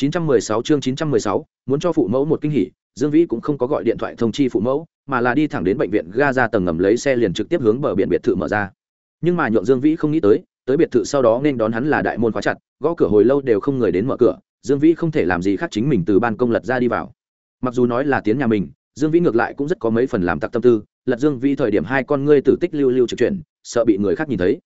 916 chương 916, muốn cho phụ mẫu một kinh hỉ, Dương Vĩ cũng không có gọi điện thoại thông chi phụ mẫu, mà là đi thẳng đến bệnh viện Gaza tầng ngầm lấy xe liền trực tiếp hướng bờ biển biệt thự mở ra. Nhưng mà nhượng Dương Vĩ không nghĩ tới, tới biệt thự sau đó nên đón hắn là đại môn khóa chặt, gõ cửa hồi lâu đều không người đến mở cửa, Dương Vĩ không thể làm gì khác chính mình từ ban công lật ra đi vào. Mặc dù nói là tiến nhà mình, Dương Vĩ ngược lại cũng rất có mấy phần làm tặc tâm tư, lật Dương Vĩ thời điểm hai con ngươi tử tích lưu lưu trực chuyển, sợ bị người khác nhìn thấy.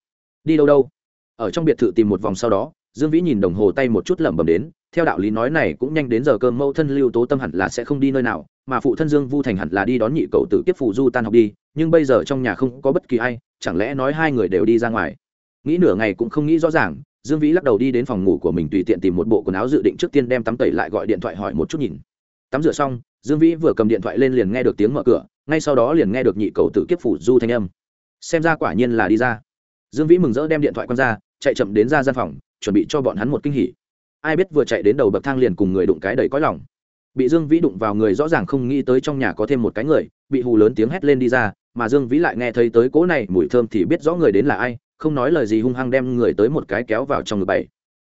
Đi đâu đâu? Ở trong biệt thự tìm một vòng sau đó, Dương Vĩ nhìn đồng hồ tay một chút lẩm bẩm đến, theo đạo lý nói này cũng nhanh đến giờ cơm mâu thân lưu tố tâm hẳn là sẽ không đi nơi nào, mà phụ thân dương vu thành hẳn là đi đón nhị cậu tử kiếp phụ du tan học đi, nhưng bây giờ trong nhà không có bất kỳ ai, chẳng lẽ nói hai người đều đi ra ngoài? Nghĩ nửa ngày cũng không nghĩ rõ ràng, dương vĩ lắc đầu đi đến phòng ngủ của mình tùy tiện tìm một bộ quần áo dự định trước tiên đem tắm tẩy lại gọi điện thoại hỏi một chút nhìn. Tắm rửa xong, dương vĩ vừa cầm điện thoại lên liền nghe được tiếng mở cửa, ngay sau đó liền nghe được nhị cậu tử kiếp phủ du thanh âm. Xem ra quả nhiên là đi ra. Dương vĩ mừng rỡ đem điện thoại q ra, chạy chậm đến ra gian phòng, chuẩn bị cho bọn hắn một kinh hỉ ai biết vừa chạy đến đầu bậc thang liền cùng người đụng cái đầy cõi lòng. Bị dương vĩ đụng vào người rõ ràng không nghĩ tới trong nhà có thêm một cái người, bị hù lớn tiếng hét lên đi ra, mà dương vĩ lại nghe thấy tới cỗ này, mùi thơm thì biết rõ người đến là ai, không nói lời gì hung hăng đem người tới một cái kéo vào trong người bảy.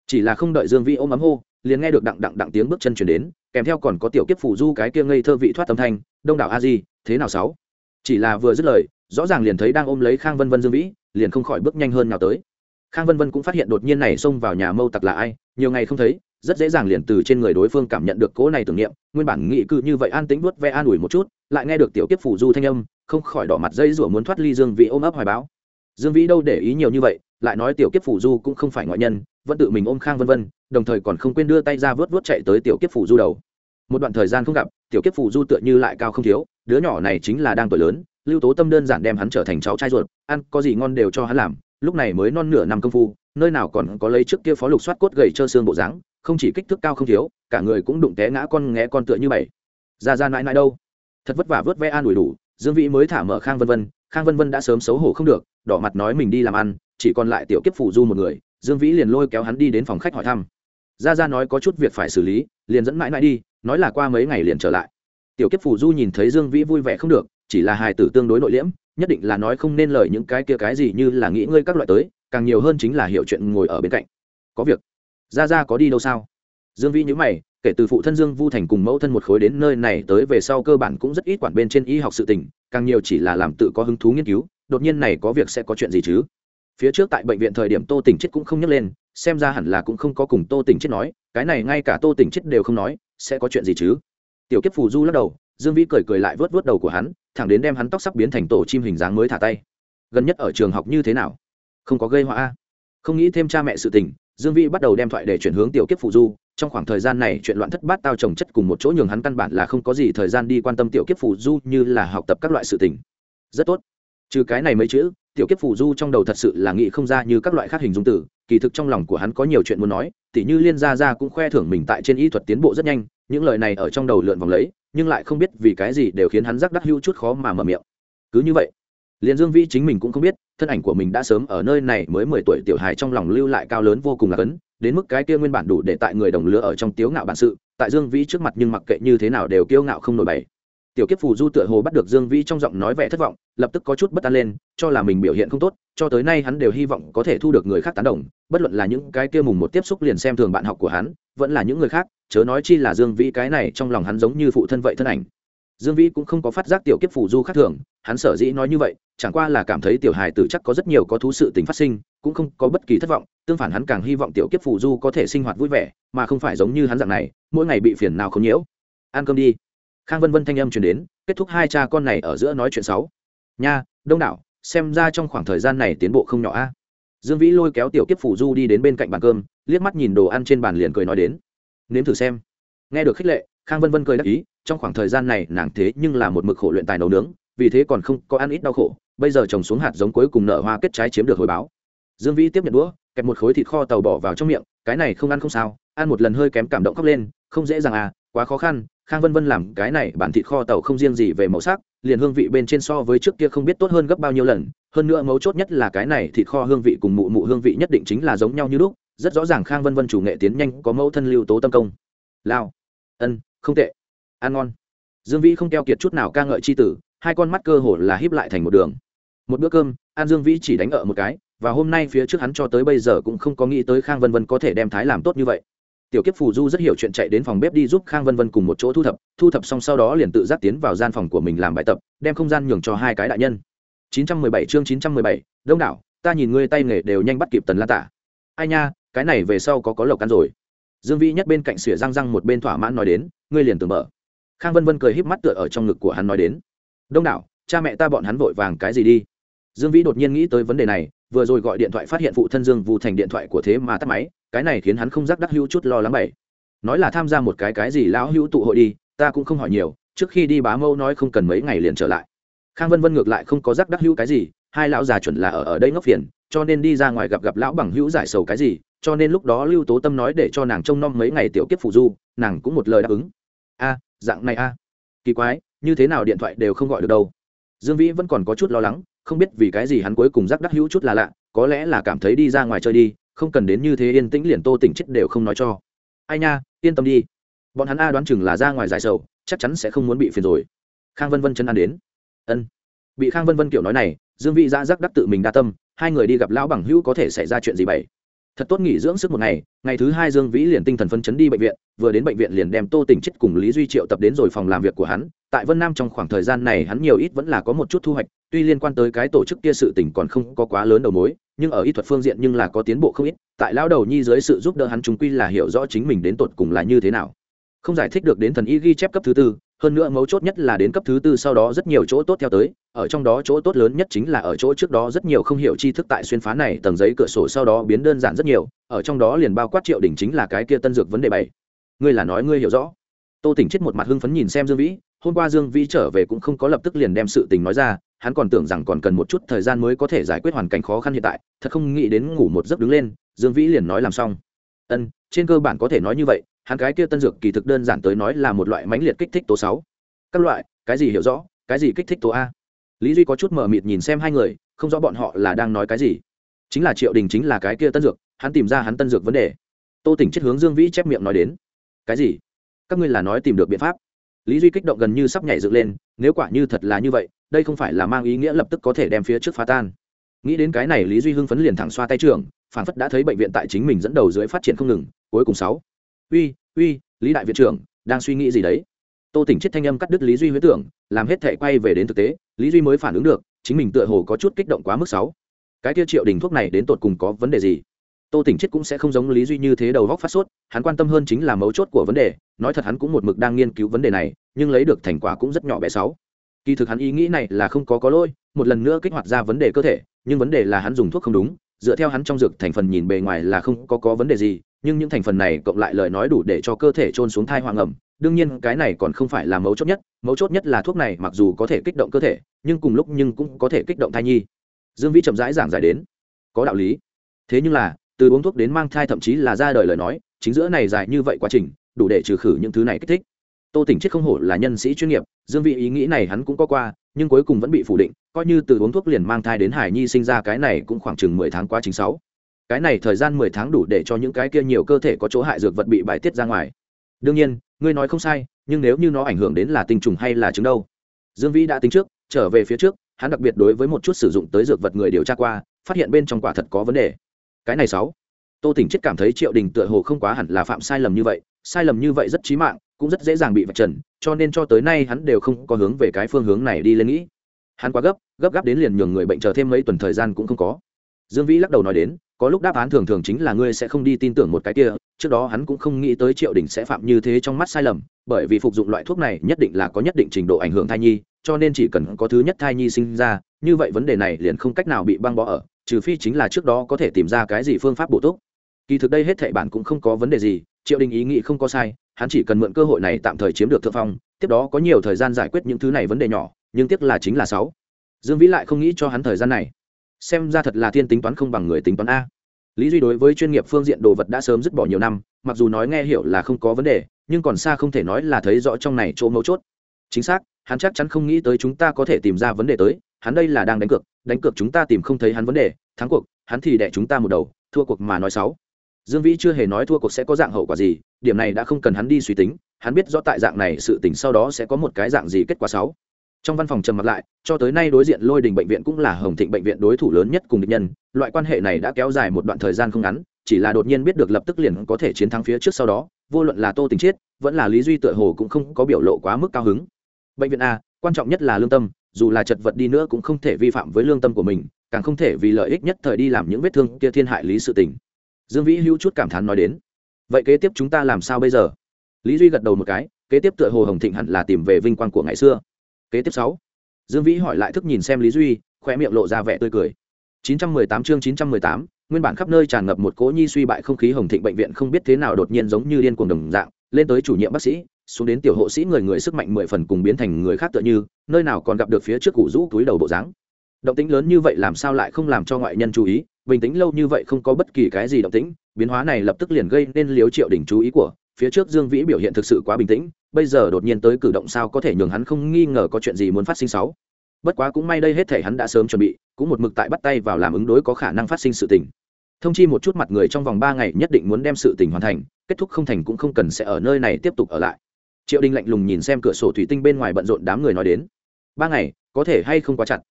Chỉ là không đợi dương vĩ ôm ấm hô, liền nghe được đặng đặng đặng tiếng bước chân chuyển đến, kèm theo còn có tiểu kiếp phủ du cái kia ngây thơ vị thoát tâm thanh, đông đảo a di, thế nào sáu? Chỉ là vừa dứt lời, rõ ràng liền thấy đang ôm lấy khang vân vân dương vĩ, liền không khỏi bước nhanh hơn nào tới. Khang vân vân cũng phát hiện đột nhiên này xông vào nhà mâu tặc là ai nhiều ngày không thấy, rất dễ dàng liền từ trên người đối phương cảm nhận được cỗ này tưởng niệm, nguyên bản nghị cư như vậy an tĩnh vuốt ve an ủi một chút, lại nghe được tiểu kiếp phủ du thanh âm, không khỏi đỏ mặt dây rủa muốn thoát ly dương vị ôm ấp hoài báo dương vĩ đâu để ý nhiều như vậy, lại nói tiểu kiếp phủ du cũng không phải ngoại nhân, vẫn tự mình ôm khang vân vân, đồng thời còn không quên đưa tay ra vớt vớt chạy tới tiểu kiếp phủ du đầu. Một đoạn thời gian không gặp, tiểu kiếp phủ du tựa như lại cao không thiếu, đứa nhỏ này chính là đang tuổi lớn, lưu tố tâm đơn giản đem hắn trở thành cháu trai ruột, ăn có gì ngon đều cho hắn làm, lúc này mới non nửa năm công phu nơi nào còn có lấy trước kia phó lục soát cốt gầy trơ xương bộ dáng, không chỉ kích thước cao không thiếu, cả người cũng đụng té ngã con nghé con tựa như bảy. Ra ra mãi mãi đâu? Thật vất vả vớt ve an ủi đủ, dương vĩ mới thả mở khang vân vân, khang vân vân đã sớm xấu hổ không được, đỏ mặt nói mình đi làm ăn, chỉ còn lại tiểu kiếp phủ du một người, dương vĩ liền lôi kéo hắn đi đến phòng khách hỏi thăm. Ra ra nói có chút việc phải xử lý, liền dẫn mãi mãi đi, nói là qua mấy ngày liền trở lại. Tiểu kiếp phủ du nhìn thấy dương vĩ vui vẻ không được, chỉ là hài tử tương đối nội liễm, nhất định là nói không nên lời những cái kia cái gì như là nghĩ ngươi các loại tới càng nhiều hơn chính là hiểu chuyện ngồi ở bên cạnh. Có việc. Ra ra có đi đâu sao? Dương vĩ nhữ mày, kể từ phụ thân dương vu thành cùng mẫu thân một khối đến nơi này tới về sau cơ bản cũng rất ít quản bên trên y học sự tình, càng nhiều chỉ là làm tự có hứng thú nghiên cứu, đột nhiên này có việc sẽ có chuyện gì chứ? Phía trước tại bệnh viện thời điểm tô tỉnh chết cũng không nhắc lên, xem ra hẳn là cũng không có cùng tô tỉnh chết nói, cái này ngay cả tô tỉnh chết đều không nói, sẽ có chuyện gì chứ? Tiểu kiếp phù du lắc đầu, dương vĩ cười cười lại vớt vớt đầu của hắn, thẳng đến đem hắn tóc sắp biến thành tổ chim hình dáng mới thả tay. Gần nhất ở trường học như thế nào? Không có gây họa a. Không nghĩ thêm cha mẹ sự tình, dương vĩ bắt đầu đem thoại để chuyển hướng tiểu kiếp phụ du. Trong khoảng thời gian này, chuyện loạn thất bát tao trồng chất cùng một chỗ nhường hắn căn bản là không có gì thời gian đi quan tâm tiểu kiếp phụ du như là học tập các loại sự tình. Rất tốt. Trừ cái này mấy chữ, tiểu kiếp phụ du trong đầu thật sự là nghĩ không ra như các loại khác hình dung tử kỳ thực trong lòng của hắn có nhiều chuyện muốn nói, tỉ như liên gia gia cũng khoe thưởng mình tại trên y thuật tiến bộ rất nhanh, những lời này ở trong đầu lượn vòng lấy, nhưng lại không biết vì cái gì đều khiến hắn rắc đắc hữu chút khó mà mở miệng. Cứ như vậy liền dương vĩ chính mình cũng không biết, thân ảnh của mình đã sớm ở nơi này mới mười tuổi tiểu hài trong lòng lưu lại cao lớn vô cùng là cấn đến mức cái kia nguyên bản đủ để tại người đồng lứa ở trong tiếu ngạo bản sự, tại dương vĩ trước mặt nhưng mặc kệ như thế nào đều kiêu ngạo không nổi bày tiểu kiếp phù du tựa hồ bắt được dương vĩ trong giọng nói vẻ thất vọng, lập tức có chút bất an lên, cho là mình biểu hiện không tốt, cho tới nay hắn đều hy vọng có thể thu được người khác tán đồng, bất luận là những cái kia mùng một tiếp xúc liền xem thường bạn học của hắn, vẫn là những người khác, chớ nói chi là dương vĩ cái này trong lòng hắn giống như phụ thân vậy thân ảnh dương vĩ cũng không có phát giác tiểu kiếp phù du khác thường, hắn sở dĩ nói như vậy, chẳng qua là cảm thấy tiểu hài tử chắc có rất nhiều có thú sự tình phát sinh, cũng không có bất kỳ thất vọng, tương phản hắn càng hy vọng tiểu kiếp phù du có thể sinh hoạt vui vẻ, mà không phải giống như hắn dạng này, mỗi ngày bị phiền nào không nhiễu. Ăn cơm đi. Khang vân vân thanh âm truyền đến, kết thúc hai cha con này ở giữa nói chuyện sáu. Nha, đông đảo, xem ra trong khoảng thời gian này tiến bộ không nhỏ a. Dương vĩ lôi kéo tiểu kiếp phù du đi đến bên cạnh bàn cơm, liếc mắt nhìn đồ ăn trên bàn liền cười nói đến. Nếm thử xem. Nghe được khích lệ khang vân vân cười đắc ý, trong khoảng thời gian này nàng thế nhưng là một mực khổ luyện tài nấu nướng, vì thế còn không có ăn ít đau khổ, bây giờ trồng xuống hạt giống cuối cùng nở hoa kết trái chiếm được hồi báo. Dương vĩ tiếp nhận đũa, kẹp một khối thịt kho tàu bỏ vào trong miệng, cái này không ăn không sao, ăn một lần hơi kém cảm động khóc lên, không dễ dàng à quá khó khăn, khang vân vân làm cái này bản thịt kho tàu không riêng gì về màu sắc, liền hương vị bên trên so với trước kia không biết tốt hơn gấp bao nhiêu lần, hơn nữa mấu chốt nhất là cái này thịt kho hương vị cùng mụ mụ hương vị nhất định chính là giống nhau như lúc, rất rõ ràng khang vân vân chủ nghệ tiến nhanh, có mẫu thân lưu tố tâm công. Lao. Ân không tệ. Ăn ngon. Dương vĩ không keo kiệt chút nào ca ngợi c h i tử hai con mắt cơ hồ là híp lại thành một đường. Một bữa cơm an dương vĩ chỉ đánh ở một cái và hôm nay phía trước hắn cho tới bây giờ cũng không có nghĩ tới khang vân vân có thể đem thái làm tốt như vậy. Tiểu kiếp phù du rất hiểu chuyện chạy đến phòng bếp đi giúp khang vân vân cùng một chỗ thu thập thu thập xong sau đó liền tự giác tiến vào gian phòng của mình làm bài tập đem không gian nhường cho hai cái đại nhân. 917 chương 917, đông đảo ta nhìn ngươi tay nghề đều nhanh bắt kịp tần la tả. Ai nha cái này về sau có có lộc ăn rồi. Dương vĩ nhất bên cạnh xỉa răng răng một bên thỏa mãn nói đến ngươi liền tưởng mở. Khang vân vân cười híp mắt tựa ở trong ngực của hắn nói đến. Đông đảo, cha mẹ ta bọn hắn vội vàng cái gì đi? Dương vĩ đột nhiên nghĩ tới vấn đề này, vừa rồi gọi điện thoại phát hiện phụ thân dương vu thành điện thoại của thế mà tắt máy, cái này khiến hắn không giác đắc hữu chút lo lắng bảy nói là tham gia một cái cái gì lão hữu tụ hội đi, ta cũng không hỏi nhiều, trước khi đi bá mâu nói không cần mấy ngày liền trở lại. Khang vân vân ngược lại không có giác đắc hữu cái gì, hai lão già chuẩn là ở ở đây ngốc phiền, cho nên đi ra ngoài gặp gặp lão bằng hữu giải sầu cái gì, cho nên lúc đó lưu tố tâm nói để cho nàng trông nom mấy ngày tiểu kiếp phụ du, nàng cũng một lời đáp ứng a, dạng này a. Kỳ quái, như thế nào điện thoại đều không gọi được đâu. Dương vĩ vẫn còn có chút lo lắng, không biết vì cái gì hắn cuối cùng giác đắc hữu chút là lạ, có lẽ là cảm thấy đi ra ngoài chơi đi, không cần đến như thế yên tĩnh liền tô tỉnh chết đều không nói cho. Ai nha, yên tâm đi. Bọn hắn a đoán chừng là ra ngoài giải sầu, chắc chắn sẽ không muốn bị phiền rồi. Khang vân vân chân ăn đến. Ân. Bị khang vân vân kiểu nói này, dương vĩ ra giác đắc tự mình đa tâm, hai người đi gặp lão bằng hữu có thể xảy ra chuyện gì vậy thật tốt nghỉ dưỡng sức một ngày ngày thứ hai dương vĩ liền tinh thần phân chấn đi bệnh viện, vừa đến bệnh viện liền đem tô tỉnh chết cùng lý duy triệu tập đến rồi phòng làm việc của hắn. Tại vân nam trong khoảng thời gian này hắn nhiều ít vẫn là có một chút thu hoạch, tuy liên quan tới cái tổ chức kia sự tỉnh còn không có quá lớn đầu mối, nhưng ở y thuật phương diện nhưng là có tiến bộ không ít. Tại lão đầu nhi dưới sự giúp đỡ hắn chúng quy là hiểu rõ chính mình đến tột cùng là như thế nào. Không giải thích được đến thần y ghi chép cấp thứ tư hơn nữa mấu chốt nhất là đến cấp thứ tư sau đó rất nhiều chỗ tốt theo tới, ở trong đó chỗ tốt lớn nhất chính là ở chỗ trước đó rất nhiều không hiểu tri thức tại xuyên phá này tầng giấy cửa sổ sau đó biến đơn giản rất nhiều, ở trong đó liền bao quát triệu đỉnh chính là cái kia tân dược vấn đề bảy. Ngươi là nói ngươi hiểu rõ. Tô tỉnh chết một mặt hưng phấn nhìn xem dương vĩ, hôm qua dương vĩ trở về cũng không có lập tức liền đem sự tình nói ra, hắn còn tưởng rằng còn cần một chút thời gian mới có thể giải quyết hoàn cảnh khó khăn hiện tại, thật không nghĩ đến ngủ một giấc đứng lên, dương vĩ liền nói làm xong. Ân, trên cơ bản có thể nói như vậy hắn cái kia tân dược kỳ thực đơn giản tới nói là một loại mãnh liệt kích thích tố sáu. Các loại, cái gì hiểu rõ, cái gì kích thích tố a? Lý duy có chút mờ mịt nhìn xem hai người, không rõ bọn họ là đang nói cái gì. Chính là triệu đình chính là cái kia tân dược, hắn tìm ra hắn tân dược vấn đề. Tô tỉnh chết hướng dương vĩ chép miệng nói đến. Cái gì? Các ngươi là nói tìm được biện pháp. Lý duy kích động gần như sắp nhảy dựng lên, nếu quả như thật là như vậy, đây không phải là mang ý nghĩa lập tức có thể đem phía trước phá tan. Nghĩ đến cái này lý duy hưng phấn liền thẳng xoa tay trường phản phất đã thấy bệnh viện tại chính mình dẫn đầu dưới phát triển không ngừng, cuối cùng sáu. Uy uy, lý đại viện trưởng, đang suy nghĩ gì đấy? Tô tỉnh chết thanh âm cắt đứt lý duy huyết tưởng, làm hết thể quay về đến thực tế, lý duy mới phản ứng được, chính mình tựa hồ có chút kích động quá mức sáu cái tiêu triệu đình thuốc này đến tột cùng có vấn đề gì? Tô tỉnh chết cũng sẽ không giống lý duy như thế đầu góc phát sốt, hắn quan tâm hơn chính là mấu chốt của vấn đề, nói thật hắn cũng một mực đang nghiên cứu vấn đề này, nhưng lấy được thành quả cũng rất nhỏ bé sáu kỳ thực hắn ý nghĩ này là không có có lỗi, một lần nữa kích hoạt ra vấn đề cơ thể, nhưng vấn đề là hắn dùng thuốc không đúng, dựa theo hắn trong dược thành phần nhìn bề ngoài là không có có vấn đề gì nhưng những thành phần này cộng lại lời nói đủ để cho cơ thể trôn xuống thai hoàng ẩm. Đương nhiên, cái này còn không phải là mấu chốt nhất. Mấu chốt nhất là thuốc này mặc dù có thể kích động cơ thể, nhưng cùng lúc nhưng cũng có thể kích động thai nhi. Dương vĩ chậm rãi giảng giải đến. Có đạo lý. Thế nhưng là, từ uống thuốc đến mang thai thậm chí là ra đời lời nói, chính giữa này dài như vậy quá trình, đủ để trừ khử những thứ này kích thích. Tô tỉnh chết không hổ là nhân sĩ chuyên nghiệp, dương vị ý nghĩ này hắn cũng có qua, nhưng cuối cùng vẫn bị phủ định, coi như từ uống thuốc liền mang thai đến hải nhi sinh ra cái này cũng khoảng chừng mười tháng quá trình sáu cái này thời gian mười tháng đủ để cho những cái kia nhiều cơ thể có chỗ hại dược vật bị bài tiết ra ngoài. Đương nhiên, ngươi nói không sai, nhưng nếu như nó ảnh hưởng đến là tinh trùng hay là trứng đâu. Dương vĩ đã tính trước, trở về phía trước, hắn đặc biệt đối với một chút sử dụng tới dược vật người điều tra qua, phát hiện bên trong quả thật có vấn đề. Cái này sáu. Tô tỉnh chết cảm thấy triệu đình tựa hồ không quá hẳn là phạm sai lầm như vậy, sai lầm như vậy rất chí mạng, cũng rất dễ dàng bị vạch trần, cho nên cho tới nay hắn đều không có hướng về cái phương hướng này đi lên nghĩ. Hắn quá gấp gấp gáp đến liền nhường người bệnh chờ thêm mấy tuần thời gian cũng không có. Dương vĩ lắc đầu nói đến có lúc đáp án thường thường chính là ngươi sẽ không đi tin tưởng một cái kia, trước đó hắn cũng không nghĩ tới triệu đình sẽ phạm như thế trong mắt sai lầm, bởi vì phục dụng loại thuốc này nhất định là có nhất định trình độ ảnh hưởng thai nhi, cho nên chỉ cần có thứ nhất thai nhi sinh ra, như vậy vấn đề này liền không cách nào bị băng bỏ ở, trừ phi chính là trước đó có thể tìm ra cái gì phương pháp bổ túc. Kỳ thực đây hết thệ bản cũng không có vấn đề gì, triệu đình ý nghĩ không có sai, hắn chỉ cần mượn cơ hội này tạm thời chiếm được thượng phong, tiếp đó có nhiều thời gian giải quyết những thứ này vấn đề nhỏ, nhưng tiếc là chính là sáu. Dương vĩ lại không nghĩ cho hắn thời gian này xem ra thật là thiên tính toán không bằng người tính toán a. Lý duy đối với chuyên nghiệp phương diện đồ vật đã sớm dứt bỏ nhiều năm, mặc dù nói nghe hiểu là không có vấn đề, nhưng còn xa không thể nói là thấy rõ trong này chỗ mấu chốt. Chính xác, hắn chắc chắn không nghĩ tới chúng ta có thể tìm ra vấn đề tới, hắn đây là đang đánh cược đánh cược chúng ta tìm không thấy hắn vấn đề, thắng cuộc, hắn thì đẻ chúng ta một đầu, thua cuộc mà nói sáu. Dương vĩ chưa hề nói thua cuộc sẽ có dạng hậu quả gì, điểm này đã không cần hắn đi suy tính, hắn biết rõ tại dạng này sự tình sau đó sẽ có một cái dạng gì kết quả sáu trong văn phòng trầm mặt lại, cho tới nay đối diện lôi đình bệnh viện cũng là hồng thịnh bệnh viện đối thủ lớn nhất cùng địch nhân, loại quan hệ này đã kéo dài một đoạn thời gian không ngắn, chỉ là đột nhiên biết được lập tức liền có thể chiến thắng phía trước sau đó, vô luận là tô tình chiết, vẫn là lý duy tựa hồ cũng không có biểu lộ quá mức cao hứng. Bệnh viện a, quan trọng nhất là lương tâm, dù là chật vật đi nữa cũng không thể vi phạm với lương tâm của mình, càng không thể vì lợi ích nhất thời đi làm những vết thương kia thiên hại lý sự tình. Dương vĩ hữu chút cảm thán nói đến. Vậy kế tiếp chúng ta làm sao bây giờ? Lý duy gật đầu một cái, kế tiếp tựa hồ hồng thịnh hẳn là tìm về vinh quang của ngày xưa kế tiếp sáu. Dương vĩ hỏi lại thức nhìn xem lý duy khoe miệng lộ ra vẻ tươi cười. 918 chương 918, nguyên bản khắp nơi tràn ngập một cỗ nhi suy bại không khí hồng thịnh bệnh viện không biết thế nào đột nhiên giống như điên cuồng đồng dạng lên tới chủ nhiệm bác sĩ xuống đến tiểu hộ sĩ người người sức mạnh mười phần cùng biến thành người khác tựa như nơi nào còn gặp được phía trước củ rũ túi đầu bộ dáng. Động tĩnh lớn như vậy làm sao lại không làm cho ngoại nhân chú ý bình tĩnh lâu như vậy không có bất kỳ cái gì động tĩnh biến hóa này lập tức liền gây nên liếu triệu đỉnh chú ý của phía trước dương vĩ biểu hiện thực sự quá bình tĩnh bây giờ đột nhiên tới cử động sao có thể nhường hắn không nghi ngờ có chuyện gì muốn phát sinh sáu. Bất quá cũng may đây hết thể hắn đã sớm chuẩn bị, cũng một mực tại bắt tay vào làm ứng đối có khả năng phát sinh sự tình. Thông chi một chút mặt người trong vòng ba ngày nhất định muốn đem sự tình hoàn thành, kết thúc không thành cũng không cần sẽ ở nơi này tiếp tục ở lại. Triệu đình lạnh lùng nhìn xem cửa sổ thủy tinh bên ngoài bận rộn đám người nói đến. Ba ngày, có thể hay không quá chặt?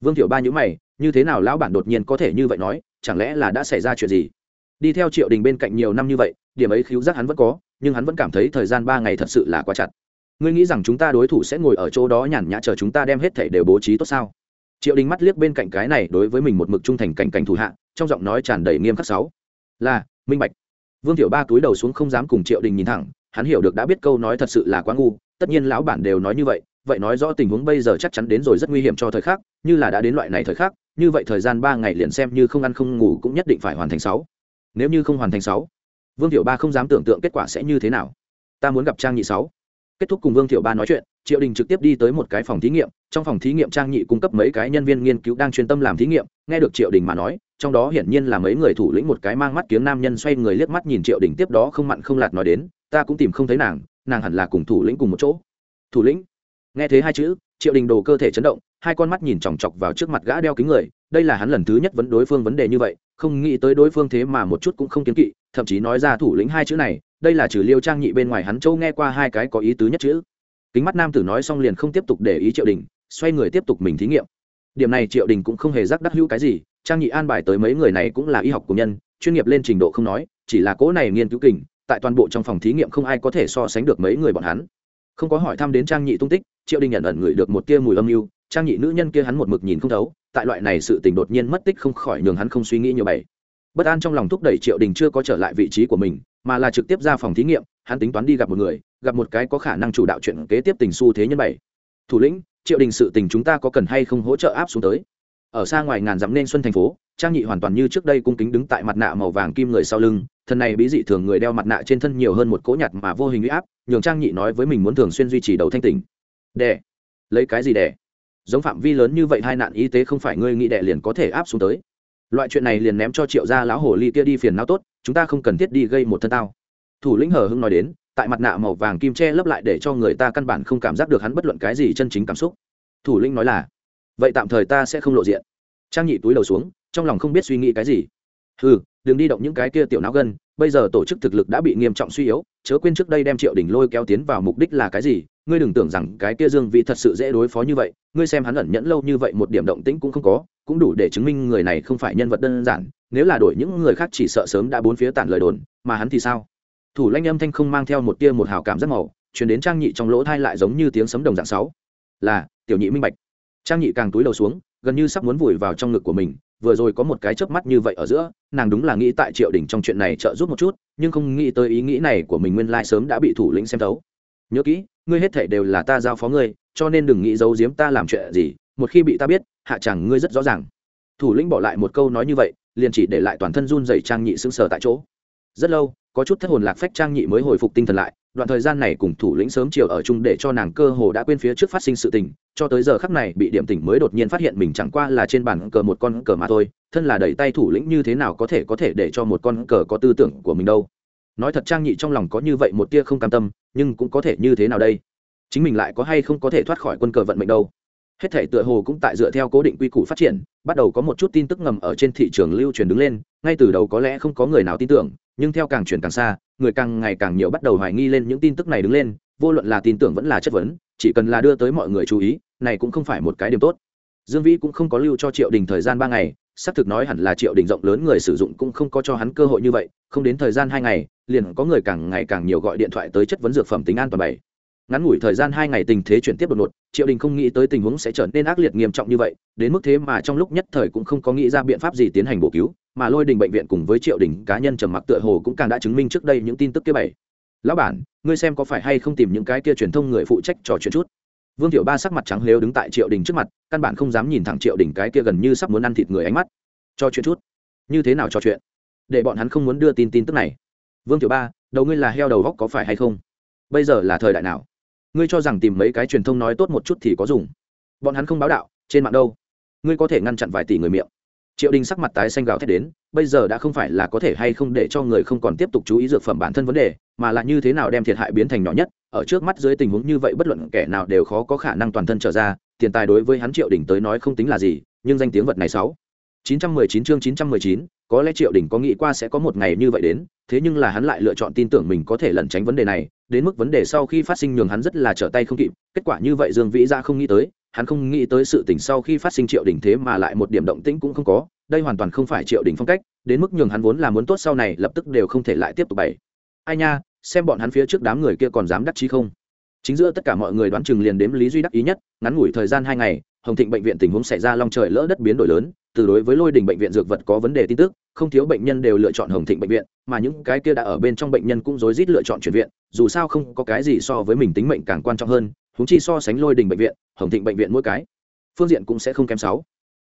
Vương thiệu ba nhữ mày, như thế nào lão bản đột nhiên có thể như vậy nói, chẳng lẽ là đã xảy ra chuyện gì? Đi theo triệu đình bên cạnh nhiều năm như vậy, điểm ấy khiếu giác hắn vẫn có nhưng hắn vẫn cảm thấy thời gian ba ngày thật sự là quá chặt. Ngươi nghĩ rằng chúng ta đối thủ sẽ ngồi ở chỗ đó nhàn nhã chờ chúng ta đem hết thảy đều bố trí tốt sao? Triệu đình mắt liếc bên cạnh cái này đối với mình một mực trung thành cảnh cảnh thủ hạ, trong giọng nói tràn đầy nghiêm khắc sáu. Là, minh bạch. Vương tiểu ba túi đầu xuống không dám cùng triệu đình nhìn thẳng, hắn hiểu được đã biết câu nói thật sự là quá ngu, tất nhiên lão bản đều nói như vậy vậy nói rõ tình huống bây giờ chắc chắn đến rồi rất nguy hiểm cho thời khắc, như là đã đến loại này thời khắc, như vậy thời gian ba ngày liền xem như không ăn không ngủ cũng nhất định phải hoàn thành sáu. Nếu như không hoàn thành sáu vương tiểu ba không dám tưởng tượng kết quả sẽ như thế nào. Ta muốn gặp trang nhị sáu. Kết thúc cùng vương thiệu ba nói chuyện, triệu đình trực tiếp đi tới một cái phòng thí nghiệm, trong phòng thí nghiệm trang nhị cung cấp mấy cái nhân viên nghiên cứu đang chuyên tâm làm thí nghiệm, nghe được triệu đình mà nói, trong đó hiển nhiên là mấy người thủ lĩnh một cái mang mắt kiếm nam nhân xoay người liếc mắt nhìn triệu đình tiếp đó không mặn không lạt nói đến, ta cũng tìm không thấy nàng nàng hẳn là cùng thủ lĩnh cùng một chỗ. Thủ lĩnh? Nghe thấy hai chữ, triệu đình đồ cơ thể chấn động, hai con mắt nhìn chòng chọc vào trước mặt gã đeo kính người, đây là hắn lần thứ nhất vấn đối phương vấn đề như vậy không nghĩ tới đối phương thế mà một chút cũng không kiến kỵ, thậm chí nói ra thủ lĩnh hai chữ này, đây là trừ liêu trang nhị bên ngoài hắn châu nghe qua hai cái có ý tứ nhất chữ. Kính mắt nam tử nói xong liền không tiếp tục để ý triệu đình, xoay người tiếp tục mình thí nghiệm. Điểm này triệu đình cũng không hề rắc đắc hữu cái gì, trang nhị an bài tới mấy người này cũng là y học của nhân, chuyên nghiệp lên trình độ không nói, chỉ là cỗ này nghiên cứu kình, tại toàn bộ trong phòng thí nghiệm không ai có thể so sánh được mấy người bọn hắn. Không có hỏi thăm đến trang nhị tung tích, triệu đình nhận ẩn ngửi được một tia mùi âm mưu trang nhị nữ nhân kia hắn một mực nhìn không thấu, tại loại này sự tình đột nhiên mất tích không khỏi nhường hắn không suy nghĩ nhiều bảy bất an trong lòng thúc đẩy triệu đình chưa có trở lại vị trí của mình, mà là trực tiếp ra phòng thí nghiệm, hắn tính toán đi gặp một người, gặp một cái có khả năng chủ đạo chuyện kế tiếp tình xu thế nhân bảy thủ lĩnh, triệu đình sự tình chúng ta có cần hay không hỗ trợ áp xuống tới? Ở xa ngoài ngàn dặm nên xuân thành phố, trang nhị hoàn toàn như trước đây cung kính đứng tại mặt nạ màu vàng kim người sau lưng, thân này bí dị thường người đeo mặt nạ trên thân nhiều hơn một cỗ nhặt mà vô hình huy áp, nhường trang nhị nói với mình muốn thường xuyên duy trì đầu thanh tỉnh. Đẻ lấy cái gì đẻ giống phạm vi lớn như vậy hai nạn y tế không phải ngươi nghĩ đệ liền có thể áp xuống tới. Loại chuyện này liền ném cho triệu gia lão hồ ly kia đi phiền não tốt, chúng ta không cần thiết đi gây một thân tao. Thủ lĩnh hờ hưng nói đến, tại mặt nạ màu vàng kim che lấp lại để cho người ta căn bản không cảm giác được hắn bất luận cái gì chân chính cảm xúc. Thủ lĩnh nói là, vậy tạm thời ta sẽ không lộ diện. Trang nhị túi đầu xuống, trong lòng không biết suy nghĩ cái gì. Ừ đừng đi động những cái kia tiểu não gân, bây giờ tổ chức thực lực đã bị nghiêm trọng suy yếu, chớ quên trước đây đem triệu đình lôi kéo tiến vào mục đích là cái gì, ngươi đừng tưởng rằng cái kia dương vị thật sự dễ đối phó như vậy, ngươi xem hắn ẩn nhẫn lâu như vậy một điểm động tĩnh cũng không có, cũng đủ để chứng minh người này không phải nhân vật đơn giản, nếu là đổi những người khác chỉ sợ sớm đã bốn phía tản lời đồn, mà hắn thì sao? Thủ lanh âm thanh không mang theo một tia một hào cảm rất màu chuyển đến trang nhị trong lỗ thai lại giống như tiếng sấm đồng dạng sáu. Là, tiểu nhị minh bạch. Trang nhị càng túi đầu xuống, gần như sắp muốn vùi vào trong ngực của mình vừa rồi có một cái chớp mắt như vậy ở giữa, nàng đúng là nghĩ tại triệu đình trong chuyện này trợ giúp một chút, nhưng không nghĩ tới ý nghĩ này của mình nguyên lai sớm đã bị thủ lĩnh xem thấu. Nhớ kỹ, ngươi hết thể đều là ta giao phó ngươi, cho nên đừng nghĩ giấu giếm ta làm chuyện gì, một khi bị ta biết, hạ chẳng ngươi rất rõ ràng. Thủ lĩnh bỏ lại một câu nói như vậy, liền chỉ để lại toàn thân run dày trang nhị sững sờ tại chỗ. Rất lâu, có chút thất hồn lạc phách trang nhị mới hồi phục tinh thần lại, đoạn thời gian này cùng thủ lĩnh sớm chiều ở chung để cho nàng cơ hồ đã quên phía trước phát sinh sự tình cho tới giờ khắc này bị điểm tỉnh mới đột nhiên phát hiện mình chẳng qua là trên bàn cờ một con cờ mà thôi, thân là đẩy tay thủ lĩnh như thế nào có thể có thể để cho một con cờ có tư tưởng của mình đâu. Nói thật trang nhị trong lòng có như vậy một tia không cam tâm, nhưng cũng có thể như thế nào đây? Chính mình lại có hay không có thể thoát khỏi quân cờ vận mệnh đâu? Hết thể tựa hồ cũng tại dựa theo cố định quy củ phát triển, bắt đầu có một chút tin tức ngầm ở trên thị trường lưu truyền đứng lên, ngay từ đầu có lẽ không có người nào tin tưởng, nhưng theo càng chuyển càng xa, người càng ngày càng nhiều bắt đầu hoài nghi lên những tin tức này đứng lên vô luận là tin tưởng vẫn là chất vấn, chỉ cần là đưa tới mọi người chú ý, này cũng không phải một cái điểm tốt. Dương vĩ cũng không có lưu cho triệu đình thời gian ba ngày, xác thực nói hẳn là triệu đình rộng lớn người sử dụng cũng không có cho hắn cơ hội như vậy, không đến thời gian hai ngày, liền có người càng ngày càng nhiều gọi điện thoại tới chất vấn dược phẩm tính an toàn bảy. Ngắn ngủi thời gian hai ngày tình thế chuyển tiếp đột ngột, triệu đình không nghĩ tới tình huống sẽ trở nên ác liệt nghiêm trọng như vậy, đến mức thế mà trong lúc nhất thời cũng không có nghĩ ra biện pháp gì tiến hành bổ cứu, mà lôi đình bệnh viện cùng với triệu đình cá nhân trầm mặc tựa hồ cũng càng đã chứng minh trước đây những tin tức kia bảy lão bản, ngươi xem có phải hay không tìm những cái kia truyền thông người phụ trách trò chuyện chút? Vương tiểu ba sắc mặt trắng lếu đứng tại triệu đình trước mặt, căn bản không dám nhìn thẳng triệu đình cái kia gần như sắp muốn ăn thịt người ánh mắt. Cho chuyện chút? Như thế nào cho chuyện? Để bọn hắn không muốn đưa tin tin tức này. Vương tiểu ba, đầu ngươi là heo đầu góc có phải hay không? Bây giờ là thời đại nào? Ngươi cho rằng tìm mấy cái truyền thông nói tốt một chút thì có dùng. Bọn hắn không báo đạo, trên mạng đâu? Ngươi có thể ngăn chặn vài tỷ người miệng triệu đình sắc mặt tái xanh gào thét đến bây giờ đã không phải là có thể hay không để cho người không còn tiếp tục chú ý dược phẩm bản thân vấn đề mà là như thế nào đem thiệt hại biến thành nhỏ nhất ở trước mắt dưới tình huống như vậy bất luận kẻ nào đều khó có khả năng toàn thân trở ra tiền tài đối với hắn triệu đình tới nói không tính là gì nhưng danh tiếng vật này sáu. 919 chương 919, có lẽ Triệu Đình có nghĩ qua sẽ có một ngày như vậy đến, thế nhưng là hắn lại lựa chọn tin tưởng mình có thể lẩn tránh vấn đề này, đến mức vấn đề sau khi phát sinh nhường hắn rất là trở tay không kịp, kết quả như vậy Dương Vĩ ra không nghĩ tới, hắn không nghĩ tới sự tình sau khi phát sinh Triệu Đình thế mà lại một điểm động tĩnh cũng không có, đây hoàn toàn không phải Triệu Đình phong cách, đến mức nhường hắn vốn là muốn tốt sau này lập tức đều không thể lại tiếp tục bày. Ai nha, xem bọn hắn phía trước đám người kia còn dám đắc chí không? Chính giữa tất cả mọi người đoán chừng liền đếm Lý Duy đắc ý nhất, ngắn ngủi thời gian hai ngày, Hồng Thịnh bệnh viện tình huống xảy ra long trời lỡ đất biến đổi lớn, từ đối với lôi đình bệnh viện dược vật có vấn đề tin tức không thiếu bệnh nhân đều lựa chọn hồng thịnh bệnh viện mà những cái kia đã ở bên trong bệnh nhân cũng rối rít lựa chọn chuyển viện dù sao không có cái gì so với mình tính mệnh càng quan trọng hơn huống chi so sánh lôi đình bệnh viện, hồng thịnh bệnh viện mỗi cái, phương diện cũng sẽ không kém sáu.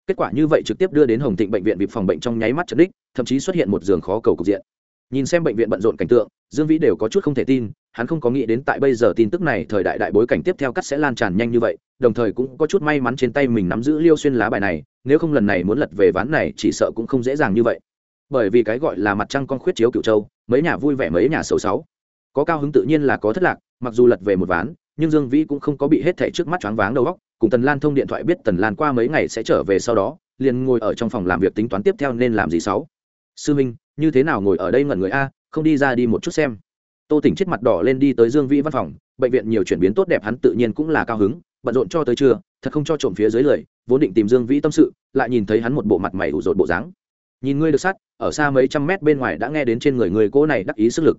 Kết quả như vậy trực tiếp đưa đến hồng thịnh bệnh viện bị phòng bệnh trong nháy mắt chấn đích thậm chí xuất hiện một giường khó cầu cục diện. Nhìn xem bệnh viện bận rộn cảnh tượng, dương vĩ đều có chút không thể tin, hắn không có nghĩ đến tại bây giờ tin tức này thời đại đại bối cảnh tiếp theo cắt sẽ lan tràn nhanh như vậy, đồng thời cũng có chút may mắn trên tay mình nắm giữ liêu xuyên lá bài này, nếu không lần này muốn lật về ván này chỉ sợ cũng không dễ dàng như vậy. Bởi vì cái gọi là mặt trăng con khuyết chiếu cựu châu, mấy nhà vui vẻ mấy nhà xấu xấu. Có cao hứng tự nhiên là có thất lạc, mặc dù lật về một ván nhưng dương vĩ cũng không có bị hết thảy trước mắt choáng váng đầu óc, cùng tần lan thông điện thoại biết tần lan qua mấy ngày sẽ trở về sau đó, liền ngồi ở trong phòng làm việc tính toán tiếp theo nên làm gì sáu. Sư minh, như thế nào ngồi ở đây ngẩn người a, không đi ra đi một chút xem. Tô tỉnh chết mặt đỏ lên đi tới dương vĩ văn phòng, bệnh viện nhiều chuyển biến tốt đẹp hắn tự nhiên cũng là cao hứng, bận rộn cho tới trưa, thật không cho trộm phía dưới lời, vốn định tìm dương vĩ tâm sự, lại nhìn thấy hắn một bộ mặt mày ủ rột bộ dáng. Nhìn ngươi được sắt ở xa mấy trăm mét bên ngoài đã nghe đến trên người người cô này đắc ý sức lực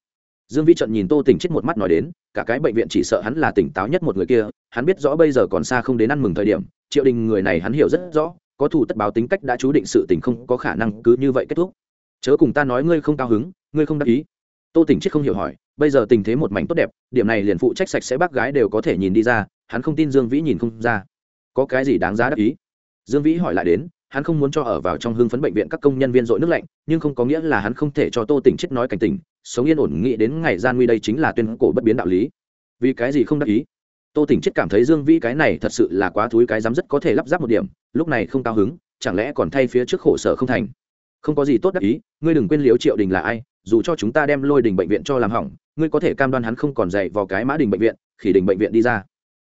dương vĩ trận nhìn tô tỉnh chết một mắt nói đến, cả cái bệnh viện chỉ sợ hắn là tỉnh táo nhất một người kia, hắn biết rõ bây giờ còn xa không đến ăn mừng thời điểm, triệu đình người này hắn hiểu rất rõ, có thủ tất báo tính cách đã chú định sự tình không có khả năng cứ như vậy kết thúc. Chớ cùng ta nói ngươi không cao hứng, ngươi không đắc ý. Tô tỉnh chết không hiểu hỏi, bây giờ tình thế một mảnh tốt đẹp, điểm này liền phụ trách sạch sẽ bác gái đều có thể nhìn đi ra, hắn không tin dương vĩ nhìn không ra. Có cái gì đáng giá đắc ý? Dương vĩ hỏi lại đến hắn không muốn cho ở vào trong hưng phấn bệnh viện các công nhân viên dội nước lạnh nhưng không có nghĩa là hắn không thể cho tô tỉnh chết nói cảnh tỉnh, sống yên ổn nghĩ đến ngày gian nguy đây chính là tuyên cổ bất biến đạo lý. Vì cái gì không đắc ý? Tô tỉnh chết cảm thấy dương vĩ cái này thật sự là quá thúi cái dám rất có thể lắp ráp một điểm lúc này không cao hứng chẳng lẽ còn thay phía trước khổ sở không thành? Không có gì tốt đắc ý ngươi đừng quên liếu triệu đình là ai dù cho chúng ta đem lôi đình bệnh viện cho làm hỏng ngươi có thể cam đoan hắn không còn dạy vào cái mã đình bệnh viện khi đình bệnh viện đi ra.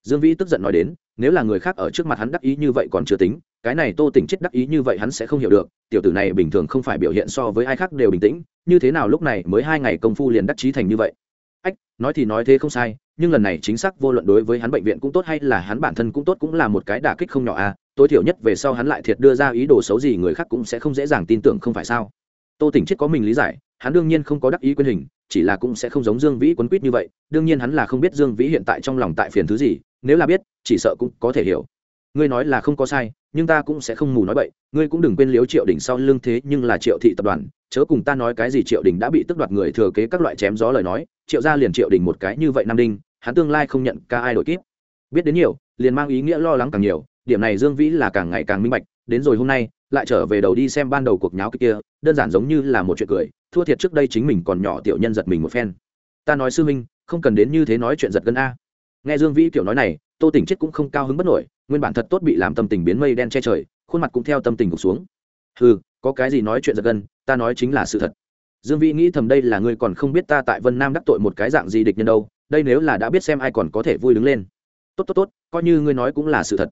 Dương vĩ tức giận nói đến nếu là người khác ở trước mặt hắn đắc ý như vậy còn chưa tính, cái này tô tỉnh chết đắc ý như vậy hắn sẽ không hiểu được, tiểu tử này bình thường không phải biểu hiện so với ai khác đều bình tĩnh, như thế nào lúc này mới hai ngày công phu liền đắc chí thành như vậy. Ách, nói thì nói thế không sai, nhưng lần này chính xác vô luận đối với hắn bệnh viện cũng tốt hay là hắn bản thân cũng tốt cũng là một cái đả kích không nhỏ à tối thiểu nhất về sau hắn lại thiệt đưa ra ý đồ xấu gì người khác cũng sẽ không dễ dàng tin tưởng không phải sao. Tô tỉnh chết có mình lý giải, hắn đương nhiên không có đắc ý quyền hình, chỉ là cũng sẽ không giống dương vĩ quấn quýt như vậy, đương nhiên hắn là không biết dương vĩ hiện tại trong lòng tại phiền thứ gì nếu là biết, chỉ sợ cũng có thể hiểu. Ngươi nói là không có sai, nhưng ta cũng sẽ không mù nói bậy. Ngươi cũng đừng quên liếu triệu đình sau lưng thế nhưng là triệu thị tập đoàn. Chớ cùng ta nói cái gì triệu đình đã bị tức đoạt người thừa kế các loại chém gió lời nói, triệu ra liền triệu đình một cái như vậy nam đinh, hắn tương lai không nhận ca ai đổi kíp biết đến nhiều, liền mang ý nghĩa lo lắng càng nhiều. Điểm này dương vĩ là càng ngày càng minh bạch. Đến rồi hôm nay, lại trở về đầu đi xem ban đầu cuộc nháo kia, đơn giản giống như là một chuyện cười. Thua thiệt trước đây chính mình còn nhỏ tiểu nhân giật mình một phen. Ta nói sư minh không cần đến như thế nói chuyện giật gân a nghe dương vĩ kiểu nói này, tô tỉnh chết cũng không cao hứng bất nổi, nguyên bản thật tốt bị làm tâm tình biến mây đen che trời, khuôn mặt cũng theo tâm tình gục xuống. Ừ có cái gì nói chuyện giật gân, ta nói chính là sự thật. Dương vĩ nghĩ thầm đây là ngươi còn không biết ta tại vân nam đắc tội một cái dạng gì địch nhân đâu, đây nếu là đã biết xem ai còn có thể vui đứng lên. Tốt tốt tốt, coi như ngươi nói cũng là sự thật.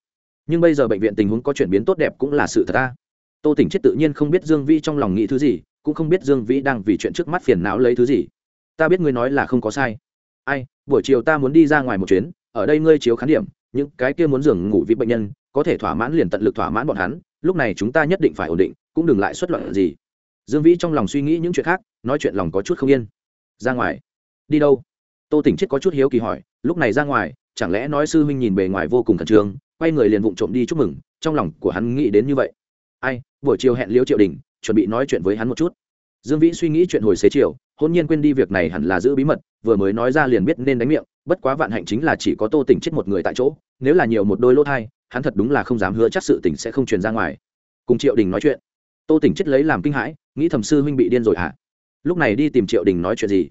Nhưng bây giờ bệnh viện tình huống có chuyển biến tốt đẹp cũng là sự thật ta. Tô tỉnh chết tự nhiên không biết dương vĩ trong lòng nghĩ thứ gì, cũng không biết dương vĩ đang vì chuyện trước mắt phiền não lấy thứ gì. Ta biết ngươi nói là không có sai ai, buổi chiều ta muốn đi ra ngoài một chuyến, ở đây ngươi chiếu khán điểm, những cái kia muốn giường ngủ vị bệnh nhân, có thể thỏa mãn liền tận lực thỏa mãn bọn hắn, lúc này chúng ta nhất định phải ổn định, cũng đừng lại xuất loạn gì. Dương vĩ trong lòng suy nghĩ những chuyện khác, nói chuyện lòng có chút không yên. Ra ngoài. Đi đâu? Tô tỉnh chết có chút hiếu kỳ hỏi, lúc này ra ngoài, chẳng lẽ nói sư huynh nhìn bề ngoài vô cùng khẩn trương, quay người liền vụng trộm đi chúc mừng, trong lòng của hắn nghĩ đến như vậy. Ai, buổi chiều hẹn liễu triệu đình, chuẩn bị nói chuyện với hắn một chút dương vĩ suy nghĩ chuyện hồi xế chiều hôn nhiên quên đi việc này hẳn là giữ bí mật, vừa mới nói ra liền biết nên đánh miệng, bất quá vạn hạnh chính là chỉ có tô tỉnh chết một người tại chỗ, nếu là nhiều một đôi lỗ thai, hắn thật đúng là không dám hứa chắc sự tình sẽ không truyền ra ngoài. Cùng triệu đình nói chuyện. Tô tỉnh chết lấy làm kinh hãi, nghĩ thầm sư huynh bị điên rồi hả? À? lúc này đi tìm triệu đình nói chuyện gì?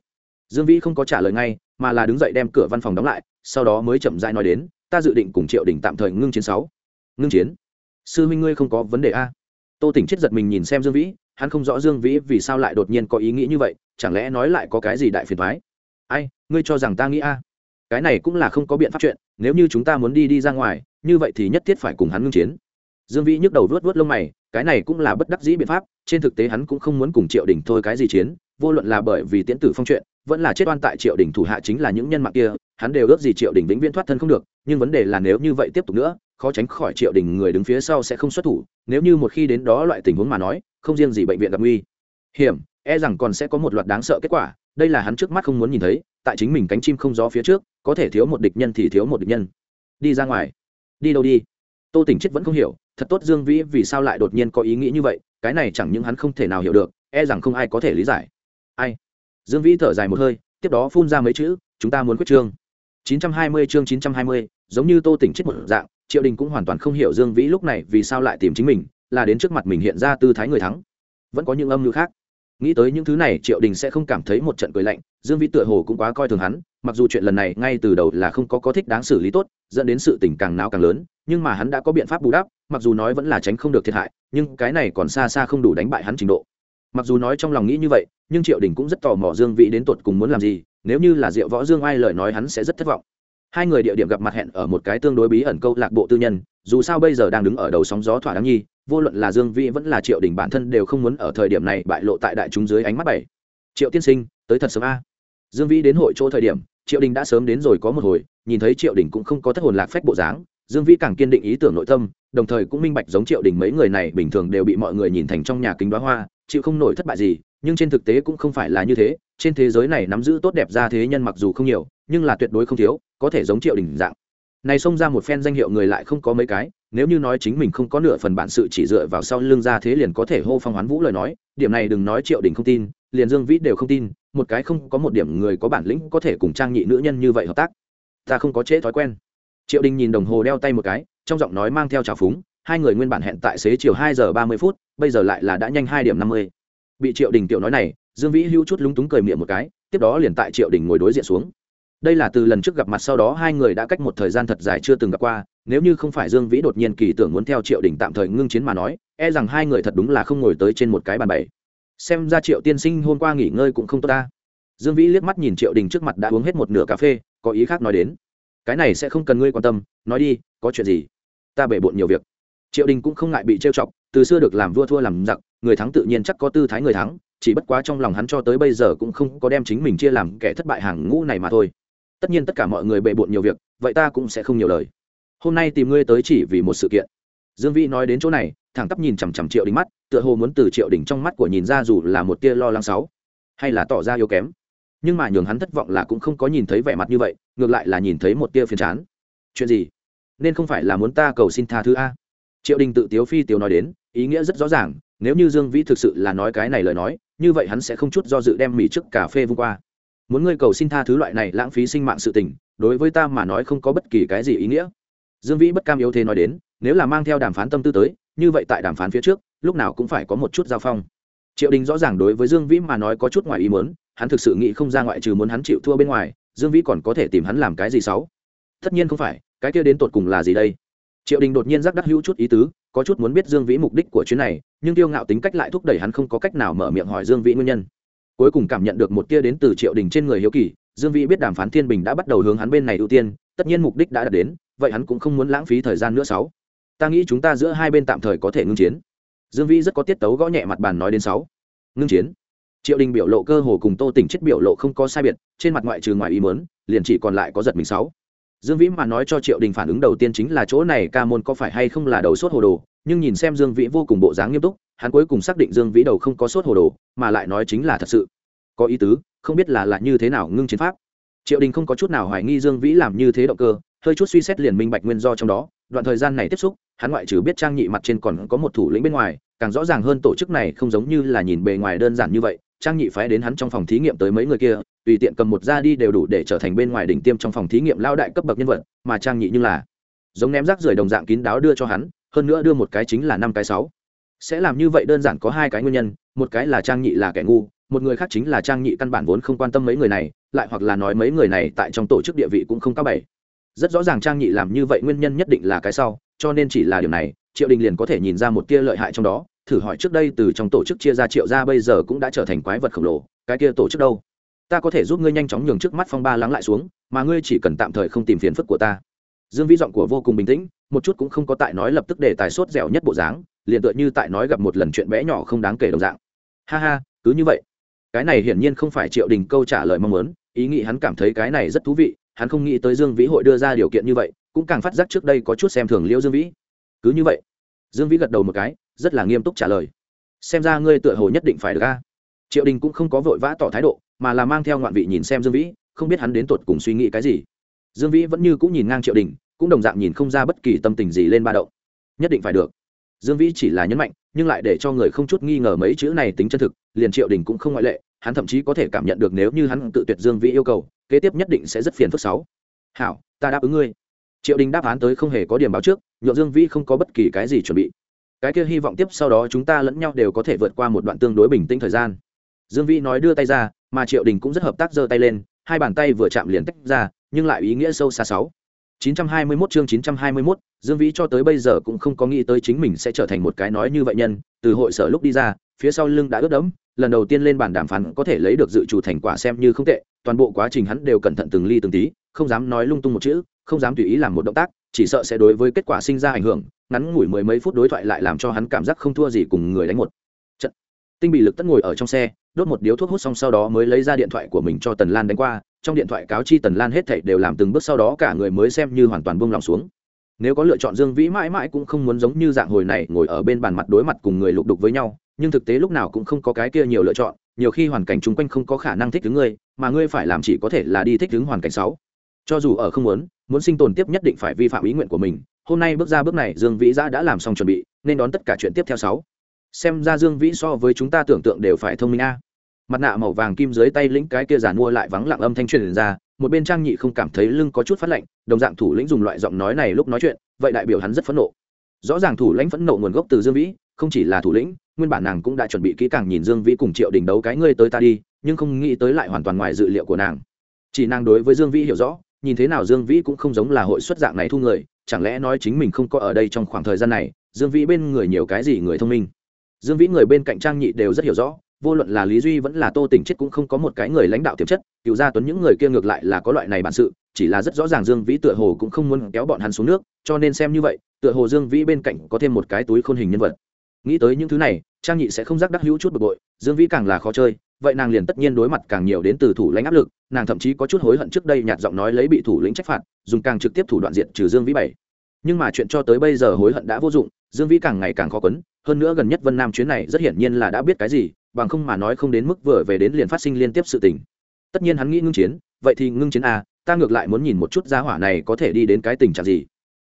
Dương vĩ không có trả lời ngay, mà là đứng dậy đem cửa văn phòng đóng lại, sau đó mới chậm rãi nói đến, ta dự định cùng triệu đình tạm thời ngưng chiến sáu. Ngưng chiến? Sư huynh ngươi không có vấn đề a? Tô tỉnh chết giật mình nhìn xem dương vĩ hắn không rõ dương vĩ vì sao lại đột nhiên có ý nghĩ như vậy, chẳng lẽ nói lại có cái gì đại phiền thoái ai, ngươi cho rằng ta nghĩ a? À? Cái này cũng là không có biện pháp chuyện, nếu như chúng ta muốn đi đi ra ngoài, như vậy thì nhất thiết phải cùng hắn ngưng chiến. Dương vĩ nhức đầu vớt vớt lông mày, cái này cũng là bất đắc dĩ biện pháp, trên thực tế hắn cũng không muốn cùng triệu đình thôi cái gì chiến, vô luận là bởi vì tiễn tử phong chuyện, vẫn là chết oan tại triệu đình thủ hạ chính là những nhân mạng kia, hắn đều ước gì triệu đình vĩnh viễn thoát thân không được, nhưng vấn đề là nếu như vậy tiếp tục nữa, khó tránh khỏi triệu đình người đứng phía sau sẽ không xuất thủ, nếu như một khi đến đó loại tình huống mà nói không riêng gì bệnh viện gặp nguy. Hiểm e rằng còn sẽ có một loạt đáng sợ kết quả đây là hắn trước mắt không muốn nhìn thấy tại chính mình cánh chim không gió phía trước có thể thiếu một địch nhân thì thiếu một địch nhân. Đi ra ngoài. Đi đâu đi? Tô tỉnh chết vẫn không hiểu thật tốt dương vĩ vì sao lại đột nhiên có ý nghĩ như vậy cái này chẳng những hắn không thể nào hiểu được e rằng không ai có thể lý giải. Ai? Dương vĩ thở dài một hơi tiếp đó phun ra mấy chữ chúng ta muốn quyết trương. 920 chương 920, giống như tô tỉnh chết một dạng triệu đình cũng hoàn toàn không hiểu dương vĩ lúc này vì sao lại tìm chính mình là đến trước mặt mình hiện ra tư thái người thắng. Vẫn có những âm mưu khác. Nghĩ tới những thứ này, triệu đình sẽ không cảm thấy một trận cười lạnh, dương vĩ tựa hồ cũng quá coi thường hắn, mặc dù chuyện lần này ngay từ đầu là không có có thích đáng xử lý tốt, dẫn đến sự tình càng náo càng lớn, nhưng mà hắn đã có biện pháp bù đắp, mặc dù nói vẫn là tránh không được thiệt hại, nhưng cái này còn xa xa không đủ đánh bại hắn trình độ. Mặc dù nói trong lòng nghĩ như vậy, nhưng triệu đình cũng rất tò mò dương vĩ đến tột cùng muốn làm gì, nếu như là diệu võ dương ai lời nói hắn sẽ rất thất vọng hai người địa điểm gặp mặt hẹn ở một cái tương đối bí ẩn câu lạc bộ tư nhân, dù sao bây giờ đang đứng ở đầu sóng gió thỏa đáng nhi, vô luận là dương vĩ vẫn là triệu đình bản thân đều không muốn ở thời điểm này bại lộ tại đại chúng dưới ánh mắt bảy. Triệu tiên sinh, tới thật sớm a. Dương vĩ đến hội chỗ thời điểm, triệu đình đã sớm đến rồi có một hồi, nhìn thấy triệu đình cũng không có thất hồn lạc phách bộ dáng, dương vĩ càng kiên định ý tưởng nội tâm, đồng thời cũng minh bạch giống triệu đình mấy người này bình thường đều bị mọi người nhìn thành trong nhà kính đoá hoa, chịu không nổi thất bại gì, nhưng trên thực tế cũng không phải là như thế, trên thế giới này nắm giữ tốt đẹp ra thế nhân mặc dù không nhiều nhưng là tuyệt đối không thiếu, có thể giống triệu đình dạng. Này xông ra một phen danh hiệu người lại không có mấy cái, nếu như nói chính mình không có nửa phần bản sự chỉ dựa vào sau lưng ra thế liền có thể hô phong hoán vũ lời nói, điểm này đừng nói triệu đình không tin, liền dương vĩ đều không tin, một cái không có một điểm người có bản lĩnh có thể cùng trang nhị nữ nhân như vậy hợp tác, ta không có trễ thói quen. Triệu đình nhìn đồng hồ đeo tay một cái, trong giọng nói mang theo trào phúng, hai người nguyên bản hẹn tại xế chiều hai giờ ba mươi phút, bây giờ lại là đã nhanh hai điểm năm mươi. Bị triệu đình tiểu nói này, dương vĩ hữu chút lúng túng cười miệng một cái, tiếp đó liền tại triệu đình ngồi đối diện xuống đây là từ lần trước gặp mặt sau đó hai người đã cách một thời gian thật dài chưa từng gặp qua, nếu như không phải dương vĩ đột nhiên kỳ tưởng muốn theo triệu đình tạm thời ngưng chiến mà nói e rằng hai người thật đúng là không ngồi tới trên một cái bàn bày xem ra triệu tiên sinh hôm qua nghỉ ngơi cũng không tốt ta. Dương vĩ liếc mắt nhìn triệu đình trước mặt đã uống hết một nửa cà phê, có ý khác nói đến. Cái này sẽ không cần ngươi quan tâm, nói đi, có chuyện gì? Ta bể bộn nhiều việc. Triệu đình cũng không ngại bị trêu chọc, từ xưa được làm vua thua làm giặc, người thắng tự nhiên chắc có tư thái người thắng, chỉ bất quá trong lòng hắn cho tới bây giờ cũng không có đem chính mình chia làm kẻ thất bại hàng ngũ này mà thôi tất nhiên tất cả mọi người bề bộn nhiều việc, vậy ta cũng sẽ không nhiều lời. Hôm nay tìm ngươi tới chỉ vì một sự kiện. Dương vĩ nói đến chỗ này, thẳng tắp nhìn chằm chằm triệu đình mắt, tựa hồ muốn từ triệu đình trong mắt của nhìn ra dù là một tia lo lắng sáu, hay là tỏ ra yếu kém. Nhưng mà nhường hắn thất vọng là cũng không có nhìn thấy vẻ mặt như vậy, ngược lại là nhìn thấy một tia phiền chán. Chuyện gì? Nên không phải là muốn ta cầu xin tha thứ a? Triệu đình tự tiếu phi tiếu nói đến, ý nghĩa rất rõ ràng, nếu như dương vĩ thực sự là nói cái này lời nói, như vậy hắn sẽ không chút do dự đem mỹ trước cà phê vung qua muốn ngươi cầu xin tha thứ loại này lãng phí sinh mạng sự tình, đối với ta mà nói không có bất kỳ cái gì ý nghĩa. Dương vĩ bất cam yếu thế nói đến, nếu là mang theo đàm phán tâm tư tới, như vậy tại đàm phán phía trước, lúc nào cũng phải có một chút giao phong. Triệu đình rõ ràng đối với dương vĩ mà nói có chút ngoài ý muốn, hắn thực sự nghĩ không ra ngoại trừ muốn hắn chịu thua bên ngoài, dương vĩ còn có thể tìm hắn làm cái gì xấu tất nhiên không phải, cái kia đến tột cùng là gì đây? Triệu đình đột nhiên giác đắc hữu chút ý tứ, có chút muốn biết dương vĩ mục đích của chuyến này, nhưng tiêu ngạo tính cách lại thúc đẩy hắn không có cách nào mở miệng hỏi dương vĩ nguyên nhân cuối cùng cảm nhận được một tia đến từ triệu đình trên người hiếu kỳ, dương vĩ biết đàm phán thiên bình đã bắt đầu hướng hắn bên này ưu tiên, tất nhiên mục đích đã đạt đến, vậy hắn cũng không muốn lãng phí thời gian nữa sáu. Ta nghĩ chúng ta giữa hai bên tạm thời có thể ngưng chiến. Dương vĩ rất có tiết tấu gõ nhẹ mặt bàn nói đến sáu. Ngưng chiến. Triệu đình biểu lộ cơ hồ cùng tô tỉnh chết biểu lộ không có sai biệt, trên mặt ngoại trừ ngoài ý mớn liền chỉ còn lại có giật mình sáu. Dương vĩ mà nói cho triệu đình phản ứng đầu tiên chính là chỗ này ca môn có phải hay không là đầu sốt hồ đồ, nhưng nhìn xem dương vĩ vô cùng bộ dáng nghiêm túc hắn cuối cùng xác định dương vĩ đầu không có sốt hồ đồ, mà lại nói chính là thật sự. Có ý tứ, không biết là là như thế nào ngưng chiến pháp. Triệu đình không có chút nào hoài nghi dương vĩ làm như thế động cơ, hơi chút suy xét liền minh bạch nguyên do trong đó. Đoạn thời gian này tiếp xúc, hắn ngoại trừ biết trang nhị mặt trên còn có một thủ lĩnh bên ngoài, càng rõ ràng hơn tổ chức này không giống như là nhìn bề ngoài đơn giản như vậy. Trang nhị phái đến hắn trong phòng thí nghiệm tới mấy người kia, tùy tiện cầm một ra đi đều đủ để trở thành bên ngoài đỉnh tiêm trong phòng thí nghiệm lao đại cấp bậc nhân vật, mà trang nhị như là giống ném rác rưởi đồng dạng kín đáo đưa cho hắn, hơn nữa đưa một cái chính là năm cái sáu sẽ làm như vậy đơn giản có hai cái nguyên nhân, một cái là trang nhị là kẻ ngu, một người khác chính là trang nhị căn bản vốn không quan tâm mấy người này, lại hoặc là nói mấy người này tại trong tổ chức địa vị cũng không cao bảy. Rất rõ ràng trang nhị làm như vậy nguyên nhân nhất định là cái sau, cho nên chỉ là điều này, triệu đình liền có thể nhìn ra một tia lợi hại trong đó, thử hỏi trước đây từ trong tổ chức chia ra triệu ra bây giờ cũng đã trở thành quái vật khổng lồ, cái kia tổ chức đâu? Ta có thể giúp ngươi nhanh chóng nhường trước mắt phong ba lắng lại xuống, mà ngươi chỉ cần tạm thời không tìm phiền phức của ta. Dương vĩ giọng của vô cùng bình tĩnh, một chút cũng không có tại nói lập tức để tài sốt dẻo nhất bộ dáng liền tựa như tại nói gặp một lần chuyện bé nhỏ không đáng kể đồng dạng. Ha ha, cứ như vậy. Cái này hiển nhiên không phải triệu đình câu trả lời mong muốn, ý nghĩ hắn cảm thấy cái này rất thú vị, hắn không nghĩ tới dương vĩ hội đưa ra điều kiện như vậy, cũng càng phát giác trước đây có chút xem thường liễu dương vĩ. Cứ như vậy, dương vĩ gật đầu một cái, rất là nghiêm túc trả lời. Xem ra ngươi tựa hồ nhất định phải được a. Triệu đình cũng không có vội vã tỏ thái độ, mà là mang theo ngoạn vị nhìn xem dương vĩ, không biết hắn đến tột cùng suy nghĩ cái gì. Dương vĩ vẫn như cũng nhìn ngang triệu đình, cũng đồng dạng nhìn không ra bất kỳ tâm tình gì lên ba động. Nhất định phải được dương vĩ chỉ là nhấn mạnh, nhưng lại để cho người không chút nghi ngờ mấy chữ này tính chân thực, liền triệu đình cũng không ngoại lệ, hắn thậm chí có thể cảm nhận được nếu như hắn tự tuyệt dương vĩ yêu cầu, kế tiếp nhất định sẽ rất phiền phức sáu. Hảo, ta đáp ứng ngươi. Triệu đình đáp án tới không hề có điểm báo trước nhộn dương vĩ không có bất kỳ cái gì chuẩn bị. Cái kia hy vọng tiếp sau đó chúng ta lẫn nhau đều có thể vượt qua một đoạn tương đối bình tĩnh thời gian. Dương vĩ nói đưa tay ra, mà triệu đình cũng rất hợp tác giơ tay lên, hai bàn tay vừa chạm liền tách ra, nhưng lại ý nghĩa sâu xa sáu. 921 chương 921, Dương Vĩ cho tới bây giờ cũng không có nghĩ tới chính mình sẽ trở thành một cái nói như vậy nhân, từ hội sở lúc đi ra, phía sau lưng đã ướt đẫm, lần đầu tiên lên bàn đàm phán có thể lấy được dự chủ thành quả xem như không tệ, toàn bộ quá trình hắn đều cẩn thận từng ly từng tí, không dám nói lung tung một chữ, không dám tùy ý làm một động tác, chỉ sợ sẽ đối với kết quả sinh ra ảnh hưởng, ngắn ngủi mười mấy phút đối thoại lại làm cho hắn cảm giác không thua gì cùng người đánh một trận. Tinh bị lực tất ngồi ở trong xe, đốt một điếu thuốc hút xong sau đó mới lấy ra điện thoại của mình cho Tần Lan đánh qua, trong điện thoại cáo chi tần lan hết thảy đều làm từng bước sau đó cả người mới xem như hoàn toàn buông lòng xuống. Nếu có lựa chọn dương vĩ mãi mãi cũng không muốn giống như dạng hồi này ngồi ở bên bàn mặt đối mặt cùng người lục đục với nhau, nhưng thực tế lúc nào cũng không có cái kia nhiều lựa chọn, nhiều khi hoàn cảnh chung quanh không có khả năng thích ứng ngươi, mà ngươi phải làm chỉ có thể là đi thích ứng hoàn cảnh sáu cho dù ở không muốn muốn sinh tồn tiếp nhất định phải vi phạm ý nguyện của mình, hôm nay bước ra bước này dương vĩ giã đã làm xong chuẩn bị, nên đón tất cả chuyện tiếp theo sáu. Xem ra dương vĩ so với chúng ta tưởng tượng đều phải thông minh a mặt nạ màu vàng kim dưới tay lĩnh cái kia giàn mua lại vắng lặng âm thanh truyền ra, một bên trang nhị không cảm thấy lưng có chút phát lạnh, đồng dạng thủ lĩnh dùng loại giọng nói này lúc nói chuyện, vậy đại biểu hắn rất phẫn nộ. Rõ ràng thủ lãnh phẫn nộ nguồn gốc từ dương vĩ, không chỉ là thủ lĩnh, nguyên bản nàng cũng đã chuẩn bị kỹ càng nhìn dương vĩ cùng triệu đình đấu cái ngươi tới ta đi, nhưng không nghĩ tới lại hoàn toàn ngoài dự liệu của nàng. Chỉ nàng đối với dương vĩ hiểu rõ, nhìn thế nào dương vĩ cũng không giống là hội xuất dạng này thu người, chẳng lẽ nói chính mình không có ở đây trong khoảng thời gian này, dương vĩ bên người nhiều cái gì người thông minh. Dương vĩ người bên cạnh trang nhị đều rất hiểu rõ vô luận là lý duy vẫn là tô tỉnh chết cũng không có một cái người lãnh đạo tiềm chất, cựu gia tuấn những người kia ngược lại là có loại này bản sự, chỉ là rất rõ ràng dương vĩ tựa hồ cũng không muốn kéo bọn hắn xuống nước, cho nên xem như vậy, tựa hồ dương vĩ bên cạnh có thêm một cái túi khôn hình nhân vật. Nghĩ tới những thứ này, trang nhị sẽ không giác đắc hữu chút bực bội, dương vĩ càng là khó chơi, vậy nàng liền tất nhiên đối mặt càng nhiều đến từ thủ lãnh áp lực, nàng thậm chí có chút hối hận trước đây nhạt giọng nói lấy bị thủ lĩnh trách phạt, dùng càng trực tiếp thủ đoạn diện trừ dương vĩ bảy. Nhưng mà chuyện cho tới bây giờ hối hận đã vô dụng, dương vĩ càng ngày càng khó quấn, hơn nữa gần nhất vân nam chuyến này rất hiển nhiên là đã biết cái gì bằng không mà nói không đến mức vừa về đến liền phát sinh liên tiếp sự tình. Tất nhiên hắn nghĩ ngưng chiến, vậy thì ngưng chiến a ta ngược lại muốn nhìn một chút gia hỏa này có thể đi đến cái tình trạng gì.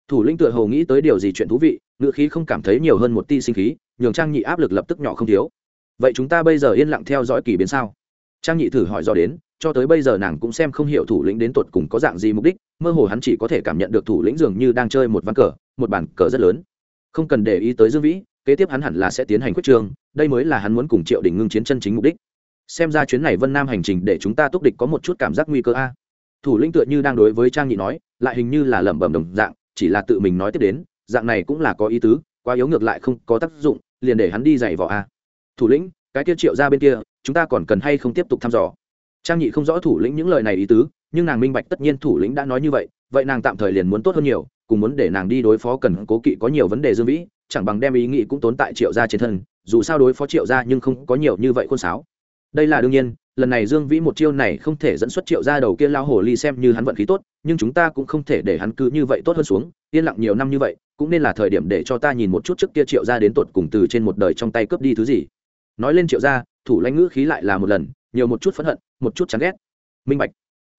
Thủ lĩnh tựa hồ nghĩ tới điều gì chuyện thú vị ngựa khí không cảm thấy nhiều hơn một ti sinh khí, nhường trang nhị áp lực lập tức nhỏ không thiếu. Vậy chúng ta bây giờ yên lặng theo dõi kỳ biến sao? Trang nhị thử hỏi do đến, cho tới bây giờ nàng cũng xem không hiểu thủ lĩnh đến tột cùng có dạng gì mục đích, mơ hồ hắn chỉ có thể cảm nhận được thủ lĩnh dường như đang chơi một ván cờ, một bàn cờ rất lớn. Không cần để ý tới dương vĩ, kế tiếp hắn hẳn là sẽ tiến hành quyết trường đây mới là hắn muốn cùng triệu đình ngưng chiến chân chính mục đích. Xem ra chuyến này vân nam hành trình để chúng ta túc địch có một chút cảm giác nguy cơ a. Thủ lĩnh tựa như đang đối với trang nhị nói, lại hình như là lẩm bẩm đồng dạng, chỉ là tự mình nói tiếp đến, dạng này cũng là có ý tứ, quá yếu ngược lại không có tác dụng, liền để hắn đi dạy vỏ a. Thủ lĩnh, cái kia triệu ra bên kia, chúng ta còn cần hay không tiếp tục thăm dò? Trang nhị không rõ thủ lĩnh những lời này ý tứ, nhưng nàng minh bạch tất nhiên thủ lĩnh đã nói như vậy vậy nàng tạm thời liền muốn tốt hơn nhiều, cùng muốn để nàng đi đối phó cần cố kỵ có nhiều vấn đề dương vĩ, chẳng bằng đem ý nghĩ cũng tốn tại triệu gia trên thân dù sao đối phó triệu gia nhưng không có nhiều như vậy khôn sáo. Đây là đương nhiên, lần này dương vĩ một chiêu này không thể dẫn xuất triệu gia đầu kia lao hồ ly xem như hắn vận khí tốt, nhưng chúng ta cũng không thể để hắn cứ như vậy tốt hơn xuống, yên lặng nhiều năm như vậy, cũng nên là thời điểm để cho ta nhìn một chút trước kia triệu ra đến tột cùng từ trên một đời trong tay cướp đi thứ gì. Nói lên triệu ra thủ lãnh ngữ khí lại là một lần, nhiều một chút phẫn hận, một chút chán ghét. Minh bạch.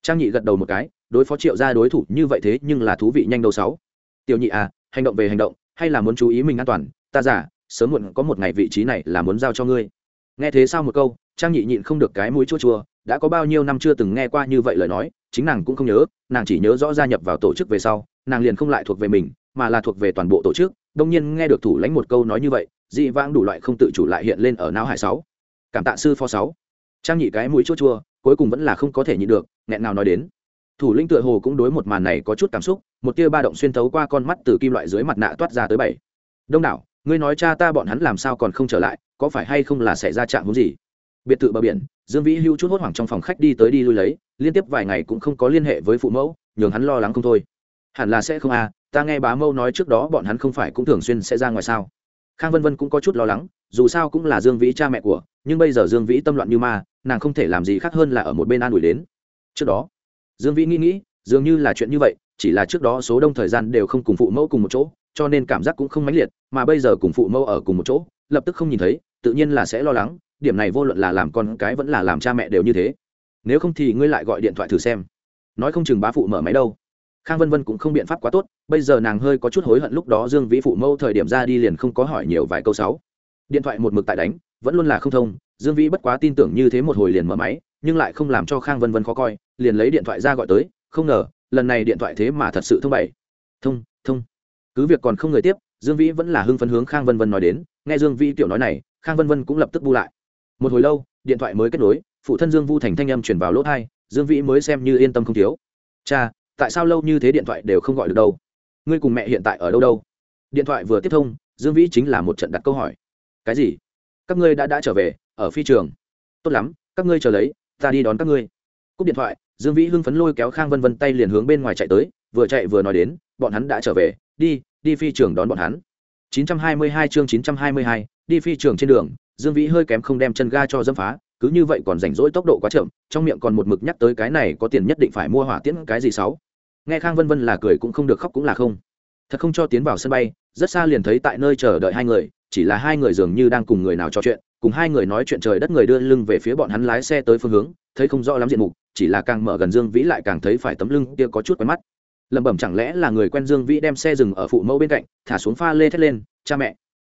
Trang nhị gật đầu một cái, đối phó triệu ra đối thủ như vậy thế nhưng là thú vị nhanh đầu sáu. Tiểu nhị à hành động về hành động, hay là muốn chú ý mình an toàn, ta giả sớm muộn có một ngày vị trí này là muốn giao cho ngươi. Nghe thế sao một câu, trang nhị nhịn không được cái mũi chua chua, đã có bao nhiêu năm chưa từng nghe qua như vậy lời nói, chính nàng cũng không nhớ, nàng chỉ nhớ rõ gia nhập vào tổ chức về sau, nàng liền không lại thuộc về mình, mà là thuộc về toàn bộ tổ chức, đông nhiên nghe được thủ lãnh một câu nói như vậy, dị vãng đủ loại không tự chủ lại hiện lên ở não hải sáu. Cảm tạ sư phó sáu. Trang nhị cái mũi chua chua, cuối cùng vẫn là không có thể nhịn được, nghẹn nào nói đến. Thủ lĩnh tựa hồ cũng đối một màn này có chút cảm xúc, một tia ba động xuyên thấu qua con mắt từ kim loại dưới mặt nạ toát ra tới bảy. Đông đảo ngươi nói cha ta bọn hắn làm sao còn không trở lại, có phải hay không là xảy ra trạng hướng gì? Biệt thự bờ biển, dương vĩ hưu chút hốt hoảng trong phòng khách đi tới đi lui lấy, liên tiếp vài ngày cũng không có liên hệ với phụ mẫu, nhường hắn lo lắng không thôi. Hẳn là sẽ không à ta nghe bá mâu nói trước đó bọn hắn không phải cũng thường xuyên sẽ ra ngoài sao? Khang vân vân cũng có chút lo lắng, dù sao cũng là dương vĩ cha mẹ của, nhưng bây giờ dương vĩ tâm loạn như ma, nàng không thể làm gì khác hơn là ở một bên an ủi đến. Trước đó, dương vĩ nghĩ nghĩ, dường như là chuyện như vậy, chỉ là trước đó số đông thời gian đều không cùng phụ mẫu cùng một chỗ cho nên cảm giác cũng không mãnh liệt, mà bây giờ cùng phụ mẫu ở cùng một chỗ, lập tức không nhìn thấy, tự nhiên là sẽ lo lắng, điểm này vô luận là làm con cái vẫn là làm cha mẹ đều như thế. Nếu không thì ngươi lại gọi điện thoại thử xem. Nói không chừng bá phụ mở máy đâu. Khang vân vân cũng không biện pháp quá tốt, bây giờ nàng hơi có chút hối hận lúc đó dương vĩ phụ mẫu thời điểm ra đi liền không có hỏi nhiều vài câu sáu. Điện thoại một mực tại đánh, vẫn luôn là không thông, dương vĩ bất quá tin tưởng như thế một hồi liền mở máy, nhưng lại không làm cho khang vân vân khó coi, liền lấy điện thoại ra gọi tới, không ngờ, lần này điện thoại thế mà thật sự thông bảy thông thông cứ việc còn không người tiếp, dương vĩ vẫn là hưng phấn hướng khang vân vân nói đến, nghe dương vĩ tiểu nói này, khang vân vân cũng lập tức bu lại. Một hồi lâu, điện thoại mới kết nối, phụ thân dương vu thành thanh âm chuyển vào lỗ thai, dương vĩ mới xem như yên tâm không thiếu. Cha, tại sao lâu như thế điện thoại đều không gọi được đâu? Ngươi cùng mẹ hiện tại ở đâu đâu? Điện thoại vừa tiếp thông, dương vĩ chính là một trận đặt câu hỏi. Cái gì? Các ngươi đã đã trở về, ở phi trường? Tốt lắm, các ngươi chờ lấy, ta đi đón các ngươi. Cúp điện thoại, dương vĩ hưng phấn lôi kéo khang vân vân tay liền hướng bên ngoài chạy tới, vừa chạy vừa nói đến, bọn hắn đã trở về đi đi phi trường đón bọn hắn. 922 chương 922, đi phi trường trên đường dương vĩ hơi kém không đem chân ga cho dâm phá cứ như vậy còn rảnh rỗi tốc độ quá chậm trong miệng còn một mực nhắc tới cái này có tiền nhất định phải mua hỏa tiễn cái gì sáu. Nghe khang vân vân là cười cũng không được khóc cũng là không. Thật không cho tiến vào sân bay rất xa liền thấy tại nơi chờ đợi hai người chỉ là hai người dường như đang cùng người nào trò chuyện cùng hai người nói chuyện trời đất người đưa lưng về phía bọn hắn lái xe tới phương hướng thấy không rõ lắm diện mục chỉ là càng mở gần dương vĩ lại càng thấy phải tấm lưng kia có chút quen mắt lẩm bẩm chẳng lẽ là người quen dương vĩ đem xe dừng ở phụ mẫu bên cạnh, thả xuống pha lê thét lên, cha mẹ.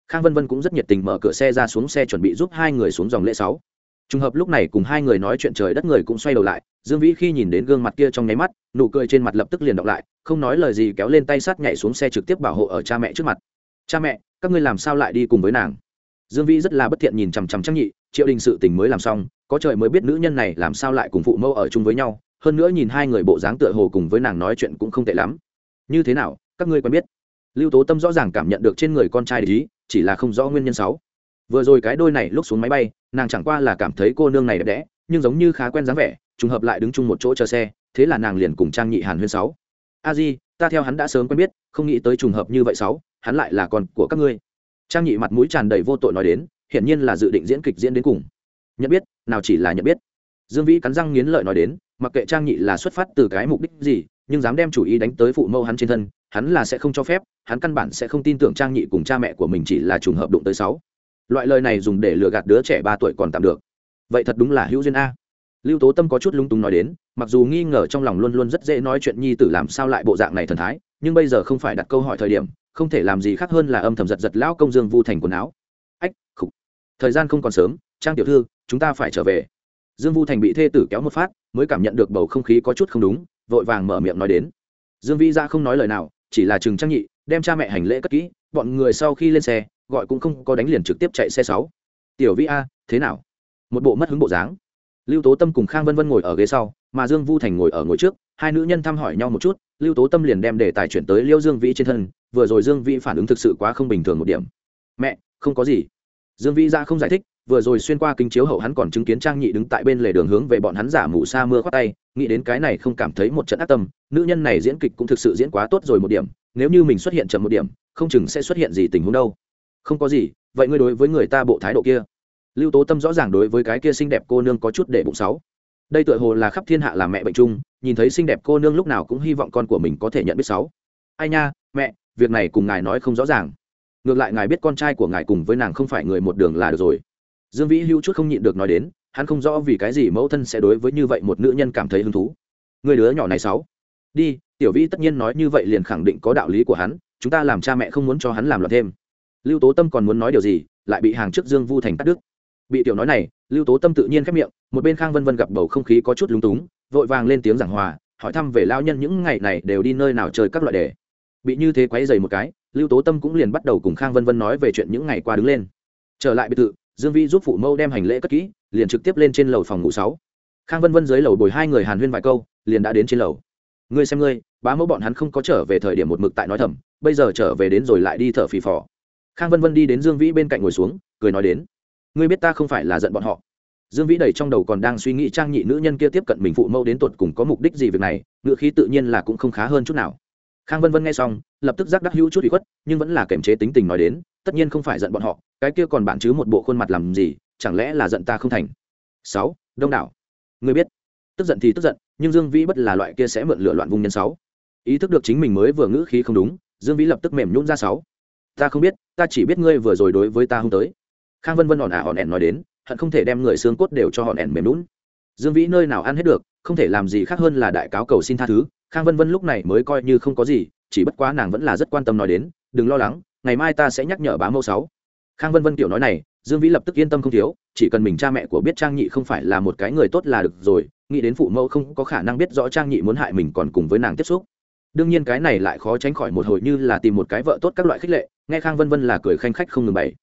Khang vân vân cũng rất nhiệt tình mở cửa xe ra xuống xe chuẩn bị giúp hai người xuống dòng lễ sáu. Trùng hợp lúc này cùng hai người nói chuyện trời đất người cũng xoay đầu lại, dương vĩ khi nhìn đến gương mặt kia trong nháy mắt, nụ cười trên mặt lập tức liền đọc lại, không nói lời gì kéo lên tay sát nhảy xuống xe trực tiếp bảo hộ ở cha mẹ trước mặt. Cha mẹ, các ngươi làm sao lại đi cùng với nàng? Dương vĩ rất là bất thiện nhìn chằm chằm trang nhị, triệu đình sự tình mới làm xong, có trời mới biết nữ nhân này làm sao lại cùng phụ mẫu ở chung với nhau hơn nữa nhìn hai người bộ dáng tựa hồ cùng với nàng nói chuyện cũng không tệ lắm. Như thế nào, các ngươi quen biết? Lưu tố tâm rõ ràng cảm nhận được trên người con trai để ý chỉ là không rõ nguyên nhân sáu. Vừa rồi cái đôi này lúc xuống máy bay, nàng chẳng qua là cảm thấy cô nương này đẹp đẽ, nhưng giống như khá quen dáng vẻ, trùng hợp lại đứng chung một chỗ chờ xe, thế là nàng liền cùng trang nhị hàn huyên sáu. A di, ta theo hắn đã sớm quen biết, không nghĩ tới trùng hợp như vậy sáu, hắn lại là con của các ngươi. Trang nhị mặt mũi tràn đầy vô tội nói đến, hiển nhiên là dự định diễn kịch diễn đến cùng. Nhận biết, nào chỉ là nhận biết. Dương vĩ cắn răng nghiến lợi nói đến mặc kệ trang nhị là xuất phát từ cái mục đích gì, nhưng dám đem chủ ý đánh tới phụ mẫu hắn trên thân, hắn là sẽ không cho phép, hắn căn bản sẽ không tin tưởng trang nhị cùng cha mẹ của mình chỉ là trùng hợp đụng tới sáu. Loại lời này dùng để lừa gạt đứa trẻ ba tuổi còn tạm được. Vậy thật đúng là hữu duyên a. Lưu tố tâm có chút lung túng nói đến, mặc dù nghi ngờ trong lòng luôn luôn rất dễ nói chuyện nhi tử làm sao lại bộ dạng này thần thái, nhưng bây giờ không phải đặt câu hỏi thời điểm, không thể làm gì khác hơn là âm thầm giật giật lão công dương vu thành quần áo. Ách, khục. Thời gian không còn sớm, trang tiểu thư, chúng ta phải trở về. Dương vu thành bị thê tử kéo một phát mới cảm nhận được bầu không khí có chút không đúng, vội vàng mở miệng nói đến. Dương vĩ ra không nói lời nào, chỉ là chừng trang nhị, đem cha mẹ hành lễ cất kỹ, bọn người sau khi lên xe, gọi cũng không có đánh liền trực tiếp chạy xe sáu. Tiểu vĩ a, thế nào? Một bộ mất hứng bộ dáng. Lưu tố tâm cùng khang vân vân ngồi ở ghế sau, mà dương vu thành ngồi ở ngồi trước, hai nữ nhân thăm hỏi nhau một chút, lưu tố tâm liền đem đề tài chuyển tới liêu dương vĩ trên thân, vừa rồi dương vĩ phản ứng thực sự quá không bình thường một điểm. Mẹ, không có gì dương vĩ ra không giải thích, vừa rồi xuyên qua kính chiếu hậu hắn còn chứng kiến trang nhị đứng tại bên lề đường hướng về bọn hắn giả mù sa mưa khoác tay, nghĩ đến cái này không cảm thấy một trận ác tâm, nữ nhân này diễn kịch cũng thực sự diễn quá tốt rồi một điểm, nếu như mình xuất hiện chậm một điểm, không chừng sẽ xuất hiện gì tình huống đâu. Không có gì, vậy ngươi đối với người ta bộ thái độ kia. Lưu tố tâm rõ ràng đối với cái kia xinh đẹp cô nương có chút để bụng sáu đây tựa hồ là khắp thiên hạ làm mẹ bệnh chung, nhìn thấy xinh đẹp cô nương lúc nào cũng hy vọng con của mình có thể nhận biết sáu ai nha, mẹ, việc này cùng ngài nói không rõ ràng ngược lại ngài biết con trai của ngài cùng với nàng không phải người một đường là được rồi. Dương vĩ hữu chút không nhịn được nói đến, hắn không rõ vì cái gì mẫu thân sẽ đối với như vậy một nữ nhân cảm thấy hứng thú. Người đứa nhỏ này sáu. Đi, tiểu vĩ tất nhiên nói như vậy liền khẳng định có đạo lý của hắn, chúng ta làm cha mẹ không muốn cho hắn làm loạn thêm. Lưu tố tâm còn muốn nói điều gì, lại bị hàng trước dương vu thành cắt đứt. Bị tiểu nói này, lưu tố tâm tự nhiên khép miệng, một bên khang vân vân gặp bầu không khí có chút lúng túng, vội vàng lên tiếng giảng hòa, hỏi thăm về lao nhân những ngày này đều đi nơi nào chơi các loại đề bị như thế quấy dày một cái, lưu tố tâm cũng liền bắt đầu cùng khang vân vân nói về chuyện những ngày qua đứng lên. Trở lại biệt thự, dương vi giúp phụ mâu đem hành lễ cất kỹ, liền trực tiếp lên trên lầu phòng ngủ sáu. Khang vân vân dưới lầu bồi hai người hàn huyên vài câu, liền đã đến trên lầu. Ngươi xem ngươi, bá mẫu bọn hắn không có trở về thời điểm một mực tại nói thầm, bây giờ trở về đến rồi lại đi thở phì phò. Khang vân vân đi đến dương vĩ bên cạnh ngồi xuống, cười nói đến, ngươi biết ta không phải là giận bọn họ. Dương vĩ đầy trong đầu còn đang suy nghĩ trang nhị nữ nhân kia tiếp cận mình phụ mẫu đến tột cùng có mục đích gì việc này ngựa khí tự nhiên là cũng không khá hơn chút nào khang vân vân nghe xong, lập tức giác đắc hữu chút bị khuất, nhưng vẫn là kềm chế tính tình nói đến, tất nhiên không phải giận bọn họ, cái kia còn bạn chứ một bộ khuôn mặt làm gì, chẳng lẽ là giận ta không thành? Sáu, đông đảo. Ngươi biết, tức giận thì tức giận, nhưng dương vĩ bất là loại kia sẽ mượn lửa loạn vùng nhân sáu. Ý thức được chính mình mới vừa ngữ khí không đúng, dương vĩ lập tức mềm nhún ra sáu. Ta không biết, ta chỉ biết ngươi vừa rồi đối với ta không tới. Khang vân vân hòn ả hòn ẻn nói đến, hận không thể đem người xương cốt đều cho hòn ẻn mềm lún dương vĩ nơi nào ăn hết được, không thể làm gì khác hơn là đại cáo cầu xin tha thứ khang vân vân lúc này mới coi như không có gì, chỉ bất quá nàng vẫn là rất quan tâm nói đến, đừng lo lắng, ngày mai ta sẽ nhắc nhở bá mẫu sáu. Khang vân vân kiểu nói này, dương vĩ lập tức yên tâm không thiếu, chỉ cần mình cha mẹ của biết trang nhị không phải là một cái người tốt là được rồi, nghĩ đến phụ mẫu không có khả năng biết rõ trang nhị muốn hại mình còn cùng với nàng tiếp xúc. Đương nhiên cái này lại khó tránh khỏi một hồi như là tìm một cái vợ tốt các loại khích lệ, nghe khang vân vân là cười khanh khách không ngừng bày.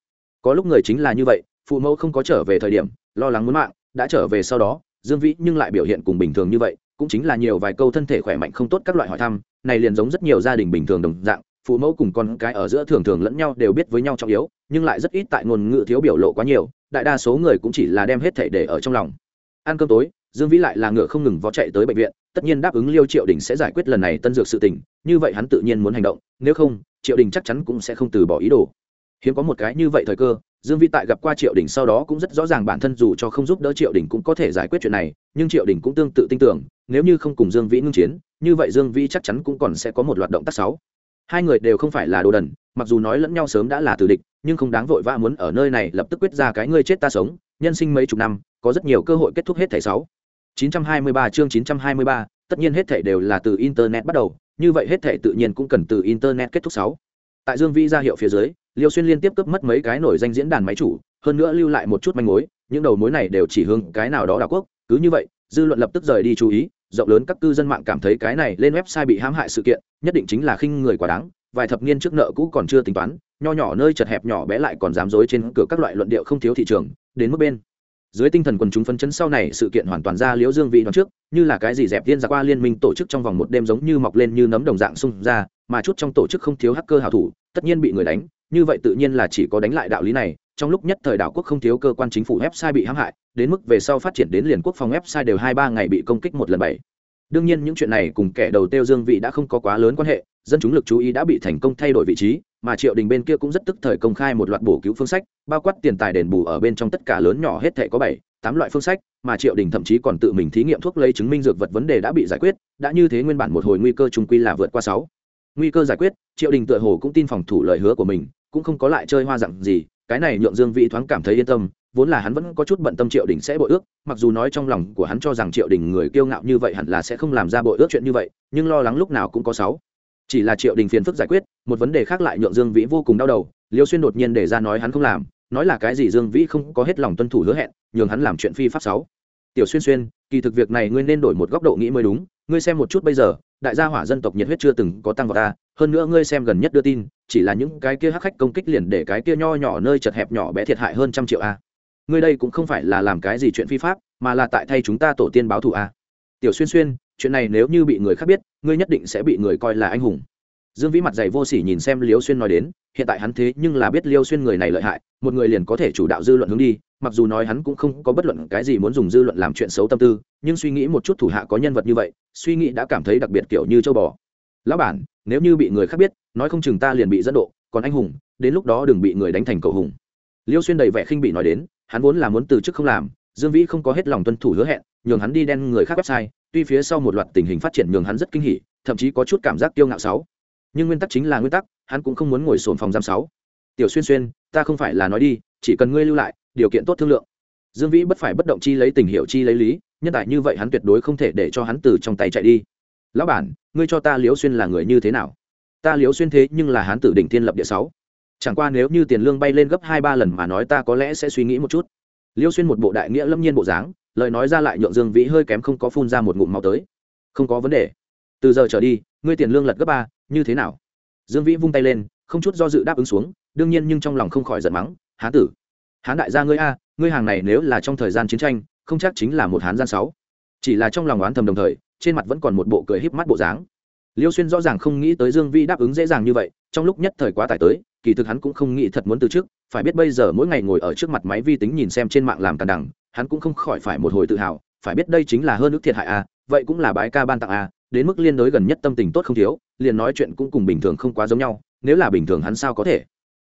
Có lúc người chính là như vậy, phụ mẫu không có trở về thời điểm, lo lắng muốn mạng, đã trở về sau đó, dương vĩ nhưng lại biểu hiện cùng bình thường như vậy cũng chính là nhiều vài câu thân thể khỏe mạnh không tốt các loại hỏi thăm, này liền giống rất nhiều gia đình bình thường đồng dạng, phụ mẫu cùng con cái ở giữa thường thường lẫn nhau đều biết với nhau trọng yếu, nhưng lại rất ít tại ngôn ngữ thiếu biểu lộ quá nhiều, đại đa số người cũng chỉ là đem hết thể để ở trong lòng. Ăn cơm tối, dương vĩ lại là ngựa không ngừng vó chạy tới bệnh viện, tất nhiên đáp ứng liêu triệu đình sẽ giải quyết lần này tân dược sự tình, như vậy hắn tự nhiên muốn hành động, nếu không, triệu đình chắc chắn cũng sẽ không từ bỏ ý đồ. Hiếm có một cái như vậy thời cơ dương vĩ tại gặp qua triệu đình sau đó cũng rất rõ ràng bản thân dù cho không giúp đỡ triệu đình cũng có thể giải quyết chuyện này nhưng triệu đình cũng tương tự tin tưởng nếu như không cùng dương vĩ ngưng chiến như vậy dương vĩ chắc chắn cũng còn sẽ có một loạt động tác sáu hai người đều không phải là đồ đần mặc dù nói lẫn nhau sớm đã là tử địch nhưng không đáng vội vã muốn ở nơi này lập tức quyết ra cái ngươi chết ta sống nhân sinh mấy chục năm có rất nhiều cơ hội kết thúc hết thảy sáu 923 chương 923, tất nhiên hết thảy đều là từ internet bắt đầu, như vậy hết thảy tự nhiên cũng cần từ internet kết thúc 6. Tại Dương Vi ra hiệu phía dưới, Liêu Xuyên liên tiếp cướp mất mấy cái nổi danh diễn đàn máy chủ, hơn nữa lưu lại một chút manh mối, những đầu mối này đều chỉ hướng cái nào đó đảo quốc, cứ như vậy, dư luận lập tức rời đi chú ý, rộng lớn các cư dân mạng cảm thấy cái này lên website bị hãm hại sự kiện, nhất định chính là khinh người quá đáng, vài thập niên trước nợ cũ còn chưa tính toán, nho nhỏ nơi chật hẹp nhỏ bé lại còn dám dối trên cửa các loại luận điệu không thiếu thị trường, đến mức bên dưới tinh thần quần chúng phấn chấn sau này sự kiện hoàn toàn ra liễu dương vị đoạn trước, như là cái gì dẹp tiên ra qua liên minh tổ chức trong vòng một đêm giống như mọc lên như nấm đồng dạng xung ra, mà chút trong tổ chức không thiếu hacker hảo thủ, tất nhiên bị người đánh, như vậy tự nhiên là chỉ có đánh lại đạo lý này, trong lúc nhất thời đảo quốc không thiếu cơ quan chính phủ website bị hãm hại, đến mức về sau phát triển đến liền quốc phòng website đều hai ba ngày bị công kích một lần bảy. Đương nhiên những chuyện này cùng kẻ đầu tiêu dương vị đã không có quá lớn quan hệ, dân chúng lực chú ý đã bị thành công thay đổi vị trí mà triệu đình bên kia cũng rất tức thời công khai một loạt bổ cứu phương sách, bao quát tiền tài đền bù ở bên trong tất cả lớn nhỏ hết thể có bảy, tám loại phương sách, mà triệu đình thậm chí còn tự mình thí nghiệm thuốc lấy chứng minh dược vật vấn đề đã bị giải quyết, đã như thế nguyên bản một hồi nguy cơ trung quy là vượt qua sáu. Nguy cơ giải quyết, triệu đình tựa hồ cũng tin phòng thủ lời hứa của mình, cũng không có lại chơi hoa dặn gì, cái này nhượng dương vị thoáng cảm thấy yên tâm, vốn là hắn vẫn có chút bận tâm triệu đình sẽ bội ước, mặc dù nói trong lòng của hắn cho rằng triệu đình người kiêu ngạo như vậy hẳn là sẽ không làm ra bội ước chuyện như vậy, nhưng lo lắng lúc nào cũng có sáu chỉ là triệu đình phiền phức giải quyết, một vấn đề khác lại nhượng dương vĩ vô cùng đau đầu, liêu xuyên đột nhiên để ra nói hắn không làm, nói là cái gì dương vĩ không có hết lòng tuân thủ hứa hẹn, nhường hắn làm chuyện phi pháp sáu. Tiểu xuyên xuyên, kỳ thực việc này ngươi nên đổi một góc độ nghĩ mới đúng, ngươi xem một chút bây giờ, đại gia hỏa dân tộc nhiệt huyết chưa từng có tăng vào ta, hơn nữa ngươi xem gần nhất đưa tin, chỉ là những cái kia hắc khách công kích liền để cái kia nho nhỏ nơi chật hẹp nhỏ bé thiệt hại hơn trăm triệu a. Ngươi đây cũng không phải là làm cái gì chuyện phi pháp, mà là tại thay chúng ta tổ tiên báo thù a. Tiểu xuyên xuyên chuyện này nếu như bị người khác biết, ngươi nhất định sẽ bị người coi là anh hùng. Dương vĩ mặt dày vô sỉ nhìn xem liêu xuyên nói đến, hiện tại hắn thế nhưng là biết liêu xuyên người này lợi hại, một người liền có thể chủ đạo dư luận hướng đi, mặc dù nói hắn cũng không có bất luận cái gì muốn dùng dư luận làm chuyện xấu tâm tư, nhưng suy nghĩ một chút thủ hạ có nhân vật như vậy, suy nghĩ đã cảm thấy đặc biệt kiểu như châu bò. Lão bản, nếu như bị người khác biết, nói không chừng ta liền bị dẫn độ, còn anh hùng, đến lúc đó đừng bị người đánh thành cầu hùng. Liêu xuyên đầy vẻ khinh bị nói đến, hắn vốn là muốn từ chức không làm, dương vĩ không có hết lòng tuân thủ hứa hẹn, nhường hắn đi đen người khác website tuy phía sau một loạt tình hình phát triển nhường hắn rất kinh hỉ, thậm chí có chút cảm giác kiêu ngạo sáu. Nhưng nguyên tắc chính là nguyên tắc, hắn cũng không muốn ngồi sồn phòng giam sáu. Tiểu xuyên xuyên, ta không phải là nói đi, chỉ cần ngươi lưu lại, điều kiện tốt thương lượng. Dương vĩ bất phải bất động chi lấy tình hiệu chi lấy lý, nhân tại như vậy hắn tuyệt đối không thể để cho hắn từ trong tay chạy đi. Lão bản, ngươi cho ta liễu xuyên là người như thế nào? Ta liễu xuyên thế nhưng là hắn tử đỉnh thiên lập địa sáu. Chẳng qua nếu như tiền lương bay lên gấp hai ba lần mà nói ta có lẽ sẽ suy nghĩ một chút. Liễu xuyên một bộ đại nghĩa lâm nhiên bộ dáng lời nói ra lại nhượng dương vĩ hơi kém không có phun ra một ngụm máu tới. Không có vấn đề. Từ giờ trở đi, ngươi tiền lương lật gấp ba, như thế nào? Dương vĩ vung tay lên, không chút do dự đáp ứng xuống, đương nhiên nhưng trong lòng không khỏi giận mắng, hán tử, hán đại gia ngươi a, ngươi hàng này nếu là trong thời gian chiến tranh, không chắc chính là một hán gian sáu. Chỉ là trong lòng oán thầm đồng thời, trên mặt vẫn còn một bộ cười híp mắt bộ dáng. Liêu xuyên rõ ràng không nghĩ tới dương vĩ đáp ứng dễ dàng như vậy, trong lúc nhất thời quá tải tới, kỳ thực hắn cũng không nghĩ thật muốn từ trước phải biết bây giờ mỗi ngày ngồi ở trước mặt máy vi tính nhìn xem trên mạng làm càn đẳng hắn cũng không khỏi phải một hồi tự hào, phải biết đây chính là hơn ước thiệt hại a vậy cũng là bái ca ban tặng a đến mức liên đối gần nhất tâm tình tốt không thiếu, liền nói chuyện cũng cùng bình thường không quá giống nhau, nếu là bình thường hắn sao có thể?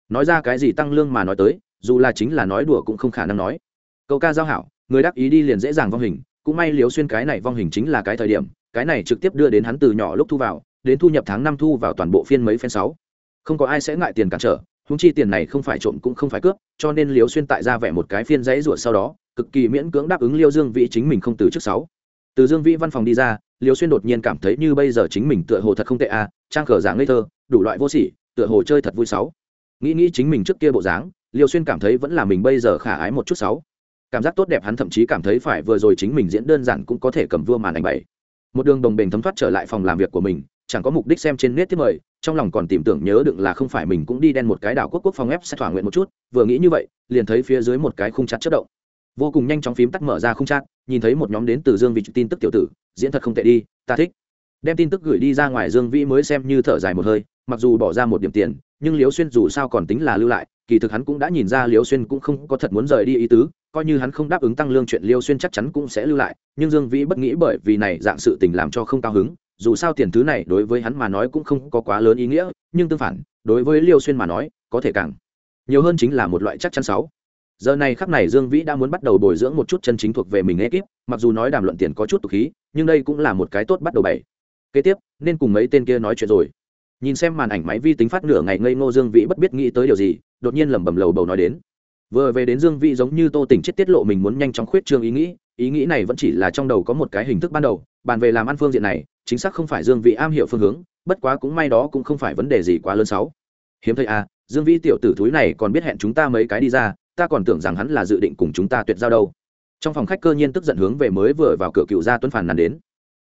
Nói ra cái gì tăng lương mà nói tới, dù là chính là nói đùa cũng không khả năng nói. Câu ca giao hảo, người đắc ý đi liền dễ dàng vong hình, cũng may liếu xuyên cái này vong hình chính là cái thời điểm, cái này trực tiếp đưa đến hắn từ nhỏ lúc thu vào, đến thu nhập tháng năm thu vào toàn bộ phiên mấy phen sáu. Không có ai sẽ ngại tiền cản trở húng chi tiền này không phải trộm cũng không phải cướp cho nên liều xuyên tại ra vẻ một cái phiên giấy ruột sau đó cực kỳ miễn cưỡng đáp ứng liêu dương vĩ chính mình không từ trước sáu. Từ dương vĩ văn phòng đi ra liêu xuyên đột nhiên cảm thấy như bây giờ chính mình tựa hồ thật không tệ à, trang cờ giả ngây thơ đủ loại vô sỉ tựa hồ chơi thật vui sáu. Nghĩ nghĩ chính mình trước kia bộ dáng liêu xuyên cảm thấy vẫn là mình bây giờ khả ái một chút sáu. Cảm giác tốt đẹp hắn thậm chí cảm thấy phải vừa rồi chính mình diễn đơn giản cũng có thể cầm vua màn ảnh bảy. Một đường đồng bền thấm thoát trở lại phòng làm việc của mình chẳng có mục đích xem trên nét tiếp mời, trong lòng còn tìm tưởng nhớ đựng là không phải mình cũng đi đen một cái đảo quốc quốc phòng ép sẽ thỏa nguyện một chút, vừa nghĩ như vậy, liền thấy phía dưới một cái khung chặt chất động. Vô cùng nhanh chóng phím tắt mở ra khung chặt nhìn thấy một nhóm đến từ dương vị tin tức tiểu tử, diễn thật không tệ đi, ta thích. Đem tin tức gửi đi ra ngoài dương vĩ mới xem như thở dài một hơi, mặc dù bỏ ra một điểm tiền, nhưng liễu xuyên dù sao còn tính là lưu lại, kỳ thực hắn cũng đã nhìn ra liễu xuyên cũng không có thật muốn rời đi ý tứ, coi như hắn không đáp ứng tăng lương chuyện liêu xuyên chắc chắn cũng sẽ lưu lại, nhưng dương vĩ bất nghĩ bởi vì này dạng sự tình làm cho không cao hứng dù sao tiền thứ này đối với hắn mà nói cũng không có quá lớn ý nghĩa, nhưng tương phản, đối với liêu xuyên mà nói, có thể càng nhiều hơn chính là một loại chắc chắn sáu. Giờ này khắp này dương vĩ đã muốn bắt đầu bồi dưỡng một chút chân chính thuộc về mình ekip, mặc dù nói đàm luận tiền có chút tục khí, nhưng đây cũng là một cái tốt bắt đầu bảy. Kế tiếp, nên cùng mấy tên kia nói chuyện rồi. Nhìn xem màn ảnh máy vi tính phát nửa ngày ngây ngô dương vĩ bất biết nghĩ tới điều gì, đột nhiên lẩm bẩm lầu bầu nói đến. Vừa về đến dương vĩ giống như tô tỉnh chết tiết lộ mình muốn nhanh chóng khuyết trương ý nghĩ ý nghĩ này vẫn chỉ là trong đầu có một cái hình thức ban đầu, bàn về làm ăn phương diện này, chính xác không phải dương vĩ am hiểu phương hướng, bất quá cũng may đó cũng không phải vấn đề gì quá lớn sáu hiếm thấy à dương vĩ tiểu tử thúi này còn biết hẹn chúng ta mấy cái đi ra, ta còn tưởng rằng hắn là dự định cùng chúng ta tuyệt giao đâu. Trong phòng khách cơ nhiên tức giận hướng về mới vừa vào cửa cựu gia tuấn phản nàn đến.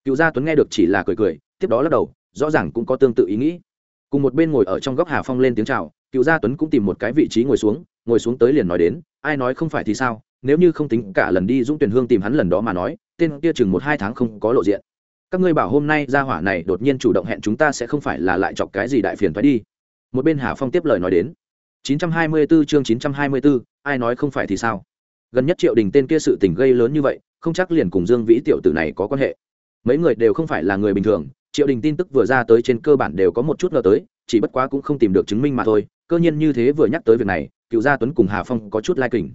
Cựu gia tuấn nghe được chỉ là cười cười, tiếp đó lắc đầu, rõ ràng cũng có tương tự ý nghĩ. Cùng một bên ngồi ở trong góc hà phong lên tiếng chào, cựu gia tuấn cũng tìm một cái vị trí ngồi xuống ngồi xuống tới liền nói đến, ai nói không phải thì sao nếu như không tính cả lần đi dũng tuyển hương tìm hắn lần đó mà nói tên kia chừng một hai tháng không có lộ diện. Các ngươi bảo hôm nay ra hỏa này đột nhiên chủ động hẹn chúng ta sẽ không phải là lại chọc cái gì đại phiền phải đi. Một bên hà phong tiếp lời nói đến. 924 chương 924, ai nói không phải thì sao? Gần nhất triệu đình tên kia sự tình gây lớn như vậy không chắc liền cùng dương vĩ tiểu tử này có quan hệ. Mấy người đều không phải là người bình thường triệu đình tin tức vừa ra tới trên cơ bản đều có một chút ngờ tới chỉ bất quá cũng không tìm được chứng minh mà thôi. Cơ nhiên như thế vừa nhắc tới việc này cựu gia tuấn cùng hà phong có chút lai kình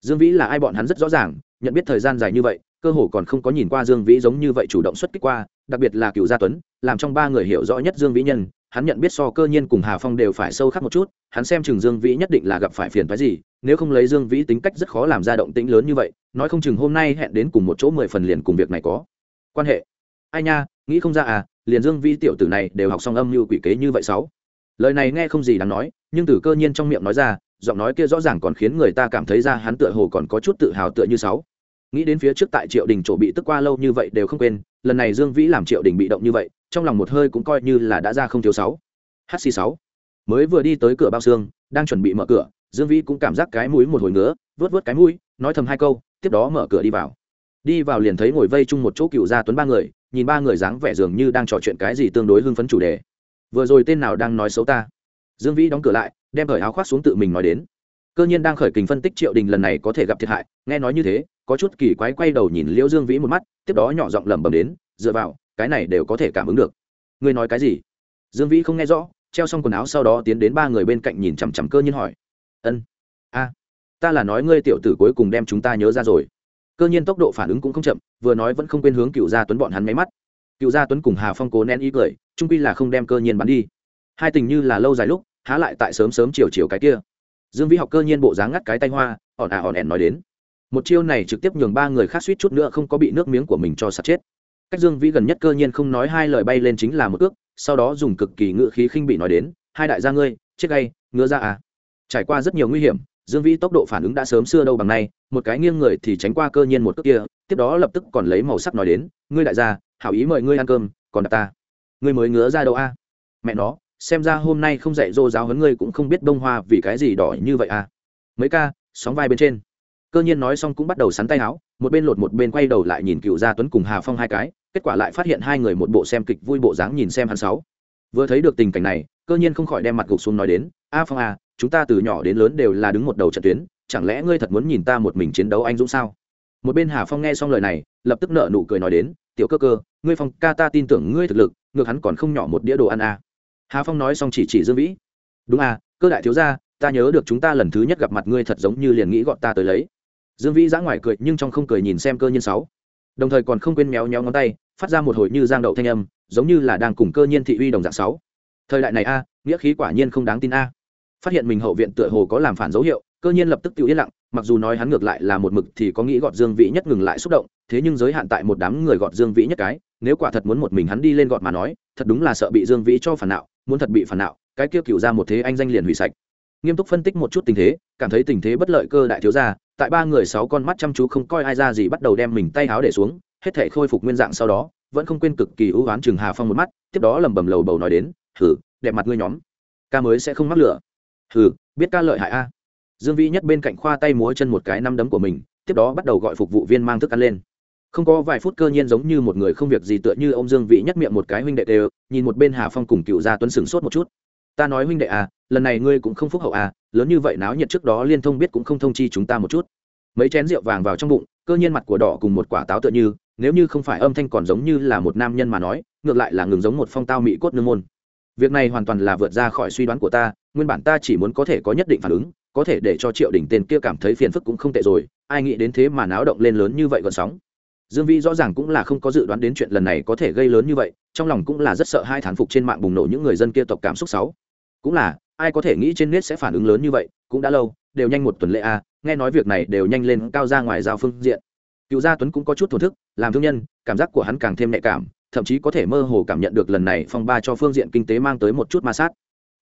dương vĩ là ai bọn hắn rất rõ ràng, nhận biết thời gian dài như vậy, cơ hồ còn không có nhìn qua dương vĩ giống như vậy chủ động xuất kích qua, đặc biệt là cựu gia tuấn, làm trong ba người hiểu rõ nhất dương vĩ nhân, hắn nhận biết so cơ nhiên cùng hà phong đều phải sâu khắc một chút, hắn xem chừng dương vĩ nhất định là gặp phải phiền phái gì, nếu không lấy dương vĩ tính cách rất khó làm ra động tĩnh lớn như vậy, nói không chừng hôm nay hẹn đến cùng một chỗ mười phần liền cùng việc này có quan hệ. Ai nha, nghĩ không ra à liền dương vĩ tiểu tử này đều học xong âm như quỷ kế như vậy sáu. Lời này nghe không gì đáng nói, nhưng từ cơ nhiên trong miệng nói ra giọng nói kia rõ ràng còn khiến người ta cảm thấy ra hắn tựa hồ còn có chút tự hào tựa như sáu. Nghĩ đến phía trước tại triệu đình chỗ bị tức qua lâu như vậy đều không quên, lần này dương vĩ làm triệu đình bị động như vậy, trong lòng một hơi cũng coi như là đã ra không thiếu sáu. Hc sáu. Mới vừa đi tới cửa bao xương, đang chuẩn bị mở cửa, dương vĩ cũng cảm giác cái mũi một hồi ngứa vớt vớt cái mũi, nói thầm hai câu, tiếp đó mở cửa đi vào. Đi vào liền thấy ngồi vây chung một chỗ cựu gia tuấn ba người, nhìn ba người dáng vẻ dường như đang trò chuyện cái gì tương đối hưng phấn chủ đề. Vừa rồi tên nào đang nói xấu ta? Dương vĩ đóng cửa lại đem cởi áo khoác xuống tự mình nói đến. Cơ nhiên đang khởi kình phân tích triệu đình lần này có thể gặp thiệt hại, nghe nói như thế, có chút kỳ quái quay đầu nhìn liễu dương vĩ một mắt, tiếp đó nhỏ giọng lẩm bẩm đến, dựa vào, cái này đều có thể cảm ứng được. Ngươi nói cái gì? Dương vĩ không nghe rõ, treo xong quần áo sau đó tiến đến ba người bên cạnh nhìn chằm chằm cơ nhiên hỏi. Ân. A. Ta là nói ngươi tiểu tử cuối cùng đem chúng ta nhớ ra rồi. Cơ nhiên tốc độ phản ứng cũng không chậm, vừa nói vẫn không quên hướng cựu gia tuấn bọn hắn máy mắt. Cựu gia tuấn cùng hà phong cố nén ý cười trung quy là không đem cơ nhiên bắn đi. Hai tình như là lâu dài lúc há lại tại sớm sớm chiều chiều cái kia. Dương vĩ học cơ nhiên bộ dáng ngắt cái tay hoa ỏn à ỏn ẻn nói đến. Một chiêu này trực tiếp nhường ba người khác suýt chút nữa không có bị nước miếng của mình cho sạt chết. Cách dương vĩ gần nhất cơ nhiên không nói hai lời bay lên chính là một ước, sau đó dùng cực kỳ ngự khí khinh bị nói đến, hai đại gia ngươi, chết gay ngứa ra à. Trải qua rất nhiều nguy hiểm, dương vĩ tốc độ phản ứng đã sớm xưa đâu bằng nay, một cái nghiêng người thì tránh qua cơ nhiên một cước kia, tiếp đó lập tức còn lấy màu sắc nói đến, ngươi đại gia, hảo ý mời ngươi ăn cơm, còn đặt ta. Ngươi mới ngứa ra đâu a? Mẹ nó xem ra hôm nay không dạy dô giáo huấn ngươi cũng không biết bông hoa vì cái gì đỏ như vậy à. Mấy ca, sóng vai bên trên. Cơ nhiên nói xong cũng bắt đầu sắn tay áo, một bên lột một bên quay đầu lại nhìn cựu gia tuấn cùng hà phong hai cái, kết quả lại phát hiện hai người một bộ xem kịch vui bộ dáng nhìn xem hắn sáu. Vừa thấy được tình cảnh này, cơ nhiên không khỏi đem mặt gục xuống nói đến, a phong à chúng ta từ nhỏ đến lớn đều là đứng một đầu trận tuyến, chẳng lẽ ngươi thật muốn nhìn ta một mình chiến đấu anh dũng sao? Một bên hà phong nghe xong lời này, lập tức nợ nụ cười nói đến, tiểu cơ cơ, ngươi phong ca ta tin tưởng ngươi thực lực, ngược hắn còn không nhỏ một đĩa đồ ăn à hà phong nói xong chỉ chỉ dương vĩ. Đúng à cơ đại thiếu gia, ta nhớ được chúng ta lần thứ nhất gặp mặt ngươi thật giống như liền nghĩ gọn ta tới lấy. Dương vĩ giã ngoài cười nhưng trong không cười nhìn xem cơ nhiên sáu. Đồng thời còn không quên méo méo ngón tay, phát ra một hồi như giang đậu thanh âm, giống như là đang cùng cơ nhiên thị uy đồng dạng sáu. Thời đại này a, nghĩa khí quả nhiên không đáng tin a. Phát hiện mình hậu viện tựa hồ có làm phản dấu hiệu, cơ nhiên lập tức tự yên lặng, mặc dù nói hắn ngược lại là một mực thì có nghĩ gọt dương vĩ nhất ngừng lại xúc động, thế nhưng giới hạn tại một đám người gọt dương vĩ nhất cái, nếu quả thật muốn một mình hắn đi lên gọt mà nói, thật đúng là sợ bị dương vĩ cho phản nạo muốn thật bị phản nạo, cái kia cựu ra một thế anh danh liền hủy sạch. Nghiêm túc phân tích một chút tình thế, cảm thấy tình thế bất lợi cơ đại thiếu gia, tại ba người sáu con mắt chăm chú không coi ai ra gì bắt đầu đem mình tay háo để xuống, hết thể khôi phục nguyên dạng sau đó, vẫn không quên cực kỳ ưu oán chừng hà phong một mắt, tiếp đó lẩm bẩm lầu bầu nói đến, hử, đẹp mặt ngươi nhóm, ca mới sẽ không mắc lửa. Hử, biết ca lợi hại a. Dương vĩ nhất bên cạnh khoa tay múa chân một cái năm đấm của mình, tiếp đó bắt đầu gọi phục vụ viên mang thức ăn lên không có vài phút cơ nhiên giống như một người không việc gì tựa như ông dương vĩ nhất miệng một cái huynh đệ đều, nhìn một bên hà phong cùng cựu gia tuấn sửng sốt một chút. Ta nói huynh đệ à lần này ngươi cũng không phúc hậu à lớn như vậy náo nhiệt trước đó liên thông biết cũng không thông chi chúng ta một chút. Mấy chén rượu vàng vào trong bụng, cơ nhiên mặt của đỏ cùng một quả táo tựa như, nếu như không phải âm thanh còn giống như là một nam nhân mà nói, ngược lại là ngừng giống một phong tao mỹ cốt nương môn. Việc này hoàn toàn là vượt ra khỏi suy đoán của ta, nguyên bản ta chỉ muốn có thể có nhất định phản ứng, có thể để cho triệu đỉnh tên kia cảm thấy phiền phức cũng không tệ rồi, ai nghĩ đến thế mà náo động lên lớn như vậy còn sóng dương vĩ rõ ràng cũng là không có dự đoán đến chuyện lần này có thể gây lớn như vậy trong lòng cũng là rất sợ hai thán phục trên mạng bùng nổ những người dân kia tộc cảm xúc sáu cũng là ai có thể nghĩ trên nét sẽ phản ứng lớn như vậy cũng đã lâu đều nhanh một tuần lễ a à, nghe nói việc này đều nhanh lên cao ra ngoài giao phương diện. Cựu gia tuấn cũng có chút thổn thức làm thương nhân cảm giác của hắn càng thêm nhạy cảm thậm chí có thể mơ hồ cảm nhận được lần này phong ba cho phương diện kinh tế mang tới một chút ma sát.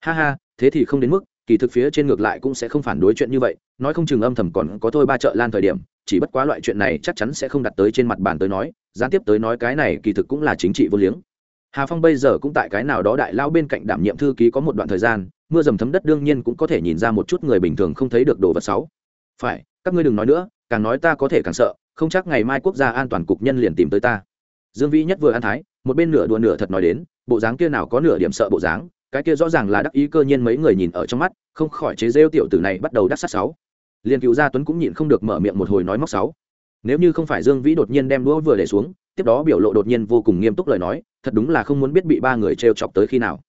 Ha ha thế thì không đến mức kỳ thực phía trên ngược lại cũng sẽ không phản đối chuyện như vậy, nói không chừng âm thầm còn có thôi ba chợ lan thời điểm, chỉ bất quá loại chuyện này chắc chắn sẽ không đặt tới trên mặt bàn tới nói, gián tiếp tới nói cái này kỳ thực cũng là chính trị vô liếng. Hà phong bây giờ cũng tại cái nào đó đại lao bên cạnh đảm nhiệm thư ký có một đoạn thời gian, mưa dầm thấm đất đương nhiên cũng có thể nhìn ra một chút người bình thường không thấy được đồ vật sáu phải, các ngươi đừng nói nữa, càng nói ta có thể càng sợ, không chắc ngày mai quốc gia an toàn cục nhân liền tìm tới ta. Dương vĩ nhất vừa an thái, một bên nửa đùa nửa thật nói đến, bộ dáng kia nào có nửa điểm sợ bộ dáng cái kia rõ ràng là đắc ý cơ nhiên mấy người nhìn ở trong mắt không khỏi chế rêu tiểu tử này bắt đầu đắc sát sáu. Liền cựu gia tuấn cũng nhịn không được mở miệng một hồi nói móc sáu. Nếu như không phải dương vĩ đột nhiên đem đũa vừa để xuống tiếp đó biểu lộ đột nhiên vô cùng nghiêm túc lời nói thật đúng là không muốn biết bị ba người trêu chọc tới khi nào.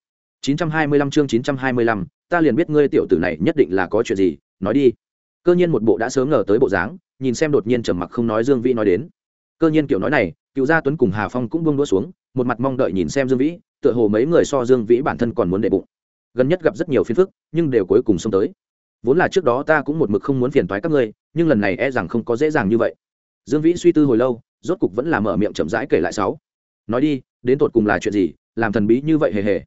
925 chương 925, ta liền biết ngươi tiểu tử này nhất định là có chuyện gì nói đi. Cơ nhiên một bộ đã sớm ngờ tới bộ dáng nhìn xem đột nhiên trầm mặc không nói dương vĩ nói đến. Cơ nhiên kiểu nói này cựu gia tuấn cùng hà phong cũng buông đũa xuống một mặt mong đợi nhìn xem dương vĩ tựa hồ mấy người so dương vĩ bản thân còn muốn đệ bụng. Gần nhất gặp rất nhiều phiền phức, nhưng đều cuối cùng xông tới. Vốn là trước đó ta cũng một mực không muốn phiền toái các ngươi, nhưng lần này e rằng không có dễ dàng như vậy. Dương vĩ suy tư hồi lâu, rốt cục vẫn là mở miệng chậm rãi kể lại sáu. Nói đi, đến tột cùng là chuyện gì, làm thần bí như vậy hề hề.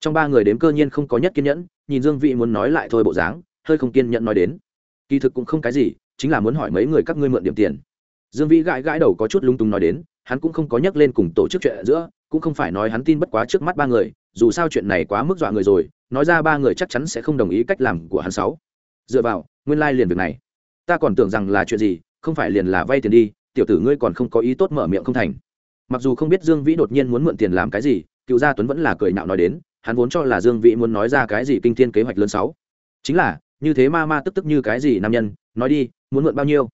Trong ba người đếm cơ nhiên không có nhất kiên nhẫn, nhìn dương vĩ muốn nói lại thôi bộ dáng, hơi không kiên nhẫn nói đến. Kỳ thực cũng không cái gì, chính là muốn hỏi mấy người các ngươi mượn điểm tiền. Dương vĩ gãi gãi đầu có chút lung tung nói đến, hắn cũng không có nhắc lên cùng tổ chức chuyện giữa cũng không phải nói hắn tin bất quá trước mắt ba người, dù sao chuyện này quá mức dọa người rồi, nói ra ba người chắc chắn sẽ không đồng ý cách làm của hắn sáu. Dựa vào, nguyên lai、like、liền việc này. Ta còn tưởng rằng là chuyện gì, không phải liền là vay tiền đi, tiểu tử ngươi còn không có ý tốt mở miệng không thành. Mặc dù không biết dương vĩ đột nhiên muốn mượn tiền làm cái gì, cựu gia tuấn vẫn là cười nạo nói đến, hắn vốn cho là dương vĩ muốn nói ra cái gì kinh thiên kế hoạch lớn sáu. Chính là, như thế ma ma tức tức như cái gì nam nhân, nói đi, muốn mượn bao nhiêu?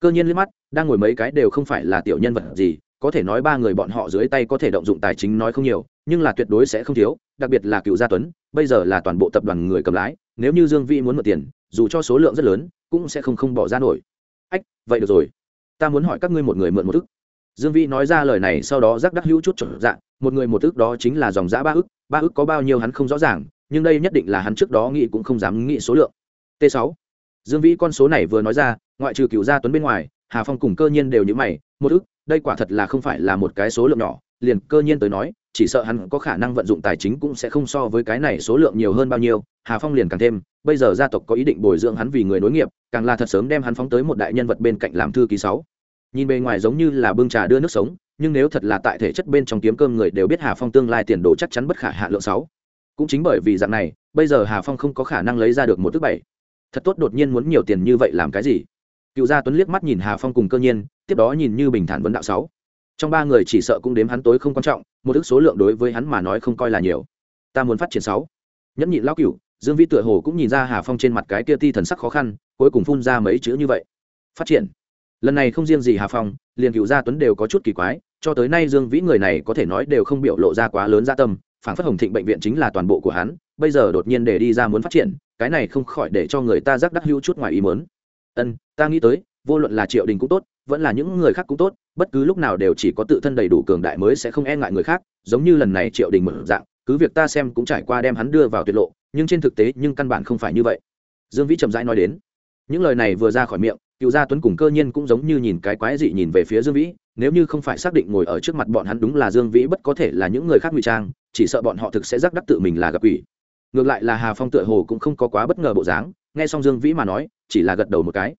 Cơ nhiên liếc mắt, đang ngồi mấy cái đều không phải là tiểu nhân vật gì có thể nói ba người bọn họ dưới tay có thể động dụng tài chính nói không nhiều, nhưng là tuyệt đối sẽ không thiếu, đặc biệt là cựu gia tuấn, bây giờ là toàn bộ tập đoàn người cầm lái, nếu như dương vĩ muốn mượn tiền, dù cho số lượng rất lớn, cũng sẽ không không bỏ ra nổi. Ách, vậy được rồi. Ta muốn hỏi các ngươi một người mượn một ức. Dương vĩ nói ra lời này sau đó rắc đắc hữu chút trở dạng một người một ức đó chính là dòng giã ba ức ba ức có bao nhiêu hắn không rõ ràng, nhưng đây nhất định là hắn trước đó nghĩ cũng không dám nghĩ số lượng. T 6 dương vĩ con số này vừa nói ra, ngoại trừ cựu gia tuấn bên ngoài, hà phong cùng cơ nhiên đều như mày, một ức đây quả thật là không phải là một cái số lượng nhỏ, liền cơ nhiên tới nói, chỉ sợ hắn có khả năng vận dụng tài chính cũng sẽ không so với cái này số lượng nhiều hơn bao nhiêu, hà phong liền càng thêm, bây giờ gia tộc có ý định bồi dưỡng hắn vì người nối nghiệp, càng là thật sớm đem hắn phóng tới một đại nhân vật bên cạnh làm thư ký sáu. Nhìn bề ngoài giống như là bưng trà đưa nước sống, nhưng nếu thật là tại thể chất bên trong kiếm cơm người đều biết hà phong tương lai tiền đồ chắc chắn bất khả hạ lượng sáu. Cũng chính bởi vì dạng này, bây giờ hà phong không có khả năng lấy ra được một thứ bảy. Thật tốt đột nhiên muốn nhiều tiền như vậy làm cái gì? Cựu gia tuấn liếc mắt nhìn hà phong cùng cơ nhiên, tiếp đó nhìn như bình thản vấn đạo sáu. Trong ba người chỉ sợ cũng đếm hắn tối không quan trọng, một ước số lượng đối với hắn mà nói không coi là nhiều. Ta muốn phát triển sáu. Nhẫn nhịn lão cựu dương vĩ tựa hồ cũng nhìn ra hà phong trên mặt cái kia ti thần sắc khó khăn, cuối cùng phun ra mấy chữ như vậy. Phát triển. Lần này không riêng gì hà phong, liền cựu gia tuấn đều có chút kỳ quái, cho tới nay dương vĩ người này có thể nói đều không biểu lộ ra quá lớn gia tâm, phản phất hồng thịnh bệnh viện chính là toàn bộ của hắn, bây giờ đột nhiên để đi ra muốn phát triển, cái này không khỏi để cho người ta giác đắc hữu chút ngoài ý mớn ân, ta nghĩ tới, vô luận là triệu đình cũng tốt, vẫn là những người khác cũng tốt, bất cứ lúc nào đều chỉ có tự thân đầy đủ cường đại mới sẽ không e ngại người khác, giống như lần này triệu đình mở dạng, cứ việc ta xem cũng trải qua đem hắn đưa vào tuyệt lộ, nhưng trên thực tế, nhưng căn bản không phải như vậy. Dương vĩ chậm rãi nói đến. Những lời này vừa ra khỏi miệng, cựu gia tuấn cùng cơ nhiên cũng giống như nhìn cái quái dị nhìn về phía dương vĩ, nếu như không phải xác định ngồi ở trước mặt bọn hắn đúng là dương vĩ bất có thể là những người khác ngụy trang, chỉ sợ bọn họ thực sẽ giác đắc tự mình là gặp ủy ngược lại là hà phong tựa hồ cũng không có quá bất ngờ bộ dáng, nghe xong dương vĩ mà nói, chỉ là gật đầu một cái.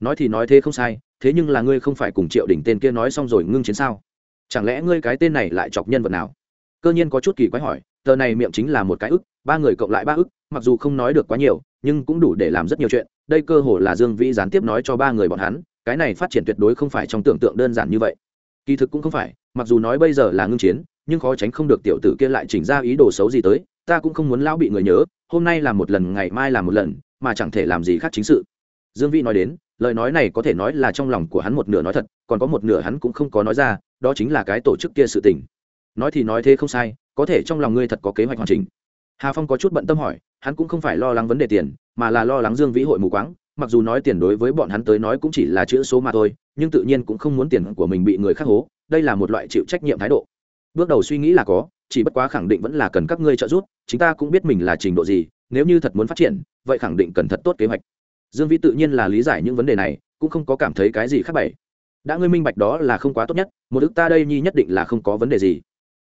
Nói thì nói thế không sai, thế nhưng là ngươi không phải cùng triệu đỉnh tên kia nói xong rồi ngưng chiến sao? Chẳng lẽ ngươi cái tên này lại chọc nhân vật nào? Cơ nhiên có chút kỳ quái hỏi, tờ này miệng chính là một cái ức, ba người cộng lại ba ức, mặc dù không nói được quá nhiều, nhưng cũng đủ để làm rất nhiều chuyện. Đây cơ hồ là dương vĩ gián tiếp nói cho ba người bọn hắn, cái này phát triển tuyệt đối không phải trong tưởng tượng đơn giản như vậy. Kỳ thực cũng không phải, mặc dù nói bây giờ là ngưng chiến, nhưng khó tránh không được tiểu tử kia lại chỉnh ra ý đồ xấu gì tới ta cũng không muốn lão bị người nhớ, hôm nay làm một lần, ngày mai làm một lần, mà chẳng thể làm gì khác chính sự. Dương vĩ nói đến, lời nói này có thể nói là trong lòng của hắn một nửa nói thật, còn có một nửa hắn cũng không có nói ra, đó chính là cái tổ chức kia sự tình. Nói thì nói thế không sai, có thể trong lòng ngươi thật có kế hoạch hoàn chỉnh. Hà phong có chút bận tâm hỏi, hắn cũng không phải lo lắng vấn đề tiền, mà là lo lắng dương vĩ hội mù quáng, mặc dù nói tiền đối với bọn hắn tới nói cũng chỉ là chữ số mà thôi, nhưng tự nhiên cũng không muốn tiền của mình bị người khác hố, đây là một loại chịu trách nhiệm thái độ. Bước đầu suy nghĩ là có chỉ bất quá khẳng định vẫn là cần các ngươi trợ giúp chúng ta cũng biết mình là trình độ gì, nếu như thật muốn phát triển, vậy khẳng định cần thật tốt kế hoạch. Dương vĩ tự nhiên là lý giải những vấn đề này, cũng không có cảm thấy cái gì khác bày đã ngươi minh bạch đó là không quá tốt nhất, một đứa ta đây nhi nhất định là không có vấn đề gì.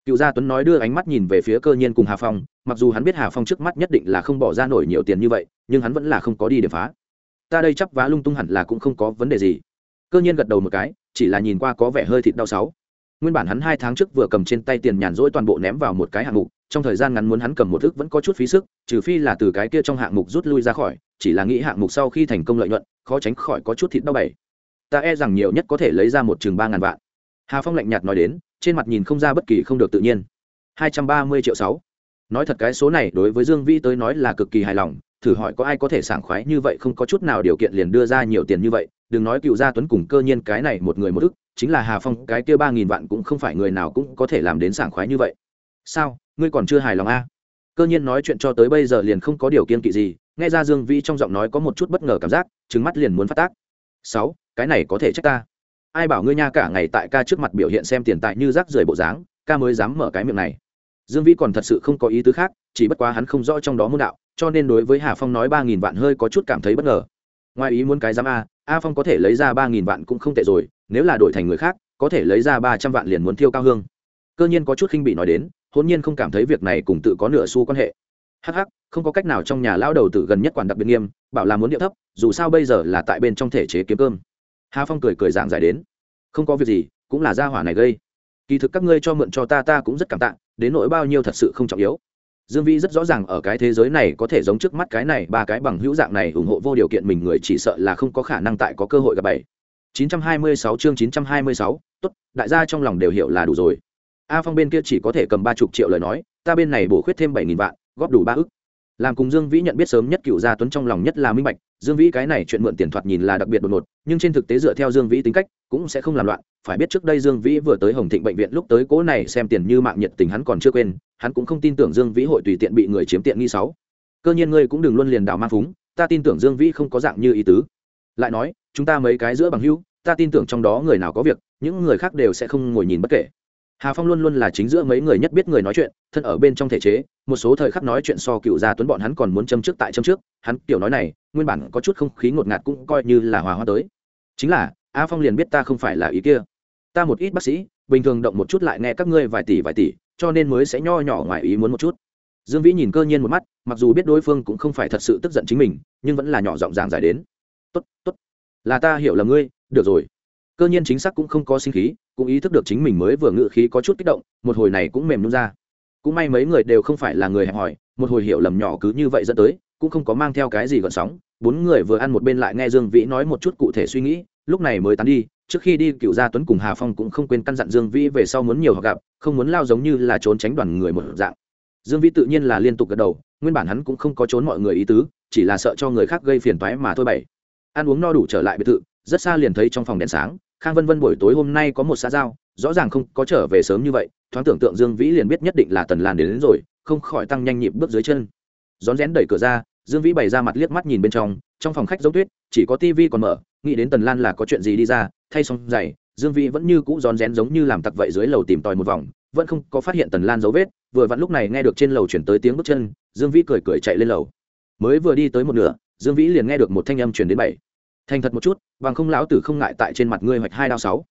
Cựu gia tuấn nói đưa ánh mắt nhìn về phía cơ nhiên cùng hà phong, mặc dù hắn biết hà phong trước mắt nhất định là không bỏ ra nổi nhiều tiền như vậy, nhưng hắn vẫn là không có đi để phá. Ta đây chắp vá lung tung hẳn là cũng không có vấn đề gì. Cơ nhiên gật đầu một cái, chỉ là nhìn qua có vẻ hơi thịt đau sáu nguyên bản hắn hai tháng trước vừa cầm trên tay tiền nhàn rỗi toàn bộ ném vào một cái hạng mục, trong thời gian ngắn muốn hắn cầm một thức vẫn có chút phí sức, trừ phi là từ cái kia trong hạng mục rút lui ra khỏi, chỉ là nghĩ hạng mục sau khi thành công lợi nhuận, khó tránh khỏi có chút thịt đau bảy ta e rằng nhiều nhất có thể lấy ra một chừng ba ngàn vạn. Hà phong lạnh nhạt nói đến, trên mặt nhìn không ra bất kỳ không được tự nhiên. Hai trăm ba mươi triệu sáu. Nói thật cái số này đối với dương vĩ tới nói là cực kỳ hài lòng thử hỏi có ai có thể sảng khoái như vậy, không có chút nào điều kiện liền đưa ra nhiều tiền như vậy. Đừng nói cựu gia tuấn cùng cơ nhiên cái này một người một ức, chính là hà phong, cái kia ba nghìn vạn cũng không phải người nào cũng có thể làm đến sảng khoái như vậy. Sao? Ngươi còn chưa hài lòng a? À? cơ nhiên nói chuyện cho tới bây giờ liền không có điều kiên kỵ gì, nghe ra dương vi trong giọng nói có một chút bất ngờ cảm giác trứng mắt liền muốn phát tác. Sáu, cái này có thể trách ta. Ai bảo ngươi nha cả ngày tại ca trước mặt biểu hiện xem tiền tại như rác rưởi bộ dáng, ca mới dám mở cái miệng này. Dương vĩ còn thật sự không có ý tứ khác, chỉ bất quá hắn không rõ trong đó môn đạo cho nên đối với hà phong nói ba nghìn vạn hơi có chút cảm thấy bất ngờ. Ngoài ý muốn cái giám a a phong có thể lấy ra ba nghìn vạn cũng không tệ rồi, nếu là đổi thành người khác, có thể lấy ra ba trăm vạn liền muốn thiêu cao hương. Cơ nhiên có chút khinh bị nói đến hôn nhiên không cảm thấy việc này cùng tự có nửa xu quan hệ. Hh không có cách nào trong nhà lão đầu tử gần nhất quản đặc biệt nghiêm, bảo là muốn điệu thấp, dù sao bây giờ là tại bên trong thể chế kiếm cơm. Hà phong cười cười giảng giải đến. Không có việc gì, cũng là gia hỏa này gây. Kỳ thực các ngươi cho mượn cho ta ta cũng rất cảm tạ, đến nỗi bao nhiêu thật sự không trọng yếu dương vĩ rất rõ ràng ở cái thế giới này có thể giống trước mắt cái này ba cái bằng hữu dạng này ủng hộ vô điều kiện mình người chỉ sợ là không có khả năng tại có cơ hội gặp bảy 926 chương 926, tốt đại gia trong lòng đều hiểu là đủ rồi. A phong bên kia chỉ có thể cầm ba chục triệu lời nói ta bên này bổ khuyết thêm bảy nghìn vạn góp đủ ba ức. Làm cùng dương vĩ nhận biết sớm nhất cựu gia tuấn trong lòng nhất là minh bạch dương vĩ cái này chuyện mượn tiền thoạt nhìn là đặc biệt đột ngột nhưng trên thực tế dựa theo dương vĩ tính cách cũng sẽ không làm loạn. Phải biết trước đây dương vĩ vừa tới hồng thịnh bệnh viện lúc tới cố này xem tiền như mạng nhiệt tình hắn còn chưa quên hắn cũng không tin tưởng dương vĩ hội tùy tiện bị người chiếm tiện nghi sáu. Cơ nhiên ngươi cũng đừng luôn liền đào mang phúng, ta tin tưởng dương vĩ không có dạng như ý tứ. Lại nói, chúng ta mấy cái giữa bằng hữu, ta tin tưởng trong đó người nào có việc, những người khác đều sẽ không ngồi nhìn bất kể. Hà phong luôn luôn là chính giữa mấy người nhất biết người nói chuyện, thân ở bên trong thể chế, một số thời khắc nói chuyện so cựu gia tuấn bọn hắn còn muốn châm trước tại châm trước, hắn kiểu nói này, nguyên bản có chút không khí ngột ngạt cũng coi như là hòa hoa tới. Chính là, a phong liền biết ta không phải là ý kia. Ta một ít bác sĩ bình thường động một chút lại nghe các ngươi vài tỷ vài tỷ, cho nên mới sẽ nho nhỏ ngoài ý muốn một chút. Dương vĩ nhìn cơ nhiên một mắt, mặc dù biết đối phương cũng không phải thật sự tức giận chính mình, nhưng vẫn là nhỏ giọng giảng giải đến. Tốt tốt, là ta hiểu là ngươi, được rồi. Cơ nhiên chính xác cũng không có sinh khí, cũng ý thức được chính mình mới vừa ngự khí có chút kích động, một hồi này cũng mềm nhung ra. Cũng may mấy người đều không phải là người hẹp hòi, một hồi hiểu lầm nhỏ cứ như vậy dẫn tới, cũng không có mang theo cái gì gợn sóng. Bốn người vừa ăn một bên lại nghe dương vĩ nói một chút cụ thể suy nghĩ lúc này mới tán đi trước khi đi cựu gia tuấn cùng hà phong cũng không quên căn dặn dương vĩ về sau muốn nhiều họ gặp không muốn lao giống như là trốn tránh đoàn người một dạng. Dương vĩ tự nhiên là liên tục gật đầu nguyên bản hắn cũng không có trốn mọi người ý tứ chỉ là sợ cho người khác gây phiền toái mà thôi bảy ăn uống no đủ trở lại biệt thự rất xa liền thấy trong phòng đèn sáng khang vân vân buổi tối hôm nay có một xã giao rõ ràng không có trở về sớm như vậy thoáng tưởng tượng dương vĩ liền biết nhất định là tần lan đến, đến rồi không khỏi tăng nhanh nhịp bước dưới chân. Rón rén đẩy cửa ra dương vĩ bày ra mặt liếc mắt nhìn bên trong trong phòng khách giống tuyết, chỉ có tivi còn mở, nghĩ đến tần lan là có chuyện gì đi ra, thay xong giày, dương vĩ vẫn như cũ rón rén giống như làm tặc vậy dưới lầu tìm tòi một vòng, vẫn không có phát hiện tần lan dấu vết, vừa vặn lúc này nghe được trên lầu chuyển tới tiếng bước chân, dương vĩ cười cười chạy lên lầu. Mới vừa đi tới một nửa, dương vĩ liền nghe được một thanh âm chuyển đến bảy. Thành thật một chút, bằng không lão tử không ngại tại trên mặt ngươi hoạch hai đao sáu.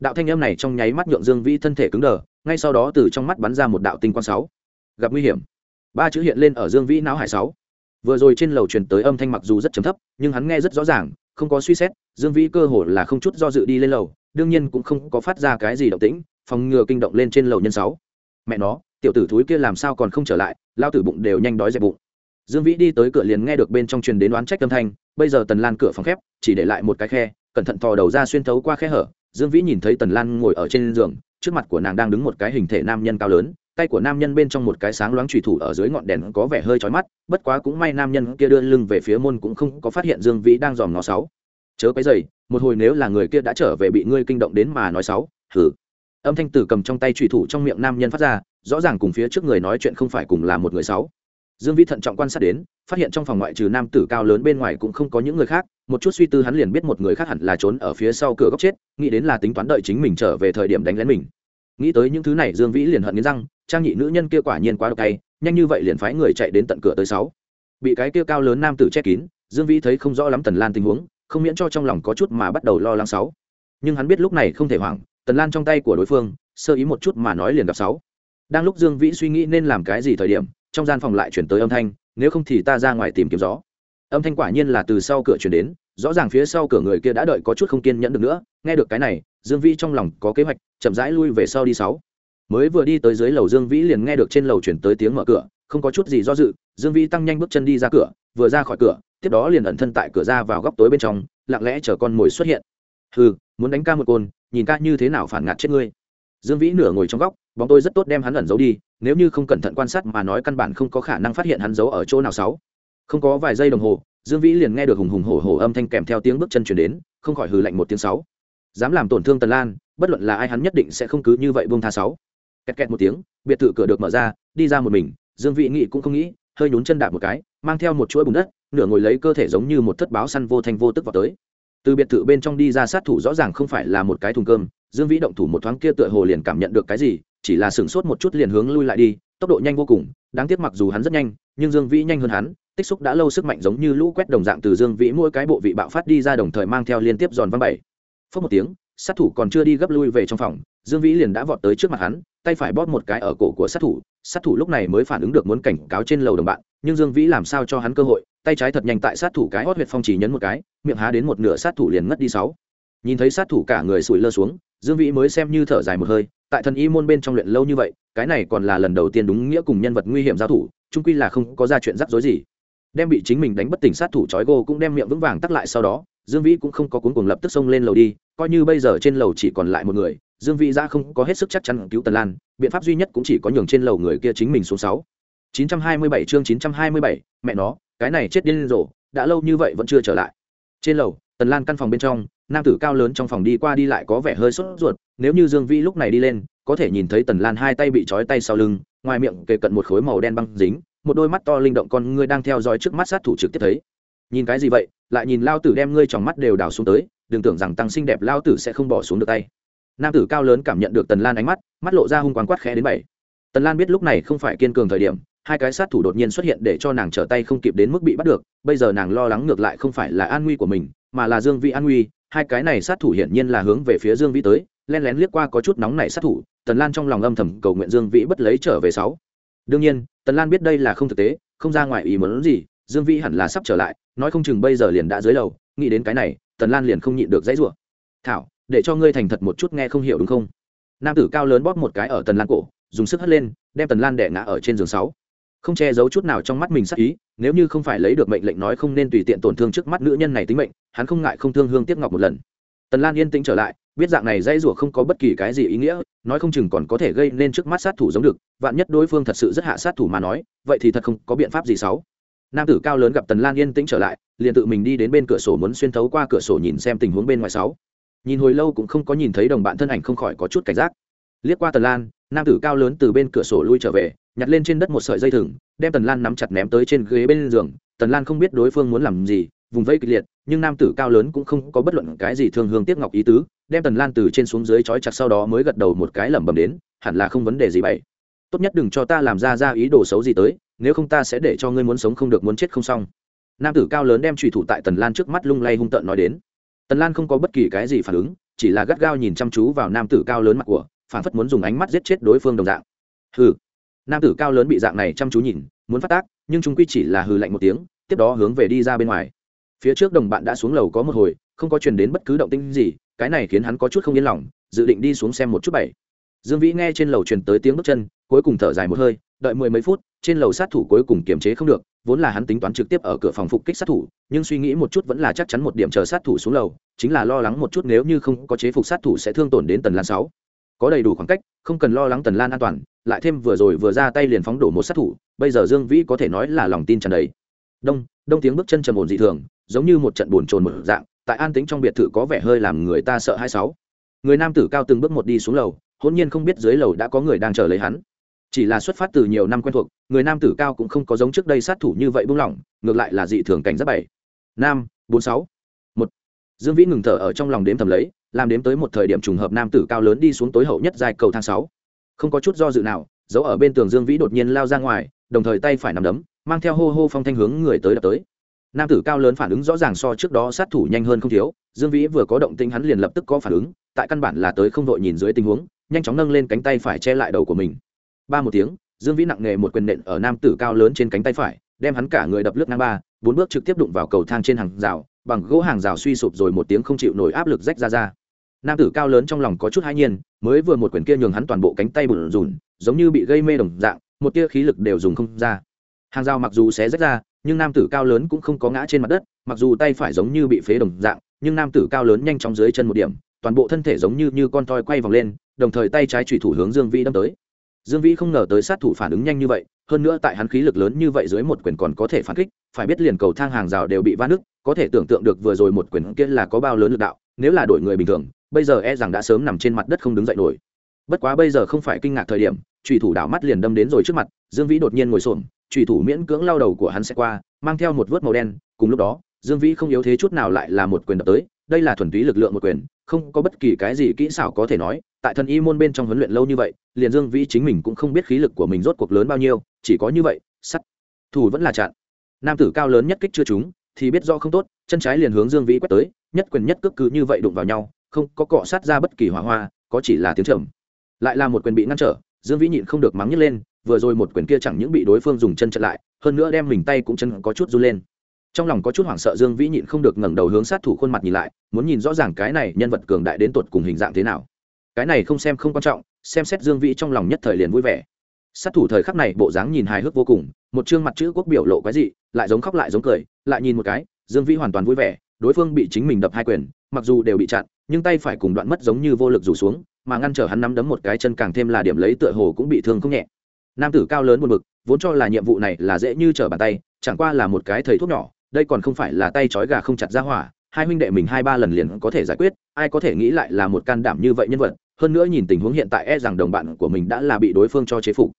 Đạo thanh âm này trong nháy mắt nhượng dương vĩ thân thể cứng đờ, ngay sau đó từ trong mắt bắn ra một đạo tinh quang sáu. Gặp nguy hiểm. Ba chữ hiện lên ở dương vĩ não hải sáu vừa rồi trên lầu truyền tới âm thanh mặc dù rất trầm thấp, nhưng hắn nghe rất rõ ràng, không có suy xét, dương vĩ cơ hồ là không chút do dự đi lên lầu, đương nhiên cũng không có phát ra cái gì động tĩnh, phòng ngừa kinh động lên trên lầu nhân sáu. Mẹ nó, tiểu tử thúi kia làm sao còn không trở lại, lao tử bụng đều nhanh đói dẹp bụng. Dương vĩ đi tới cửa liền nghe được bên trong truyền đến đoán trách âm thanh, bây giờ tần lan cửa phòng khép, chỉ để lại một cái khe, cẩn thận thò đầu ra xuyên thấu qua khe hở. Dương vĩ nhìn thấy tần lan ngồi ở trên giường, trước mặt của nàng đang đứng một cái hình thể nam nhân cao lớn tay của nam nhân bên trong một cái sáng loáng trùy thủ ở dưới ngọn đèn có vẻ hơi chói mắt, bất quá cũng may nam nhân kia đưa lưng về phía môn cũng không có phát hiện dương vĩ đang dòm nó sáu. Chớ cái giày một hồi nếu là người kia đã trở về bị ngươi kinh động đến mà nói sáu, Hừ. âm thanh tử cầm trong tay trùy thủ trong miệng nam nhân phát ra, rõ ràng cùng phía trước người nói chuyện không phải cùng là một người sáu. Dương vĩ thận trọng quan sát đến, phát hiện trong phòng ngoại trừ nam tử cao lớn bên ngoài cũng không có những người khác, một chút suy tư hắn liền biết một người khác hẳn là trốn ở phía sau cửa góc chết, nghĩ đến là tính toán đợi chính mình trở về thời điểm đánh lén mình. Nghĩ tới những thứ này, dương vĩ liền hận nghiến răng trang nhị nữ nhân kia quả nhiên quá độc tay nhanh như vậy liền phái người chạy đến tận cửa tới sáu. Bị cái kia cao lớn nam tử che kín, dương vĩ thấy không rõ lắm tần lan tình huống, không miễn cho trong lòng có chút mà bắt đầu lo lắng sáu. Nhưng hắn biết lúc này không thể hoảng, tần lan trong tay của đối phương, sơ ý một chút mà nói liền gặp sáu. Đang lúc dương vĩ suy nghĩ nên làm cái gì thời điểm, trong gian phòng lại chuyển tới âm thanh, nếu không thì ta ra ngoài tìm kiếm gió. Âm thanh quả nhiên là từ sau cửa chuyển đến, rõ ràng phía sau cửa người kia đã đợi có chút không kiên nhẫn được nữa, nghe được cái này, dương vĩ trong lòng có kế hoạch, chậm rãi lui về sau đi sáu mới vừa đi tới dưới lầu dương vĩ liền nghe được trên lầu chuyển tới tiếng mở cửa, không có chút gì do dự, dương vĩ tăng nhanh bước chân đi ra cửa, vừa ra khỏi cửa, tiếp đó liền ẩn thân tại cửa ra vào góc tối bên trong, lặng lẽ chờ con mồi xuất hiện. Hừ, muốn đánh ca một côn, nhìn ca như thế nào phản ngạt chết ngươi. Dương vĩ nửa ngồi trong góc, bóng tôi rất tốt đem hắn ẩn giấu đi, nếu như không cẩn thận quan sát mà nói căn bản không có khả năng phát hiện hắn giấu ở chỗ nào sáu. Không có vài giây đồng hồ, dương vĩ liền nghe được hùng hùng hổ hổ âm thanh kèm theo tiếng bước chân chuyển đến, không khỏi hừ lạnh một tiếng sáu. Dám làm tổn thương tần lan, bất luận là ai hắn nhất định sẽ không cứ như vậy buông tha sáu kẹt kẹt một tiếng, biệt thự cửa được mở ra, đi ra một mình, dương vị nghị cũng không nghĩ, hơi nhún chân đạp một cái, mang theo một chuỗi bùn đất, nửa ngồi lấy cơ thể giống như một thất báo săn vô thanh vô tức vào tới. Từ biệt thự bên trong đi ra sát thủ rõ ràng không phải là một cái thùng cơm, dương vĩ động thủ một thoáng kia tựa hồ liền cảm nhận được cái gì, chỉ là sửng sốt một chút liền hướng lui lại đi, tốc độ nhanh vô cùng, đáng tiếc mặc dù hắn rất nhanh, nhưng dương vĩ nhanh hơn hắn, tích xúc đã lâu sức mạnh giống như lũ quét đồng dạng từ dương vĩ mỗi cái bộ vị bạo phát đi ra đồng thời mang theo liên tiếp giòn văn bảy. Phớt một tiếng sát thủ còn chưa đi gấp lui về trong phòng, dương vĩ liền đã vọt tới trước mặt hắn, tay phải bóp một cái ở cổ của sát thủ sát thủ lúc này mới phản ứng được muốn cảnh cáo trên lầu đồng bạn, nhưng dương vĩ làm sao cho hắn cơ hội, tay trái thật nhanh tại sát thủ cái hót huyệt phong chỉ nhấn một cái, miệng há đến một nửa sát thủ liền ngất đi sáu. Nhìn thấy sát thủ cả người sủi lơ xuống, dương vĩ mới xem như thở dài một hơi, tại thần y môn bên trong luyện lâu như vậy, cái này còn là lần đầu tiên đúng nghĩa cùng nhân vật nguy hiểm giao thủ trung quy là không có ra chuyện rắc rối gì. Đem bị chính mình đánh bất tỉnh sát thủ trói gô cũng đem miệng vững vàng tắc lại sau đó dương vĩ cũng không có cuốn cuồng lập tức xông lên lầu đi coi như bây giờ trên lầu chỉ còn lại một người dương vĩ ra không có hết sức chắc chắn cứu tần lan biện pháp duy nhất cũng chỉ có nhường trên lầu người kia chính mình xuống sáu. 927 chương 927, mẹ nó cái này chết điên rồ đã lâu như vậy vẫn chưa trở lại. Trên lầu tần lan căn phòng bên trong nam tử cao lớn trong phòng đi qua đi lại có vẻ hơi sốt ruột nếu như dương vĩ lúc này đi lên có thể nhìn thấy tần lan hai tay bị trói tay sau lưng ngoài miệng kề cận một khối màu đen băng dính một đôi mắt to linh động con ngươi đang theo dõi trước mắt sát thủ trực tiếp thấy. Nhìn cái gì vậy? Lại nhìn lao tử đem ngươi trong mắt đều đào xuống tới, đừng tưởng rằng tăng xinh đẹp lao tử sẽ không bỏ xuống được tay. Nam tử cao lớn cảm nhận được tần lan ánh mắt mắt lộ ra hung quán quát khẽ đến bảy. Tần lan biết lúc này không phải kiên cường thời điểm, hai cái sát thủ đột nhiên xuất hiện để cho nàng trở tay không kịp đến mức bị bắt được, bây giờ nàng lo lắng ngược lại không phải là an nguy của mình, mà là dương vĩ an nguy, hai cái này sát thủ hiển nhiên là hướng về phía dương vĩ tới len lén liếc qua có chút nóng nảy sát thủ, tần lan trong lòng âm thầm cầu nguyện dương vĩ bất lấy trở về sáu. Đương nhiên, tần lan biết đây là không thực tế, không ra ngoài ý muốn gì dương vĩ hẳn là sắp trở lại, nói không chừng bây giờ liền đã dưới lầu, nghĩ đến cái này, tần lan liền không nhịn được dãy rủa. Thảo, để cho ngươi thành thật một chút nghe không hiểu đúng không? Nam tử cao lớn bóp một cái ở tần lan cổ, dùng sức hất lên, đem tần lan đẻ ngã ở trên giường sáu. Không che giấu chút nào trong mắt mình sắc ý, nếu như không phải lấy được mệnh lệnh nói không nên tùy tiện tổn thương trước mắt nữ nhân này tính mệnh, hắn không ngại không thương hương tiếp ngọc một lần. Tần lan yên tĩnh trở lại, biết dạng này dây rủa không có bất kỳ cái gì ý nghĩa, nói không chừng còn có thể gây nên trước mắt sát thủ giống được, vạn nhất đối phương thật sự rất hạ sát thủ mà nói, vậy thì thật không có biện pháp gì xấu nam tử cao lớn gặp tần lan yên tĩnh trở lại, liền tự mình đi đến bên cửa sổ muốn xuyên thấu qua cửa sổ nhìn xem tình huống bên ngoài sáu. Nhìn hồi lâu cũng không có nhìn thấy đồng bạn thân ảnh không khỏi có chút cảnh giác. Liếc qua tần lan, nam tử cao lớn từ bên cửa sổ lui trở về, nhặt lên trên đất một sợi dây thừng, đem tần lan nắm chặt ném tới trên ghế bên giường. Tần lan không biết đối phương muốn làm gì, vùng vây kịch liệt, nhưng nam tử cao lớn cũng không có bất luận cái gì thương hương tiếc ngọc ý tứ, đem tần lan từ trên xuống dưới trói chặt sau đó mới gật đầu một cái lẩm bẩm đến, hẳn là không vấn đề gì vậy tốt nhất đừng cho ta làm ra ra ý đồ xấu gì tới nếu không ta sẽ để cho ngươi muốn sống không được muốn chết không xong. Nam tử cao lớn đem trùy thủ tại tần lan trước mắt lung lay hung tợn nói đến. Tần lan không có bất kỳ cái gì phản ứng, chỉ là gắt gao nhìn chăm chú vào nam tử cao lớn mặt của, phản phất muốn dùng ánh mắt giết chết đối phương đồng dạng. Hừ. Nam tử cao lớn bị dạng này chăm chú nhìn, muốn phát tác, nhưng chúng quy chỉ là hừ lạnh một tiếng, tiếp đó hướng về đi ra bên ngoài. Phía trước đồng bạn đã xuống lầu có một hồi, không có truyền đến bất cứ động tĩnh gì, cái này khiến hắn có chút không yên lòng, dự định đi xuống xem một chút bảy. Dương vĩ nghe trên lầu truyền tới tiếng bước chân, cuối cùng thở dài một hơi, đợi mười mấy phút trên lầu sát thủ cuối cùng kiềm chế không được, vốn là hắn tính toán trực tiếp ở cửa phòng phục kích sát thủ, nhưng suy nghĩ một chút vẫn là chắc chắn một điểm chờ sát thủ xuống lầu, chính là lo lắng một chút nếu như không có chế phục sát thủ sẽ thương tổn đến tần lan sáu. Có đầy đủ khoảng cách, không cần lo lắng tần lan an toàn, lại thêm vừa rồi vừa ra tay liền phóng đổ một sát thủ, bây giờ dương vĩ có thể nói là lòng tin tràn đầy. Đông đông tiếng bước chân trầm ổn dị thường, giống như một trận buồn trồn một dạng, tại an tính trong biệt thự có vẻ hơi làm người ta sợ hai sáu. Người nam tử cao từng bước một đi xuống lầu hôn nhiên không biết dưới lầu đã có người đang chờ lấy hắn chỉ là xuất phát từ nhiều năm quen thuộc, người nam tử cao cũng không có giống trước đây sát thủ như vậy buông lỏng, ngược lại là dị thường cảnh rất bảy. Nam, bốn sáu, một. Dương vĩ ngừng thở ở trong lòng đếm thầm lấy, làm đếm tới một thời điểm trùng hợp nam tử cao lớn đi xuống tối hậu nhất dài cầu thang sáu. Không có chút do dự nào, giấu ở bên tường dương vĩ đột nhiên lao ra ngoài, đồng thời tay phải nằm đấm, mang theo hô hô phong thanh hướng người tới đập tới. Nam tử cao lớn phản ứng rõ ràng so trước đó sát thủ nhanh hơn không thiếu, dương vĩ vừa có động tinh hắn liền lập tức có phản ứng, tại căn bản là tới không đội nhìn dưới tình huống, nhanh chóng nâng lên cánh tay phải che lại đầu của mình ba một tiếng, dương vĩ nặng nề một quyền nện ở nam tử cao lớn trên cánh tay phải, đem hắn cả người đập lướt ngang ba, bốn bước trực tiếp đụng vào cầu thang trên hàng rào, bằng gỗ hàng rào suy sụp rồi một tiếng không chịu nổi áp lực rách ra ra. Nam tử cao lớn trong lòng có chút hãi nhiên, mới vừa một quyền kia nhường hắn toàn bộ cánh tay bùn rùn, giống như bị gây mê đồng dạng, một tia khí lực đều dùng không ra. Hàng rào mặc dù xé rách ra, nhưng nam tử cao lớn cũng không có ngã trên mặt đất, mặc dù tay phải giống như bị phế đồng dạng, nhưng nam tử cao lớn nhanh chóng dưới chân một điểm, toàn bộ thân thể giống như như con toi quay vòng lên, đồng thời tay trái chủy thủ hướng dương vĩ đâm tới dương vĩ không ngờ tới sát thủ phản ứng nhanh như vậy, hơn nữa tại hắn khí lực lớn như vậy dưới một quyền còn có thể phản kích, phải biết liền cầu thang hàng rào đều bị va nứt, có thể tưởng tượng được vừa rồi một quyền kia là có bao lớn lực đạo, nếu là đổi người bình thường, bây giờ e rằng đã sớm nằm trên mặt đất không đứng dậy nổi. Bất quá bây giờ không phải kinh ngạc thời điểm trùy thủ đảo mắt liền đâm đến rồi trước mặt, dương vĩ đột nhiên ngồi xổm trùy thủ miễn cưỡng lao đầu của hắn sẽ qua, mang theo một vớt màu đen, cùng lúc đó, dương vĩ không yếu thế chút nào lại là một quyền đập tới đây là thuần túy lực lượng một quyền, không có bất kỳ cái gì kỹ xảo có thể nói, tại thần y môn bên trong huấn luyện lâu như vậy, liền dương vĩ chính mình cũng không biết khí lực của mình rốt cuộc lớn bao nhiêu, chỉ có như vậy, sắt. Thủ vẫn là chặn. Nam tử cao lớn nhất kích chưa trúng, thì biết do không tốt, chân trái liền hướng dương vĩ quét tới, nhất quyền nhất cước cứ như vậy đụng vào nhau, không có cọ sát ra bất kỳ hỏa hoa, có chỉ là tiếng trầm. Lại là một quyền bị ngăn trở, dương vĩ nhịn không được mắng nhấc lên, vừa rồi một quyền kia chẳng những bị đối phương dùng chân chặn lại, hơn nữa đem mình tay cũng chân có chút run lên trong lòng có chút hoảng sợ dương vĩ nhịn không được ngẩng đầu hướng sát thủ khuôn mặt nhìn lại, muốn nhìn rõ ràng cái này nhân vật cường đại đến tột cùng hình dạng thế nào. Cái này không xem không quan trọng, xem xét dương vĩ trong lòng nhất thời liền vui vẻ. Sát thủ thời khắc này bộ dáng nhìn hài hước vô cùng, một chương mặt chữ quốc biểu lộ cái gì lại giống khóc lại giống cười, lại nhìn một cái, dương vĩ hoàn toàn vui vẻ, đối phương bị chính mình đập hai quyền, mặc dù đều bị chặn, nhưng tay phải cùng đoạn mất giống như vô lực rủ xuống, mà ngăn trở hắn nắm đấm một cái chân càng thêm là điểm lấy tựa hồ cũng bị thương không nhẹ. Nam tử cao lớn buồn bực, vốn cho là nhiệm vụ này là dễ như trở bàn tay, chẳng qua là một cái thầy thuốc nhỏ đây còn không phải là tay trói gà không chặt ra hỏa hai huynh đệ mình hai ba lần liền có thể giải quyết ai có thể nghĩ lại là một can đảm như vậy nhân vật hơn nữa nhìn tình huống hiện tại e rằng đồng bạn của mình đã là bị đối phương cho chế phục.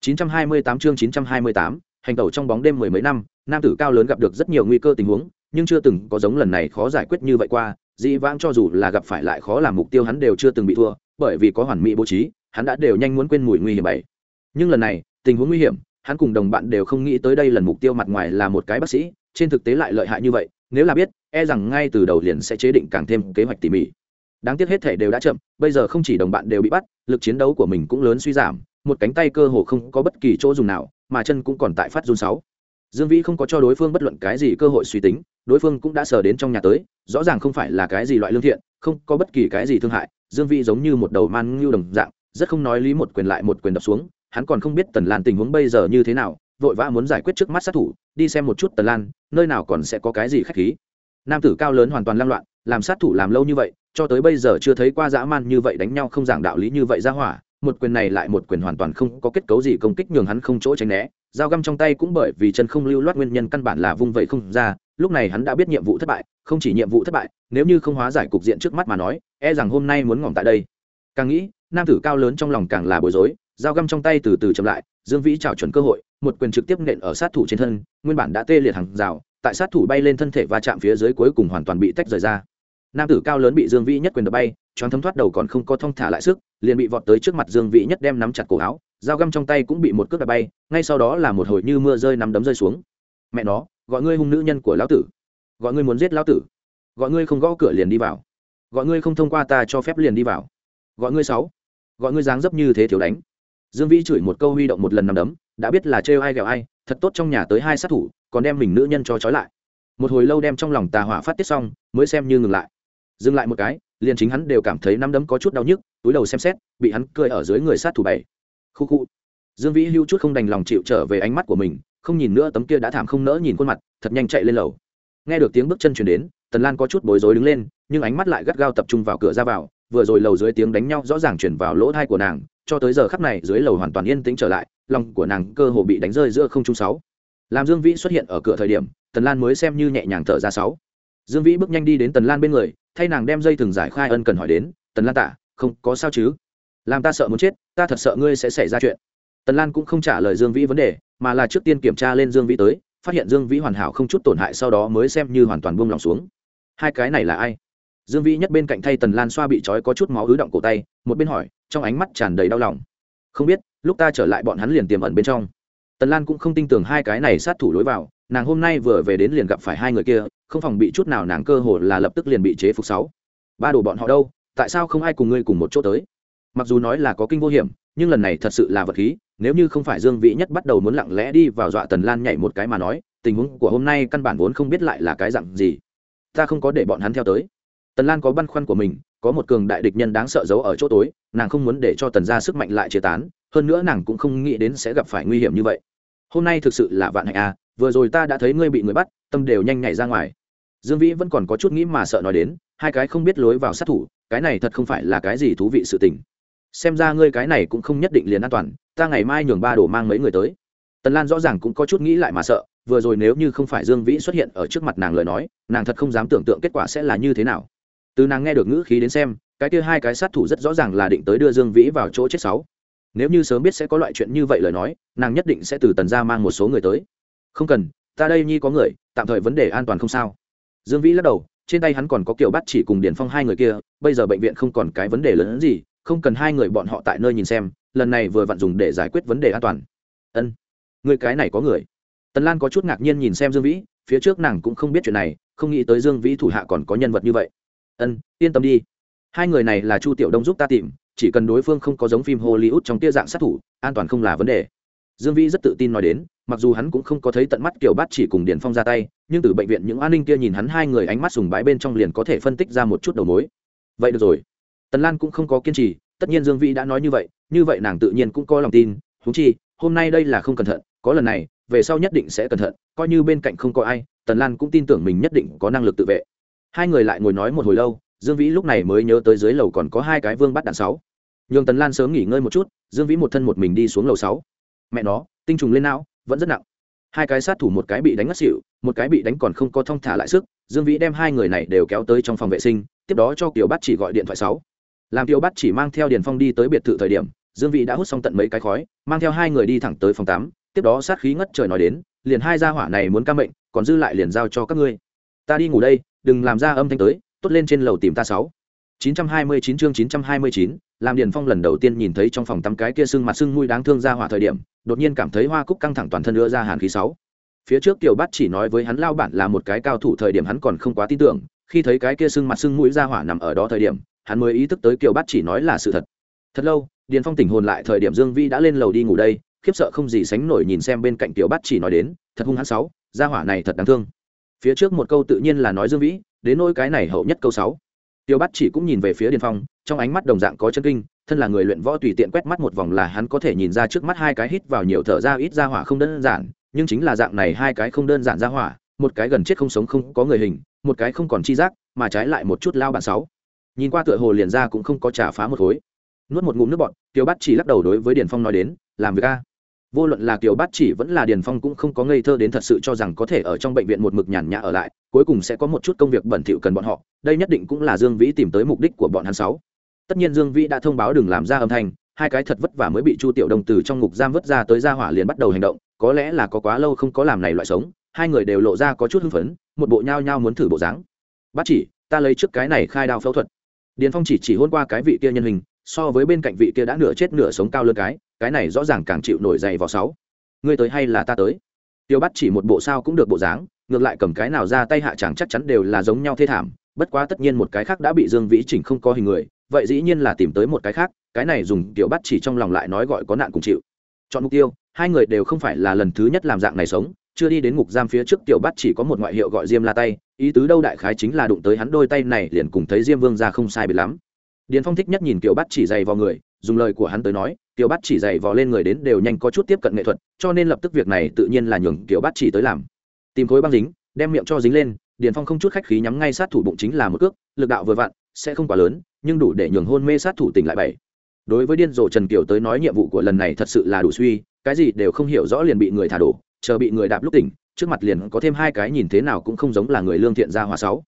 928 chương 928, hành tẩu trong bóng đêm mười mấy năm nam tử cao lớn gặp được rất nhiều nguy cơ tình huống nhưng chưa từng có giống lần này khó giải quyết như vậy qua dĩ vãng cho dù là gặp phải lại khó làm mục tiêu hắn đều chưa từng bị thua bởi vì có hoàn mỹ bố trí hắn đã đều nhanh muốn quên mùi nguy hiểm bảy. Nhưng lần này tình huống nguy hiểm hắn cùng đồng bạn đều không nghĩ tới đây lần mục tiêu mặt ngoài là một cái bác sĩ trên thực tế lại lợi hại như vậy, nếu là biết e rằng ngay từ đầu liền sẽ chế định càng thêm kế hoạch tỉ mỉ. Đáng tiếc hết thể đều đã chậm, bây giờ không chỉ đồng bạn đều bị bắt, lực chiến đấu của mình cũng lớn suy giảm, một cánh tay cơ hồ không có bất kỳ chỗ dùng nào, mà chân cũng còn tại phát run sáu. Dương vĩ không có cho đối phương bất luận cái gì cơ hội suy tính, đối phương cũng đã sờ đến trong nhà tới, rõ ràng không phải là cái gì loại lương thiện, không có bất kỳ cái gì thương hại, dương vĩ giống như một đầu man ngưu đồng dạng, rất không nói lý một quyền lại một quyền đập xuống, hắn còn không biết tần lan tình huống bây giờ như thế nào vội vã muốn giải quyết trước mắt sát thủ, đi xem một chút tần lan, nơi nào còn sẽ có cái gì khách khí. Nam tử cao lớn hoàn toàn lăng loạn, làm sát thủ làm lâu như vậy, cho tới bây giờ chưa thấy qua dã man như vậy đánh nhau không giảng đạo lý như vậy ra hỏa, một quyền này lại một quyền hoàn toàn không có kết cấu gì công kích nhường hắn không chỗ tránh né, dao găm trong tay cũng bởi vì chân không lưu loát nguyên nhân căn bản là vung vậy không ra, lúc này hắn đã biết nhiệm vụ thất bại, không chỉ nhiệm vụ thất bại, nếu như không hóa giải cục diện trước mắt mà nói e rằng hôm nay muốn ngỏm tại đây. Càng nghĩ, nam tử cao lớn trong lòng càng là bối rối dao găm trong tay từ từ chậm lại, dương vĩ trào chuẩn cơ hội, một quyền trực tiếp nện ở sát thủ trên thân, nguyên bản đã tê liệt hàng rào, tại sát thủ bay lên thân thể và chạm phía dưới cuối cùng hoàn toàn bị tách rời ra. Nam tử cao lớn bị dương vĩ nhất quyền đập bay, choáng thấm thoát đầu còn không có thong thả lại sức, liền bị vọt tới trước mặt dương vĩ nhất đem nắm chặt cổ áo, dao găm trong tay cũng bị một cước đập bay, ngay sau đó là một hồi như mưa rơi nắm đấm rơi xuống. Mẹ nó, gọi ngươi hung nữ nhân của lão tử. Gọi ngươi muốn giết lão tử. Gọi ngươi không gõ cửa liền đi vào. Gọi ngươi không thông qua ta cho phép liền đi vào. Gọi ngươi sáu gọi ngươi dáng dấp như thế thiếu đánh dương vĩ chửi một câu huy động một lần nằm đấm, đã biết là trêu ai ghẹo ai, thật tốt trong nhà tới hai sát thủ, còn đem mình nữ nhân cho trói lại. Một hồi lâu đem trong lòng tà hỏa phát tiết xong, mới xem như ngừng lại. Dừng lại một cái, liền chính hắn đều cảm thấy nắm đấm có chút đau nhức, túi đầu xem xét, bị hắn cười ở dưới người sát thủ bảy. Khu khu. Dương vĩ hưu chút không đành lòng chịu trở về ánh mắt của mình, không nhìn nữa tấm kia đã thảm không nỡ nhìn khuôn mặt, thật nhanh chạy lên lầu. Nghe được tiếng bước chân chuyển đến, tần lan có chút bối rối đứng lên, nhưng ánh mắt lại gắt gao tập trung vào cửa ra vào, vừa rồi lầu dưới tiếng đánh nhau rõ ràng chuyển vào lỗ thai của nàng cho tới giờ khắp này dưới lầu hoàn toàn yên tĩnh trở lại, lòng của nàng cơ hồ bị đánh rơi giữa không trung sáu. Làm dương vĩ xuất hiện ở cửa thời điểm, tần lan mới xem như nhẹ nhàng thở ra sáu. Dương vĩ bước nhanh đi đến tần lan bên người, thay nàng đem dây thừng giải khai ân cần hỏi đến, tần lan tạ không có sao chứ? Làm ta sợ muốn chết, ta thật sợ ngươi sẽ xảy ra chuyện. Tần lan cũng không trả lời dương vĩ vấn đề, mà là trước tiên kiểm tra lên dương vĩ tới, phát hiện dương vĩ hoàn hảo không chút tổn hại sau đó mới xem như hoàn toàn buông lòng xuống. Hai cái này là ai? Dương vĩ nhất bên cạnh thay tần lan xoa bị trói có chút máu ứ động cổ tay, một bên hỏi, trong ánh mắt tràn đầy đau lòng. Không biết, lúc ta trở lại bọn hắn liền tiềm ẩn bên trong. Tần lan cũng không tin tưởng hai cái này sát thủ lối vào, nàng hôm nay vừa về đến liền gặp phải hai người kia, không phòng bị chút nào nàng cơ hồ là lập tức liền bị chế phục sáu. Ba đồ bọn họ đâu, tại sao không ai cùng ngươi cùng một chỗ tới? Mặc dù nói là có kinh vô hiểm, nhưng lần này thật sự là vật khí, nếu như không phải dương vĩ nhất bắt đầu muốn lặng lẽ đi vào dọa tần lan nhảy một cái mà nói, tình huống của hôm nay căn bản vốn không biết lại là cái dặn gì. Ta không có để bọn hắn theo tới tần lan có băn khoăn của mình, có một cường đại địch nhân đáng sợ giấu ở chỗ tối, nàng không muốn để cho tần ra sức mạnh lại chia tán, hơn nữa nàng cũng không nghĩ đến sẽ gặp phải nguy hiểm như vậy. Hôm nay thực sự là vạn hạnh à vừa rồi ta đã thấy ngươi bị người bắt, tâm đều nhanh nhảy ra ngoài. Dương vĩ vẫn còn có chút nghĩ mà sợ nói đến, hai cái không biết lối vào sát thủ, cái này thật không phải là cái gì thú vị sự tình. Xem ra ngươi cái này cũng không nhất định liền an toàn, ta ngày mai nhường ba đồ mang mấy người tới. Tần lan rõ ràng cũng có chút nghĩ lại mà sợ, vừa rồi nếu như không phải dương vĩ xuất hiện ở trước mặt nàng lời nói, nàng thật không dám tưởng tượng kết quả sẽ là như thế nào từ nàng nghe được ngữ khí đến xem, cái kia hai cái sát thủ rất rõ ràng là định tới đưa dương vĩ vào chỗ chết sáu. Nếu như sớm biết sẽ có loại chuyện như vậy lời nói, nàng nhất định sẽ từ tần ra mang một số người tới. Không cần, ta đây nhi có người, tạm thời vấn đề an toàn không sao. Dương vĩ lắc đầu, trên tay hắn còn có kiểu bắt chỉ cùng điển phong hai người kia, bây giờ bệnh viện không còn cái vấn đề lớn hơn gì, không cần hai người bọn họ tại nơi nhìn xem, lần này vừa vặn dùng để giải quyết vấn đề an toàn. Ân, người cái này có người. Tần lan có chút ngạc nhiên nhìn xem dương vĩ, phía trước nàng cũng không biết chuyện này, không nghĩ tới dương vĩ thủ hạ còn có nhân vật như vậy ân, yên tâm đi. Hai người này là chu tiểu đông giúp ta tìm, chỉ cần đối phương không có giống phim hollywood trong tia dạng sát thủ, an toàn không là vấn đề. Dương vĩ rất tự tin nói đến, mặc dù hắn cũng không có thấy tận mắt kiểu Bát chỉ cùng điền phong ra tay, nhưng từ bệnh viện những an ninh kia nhìn hắn hai người ánh mắt sùng bái bên trong liền có thể phân tích ra một chút đầu mối. Vậy được rồi. Tần lan cũng không có kiên trì, tất nhiên dương vĩ đã nói như vậy như vậy nàng tự nhiên cũng có lòng tin thú chi, hôm nay đây là không cẩn thận, có lần này, về sau nhất định sẽ cẩn thận, coi như bên cạnh không có ai, tần lan cũng tin tưởng mình nhất định có năng lực tự vệ hai người lại ngồi nói một hồi lâu, dương vĩ lúc này mới nhớ tới dưới lầu còn có hai cái vương bắt đạn sáu. Nhường tần lan sớm nghỉ ngơi một chút, dương vĩ một thân một mình đi xuống lầu sáu. Mẹ nó, tinh trùng lên não, vẫn rất nặng. Hai cái sát thủ một cái bị đánh ngất xỉu, một cái bị đánh còn không có thong thả lại sức, dương vĩ đem hai người này đều kéo tới trong phòng vệ sinh, tiếp đó cho kiều bắt chỉ gọi điện thoại sáu. Làm kiều bắt chỉ mang theo điền phong đi tới biệt thự thời điểm, dương vĩ đã hút xong tận mấy cái khói, mang theo hai người đi thẳng tới phòng tám tiếp đó sát khí ngất trời nói đến, liền hai gia hỏa này muốn ca mệnh, còn dư lại liền giao cho các ngươi. Ta đi ngủ đây đừng làm ra âm thanh tới tốt lên trên lầu tìm ta sáu 929 chương 929, làm Điền Phong lần đầu tiên nhìn thấy trong phòng tắm cái kia sưng mặt sưng mũi đáng thương ra hỏa thời điểm, đột nhiên cảm thấy Hoa Cúc căng thẳng toàn thân đưa ra hàn khí sáu. Phía trước Tiểu Bát chỉ nói với hắn lao bản là một cái cao thủ thời điểm hắn còn không quá tin tưởng, khi thấy cái kia sưng mặt sưng mũi ra hỏa nằm ở đó thời điểm, hắn mới ý thức tới Kiều Bát chỉ nói là sự thật. Thật lâu, Điền Phong tỉnh hồn lại thời điểm Dương Vi đã lên lầu đi ngủ đây, khiếp sợ không gì sánh nổi nhìn xem bên cạnh Tiểu Bát chỉ nói đến, thật hung hắn sáu, ra hỏa này thật đáng thương. Phía trước một câu tự nhiên là nói Dương Vĩ, đến nỗi cái này hậu nhất câu sáu. Tiêu bắt chỉ cũng nhìn về phía điền phong trong ánh mắt đồng dạng có chân kinh thân là người luyện võ tùy tiện quét mắt một vòng là hắn có thể nhìn ra trước mắt hai cái hít vào nhiều thở ra ít ra hỏa không đơn giản nhưng chính là dạng này hai cái không đơn giản ra hỏa một cái gần chết không sống không có người hình một cái không còn chi giác mà trái lại một chút lao bạn sáu. Nhìn qua tựa hồ liền ra cũng không có trả phá một khối. Nuốt một ngụm nước bọt tiêu bắt chỉ lắc đầu đối với điền phong nói đến làm việc a vô luận là kiều bát chỉ vẫn là điền phong cũng không có ngây thơ đến thật sự cho rằng có thể ở trong bệnh viện một mực nhàn nhã ở lại, cuối cùng sẽ có một chút công việc bẩn thỉu cần bọn họ, đây nhất định cũng là dương vĩ tìm tới mục đích của bọn hắn sáu. Tất nhiên dương vĩ đã thông báo đừng làm ra âm thanh, hai cái thật vất vả mới bị chu tiểu đồng từ trong ngục giam vứt ra tới ra hỏa liền bắt đầu hành động, có lẽ là có quá lâu không có làm này loại sống, hai người đều lộ ra có chút hưng phấn, một bộ nhao nhao muốn thử bộ dáng. Bát chỉ, ta lấy trước cái này khai đao phẫu thuật. Điền phong chỉ chỉ hôn qua cái vị kia nhân hình so với bên cạnh vị kia đã nửa chết nửa sống cao lớn cái cái này rõ ràng càng chịu nổi dày vào sáu. Ngươi tới hay là ta tới? Tiêu bắt chỉ một bộ sao cũng được bộ dáng, ngược lại cầm cái nào ra tay hạ chàng chắc chắn đều là giống nhau thê thảm, bất quá tất nhiên một cái khác đã bị dương vĩ chỉnh không có hình người, vậy dĩ nhiên là tìm tới một cái khác, cái này dùng tiểu bắt chỉ trong lòng lại nói gọi có nạn cùng chịu. Chọn mục tiêu, hai người đều không phải là lần thứ nhất làm dạng này sống, chưa đi đến ngục giam phía trước tiểu bắt chỉ có một ngoại hiệu gọi diêm la tay, ý tứ đâu đại khái chính là đụng tới hắn đôi tay này liền cùng thấy diêm vương ra không sai biệt lắm điền phong thích nhất nhìn kiểu bắt chỉ dày vào người, dùng lời của hắn tới nói kiểu bắt chỉ dày vò lên người đến đều nhanh có chút tiếp cận nghệ thuật, cho nên lập tức việc này tự nhiên là nhường kiểu bắt chỉ tới làm. Tìm khối băng dính, đem miệng cho dính lên, điền phong không chút khách khí nhắm ngay sát thủ bụng chính là một cước, lực đạo vừa vặn, sẽ không quá lớn, nhưng đủ để nhường hôn mê sát thủ tỉnh lại bảy. Đối với điên rồ trần kiều tới nói nhiệm vụ của lần này thật sự là đủ suy, cái gì đều không hiểu rõ liền bị người thả đổ, chờ bị người đạp lúc tỉnh, trước mặt liền có thêm hai cái nhìn thế nào cũng không giống là người lương thiện gia hòa sáu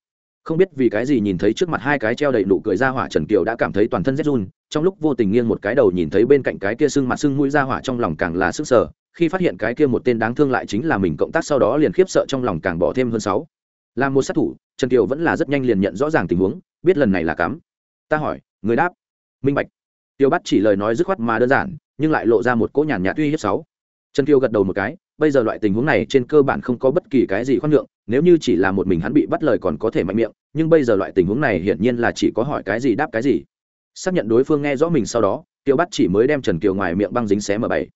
không biết vì cái gì nhìn thấy trước mặt hai cái treo đầy nụ cười ra hỏa trần kiều đã cảm thấy toàn thân rét run, trong lúc vô tình nghiêng một cái đầu nhìn thấy bên cạnh cái kia sưng mặt sưng mũi ra hỏa trong lòng càng là sức sở khi phát hiện cái kia một tên đáng thương lại chính là mình cộng tác sau đó liền khiếp sợ trong lòng càng bỏ thêm hơn sáu. Là một sát thủ, trần kiều vẫn là rất nhanh liền nhận rõ ràng tình huống, biết lần này là cắm. Ta hỏi, người đáp. Minh bạch. Tiêu bắt chỉ lời nói dứt khoát mà đơn giản, nhưng lại lộ ra một cỗ nhàn nhạt uy hiếp sáu. Trần kiều gật đầu một cái bây giờ loại tình huống này trên cơ bản không có bất kỳ cái gì khoan nhượng, nếu như chỉ là một mình hắn bị bắt lời còn có thể mạnh miệng, nhưng bây giờ loại tình huống này hiển nhiên là chỉ có hỏi cái gì đáp cái gì. Xác nhận đối phương nghe rõ mình sau đó tiêu bắt chỉ mới đem trần kiều ngoài miệng băng dính xé mở bảy.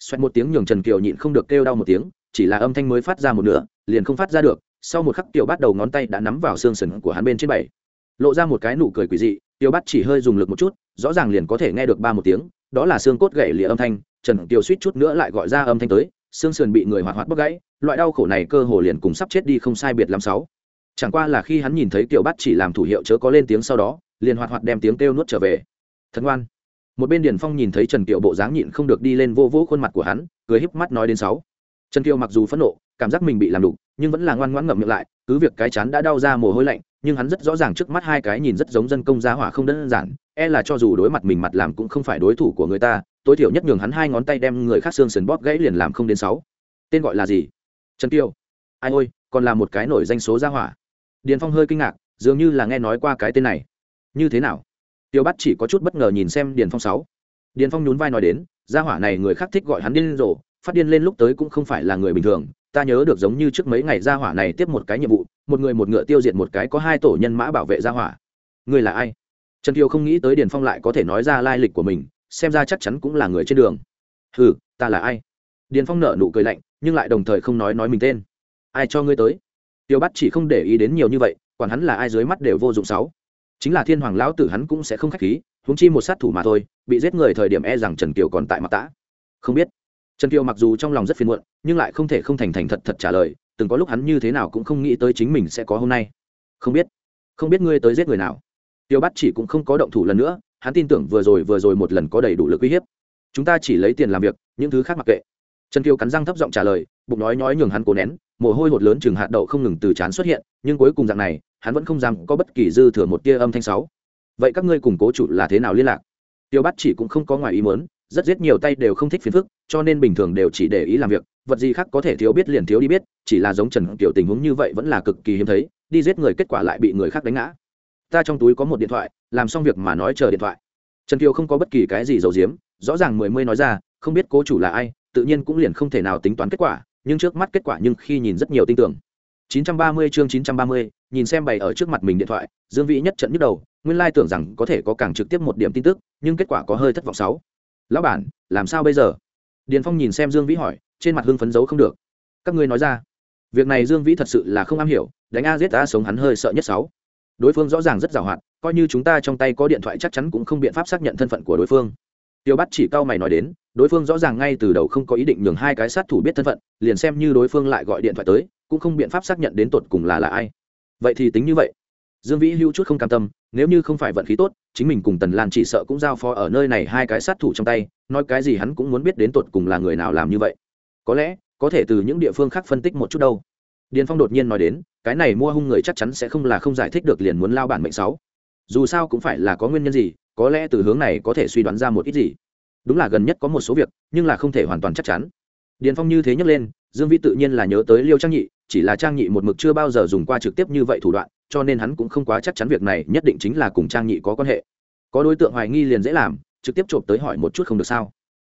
Xoẹt một tiếng nhường trần kiều nhịn không được kêu đau một tiếng, chỉ là âm thanh mới phát ra một nửa, liền không phát ra được, sau một khắc tiểu bắt đầu ngón tay đã nắm vào xương sườn của hắn bên trên bảy. Lộ ra một cái nụ cười quỷ dị tiêu bắt chỉ hơi dùng lực một chút, rõ ràng liền có thể nghe được ba một tiếng, đó là xương cốt gãy lìa âm thanh, trần kiều suýt chút nữa lại gọi ra âm thanh tới xương sườn bị người hoạt hoạt bóc gãy, loại đau khổ này cơ hồ liền cùng sắp chết đi không sai biệt lắm sáu. Chẳng qua là khi hắn nhìn thấy tiểu Bát chỉ làm thủ hiệu chớ có lên tiếng sau đó, liền hoạt hoạt đem tiếng kêu nuốt trở về. Thật ngoan. Một bên điền phong nhìn thấy trần kiều bộ dáng nhịn không được đi lên vô vỗ khuôn mặt của hắn, cười híp mắt nói đến sáu. Trần kiều mặc dù phẫn nộ, cảm giác mình bị làm đục, nhưng vẫn là ngoan ngoãn ngậm miệng lại, cứ việc cái chán đã đau ra mồ hôi lạnh, nhưng hắn rất rõ ràng trước mắt hai cái nhìn rất giống dân công giá hỏa không đơn giản e là cho dù đối mặt mình mặt làm cũng không phải đối thủ của người ta tối thiểu nhất nhường hắn hai ngón tay đem người khác xương sườn bóp gãy liền làm không đến sáu. Tên gọi là gì? Trần tiêu ai ôi, còn là một cái nổi danh số gia hỏa. Điền phong hơi kinh ngạc, dường như là nghe nói qua cái tên này. Như thế nào? Tiêu bắt chỉ có chút bất ngờ nhìn xem điền phong sáu. Điền phong nhún vai nói đến, gia hỏa này người khác thích gọi hắn điên rồ, phát điên lên lúc tới cũng không phải là người bình thường. Ta nhớ được giống như trước mấy ngày gia hỏa này tiếp một cái nhiệm vụ, một người một ngựa tiêu diệt một cái có hai tổ nhân mã bảo vệ gia hỏa. Người là ai? Trần tiêu không nghĩ tới điền phong lại có thể nói ra lai lịch của mình xem ra chắc chắn cũng là người trên đường. Hừ, ta là ai? Điền phong nở nụ cười lạnh, nhưng lại đồng thời không nói nói mình tên. Ai cho ngươi tới? Tiêu bắt chỉ không để ý đến nhiều như vậy, quản hắn là ai dưới mắt đều vô dụng sáu. Chính là thiên hoàng lão tử hắn cũng sẽ không khách khí, huống chi một sát thủ mà thôi, bị giết người thời điểm e rằng trần kiều còn tại mặt tã. Không biết. Trần kiều mặc dù trong lòng rất phiền muộn, nhưng lại không thể không thành thành thật thật trả lời, từng có lúc hắn như thế nào cũng không nghĩ tới chính mình sẽ có hôm nay. Không biết. Không biết ngươi tới giết người nào. Tiêu bắt chỉ cũng không có động thủ lần nữa hắn tin tưởng vừa rồi vừa rồi một lần có đầy đủ lực uy hiếp. Chúng ta chỉ lấy tiền làm việc, những thứ khác mặc kệ. Trần kiều cắn răng thấp giọng trả lời, bụng nói nói nhường hắn cố nén, mồ hôi hột lớn chừng hạt đậu không ngừng từ chán xuất hiện, nhưng cuối cùng dạng này, hắn vẫn không dám có bất kỳ dư thừa một tia âm thanh sáu vậy các ngươi cùng cố chủ là thế nào liên lạc? Tiêu bắt chỉ cũng không có ngoài ý muốn, rất giết nhiều tay đều không thích phiền phức, cho nên bình thường đều chỉ để ý làm việc, vật gì khác có thể thiếu biết liền thiếu đi biết, chỉ là giống trần kiểu tình huống như vậy vẫn là cực kỳ hiếm thấy, đi giết người kết quả lại bị người khác đánh ngã. Ta trong túi có một điện thoại làm xong việc mà nói chờ điện thoại. Trần kiều không có bất kỳ cái gì giấu giếm rõ ràng mười mươi nói ra không biết cố chủ là ai tự nhiên cũng liền không thể nào tính toán kết quả nhưng trước mắt kết quả nhưng khi nhìn rất nhiều tin tưởng. 930 chương 930, nhìn xem bày ở trước mặt mình điện thoại dương vĩ nhất trận nhức đầu nguyên lai tưởng rằng có thể có càng trực tiếp một điểm tin tức nhưng kết quả có hơi thất vọng sáu. Lão bản làm sao bây giờ? Điền phong nhìn xem dương vĩ hỏi trên mặt hưng phấn giấu không được. Các ngươi nói ra. Việc này dương vĩ thật sự là không am hiểu đánh a giết ta sống hắn hơi sợ nhất sáu. Đối phương rõ ràng rất giàu hoạt coi như chúng ta trong tay có điện thoại chắc chắn cũng không biện pháp xác nhận thân phận của đối phương. Tiêu bắt chỉ cao mày nói đến, đối phương rõ ràng ngay từ đầu không có ý định nhường hai cái sát thủ biết thân phận, liền xem như đối phương lại gọi điện thoại tới, cũng không biện pháp xác nhận đến tột cùng là là ai. Vậy thì tính như vậy. Dương vĩ hữu chút không cam tâm, nếu như không phải vận khí tốt, chính mình cùng tần lan chỉ sợ cũng giao phó ở nơi này hai cái sát thủ trong tay, nói cái gì hắn cũng muốn biết đến tột cùng là người nào làm như vậy. Có lẽ, có thể từ những địa phương khác phân tích một chút đâu. Điền phong đột nhiên nói đến, cái này mua hung người chắc chắn sẽ không là không giải thích được liền muốn lao bản mệnh sáu dù sao cũng phải là có nguyên nhân gì, có lẽ từ hướng này có thể suy đoán ra một ít gì. Đúng là gần nhất có một số việc, nhưng là không thể hoàn toàn chắc chắn. Điền phong như thế nhắc lên, dương vĩ tự nhiên là nhớ tới liêu trang nhị, chỉ là trang nhị một mực chưa bao giờ dùng qua trực tiếp như vậy thủ đoạn, cho nên hắn cũng không quá chắc chắn việc này nhất định chính là cùng trang nhị có quan hệ. Có đối tượng hoài nghi liền dễ làm, trực tiếp trộm tới hỏi một chút không được sao.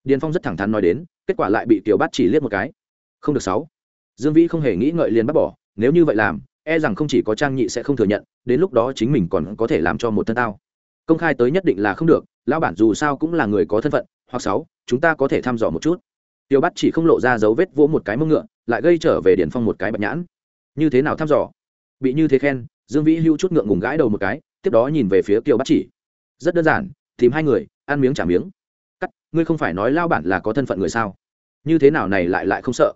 Điền phong rất thẳng thắn nói đến, kết quả lại bị tiểu bát chỉ liếc một cái. Không được sáu. Dương vĩ không hề nghĩ ngợi liền bắt bỏ, nếu như vậy làm e rằng không chỉ có trang nhị sẽ không thừa nhận, đến lúc đó chính mình còn có thể làm cho một thân tao. Công khai tới nhất định là không được, lão bản dù sao cũng là người có thân phận, hoặc sáu, chúng ta có thể thăm dò một chút. Tiêu bắt chỉ không lộ ra dấu vết vỗ một cái mông ngựa, lại gây trở về điển phong một cái bạch nhãn. Như thế nào thăm dò? Bị như thế khen, dương vĩ hưu chút ngượng ngùng gãi đầu một cái, tiếp đó nhìn về phía Tiêu bắt chỉ. Rất đơn giản, tìm hai người, ăn miếng trả miếng. Cắt, ngươi không phải nói lao bản là có thân phận người sao? Như thế nào này lại lại không sợ?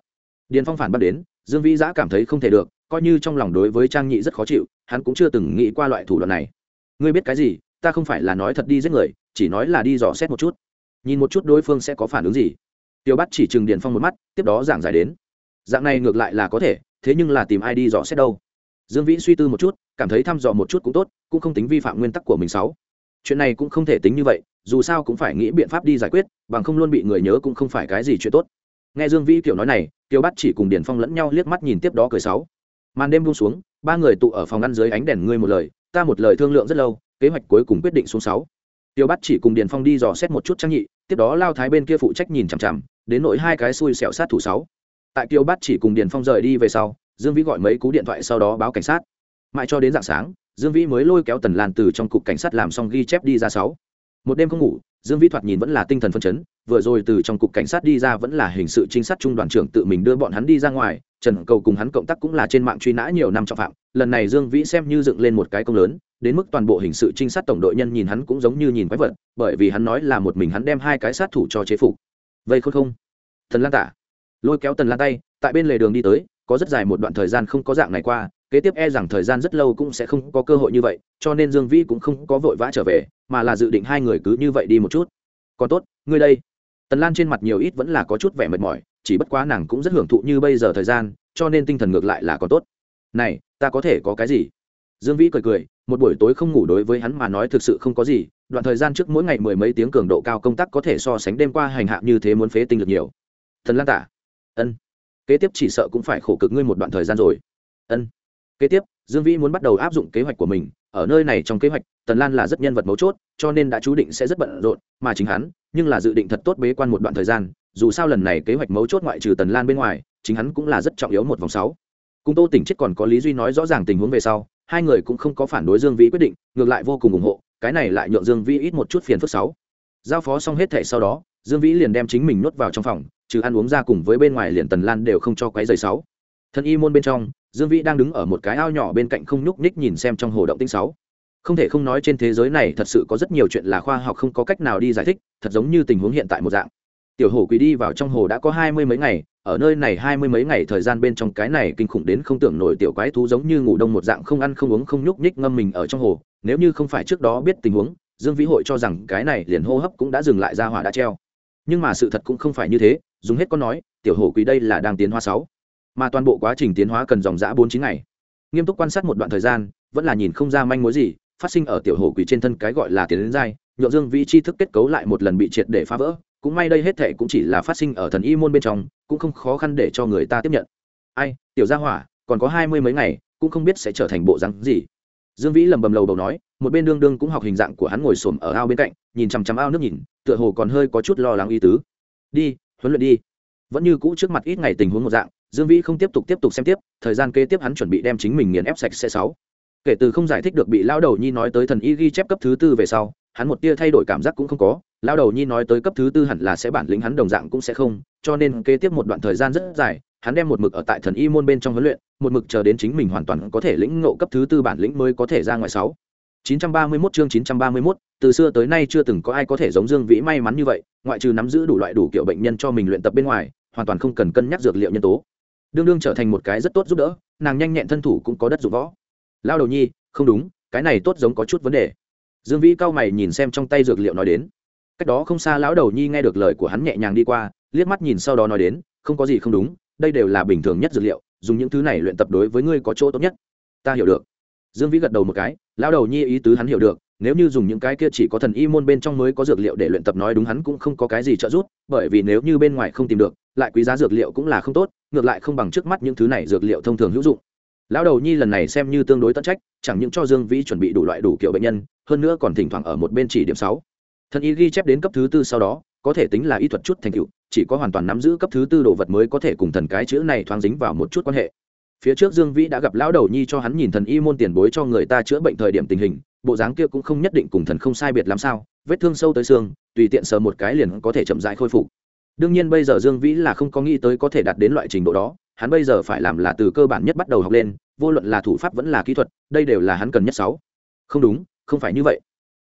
Điền phong phản bắt đến, dương vĩ giã cảm thấy không thể được coi như trong lòng đối với trang nhị rất khó chịu, hắn cũng chưa từng nghĩ qua loại thủ đoạn này. Ngươi biết cái gì? Ta không phải là nói thật đi giết người, chỉ nói là đi dò xét một chút. Nhìn một chút đối phương sẽ có phản ứng gì. Tiêu bắt chỉ chừng điền phong một mắt, tiếp đó giảng giải đến. Dạng này ngược lại là có thể, thế nhưng là tìm ai đi dò xét đâu? Dương vĩ suy tư một chút, cảm thấy thăm dò một chút cũng tốt, cũng không tính vi phạm nguyên tắc của mình sáu chuyện này cũng không thể tính như vậy, dù sao cũng phải nghĩ biện pháp đi giải quyết, bằng không luôn bị người nhớ cũng không phải cái gì chuyện tốt. Nghe dương vĩ kiểu nói này, tiêu bắt chỉ cùng điền phong lẫn nhau liếc mắt nhìn tiếp đó cười sáu màn đêm buông xuống, ba người tụ ở phòng ngăn dưới ánh đèn ngươi một lời, ta một lời thương lượng rất lâu, kế hoạch cuối cùng quyết định xuống sáu. Tiêu bắt chỉ cùng điền phong đi dò xét một chút trang nhị, tiếp đó lao thái bên kia phụ trách nhìn chằm chằm, đến nỗi hai cái xui xẻo sát thủ sáu. Tại tiêu bắt chỉ cùng điền phong rời đi về sau, dương vĩ gọi mấy cú điện thoại sau đó báo cảnh sát. Mãi cho đến dạng sáng, dương vĩ mới lôi kéo tần lan từ trong cục cảnh sát làm xong ghi chép đi ra sáu. Một đêm không ngủ, dương vĩ thoạt nhìn vẫn là tinh thần phân chấn, vừa rồi từ trong cục cảnh sát đi ra vẫn là hình sự trinh sát trung đoàn trưởng tự mình đưa bọn hắn đi ra ngoài trần cầu cùng hắn cộng tác cũng là trên mạng truy nã nhiều năm trọng phạm, lần này dương vĩ xem như dựng lên một cái công lớn, đến mức toàn bộ hình sự trinh sát tổng đội nhân nhìn hắn cũng giống như nhìn quái vật, bởi vì hắn nói là một mình hắn đem hai cái sát thủ cho chế phục. Vây khôn không. Thần lan tả. Lôi kéo tần lan tay, tại bên lề đường đi tới, có rất dài một đoạn thời gian không có dạng này qua, kế tiếp e rằng thời gian rất lâu cũng sẽ không có cơ hội như vậy, cho nên dương vĩ cũng không có vội vã trở về, mà là dự định hai người cứ như vậy đi một chút. Còn tốt, ngươi đây. Tần lan trên mặt nhiều ít vẫn là có chút vẻ mệt mỏi chỉ bất quá nàng cũng rất hưởng thụ như bây giờ thời gian, cho nên tinh thần ngược lại là còn tốt. Này, ta có thể có cái gì? Dương vĩ cười cười, một buổi tối không ngủ đối với hắn mà nói thực sự không có gì, đoạn thời gian trước mỗi ngày mười mấy tiếng cường độ cao công tác có thể so sánh đêm qua hành hạ như thế muốn phế tinh lực nhiều. Thần lan tả. Ân. Kế tiếp chỉ sợ cũng phải khổ cực ngươi một đoạn thời gian rồi. Ân. Kế tiếp, dương vĩ muốn bắt đầu áp dụng kế hoạch của mình, ở nơi này trong kế hoạch, tần lan là rất nhân vật mấu chốt, cho nên đã chú định sẽ rất bận rộn, mà chính hắn nhưng là dự định thật tốt bế quan một đoạn thời gian, dù sao lần này kế hoạch mấu chốt ngoại trừ tần lan bên ngoài, chính hắn cũng là rất trọng yếu một vòng sáu. Cung tô tỉnh chết còn có lý duy nói rõ ràng tình huống về sau, hai người cũng không có phản đối dương vĩ quyết định, ngược lại vô cùng ủng hộ, cái này lại nhượng dương vĩ ít một chút phiền phức sáu. Giao phó xong hết thẻ sau đó, dương vĩ liền đem chính mình nuốt vào trong phòng, trừ ăn uống ra cùng với bên ngoài liền tần lan đều không cho quấy giày sáu. Thân y môn bên trong, dương vĩ đang đứng ở một cái ao nhỏ bên cạnh không nhúc ních nhìn xem trong hồ động tinh sáu không thể không nói trên thế giới này thật sự có rất nhiều chuyện là khoa học không có cách nào đi giải thích, thật giống như tình huống hiện tại một dạng. Tiểu hổ quỷ đi vào trong hồ đã có hai mươi mấy ngày, ở nơi này hai mươi mấy ngày thời gian bên trong cái này kinh khủng đến không tưởng nổi tiểu quái thú giống như ngủ đông một dạng không ăn không uống không nhúc nhích ngâm mình ở trong hồ, nếu như không phải trước đó biết tình huống, dương vĩ hội cho rằng cái này liền hô hấp cũng đã dừng lại ra hỏa đã treo. Nhưng mà sự thật cũng không phải như thế, dùng hết con nói, tiểu hổ quỷ đây là đang tiến hóa sáu. Mà toàn bộ quá trình tiến hóa cần dòng dã bốn chín ngày. Nghiêm túc quan sát một đoạn thời gian, vẫn là nhìn không ra manh mối gì phát sinh ở tiểu hổ quỷ trên thân cái gọi là tiến đến giai nhộn dương vĩ tri thức kết cấu lại một lần bị triệt để phá vỡ, cũng may đây hết thệ cũng chỉ là phát sinh ở thần y môn bên trong, cũng không khó khăn để cho người ta tiếp nhận. Ai, tiểu gia hỏa, còn có hai mươi mấy ngày, cũng không biết sẽ trở thành bộ rắn gì. Dương vĩ lầm bầm lầu bầu nói, một bên đương đương cũng học hình dạng của hắn ngồi xổm ở ao bên cạnh, nhìn chằm chằm ao nước nhìn, tựa hồ còn hơi có chút lo lắng y tứ. Đi, huấn luyện đi. Vẫn như cũ trước mặt ít ngày tình huống một dạng, dương vĩ không tiếp tục tiếp tục xem tiếp, thời gian kế tiếp hắn chuẩn bị đem chính mình nghiền ép sạch xe sáu kể từ không giải thích được bị lao đầu nhi nói tới thần y ghi chép cấp thứ tư về sau hắn một tia thay đổi cảm giác cũng không có lao đầu nhi nói tới cấp thứ tư hẳn là sẽ bản lĩnh hắn đồng dạng cũng sẽ không cho nên kế tiếp một đoạn thời gian rất dài hắn đem một mực ở tại thần y môn bên trong huấn luyện một mực chờ đến chính mình hoàn toàn có thể lĩnh ngộ cấp thứ tư bản lĩnh mới có thể ra ngoài sáu 931 chương 931, từ xưa tới nay chưa từng có ai có thể giống Dương Vĩ may mắn như vậy, ngoại trừ nắm giữ đủ loại đủ kiểu bệnh nhân cho mình luyện tập bên ngoài, hoàn toàn không cần cân nhắc dược liệu nhân tố. Đương đương trở thành một cái rất tốt giúp đỡ, nàng nhanh nhẹn thân thủ cũng có đất dụng võ. Lao đầu nhi, không đúng, cái này tốt giống có chút vấn đề. Dương Vĩ cao mày nhìn xem trong tay dược liệu nói đến. Cách đó không xa lão đầu nhi nghe được lời của hắn nhẹ nhàng đi qua, liếc mắt nhìn sau đó nói đến, không có gì không đúng, đây đều là bình thường nhất dược liệu, dùng những thứ này luyện tập đối với ngươi có chỗ tốt nhất. Ta hiểu được dương vĩ gật đầu một cái lão đầu nhi ý tứ hắn hiểu được nếu như dùng những cái kia chỉ có thần y môn bên trong mới có dược liệu để luyện tập nói đúng hắn cũng không có cái gì trợ giúp bởi vì nếu như bên ngoài không tìm được lại quý giá dược liệu cũng là không tốt ngược lại không bằng trước mắt những thứ này dược liệu thông thường hữu dụng lão đầu nhi lần này xem như tương đối tận trách, chẳng những cho dương vĩ chuẩn bị đủ loại đủ kiểu bệnh nhân, hơn nữa còn thỉnh thoảng ở một bên chỉ điểm sáu. Thần y ghi chép đến cấp thứ tư sau đó, có thể tính là y thuật chút thành tựu, chỉ có hoàn toàn nắm giữ cấp thứ tư đồ vật mới có thể cùng thần cái chữ này thoáng dính vào một chút quan hệ. Phía trước dương vĩ đã gặp lão đầu nhi cho hắn nhìn thần y môn tiền bối cho người ta chữa bệnh thời điểm tình hình, bộ dáng kia cũng không nhất định cùng thần không sai biệt làm sao, vết thương sâu tới xương, tùy tiện sờ một cái liền có thể chậm rãi khôi phục. Đương nhiên bây giờ dương vĩ là không có nghĩ tới có thể đạt đến loại trình độ đó hắn bây giờ phải làm là từ cơ bản nhất bắt đầu học lên, vô luận là thủ pháp vẫn là kỹ thuật, đây đều là hắn cần nhất sáu. Không đúng, không phải như vậy.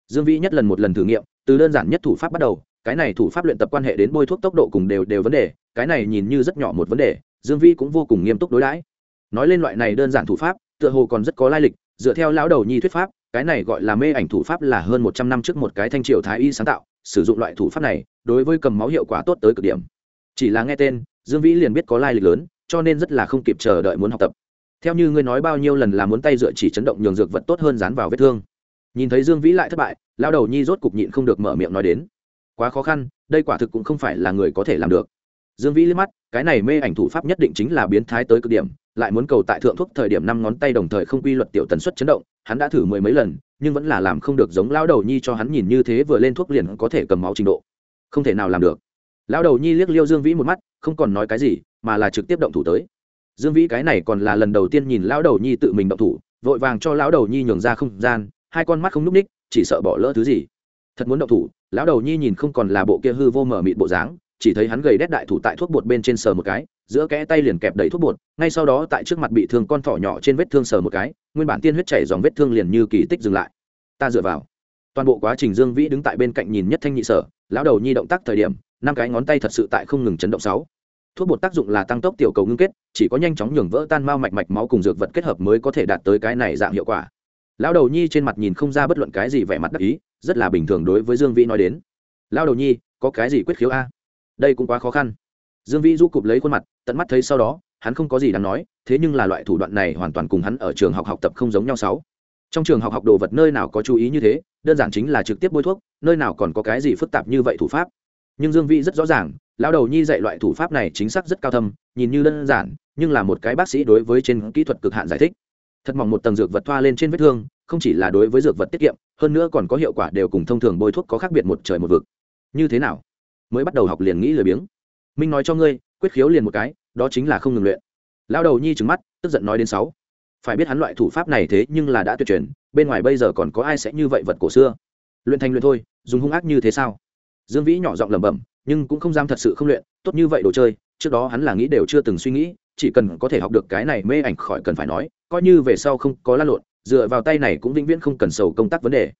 Dương vĩ nhất lần một lần thử nghiệm, từ đơn giản nhất thủ pháp bắt đầu, cái này thủ pháp luyện tập quan hệ đến bôi thuốc tốc độ cùng đều đều vấn đề, cái này nhìn như rất nhỏ một vấn đề, dương vĩ cũng vô cùng nghiêm túc đối đãi. Nói lên loại này đơn giản thủ pháp, tựa hồ còn rất có lai lịch, dựa theo lão đầu nhi thuyết pháp, cái này gọi là mê ảnh thủ pháp là hơn một trăm năm trước một cái thanh triều thái y sáng tạo, sử dụng loại thủ pháp này, đối với cầm máu hiệu quả tốt tới cực điểm. Chỉ là nghe tên, dương vĩ liền biết có lai lịch lớn cho nên rất là không kịp chờ đợi muốn học tập. Theo như ngươi nói bao nhiêu lần là muốn tay dựa chỉ chấn động nhường dược vật tốt hơn dán vào vết thương. Nhìn thấy dương vĩ lại thất bại lao đầu nhi rốt cục nhịn không được mở miệng nói đến. Quá khó khăn, đây quả thực cũng không phải là người có thể làm được. Dương vĩ liếc mắt, cái này mê ảnh thủ pháp nhất định chính là biến thái tới cực điểm, lại muốn cầu tại thượng thuốc thời điểm năm ngón tay đồng thời không quy luật tiểu tần suất chấn động, hắn đã thử mười mấy lần, nhưng vẫn là làm không được giống lão đầu nhi cho hắn nhìn như thế vừa lên thuốc liền có thể cầm máu trình độ. Không thể nào làm được lão đầu nhi liếc liêu dương vĩ một mắt, không còn nói cái gì, mà là trực tiếp động thủ tới. Dương vĩ cái này còn là lần đầu tiên nhìn lão đầu nhi tự mình động thủ, vội vàng cho lão đầu nhi nhường ra không gian, hai con mắt không núp ních, chỉ sợ bỏ lỡ thứ gì. Thật muốn động thủ, lão đầu nhi nhìn không còn là bộ kia hư vô mở mịt bộ dáng, chỉ thấy hắn gầy đét đại thủ tại thuốc bột bên trên sờ một cái, giữa kẽ tay liền kẹp đầy thuốc bột, ngay sau đó tại trước mặt bị thương con thỏ nhỏ trên vết thương sờ một cái, nguyên bản tiên huyết chảy dòng vết thương liền như kỳ tích dừng lại. Ta dựa vào. Toàn bộ quá trình dương vĩ đứng tại bên cạnh nhìn nhất thanh nhị sở lão đầu nhi động tác thời điểm, năm cái ngón tay thật sự tại không ngừng chấn động sáu. Thuốc bột tác dụng là tăng tốc tiểu cầu ngưng kết, chỉ có nhanh chóng nhường vỡ tan mao mạch mạch máu cùng dược vật kết hợp mới có thể đạt tới cái này dạng hiệu quả. Lão đầu nhi trên mặt nhìn không ra bất luận cái gì vẻ mặt đắc ý, rất là bình thường đối với dương vĩ nói đến. Lão đầu nhi, có cái gì quyết khiếu a? Đây cũng quá khó khăn. Dương vĩ du cụp lấy khuôn mặt, tận mắt thấy sau đó, hắn không có gì đáng nói, thế nhưng là loại thủ đoạn này hoàn toàn cùng hắn ở trường học học tập không giống nhau sáu trong trường học học đồ vật nơi nào có chú ý như thế, đơn giản chính là trực tiếp bôi thuốc, nơi nào còn có cái gì phức tạp như vậy thủ pháp. Nhưng dương vĩ rất rõ ràng, lão đầu nhi dạy loại thủ pháp này chính xác rất cao thâm, nhìn như đơn giản, nhưng là một cái bác sĩ đối với trên kỹ thuật cực hạn giải thích. Thật mỏng một tầng dược vật thoa lên trên vết thương, không chỉ là đối với dược vật tiết kiệm, hơn nữa còn có hiệu quả đều cùng thông thường bôi thuốc có khác biệt một trời một vực. Như thế nào? Mới bắt đầu học liền nghĩ lười biếng. Minh nói cho ngươi, quyết khiếu liền một cái, đó chính là không ngừng luyện. Lão đầu nhi trừng mắt, tức giận nói đến sáu phải biết hắn loại thủ pháp này thế nhưng là đã tuyệt truyền, bên ngoài bây giờ còn có ai sẽ như vậy vật cổ xưa? Luyện thành luyện thôi, dùng hung ác như thế sao? Dương vĩ nhỏ giọng lẩm bẩm, nhưng cũng không dám thật sự không luyện, tốt như vậy đồ chơi, trước đó hắn là nghĩ đều chưa từng suy nghĩ, chỉ cần có thể học được cái này mê ảnh khỏi cần phải nói, coi như về sau không có la lộn, dựa vào tay này cũng vĩnh viễn không cần sầu công tác vấn đề.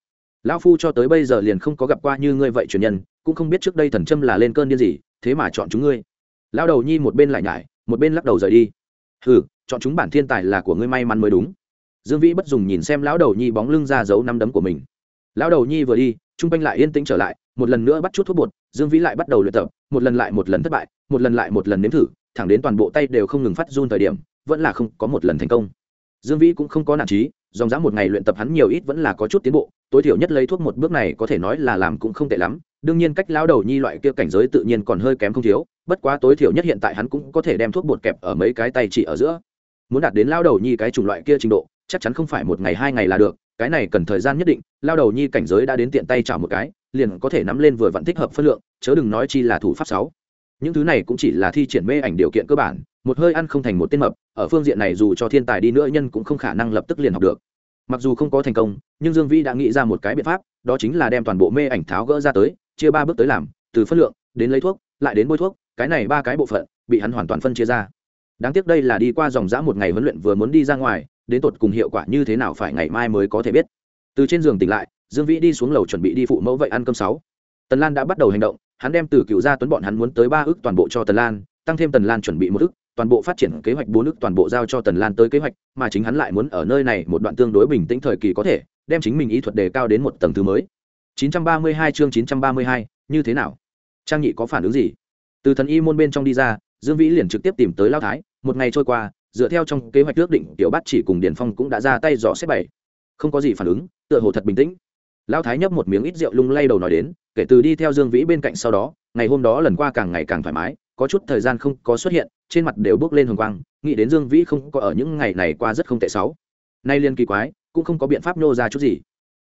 Lão phu cho tới bây giờ liền không có gặp qua như ngươi vậy truyền nhân, cũng không biết trước đây thần châm là lên cơn điên gì, thế mà chọn chúng ngươi. Lao đầu nhi một bên lại nhải, một bên lắc đầu rời đi hừ, chọn chúng bản thiên tài là của ngươi may mắn mới đúng. Dương vĩ bất dùng nhìn xem lão đầu nhi bóng lưng ra giấu năm đấm của mình. Lão đầu nhi vừa đi, trung quanh lại yên tĩnh trở lại, một lần nữa bắt chút thuốc bột, dương vĩ lại bắt đầu luyện tập, một lần lại một lần thất bại, một lần lại một lần nếm thử, thẳng đến toàn bộ tay đều không ngừng phát run thời điểm, vẫn là không có một lần thành công. Dương vĩ cũng không có nản trí, dòng dã một ngày luyện tập hắn nhiều ít vẫn là có chút tiến bộ, tối thiểu nhất lấy thuốc một bước này có thể nói là làm cũng không tệ lắm đương nhiên cách lao đầu nhi loại kia cảnh giới tự nhiên còn hơi kém không thiếu, bất quá tối thiểu nhất hiện tại hắn cũng có thể đem thuốc bột kẹp ở mấy cái tay chỉ ở giữa. Muốn đạt đến lao đầu nhi cái chủng loại kia trình độ, chắc chắn không phải một ngày hai ngày là được, cái này cần thời gian nhất định lao đầu nhi cảnh giới đã đến tiện tay chảo một cái, liền có thể nắm lên vừa vặn thích hợp phân lượng, chớ đừng nói chi là thủ pháp sáu. Những thứ này cũng chỉ là thi triển mê ảnh điều kiện cơ bản, một hơi ăn không thành một tên mập, ở phương diện này dù cho thiên tài đi nữa nhân cũng không khả năng lập tức liền học được. Mặc dù không có thành công, nhưng dương vĩ đã nghĩ ra một cái biện pháp, đó chính là đem toàn bộ mê ảnh tháo gỡ ra tới chia ba bước tới làm, từ phân lượng, đến lấy thuốc, lại đến bôi thuốc, cái này ba cái bộ phận, bị hắn hoàn toàn phân chia ra. Đáng tiếc đây là đi qua dòng dã một ngày huấn luyện vừa muốn đi ra ngoài, đến tột cùng hiệu quả như thế nào phải ngày mai mới có thể biết. Từ trên giường tỉnh lại, dương vĩ đi xuống lầu chuẩn bị đi phụ mẫu vậy ăn cơm sáu. Tần lan đã bắt đầu hành động, hắn đem từ cựu gia tuấn bọn hắn muốn tới ba ước toàn bộ cho tần lan, tăng thêm tần lan chuẩn bị một ước, toàn bộ phát triển kế hoạch bốn ước toàn bộ giao cho tần lan tới kế hoạch, mà chính hắn lại muốn ở nơi này một đoạn tương đối bình tĩnh thời kỳ có thể, đem chính mình ý thuật đề cao đến một tầng thứ mới. 932 chương 932, như thế nào? Trang nhị có phản ứng gì? Từ thần y môn bên trong đi ra dương vĩ liền trực tiếp tìm tới lao thái. Một ngày trôi qua dựa theo trong kế hoạch ước định tiểu bát chỉ cùng điền phong cũng đã ra tay dò xét bảy. Không có gì phản ứng tựa hồ thật bình tĩnh. Lão thái nhấp một miếng ít rượu lung lay đầu nói đến kể từ đi theo dương vĩ bên cạnh sau đó ngày hôm đó lần qua càng ngày càng thoải mái có chút thời gian không có xuất hiện trên mặt đều bước lên hồng quang nghĩ đến dương vĩ không có ở những ngày này qua rất không tệ xấu nay liên kỳ quái cũng không có biện pháp nô ra chút gì.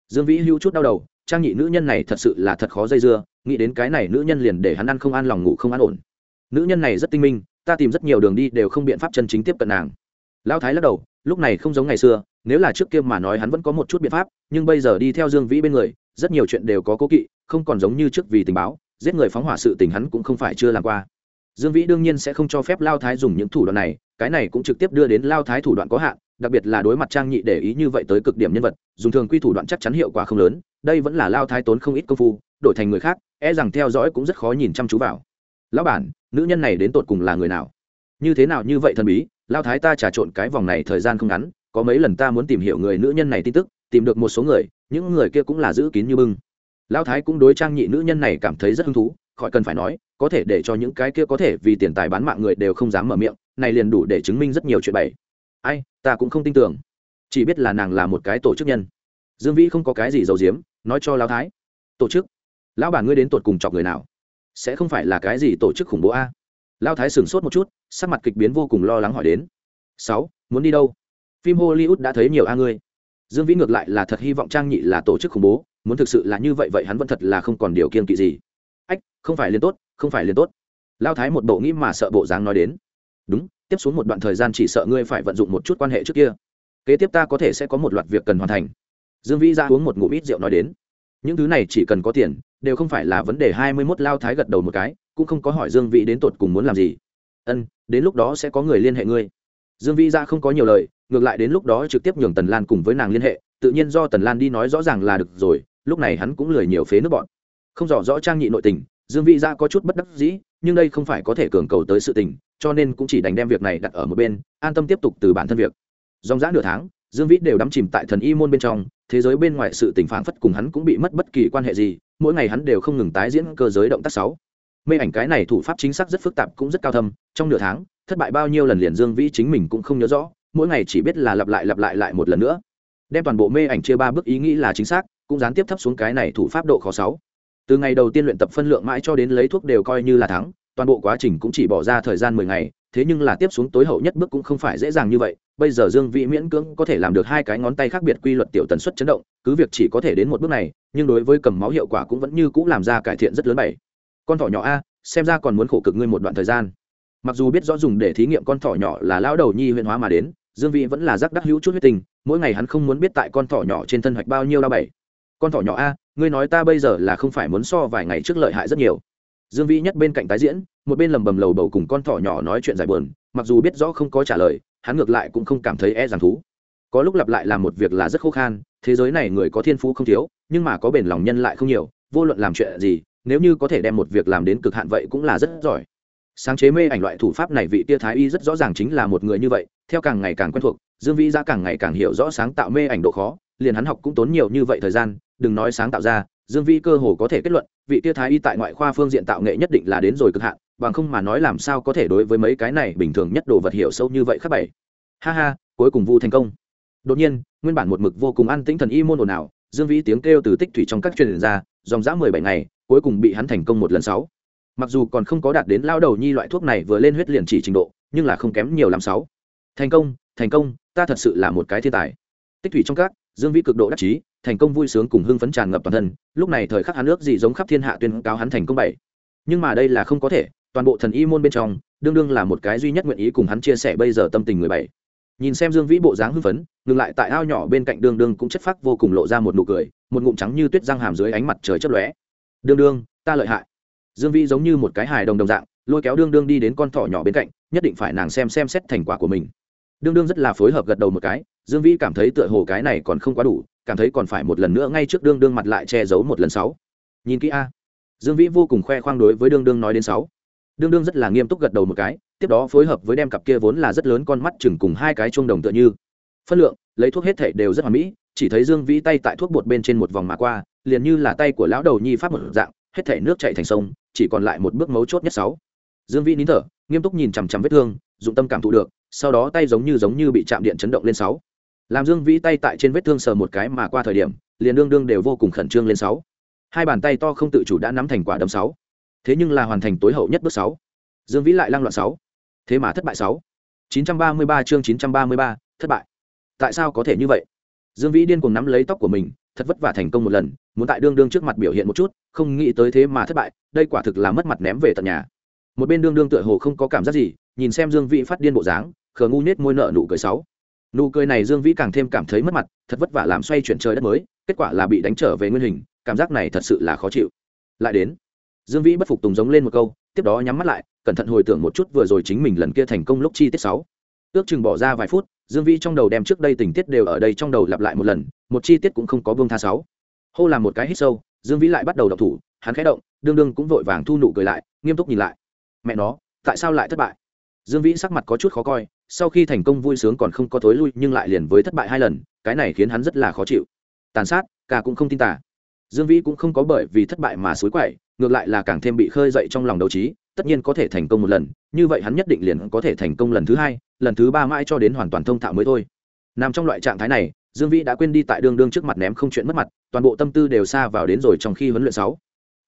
Dương vĩ hưu chút đau đầu trang nhị nữ nhân này thật sự là thật khó dây dưa, nghĩ đến cái này nữ nhân liền để hắn ăn không an lòng, ngủ không an ổn. Nữ nhân này rất tinh minh, ta tìm rất nhiều đường đi đều không biện pháp chân chính tiếp cận nàng. Lão thái lắc đầu, lúc này không giống ngày xưa, nếu là trước kia mà nói hắn vẫn có một chút biện pháp, nhưng bây giờ đi theo dương vĩ bên người, rất nhiều chuyện đều có cố kỵ, không còn giống như trước vì tình báo, giết người phóng hỏa sự tình hắn cũng không phải chưa làm qua. Dương vĩ đương nhiên sẽ không cho phép lao thái dùng những thủ đoạn này, cái này cũng trực tiếp đưa đến lao thái thủ đoạn có hạn đặc biệt là đối mặt trang nhị để ý như vậy tới cực điểm nhân vật, dùng thường quy thủ đoạn chắc chắn hiệu quả không lớn, đây vẫn là lao thái tốn không ít công phu, đổi thành người khác e rằng theo dõi cũng rất khó nhìn chăm chú vào. Lão bản, nữ nhân này đến tột cùng là người nào? Như thế nào như vậy thần bí, lao thái ta trà trộn cái vòng này thời gian không ngắn, có mấy lần ta muốn tìm hiểu người nữ nhân này tin tức, tìm được một số người, những người kia cũng là giữ kín như bưng. Lao thái cũng đối trang nhị nữ nhân này cảm thấy rất hứng thú, khỏi cần phải nói, có thể để cho những cái kia có thể vì tiền tài bán mạng người đều không dám mở miệng, này liền đủ để chứng minh rất nhiều chuyện bậy ai, ta cũng không tin tưởng. Chỉ biết là nàng là một cái tổ chức nhân. Dương vĩ không có cái gì giấu giếm, nói cho lao thái. Tổ chức? Lão bản ngươi đến tột cùng chọc người nào? Sẽ không phải là cái gì tổ chức khủng bố a? Lao thái sửng sốt một chút, sắc mặt kịch biến vô cùng lo lắng hỏi đến. Sáu, muốn đi đâu? Phim hollywood đã thấy nhiều a ngươi. Dương vĩ ngược lại là thật hy vọng trang nhị là tổ chức khủng bố, muốn thực sự là như vậy vậy hắn vẫn thật là không còn điều kiên kỵ gì. Ách, không phải liền tốt, không phải liền tốt. Lao thái một bộ nghĩ mà sợ bộ dáng nói đến. Đúng tiếp xuống một đoạn thời gian chỉ sợ ngươi phải vận dụng một chút quan hệ trước kia. Kế tiếp ta có thể sẽ có một loạt việc cần hoàn thành. Dương vĩ ra uống một ngụm ít rượu nói đến. Những thứ này chỉ cần có tiền, đều không phải là vấn đề hai mươi mốt lao thái gật đầu một cái, cũng không có hỏi dương vĩ đến tột cùng muốn làm gì. Ân, đến lúc đó sẽ có người liên hệ ngươi. Dương vĩ ra không có nhiều lời, ngược lại đến lúc đó trực tiếp nhường tần lan cùng với nàng liên hệ, tự nhiên do tần lan đi nói rõ ràng là được rồi, lúc này hắn cũng lười nhiều phế nước bọn. Không rõ rõ trang nhị nội tình, dương vĩ ra có chút bất đắc dĩ nhưng đây không phải có thể cường cầu tới sự tình, cho nên cũng chỉ đành đem việc này đặt ở một bên, an tâm tiếp tục từ bản thân việc. Dòng dã nửa tháng, dương vĩ đều đắm chìm tại thần y môn bên trong, thế giới bên ngoài sự tình phản phất cùng hắn cũng bị mất bất kỳ quan hệ gì, mỗi ngày hắn đều không ngừng tái diễn cơ giới động tác sáu. Mê ảnh cái này thủ pháp chính xác rất phức tạp cũng rất cao thâm, trong nửa tháng, thất bại bao nhiêu lần liền dương vĩ chính mình cũng không nhớ rõ, mỗi ngày chỉ biết là lặp lại lặp lại lại một lần nữa. Đem toàn bộ mê ảnh chia ba bước ý nghĩ là chính xác, cũng gián tiếp thấp xuống cái này thủ pháp độ khó sáu từ ngày đầu tiên luyện tập phân lượng mãi cho đến lấy thuốc đều coi như là thắng, toàn bộ quá trình cũng chỉ bỏ ra thời gian mười ngày, thế nhưng là tiếp xuống tối hậu nhất bước cũng không phải dễ dàng như vậy. Bây giờ dương vĩ miễn cưỡng có thể làm được hai cái ngón tay khác biệt quy luật tiểu tần suất chấn động, cứ việc chỉ có thể đến một bước này, nhưng đối với cầm máu hiệu quả cũng vẫn như c ũ làm ra cải thiện rất lớn bảy. Con thỏ nhỏ a, xem ra còn muốn khổ cực ngươi một đoạn thời gian. Mặc dù biết rõ dùng để thí nghiệm con thỏ nhỏ là lão đầu nhi huyện hóa mà đến, dương vĩ vẫn là rắc đắc hữu chút huyết tình, mỗi ngày hắn không muốn biết tại con thỏ nhỏ trên thân hoạch bao nhiêu đau bảy. Con thỏ nhỏ a ngươi nói ta bây giờ là không phải muốn so vài ngày trước lợi hại rất nhiều. Dương vĩ nhất bên cạnh tái diễn, một bên lầm bầm lầu bầu cùng con thỏ nhỏ nói chuyện dài buồn, mặc dù biết rõ không có trả lời, hắn ngược lại cũng không cảm thấy e rằng thú. Có lúc lặp lại làm một việc là rất khô khan, thế giới này người có thiên phú không thiếu, nhưng mà có bền lòng nhân lại không nhiều, vô luận làm chuyện gì, nếu như có thể đem một việc làm đến cực hạn vậy cũng là rất giỏi. Sáng chế mê ảnh loại thủ pháp này vị tia thái y rất rõ ràng chính là một người như vậy, theo càng ngày càng quen thuộc, dương vĩ ra càng ngày càng hiểu rõ sáng tạo mê ảnh độ khó, liền hắn học cũng tốn nhiều như vậy thời gian đừng nói sáng tạo ra, dương vĩ cơ hồ có thể kết luận, vị Tiêu thái y tại ngoại khoa phương diện tạo nghệ nhất định là đến rồi cực hạn, bằng không mà nói làm sao có thể đối với mấy cái này bình thường nhất đồ vật hiểu sâu như vậy khác bảy ha ha, cuối cùng vu thành công. Đột nhiên, nguyên bản một mực vô cùng an tĩnh thần y môn ồn ào, dương vĩ tiếng kêu từ tích thủy trong các truyền ra, dòng dã mười bảy ngày, cuối cùng bị hắn thành công một lần sáu. Mặc dù còn không có đạt đến lao đầu nhi loại thuốc này vừa lên huyết liền chỉ trình độ, nhưng là không kém nhiều làm sáu. Thành công thành công, ta thật sự là một cái thiên tài. Tích thủy trong các dương vĩ cực độ đắc chí, thành công vui sướng cùng hưng phấn tràn ngập toàn thân, lúc này thời khắc hắn ước gì giống khắp thiên hạ tuyên cáo hắn thành công bảy. Nhưng mà đây là không có thể, toàn bộ thần y môn bên trong, đương đương là một cái duy nhất nguyện ý cùng hắn chia sẻ bây giờ tâm tình người bảy. Nhìn xem dương vĩ bộ dáng hưng phấn, ngừng lại tại ao nhỏ bên cạnh đương đương cũng chất phác vô cùng lộ ra một nụ cười, một ngụm trắng như tuyết răng hàm dưới ánh mặt trời chất lóe. Đương đương, ta lợi hại. Dương vĩ giống như một cái hài đồng đồng dạng, lôi kéo đương đương đi đến con thỏ nhỏ bên cạnh, nhất định phải nàng xem xem xét thành quả của mình đương đương rất là phối hợp gật đầu một cái, dương vĩ cảm thấy tựa hồ cái này còn không quá đủ, cảm thấy còn phải một lần nữa ngay trước đương đương mặt lại che giấu một lần sáu. Nhìn kỹ a. Dương vĩ vô cùng khoe khoang đối với đương đương nói đến sáu. Đương đương rất là nghiêm túc gật đầu một cái, tiếp đó phối hợp với đem cặp kia vốn là rất lớn con mắt chừng cùng hai cái chuông đồng tựa như. Phân lượng, lấy thuốc hết thể đều rất hoàn mỹ, chỉ thấy dương vĩ tay tại thuốc bột bên trên một vòng mà qua, liền như là tay của lão đầu nhi pháp một dạng, hết thể nước chạy thành sông, chỉ còn lại một bước mấu chốt nhất sáu. Dương vĩ nín thở, nghiêm túc nhìn chằm chằm vết thương, dụng tâm cảm thụ được sau đó tay giống như giống như bị chạm điện chấn động lên sáu. Làm dương vĩ tay tại trên vết thương sờ một cái mà qua thời điểm, liền đương đương đều vô cùng khẩn trương lên sáu. Hai bàn tay to không tự chủ đã nắm thành quả đấm sáu. Thế nhưng là hoàn thành tối hậu nhất bước sáu. Dương vĩ lại lăng loạn sáu. Thế mà thất bại sáu. chín trăm ba mươi ba chương chín trăm ba mươi ba, thất bại. Tại sao có thể như vậy? Dương vĩ điên cuồng nắm lấy tóc của mình, thật vất vả thành công một lần, muốn tại đương đương trước mặt biểu hiện một chút, không nghĩ tới thế mà thất bại, đây quả thực là mất mặt ném về tận nhà. Một bên đương đương tựa hồ không có cảm giác gì, nhìn xem dương vĩ phát điên bộ dáng khờ ngu nết môi nợ nụ cười sáu. Nụ cười này dương vĩ càng thêm cảm thấy mất mặt, thật vất vả làm xoay chuyển trời đất mới, kết quả là bị đánh trở về nguyên hình, cảm giác này thật sự là khó chịu. Lại đến, dương vĩ bất phục tùng giống lên một câu, tiếp đó nhắm mắt lại, cẩn thận hồi tưởng một chút vừa rồi chính mình lần kia thành công lúc chi tiết sáu. Ước chừng bỏ ra vài phút, dương vĩ trong đầu đem trước đây tình tiết đều ở đây trong đầu lặp lại một lần, một chi tiết cũng không có vương tha sáu. Hô làm một cái hít sâu, dương vĩ lại bắt đầu đọc thủ, hắn khẽ động, đương đương cũng vội vàng thu nụ cười lại, nghiêm túc nhìn lại. Mẹ nó, tại sao lại thất bại? Dương vĩ sắc mặt có chút khó coi sau khi thành công vui sướng còn không có thối lui nhưng lại liền với thất bại hai lần, cái này khiến hắn rất là khó chịu. Tàn sát cả cũng không tin tả dương vĩ cũng không có bởi vì thất bại mà xối quậy, ngược lại là càng thêm bị khơi dậy trong lòng đấu trí, tất nhiên có thể thành công một lần, như vậy hắn nhất định liền có thể thành công lần thứ hai, lần thứ ba mãi cho đến hoàn toàn thông thạo mới thôi. Nằm trong loại trạng thái này, dương vĩ đã quên đi tại đương đương trước mặt ném không chuyện mất mặt, toàn bộ tâm tư đều xa vào đến rồi trong khi huấn luyện sáu.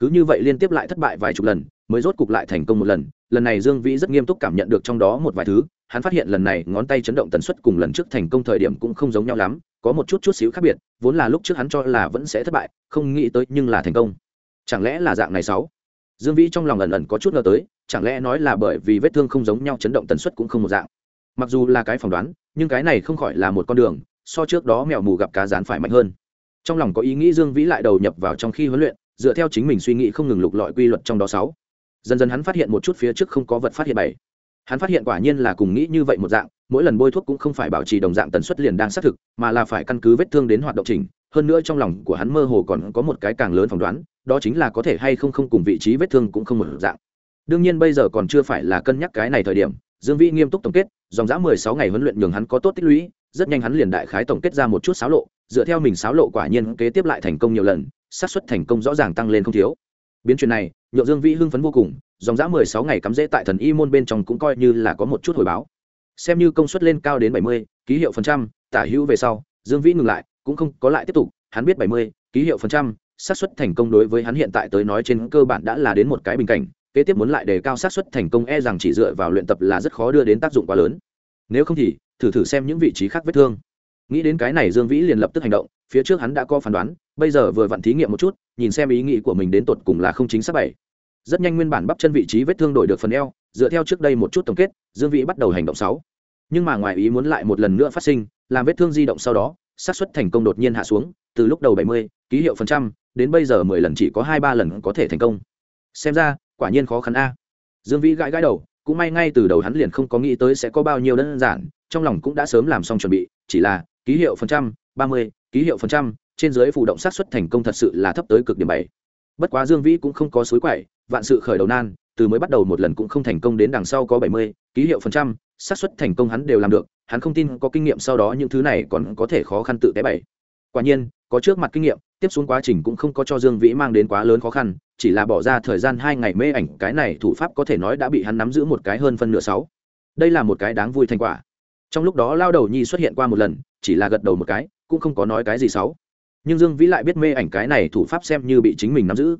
Cứ như vậy liên tiếp lại thất bại vài chục lần mới rốt cục lại thành công một lần. Lần này dương vĩ rất nghiêm túc cảm nhận được trong đó một vài thứ. Hắn phát hiện lần này ngón tay chấn động tần suất cùng lần trước thành công thời điểm cũng không giống nhau lắm, có một chút chút xíu khác biệt, vốn là lúc trước hắn cho là vẫn sẽ thất bại, không nghĩ tới nhưng là thành công. Chẳng lẽ là dạng này sáu? Dương vĩ trong lòng ẩn ẩn có chút ngờ tới, chẳng lẽ nói là bởi vì vết thương không giống nhau chấn động tần suất cũng không một dạng? Mặc dù là cái phỏng đoán, nhưng cái này không khỏi là một con đường, so trước đó mèo mù gặp cá rán phải mạnh hơn. Trong lòng có ý nghĩ dương vĩ lại đầu nhập vào trong khi huấn luyện, dựa theo chính mình suy nghĩ không ngừng lục lọi quy luật trong đó sáu dần dần hắn phát hiện một chút phía trước không có vật phát hiện bảy hắn phát hiện quả nhiên là cùng nghĩ như vậy một dạng, mỗi lần bôi thuốc cũng không phải bảo trì đồng dạng tần suất liền đang xác thực, mà là phải căn cứ vết thương đến hoạt động trình hơn nữa trong lòng của hắn mơ hồ còn có một cái càng lớn phỏng đoán, đó chính là có thể hay không không cùng vị trí vết thương cũng không một dạng. Đương nhiên bây giờ còn chưa phải là cân nhắc cái này thời điểm, dương vĩ nghiêm túc tổng kết, dòng dã mười sáu ngày huấn luyện nhường hắn có tốt tích lũy, rất nhanh hắn liền đại khái tổng kết ra một chút xáo lộ, dựa theo mình xáo lộ quả nhiên kế tiếp lại thành công nhiều lần, xác suất thành công rõ ràng tăng lên không thiếu biến chuyện này nhậu dương vĩ hưng phấn vô cùng, dòng dã mười sáu ngày cắm rễ tại thần y môn bên trong cũng coi như là có một chút hồi báo. Xem như công suất lên cao đến bảy mươi, ký hiệu phần trăm, tả hữu về sau, dương vĩ ngừng lại, cũng không có lại tiếp tục, hắn biết bảy mươi, ký hiệu phần trăm, xác suất thành công đối với hắn hiện tại tới nói trên cơ bản đã là đến một cái bình cảnh, kế tiếp muốn lại đề cao xác suất thành công e rằng chỉ dựa vào luyện tập là rất khó đưa đến tác dụng quá lớn. Nếu không thì, thử thử xem những vị trí khác vết thương. Nghĩ đến cái này dương vĩ liền lập tức hành động phía trước hắn đã có phán đoán, bây giờ vừa vặn thí nghiệm một chút, nhìn xem ý nghĩ của mình đến tột cùng là không chính xác bảy. Rất nhanh nguyên bản bắp chân vị trí vết thương đổi được phần eo, dựa theo trước đây một chút tổng kết, dương vĩ bắt đầu hành động sáu. Nhưng mà ngoài ý muốn lại một lần nữa phát sinh, làm vết thương di động sau đó, xác suất thành công đột nhiên hạ xuống, từ lúc đầu bảy mươi, ký hiệu phần trăm, đến bây giờ mười lần chỉ có hai ba lần có thể thành công. Xem ra, quả nhiên khó khăn a. Dương vĩ gãi gãi đầu, cũng may ngay từ đầu hắn liền không có nghĩ tới sẽ có bao nhiêu đơn giản, trong lòng cũng đã sớm làm xong chuẩn bị, chỉ là ký hiệu phần trăm ba mươi ký hiệu phần trăm, trên dưới phụ động sát xuất thành công thật sự là thấp tới cực điểm bảy. Bất quá dương vĩ cũng không có suối quậy, vạn sự khởi đầu nan, từ mới bắt đầu một lần cũng không thành công đến đằng sau có bảy mươi, ký hiệu phần trăm, xác suất thành công hắn đều làm được, hắn không tin có kinh nghiệm sau đó những thứ này còn có thể khó khăn tự té bảy. Quả nhiên, có trước mặt kinh nghiệm, tiếp xuống quá trình cũng không có cho dương vĩ mang đến quá lớn khó khăn, chỉ là bỏ ra thời gian hai ngày mê ảnh, cái này thủ pháp có thể nói đã bị hắn nắm giữ một cái hơn phân nửa sáu. Đây là một cái đáng vui thành quả. Trong lúc đó lao đầu nhi xuất hiện qua một lần, chỉ là gật đầu một cái cũng không có nói cái gì xấu. Nhưng dương vĩ lại biết mê ảnh cái này thủ pháp xem như bị chính mình nắm giữ.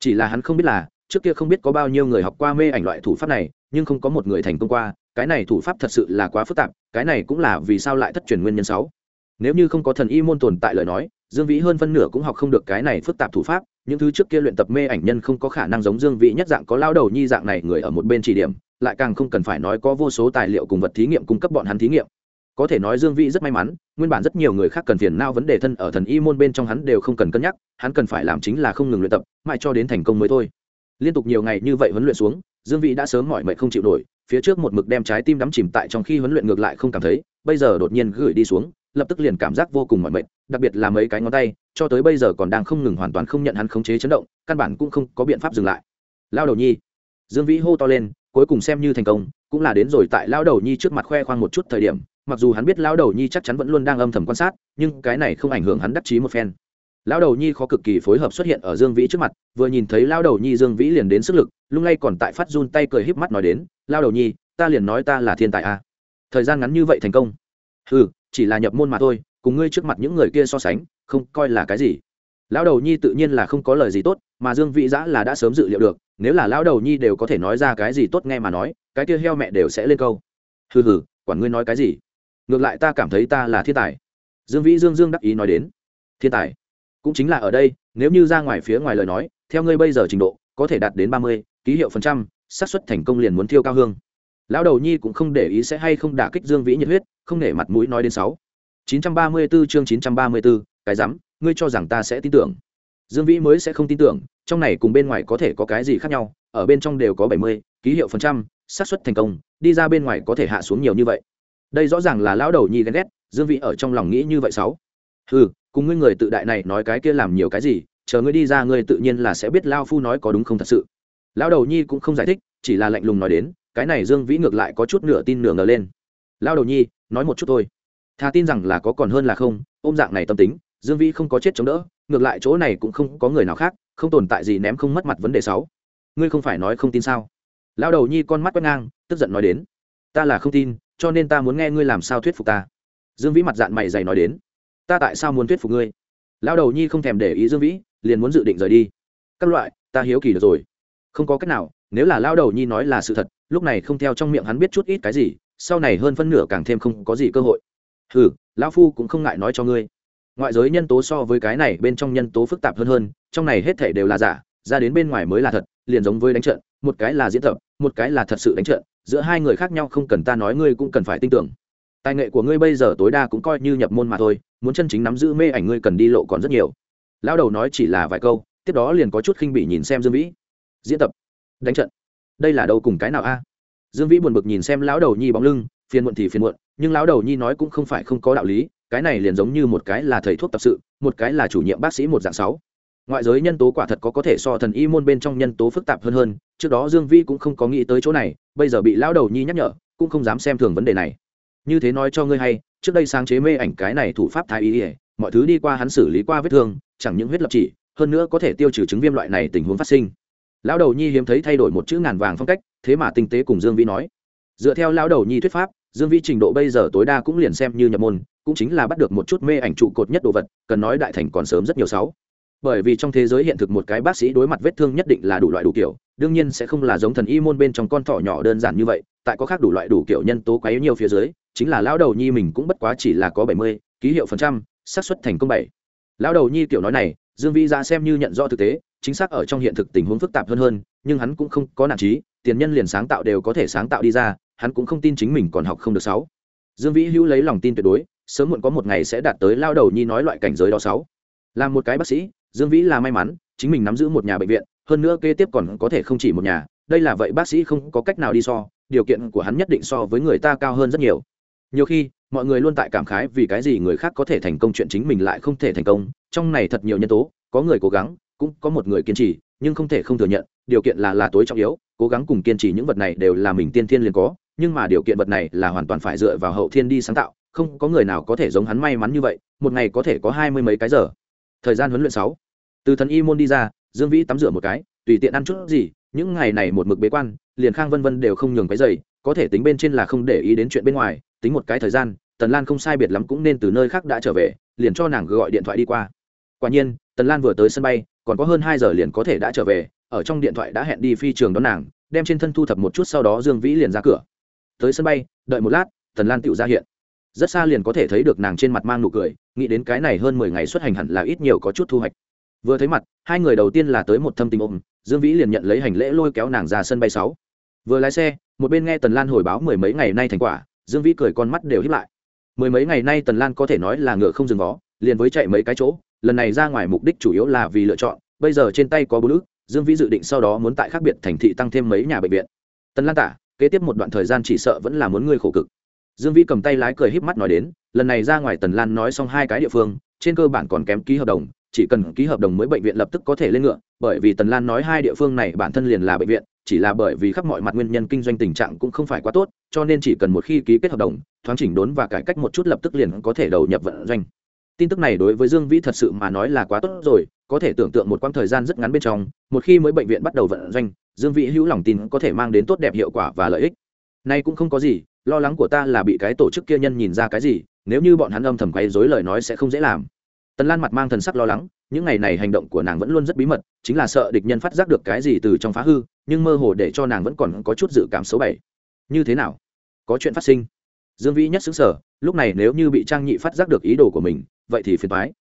Chỉ là hắn không biết là, trước kia không biết có bao nhiêu người học qua mê ảnh loại thủ pháp này, nhưng không có một người thành công qua, cái này thủ pháp thật sự là quá phức tạp, cái này cũng là vì sao lại thất truyền nguyên nhân sáu nếu như không có thần y môn tồn tại lời nói, dương vĩ hơn phân nửa cũng học không được cái này phức tạp thủ pháp, những thứ trước kia luyện tập mê ảnh nhân không có khả năng giống dương vĩ nhất dạng có lao đầu nhi dạng này người ở một bên chỉ điểm, lại càng không cần phải nói có vô số tài liệu cùng vật thí nghiệm cung cấp bọn hắn thí nghiệm có thể nói dương vĩ rất may mắn, nguyên bản rất nhiều người khác cần phiền nao vấn đề thân ở thần y môn bên trong hắn đều không cần cân nhắc, hắn cần phải làm chính là không ngừng luyện tập, mãi cho đến thành công mới thôi. Liên tục nhiều ngày như vậy huấn luyện xuống, dương vĩ đã sớm mỏi mệt không chịu nổi, phía trước một mực đem trái tim đắm chìm tại trong khi huấn luyện ngược lại không cảm thấy, bây giờ đột nhiên gửi đi xuống, lập tức liền cảm giác vô cùng mỏi mệt, đặc biệt là mấy cái ngón tay, cho tới bây giờ còn đang không ngừng hoàn toàn không nhận hắn khống chế chấn động, căn bản cũng không có biện pháp dừng lại. Lao đầu nhi. Dương vĩ hô to lên, cuối cùng xem như thành công, cũng là đến rồi tại lao đầu nhi trước mặt khoe khoang một chút thời điểm mặc dù hắn biết Lão đầu nhi chắc chắn vẫn luôn đang âm thầm quan sát, nhưng cái này không ảnh hưởng hắn đắc chí một phen. Lão đầu nhi khó cực kỳ phối hợp xuất hiện ở dương vĩ trước mặt, vừa nhìn thấy Lão đầu nhi dương vĩ liền đến sức lực, lung lay còn tại phát run tay cười híp mắt nói đến, Lão đầu nhi, ta liền nói ta là thiên tài à. thời gian ngắn như vậy thành công. Ừ chỉ là nhập môn mà thôi, cùng ngươi trước mặt những người kia so sánh, không coi là cái gì. Lão đầu nhi tự nhiên là không có lời gì tốt, mà dương vĩ giã là đã sớm dự liệu được, nếu là lão đầu nhi đều có thể nói ra cái gì tốt nghe mà nói, cái kia heo mẹ đều sẽ lên câu. Hừ hừ, quản ngươi nói cái gì? Ngược lại ta cảm thấy ta là thiên tài. Dương vĩ dương dương đắc ý nói đến. Thiên tài. Cũng chính là ở đây nếu như ra ngoài phía ngoài lời nói theo ngươi bây giờ trình độ có thể đạt đến ba mươi ký hiệu phần trăm xác suất thành công liền muốn thiêu cao hương. Lão đầu nhi cũng không để ý sẽ hay không đả kích dương vĩ nhiệt huyết không nể mặt mũi nói đến sáu. chín trăm ba mươi 934 chương chín trăm ba mươi 934, cái rắm ngươi cho rằng ta sẽ tin tưởng. Dương vĩ mới sẽ không tin tưởng trong này cùng bên ngoài có thể có cái gì khác nhau ở bên trong đều có bảy mươi ký hiệu phần trăm xác suất thành công đi ra bên ngoài có thể hạ xuống nhiều như vậy đây rõ ràng là lão đầu nhi ghen ghét, dương vị ở trong lòng nghĩ như vậy sáu. Ừ cùng ngươi người tự đại này nói cái kia làm nhiều cái gì, chờ ngươi đi ra ngươi tự nhiên là sẽ biết lao phu nói có đúng không thật sự. Lão đầu nhi cũng không giải thích, chỉ là lạnh lùng nói đến, cái này dương vĩ ngược lại có chút nửa tin nửa ngờ lên. Lao đầu nhi, nói một chút thôi. Thà tin rằng là có còn hơn là không, ôm dạng này tâm tính, dương vĩ không có chết chống đỡ, ngược lại chỗ này cũng không có người nào khác, không tồn tại gì ném không mất mặt vấn đề sáu. Ngươi không phải nói không tin sao? Lao đầu nhi con mắt quét ngang, tức giận nói đến. Ta là không tin cho nên ta muốn nghe ngươi làm sao thuyết phục ta. Dương vĩ mặt dạng mày dày nói đến. Ta tại sao muốn thuyết phục ngươi? Lao đầu nhi không thèm để ý dương vĩ, liền muốn dự định rời đi. Các loại, ta hiếu kỳ được rồi. Không có cách nào, nếu là lao đầu nhi nói là sự thật, lúc này không theo trong miệng hắn biết chút ít cái gì, sau này hơn phân nửa càng thêm không có gì cơ hội. Ừ lão phu cũng không ngại nói cho ngươi. Ngoại giới nhân tố so với cái này bên trong nhân tố phức tạp hơn hơn, trong này hết thể đều là giả, ra đến bên ngoài mới là thật, liền giống với đánh trận một cái là diễn tập, một cái là thật sự đánh trận, giữa hai người khác nhau không cần ta nói ngươi cũng cần phải tin tưởng. Tài nghệ của ngươi bây giờ tối đa cũng coi như nhập môn mà thôi, muốn chân chính nắm giữ mê ảnh ngươi cần đi lộ còn rất nhiều. Lão đầu nói chỉ là vài câu, tiếp đó liền có chút khinh bị nhìn xem dương vĩ. Diễn tập, đánh trận, đây là đâu cùng cái nào a? Dương vĩ buồn bực nhìn xem lão đầu nhi bóng lưng, phiền muộn thì phiền muộn, nhưng lão đầu nhi nói cũng không phải không có đạo lý, cái này liền giống như một cái là thầy thuốc tập sự, một cái là chủ nhiệm bác sĩ một dạng sáu ngoại giới nhân tố quả thật có có thể so thần y môn bên trong nhân tố phức tạp hơn hơn, trước đó dương vi cũng không có nghĩ tới chỗ này, bây giờ bị lão đầu nhi nhắc nhở, cũng không dám xem thường vấn đề này. Như thế nói cho ngươi hay, trước đây sáng chế mê ảnh cái này thủ pháp thái y ỉa mọi thứ đi qua hắn xử lý qua vết thương, chẳng những huyết lập chỉ, hơn nữa có thể tiêu trừ chứng viêm loại này tình huống phát sinh. Lão đầu nhi hiếm thấy thay đổi một chữ ngàn vàng phong cách, thế mà tinh tế cùng dương vi nói. Dựa theo lão đầu nhi thuyết pháp, dương vi trình độ bây giờ tối đa cũng liền xem như nhập môn, cũng chính là bắt được một chút mê ảnh trụ cột nhất đồ vật, cần nói đại thành còn sớm rất nhiều sáu bởi vì trong thế giới hiện thực một cái bác sĩ đối mặt vết thương nhất định là đủ loại đủ kiểu, đương nhiên sẽ không là giống thần y môn bên trong con thỏ nhỏ đơn giản như vậy, tại có khác đủ loại đủ kiểu nhân tố quấy nhiều phía dưới, chính là lão đầu nhi mình cũng bất quá chỉ là có bảy mươi, ký hiệu phần trăm, xác suất thành công bảy. Lão đầu nhi kiểu nói này, dương vĩ ra xem như nhận rõ thực tế, chính xác ở trong hiện thực tình huống phức tạp hơn hơn, nhưng hắn cũng không có nản trí, tiền nhân liền sáng tạo đều có thể sáng tạo đi ra, hắn cũng không tin chính mình còn học không được sáu. Dương vĩ hữu lấy lòng tin tuyệt đối, sớm muộn có một ngày sẽ đạt tới lao đầu nhi nói loại cảnh giới đó sáu. Làm một cái bác sĩ dương vĩ là may mắn, chính mình nắm giữ một nhà bệnh viện, hơn nữa kế tiếp còn có thể không chỉ một nhà, đây là vậy bác sĩ không có cách nào đi so, điều kiện của hắn nhất định so với người ta cao hơn rất nhiều. Nhiều khi, mọi người luôn tại cảm khái vì cái gì người khác có thể thành công chuyện chính mình lại không thể thành công, trong này thật nhiều nhân tố, có người cố gắng, cũng có một người kiên trì, nhưng không thể không thừa nhận, điều kiện là là tối trọng yếu, cố gắng cùng kiên trì những vật này đều là mình tiên thiên liền có, nhưng mà điều kiện vật này là hoàn toàn phải dựa vào hậu thiên đi sáng tạo, không có người nào có thể giống hắn may mắn như vậy, một ngày có thể có hai mươi mấy cái giờ. Thời gian huấn luyện sáu từ thần y môn đi ra, dương vĩ tắm rửa một cái, tùy tiện ăn chút gì, những ngày này một mực bế quan, liền khang vân vân đều không nhường cái dày có thể tính bên trên là không để ý đến chuyện bên ngoài, tính một cái thời gian, tần lan không sai biệt lắm cũng nên từ nơi khác đã trở về, liền cho nàng gọi điện thoại đi qua. Quả nhiên, tần lan vừa tới sân bay, còn có hơn hai giờ liền có thể đã trở về, ở trong điện thoại đã hẹn đi phi trường đón nàng, đem trên thân thu thập một chút sau đó dương vĩ liền ra cửa. Tới sân bay, đợi một lát, tần lan tựu ra hiện. Rất xa liền có thể thấy được nàng trên mặt mang nụ cười, nghĩ đến cái này hơn mười ngày xuất hành hẳn là ít nhiều có chút thu hoạch vừa thấy mặt, hai người đầu tiên là tới một thâm tình ôm, dương vĩ liền nhận lấy hành lễ lôi kéo nàng ra sân bay sáu. Vừa lái xe, một bên nghe tần lan hồi báo mười mấy ngày nay thành quả, dương vĩ cười con mắt đều hiếp lại. Mười mấy ngày nay tần lan có thể nói là ngựa không dừng vó, liền với chạy mấy cái chỗ, lần này ra ngoài mục đích chủ yếu là vì lựa chọn, bây giờ trên tay có bốn ước dương vĩ dự định sau đó muốn tại khác biệt thành thị tăng thêm mấy nhà bệnh viện. Tần lan tả, kế tiếp một đoạn thời gian chỉ sợ vẫn là muốn ngươi khổ cực. Dương vĩ cầm tay lái cười híp mắt nói đến, lần này ra ngoài tần lan nói xong hai cái địa phương, trên cơ bản còn kém ký hợp đồng chỉ cần ký hợp đồng mới bệnh viện lập tức có thể lên ngựa, bởi vì tần lan nói hai địa phương này bản thân liền là bệnh viện, chỉ là bởi vì khắp mọi mặt nguyên nhân kinh doanh tình trạng cũng không phải quá tốt, cho nên chỉ cần một khi ký kết hợp đồng, thoáng chỉnh đốn và cải cách một chút lập tức liền có thể đầu nhập vận doanh. Tin tức này đối với dương vĩ thật sự mà nói là quá tốt rồi, có thể tưởng tượng một quãng thời gian rất ngắn bên trong, một khi mới bệnh viện bắt đầu vận doanh, dương vĩ hữu lòng tin có thể mang đến tốt đẹp hiệu quả và lợi ích. Nay cũng không có gì, lo lắng của ta là bị cái tổ chức kia nhân nhìn ra cái gì, nếu như bọn hắn âm thầm quay dối lời nói sẽ không dễ làm tần lan mặt mang thần sắc lo lắng, những ngày này hành động của nàng vẫn luôn rất bí mật, chính là sợ địch nhân phát giác được cái gì từ trong phá hư, nhưng mơ hồ để cho nàng vẫn còn có chút dự cảm xấu bảy như thế nào? Có chuyện phát sinh. Dương vĩ nhất xứng sở lúc này nếu như bị trang nhị phát giác được ý đồ của mình, vậy thì phiền thoái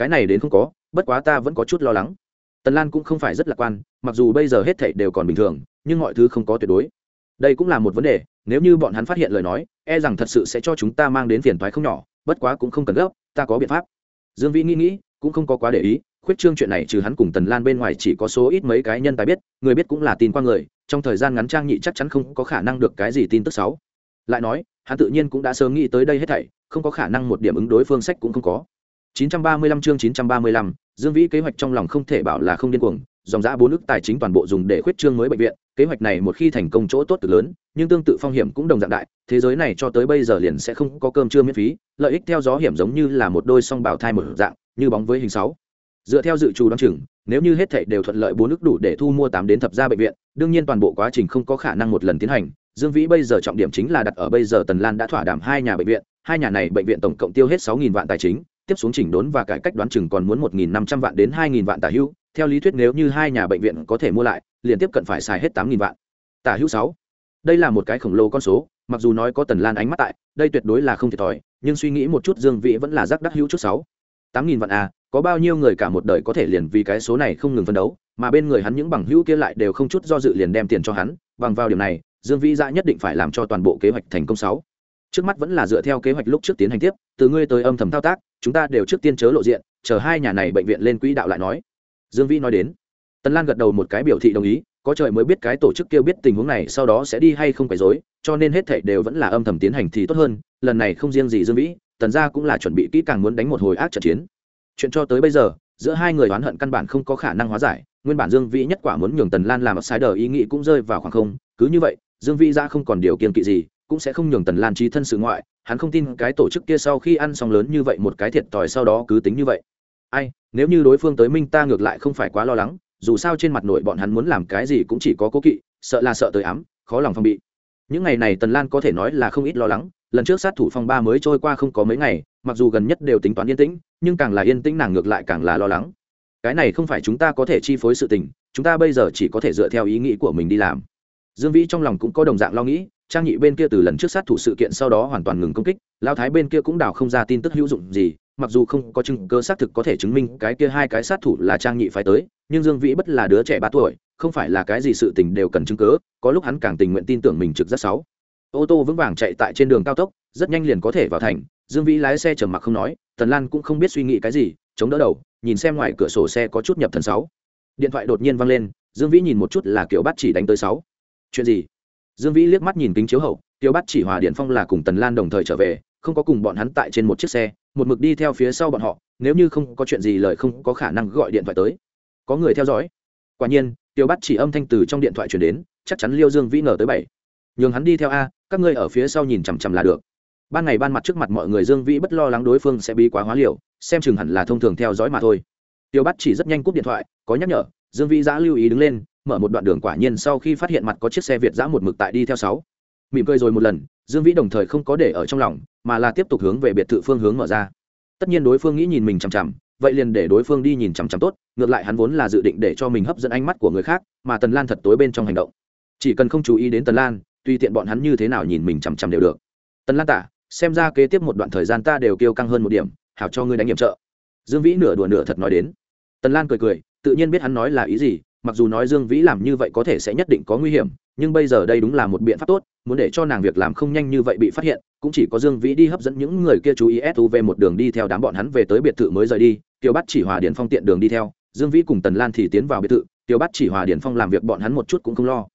cái này đến không có, bất quá ta vẫn có chút lo lắng. Tần lan cũng không phải rất lạc quan, mặc dù bây giờ hết thảy đều còn bình thường, nhưng mọi thứ không có tuyệt đối. Đây cũng là một vấn đề, nếu như bọn hắn phát hiện lời nói e rằng thật sự sẽ cho chúng ta mang đến phiền thoái không nhỏ, bất quá cũng không cần gấp, ta có biện pháp dương vĩ nghĩ nghĩ cũng không có quá để ý khuyết trương chuyện này trừ hắn cùng tần lan bên ngoài chỉ có số ít mấy cái nhân tài biết người biết cũng là tin qua người trong thời gian ngắn trang nhị chắc chắn không có khả năng được cái gì tin tức xấu. Lại nói hắn tự nhiên cũng đã sớm nghĩ tới đây hết thảy không có khả năng một điểm ứng đối phương sách cũng không có. 935 chương 935, Dương Vĩ kế hoạch trong lòng không thể bảo là không điên cuồng, dòng giá bốn ức tài chính toàn bộ dùng để khuyết trương mới bệnh viện, kế hoạch này một khi thành công chỗ tốt cực lớn, nhưng tương tự phong hiểm cũng đồng dạng đại, thế giới này cho tới bây giờ liền sẽ không có cơm trưa miễn phí, lợi ích theo gió hiểm giống như là một đôi song bảo thai một dạng, như bóng với hình sáu. Dựa theo dự trù đoán chừng, nếu như hết thảy đều thuận lợi bốn ức đủ để thu mua tám đến thập gia bệnh viện, đương nhiên toàn bộ quá trình không có khả năng một lần tiến hành, Dương Vĩ bây giờ trọng điểm chính là đặt ở bây giờ Tần Lan đã thỏa đàm hai nhà bệnh viện, hai nhà này bệnh viện tổng cộng tiêu hết 6000 vạn tài chính, tiếp xuống chỉnh đốn và cải cách đoán chừng còn muốn 1500 vạn đến 2000 vạn tài hữu, theo lý thuyết nếu như hai nhà bệnh viện có thể mua lại, liền tiếp cận phải xài hết 8000 vạn. Tả hữu sáu, Đây là một cái khổng lồ con số, mặc dù nói có Tần Lan ánh mắt tại, đây tuyệt đối là không thiệt thòi, nhưng suy nghĩ một chút Dương vị vẫn là rắc đắc hữu chút 6. 8000 vạn à, có bao nhiêu người cả một đời có thể liền vì cái số này không ngừng phấn đấu, mà bên người hắn những bằng hữu kia lại đều không chút do dự liền đem tiền cho hắn, bằng vào điểm này, Dương Vĩ Dạ nhất định phải làm cho toàn bộ kế hoạch thành công sáu. trước mắt vẫn là dựa theo kế hoạch lúc trước tiến hành tiếp từ ngươi tới âm thầm thao tác chúng ta đều trước tiên chớ lộ diện chờ hai nhà này bệnh viện lên quỹ đạo lại nói dương vĩ nói đến. Tần lan gật đầu một cái biểu thị đồng ý, có trời mới biết cái tổ chức kêu biết tình huống này sau đó sẽ đi hay không phải dối cho nên hết thảy đều vẫn là âm thầm tiến hành thì tốt hơn, lần này không riêng gì dương vĩ, tần gia cũng là chuẩn bị kỹ càng muốn đánh một hồi ác trận chiến. Chuyện cho tới bây giờ, giữa hai người oán hận căn bản không có khả năng hóa giải, nguyên bản dương vĩ nhất quả muốn nhường tần lan làm outsider ý nghĩ cũng rơi vào khoảng không, cứ như vậy, dương vĩ ra không còn điều kiên kỵ gì, cũng sẽ không nhường tần lan trí thân sự ngoại, hắn không tin cái tổ chức kia sau khi ăn xong lớn như vậy một cái thiệt thòi sau đó cứ tính như vậy ai, nếu như đối phương tới minh ta ngược lại không phải quá lo lắng, dù sao trên mặt nội bọn hắn muốn làm cái gì cũng chỉ có cố kỵ, sợ là sợ tới ám, khó lòng phòng bị. Những ngày này tần lan có thể nói là không ít lo lắng, lần trước sát thủ phong ba mới trôi qua không có mấy ngày, mặc dù gần nhất đều tính toán yên tĩnh, nhưng càng là yên tĩnh nàng ngược lại càng là lo lắng. Cái này không phải chúng ta có thể chi phối sự tình, chúng ta bây giờ chỉ có thể dựa theo ý nghĩ của mình đi làm. Dương vĩ trong lòng cũng có đồng dạng lo nghĩ, trang nhị bên kia từ lần trước sát thủ sự kiện sau đó hoàn toàn ngừng công kích lao thái bên kia cũng đào không ra tin tức hữu dụng gì mặc dù không có chứng cơ xác thực có thể chứng minh cái kia hai cái sát thủ là trang nhị phải tới, nhưng dương vĩ bất là đứa trẻ ba tuổi, không phải là cái gì sự tình đều cần chứng cớ có lúc hắn càng tình nguyện tin tưởng mình trực giác sáu. Ô tô vững vàng chạy tại trên đường cao tốc, rất nhanh liền có thể vào thành, dương vĩ lái xe trầm mặc không nói, tần lan cũng không biết suy nghĩ cái gì, chống đỡ đầu, nhìn xem ngoài cửa sổ xe có chút nhập thần sáu. Điện thoại đột nhiên văng lên, dương vĩ nhìn một chút là kiểu bắt chỉ đánh tới sáu. Chuyện gì? Dương vĩ liếc mắt nhìn kính chiếu hậu tiêu bắt chỉ hòa điện phong là cùng tần lan đồng thời trở về không có cùng bọn hắn tại trên một chiếc xe, một mực đi theo phía sau bọn họ, nếu như không có chuyện gì lời không có khả năng gọi điện thoại tới. Có người theo dõi. Quả nhiên, tiêu bắt chỉ âm thanh từ trong điện thoại truyền đến, chắc chắn liêu dương vĩ ngờ tới bảy. Nhường hắn đi theo a, các ngươi ở phía sau nhìn chằm chằm là được. Ban ngày ban mặt trước mặt mọi người dương vĩ bất lo lắng đối phương sẽ bí quá hóa liều, xem chừng hẳn là thông thường theo dõi mà thôi. Tiêu bắt chỉ rất nhanh cúp điện thoại, có nhắc nhở, dương vĩ giã lưu ý đứng lên, mở một đoạn đường quả nhiên sau khi phát hiện mặt có chiếc xe việt giã một mực tại đi theo sáu mỉm cười rồi một lần, dương vĩ đồng thời không có để ở trong lòng, mà là tiếp tục hướng về biệt thự phương hướng mở ra. Tất nhiên đối phương nghĩ nhìn mình chằm chằm, vậy liền để đối phương đi nhìn chằm chằm tốt, ngược lại hắn vốn là dự định để cho mình hấp dẫn ánh mắt của người khác, mà tần lan thật tối bên trong hành động. Chỉ cần không chú ý đến tần lan, tùy tiện bọn hắn như thế nào nhìn mình chằm chằm đều được. Tần lan tả, xem ra kế tiếp một đoạn thời gian ta đều kêu căng hơn một điểm, hảo cho ngươi đánh nhiệm trợ. Dương vĩ nửa đùa nửa thật nói đến. Tần lan cười cười, tự nhiên biết hắn nói là ý gì, mặc dù nói dương vĩ làm như vậy có thể sẽ nhất định có nguy hiểm nhưng bây giờ đây đúng là một biện pháp tốt, muốn để cho nàng việc làm không nhanh như vậy bị phát hiện, cũng chỉ có dương vĩ đi hấp dẫn những người kia chú ý suv một đường đi theo đám bọn hắn về tới biệt thự mới rời đi tiêu bắt chỉ hòa điển phong tiện đường đi theo, dương vĩ cùng tần lan thì tiến vào biệt thự tiêu bắt chỉ hòa điển phong làm việc bọn hắn một chút cũng không lo.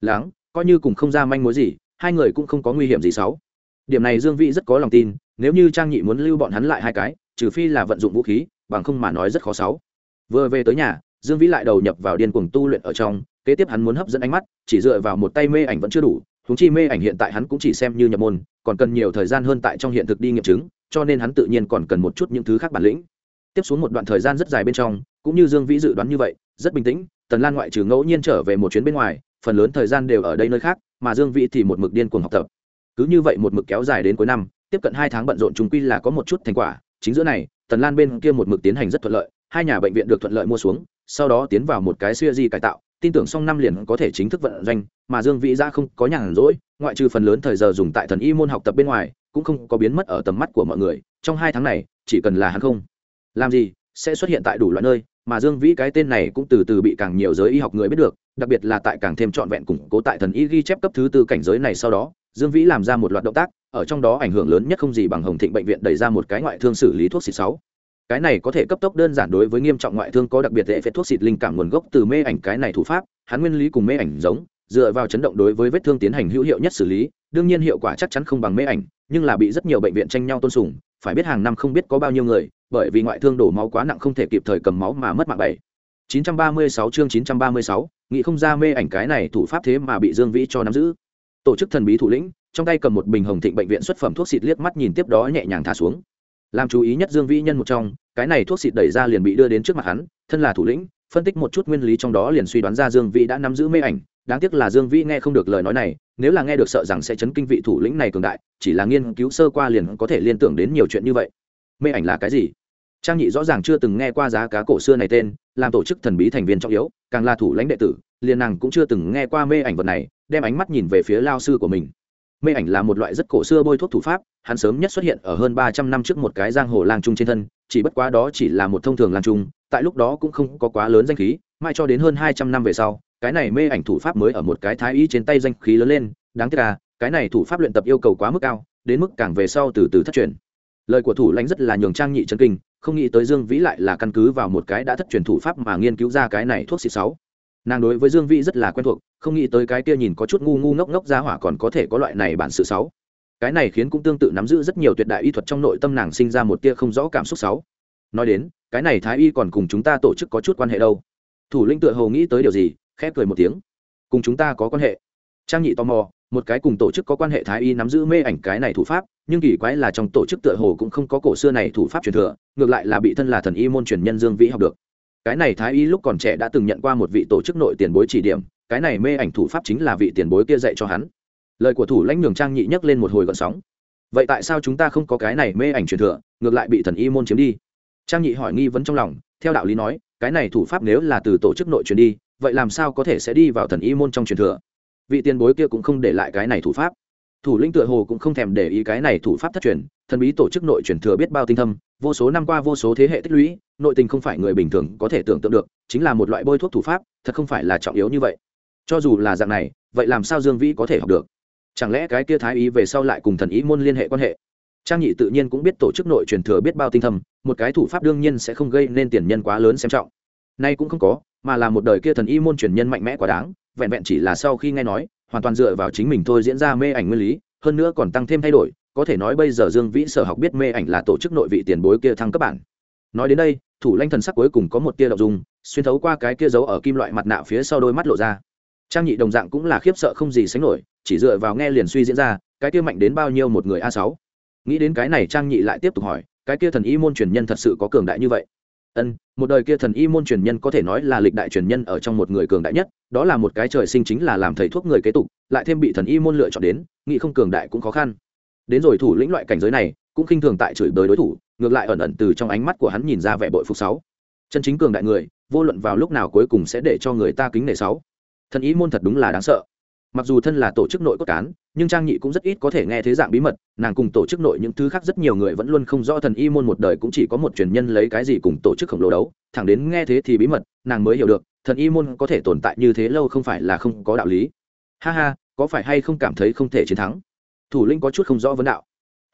Lắng coi như cùng không ra manh mối gì, hai người cũng không có nguy hiểm gì xấu. Điểm này dương vĩ rất có lòng tin, nếu như trang nhị muốn lưu bọn hắn lại hai cái, trừ phi là vận dụng vũ khí, bằng không mà nói rất khó xấu. Vừa về tới nhà, dương vĩ lại đầu nhập vào điên cuồng tu luyện ở trong kế tiếp hắn muốn hấp dẫn ánh mắt, chỉ dựa vào một tay mê ảnh vẫn chưa đủ húng chi mê ảnh hiện tại hắn cũng chỉ xem như nhập môn, còn cần nhiều thời gian hơn tại trong hiện thực đi nghiệm chứng, cho nên hắn tự nhiên còn cần một chút những thứ khác bản lĩnh. Tiếp xuống một đoạn thời gian rất dài bên trong, cũng như dương vĩ dự đoán như vậy, rất bình tĩnh, tần lan ngoại trừ ngẫu nhiên trở về một chuyến bên ngoài, phần lớn thời gian đều ở đây nơi khác, mà dương vĩ thì một mực điên cuồng học tập. Cứ như vậy một mực kéo dài đến cuối năm, tiếp cận hai tháng bận rộn chúng quy là có một chút thành quả, chính giữa này, tần lan bên kia một mực tiến hành rất thuận lợi, hai nhà bệnh viện được thuận lợi mua xuống, sau đó tiến vào một cái siêu di cải tạo tin tưởng xong năm liền có thể chính thức vận doanh, mà dương vĩ ra không có nhàn rỗi, ngoại trừ phần lớn thời giờ dùng tại thần y môn học tập bên ngoài, cũng không có biến mất ở tầm mắt của mọi người, trong hai tháng này, chỉ cần là hắn không làm gì, sẽ xuất hiện tại đủ loại nơi, mà dương vĩ cái tên này cũng từ từ bị càng nhiều giới y học người biết được, đặc biệt là tại càng thêm trọn vẹn củng cố tại thần y ghi chép cấp thứ tư cảnh giới này sau đó, dương vĩ làm ra một loạt động tác, ở trong đó ảnh hưởng lớn nhất không gì bằng hồng thịnh bệnh viện đẩy ra một cái ngoại thương xử lý thuốc xịt sáu cái này có thể cấp tốc đơn giản đối với nghiêm trọng ngoại thương có đặc biệt hệ phết thuốc xịt linh cảm nguồn gốc từ mê ảnh cái này thủ pháp hắn nguyên lý cùng mê ảnh giống dựa vào chấn động đối với vết thương tiến hành hữu hiệu nhất xử lý đương nhiên hiệu quả chắc chắn không bằng mê ảnh nhưng là bị rất nhiều bệnh viện tranh nhau tôn sùng phải biết hàng năm không biết có bao nhiêu người bởi vì ngoại thương đổ máu quá nặng không thể kịp thời cầm máu mà mất mạng bảy 936 chương 936, nghĩ không ra mê ảnh cái này thủ pháp thế mà bị Dương Vĩ cho nắm giữ. Tổ chức thần bí thủ lĩnh, trong tay cầm một bình hồng thịnh bệnh viện xuất phẩm thuốc xịt liếc mắt nhìn tiếp đó nhẹ nhàng thả xuống. Làm chú ý nhất Dương Vĩ nhân một trong, cái này thuốc xịt đẩy ra liền bị đưa đến trước mặt hắn, thân là thủ lĩnh, phân tích một chút nguyên lý trong đó liền suy đoán ra Dương Vĩ đã nắm giữ mê ảnh, đáng tiếc là Dương Vĩ nghe không được lời nói này, nếu là nghe được sợ rằng sẽ chấn kinh vị thủ lĩnh này cường đại, chỉ là nghiên cứu sơ qua liền có thể liên tưởng đến nhiều chuyện như vậy. Mê ảnh là cái gì? trang nhị rõ ràng chưa từng nghe qua giá cá cổ xưa này tên làm tổ chức thần bí thành viên trọng yếu càng là thủ lãnh đệ tử liền nàng cũng chưa từng nghe qua mê ảnh vật này đem ánh mắt nhìn về phía lao sư của mình mê ảnh là một loại rất cổ xưa bôi thuốc thủ pháp hắn sớm nhất xuất hiện ở hơn ba trăm năm trước một cái giang hồ lang trung trên thân, chỉ bất quá đó chỉ là một thông thường lang trung, tại lúc đó cũng không có quá lớn danh khí, mai cho đến hơn hai trăm năm về sau, cái này mê ảnh thủ pháp mới ở một cái thái y trên tay danh khí lớn lên, đáng tiếc là, cái này thủ pháp luyện tập yêu cầu quá mức cao, đến mức càng về sau từ từ thất truyền. Lời của thủ lãnh rất là nhường trang nhị chân kinh, không nghĩ tới dương vĩ lại là căn cứ vào một cái đã thất truyền thủ pháp mà nghiên cứu ra cái này thuốc xịt sáu. Nàng đối với dương vĩ rất là quen thuộc, không nghĩ tới cái kia nhìn có chút ngu ngu ngốc ngốc ra hỏa còn có thể có loại này bản sự sáu cái này khiến cũng tương tự nắm giữ rất nhiều tuyệt đại y thuật trong nội tâm nàng sinh ra một tia không rõ cảm xúc sáu nói đến, cái này thái y còn cùng chúng ta tổ chức có chút quan hệ đâu. Thủ lĩnh tựa hồ nghĩ tới điều gì khép cười một tiếng. Cùng chúng ta có quan hệ. Trang nhị tò mò, một cái cùng tổ chức có quan hệ thái y nắm giữ mê ảnh cái này thủ pháp, nhưng kỳ quái là trong tổ chức tựa hồ cũng không có cổ xưa này thủ pháp truyền thừa, ngược lại là bị thân là thần y môn truyền nhân dương vĩ học được. Cái này thái y lúc còn trẻ đã từng nhận qua một vị tổ chức nội tiền bối chỉ điểm, cái này mê ảnh thủ pháp chính là vị tiền bối kia dạy cho hắn lời của thủ lãnh nhường trang nhị nhấc lên một hồi gọn sóng. Vậy tại sao chúng ta không có cái này mê ảnh truyền thừa, ngược lại bị thần y môn chiếm đi? Trang nhị hỏi nghi vấn trong lòng, theo đạo lý nói, cái này thủ pháp nếu là từ tổ chức nội truyền đi, vậy làm sao có thể sẽ đi vào thần y môn trong truyền thừa? Vị tiền bối kia cũng không để lại cái này thủ pháp. Thủ lĩnh tựa hồ cũng không thèm để ý cái này thủ pháp thất truyền, thần bí tổ chức nội truyền thừa biết bao tinh thâm, vô số năm qua vô số thế hệ tích lũy, nội tình không phải người bình thường có thể tưởng tượng được, chính là một loại bôi thuốc thủ pháp, thật không phải là trọng yếu như vậy. Cho dù là dạng này, vậy làm sao dương vĩ có thể học được? Chẳng lẽ cái kia thái ý về sau lại cùng thần ý môn liên hệ quan hệ? Trang nhị tự nhiên cũng biết tổ chức nội truyền thừa biết bao tinh thâm, một cái thủ pháp đương nhiên sẽ không gây nên tiền nhân quá lớn xem trọng. Nay cũng không có, mà là một đời kia thần y môn truyền nhân mạnh mẽ quá đáng, vẹn vẹn chỉ là sau khi nghe nói, hoàn toàn dựa vào chính mình thôi diễn ra mê ảnh nguyên lý, hơn nữa còn tăng thêm thay đổi, có thể nói bây giờ dương vĩ sở học biết mê ảnh là tổ chức nội vị tiền bối kia thăng cấp bản. Nói đến đây, thủ lanh thần sắc cuối cùng có một tia đậu dung, xuyên thấu qua cái kia giấu ở kim loại mặt nạ phía sau đôi mắt lộ ra trang nhị đồng dạng cũng là khiếp sợ không gì sánh nổi, chỉ dựa vào nghe liền suy diễn ra, cái kia mạnh đến bao nhiêu một người a sáu. Nghĩ đến cái này trang nhị lại tiếp tục hỏi, cái kia thần y môn truyền nhân thật sự có cường đại như vậy? Ân, một đời kia thần y môn truyền nhân có thể nói là lịch đại truyền nhân ở trong một người cường đại nhất, đó là một cái trời sinh chính là làm thầy thuốc người kế tục, lại thêm bị thần y môn lựa chọn đến, nghĩ không cường đại cũng khó khăn. Đến rồi thủ lĩnh loại cảnh giới này, cũng khinh thường tại chửi bới đối thủ, ngược lại ẩn ẩn từ trong ánh mắt của hắn nhìn ra vẻ bội phục sáu. Chân chính cường đại người, vô luận vào lúc nào cuối cùng sẽ để cho người ta kính nể sáu thần y môn thật đúng là đáng sợ. Mặc dù thân là tổ chức nội cốt cán, nhưng trang nhị cũng rất ít có thể nghe thế dạng bí mật, nàng cùng tổ chức nội những thứ khác rất nhiều người vẫn luôn không rõ thần y môn một đời cũng chỉ có một truyền nhân lấy cái gì cùng tổ chức khổng lồ đấu, thẳng đến nghe thế thì bí mật, nàng mới hiểu được, thần y môn có thể tồn tại như thế lâu không phải là không có đạo lý. Ha ha, có phải hay không cảm thấy không thể chiến thắng? Thủ lĩnh có chút không rõ vấn đạo.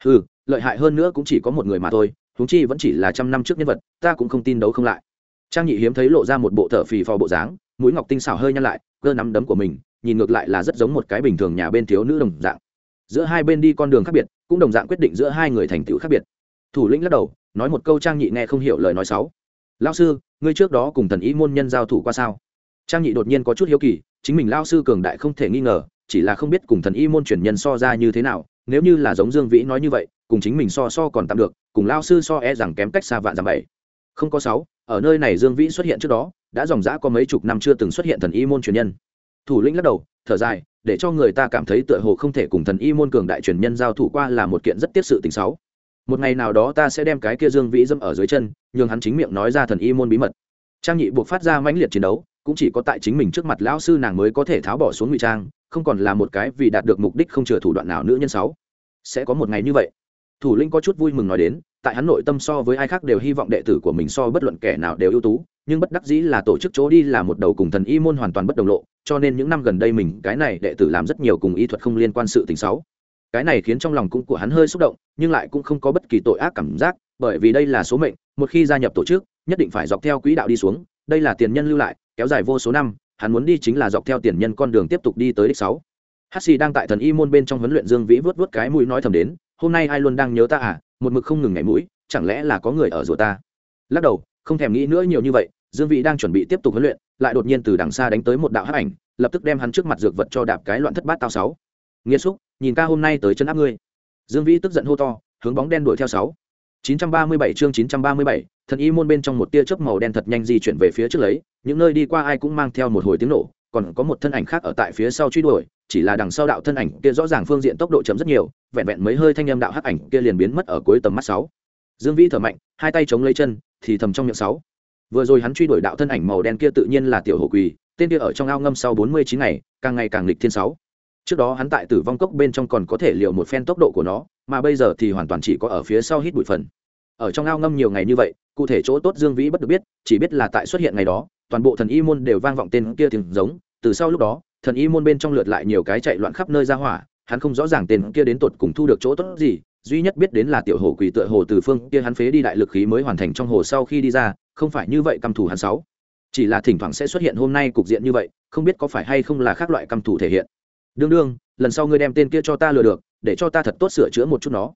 Ừ lợi hại hơn nữa cũng chỉ có một người mà thôi, huống chi vẫn chỉ là trăm năm trước nhân vật, ta cũng không tin đấu không lại. Trang nhị hiếm thấy lộ ra một bộ thở phì phò bộ dáng, mũi ngọc tinh xảo hơi nhăn lại cơ nắm đấm của mình, nhìn ngược lại là rất giống một cái bình thường nhà bên thiếu nữ đồng dạng. Giữa hai bên đi con đường khác biệt, cũng đồng dạng quyết định giữa hai người thành tựu khác biệt. Thủ lĩnh lắc đầu, nói một câu trang nhị nghe không hiểu lời nói sáu lao sư, ngươi trước đó cùng thần ý môn nhân giao thủ qua sao? Trang nhị đột nhiên có chút hiếu kỳ, chính mình lao sư cường đại không thể nghi ngờ, chỉ là không biết cùng thần y môn chuyển nhân so ra như thế nào, nếu như là giống dương vĩ nói như vậy, cùng chính mình so so còn tạm được, cùng lao sư so e rằng kém cách xa vạn dặm bảy. Không có sáu ở nơi này dương vĩ xuất hiện trước đó, đã dòng dã có mấy chục năm chưa từng xuất hiện thần y môn truyền nhân. Thủ lĩnh lắc đầu, thở dài, để cho người ta cảm thấy tựa hồ không thể cùng thần y môn cường đại truyền nhân giao thủ qua là một kiện rất tiếc sự tình xấu. Một ngày nào đó ta sẽ đem cái kia dương vĩ dâm ở dưới chân, nhường hắn chính miệng nói ra thần y môn bí mật. Trang nhị buộc phát ra mãnh liệt chiến đấu, cũng chỉ có tại chính mình trước mặt lão sư nàng mới có thể tháo bỏ xuống ngụy trang, không còn là một cái vì đạt được mục đích không chừa thủ đoạn nào nữ nhân sáu sẽ có một ngày như vậy. Thủ lĩnh có chút vui mừng nói đến tại hắn nội tâm so với ai khác đều hy vọng đệ tử của mình so bất luận kẻ nào đều ưu tú, nhưng bất đắc dĩ là tổ chức chỗ đi là một đầu cùng thần y môn hoàn toàn bất đồng lộ, cho nên những năm gần đây mình, cái này đệ tử làm rất nhiều cùng y thuật không liên quan sự tình xấu. Cái này khiến trong lòng cũng của hắn hơi xúc động, nhưng lại cũng không có bất kỳ tội ác cảm giác, bởi vì đây là số mệnh, một khi gia nhập tổ chức, nhất định phải dọc theo quỹ đạo đi xuống, đây là tiền nhân lưu lại, kéo dài vô số năm, hắn muốn đi chính là dọc theo tiền nhân con đường tiếp tục đi tới đích sáu. Hát xì đang tại thần y môn bên trong huấn luyện dương vĩ vớt vớt cái mũi nói thầm đến, hôm nay ai luôn đang nhớ ta à? Một mực không ngừng nhảy mũi chẳng lẽ là có người ở rùa ta? Lắc đầu không thèm nghĩ nữa nhiều như vậy dương vĩ đang chuẩn bị tiếp tục huấn luyện lại đột nhiên từ đằng xa đánh tới một đạo hắc ảnh lập tức đem hắn trước mặt dược vật cho đạp cái loạn thất bát tao sáu. Nghĩa xúc nhìn ca hôm nay tới chân áp ngươi. Dương vĩ tức giận hô to hướng bóng đen đuổi theo sáu. 937 chương 937, thần y môn bên trong một tia chớp màu đen thật nhanh di chuyển về phía trước lấy, những nơi đi qua ai cũng mang theo một hồi tiếng nổ, còn có một thân ảnh khác ở tại phía sau truy đuổi, chỉ là đằng sau đạo thân ảnh kia rõ ràng phương diện tốc độ chấm rất nhiều, vẹn vẹn mấy hơi thanh âm đạo hắc ảnh kia liền biến mất ở cuối tầm mắt sáu. Dương Vĩ thở mạnh, hai tay chống lấy chân, thì thầm trong miệng sáu. Vừa rồi hắn truy đuổi đạo thân ảnh màu đen kia tự nhiên là tiểu hổ quỳ, tên kia ở trong ao ngâm sau 49 ngày, càng ngày càng lịch thiên sáu. Trước đó hắn tại Tử vong cốc bên trong còn có thể liều một phen tốc độ của nó, mà bây giờ thì hoàn toàn chỉ có ở phía sau hít bụi phần ở trong ao ngâm nhiều ngày như vậy cụ thể chỗ tốt dương vĩ bất được biết chỉ biết là tại xuất hiện ngày đó toàn bộ thần y môn đều vang vọng tên kia tiếng giống, từ sau lúc đó, thần y môn bên trong lượt lại nhiều cái chạy loạn khắp nơi ra hỏa, hắn không rõ ràng tên kia đến tột cùng thu được chỗ tốt gì, duy nhất biết đến là tiểu hồ quỷ tựa hồ từ phương kia hắn phế đi đại lực khí mới hoàn thành trong hồ sau khi đi ra, không phải như vậy căm thủ hắn sáu. Chỉ là thỉnh thoảng sẽ xuất hiện hôm nay cục diện như vậy, không biết có phải hay không là khác loại căm thủ thể hiện. Đương đương, lần sau ngươi đem tên kia cho ta lừa được, để cho ta thật tốt sửa chữa một chút nó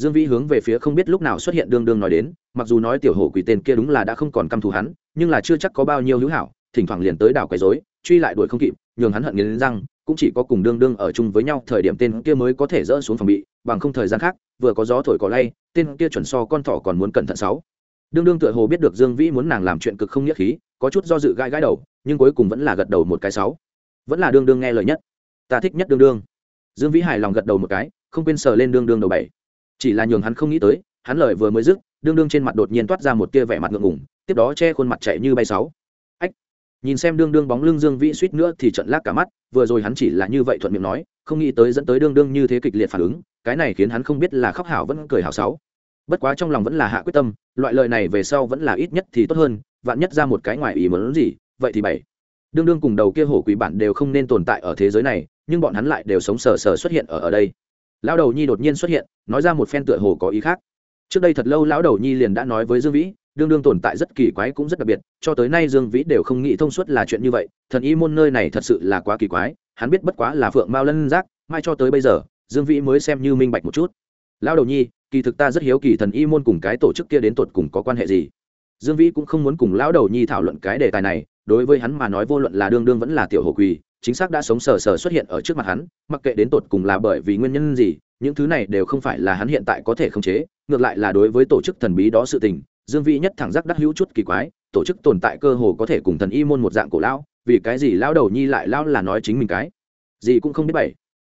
dương vĩ hướng về phía không biết lúc nào xuất hiện đương đương nói đến, mặc dù nói tiểu hổ quỷ tên kia đúng là đã không còn căm thù hắn, nhưng là chưa chắc có bao nhiêu hữu hảo, thỉnh thoảng liền tới đảo quấy rối, truy lại đuổi không kịp, nhường hắn hận nghiến răng, cũng chỉ có cùng đương đương ở chung với nhau thời điểm tên kia mới có thể dỡ xuống phòng bị, bằng không thời gian khác, vừa có gió thổi cỏ lay, tên kia chuẩn so con thỏ còn muốn cẩn thận sáu. Đương đương tựa hồ biết được dương vĩ muốn nàng làm chuyện cực không nghĩa khí, có chút do dự gãi gãi đầu, nhưng cuối cùng vẫn là gật đầu một cái sáu. Vẫn là đương đương nghe lời nhất. Ta thích nhất đương đương. Dương vĩ hài lòng gật đầu một cái, không quên sờ lên đương đương đầu bảy chỉ là nhường hắn không nghĩ tới, hắn lời vừa mới dứt, đương đương trên mặt đột nhiên toát ra một tia vẻ mặt ngượng ngủng tiếp đó che khuôn mặt chạy như bay sáu. Ách, nhìn xem đương đương bóng lưng dương vĩ suýt nữa thì trận lác cả mắt, vừa rồi hắn chỉ là như vậy thuận miệng nói, không nghĩ tới dẫn tới đương đương như thế kịch liệt phản ứng, cái này khiến hắn không biết là khóc hảo vẫn cười hảo sáu. Bất quá trong lòng vẫn là hạ quyết tâm, loại lời này về sau vẫn là ít nhất thì tốt hơn, vạn nhất ra một cái ngoài ý muốn gì, vậy thì bảy. Đương đương cùng đầu kia hổ quỷ bản đều không nên tồn tại ở thế giới này, nhưng bọn hắn lại đều sống sờ sờ xuất hiện ở ở đây lão đầu nhi đột nhiên xuất hiện, nói ra một phen tựa hồ có ý khác. Trước đây thật lâu lão đầu nhi liền đã nói với dương vĩ, đương đương tồn tại rất kỳ quái cũng rất đặc biệt, cho tới nay dương vĩ đều không nghĩ thông suốt là chuyện như vậy, thần y môn nơi này thật sự là quá kỳ quái, hắn biết bất quá là phượng mao lân giác, mai cho tới bây giờ, dương vĩ mới xem như minh bạch một chút. Lão đầu nhi, kỳ thực ta rất hiếu kỳ thần y môn cùng cái tổ chức kia đến tột cùng có quan hệ gì. Dương vĩ cũng không muốn cùng lão đầu nhi thảo luận cái đề tài này, đối với hắn mà nói vô luận là đương đương vẫn là tiểu hồ quỳ chính xác đã sống sờ sờ xuất hiện ở trước mặt hắn, mặc kệ đến tột cùng là bởi vì nguyên nhân gì, những thứ này đều không phải là hắn hiện tại có thể khống chế, ngược lại là đối với tổ chức thần bí đó sự tình, dương vĩ nhất thẳng giác đắc hữu chút kỳ quái, tổ chức tồn tại cơ hồ có thể cùng thần y môn một dạng cổ lão, vì cái gì lão đầu nhi lại lão là nói chính mình cái? Gì cũng không biết bảy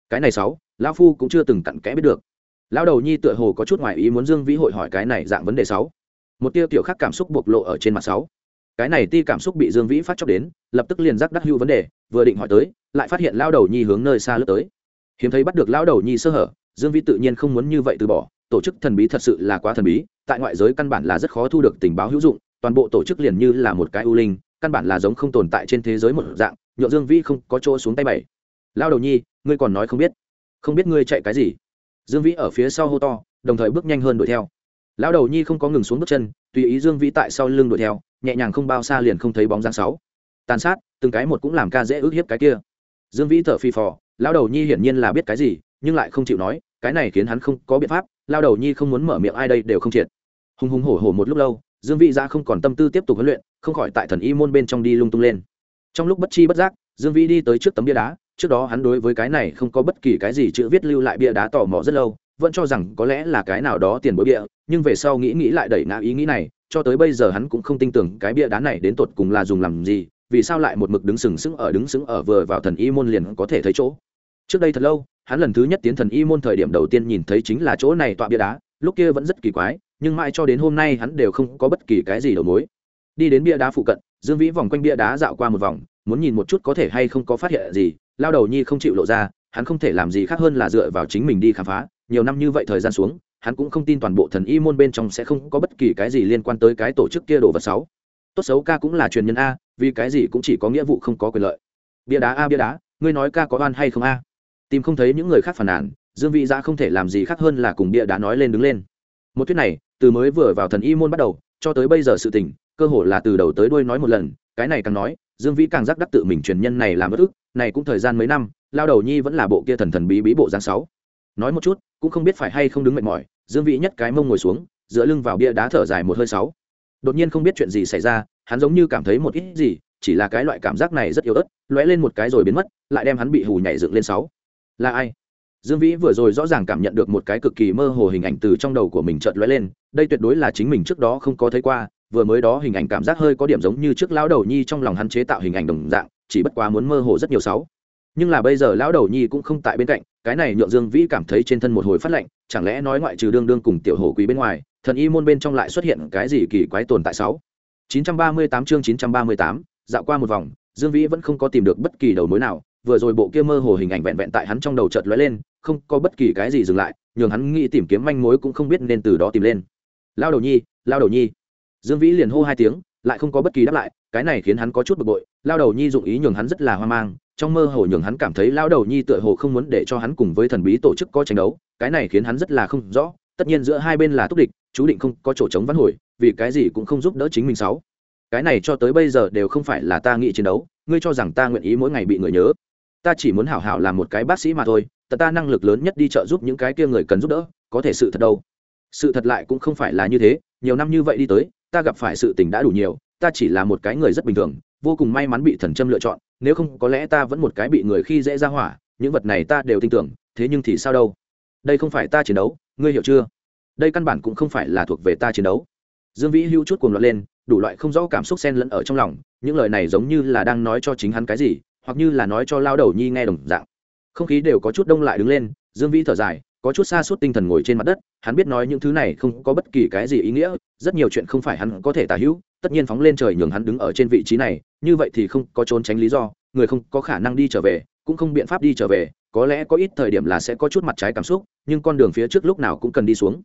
cái này sáu, lão phu cũng chưa từng cặn kẽ biết được. Lão đầu nhi tựa hồ có chút ngoài ý muốn dương vĩ hội hỏi cái này dạng vấn đề sáu. Một tia tiểu khác cảm xúc bộc lộ ở trên mặt sáu. Cái này ti cảm xúc bị dương vĩ phát chóc đến, lập tức liền giác đắc hữu vấn đề vừa định hỏi tới, lại phát hiện lao đầu nhi hướng nơi xa lướt tới. Hiếm thấy bắt được lao đầu nhi sơ hở, dương vĩ tự nhiên không muốn như vậy từ bỏ, tổ chức thần bí thật sự là quá thần bí, tại ngoại giới căn bản là rất khó thu được tình báo hữu dụng, toàn bộ tổ chức liền như là một cái ưu linh, căn bản là giống không tồn tại trên thế giới một dạng, nhượng dương vĩ không có chỗ xuống tay bảy lao đầu nhi, ngươi còn nói không biết. Không biết ngươi chạy cái gì. Dương vĩ ở phía sau hô to, đồng thời bước nhanh hơn đuổi theo. Lao đầu nhi không có ngừng xuống bước chân, tùy ý dương vĩ tại sau lưng đuổi theo, nhẹ nhàng không bao xa liền không thấy bóng dáng sáu tàn sát, từng cái một cũng làm ca dễ ước hiếp cái kia. Dương vĩ thở phì phò, lão đầu nhi hiển nhiên là biết cái gì, nhưng lại không chịu nói, cái này khiến hắn không có biện pháp lao đầu nhi không muốn mở miệng ai đây đều không triệt. Hùng hùng hổ hổ một lúc lâu, dương vĩ ra không còn tâm tư tiếp tục huấn luyện, không khỏi tại thần y môn bên trong đi lung tung lên. Trong lúc bất chi bất giác, dương vĩ đi tới trước tấm bia đá, trước đó hắn đối với cái này không có bất kỳ cái gì chữ viết lưu lại bia đá tò mò rất lâu, vẫn cho rằng có lẽ là cái nào đó tiền bối bia, nhưng về sau nghĩ nghĩ lại đẩy ngã ý nghĩ này, cho tới bây giờ hắn cũng không tin tưởng cái bia đá này đến tột cùng là dùng làm gì vì sao lại một mực đứng sừng sững ở đứng sững ở vừa vào thần y môn liền có thể thấy chỗ? Trước đây thật lâu, hắn lần thứ nhất tiến thần y môn thời điểm đầu tiên nhìn thấy chính là chỗ này tọa bia đá, lúc kia vẫn rất kỳ quái, nhưng mãi cho đến hôm nay hắn đều không có bất kỳ cái gì đầu mối. Đi đến bia đá phụ cận, dương vĩ vòng quanh bia đá dạo qua một vòng, muốn nhìn một chút có thể hay không có phát hiện gì, lao đầu nhi không chịu lộ ra, hắn không thể làm gì khác hơn là dựa vào chính mình đi khám phá, nhiều năm như vậy thời gian xuống, hắn cũng không tin toàn bộ thần y môn bên trong sẽ không có bất kỳ cái gì liên quan tới cái tổ chức kia đồ vật sáu tốt xấu ca cũng là truyền nhân a vì cái gì cũng chỉ có nghĩa vụ không có quyền lợi. Bia đá a, bia đá, ngươi nói ca có oan hay không a? Tìm không thấy những người khác phản nàn, dương vị giã không thể làm gì khác hơn là cùng bia đá nói lên đứng lên. Một thuyết này, từ mới vừa vào thần y môn bắt đầu, cho tới bây giờ sự tình, cơ hồ là từ đầu tới đuôi nói một lần, cái này càng nói, dương vĩ càng giác đắc tự mình truyền nhân này làm bất ức, này cũng thời gian mấy năm, lao đầu nhi vẫn là bộ kia thần thần bí bí bộ giang sáu. Nói một chút, cũng không biết phải hay không đứng mệt mỏi, dương vĩ nhất cái mông ngồi xuống, dựa lưng vào bia đá thở dài một hơi sáu đột nhiên không biết chuyện gì xảy ra, hắn giống như cảm thấy một ít gì, chỉ là cái loại cảm giác này rất yếu ớt, lóe lên một cái rồi biến mất, lại đem hắn bị hù nhảy dựng lên sáu. Là ai? Dương vĩ vừa rồi rõ ràng cảm nhận được một cái cực kỳ mơ hồ hình ảnh từ trong đầu của mình chợt lóe lên, đây tuyệt đối là chính mình trước đó không có thấy qua, vừa mới đó hình ảnh cảm giác hơi có điểm giống như trước lão đầu nhi trong lòng hắn chế tạo hình ảnh đồng dạng, chỉ bất quá muốn mơ hồ rất nhiều sáu. Nhưng là bây giờ lão đầu nhi cũng không tại bên cạnh cái này nhượng dương vĩ cảm thấy trên thân một hồi phát lạnh chẳng lẽ nói ngoại trừ đương đương cùng tiểu hồ quý bên ngoài thần y môn bên trong lại xuất hiện cái gì kỳ quái tồn tại sáu? 938 chương 938, dạo qua một vòng dương vĩ vẫn không có tìm được bất kỳ đầu mối nào vừa rồi bộ kia mơ hồ hình ảnh vẹn vẹn tại hắn trong đầu chợt lóe lên không có bất kỳ cái gì dừng lại nhường hắn nghĩ tìm kiếm manh mối cũng không biết nên từ đó tìm lên. Lao đầu nhi lao đầu nhi. Dương vĩ liền hô hai tiếng lại không có bất kỳ đáp lại cái này khiến hắn có chút bực bội lao đầu nhi dụng ý nhường hắn rất là hoang mang trong mơ hồ nhường hắn cảm thấy lao đầu nhi tựa hồ không muốn để cho hắn cùng với thần bí tổ chức có tranh đấu, cái này khiến hắn rất là không rõ, tất nhiên giữa hai bên là túc địch, chú định không có chỗ chống văn hồi, vì cái gì cũng không giúp đỡ chính mình sáu. Cái này cho tới bây giờ đều không phải là ta nghĩ chiến đấu, ngươi cho rằng ta nguyện ý mỗi ngày bị người nhớ. Ta chỉ muốn hảo hảo làm một cái bác sĩ mà thôi tờ ta năng lực lớn nhất đi trợ giúp những cái kia người cần giúp đỡ, có thể sự thật đâu? Sự thật lại cũng không phải là như thế, nhiều năm như vậy đi tới, ta gặp phải sự tình đã đủ nhiều, ta chỉ là một cái người rất bình thường, vô cùng may mắn bị thần trâm lựa chọn nếu không có lẽ ta vẫn một cái bị người khi dễ ra hỏa, những vật này ta đều tin tưởng, thế nhưng thì sao đâu? Đây không phải ta chiến đấu, ngươi hiểu chưa? Đây căn bản cũng không phải là thuộc về ta chiến đấu. Dương vĩ hữu chút cuồng loạn lên, đủ loại không rõ cảm xúc xen lẫn ở trong lòng, những lời này giống như là đang nói cho chính hắn cái gì, hoặc như là nói cho lao đầu nhi nghe đồng dạng. Không khí đều có chút đông lại đứng lên, dương vĩ thở dài, có chút xa suốt tinh thần ngồi trên mặt đất, hắn biết nói những thứ này không có bất kỳ cái gì ý nghĩa, rất nhiều chuyện không phải hắn có thể tả hữu, tất nhiên phóng lên trời nhường hắn đứng ở trên vị trí này như vậy thì không có trốn tránh lý do, người không có khả năng đi trở về, cũng không biện pháp đi trở về, có lẽ có ít thời điểm là sẽ có chút mặt trái cảm xúc, nhưng con đường phía trước lúc nào cũng cần đi xuống.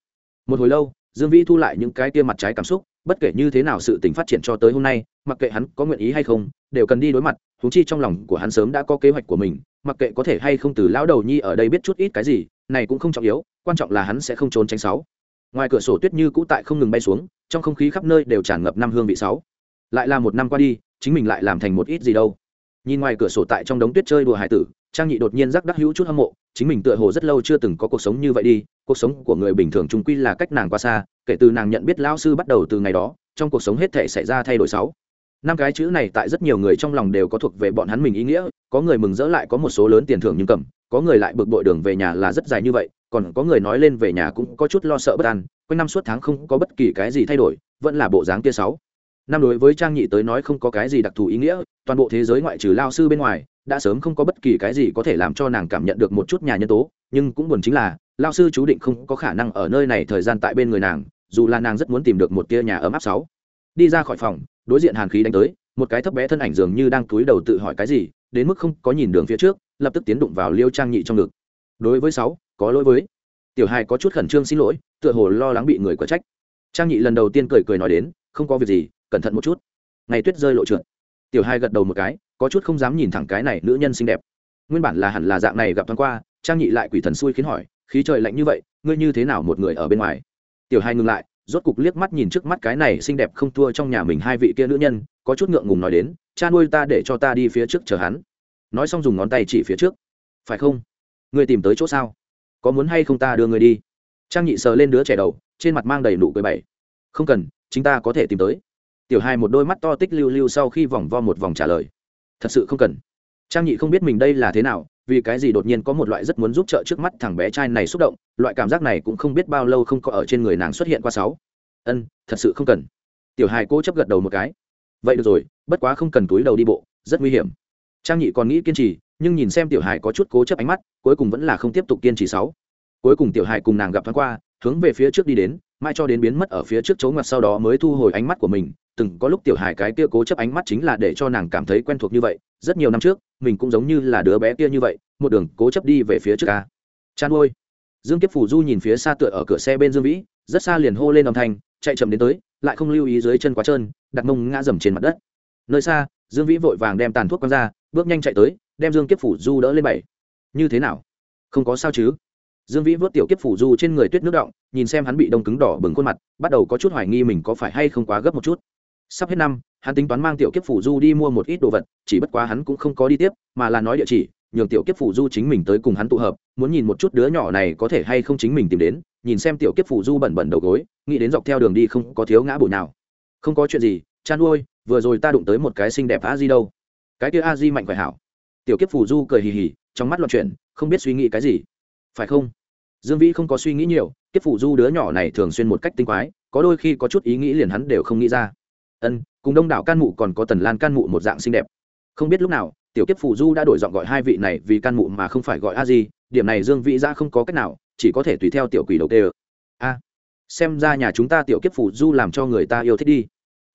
Một hồi lâu, dương vĩ thu lại những cái kia mặt trái cảm xúc, bất kể như thế nào sự tình phát triển cho tới hôm nay, mặc kệ hắn có nguyện ý hay không, đều cần đi đối mặt thú chi trong lòng của hắn sớm đã có kế hoạch của mình, mặc kệ có thể hay không từ lão đầu nhi ở đây biết chút ít cái gì, này cũng không trọng yếu, quan trọng là hắn sẽ không trốn tránh sáu. Ngoài cửa sổ tuyết như cũ tại không ngừng bay xuống, trong không khí khắp nơi đều tràn ngập năm hương vị sáu. Lại là một năm qua đi chính mình lại làm thành một ít gì đâu. Nhìn ngoài cửa sổ tại trong đống tuyết chơi đùa hải tử, trang nhị đột nhiên rắc đắc hữu chút hâm mộ, chính mình tựa hồ rất lâu chưa từng có cuộc sống như vậy đi, cuộc sống của người bình thường trung quy là cách nàng qua xa, kể từ nàng nhận biết lão sư bắt đầu từ ngày đó, trong cuộc sống hết thể xảy ra thay đổi sáu. Năm cái chữ này tại rất nhiều người trong lòng đều có thuộc về bọn hắn mình ý nghĩa, có người mừng rỡ lại có một số lớn tiền thưởng nhưng cầm, có người lại bực bội đường về nhà là rất dài như vậy, còn có người nói lên về nhà cũng có chút lo sợ bất an, quanh năm suốt tháng không có bất kỳ cái gì thay đổi, vẫn là bộ dáng kia sáu năm đối với trang nhị tới nói không có cái gì đặc thù ý nghĩa, toàn bộ thế giới ngoại trừ lao sư bên ngoài, đã sớm không có bất kỳ cái gì có thể làm cho nàng cảm nhận được một chút nhà nhân tố, nhưng cũng buồn chính là, lao sư chú định không có khả năng ở nơi này thời gian tại bên người nàng, dù là nàng rất muốn tìm được một tia nhà ấm áp sáu. Đi ra khỏi phòng, đối diện hàn khí đánh tới, một cái thấp bé thân ảnh dường như đang cúi đầu tự hỏi cái gì, đến mức không có nhìn đường phía trước, lập tức tiến đụng vào liêu trang nhị trong ngực. Đối với sáu, có lỗi với. Tiểu hai có chút khẩn trương xin lỗi, tựa hồ lo lắng bị người có trách. Trang nhị lần đầu tiên cười cười nói đến, không có việc gì cẩn thận một chút. Ngày tuyết rơi lộ trượt. Tiểu hai gật đầu một cái, có chút không dám nhìn thẳng cái này nữ nhân xinh đẹp. Nguyên bản là hẳn là dạng này gặp thoáng qua, trang nhị lại quỷ thần xui khiến hỏi, khí trời lạnh như vậy, ngươi như thế nào một người ở bên ngoài? Tiểu hai ngừng lại, rốt cục liếc mắt nhìn trước mắt cái này xinh đẹp không thua trong nhà mình hai vị kia nữ nhân, có chút ngượng ngùng nói đến, cha nuôi ta để cho ta đi phía trước chờ hắn. Nói xong dùng ngón tay chỉ phía trước. Phải không? Ngươi tìm tới chỗ sao? Có muốn hay không ta đưa người đi? Trang nhị sờ lên đứa trẻ đầu, trên mặt mang đầy nụ cười bảy không cần chúng ta có thể tìm tới tiểu hai một đôi mắt to tích lưu lưu sau khi vòng vo một vòng trả lời. Thật sự không cần. Trang nhị không biết mình đây là thế nào, vì cái gì đột nhiên có một loại rất muốn giúp trợ trước mắt thằng bé trai này xúc động, loại cảm giác này cũng không biết bao lâu không có ở trên người nàng xuất hiện qua sáu. Ân, thật sự không cần. Tiểu hài cố chấp gật đầu một cái. Vậy được rồi, bất quá không cần túi đầu đi bộ, rất nguy hiểm. Trang nhị còn nghĩ kiên trì, nhưng nhìn xem tiểu hài có chút cố chấp ánh mắt, cuối cùng vẫn là không tiếp tục kiên trì sáu. Cuối cùng tiểu hài cùng nàng gặp thoáng qua, hướng về phía trước đi đến mai cho đến biến mất ở phía trước chỗ ngoặt sau đó mới thu hồi ánh mắt của mình. Từng có lúc tiểu hài cái kia cố chấp ánh mắt chính là để cho nàng cảm thấy quen thuộc như vậy. Rất nhiều năm trước, mình cũng giống như là đứa bé kia như vậy, một đường cố chấp đi về phía trước ca. Chan ôi. Dương kiếp phủ du nhìn phía xa tựa ở cửa xe bên dương vĩ, rất xa liền hô lên âm thanh, chạy chậm đến tới, lại không lưu ý dưới chân quá trơn, đặt mông ngã dầm trên mặt đất. Nơi xa, dương vĩ vội vàng đem tàn thuốc quăng ra, bước nhanh chạy tới, đem dương kiếp phủ du đỡ lên bảy như thế nào? Không có sao chứ? Dương vĩ vớt tiểu kiếp phủ du trên người tuyết nước động, nhìn xem hắn bị đông cứng đỏ bừng khuôn mặt, bắt đầu có chút hoài nghi mình có phải hay không quá gấp một chút. Sắp hết năm, hắn tính toán mang tiểu kiếp phủ du đi mua một ít đồ vật, chỉ bất quá hắn cũng không có đi tiếp, mà là nói địa chỉ, nhường tiểu kiếp phủ du chính mình tới cùng hắn tụ hợp, muốn nhìn một chút đứa nhỏ này có thể hay không chính mình tìm đến, nhìn xem tiểu kiếp phủ du bẩn bẩn đầu gối, nghĩ đến dọc theo đường đi không có thiếu ngã bụi nào. Không có chuyện gì, chan ôi vừa rồi ta đụng tới một cái xinh đẹp a di đâu. Cái kia a di mạnh khỏe hảo. Tiểu kiếp phủ du cười hì hì, trong mắt loạn chuyển, không biết suy nghĩ cái gì phải không? Dương vĩ không có suy nghĩ nhiều, tiếp phủ du đứa nhỏ này thường xuyên một cách tinh quái, có đôi khi có chút ý nghĩ liền hắn đều không nghĩ ra. Ân, cùng đông đảo can mụ còn có tần lan can mụ một dạng xinh đẹp. Không biết lúc nào, tiểu kiếp phủ du đã đổi giọng gọi hai vị này vì can mụ mà không phải gọi a di, điểm này dương vĩ ra không có cách nào, chỉ có thể tùy theo tiểu quỷ đầu tê a, xem ra nhà chúng ta tiểu kiếp phủ du làm cho người ta yêu thích đi.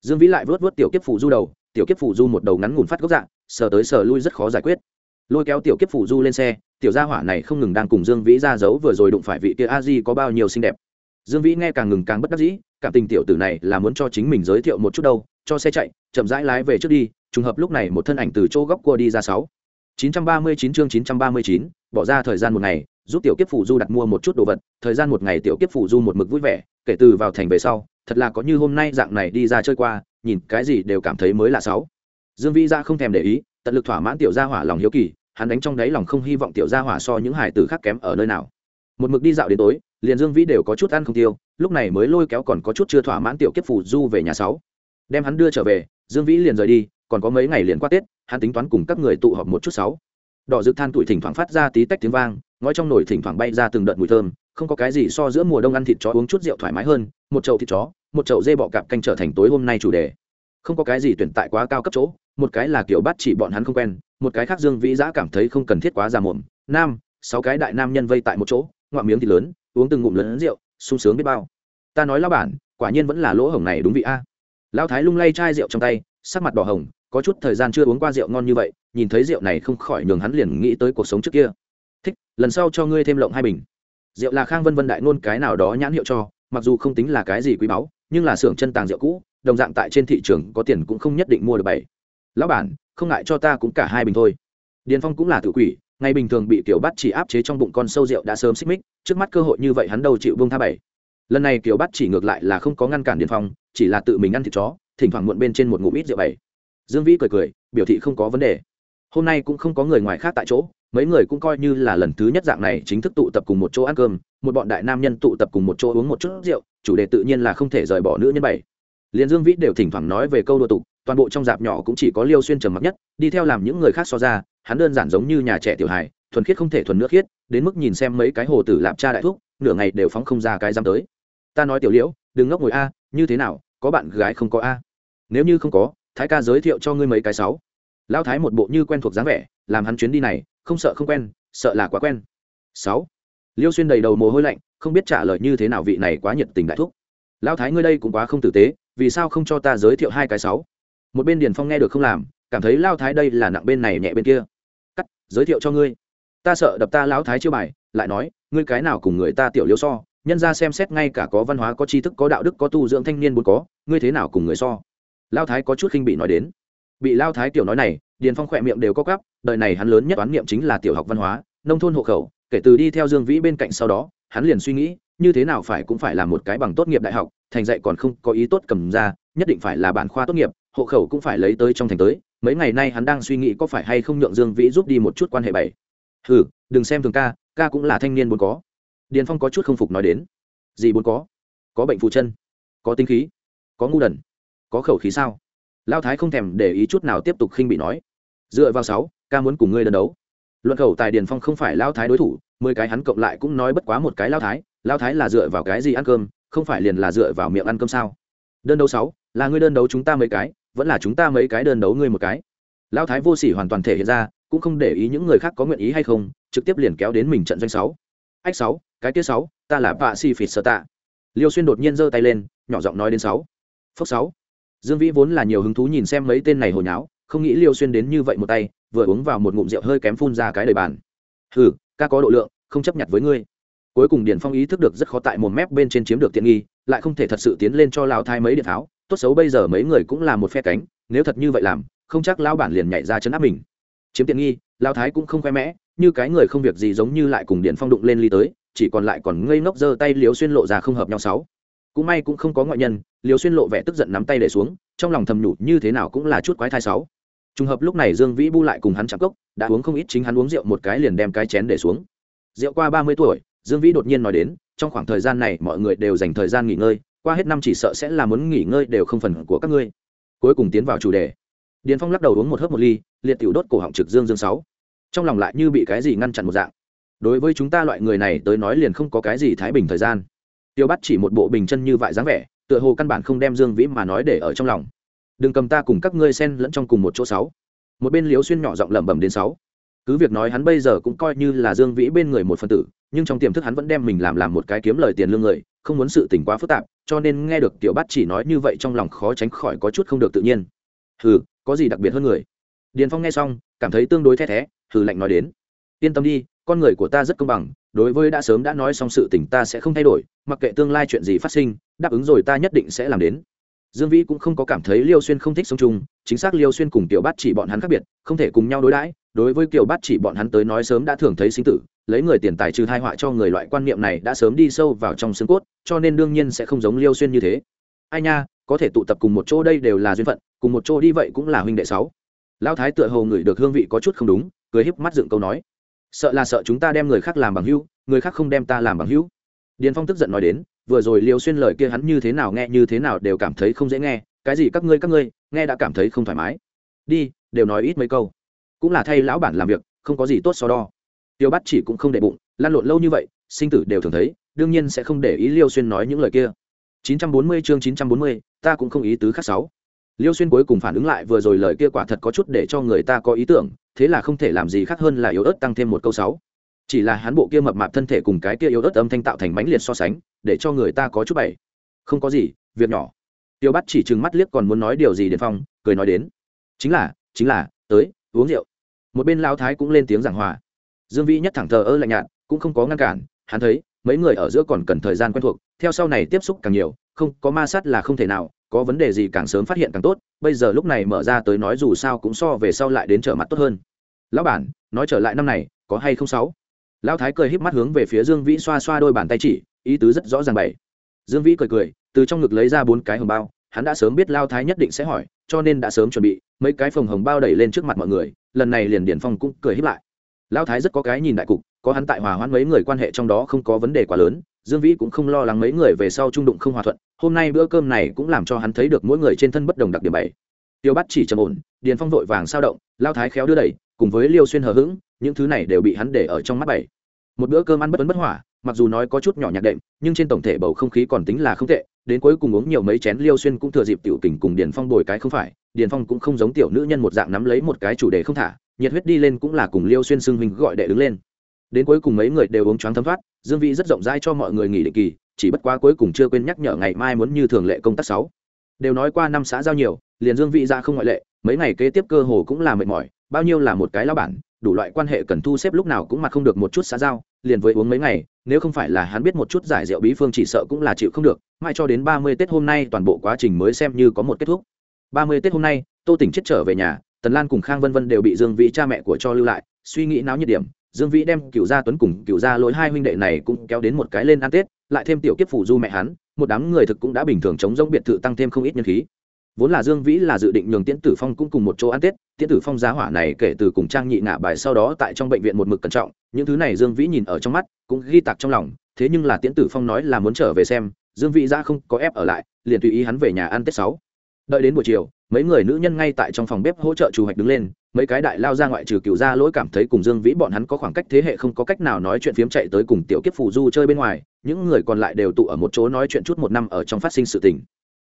Dương vĩ lại vớt vớt tiểu kiếp phủ du đầu, tiểu kiếp phủ du một đầu ngắn ngủn phát gốc dạng sờ tới sờ lui rất khó giải quyết. Lôi kéo tiểu kiếp phủ du lên xe tiểu gia hỏa này không ngừng đang cùng dương vĩ ra giấu vừa rồi đụng phải vị kia a di có bao nhiêu xinh đẹp. Dương vĩ nghe càng ngừng càng bất đắc dĩ, cảm tình tiểu tử này là muốn cho chính mình giới thiệu một chút đâu, cho xe chạy, chậm rãi lái về trước đi, trùng hợp lúc này một thân ảnh từ chỗ góc cua đi ra sáu. chín trăm ba mươi chín chương chín trăm ba mươi chín, bỏ ra thời gian một ngày, giúp tiểu kiếp phủ du đặt mua một chút đồ vật, thời gian một ngày tiểu kiếp phủ du một mực vui vẻ, kể từ vào thành về sau, thật là có như hôm nay dạng này đi ra chơi qua, nhìn cái gì đều cảm thấy mới là sáu. Dương vĩ ra không thèm để ý, tận lực thỏa mãn tiểu gia hỏa lòng hiếu kỳ hắn đánh trong đáy lòng không hy vọng tiểu gia hỏa so những hải tử khác kém ở nơi nào. Một mực đi dạo đến tối, liền dương vĩ đều có chút ăn không tiêu, lúc này mới lôi kéo còn có chút chưa thỏa mãn tiểu kiếp phủ du về nhà sáu. Đem hắn đưa trở về, dương vĩ liền rời đi, còn có mấy ngày liền qua tết, hắn tính toán cùng các người tụ họp một chút sáu. Đỏ rực than tuổi thỉnh thoảng phát ra tí tách tiếng vang, ngói trong nồi thỉnh thoảng bay ra từng đợt mùi thơm, không có cái gì so giữa mùa đông ăn thịt chó uống chút rượu thoải mái hơn, một chậu thịt chó, một chậu dê bọ cạp canh trở thành tối hôm nay chủ đề. Không có cái gì tuyển tại quá cao cấp chỗ, một cái là kiểu bắt chỉ bọn hắn không quen một cái khác dương vĩ giã cảm thấy không cần thiết quá già mồm nam, sáu cái đại nam nhân vây tại một chỗ, ngoạm miếng thịt lớn, uống từng ngụm lớn rượu, sung sướng biết bao. Ta nói lao bản, quả nhiên vẫn là lỗ hổng này đúng vị a. Lão thái lung lay chai rượu trong tay, sắc mặt đỏ hồng, có chút thời gian chưa uống qua rượu ngon như vậy, nhìn thấy rượu này không khỏi nhường hắn liền nghĩ tới cuộc sống trước kia. Thích, lần sau cho ngươi thêm lộng hai bình. Rượu là khang vân vân đại nôn cái nào đó nhãn hiệu cho, mặc dù không tính là cái gì quý báu, nhưng là xưởng chân tàng rượu cũ, đồng dạng tại trên thị trường có tiền cũng không nhất định mua được bảy. Lão bản không ngại cho ta cũng cả hai bình thôi. Điền phong cũng là tự quỷ, ngày bình thường bị kiểu bắt chỉ áp chế trong bụng con sâu rượu đã sớm xích mích, trước mắt cơ hội như vậy hắn đâu chịu buông tha bảy lần này kiểu bắt chỉ ngược lại là không có ngăn cản điền phong, chỉ là tự mình ăn thịt chó, thỉnh thoảng muộn bên trên một ngụm ít rượu bảy dương vĩ cười cười, biểu thị không có vấn đề. Hôm nay cũng không có người ngoài khác tại chỗ, mấy người cũng coi như là lần thứ nhất dạng này chính thức tụ tập cùng một chỗ ăn cơm, một bọn đại nam nhân tụ tập cùng một chỗ uống một chút rượu, chủ đề tự nhiên là không thể rời bỏ nữ nhân bảy liền dương vĩ đều thỉnh thoảng nói về câu đùa tục, toàn bộ trong dạp nhỏ cũng chỉ có liêu xuyên trầm mặc nhất, đi theo làm những người khác so ra, hắn đơn giản giống như nhà trẻ tiểu hài, thuần khiết không thể thuần nước khiết, đến mức nhìn xem mấy cái hồ tử lạp cha đại thúc, nửa ngày đều phóng không ra cái dám tới. Ta nói tiểu liễu, đừng ngốc ngồi a, như thế nào, có bạn gái không có a? Nếu như không có, thái ca giới thiệu cho ngươi mấy cái sáu. Lao thái một bộ như quen thuộc dáng vẻ, làm hắn chuyến đi này, không sợ không quen, sợ là quá quen. Sáu. Liêu xuyên đầy đầu mồ hôi lạnh, không biết trả lời như thế nào vị này quá nhiệt tình đại thúc. Lao thái ngươi đây cũng quá không tử tế vì sao không cho ta giới thiệu hai cái sáu? Một bên điền phong nghe được không làm, cảm thấy lao thái đây là nặng bên này nhẹ bên kia. Cắt, giới thiệu cho ngươi. Ta sợ đập ta lão thái chưa bài, lại nói, ngươi cái nào cùng người ta tiểu liêu so, nhân ra xem xét ngay cả có văn hóa, có tri thức, có đạo đức, có tu dưỡng thanh niên muốn có, ngươi thế nào cùng người so? Lao thái có chút khinh bị nói đến. Bị lao thái tiểu nói này, điền phong khỏe miệng đều có cắp đời này hắn lớn nhất toán niệm chính là tiểu học văn hóa, nông thôn hộ khẩu, kể từ đi theo dương vĩ bên cạnh sau đó, hắn liền suy nghĩ như thế nào phải cũng phải là một cái bằng tốt nghiệp đại học, thành dạy còn không có ý tốt cầm ra, nhất định phải là bản khoa tốt nghiệp, hộ khẩu cũng phải lấy tới trong thành tới, mấy ngày nay hắn đang suy nghĩ có phải hay không nhượng dương vĩ giúp đi một chút quan hệ bảy. Ừ đừng xem thường ca ca cũng là thanh niên muốn có. Điền phong có chút không phục nói đến. Gì muốn có? Có bệnh phụ chân, có tinh khí, có ngu đần, có khẩu khí sao? Lao thái không thèm để ý chút nào tiếp tục khinh bị nói. Dựa vào sáu, ca muốn cùng ngươi đơn đấu luận khẩu tài điền phong không phải lao thái đối thủ, mười cái hắn cộng lại cũng nói bất quá một cái lao thái lao thái là dựa vào cái gì ăn cơm, không phải liền là dựa vào miệng ăn cơm sao? Đơn đấu sáu, là ngươi đơn đấu chúng ta mấy cái, vẫn là chúng ta mấy cái đơn đấu ngươi một cái. Lao thái vô sỉ hoàn toàn thể hiện ra, cũng không để ý những người khác có nguyện ý hay không, trực tiếp liền kéo đến mình trận doanh sáu. Ách sáu, cái kia sáu, ta là bạ si phịt sơ tạ. Liêu xuyên đột nhiên giơ tay lên, nhỏ giọng nói đến sáu. Phước sáu. Dương vĩ vốn là nhiều hứng thú nhìn xem mấy tên này hồi nháo, không nghĩ liêu xuyên đến như vậy một tay vừa uống vào một ngụm rượu hơi kém phun ra cái đầy bàn. Hừ, ca có độ lượng, không chấp nhận với ngươi. Cuối cùng điền phong ý thức được rất khó tại một mép bên trên chiếm được tiện nghi, lại không thể thật sự tiến lên cho lao thai mấy điện tháo. Tốt xấu bây giờ mấy người cũng là một phe cánh, nếu thật như vậy làm, không chắc lao bản liền nhảy ra chấn áp mình. Chiếm tiện nghi lao thái cũng không khoe mẽ, như cái người không việc gì giống như lại cùng điện phong đụng lên ly tới, chỉ còn lại còn ngây ngốc giơ tay liếu xuyên lộ ra không hợp nhau sáu. Cũng may cũng không có ngoại nhân liếu xuyên lộ vẻ tức giận nắm tay để xuống, trong lòng thầm nhủ như thế nào cũng là chút quái thai sáu trùng hợp lúc này dương vĩ bu lại cùng hắn chạm cốc, đã uống không ít, chính hắn uống rượu một cái liền đem cái chén để xuống. Rượu qua ba mươi tuổi, dương vĩ đột nhiên nói đến, trong khoảng thời gian này mọi người đều dành thời gian nghỉ ngơi, qua hết năm chỉ sợ sẽ là muốn nghỉ ngơi đều không phần của các ngươi. Cuối cùng tiến vào chủ đề. Điền phong lắc đầu uống một hớp một ly, liệt tiểu đốt cổ họng trực dương dương sáu. Trong lòng lại như bị cái gì ngăn chặn một dạng. Đối với chúng ta loại người này tới nói liền không có cái gì thái bình thời gian. Tiêu bắt chỉ một bộ bình chân như vậy dáng vẻ, tựa hồ căn bản không đem dương vĩ mà nói để ở trong lòng đừng cầm ta cùng các ngươi xen lẫn trong cùng một chỗ sáu. Một bên liếu xuyên nhỏ giọng lẩm bẩm đến sáu. Cứ việc nói hắn bây giờ cũng coi như là dương vĩ bên người một phân tử, nhưng trong tiềm thức hắn vẫn đem mình làm làm một cái kiếm lời tiền lương người, không muốn sự tình quá phức tạp, cho nên nghe được tiểu Bát chỉ nói như vậy trong lòng khó tránh khỏi có chút không được tự nhiên. Hừ, có gì đặc biệt hơn người? Điền phong nghe xong, cảm thấy tương đối the thé, hừ lạnh nói đến. Yên tâm đi, con người của ta rất công bằng, đối với đã sớm đã nói xong sự tình ta sẽ không thay đổi, mặc kệ tương lai chuyện gì phát sinh, đáp ứng rồi ta nhất định sẽ làm đến dương vĩ cũng không có cảm thấy liêu xuyên không thích sống chung, chính xác liêu xuyên cùng tiểu bát chỉ bọn hắn khác biệt, không thể cùng nhau đối đãi. Đối với kiểu bát chỉ bọn hắn tới nói sớm đã thường thấy sinh tử, lấy người tiền tài trừ thai họa cho người loại quan niệm này đã sớm đi sâu vào trong xương cốt, cho nên đương nhiên sẽ không giống liêu xuyên như thế. Ai nha, có thể tụ tập cùng một chỗ đây đều là duyên phận, cùng một chỗ đi vậy cũng là huynh đệ sáu. Lão thái tựa hồ ngửi được hương vị có chút không đúng, cười híp mắt dựng câu nói. Sợ là sợ chúng ta đem người khác làm bằng hữu, người khác không đem ta làm bằng hữu. Điền phong tức giận nói đến vừa rồi liều xuyên lời kia hắn như thế nào nghe như thế nào đều cảm thấy không dễ nghe. Cái gì các ngươi các ngươi nghe đã cảm thấy không thoải mái. Đi đều nói ít mấy câu. Cũng là thay lão bản làm việc không có gì tốt so đo. Tiêu bắt chỉ cũng không để bụng lan lộn lâu như vậy sinh tử đều thường thấy đương nhiên sẽ không để ý liêu xuyên nói những lời kia. 940 chương 940, ta cũng không ý tứ khác sáu. Liêu xuyên cuối cùng phản ứng lại vừa rồi lời kia quả thật có chút để cho người ta có ý tưởng thế là không thể làm gì khác hơn là yếu ớt tăng thêm một câu sáu chỉ là hắn bộ kia mập mạp thân thể cùng cái kia yếu ớt âm thanh tạo thành mãnh liệt so sánh, để cho người ta có chút bậy. Không có gì, việc nhỏ. Tiêu bắt chỉ chừng mắt liếc còn muốn nói điều gì điền phong, cười nói đến. Chính là chính là, tới, uống rượu. Một bên lao thái cũng lên tiếng giảng hòa. Dương vĩ nhất thẳng thờ ơ lạnh nhạt, cũng không có ngăn cản, hắn thấy, mấy người ở giữa còn cần thời gian quen thuộc, theo sau này tiếp xúc càng nhiều, không, có ma sát là không thể nào, có vấn đề gì càng sớm phát hiện càng tốt, bây giờ lúc này mở ra tới nói dù sao cũng so về sau lại đến trở mặt tốt hơn. Lão bản, nói trở lại năm này, có hay không sáu? Lão thái cười híp mắt hướng về phía dương vĩ xoa xoa đôi bàn tay chỉ, ý tứ rất rõ ràng bảy dương vĩ cười cười, từ trong ngực lấy ra bốn cái hồng bao, hắn đã sớm biết lao thái nhất định sẽ hỏi, cho nên đã sớm chuẩn bị, mấy cái phòng hồng bao đẩy lên trước mặt mọi người, lần này liền điển phong cũng cười híp lại. Lao thái rất có cái nhìn đại cục, có hắn tại hòa hoãn mấy người quan hệ trong đó không có vấn đề quá lớn, dương vĩ cũng không lo lắng mấy người về sau trung đụng không hòa thuận, hôm nay bữa cơm này cũng làm cho hắn thấy được mỗi người trên thân bất đồng đặc điểm bảy tiêu bắt chỉ trầm ổn, điền phong vội vàng sao động lao thái khéo đưa đẩy, cùng với liêu xuyên hờ hững những thứ này đều bị hắn để ở trong mắt bảy. Một bữa cơm ăn bất ấn bất hỏa, mặc dù nói có chút nhỏ nhạc đệm, nhưng trên tổng thể bầu không khí còn tính là không tệ, đến cuối cùng uống nhiều mấy chén liêu xuyên cũng thừa dịp tiểu tình cùng điền phong bồi cái không phải, điền phong cũng không giống tiểu nữ nhân một dạng nắm lấy một cái chủ đề không thả, nhiệt huyết đi lên cũng là cùng liêu xuyên xưng huynh gọi đệ đứng lên. Đến cuối cùng mấy người đều uống choáng thấm thoát, dương Vị rất rộng rãi cho mọi người nghỉ định kỳ, chỉ bất quá cuối cùng chưa quên nhắc nhở ngày mai muốn như thường lệ công tác sáu. Đều nói qua năm xã giao nhiều, liền dương Vị ra không ngoại lệ, mấy ngày kế tiếp cơ hồ cũng là mệt mỏi, bao nhiêu là một cái lao bản đủ loại quan hệ cần thu xếp lúc nào cũng mặt không được một chút xã giao, liền với uống mấy ngày, nếu không phải là hắn biết một chút giải rượu bí phương chỉ sợ cũng là chịu không được, mãi cho đến ba mươi tết hôm nay toàn bộ quá trình mới xem như có một kết thúc. Ba mươi tết hôm nay, tô tỉnh chết trở về nhà, tần lan cùng khang vân vân đều bị dương vĩ cha mẹ của cho lưu lại, suy nghĩ náo nhiệt điểm, dương vĩ đem cựu gia tuấn cùng cựu gia lỗi hai huynh đệ này cũng kéo đến một cái lên ăn tết, lại thêm tiểu kiếp phủ du mẹ hắn, một đám người thực cũng đã bình thường chống giống biệt thự tăng thêm không ít nhân khí vốn là dương vĩ là dự định nhường tiễn tử phong cũng cùng một chỗ ăn tết, tiễn tử phong giá hỏa này kể từ cùng trang nhị ngả bài sau đó tại trong bệnh viện một mực cẩn trọng, những thứ này dương vĩ nhìn ở trong mắt cũng ghi tạc trong lòng, thế nhưng là tiễn tử phong nói là muốn trở về xem, dương vĩ ra không có ép ở lại, liền tùy ý hắn về nhà ăn tết sáu. Đợi đến buổi chiều, mấy người nữ nhân ngay tại trong phòng bếp hỗ trợ chủ hoạch đứng lên, mấy cái đại lao ra ngoại trừ cựu gia lỗi cảm thấy cùng dương vĩ bọn hắn có khoảng cách thế hệ không có cách nào nói chuyện phiếm chạy tới cùng tiểu kiếp phù du chơi bên ngoài, những người còn lại đều tụ ở một chỗ nói chuyện chút một năm ở trong phát sinh sự tình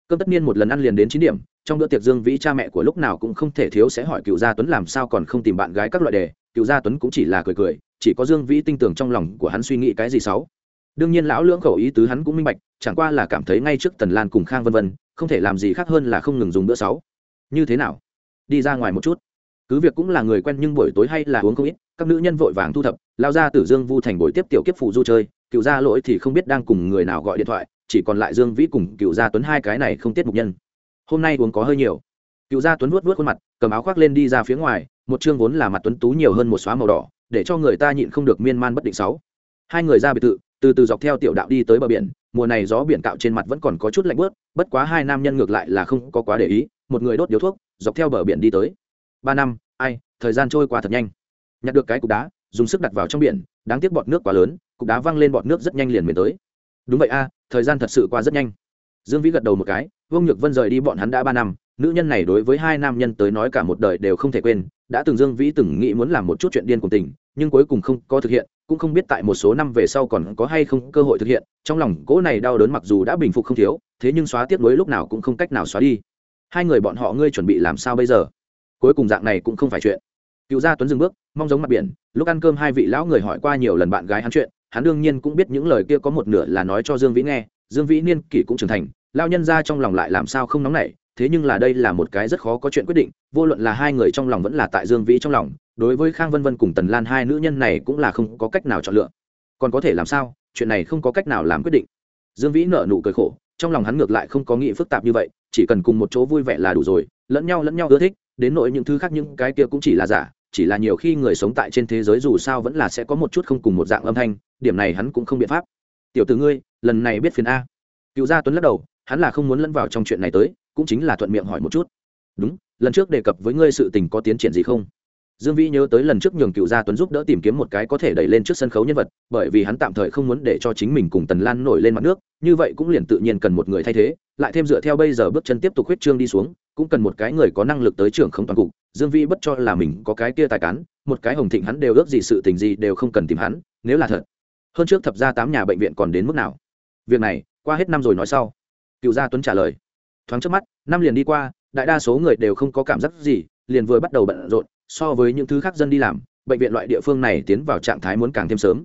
cơm tất nhiên một lần ăn liền đến chín điểm, trong bữa tiệc dương vĩ cha mẹ của lúc nào cũng không thể thiếu sẽ hỏi cựu gia tuấn làm sao còn không tìm bạn gái các loại đề. Cựu gia tuấn cũng chỉ là cười cười, chỉ có dương vĩ tin tưởng trong lòng của hắn suy nghĩ cái gì xấu. Đương nhiên lão lưỡng khẩu ý tứ hắn cũng minh bạch, chẳng qua là cảm thấy ngay trước tần lan cùng khang vân vân, không thể làm gì khác hơn là không ngừng dùng bữa sáu như thế nào? Đi ra ngoài một chút. Cứ việc cũng là người quen nhưng buổi tối hay là uống không ít, các nữ nhân vội vàng thu thập, lao ra từ dương vu thành buổi tiếp tiểu kiếp phụ du chơi. Cựu gia lỗi thì không biết đang cùng người nào gọi điện thoại chỉ còn lại dương vĩ cùng cựu gia tuấn hai cái này không tiết mục nhân. Hôm nay uống có hơi nhiều. Cựu gia tuấn vuốt vuốt khuôn mặt, cầm áo khoác lên đi ra phía ngoài, một chương vốn là mặt tuấn tú nhiều hơn một xóa màu đỏ, để cho người ta nhịn không được miên man bất định sáu. Hai người ra biệt thự, từ từ dọc theo tiểu đạo đi tới bờ biển, mùa này gió biển cạo trên mặt vẫn còn có chút lạnh bớt bất quá hai nam nhân ngược lại là không có quá để ý, một người đốt điếu thuốc, dọc theo bờ biển đi tới. Ba năm, ai, thời gian trôi qua thật nhanh. Nhặt được cái cục đá, dùng sức đặt vào trong biển, đáng tiếc bọt nước quá lớn, cục đá văng lên bọt nước rất nhanh liền miền tới. Đúng vậy a thời gian thật sự qua rất nhanh. Dương vĩ gật đầu một cái, vương nhược vân rời đi bọn hắn đã ba năm, nữ nhân này đối với hai nam nhân tới nói cả một đời đều không thể quên, đã từng dương vĩ từng nghĩ muốn làm một chút chuyện điên cùng tình, nhưng cuối cùng không có thực hiện, cũng không biết tại một số năm về sau còn có hay không cơ hội thực hiện, trong lòng cỗ này đau đớn mặc dù đã bình phục không thiếu, thế nhưng xóa tiếp nối lúc nào cũng không cách nào xóa đi. Hai người bọn họ ngươi chuẩn bị làm sao bây giờ? Cuối cùng dạng này cũng không phải chuyện. Cựu gia tuấn dừng bước, mong giống mặt biển, lúc ăn cơm hai vị lão người hỏi qua nhiều lần bạn gái hắn chuyện hắn đương nhiên cũng biết những lời kia có một nửa là nói cho dương vĩ nghe, dương vĩ niên kỷ cũng trưởng thành lao nhân ra trong lòng lại làm sao không nóng nảy, thế nhưng là đây là một cái rất khó có chuyện quyết định, vô luận là hai người trong lòng vẫn là tại dương vĩ trong lòng, đối với khang vân vân cùng tần lan hai nữ nhân này cũng là không có cách nào chọn lựa. Còn có thể làm sao? Chuyện này không có cách nào làm quyết định. Dương vĩ nợ nụ cười khổ, trong lòng hắn ngược lại không có nghĩ phức tạp như vậy, chỉ cần cùng một chỗ vui vẻ là đủ rồi, lẫn nhau lẫn nhau ưa thích, đến nỗi những thứ khác những cái kia cũng chỉ là giả chỉ là nhiều khi người sống tại trên thế giới dù sao vẫn là sẽ có một chút không cùng một dạng âm thanh, điểm này hắn cũng không biện pháp. Tiểu tử ngươi, lần này biết phiền a. Cựu gia tuấn lắc đầu, hắn là không muốn lẫn vào trong chuyện này tới, cũng chính là thuận miệng hỏi một chút. Đúng, lần trước đề cập với ngươi sự tình có tiến triển gì không? Dương vĩ nhớ tới lần trước nhường cựu gia tuấn giúp đỡ tìm kiếm một cái có thể đẩy lên trước sân khấu nhân vật, bởi vì hắn tạm thời không muốn để cho chính mình cùng tần lan nổi lên mặt nước, như vậy cũng liền tự nhiên cần một người thay thế, lại thêm dựa theo bây giờ bước chân tiếp tục huyết trương đi xuống, cũng cần một cái người có năng lực tới trưởng không toàn cục dương vĩ bất cho là mình có cái kia tài cán, một cái hồng thịnh hắn đều ước gì sự tình gì đều không cần tìm hắn, nếu là thật. Hơn trước thập ra tám nhà bệnh viện còn đến mức nào? Việc này, qua hết năm rồi nói sau. Cựu gia tuấn trả lời. Thoáng trước mắt, năm liền đi qua, đại đa số người đều không có cảm giác gì, liền vừa bắt đầu bận rộn, so với những thứ khác dân đi làm, bệnh viện loại địa phương này tiến vào trạng thái muốn càng thêm sớm.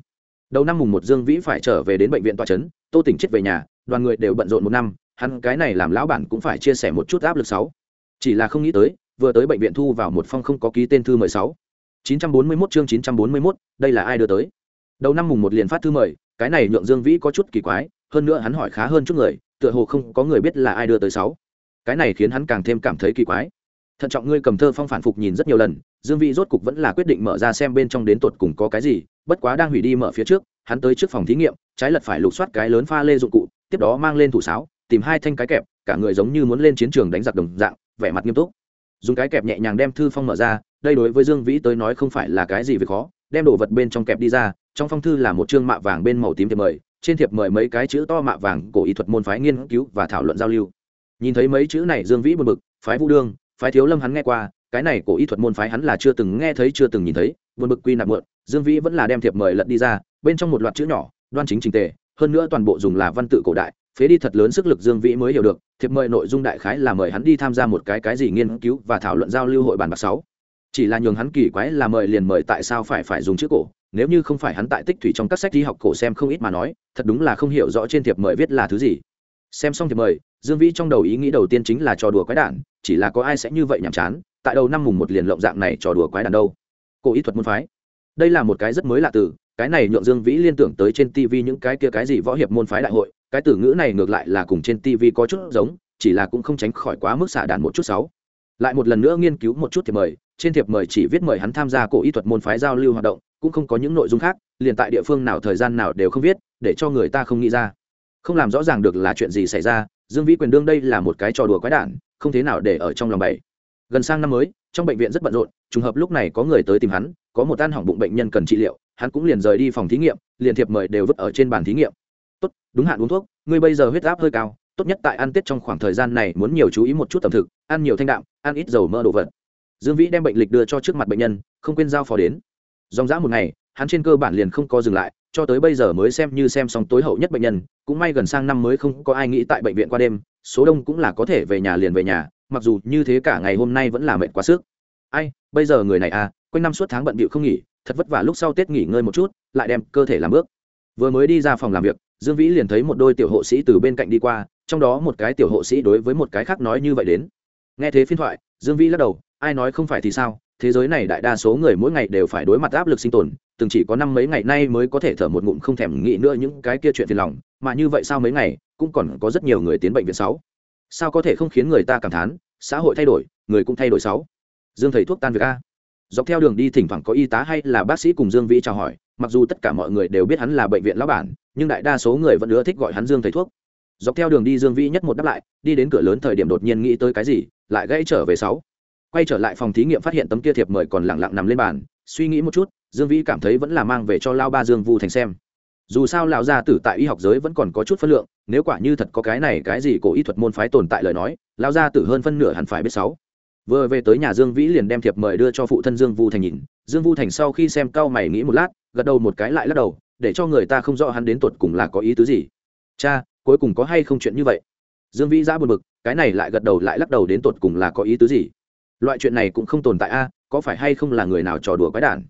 Đầu năm mùng một dương vĩ phải trở về đến bệnh viện tòa trấn tô tỉnh chết về nhà, đoàn người đều bận rộn một năm, hắn cái này làm lão bản cũng phải chia sẻ một chút áp lực sáu. Chỉ là không nghĩ tới vừa tới bệnh viện thu vào một phong không có ký tên thư mười sáu. chín trăm bốn mươi 941 chương chín trăm bốn mươi 941, đây là ai đưa tới? Đầu năm mùng một liền phát thư mời cái này nhượng dương vĩ có chút kỳ quái hơn nữa hắn hỏi khá hơn chút người tựa hồ không có người biết là ai đưa tới sáu. Cái này khiến hắn càng thêm cảm thấy kỳ quái. Thận trọng ngươi cầm thơ phong phản phục nhìn rất nhiều lần dương vĩ rốt cục vẫn là quyết định mở ra xem bên trong đến tột cùng có cái gì bất quá đang hủy đi mở phía trước hắn tới trước phòng thí nghiệm trái lật phải lục soát cái lớn pha lê dụng cụ tiếp đó mang lên thủ sáo tìm hai thanh cái kẹp cả người giống như muốn lên chiến trường đánh giặc đồng dạng vẻ mặt nghiêm túc dùng cái kẹp nhẹ nhàng đem thư phong mở ra, đây đối với dương vĩ tới nói không phải là cái gì việc khó, đem đồ vật bên trong kẹp đi ra, trong phong thư là một chương mạ vàng bên màu tím thiệp mời, trên thiệp mời mấy cái chữ to mạ vàng cổ ý thuật môn phái nghiên cứu và thảo luận giao lưu. Nhìn thấy mấy chữ này, dương vĩ buồn bực, phái vũ đương, phái thiếu lâm hắn nghe qua, cái này cổ ý thuật môn phái hắn là chưa từng nghe thấy, chưa từng nhìn thấy. Buồn bực quy nạp mượn, dương vĩ vẫn là đem thiệp mời lật đi ra, bên trong một loạt chữ nhỏ, đoan chính trình tề, hơn nữa toàn bộ dùng là văn tự cổ đại phế đi thật lớn sức lực dương vĩ mới hiểu được, thiệp mời nội dung đại khái là mời hắn đi tham gia một cái cái gì nghiên cứu và thảo luận giao lưu hội bàn bạc sáu. Chỉ là nhường hắn kỳ quái là mời liền mời tại sao phải phải dùng chữ cổ, nếu như không phải hắn tại tích thủy trong các sách đi học cổ xem không ít mà nói, thật đúng là không hiểu rõ trên thiệp mời viết là thứ gì. Xem xong thiệp mời, dương vĩ trong đầu ý nghĩ đầu tiên chính là trò đùa quái đản, chỉ là có ai sẽ như vậy nhàm chán, tại đầu năm mùng một liền lộng dạng này trò đùa quái đản đâu. Cổ ý thuật môn phái. Đây là một cái rất mới lạ từ, cái này nhượng dương vĩ liên tưởng tới trên tv những cái kia cái gì võ hiệp môn phái đại hội cái từ ngữ này ngược lại là cùng trên tv có chút giống, chỉ là cũng không tránh khỏi quá mức xả đàn một chút sáu lại một lần nữa nghiên cứu một chút thiệp mời, trên thiệp mời chỉ viết mời hắn tham gia cổ y thuật môn phái giao lưu hoạt động, cũng không có những nội dung khác, liền tại địa phương nào thời gian nào đều không viết, để cho người ta không nghĩ ra. Không làm rõ ràng được là chuyện gì xảy ra, dương vĩ quyền đương đây là một cái trò đùa quái đản, không thế nào để ở trong lòng bảy. gần sang năm mới, trong bệnh viện rất bận rộn, trùng hợp lúc này có người tới tìm hắn, có một tan hỏng bụng bệnh nhân cần trị liệu, hắn cũng liền rời đi phòng thí nghiệm, liền thiệp mời đều vứt ở trên bàn thí nghiệm đúng hạn uống thuốc, ngươi bây giờ huyết áp hơi cao, tốt nhất tại ăn tết trong khoảng thời gian này muốn nhiều chú ý một chút tầm thực, ăn nhiều thanh đạm, ăn ít dầu mỡ đồ vật. Dương vĩ đem bệnh lịch đưa cho trước mặt bệnh nhân, không quên giao phó đến. Dòng dã một ngày, hắn trên cơ bản liền không có dừng lại, cho tới bây giờ mới xem như xem xong tối hậu nhất bệnh nhân, cũng may gần sang năm mới không có ai nghĩ tại bệnh viện qua đêm, số đông cũng là có thể về nhà liền về nhà, mặc dù như thế cả ngày hôm nay vẫn là mệt quá sức. Ai, bây giờ người này à quanh năm suốt tháng bận bịu không nghỉ, thật vất vả lúc sau tết nghỉ ngơi một chút, lại đem cơ thể làm bước. Vừa mới đi ra phòng làm việc dương vĩ liền thấy một đôi tiểu hộ sĩ từ bên cạnh đi qua, trong đó một cái tiểu hộ sĩ đối với một cái khác nói như vậy đến. Nghe thế phiên thoại, dương vĩ lắc đầu, ai nói không phải thì sao? Thế giới này đại đa số người mỗi ngày đều phải đối mặt áp lực sinh tồn, từng chỉ có năm mấy ngày nay mới có thể thở một ngụm không thèm nghĩ nữa những cái kia chuyện phiền lòng, mà như vậy sao mấy ngày, cũng còn có rất nhiều người tiến bệnh viện sáu. Sao có thể không khiến người ta cảm thán, xã hội thay đổi, người cũng thay đổi sáu? Dương thầy thuốc tan việc a. Dọc theo đường đi thỉnh thoảng có y tá hay là bác sĩ cùng dương vĩ chào hỏi, mặc dù tất cả mọi người đều biết hắn là bệnh viện lão bản nhưng đại đa số người vẫn ưa thích gọi hắn dương thầy thuốc. Dọc theo đường đi dương vĩ nhất một đáp lại, đi đến cửa lớn thời điểm đột nhiên nghĩ tới cái gì, lại gãy trở về sáu. Quay trở lại phòng thí nghiệm phát hiện tấm kia thiệp mời còn lẳng lặng nằm lên bàn, suy nghĩ một chút, dương vĩ cảm thấy vẫn là mang về cho lao ba dương vu thành xem. Dù sao lão gia tử tại y học giới vẫn còn có chút phân lượng, nếu quả như thật có cái này cái gì cổ y thuật môn phái tồn tại lời nói, lão gia tử hơn phân nửa hẳn phải biết sáu. Vừa về tới nhà dương vĩ liền đem thiệp mời đưa cho phụ thân dương vu thành nhìn, dương vu thành sau khi xem cau mày nghĩ một lát, gật đầu một cái lại lắc đầu để cho người ta không rõ hắn đến tuột cùng là có ý tứ gì. Cha, cuối cùng có hay không chuyện như vậy? Dương vĩ giã buồn bực, cái này lại gật đầu lại lắc đầu đến tuột cùng là có ý tứ gì? Loại chuyện này cũng không tồn tại a, có phải hay không là người nào trò đùa quái đản?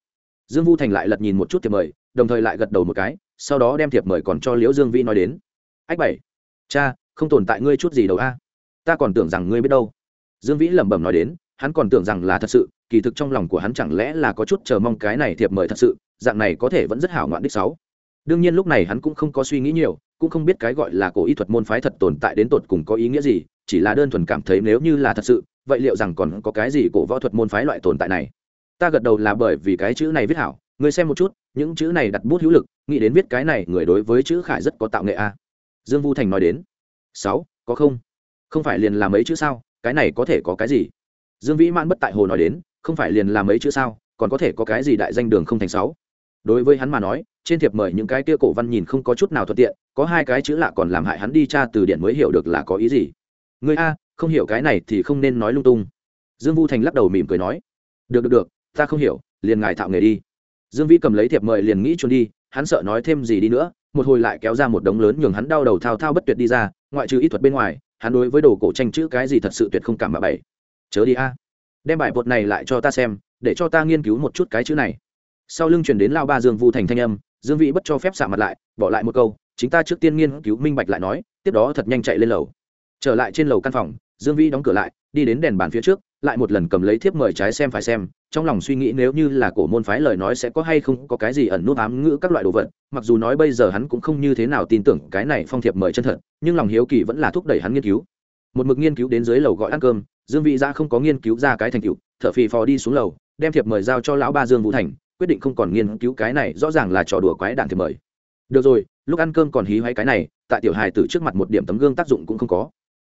Dương vu thành lại lật nhìn một chút thiệp mời, đồng thời lại gật đầu một cái, sau đó đem thiệp mời còn cho liễu dương vĩ nói đến. Ách bảy, cha, không tồn tại ngươi chút gì đâu a. Ta còn tưởng rằng ngươi biết đâu. Dương vĩ lẩm bẩm nói đến, hắn còn tưởng rằng là thật sự, kỳ thực trong lòng của hắn chẳng lẽ là có chút chờ mong cái này thiệp mời thật sự dạng này có thể vẫn rất hảo ngoạn đích sáu. Đương nhiên lúc này hắn cũng không có suy nghĩ nhiều, cũng không biết cái gọi là cổ y thuật môn phái thật tồn tại đến tột cùng có ý nghĩa gì, chỉ là đơn thuần cảm thấy nếu như là thật sự, vậy liệu rằng còn có cái gì cổ võ thuật môn phái loại tồn tại này? Ta gật đầu là bởi vì cái chữ này viết hảo người xem một chút, những chữ này đặt bút hữu lực, nghĩ đến viết cái này người đối với chữ khải rất có tạo nghệ a. Dương vu thành nói đến. Sáu, có không? Không phải liền làm mấy chữ sao? Cái này có thể có cái gì? Dương vĩ mãn bất tại hồ nói đến, không phải liền làm mấy chữ sao? Còn có thể có cái gì đại danh đường không thành sáu? Đối với hắn mà nói, trên thiệp mời những cái kia cổ văn nhìn không có chút nào thuận tiện, có hai cái chữ lạ còn làm hại hắn đi tra từ điển mới hiểu được là có ý gì. Người a, không hiểu cái này thì không nên nói lung tung. Dương vu thành lắc đầu mỉm cười nói, được được được, ta không hiểu, liền ngài thạo nghề đi. Dương vĩ cầm lấy thiệp mời liền nghĩ trốn đi, hắn sợ nói thêm gì đi nữa, một hồi lại kéo ra một đống lớn nhường hắn đau đầu thao thao bất tuyệt đi ra, ngoại trừ ý thuật bên ngoài, hắn đối với đồ cổ tranh chữ cái gì thật sự tuyệt không cảm mà bảy chớ đi a, đem bài bột này lại cho ta xem, để cho ta nghiên cứu một chút cái chữ này sau lưng chuyển đến lao ba dương vu thành thanh âm, dương vĩ bất cho phép xạ mặt lại, bỏ lại một câu, chính ta trước tiên nghiên cứu minh bạch lại nói, tiếp đó thật nhanh chạy lên lầu. Trở lại trên lầu căn phòng, dương vĩ đóng cửa lại, đi đến đèn bàn phía trước, lại một lần cầm lấy thiếp mời trái xem phải xem, trong lòng suy nghĩ nếu như là cổ môn phái lời nói sẽ có hay không có cái gì ẩn nút ám ngữ các loại đồ vật, mặc dù nói bây giờ hắn cũng không như thế nào tin tưởng cái này phong thiệp mời chân thật, nhưng lòng hiếu kỳ vẫn là thúc đẩy hắn nghiên cứu. Một mực nghiên cứu đến dưới lầu gọi ăn cơm, dương vĩ ra không có nghiên cứu ra cái thành tựu ở phì phò đi xuống lầu, đem thiệp mời giao cho lão ba dương vũ thành quyết định không còn nghiên cứu cái này rõ ràng là trò đùa quái đản thì mời. Được rồi lúc ăn cơm còn hí hoáy cái này tại tiểu hài tử trước mặt một điểm tấm gương tác dụng cũng không có.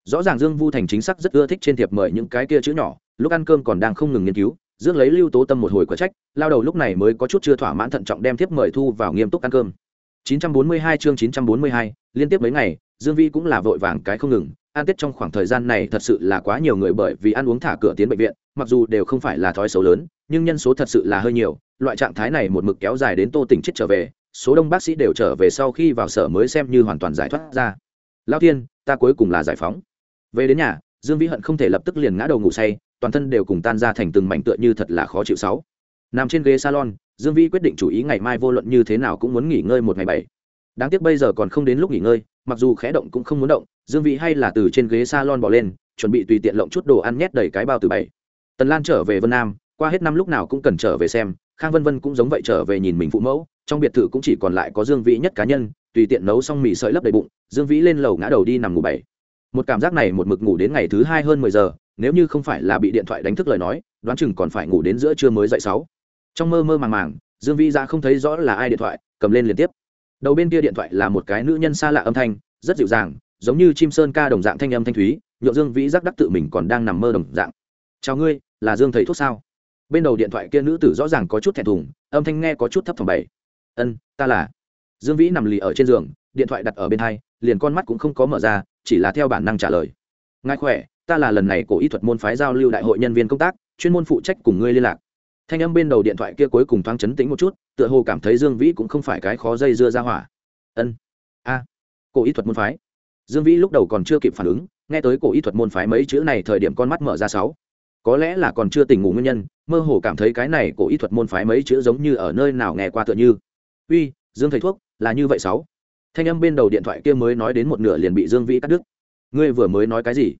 Rõ ràng dương vu thành chính xác rất ưa thích trên thiệp mời những cái kia chữ nhỏ lúc ăn cơm còn đang không ngừng nghiên cứu dương lấy lưu tố tâm một hồi quả trách lao đầu lúc này mới có chút chưa thỏa mãn thận trọng đem thiếp mời thu vào nghiêm túc ăn cơm. 942 chương 942, liên tiếp mấy ngày dương vi cũng là vội vàng cái không ngừng ăn tết trong khoảng thời gian này thật sự là quá nhiều người bởi vì ăn uống thả cửa tiến bệnh viện mặc dù đều không phải là thói xấu lớn nhưng nhân số thật sự là hơi nhiều loại trạng thái này một mực kéo dài đến tô tỉnh chết trở về số đông bác sĩ đều trở về sau khi vào sở mới xem như hoàn toàn giải thoát ra. Lao Thiên, ta cuối cùng là giải phóng. Về đến nhà dương vĩ hận không thể lập tức liền ngã đầu ngủ say toàn thân đều cùng tan ra thành từng mảnh tựa như thật là khó chịu sáu. Nằm trên ghế salon dương vĩ quyết định chủ ý ngày mai vô luận như thế nào cũng muốn nghỉ ngơi một ngày bảy. Đáng tiếc bây giờ còn không đến lúc nghỉ ngơi mặc dù khẽ động cũng không muốn động dương vĩ hay là từ trên ghế salon bỏ lên chuẩn bị tùy tiện lộng chút đồ ăn nhét đầy cái bao từ bảy. Tần lan trở về vân nam qua hết năm lúc nào cũng cần trở về xem khang vân vân cũng giống vậy trở về nhìn mình phụ mẫu, trong biệt thự cũng chỉ còn lại có dương vĩ nhất cá nhân, tùy tiện nấu xong mì sợi lấp đầy bụng, dương vĩ lên lầu ngã đầu đi nằm ngủ bảy. Một cảm giác này một mực ngủ đến ngày thứ hai hơn mười giờ, nếu như không phải là bị điện thoại đánh thức lời nói, đoán chừng còn phải ngủ đến giữa trưa mới dậy sáu. Trong mơ mơ màng màng, dương vĩ ra không thấy rõ là ai điện thoại, cầm lên liên tiếp. Đầu bên kia điện thoại là một cái nữ nhân xa lạ âm thanh, rất dịu dàng, giống như chim sơn ca đồng dạng thanh âm thanh thúy, nhượng dương vĩ giác đắc tự mình còn đang nằm mơ đồng dạng. Chào ngươi, là dương thầy thuốc sao? Bên đầu điện thoại kia nữ tử rõ ràng có chút thẹn thùng, âm thanh nghe có chút thấp thỏm bảy ân, ta là. Dương vĩ nằm lì ở trên giường, điện thoại đặt ở bên hai, liền con mắt cũng không có mở ra, chỉ là theo bản năng trả lời. Ngài khỏe, ta là lần này cổ y thuật môn phái giao lưu đại hội nhân viên công tác, chuyên môn phụ trách cùng ngươi liên lạc. Thanh âm bên đầu điện thoại kia cuối cùng thoáng chấn tĩnh một chút, tựa hồ cảm thấy dương vĩ cũng không phải cái khó dây dưa ra hỏa. Ân, a, cổ y thuật môn phái. Dương vĩ lúc đầu còn chưa kịp phản ứng, nghe tới cổ y thuật môn phái mấy chữ này thời điểm con mắt mở ra sáu có lẽ là còn chưa tỉnh ngủ nguyên nhân, mơ hồ cảm thấy cái này cổ y thuật môn phái mấy chữ giống như ở nơi nào nghe qua tựa như. Uy, dương thầy thuốc, là như vậy sáu. Thanh âm bên đầu điện thoại kia mới nói đến một nửa liền bị dương vĩ cắt đứt. Ngươi vừa mới nói cái gì?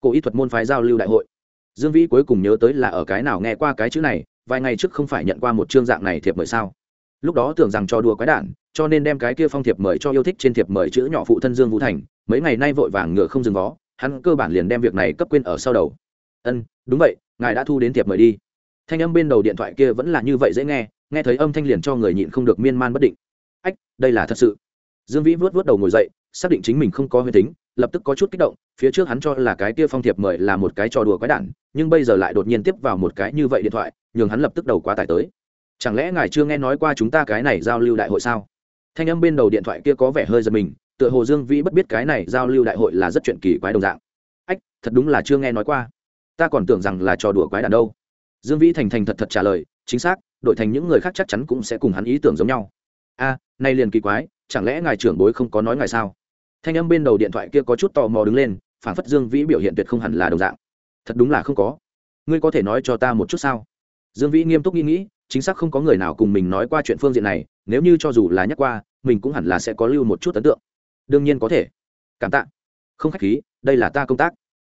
Cổ y thuật môn phái giao lưu đại hội. Dương vĩ cuối cùng nhớ tới là ở cái nào nghe qua cái chữ này, vài ngày trước không phải nhận qua một chương dạng này thiệp mời sao? Lúc đó tưởng rằng cho đùa quái đản, cho nên đem cái kia phong thiệp mời cho yêu thích trên thiệp mời chữ nhỏ phụ thân dương vũ thành, mấy ngày nay vội vàng ngựa không dừng vó hắn cơ bản liền đem việc này cấp quên ở sau đầu ân, đúng vậy, ngài đã thu đến thiệp mời đi. Thanh âm bên đầu điện thoại kia vẫn là như vậy dễ nghe nghe thấy âm thanh liền cho người nhịn không được miên man bất định. Ách, đây là thật sự. Dương vĩ vớt vớt đầu ngồi dậy, xác định chính mình không có huyền tính, lập tức có chút kích động, phía trước hắn cho là cái kia phong thiệp mời là một cái trò đùa quái đản, nhưng bây giờ lại đột nhiên tiếp vào một cái như vậy điện thoại, nhường hắn lập tức đầu quá tải tới. Chẳng lẽ ngài chưa nghe nói qua chúng ta cái này giao lưu đại hội sao? Thanh âm bên đầu điện thoại kia có vẻ hơi giật mình, tựa hồ dương vĩ bất biết cái này giao lưu đại hội là rất chuyện kỳ quái đồng dạng. Ách, thật đúng là chưa nghe nói qua ta còn tưởng rằng là trò đùa quái đản đâu. Dương vĩ thành thành thật thật trả lời, chính xác đội thành những người khác chắc chắn cũng sẽ cùng hắn ý tưởng giống nhau. A nay liền kỳ quái, chẳng lẽ ngài trưởng bối không có nói ngài sao? Thanh âm bên đầu điện thoại kia có chút tò mò đứng lên phản phất dương vĩ biểu hiện tuyệt không hẳn là đồng dạng. Thật đúng là không có. Ngươi có thể nói cho ta một chút sao? Dương vĩ nghiêm túc nghĩ nghĩ, chính xác không có người nào cùng mình nói qua chuyện phương diện này, nếu như cho dù là nhắc qua, mình cũng hẳn là sẽ có lưu một chút ấn tượng. Đương nhiên có thể. Cảm tạ. Không khách khí, đây là ta công tác.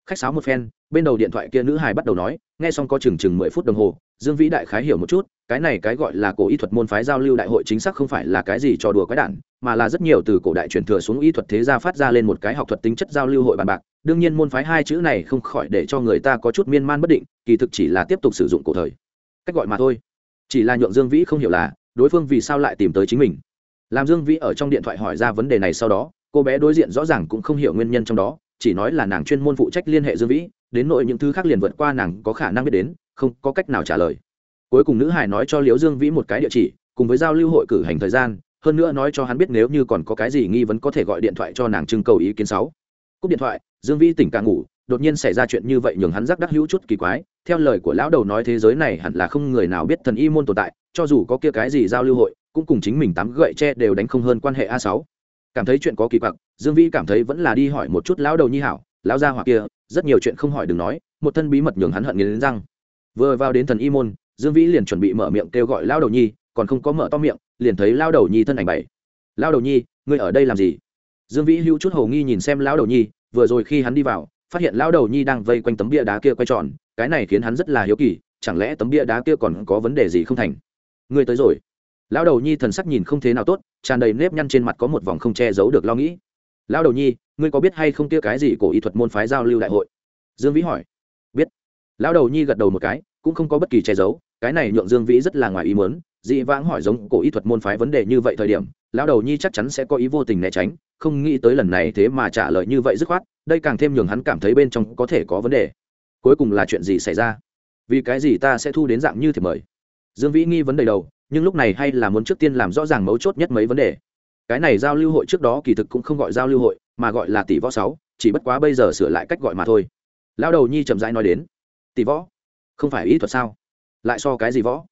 Khách sáo một phen bên đầu điện thoại kia nữ hài bắt đầu nói, nghe xong có chừng chừng mười phút đồng hồ, dương vĩ đại khái hiểu một chút, cái này cái gọi là cổ y thuật môn phái giao lưu đại hội chính xác không phải là cái gì trò đùa quái đản, mà là rất nhiều từ cổ đại truyền thừa xuống y thuật thế gia phát ra lên một cái học thuật tính chất giao lưu hội bàn bạc. Đương nhiên môn phái hai chữ này không khỏi để cho người ta có chút miên man bất định, kỳ thực chỉ là tiếp tục sử dụng cổ thời. Cách gọi mà thôi. Chỉ là nhượng dương vĩ không hiểu là, đối phương vì sao lại tìm tới chính mình. Làm dương vĩ ở trong điện thoại hỏi ra vấn đề này sau đó, cô bé đối diện rõ ràng cũng không hiểu nguyên nhân trong đó chỉ nói là nàng chuyên môn phụ trách liên hệ dương vĩ, đến nội những thứ khác liền vượt qua nàng có khả năng biết đến, không có cách nào trả lời. Cuối cùng nữ hải nói cho liễu dương vĩ một cái địa chỉ, cùng với giao lưu hội cử hành thời gian, hơn nữa nói cho hắn biết nếu như còn có cái gì nghi vấn có thể gọi điện thoại cho nàng trưng cầu ý kiến sáu. Cúp điện thoại, dương vĩ tỉnh càng ngủ, đột nhiên xảy ra chuyện như vậy nhường hắn giác đắc hữu chút kỳ quái, theo lời của lão đầu nói thế giới này hẳn là không người nào biết thần y môn tồn tại, cho dù có kia cái gì giao lưu hội, cũng cùng chính mình tắm gậy tre đều đánh không hơn quan hệ a sáu. Cảm thấy chuyện có kỳ quặc dương vĩ cảm thấy vẫn là đi hỏi một chút lão đầu nhi hảo, lão gia hỏa kia, rất nhiều chuyện không hỏi đừng nói, một thân bí mật nhường hắn hận nghiến răng. Vừa vào đến thần y môn, dương vĩ liền chuẩn bị mở miệng kêu gọi lão đầu nhi, còn không có mở to miệng, liền thấy lão đầu nhi thân ảnh bảy. Lão đầu nhi, ngươi ở đây làm gì? Dương vĩ hữu chút hồ nghi nhìn xem lão đầu nhi, vừa rồi khi hắn đi vào, phát hiện lão đầu nhi đang vây quanh tấm bia đá kia quay tròn, cái này khiến hắn rất là hiếu kỳ, chẳng lẽ tấm bia đá kia còn có vấn đề gì không thành? Ngươi tới rồi. Lão đầu nhi thần sắc nhìn không thế nào tốt, tràn đầy nếp nhăn trên mặt có một vòng không che giấu được lo nghĩ lão đầu nhi, ngươi có biết hay không kia cái gì cổ y thuật môn phái giao lưu đại hội? Dương vĩ hỏi. Biết. Lão đầu nhi gật đầu một cái, cũng không có bất kỳ che giấu, cái này nhượng dương vĩ rất là ngoài ý muốn, dị vãng hỏi giống cổ y thuật môn phái vấn đề như vậy thời điểm, lão đầu nhi chắc chắn sẽ có ý vô tình né tránh, không nghĩ tới lần này thế mà trả lời như vậy dứt khoát, đây càng thêm nhường hắn cảm thấy bên trong có thể có vấn đề. Cuối cùng là chuyện gì xảy ra? Vì cái gì ta sẽ thu đến dạng như thì mời? Dương vĩ nghi vấn đề đầu, nhưng lúc này hay là muốn trước tiên làm rõ ràng mấu chốt nhất mấy vấn đề cái này giao lưu hội trước đó kỳ thực cũng không gọi giao lưu hội mà gọi là tỷ võ sáu chỉ bất quá bây giờ sửa lại cách gọi mà thôi. Lão đầu nhi chậm rãi nói đến tỷ võ? Không phải ý thuật sao? Lại so cái gì võ?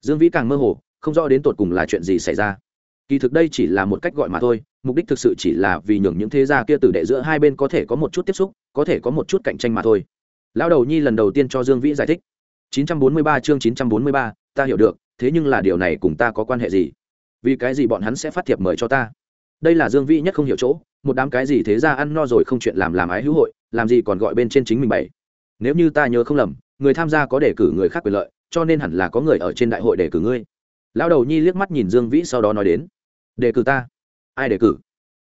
Dương vĩ càng mơ hồ không rõ đến tột cùng là chuyện gì xảy ra. Kỳ thực đây chỉ là một cách gọi mà thôi mục đích thực sự chỉ là vì nhường những thế gia kia tử đệ giữa hai bên có thể có một chút tiếp xúc có thể có một chút cạnh tranh mà thôi. Lão đầu nhi lần đầu tiên cho dương vĩ giải thích. 943 chương 943, ta hiểu được thế nhưng là điều này cùng ta có quan hệ gì? Vì cái gì bọn hắn sẽ phát thiệp mời cho ta? Đây là dương vĩ nhất không hiểu chỗ, một đám cái gì thế ra ăn no rồi không chuyện làm làm ái hữu hội, làm gì còn gọi bên trên chính mình bảy nếu như ta nhớ không lầm, người tham gia có đề cử người khác quyền lợi, cho nên hẳn là có người ở trên đại hội đề cử ngươi. Lao đầu nhi liếc mắt nhìn dương vĩ sau đó nói đến, đề cử ta? Ai đề cử?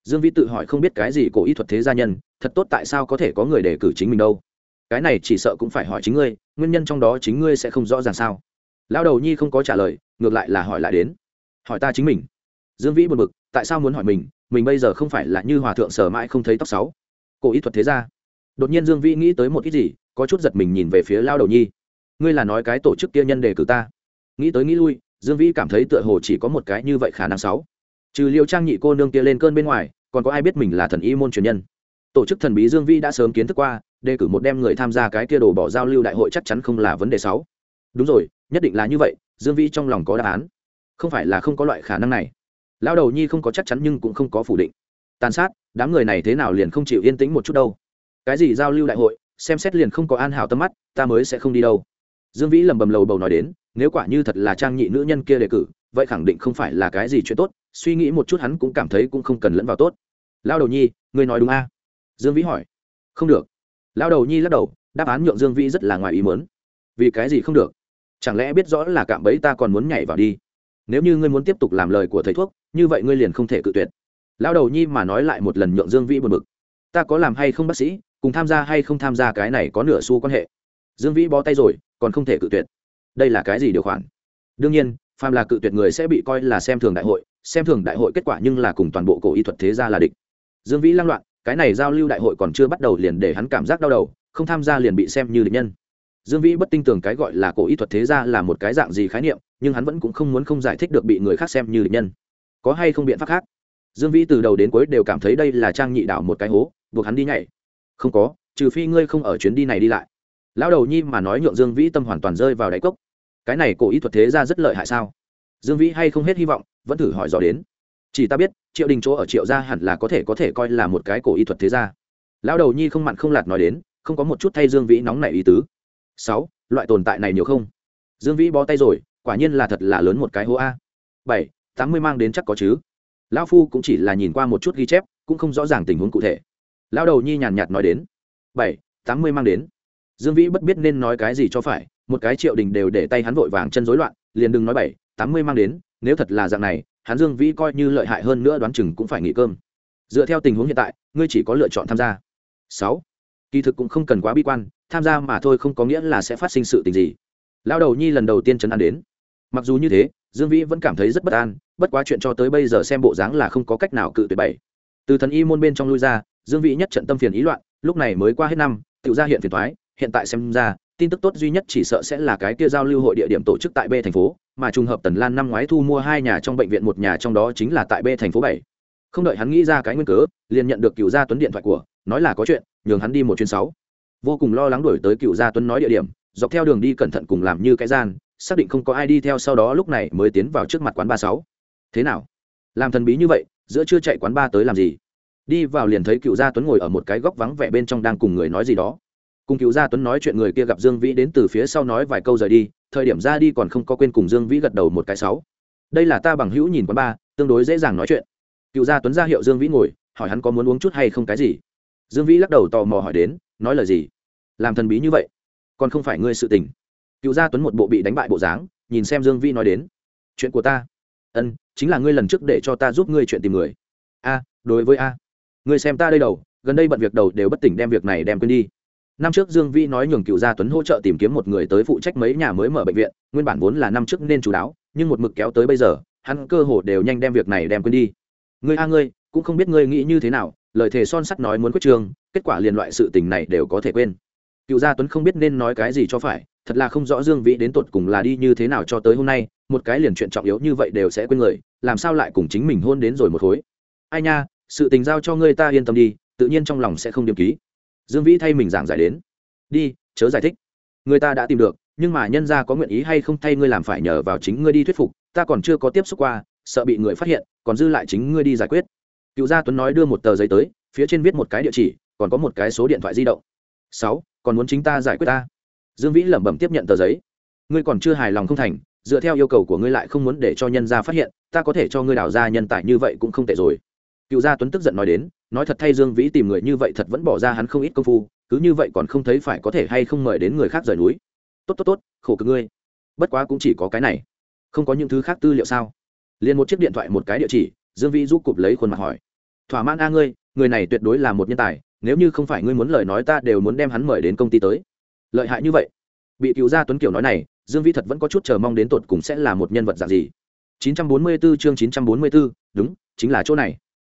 Dương vĩ tự hỏi không biết cái gì cổ y thuật thế gia nhân, thật tốt tại sao có thể có người đề cử chính mình đâu. Cái này chỉ sợ cũng phải hỏi chính ngươi, nguyên nhân trong đó chính ngươi sẽ không rõ ràng sao? Lao đầu nhi không có trả lời, ngược lại là hỏi lại đến hỏi ta chính mình. Dương vĩ buồn bực tại sao muốn hỏi mình? Mình bây giờ không phải là như hòa thượng sở mãi không thấy tóc sáu. Cổ ý thuật thế ra, đột nhiên dương vĩ nghĩ tới một ít gì có chút giật mình nhìn về phía lao đầu nhi. Ngươi là nói cái tổ chức kia nhân đề cử ta. Nghĩ tới nghĩ lui dương vĩ cảm thấy tựa hồ chỉ có một cái như vậy khả năng sáu. Trừ liệu trang nhị cô nương kia lên cơn bên ngoài còn có ai biết mình là thần y môn truyền nhân? Tổ chức thần bí dương vĩ đã sớm kiến thức qua đề cử một đem người tham gia cái kia đồ bỏ giao lưu đại hội chắc chắn không là vấn đề sáu. Đúng rồi nhất định là như vậy dương vĩ trong lòng có đáp án không phải là không có loại khả năng này. Lão đầu nhi không có chắc chắn nhưng cũng không có phủ định. Tàn sát, đám người này thế nào liền không chịu yên tĩnh một chút đâu. Cái gì giao lưu đại hội, xem xét liền không có an hảo tâm mắt, ta mới sẽ không đi đâu. Dương vĩ lầm bầm lầu bầu nói đến, nếu quả như thật là trang nhị nữ nhân kia đề cử, vậy khẳng định không phải là cái gì chuyện tốt, suy nghĩ một chút hắn cũng cảm thấy cũng không cần lẫn vào tốt. Lao đầu nhi, ngươi nói đúng a? Dương vĩ hỏi. Không được. Lao đầu nhi lắc đầu, đáp án nhượng dương vĩ rất là ngoài ý mớn vì cái gì không được? Chẳng lẽ biết rõ là cạm bẫy ta còn muốn nhảy vào đi? Nếu như ngươi muốn tiếp tục làm lời của thầy thuốc, như vậy ngươi liền không thể cự tuyệt. Lao đầu nhi mà nói lại một lần nhượng dương vĩ buồn bực. Ta có làm hay không bác sĩ, cùng tham gia hay không tham gia cái này có nửa xu quan hệ. Dương vĩ bó tay rồi, còn không thể cự tuyệt. Đây là cái gì điều khoản? Đương nhiên, phàm là cự tuyệt người sẽ bị coi là xem thường đại hội, xem thường đại hội kết quả nhưng là cùng toàn bộ cổ y thuật thế gia là địch. Dương vĩ lăng loạn, cái này giao lưu đại hội còn chưa bắt đầu liền để hắn cảm giác đau đầu, không tham gia liền bị xem như địch nhân. Dương vĩ bất tin tưởng cái gọi là cổ y thuật thế gia là một cái dạng gì khái niệm nhưng hắn vẫn cũng không muốn không giải thích được bị người khác xem như địch nhân. Có hay không biện pháp khác? Dương vĩ từ đầu đến cuối đều cảm thấy đây là trang nhị đảo một cái hố, buộc hắn đi nhảy. Không có, trừ phi ngươi không ở chuyến đi này đi lại. Lão đầu nhi mà nói nhượng dương vĩ tâm hoàn toàn rơi vào đáy cốc. Cái này cổ y thuật thế ra rất lợi hại sao? Dương vĩ hay không hết hy vọng, vẫn thử hỏi dò đến. Chỉ ta biết, triệu đình chỗ ở triệu gia hẳn là có thể có thể coi là một cái cổ y thuật thế gia. Lão đầu nhi không mặn không lạt nói đến, không có một chút thay dương vĩ nóng nảy ý tứ. Sáu, loại tồn tại này nhiều không? Dương vĩ bó tay rồi quả nhiên là thật là lớn một cái hố a. Bảy, tám mươi mang đến chắc có chứ. Lão phu cũng chỉ là nhìn qua một chút ghi chép, cũng không rõ ràng tình huống cụ thể. Lão đầu nhi nhàn nhạt nói đến. Bảy, tám mươi mang đến. Dương vĩ bất biết nên nói cái gì cho phải, một cái triệu đình đều để tay hắn vội vàng chân rối loạn, liền đừng nói bảy, tám mươi mang đến, nếu thật là dạng này, hắn dương vĩ coi như lợi hại hơn nữa đoán chừng cũng phải nghỉ cơm. Dựa theo tình huống hiện tại, ngươi chỉ có lựa chọn tham gia. Sáu, kỳ thực cũng không cần quá bi quan, tham gia mà thôi không có nghĩa là sẽ phát sinh sự tình gì. Lão đầu nhi lần đầu tiên chấn an đến mặc dù như thế, dương vĩ vẫn cảm thấy rất bất an, bất quá chuyện cho tới bây giờ xem bộ dáng là không có cách nào cự tuyệt bảy. Từ thần y môn bên trong lui ra, dương vĩ nhất trận tâm phiền ý loạn, lúc này mới qua hết năm, tự ra hiện phiền thoái, hiện tại xem ra, tin tức tốt duy nhất chỉ sợ sẽ là cái kia giao lưu hội địa điểm tổ chức tại b thành phố, mà trùng hợp tần lan năm ngoái thu mua hai nhà trong bệnh viện một nhà trong đó chính là tại b thành phố bảy. Không đợi hắn nghĩ ra cái nguyên cớ, liền nhận được cựu gia tuấn điện thoại của, nói là có chuyện, nhường hắn đi một chuyến sáu. Vô cùng lo lắng đổi tới cựu gia tuấn nói địa điểm, dọc theo đường đi cẩn thận cùng làm như cái gian xác định không có ai đi theo sau đó lúc này mới tiến vào trước mặt quán ba sáu. Thế nào? Làm thần bí như vậy, giữa chưa chạy quán ba tới làm gì? Đi vào liền thấy cựu gia tuấn ngồi ở một cái góc vắng vẻ bên trong đang cùng người nói gì đó. Cùng cựu gia tuấn nói chuyện người kia gặp dương vĩ đến từ phía sau nói vài câu rời đi, thời điểm ra đi còn không có quên cùng dương vĩ gật đầu một cái sáu. Đây là ta bằng hữu nhìn quán ba, tương đối dễ dàng nói chuyện. Cựu gia tuấn ra hiệu dương vĩ ngồi, hỏi hắn có muốn uống chút hay không cái gì. Dương vĩ lắc đầu tò mò hỏi đến, nói lời gì? Làm thần bí như vậy, còn không phải ngươi sự tình cựu gia tuấn một bộ bị đánh bại bộ dáng, nhìn xem dương Vi nói đến. Chuyện của ta. Ân, chính là ngươi lần trước để cho ta giúp ngươi chuyện tìm người. A, đối với a. Ngươi xem ta đây đầu, gần đây bận việc đầu đều bất tỉnh đem việc này đem quên đi. Năm trước dương Vi nói nhường cựu gia tuấn hỗ trợ tìm kiếm một người tới phụ trách mấy nhà mới mở bệnh viện, nguyên bản vốn là năm trước nên chú đáo, nhưng một mực kéo tới bây giờ, hắn cơ hồ đều nhanh đem việc này đem quên đi. Ngươi a ngươi, cũng không biết ngươi nghĩ như thế nào, lời thề son sắt nói muốn quyết trường, kết quả liền loại sự tình này đều có thể quên. Cựu gia tuấn không biết nên nói cái gì cho phải thật là không rõ dương vĩ đến tột cùng là đi như thế nào cho tới hôm nay, một cái liền chuyện trọng yếu như vậy đều sẽ quên người, làm sao lại cùng chính mình hôn đến rồi một khối. Ai nha, sự tình giao cho ngươi ta yên tâm đi, tự nhiên trong lòng sẽ không điểm ký. Dương vĩ thay mình giảng giải đến. Đi, chớ giải thích. Người ta đã tìm được, nhưng mà nhân gia có nguyện ý hay không thay ngươi làm phải nhờ vào chính ngươi đi thuyết phục, ta còn chưa có tiếp xúc qua, sợ bị người phát hiện, còn dư lại chính ngươi đi giải quyết. Cựu gia tuấn nói đưa một tờ giấy tới, phía trên viết một cái địa chỉ, còn có một cái số điện thoại di động. Sáu, còn muốn chính ta giải quyết ta? Dương vĩ lẩm bẩm tiếp nhận tờ giấy. Ngươi còn chưa hài lòng không thành, dựa theo yêu cầu của ngươi lại không muốn để cho nhân gia phát hiện, ta có thể cho ngươi đào ra nhân tài như vậy cũng không tệ rồi. Cựu gia tuấn tức giận nói đến, nói thật thay dương vĩ tìm người như vậy thật vẫn bỏ ra hắn không ít công phu, cứ như vậy còn không thấy phải có thể hay không mời đến người khác rời núi. Tốt tốt tốt, khổ cực ngươi. Bất quá cũng chỉ có cái này. Không có những thứ khác tư liệu sao? Liền một chiếc điện thoại một cái địa chỉ, dương vĩ giúp cụp lấy khuôn mặt hỏi. Thỏa mãn a ngươi, người này tuyệt đối là một nhân tài, nếu như không phải ngươi muốn lời nói ta đều muốn đem hắn mời đến công ty tới lợi hại như vậy. Bị cứu gia tuấn kiều nói này dương vĩ thật vẫn có chút chờ mong đến tột cùng sẽ là một nhân vật dạng gì. 944 chương 944, đúng chính là chỗ này.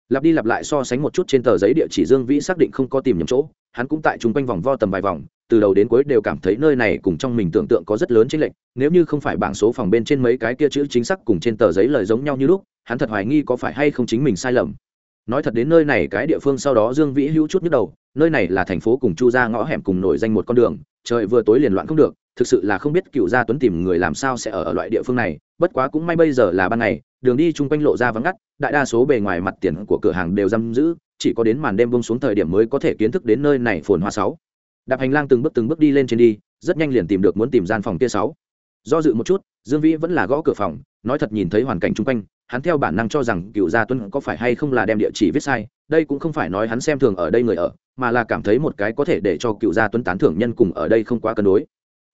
Lặp đi lặp lại so sánh một chút trên tờ giấy địa chỉ dương vĩ xác định không có tìm nhầm chỗ hắn cũng tại chung quanh vòng vo tầm vài vòng từ đầu đến cuối đều cảm thấy nơi này cùng trong mình tưởng tượng có rất lớn chênh lệch nếu như không phải bảng số phòng bên trên mấy cái kia chữ chính xác cùng trên tờ giấy lời giống nhau như lúc hắn thật hoài nghi có phải hay không chính mình sai lầm. Nói thật đến nơi này cái địa phương sau đó dương vĩ hữu chút nhức đầu nơi này là thành phố cùng chu ra ngõ hẻm cùng nổi danh một con đường trời vừa tối liền loạn không được thực sự là không biết cựu gia tuấn tìm người làm sao sẽ ở, ở loại địa phương này bất quá cũng may bây giờ là ban ngày đường đi chung quanh lộ ra vắng ngắt đại đa số bề ngoài mặt tiền của cửa hàng đều giam giữ chỉ có đến màn đêm bông xuống thời điểm mới có thể kiến thức đến nơi này phồn hoa sáu. Đạp hành lang từng bước từng bước đi lên trên đi rất nhanh liền tìm được muốn tìm gian phòng kia sáu. Do dự một chút dương vĩ vẫn là gõ cửa phòng nói thật nhìn thấy hoàn cảnh chung quanh hắn theo bản năng cho rằng cựu gia tuấn có phải hay không là đem địa chỉ viết sai, đây cũng không phải nói hắn xem thường ở đây người ở, mà là cảm thấy một cái có thể để cho cựu gia tuấn tán thưởng nhân cùng ở đây không quá cân đối.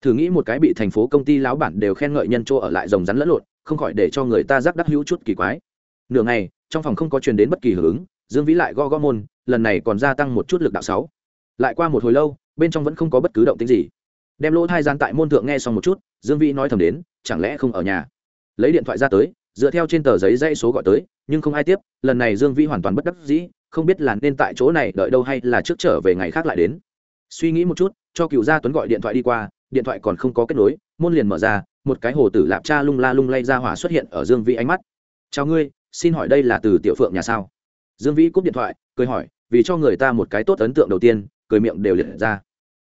Thử nghĩ một cái bị thành phố công ty lão bản đều khen ngợi nhân chỗ ở lại rồng rắn lẫn lộn, không khỏi để cho người ta giác đắc hữu chút kỳ quái. Nửa ngày, trong phòng không có truyền đến bất kỳ hưởng ứng, dương vĩ lại go go môn, lần này còn gia tăng một chút lực đạo sáu. Lại qua một hồi lâu, bên trong vẫn không có bất cứ động tính gì. Đem lỗ thai gian tại môn thượng nghe xong một chút, dương vĩ nói thầm đến, chẳng lẽ không ở nhà? Lấy điện thoại ra tới dựa theo trên tờ giấy dãy số gọi tới, nhưng không ai tiếp, lần này dương vĩ hoàn toàn bất đắc dĩ, không biết là nên tại chỗ này đợi đâu hay là trước trở về ngày khác lại đến. Suy nghĩ một chút, cho cựu gia tuấn gọi điện thoại đi qua, điện thoại còn không có kết nối, môn liền mở ra, một cái hồ tử lạp cha lung la lung lay ra hỏa xuất hiện ở dương vĩ ánh mắt. Chào ngươi, xin hỏi đây là từ tiểu phượng nhà sao? Dương vĩ cúp điện thoại, cười hỏi, vì cho người ta một cái tốt ấn tượng đầu tiên, cười miệng đều liệt ra.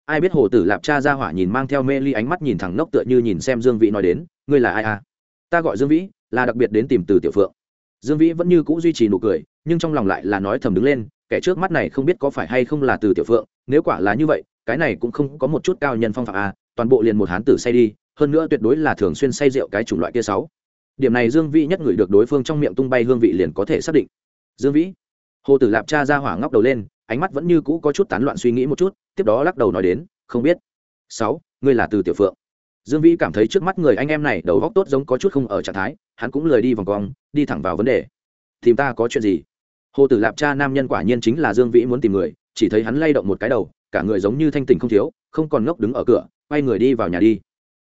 Ai biết hồ tử lạp cha ra hỏa nhìn mang theo mê ly ánh mắt nhìn thẳng nốc tựa như nhìn xem dương vĩ nói đến, ngươi là ai à? Ta gọi dương vĩ là đặc biệt đến tìm từ tiểu phượng. Dương vĩ vẫn như c ũ duy trì nụ cười, nhưng trong lòng lại là nói thầm đứng lên, kẻ trước mắt này không biết có phải hay không là từ tiểu phượng, nếu quả là như vậy, cái này cũng không có một chút cao nhân phong phạm à toàn bộ liền một hán tử say đi, hơn nữa tuyệt đối là thường xuyên say rượu cái chủng loại kia sáu. Điểm này dương vĩ nhất ngửi được đối phương trong miệng tung bay hương vị liền có thể xác định. Dương vĩ, hồ tử lạp cha ra hỏa ngóc đầu lên, ánh mắt vẫn như cũ có chút tán loạn suy nghĩ một chút, tiếp đó lắc đầu nói đến, không biết. Sáu, ngươi là từ tiểu phượng. Dương vĩ cảm thấy trước mắt người anh em này đầu góc tốt giống có chút không ở trạng thái hắn cũng lười đi vòng cong đi thẳng vào vấn đề. Tìm ta có chuyện gì? Hồ tử lạp cha nam nhân quả nhiên chính là dương vĩ muốn tìm người, chỉ thấy hắn lay động một cái đầu, cả người giống như thanh tỉnh không thiếu, không còn ngốc đứng ở cửa, quay người đi vào nhà đi.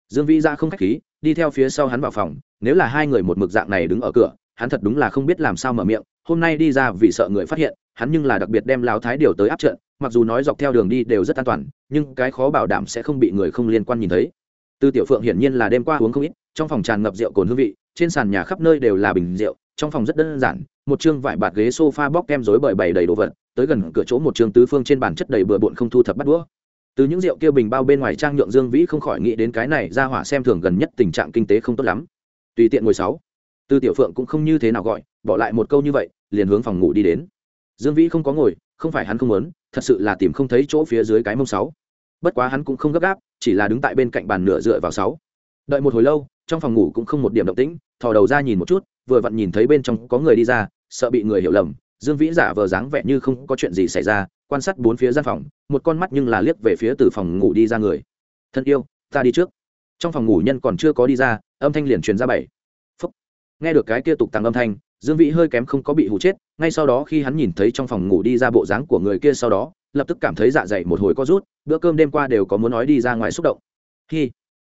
Dương vĩ ra không khách khí, đi theo phía sau hắn vào phòng, nếu là hai người một mực dạng này đứng ở cửa, hắn thật đúng là không biết làm sao mở miệng, hôm nay đi ra vì sợ người phát hiện, hắn nhưng là đặc biệt đem lao thái điều tới áp trận, mặc dù nói dọc theo đường đi đều rất an toàn, nhưng cái khó bảo đảm sẽ không bị người không liên quan nhìn thấy. Tư tiểu phượng hiển nhiên là đêm qua uống không ít, trong phòng tràn ngập rượu cồn hương vị trên sàn nhà khắp nơi đều là bình rượu, trong phòng rất đơn giản, một chương vải bạt ghế sofa bóc kem rối bời bày đầy đồ vật, tới gần cửa chỗ một chương tứ phương trên bàn chất đầy bừa bộn không thu thập bắt đũa. Từ những rượu kia bình bao bên ngoài trang nhượng dương vĩ không khỏi nghĩ đến cái này ra hỏa xem thường gần nhất tình trạng kinh tế không tốt lắm. Tùy tiện ngồi sáu. Tư tiểu phượng cũng không như thế nào gọi, bỏ lại một câu như vậy, liền hướng phòng ngủ đi đến. Dương vĩ không có ngồi, không phải hắn không muốn, thật sự là tìm không thấy chỗ phía dưới cái mông sáu. Bất quá hắn cũng không gấp gáp, chỉ là đứng tại bên cạnh bàn nửa dựa vào sáu. Đợi một hồi lâu trong phòng ngủ cũng không một điểm động tĩnh, thò đầu ra nhìn một chút, vừa vặn nhìn thấy bên trong có người đi ra, sợ bị người hiểu lầm. Dương vĩ giả vờ dáng vẻ như không có chuyện gì xảy ra, quan sát bốn phía gian phòng, một con mắt nhưng là liếc về phía từ phòng ngủ đi ra người. Thân yêu, ta đi trước. Trong phòng ngủ nhân còn chưa có đi ra, âm thanh liền truyền ra bảy. Phúc. nghe được cái kia tục tăng âm thanh, dương vĩ hơi kém không có bị hụ chết, ngay sau đó khi hắn nhìn thấy trong phòng ngủ đi ra bộ dáng của người kia sau đó, lập tức cảm thấy dạ dày một hồi có rút, bữa cơm đêm qua đều có muốn nói đi ra ngoài xúc động. Hi.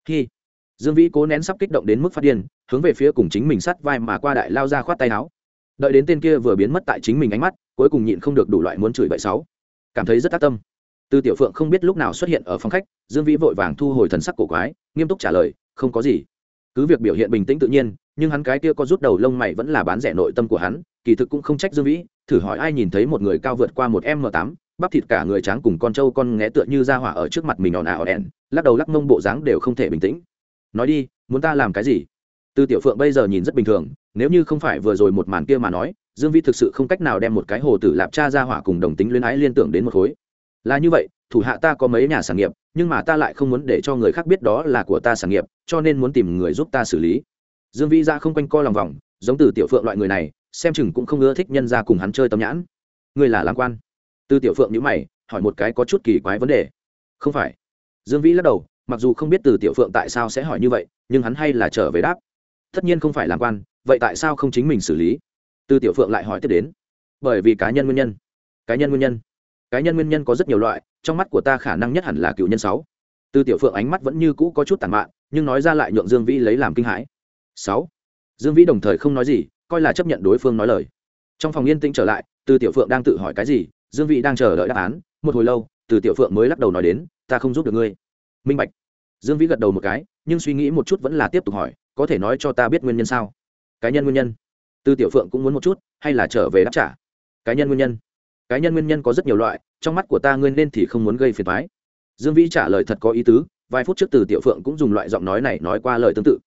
Hi dương vĩ cố nén sắp kích động đến mức phát điên, hướng về phía cùng chính mình sắt vai mà qua đại lao ra khoát tay áo. Đợi đến tên kia vừa biến mất tại chính mình ánh mắt, cuối cùng nhịn không được đủ loại muốn chửi bậy sáu cảm thấy rất tác tâm. Từ tiểu phượng không biết lúc nào xuất hiện ở phòng khách, dương vĩ vội vàng thu hồi thần sắc cổ quái, nghiêm túc trả lời, không có gì. Cứ việc biểu hiện bình tĩnh tự nhiên, nhưng hắn cái kia có rút đầu lông mày vẫn là bán rẻ nội tâm của hắn, kỳ thực cũng không trách dương vĩ, thử hỏi ai nhìn thấy một người cao vượt qua một m tám, bắp thịt cả người trắng cùng con trâu con nghé tựa như ra hỏa ở trước mặt mình ồn ào ồn lắc đầu lắc mông bộ dáng đều không thể bình tĩnh nói đi, muốn ta làm cái gì? Tư tiểu phượng bây giờ nhìn rất bình thường, nếu như không phải vừa rồi một màn kia mà nói, dương Vi thực sự không cách nào đem một cái hồ tử lạp cha ra hỏa cùng đồng tính luyến ái liên tưởng đến một khối. Là như vậy, thủ hạ ta có mấy nhà sản nghiệp, nhưng mà ta lại không muốn để cho người khác biết đó là của ta sản nghiệp, cho nên muốn tìm người giúp ta xử lý. Dương Vi ra không quanh co lòng vòng, giống từ tiểu phượng loại người này, xem chừng cũng không ưa thích nhân ra cùng hắn chơi tâm nhãn. Người là làm quan. Từ tiểu phượng nhữ mày, hỏi một cái có chút kỳ quái vấn đề. Không phải. Dương vĩ lắc đầu mặc dù không biết từ tiểu phượng tại sao sẽ hỏi như vậy, nhưng hắn hay là trở về đáp. Tất nhiên không phải làm quan, vậy tại sao không chính mình xử lý? Từ tiểu phượng lại hỏi tiếp đến. Bởi vì cá nhân nguyên nhân. Cá nhân nguyên nhân. Cá nhân nguyên nhân có rất nhiều loại, trong mắt của ta khả năng nhất hẳn là cựu nhân sáu. Từ tiểu phượng ánh mắt vẫn như cũ có chút tàn mạn, nhưng nói ra lại nhượng dương vĩ lấy làm kinh hãi. Sáu. Dương vĩ đồng thời không nói gì, coi là chấp nhận đối phương nói lời. Trong phòng yên tĩnh trở lại, từ tiểu phượng đang tự hỏi cái gì, dương vĩ đang chờ đợi đáp án. Một hồi lâu, từ tiểu phượng mới lắc đầu nói đến, ta không giúp được ngươi minh bạch. Dương vĩ gật đầu một cái nhưng suy nghĩ một chút vẫn là tiếp tục hỏi có thể nói cho ta biết nguyên nhân sao? Cá nhân nguyên nhân? Tư tiểu phượng cũng muốn một chút hay là trở về đáp trả? Cá nhân nguyên nhân? Cá nhân nguyên nhân có rất nhiều loại trong mắt của ta ngươi nên thì không muốn gây phiền thoái dương vĩ trả lời thật có ý tứ vài phút trước từ tiểu phượng cũng dùng loại giọng nói này nói qua lời tương tự.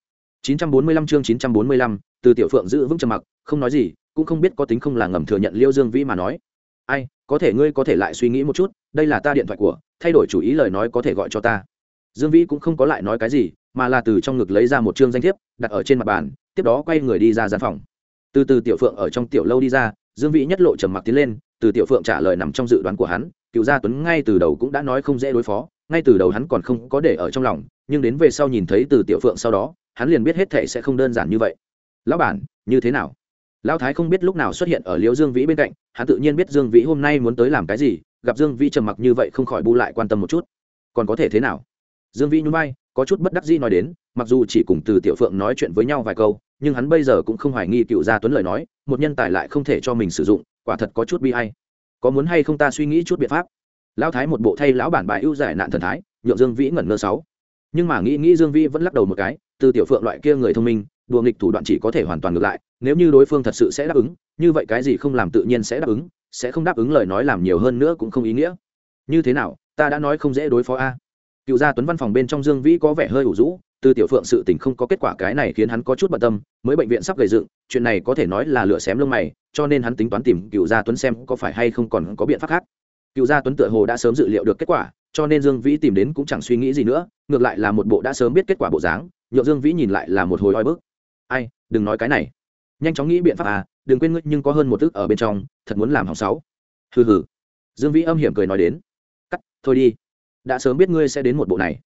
945 chương 945, từ tiểu phượng giữ vững trầm mặc không nói gì cũng không biết có tính không là ngầm thừa nhận liêu dương vĩ mà nói. Ai có thể ngươi có thể lại suy nghĩ một chút đây là ta điện thoại của thay đổi chủ ý lời nói có thể gọi cho ta dương vĩ cũng không có lại nói cái gì, mà là từ trong ngực lấy ra một chương danh thiếp, đặt ở trên mặt bàn, tiếp đó quay người đi ra gian phòng. Từ từ tiểu phượng ở trong tiểu lâu đi ra, dương vĩ nhất lộ trầm mặc tiến lên, từ tiểu phượng trả lời nằm trong dự đoán của hắn, cựu gia tuấn ngay từ đầu cũng đã nói không dễ đối phó, ngay từ đầu hắn còn không có để ở trong lòng, nhưng đến về sau nhìn thấy từ tiểu phượng sau đó, hắn liền biết hết thệ sẽ không đơn giản như vậy. Lão bản, như thế nào? Lão thái không biết lúc nào xuất hiện ở liễu dương vĩ bên cạnh, hắn tự nhiên biết dương vĩ hôm nay muốn tới làm cái gì, gặp dương vĩ trầm mặc như vậy không khỏi bu lại quan tâm một chút. Còn có thể thế nào? Dương vĩ nhún vai, có chút bất đắc dĩ nói đến, mặc dù chỉ cùng từ tiểu phượng nói chuyện với nhau vài câu, nhưng hắn bây giờ cũng không hoài nghi cựu gia tuấn lời nói, một nhân tài lại không thể cho mình sử dụng, quả thật có chút bi hay có muốn hay không ta suy nghĩ chút biện pháp? Lão thái một bộ thay lão bản bài ưu giải nạn thần thái, nhượng dương vĩ ngẩn ngơ sáu. Nhưng mà nghĩ nghĩ dương vĩ vẫn lắc đầu một cái, từ tiểu phượng loại kia người thông minh, đùa nghịch thủ đoạn chỉ có thể hoàn toàn ngược lại, nếu như đối phương thật sự sẽ đáp ứng, như vậy cái gì không làm tự nhiên sẽ đáp ứng, sẽ không đáp ứng lời nói làm nhiều hơn nữa cũng không ý nghĩa. Như thế nào, ta đã nói không dễ đối phó a cựu gia tuấn văn phòng bên trong dương vĩ có vẻ hơi ủ rũ, từ tiểu phượng sự tình không có kết quả cái này khiến hắn có chút bận tâm, mới bệnh viện sắp gầy dựng, chuyện này có thể nói là lửa xém lông mày, cho nên hắn tính toán tìm cựu gia tuấn xem có phải hay không còn có biện pháp khác. Cựu gia tuấn tựa hồ đã sớm dự liệu được kết quả, cho nên dương vĩ tìm đến cũng chẳng suy nghĩ gì nữa, ngược lại là một bộ đã sớm biết kết quả bộ dáng nhộn dương vĩ nhìn lại là một hồi oi bức. Ai, đừng nói cái này. Nhanh chóng nghĩ biện pháp à đừng quên ngươi nhưng có hơn một tức ở bên trong, thật muốn làm hỏng sáu. Hừ hừ. Dương vĩ âm hiểm cười nói đến. Cắt, thôi đi đã sớm biết ngươi sẽ đến một bộ này.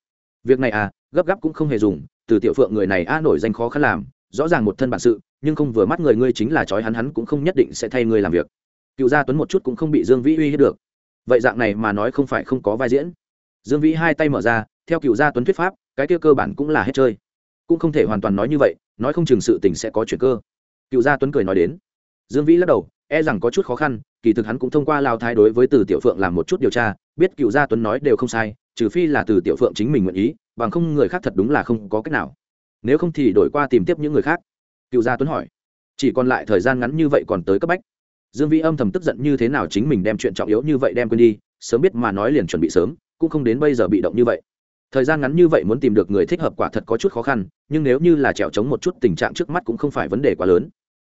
Việc này à gấp gáp cũng không hề dùng, từ tiểu phượng người này a nổi danh khó khăn làm, rõ ràng một thân bản sự, nhưng không vừa mắt người ngươi chính là trói hắn hắn cũng không nhất định sẽ thay ngươi làm việc. Cựu gia tuấn một chút cũng không bị dương vĩ uy hiếp được. Vậy dạng này mà nói không phải không có vai diễn. Dương vĩ hai tay mở ra, theo cựu gia tuấn thuyết pháp, cái kia cơ bản cũng là hết chơi. Cũng không thể hoàn toàn nói như vậy, nói không chừng sự tình sẽ có chuyện cơ. Cựu gia tuấn cười nói đến. Dương vĩ lắc đầu e rằng có chút khó khăn, kỳ thực hắn cũng thông qua lao thái đối với từ tiểu phượng làm một chút điều tra, biết cựu gia tuấn nói đều không sai, trừ phi là từ tiểu phượng chính mình nguyện ý, bằng không người khác thật đúng là không có cách nào. Nếu không thì đổi qua tìm tiếp những người khác. Cựu gia tuấn hỏi. Chỉ còn lại thời gian ngắn như vậy còn tới cấp bách. Dương vĩ âm thầm tức giận như thế nào chính mình đem chuyện trọng yếu như vậy đem quên đi, sớm biết mà nói liền chuẩn bị sớm, cũng không đến bây giờ bị động như vậy. Thời gian ngắn như vậy muốn tìm được người thích hợp quả thật có chút khó khăn, nhưng nếu như là trèo trống một chút tình trạng trước mắt cũng không phải vấn đề quá lớn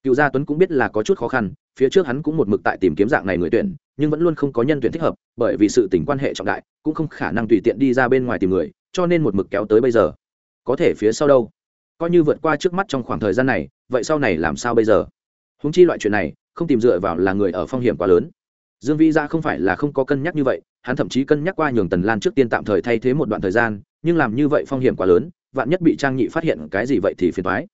cựu gia tuấn cũng biết là có chút khó khăn, phía trước hắn cũng một mực tại tìm kiếm dạng này người tuyển, nhưng vẫn luôn không có nhân tuyển thích hợp, bởi vì sự tình quan hệ trọng đại, cũng không khả năng tùy tiện đi ra bên ngoài tìm người, cho nên một mực kéo tới bây giờ. Có thể phía sau đâu? Coi như vượt qua trước mắt trong khoảng thời gian này, vậy sau này làm sao bây giờ? Húng chi loại chuyện này, không tìm dựa vào là người ở phong hiểm quá lớn. Dương vĩ ra không phải là không có cân nhắc như vậy, hắn thậm chí cân nhắc qua nhường tần lan trước tiên tạm thời thay thế một đoạn thời gian, nhưng làm như vậy phong hiểm quá lớn, vạn nhất bị trang nhị phát hiện cái gì vậy thì phiền thoái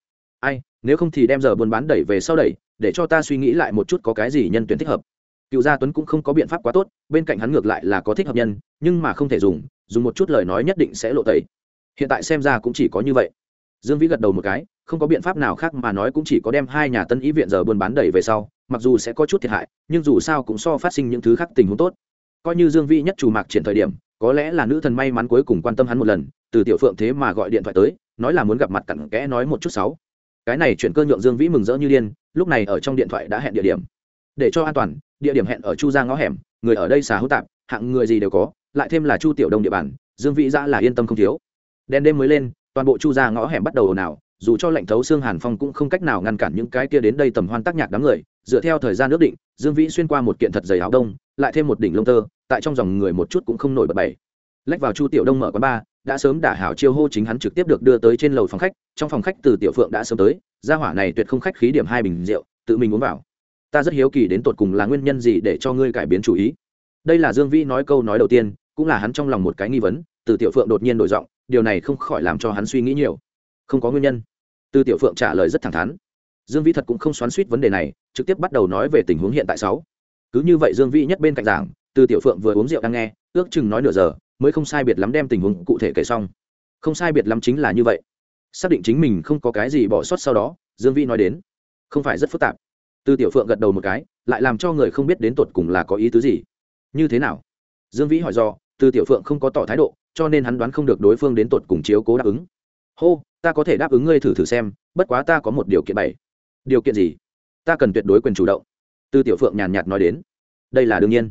ai, nếu không thì đem giờ buôn bán đẩy về sau đẩy, để cho ta suy nghĩ lại một chút có cái gì nhân tuyển thích hợp. Cựu gia tuấn cũng không có biện pháp quá tốt, bên cạnh hắn ngược lại là có thích hợp nhân, nhưng mà không thể dùng dùng một chút lời nói nhất định sẽ lộ tẩy. Hiện tại xem ra cũng chỉ có như vậy. Dương vĩ gật đầu một cái, không có biện pháp nào khác mà nói cũng chỉ có đem hai nhà tân ý viện giờ buôn bán đẩy về sau, mặc dù sẽ có chút thiệt hại, nhưng dù sao cũng so phát sinh những thứ khác tình huống tốt. Coi như dương vĩ nhất chủ mạc triển thời điểm, có lẽ là nữ thần may mắn cuối cùng quan tâm hắn một lần, từ tiểu phượng thế mà gọi điện thoại tới, nói là muốn gặp mặt cặn kẽ nói một chút sáu cái này chuyển cơ nhượng dương vĩ mừng rỡ như điên, lúc này ở trong điện thoại đã hẹn địa điểm. Để cho an toàn, địa điểm hẹn ở chu gia ngõ hẻm, người ở đây xà hữu tạp, hạng người gì đều có, lại thêm là chu tiểu đông địa bàn, dương vĩ ra là yên tâm không thiếu. Đen đêm mới lên, toàn bộ chu gia ngõ hẻm bắt đầu ồn ào, dù cho lệnh thấu xương hàn phong cũng không cách nào ngăn cản những cái kia đến đây tầm hoan tác nhạc đám người, dựa theo thời gian ước định, dương vĩ xuyên qua một kiện thật dày áo đông, lại thêm một đỉnh lông tơ, tại trong dòng người một chút cũng không nổi bật bày. Lách vào chu tiểu đông mở quán bar đã sớm đả hảo chiêu hô chính hắn trực tiếp được đưa tới trên lầu phòng khách, trong phòng khách từ tiểu phượng đã sớm tới, gia hỏa này tuyệt không khách khí điểm hai bình rượu, tự mình uống vào. Ta rất hiếu kỳ đến tột cùng là nguyên nhân gì để cho ngươi cải biến chủ ý. Đây là dương vĩ nói câu nói đầu tiên, cũng là hắn trong lòng một cái nghi vấn, từ tiểu phượng đột nhiên đổi giọng, điều này không khỏi làm cho hắn suy nghĩ nhiều. Không có nguyên nhân. Từ tiểu phượng trả lời rất thẳng thắn. Dương vĩ thật cũng không xoắn suýt vấn đề này, trực tiếp bắt đầu nói về tình huống hiện tại sáu. Cứ như vậy dương vĩ nhất bên cạnh giảng, từ tiểu phượng vừa uống rượu đang nghe, ước chừng nói nửa giờ mới không sai biệt lắm đem tình huống cụ thể kể xong. Không sai biệt lắm chính là như vậy. Xác định chính mình không có cái gì bỏ sót sau đó, dương vĩ nói đến. Không phải rất phức tạp. Tư tiểu phượng gật đầu một cái, lại làm cho người không biết đến tột cùng là có ý tứ gì. Như thế nào? Dương vĩ hỏi do Tư tiểu phượng không có tỏ thái độ, cho nên hắn đoán không được đối phương đến tột cùng chiếu cố đáp ứng. Hô, ta có thể đáp ứng ngươi thử thử xem, bất quá ta có một điều kiện bảy điều kiện gì? Ta cần tuyệt đối quyền chủ động. Tư tiểu phượng nhàn nhạt nói đến. Đây là đương nhiên.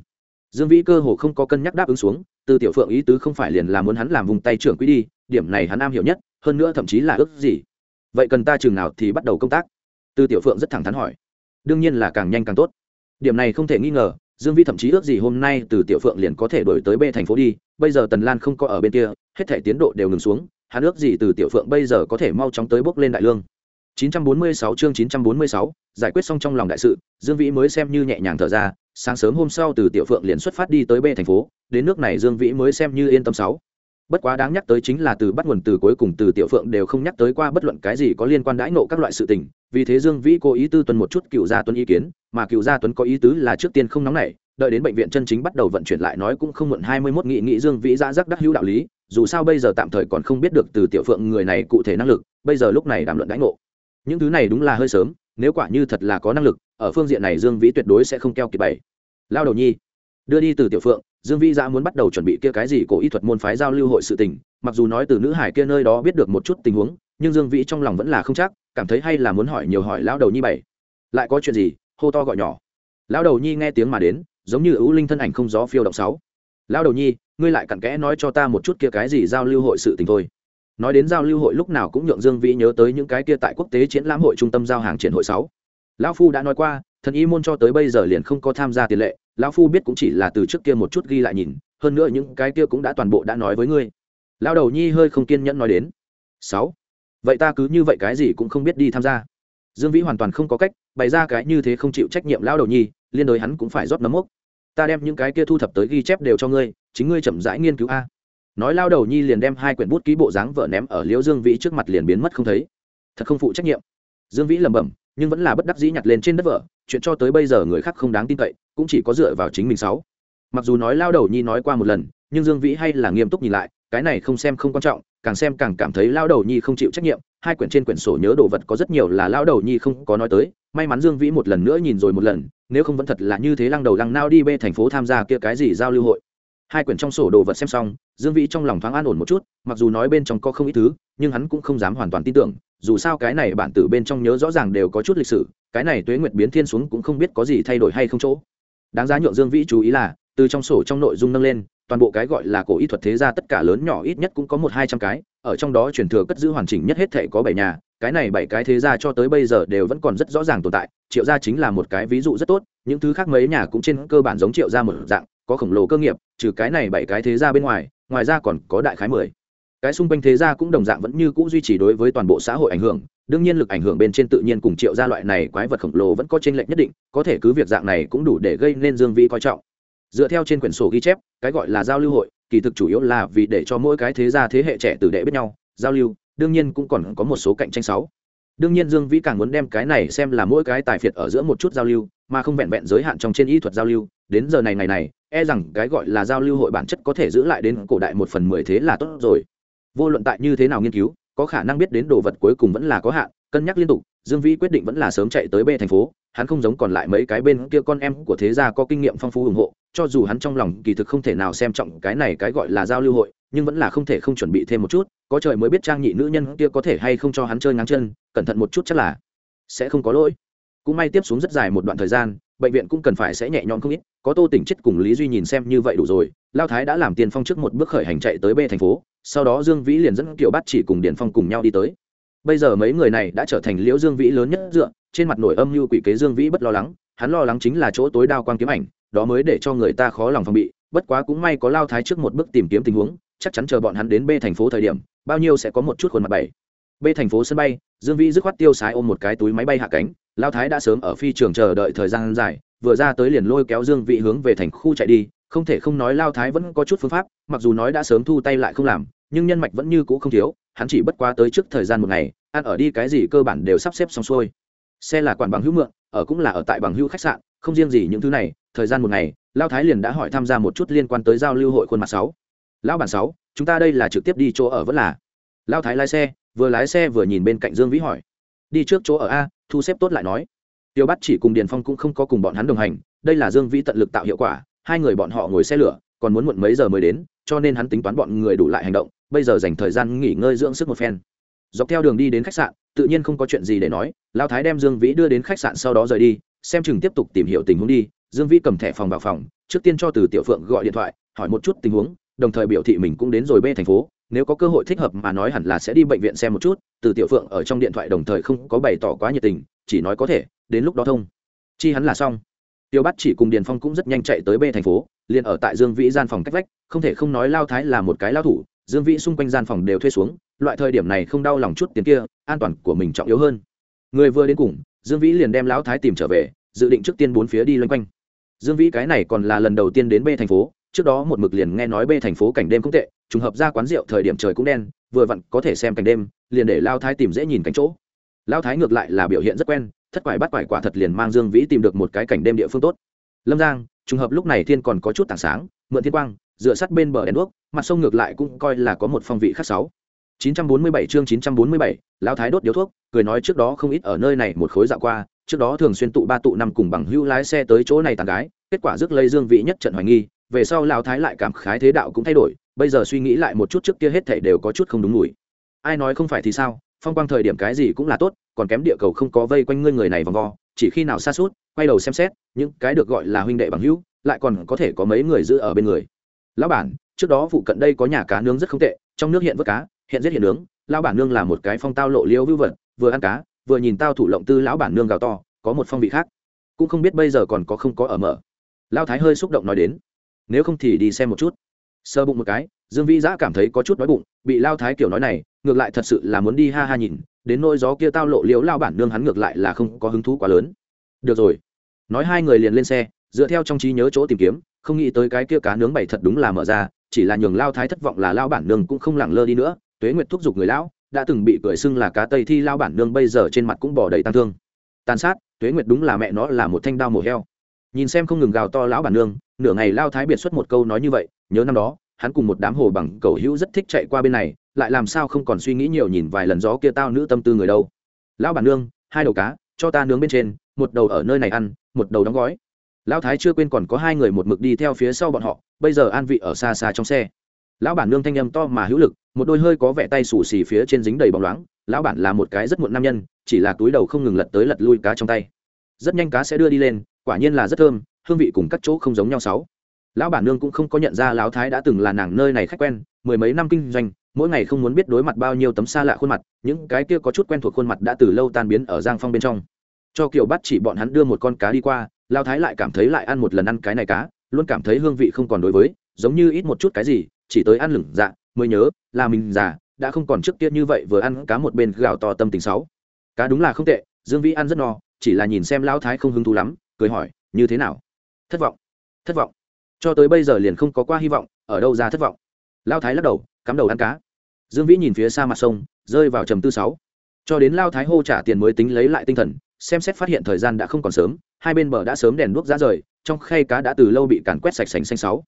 Dương vĩ cơ hồ không có cân nhắc đáp ứng xuống từ tiểu phượng ý tứ không phải liền là muốn hắn làm vùng tay trưởng quỹ đi điểm này hắn am hiểu nhất hơn nữa thậm chí là ước gì. Vậy cần ta chừng nào thì bắt đầu công tác? Từ tiểu phượng rất thẳng thắn hỏi. Đương nhiên là càng nhanh càng tốt. Điểm này không thể nghi ngờ dương vi thậm chí ước gì hôm nay từ tiểu phượng liền có thể đổi tới b thành phố đi bây giờ tần lan không có ở bên kia hết thể tiến độ đều ngừng xuống hắn ước gì từ tiểu phượng bây giờ có thể mau chóng tới bốc lên đại lương. 946 chương 946, giải quyết xong trong lòng đại sự dương vĩ mới xem như nhẹ nhàng thở ra sáng sớm hôm sau từ tiểu phượng liền xuất phát đi tới b thành phố, đến nước này dương vĩ mới xem như yên tâm sáu. Bất quá đáng nhắc tới chính là từ bắt nguồn từ cuối cùng từ tiểu phượng đều không nhắc tới qua bất luận cái gì có liên quan đãi nộ các loại sự tình, vì thế dương vĩ cố ý tư tuân một chút cựu gia tuấn ý kiến, mà cựu gia tuấn có ý tứ là trước tiên không nóng nảy, đợi đến bệnh viện chân chính bắt đầu vận chuyển lại nói cũng không muộn hai mươi 21 nghị nghị dương vĩ ra rắc đắc hữu đạo lý, dù sao bây giờ tạm thời còn không biết được từ tiểu phượng người này cụ thể năng lực, bây giờ lúc này đàm luận đãi ngộ. Những thứ này đúng là hơi sớm nếu quả như thật là có năng lực, ở phương diện này dương vĩ tuyệt đối sẽ không keo kịp bảy lao đầu nhi, đưa đi từ tiểu phượng, dương vĩ ra muốn bắt đầu chuẩn bị kia cái gì cổ y thuật môn phái giao lưu hội sự tình, mặc dù nói từ nữ hải kia nơi đó biết được một chút tình huống, nhưng dương vĩ trong lòng vẫn là không chắc, cảm thấy hay là muốn hỏi nhiều hỏi lão đầu nhi bảy lại có chuyện gì? Hô to gọi nhỏ. Lão đầu nhi nghe tiếng mà đến, giống như ưu linh thân ảnh không gió phiêu động sáu. Lão đầu nhi, ngươi lại cặn kẽ nói cho ta một chút kia cái gì giao lưu hội sự tình thôi nói đến giao lưu hội lúc nào cũng nhượng dương vĩ nhớ tới những cái kia tại quốc tế triển lãm hội trung tâm giao hàng triển hội sáu. Lão phu đã nói qua, thần y môn cho tới bây giờ liền không có tham gia tiền lệ, lão phu biết cũng chỉ là từ trước kia một chút ghi lại nhìn, hơn nữa những cái kia cũng đã toàn bộ đã nói với ngươi. Lão đầu nhi hơi không kiên nhẫn nói đến. Sáu. Vậy ta cứ như vậy cái gì cũng không biết đi tham gia. Dương vĩ hoàn toàn không có cách, bày ra cái như thế không chịu trách nhiệm lão đầu nhi, liên đối hắn cũng phải rót nấm mốc. Ta đem những cái kia thu thập tới ghi chép đều cho ngươi, chính ngươi chậm rãi nghiên cứu a nói lao đầu nhi liền đem hai quyển bút ký bộ dáng vợ ném ở liễu dương vĩ trước mặt liền biến mất không thấy. Thật không phụ trách nhiệm. Dương vĩ lẩm bẩm, nhưng vẫn là bất đắc dĩ nhặt lên trên đất vợ, chuyện cho tới bây giờ người khác không đáng tin cậy, cũng chỉ có dựa vào chính mình sáu. Mặc dù nói lao đầu nhi nói qua một lần, nhưng dương vĩ hay là nghiêm túc nhìn lại, cái này không xem không quan trọng, càng xem càng cảm thấy lao đầu nhi không chịu trách nhiệm, hai quyển trên quyển sổ nhớ đồ vật có rất nhiều là lao đầu nhi không có nói tới, may mắn dương vĩ một lần nữa nhìn rồi một lần, nếu không vẫn thật là như thế lăng đầu lăng nao đi bê thành phố tham gia kia cái gì giao lưu hội hai quyển trong sổ đồ vật xem xong, dương vĩ trong lòng thoáng an ổn một chút, mặc dù nói bên trong có không ít thứ, nhưng hắn cũng không dám hoàn toàn tin tưởng, dù sao cái này bản tử bên trong nhớ rõ ràng đều có chút lịch sử, cái này tuế nguyệt biến thiên xuống cũng không biết có gì thay đổi hay không chỗ. Đáng giá nhượng dương vĩ chú ý là, từ trong sổ trong nội dung nâng lên, toàn bộ cái gọi là cổ y thuật thế gia tất cả lớn nhỏ ít nhất cũng có một hai trăm cái, ở trong đó truyền thừa cất giữ hoàn chỉnh nhất hết thể có bảy nhà, cái này bảy cái thế gia cho tới bây giờ đều vẫn còn rất rõ ràng tồn tại, triệu gia chính là một cái ví dụ rất tốt, những thứ khác mấy nhà cũng trên cơ bản giống triệu gia một dạng có khổng lồ cơ nghiệp, trừ cái này bảy cái thế gia bên ngoài ngoài ra còn có đại khái mười. Cái xung quanh thế gia cũng đồng dạng vẫn như cũ duy trì đối với toàn bộ xã hội ảnh hưởng, đương nhiên lực ảnh hưởng bên trên tự nhiên cùng triệu gia loại này quái vật khổng lồ vẫn có tranh lệch nhất định, có thể cứ việc dạng này cũng đủ để gây nên dương vĩ coi trọng. Dựa theo trên quyển sổ ghi chép, cái gọi là giao lưu hội, kỳ thực chủ yếu là vì để cho mỗi cái thế gia thế hệ trẻ tử đệ biết nhau, giao lưu, đương nhiên cũng còn có một số cạnh tranh sáu đương nhiên dương vĩ càng muốn đem cái này xem là mỗi cái tài phiệt ở giữa một chút giao lưu mà không vẹn vẹn giới hạn trong trên y thuật giao lưu, đến giờ này ngày này e rằng cái gọi là giao lưu hội bản chất có thể giữ lại đến cổ đại một phần mười thế là tốt rồi. Vô luận tại như thế nào nghiên cứu, có khả năng biết đến đồ vật cuối cùng vẫn là có hạn, cân nhắc liên tục, dương vĩ quyết định vẫn là sớm chạy tới b thành phố, hắn không giống còn lại mấy cái bên kia con em của thế gia có kinh nghiệm phong phú ủng hộ, cho dù hắn trong lòng kỳ thực không thể nào xem trọng cái này cái gọi là giao lưu hội, nhưng vẫn là không thể không chuẩn bị thêm một chút, có trời mới biết trang nhị nữ nhân kia có thể hay không cho hắn chơi ngang chân, cẩn thận một chút chắc là sẽ không có lỗi cũng may tiếp xuống rất dài một đoạn thời gian, bệnh viện cũng cần phải sẽ nhẹ nhõm không ít, có tô tỉnh chết cùng lý duy nhìn xem như vậy đủ rồi, lao thái đã làm tiền phong trước một bước khởi hành chạy tới b thành phố, sau đó dương vĩ liền dẫn kiểu bắt chỉ cùng điền phong cùng nhau đi tới. Bây giờ mấy người này đã trở thành liễu dương vĩ lớn nhất dựa, trên mặt nổi âm như quỷ kế dương vĩ bất lo lắng, hắn lo lắng chính là chỗ tối đao quang kiếm ảnh, đó mới để cho người ta khó lòng phòng bị, bất quá cũng may có lao thái trước một bước tìm kiếm tình huống, chắc chắn chờ bọn hắn đến b thành phố thời điểm, bao nhiêu sẽ có một chút khuôn mặt bảy b thành phố sân bay, dương vĩ dứt khoát tiêu sái ôm một cái túi máy bay hạ cánh, lao thái đã sớm ở phi trường chờ đợi thời gian dài, vừa ra tới liền lôi kéo dương vĩ hướng về thành khu chạy đi, không thể không nói lao thái vẫn có chút phương pháp, mặc dù nói đã sớm thu tay lại không làm, nhưng nhân mạch vẫn như cũ không thiếu, hắn chỉ bất quá tới trước thời gian một ngày, ăn ở đi cái gì cơ bản đều sắp xếp xong xuôi. Xe là quản bằng hữu mượn, ở cũng là ở tại bằng hữu khách sạn, không riêng gì những thứ này, thời gian một ngày, lao thái liền đã hỏi tham gia một chút liên quan tới giao lưu hội khuôn mặt sáu. Lão bản sáu, chúng ta đây là trực tiếp đi chỗ ở vẫn là? Lao thái lái xe vừa lái xe vừa nhìn bên cạnh dương vĩ hỏi, đi trước chỗ ở a, thu xếp tốt lại nói. Tiêu bắt chỉ cùng điền phong cũng không có cùng bọn hắn đồng hành, đây là dương vĩ tận lực tạo hiệu quả, hai người bọn họ ngồi xe lửa, còn muốn muộn mấy giờ mới đến, cho nên hắn tính toán bọn người đủ lại hành động, bây giờ dành thời gian nghỉ ngơi dưỡng sức một phen. Dọc theo đường đi đến khách sạn, tự nhiên không có chuyện gì để nói lao thái đem dương vĩ đưa đến khách sạn sau đó rời đi, xem chừng tiếp tục tìm hiểu tình huống đi. Dương vĩ cầm thẻ phòng vào phòng, trước tiên cho từ tiểu phượng gọi điện thoại, hỏi một chút tình huống, đồng thời biểu thị mình cũng đến rồi bê thành phố nếu có cơ hội thích hợp mà nói hẳn là sẽ đi bệnh viện xem một chút, từ tiểu phượng ở trong điện thoại đồng thời không có bày tỏ quá nhiệt tình, chỉ nói có thể, đến lúc đó thông. Chi hắn là xong. Tiêu bắt chỉ cùng điền phong cũng rất nhanh chạy tới b thành phố, liền ở tại dương vĩ gian phòng cách vách, không thể không nói lao thái là một cái lao thủ, dương vĩ xung quanh gian phòng đều thuê xuống, loại thời điểm này không đau lòng chút tiền kia, an toàn của mình trọng yếu hơn. Người vừa đến cùng, dương vĩ liền đem lão thái tìm trở về, dự định trước tiên bốn phía đi loanh quanh. Dương vĩ cái này còn là lần đầu tiên đến b thành phố trước đó một mực liền nghe nói bê thành phố cảnh đêm cũng tệ trùng hợp ra quán rượu thời điểm trời cũng đen vừa vặn có thể xem cảnh đêm liền để lao thái tìm dễ nhìn cánh chỗ. Lao thái ngược lại là biểu hiện rất quen thất quải bắt quải quả thật liền mang dương vĩ tìm được một cái cảnh đêm địa phương tốt. Lâm giang trùng hợp lúc này thiên còn có chút tảng sáng mượn thiên quang dựa sát bên bờ đèn đuốc mặt sông ngược lại cũng coi là có một phong vị khác sáu. 947 chương 947, lão thái đốt điếu thuốc, cười nói trước đó không ít ở nơi này một khối dạo qua, trước đó thường xuyên tụ ba tụ năm cùng bằng hữu lái xe tới chỗ này tàn gái, kết quả rước lây Dương Vĩ nhất trận hoài nghi, về sau lão thái lại cảm khái thế đạo cũng thay đổi, bây giờ suy nghĩ lại một chút trước kia hết thảy đều có chút không đúng mùi. Ai nói không phải thì sao, phong quang thời điểm cái gì cũng là tốt, còn kém địa cầu không có vây quanh ngươi người này vòng vo, chỉ khi nào xa suốt, quay đầu xem xét, những cái được gọi là huynh đệ bằng hữu, lại còn có thể có mấy người giữ ở bên người. Lão bản, trước đó phụ cận đây có nhà cá nướng rất không tệ, trong nước hiện vớt cá, hiện giết hiện nướng, lão bản nương là một cái phong tao lộ liêu vưu vật vừa ăn cá vừa nhìn tao thủ lộng tư lão bản nương gào to có một phong vị khác cũng không biết bây giờ còn có không có ở mở lao thái hơi xúc động nói đến nếu không thì đi xem một chút. Sơ bụng một cái, dương vĩ giã cảm thấy có chút đói bụng, bị lao thái kiểu nói này, ngược lại thật sự là muốn đi ha ha nhìn, đến nôi gió kia tao lộ liễu lao bản nương hắn ngược lại là không có hứng thú quá lớn. Được rồi. Nói hai người liền lên xe, dựa theo trong trí nhớ chỗ tìm kiếm, không nghĩ tới cái kia cá nướng bày thật đúng là mở ra, chỉ là nhường lao thái thất vọng là lao bản nương cũng không lẳng lơ đi nữa, tuế nguyệt thúc giục người lão, đã từng bị cười xưng là cá tây thi lao bản nương bây giờ trên mặt cũng bỏ đầy tăng thương. Tàn sát, tuế nguyệt đúng là mẹ nó là một thanh đao mổ heo. Nhìn xem không ngừng gào to lão bản nương nửa ngày lao thái biệt xuất một câu nói như vậy, nhớ năm đó, hắn cùng một đám hồ bằng cầu hữu rất thích chạy qua bên này, lại làm sao không còn suy nghĩ nhiều nhìn vài lần gió kia tao nữ tâm tư người đâu. Lão bản nương, hai đầu cá, cho ta nướng bên trên, một đầu ở nơi này ăn, một đầu đóng gói. Lão thái chưa quên còn có hai người một mực đi theo phía sau bọn họ, bây giờ an vị ở xa xa trong xe. Lão bản nương thanh âm to mà hữu lực, một đôi hơi có vẻ tay xù xì phía trên dính đầy bóng loáng, lão bản là một cái rất muộn nam nhân, chỉ là túi đầu không ngừng lật tới lật lui cá trong tay. Rất nhanh cá sẽ đưa đi lên, quả nhiên là rất thơm hương vị cùng các chỗ không giống nhau sáu. Lão bản nương cũng không có nhận ra lão thái đã từng là nàng nơi này khách quen, mười mấy năm kinh doanh, mỗi ngày không muốn biết đối mặt bao nhiêu tấm xa lạ khuôn mặt, những cái kia có chút quen thuộc khuôn mặt đã từ lâu tan biến ở giang phong bên trong. Cho kiểu bắt chỉ bọn hắn đưa một con cá đi qua, lão thái lại cảm thấy lại ăn một lần ăn cái này cá, luôn cảm thấy hương vị không còn đối với, giống như ít một chút cái gì, chỉ tới ăn lửng dạ mới nhớ, là mình già, đã không còn trước kia như vậy vừa ăn cá một bên gạo to tâm tình sáu. Cá đúng là không tệ, dương vĩ ăn rất no, chỉ là nhìn xem lão thái không hứng thú lắm, cười hỏi, như thế nào? Thất vọng thất vọng. Cho tới bây giờ liền không có qua hy vọng, ở đâu ra thất vọng? Lao thái lắc đầu, cắm đầu ăn cá. Dương vĩ nhìn phía xa mặt sông, rơi vào trầm tư sáu. Cho đến lao thái hô trả tiền mới tính lấy lại tinh thần, xem xét phát hiện thời gian đã không còn sớm, hai bên bờ đã sớm đèn đuốc ra rời, trong khay cá đã từ lâu bị càn quét sạch sành xanh sáu.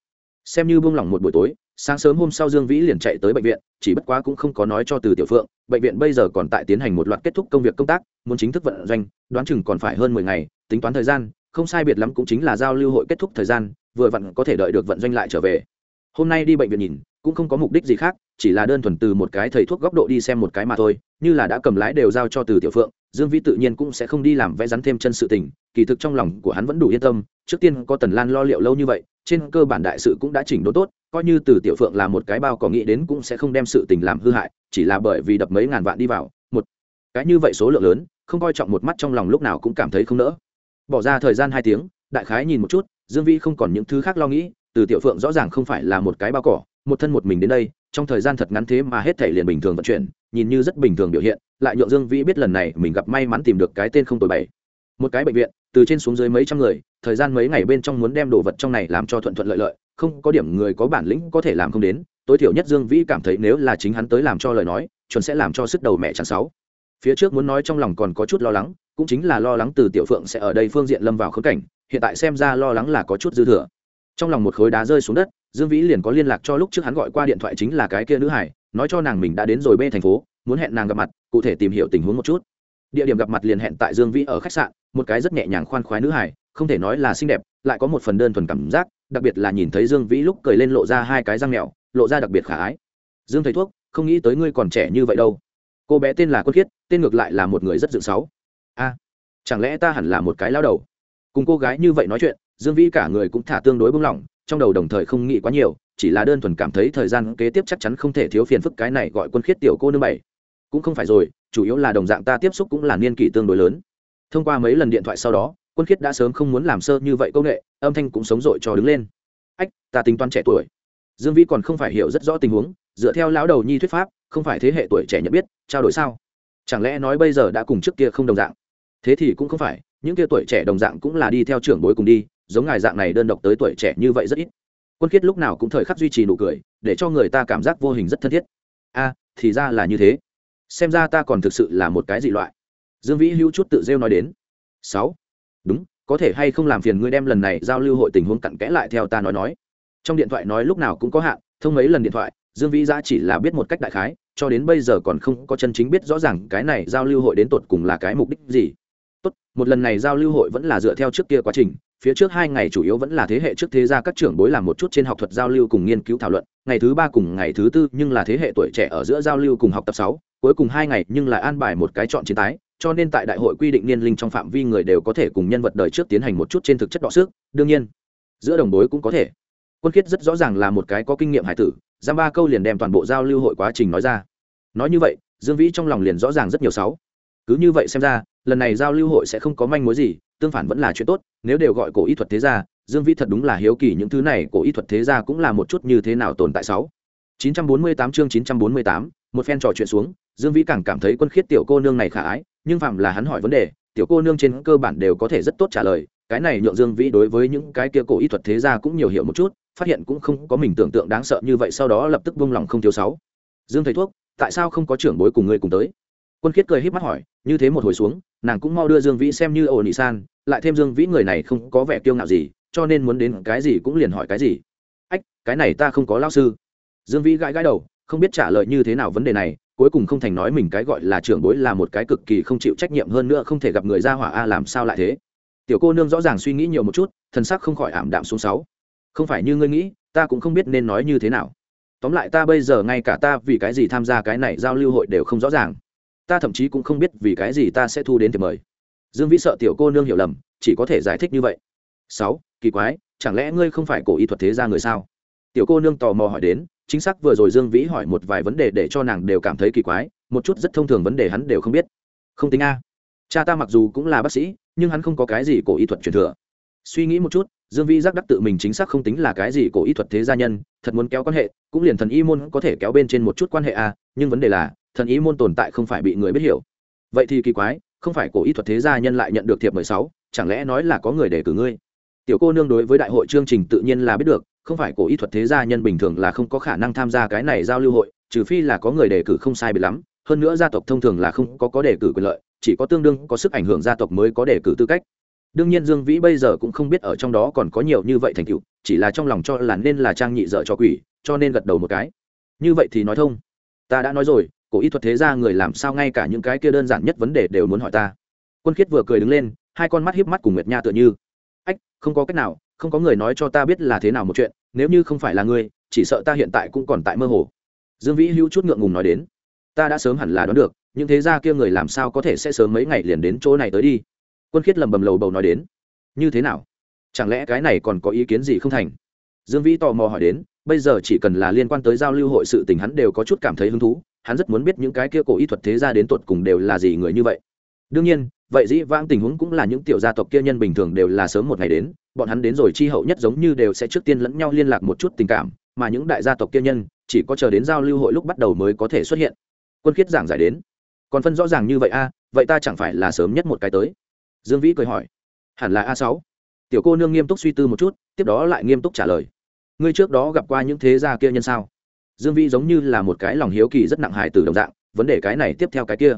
Xem như buông lỏng một buổi tối, sáng sớm hôm sau dương vĩ liền chạy tới bệnh viện, chỉ bất quá cũng không có nói cho từ tiểu phượng, bệnh viện bây giờ còn tại tiến hành một loạt kết thúc công việc công tác, muốn chính thức vận doanh, đoán chừng còn phải hơn mười ngày, tính toán thời gian không sai biệt lắm cũng chính là giao lưu hội kết thúc thời gian, vừa vặn có thể đợi được vận doanh lại trở về. Hôm nay đi bệnh viện nhìn, cũng không có mục đích gì khác, chỉ là đơn thuần từ một cái thầy thuốc góc độ đi xem một cái mà thôi, như là đã cầm lái đều giao cho từ tiểu phượng, dương vĩ tự nhiên cũng sẽ không đi làm vẽ rắn thêm chân sự tình, kỳ thực trong lòng của hắn vẫn đủ yên tâm, trước tiên có tần lan lo liệu lâu như vậy, trên cơ bản đại sự cũng đã chỉnh đốn tốt, coi như từ tiểu phượng là một cái bao có nghĩ đến cũng sẽ không đem sự tình làm hư hại, chỉ là bởi vì đập mấy ngàn vạn đi vào, một cái như vậy số lượng lớn, không coi trọng một mắt trong lòng lúc nào cũng cảm thấy không nỡ bỏ ra thời gian hai tiếng, đại khái nhìn một chút, dương vĩ không còn những thứ khác lo nghĩ, từ tiểu phượng rõ ràng không phải là một cái bao cỏ, một thân một mình đến đây, trong thời gian thật ngắn thế mà hết thể liền bình thường vận chuyển, nhìn như rất bình thường biểu hiện, lại nhượng dương vĩ biết lần này mình gặp may mắn tìm được cái tên không tồi bảy một cái bệnh viện, từ trên xuống dưới mấy trăm người, thời gian mấy ngày bên trong muốn đem đồ vật trong này làm cho thuận thuận lợi lợi, không có điểm người có bản lĩnh có thể làm không đến, tối thiểu nhất dương vĩ cảm thấy nếu là chính hắn tới làm cho lời nói, chuẩn sẽ làm cho sức đầu mẹ chẳng sáu. Phía trước muốn nói trong lòng còn có chút lo lắng cũng chính là lo lắng từ tiểu phượng sẽ ở đây phương diện lâm vào khớp cảnh, hiện tại xem ra lo lắng là có chút dư thừa. Trong lòng một khối đá rơi xuống đất, dương vĩ liền có liên lạc cho lúc trước hắn gọi qua điện thoại chính là cái kia nữ hải, nói cho nàng mình đã đến rồi bê thành phố, muốn hẹn nàng gặp mặt, cụ thể tìm hiểu tình huống một chút. Địa điểm gặp mặt liền hẹn tại dương vĩ ở khách sạn, một cái rất nhẹ nhàng khoan khoái nữ hải, không thể nói là xinh đẹp, lại có một phần đơn thuần cảm giác, đặc biệt là nhìn thấy dương vĩ lúc cười lên lộ ra hai cái răng mèo, lộ ra đặc biệt khả ái. Dương thầy thuốc, không nghĩ tới ngươi còn trẻ như vậy đâu. Cô bé tên là quân khiết, tên ngược lại là một người rất dựng sáu a chẳng lẽ ta hẳn là một cái lao đầu? Cùng cô gái như vậy nói chuyện, dương vĩ cả người cũng thả tương đối bung lỏng, trong đầu đồng thời không nghĩ quá nhiều, chỉ là đơn thuần cảm thấy thời gian kế tiếp chắc chắn không thể thiếu phiền phức cái này gọi quân khiết tiểu cô nương bảy. Cũng không phải rồi, chủ yếu là đồng dạng ta tiếp xúc cũng là niên kỷ tương đối lớn. Thông qua mấy lần điện thoại sau đó, quân khiết đã sớm không muốn làm sơ như vậy công nghệ, âm thanh cũng sống dội cho đứng lên. Ách, ta tính toán trẻ tuổi. Dương vĩ còn không phải hiểu rất rõ tình huống, dựa theo lão đầu nhi thuyết pháp, không phải thế hệ tuổi trẻ nhận biết, trao đổi sao? Chẳng lẽ nói bây giờ đã cùng trước kia không đồng dạng? Thế thì cũng không phải, những kia tuổi trẻ đồng dạng cũng là đi theo trưởng bối cùng đi, giống ngài dạng này đơn độc tới tuổi trẻ như vậy rất ít. Quân khiết lúc nào cũng thời khắc duy trì nụ cười, để cho người ta cảm giác vô hình rất thân thiết. A, thì ra là như thế. Xem ra ta còn thực sự là một cái dị loại. Dương vĩ hữu chút tự rêu nói đến. Sáu. Đúng, có thể hay không làm phiền ngươi đem lần này giao lưu hội tình huống cặn kẽ lại theo ta nói nói. Trong điện thoại nói lúc nào cũng có hạn, thông mấy lần điện thoại, dương vĩ ra chỉ là biết một cách đại khái, cho đến bây giờ còn không có chân chính biết rõ ràng cái này giao lưu hội đến tột cùng là cái mục đích gì một lần này giao lưu hội vẫn là dựa theo trước kia quá trình, phía trước hai ngày chủ yếu vẫn là thế hệ trước thế gia các trưởng bối làm một chút trên học thuật giao lưu cùng nghiên cứu thảo luận, ngày thứ ba cùng ngày thứ tư nhưng là thế hệ tuổi trẻ ở giữa giao lưu cùng học tập sáu, cuối cùng hai ngày nhưng là an bài một cái chọn chiến tái, cho nên tại đại hội quy định niên linh trong phạm vi người đều có thể cùng nhân vật đời trước tiến hành một chút trên thực chất đọ sức, đương nhiên, giữa đồng bối cũng có thể. Quân khiết rất rõ ràng là một cái có kinh nghiệm hải tử, giam ba câu liền đem toàn bộ giao lưu hội quá trình nói ra. Nói như vậy, dương vĩ trong lòng liền rõ ràng rất nhiều sáu cứ như vậy xem ra lần này giao lưu hội sẽ không có manh mối gì tương phản vẫn là chuyện tốt nếu đều gọi cổ y thuật thế gia dương vĩ thật đúng là hiếu kỳ những thứ này cổ y thuật thế gia cũng là một chút như thế nào tồn tại sáu. 948 chương 948, một phen trò chuyện xuống dương vĩ càng cảm thấy quân khiết tiểu cô nương này khả ái nhưng phạm là hắn hỏi vấn đề tiểu cô nương trên cơ bản đều có thể rất tốt trả lời cái này nhượng dương vĩ đối với những cái kia cổ y thuật thế gia cũng nhiều hiểu một chút phát hiện cũng không có mình tưởng tượng đáng sợ như vậy sau đó lập tức buông lòng không thiếu sáu. Dương thầy thuốc tại sao không có trưởng bối cùng ngươi cùng tới? Quân khiết cười híp mắt hỏi, như thế một hồi xuống, nàng cũng mau đưa dương vĩ xem như ổn ị san, lại thêm dương vĩ người này không có vẻ kiêu ngạo gì, cho nên muốn đến cái gì cũng liền hỏi cái gì. Ách, cái này ta không có lao sư. Dương vĩ gãi gãi đầu, không biết trả lời như thế nào vấn đề này, cuối cùng không thành nói mình cái gọi là trưởng bối là một cái cực kỳ không chịu trách nhiệm hơn nữa không thể gặp người ra hỏa a, làm sao lại thế? Tiểu cô nương rõ ràng suy nghĩ nhiều một chút thân sắc không khỏi ảm đạm xuống sáu. Không phải như ngươi nghĩ, ta cũng không biết nên nói như thế nào. Tóm lại ta bây giờ ngay cả ta vì cái gì tham gia cái này giao lưu hội đều không rõ ràng ta thậm chí cũng không biết vì cái gì ta sẽ thu đến thì mời. Dương vĩ sợ tiểu cô nương hiểu lầm, chỉ có thể giải thích như vậy. Sáu, kỳ quái, chẳng lẽ ngươi không phải cổ y thuật thế gia người sao? Tiểu cô nương tò mò hỏi đến, chính xác vừa rồi dương vĩ hỏi một vài vấn đề để cho nàng đều cảm thấy kỳ quái, một chút rất thông thường vấn đề hắn đều không biết. Không tính a. Cha ta mặc dù cũng là bác sĩ, nhưng hắn không có cái gì cổ y thuật truyền thừa. Suy nghĩ một chút, dương vĩ giác đắc tự mình chính xác không tính là cái gì cổ y thuật thế gia nhân, thật muốn kéo quan hệ, cũng liền thần y môn có thể kéo bên trên một chút quan hệ a, nhưng vấn đề là thần ý môn tồn tại không phải bị người biết hiểu. Vậy thì kỳ quái, không phải cổ y thuật thế gia nhân lại nhận được thiệp mười sáu, chẳng lẽ nói là có người để cử ngươi? Tiểu cô nương đối với đại hội chương trình tự nhiên là biết được, không phải cổ y thuật thế gia nhân bình thường là không có khả năng tham gia cái này giao lưu hội, trừ phi là có người đề cử không sai bị lắm, hơn nữa gia tộc thông thường là không có có đề cử quyền lợi, chỉ có tương đương có sức ảnh hưởng gia tộc mới có đề cử tư cách. Đương nhiên dương vĩ bây giờ cũng không biết ở trong đó còn có nhiều như vậy thành tựu, chỉ là trong lòng cho là nên là trang nhị dợ cho quỷ, cho nên gật đầu một cái. Như vậy thì nói thông. Ta đã nói rồi cổ y thuật thế gia người làm sao ngay cả những cái kia đơn giản nhất vấn đề đều muốn hỏi ta. Quân khiết vừa cười đứng lên, hai con mắt hiếp mắt cùng nguyệt nha tựa như. Ách, không có cách nào, không có người nói cho ta biết là thế nào một chuyện, nếu như không phải là ngươi, chỉ sợ ta hiện tại cũng còn tại mơ hồ. Dương vĩ hữu chút ngượng ngùng nói đến. Ta đã sớm hẳn là đoán được, những thế gia kia người làm sao có thể sẽ sớm mấy ngày liền đến chỗ này tới đi. Quân khiết lầm bầm lầu bầu nói đến. Như thế nào? Chẳng lẽ cái này còn có ý kiến gì không thành? Dương vĩ tò mò hỏi đến, bây giờ chỉ cần là liên quan tới giao lưu hội sự tình hắn đều có chút cảm thấy hứng thú hắn rất muốn biết những cái kia cổ y thuật thế ra đến tuột cùng đều là gì người như vậy. Đương nhiên, vậy dĩ vãng tình huống cũng là những tiểu gia tộc kia nhân bình thường đều là sớm một ngày đến, bọn hắn đến rồi chi hậu nhất giống như đều sẽ trước tiên lẫn nhau liên lạc một chút tình cảm, mà những đại gia tộc kia nhân, chỉ có chờ đến giao lưu hội lúc bắt đầu mới có thể xuất hiện. Quân khiết giảng giải đến. Còn phân rõ ràng như vậy a, vậy ta chẳng phải là sớm nhất một cái tới? Dương vĩ cười hỏi. Hẳn là a sáu. Tiểu cô nương nghiêm túc suy tư một chút, tiếp đó lại nghiêm túc trả lời. Ngươi trước đó gặp qua những thế gia kia nhân sao? Dương vĩ giống như là một cái lòng hiếu kỳ rất nặng hài từ đồng dạng, vấn đề cái này tiếp theo cái kia.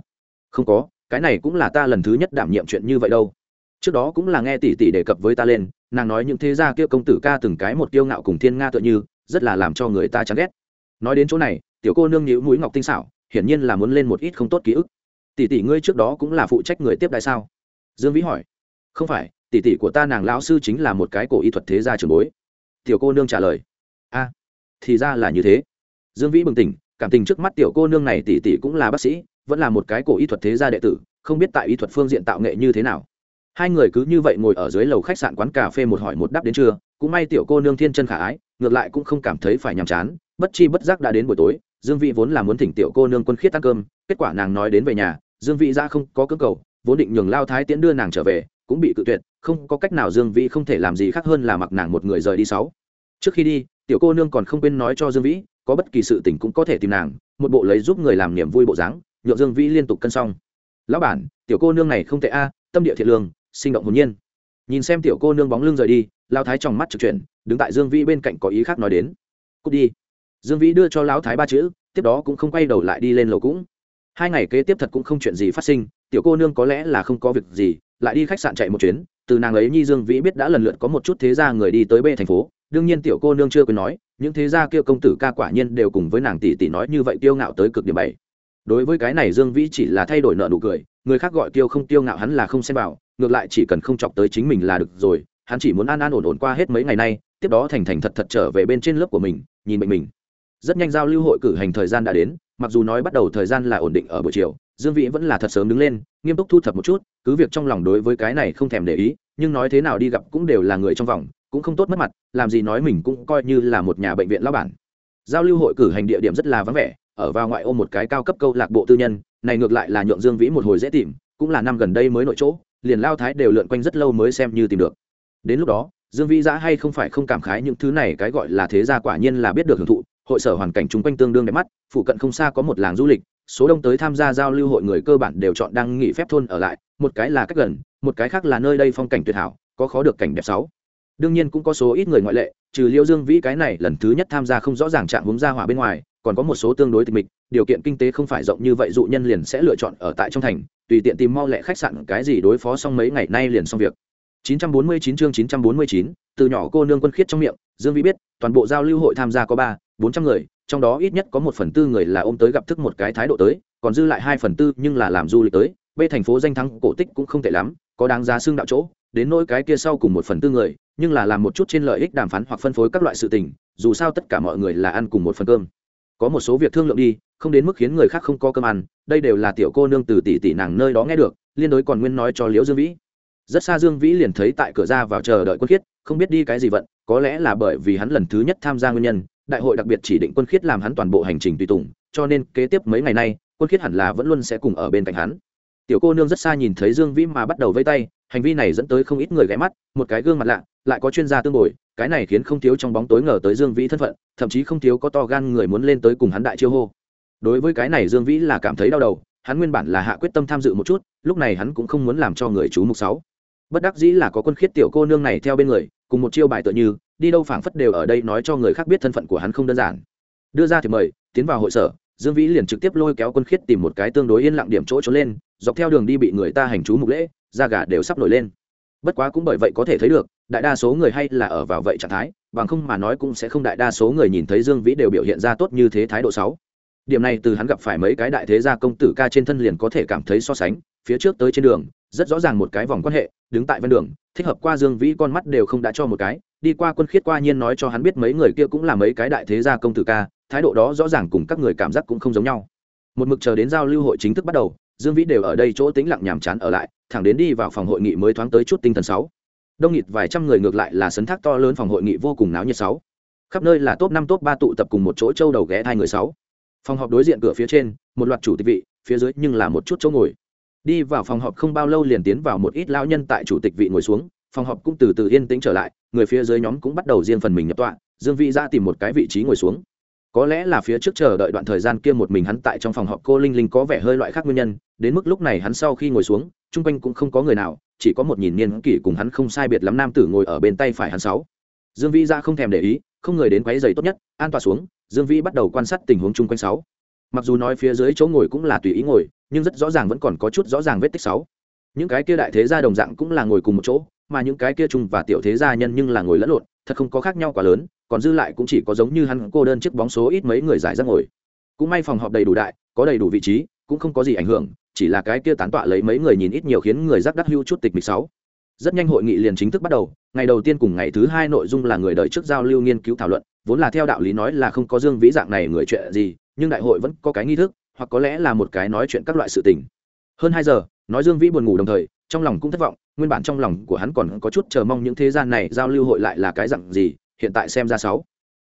Không có, cái này cũng là ta lần thứ nhất đảm nhiệm chuyện như vậy đâu. Trước đó cũng là nghe tỷ tỷ đề cập với ta lên, nàng nói những thế gia kia công tử ca từng cái một tiêu ngạo cùng thiên nga tựa như, rất là làm cho người ta chán ghét. Nói đến chỗ này, tiểu cô nương nhíu mũi ngọc tinh xảo, hiển nhiên là muốn lên một ít không tốt ký ức. Tỷ tỷ ngươi trước đó cũng là phụ trách người tiếp đại sao? Dương vĩ hỏi. Không phải, tỷ tỷ của ta nàng lão sư chính là một cái cổ y thuật thế gia trường bối. Tiểu cô nương trả lời. A, thì ra là như thế dương vĩ bừng tỉnh, cảm tình trước mắt tiểu cô nương này tỷ tỷ cũng là bác sĩ, vẫn là một cái cổ y thuật thế gia đệ tử, không biết tại y thuật phương diện tạo nghệ như thế nào. Hai người cứ như vậy ngồi ở dưới lầu khách sạn quán cà phê một hỏi một đáp đến trưa, cũng may tiểu cô nương thiên chân khả ái, ngược lại cũng không cảm thấy phải nhàm chán, bất chi bất giác đã đến buổi tối, dương vị vốn là muốn thỉnh tiểu cô nương quân khiết ăn cơm, kết quả nàng nói đến về nhà, dương vị ra không có cơ cầu, vốn định nhường lao thái tiễn đưa nàng trở về, cũng bị cự tuyệt, không có cách nào dương vĩ không thể làm gì khác hơn là mặc nàng một người rời đi sáu. Trước khi đi, tiểu cô nương còn không quên nói cho dương vĩ có bất kỳ sự tình cũng có thể tìm nàng, một bộ lấy giúp người làm niềm vui bộ dáng, nhượng dương vĩ liên tục cân xong. Lão bản, tiểu cô nương này không tệ a, tâm địa thiện lương, sinh động hồn nhiên. Nhìn xem tiểu cô nương bóng lưng rời đi lao thái trong mắt trực chuyển, đứng tại dương vĩ bên cạnh có ý khác nói đến. Cút đi. Dương vĩ đưa cho lão thái ba chữ, tiếp đó cũng không quay đầu lại đi lên lầu cũng. Hai ngày kế tiếp thật cũng không chuyện gì phát sinh, tiểu cô nương có lẽ là không có việc gì, lại đi khách sạn chạy một chuyến, từ nàng ấy nhi dương vĩ biết đã lần lượt có một chút thế gia người đi tới b thành phố đương nhiên tiểu cô nương chưa quên nói, những thế gia kia công tử ca quả nhiên đều cùng với nàng tỷ tỷ nói như vậy tiêu ngạo tới cực điểm bảy đối với cái này dương vĩ chỉ là thay đổi nợ nụ cười, người khác gọi tiêu không tiêu ngạo hắn là không xem vào, ngược lại chỉ cần không chọc tới chính mình là được rồi, hắn chỉ muốn an an ổn ổn qua hết mấy ngày nay, tiếp đó thành thành thật thật trở về bên trên lớp của mình, nhìn bệnh mình. Rất nhanh giao lưu hội cử hành thời gian đã đến, mặc dù nói bắt đầu thời gian là ổn định ở buổi chiều, dương vĩ vẫn là thật sớm đứng lên, nghiêm túc thu thập một chút, cứ việc trong lòng đối với cái này không thèm để ý, nhưng nói thế nào đi gặp cũng đều là người trong vòng cũng không tốt mất mặt, làm gì nói mình cũng coi như là một nhà bệnh viện lao bản. Giao lưu hội cử hành địa điểm rất là vắng vẻ, ở vào ngoại ô một cái cao cấp câu lạc bộ tư nhân, này ngược lại là nhượng dương vĩ một hồi dễ tìm, cũng là năm gần đây mới nội chỗ, liền lao thái đều lượn quanh rất lâu mới xem như tìm được. Đến lúc đó, dương vĩ giã hay không phải không cảm khái những thứ này cái gọi là thế gia quả nhiên là biết được hưởng thụ, hội sở hoàn cảnh chung quanh tương đương đẹp mắt, phụ cận không xa có một làng du lịch, số đông tới tham gia giao lưu hội người cơ bản đều chọn đang nghỉ phép thôn ở lại, một cái là cách gần, một cái khác là nơi đây phong cảnh tuyệt hảo, có khó được cảnh đẹp sáu đương nhiên cũng có số ít người ngoại lệ trừ liêu dương vĩ cái này lần thứ nhất tham gia không rõ ràng trạng hướng ra hỏa bên ngoài còn có một số tương đối tịch mịch điều kiện kinh tế không phải rộng như vậy dụ nhân liền sẽ lựa chọn ở tại trong thành tùy tiện tìm mau lẹ khách sạn cái gì đối phó xong mấy ngày nay liền xong việc. 949 chương 949, từ nhỏ cô nương quân khiết trong miệng dương vĩ biết toàn bộ giao lưu hội tham gia có ba bốn trăm người trong đó ít nhất có một phần tư người là ôm tới gặp thức một cái thái độ tới còn dư lại hai phần tư nhưng là làm du lịch tới b thành phố danh thắng cổ tích cũng không tệ lắm có đáng giá xương đạo chỗ đến nỗi cái kia sau cùng một phần tư người, nhưng là làm một chút trên lợi ích đàm phán hoặc phân phối các loại sự tình, dù sao tất cả mọi người là ăn cùng một phần cơm. Có một số việc thương lượng đi, không đến mức khiến người khác không có cơm ăn, đây đều là tiểu cô nương từ tỷ tỷ nàng nơi đó nghe được, liên đối còn nguyên nói cho liễu dương vĩ. Rất xa dương vĩ liền thấy tại cửa ra vào chờ đợi quân khiết, không biết đi cái gì vận, có lẽ là bởi vì hắn lần thứ nhất tham gia nguyên nhân, đại hội đặc biệt chỉ định quân khiết làm hắn toàn bộ hành trình tùy tùng, cho nên kế tiếp mấy ngày nay, quân khiết hẳn là vẫn luôn sẽ cùng ở bên cạnh hắn. Tiểu cô nương rất xa nhìn thấy dương vĩ mà bắt đầu vây tay hành vi này dẫn tới không ít người ghé mắt, một cái gương mặt lạ, lại có chuyên gia tương bồi, cái này khiến không thiếu trong bóng tối ngờ tới dương vĩ thân phận, thậm chí không thiếu có to gan người muốn lên tới cùng hắn đại chiêu hô. Đối với cái này dương vĩ là cảm thấy đau đầu, hắn nguyên bản là hạ quyết tâm tham dự một chút, lúc này hắn cũng không muốn làm cho người chú mục sáu. Bất đắc dĩ là có quân khiết tiểu cô nương này theo bên người, cùng một chiêu bài tựa như, đi đâu phảng phất đều ở đây nói cho người khác biết thân phận của hắn không đơn giản. Đưa ra thì mời, tiến vào hội sở, dương vĩ liền trực tiếp lôi kéo quân khiết tìm một cái tương đối yên lặng điểm chỗ trốn lên, dọc theo đường đi bị người ta hành chú mục lễ da gà đều sắp nổi lên. Bất quá cũng bởi vậy có thể thấy được, đại đa số người hay là ở vào vậy trạng thái, bằng không mà nói cũng sẽ không đại đa số người nhìn thấy dương vĩ đều biểu hiện ra tốt như thế thái độ sáu. Điểm này từ hắn gặp phải mấy cái đại thế gia công tử ca trên thân liền có thể cảm thấy so sánh, phía trước tới trên đường, rất rõ ràng một cái vòng quan hệ, đứng tại ven đường, thích hợp qua dương vĩ con mắt đều không đã cho một cái, đi qua quân khiết qua nhiên nói cho hắn biết mấy người kia cũng là mấy cái đại thế gia công tử ca, thái độ đó rõ ràng cùng các người cảm giác cũng không giống nhau. Một mực chờ đến giao lưu hội chính thức bắt đầu, dương vĩ đều ở đây chỗ tĩnh lặng nhàm chán ở lại thẳng đến đi vào phòng hội nghị mới thoáng tới chút tinh thần sáu. Đông nghịt vài trăm người ngược lại là sấn thác to lớn phòng hội nghị vô cùng náo nhiệt sáu. Khắp nơi là top năm top ba tụ tập cùng một chỗ châu đầu ghé hai người sáu. Phòng họp đối diện cửa phía trên, một loạt chủ tịch vị, phía dưới nhưng là một chút chỗ ngồi. Đi vào phòng họp không bao lâu liền tiến vào một ít lao nhân tại chủ tịch vị ngồi xuống, phòng họp cũng từ từ yên tĩnh trở lại, người phía dưới nhóm cũng bắt đầu riêng phần mình nhập tọa, dương vị ra tìm một cái vị trí ngồi xuống có lẽ là phía trước chờ đợi đoạn thời gian kia một mình hắn tại trong phòng họp cô linh linh có vẻ hơi loại khác nguyên nhân, đến mức lúc này hắn sau khi ngồi xuống, chung quanh cũng không có người nào, chỉ có một nhìn niên kỷ cùng hắn không sai biệt lắm nam tử ngồi ở bên tay phải hắn sáu. Dương vĩ ra không thèm để ý, không người đến quấy giày tốt nhất, an tọa xuống, dương vĩ bắt đầu quan sát tình huống chung quanh sáu. Mặc dù nói phía dưới chỗ ngồi cũng là tùy ý ngồi, nhưng rất rõ ràng vẫn còn có chút rõ ràng vết tích sáu. Những cái kia đại thế gia đồng dạng cũng là ngồi cùng một chỗ, mà những cái kia chung và tiểu thế gia nhân nhưng là ngồi lẫn lộn, thật không có khác nhau quá lớn còn dư lại cũng chỉ có giống như hắn cô đơn chiếc bóng số ít mấy người giải rác ngồi. Cũng may phòng họp đầy đủ đại, có đầy đủ vị trí, cũng không có gì ảnh hưởng, chỉ là cái kia tán tọa lấy mấy người nhìn ít nhiều khiến người giác đắc hưu chút tịch mịch sáu. Rất nhanh hội nghị liền chính thức bắt đầu, ngày đầu tiên cùng ngày thứ hai nội dung là người đợi trước giao lưu nghiên cứu thảo luận, vốn là theo đạo lý nói là không có dương vĩ dạng này người chuyện gì, nhưng đại hội vẫn có cái nghi thức, hoặc có lẽ là một cái nói chuyện các loại sự tình. Hơn hai giờ, nói dương vĩ buồn ngủ đồng thời, trong lòng cũng thất vọng, nguyên bản trong lòng của hắn còn có chút chờ mong những thế gian này giao lưu hội lại là cái dặn gì hiện tại xem ra sáu.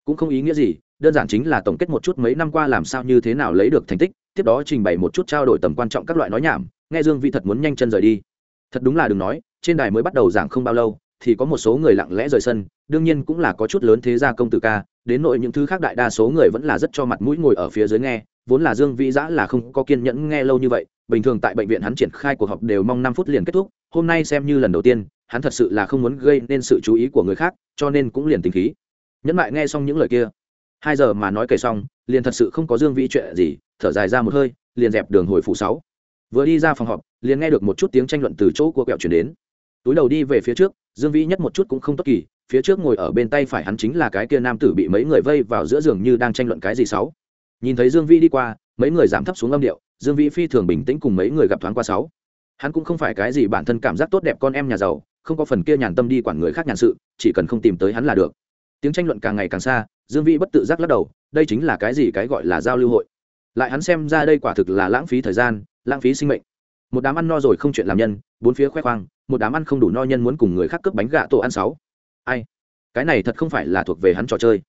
Cũng không ý nghĩa gì, đơn giản chính là tổng kết một chút mấy năm qua làm sao như thế nào lấy được thành tích, tiếp đó trình bày một chút trao đổi tầm quan trọng các loại nói nhảm, nghe dương Vi thật muốn nhanh chân rời đi. Thật đúng là đừng nói, trên đài mới bắt đầu giảng không bao lâu, thì có một số người lặng lẽ rời sân, đương nhiên cũng là có chút lớn thế gia công tử ca, đến nội những thứ khác đại đa số người vẫn là rất cho mặt mũi ngồi ở phía dưới nghe, vốn là dương vĩ giã là không có kiên nhẫn nghe lâu như vậy, bình thường tại bệnh viện hắn triển khai cuộc họp đều mong năm phút liền kết thúc, hôm nay xem như lần đầu tiên hắn thật sự là không muốn gây nên sự chú ý của người khác, cho nên cũng liền tính khí. Nhẫn mại nghe xong những lời kia. Hai giờ mà nói kể xong, liền thật sự không có dương vĩ chuyện gì, thở dài ra một hơi, liền dẹp đường hồi phụ sáu. Vừa đi ra phòng họp, liền nghe được một chút tiếng tranh luận từ chỗ của kẹo chuyển đến. Túi đầu đi về phía trước, dương vĩ nhất một chút cũng không tốt kỳ, phía trước ngồi ở bên tay phải hắn chính là cái kia nam tử bị mấy người vây vào giữa giường như đang tranh luận cái gì sáu. Nhìn thấy dương vĩ đi qua, mấy người giảm thấp xuống âm điệu, dương vĩ phi thường bình tĩnh cùng mấy người gặp thoáng qua sáu. Hắn cũng không phải cái gì bản thân cảm giác tốt đẹp con em nhà giàu không có phần kia nhàn tâm đi quản người khác nhàn sự, chỉ cần không tìm tới hắn là được. Tiếng tranh luận càng ngày càng xa, dương vĩ bất tự giác lắc đầu, đây chính là cái gì cái gọi là giao lưu hội. Lại hắn xem ra đây quả thực là lãng phí thời gian, lãng phí sinh mệnh. Một đám ăn no rồi không chuyện làm nhân, bốn phía khoe khoang, một đám ăn không đủ no nhân muốn cùng người khác cướp bánh gạ tổ ăn sáu. Ai? Cái này thật không phải là thuộc về hắn trò chơi.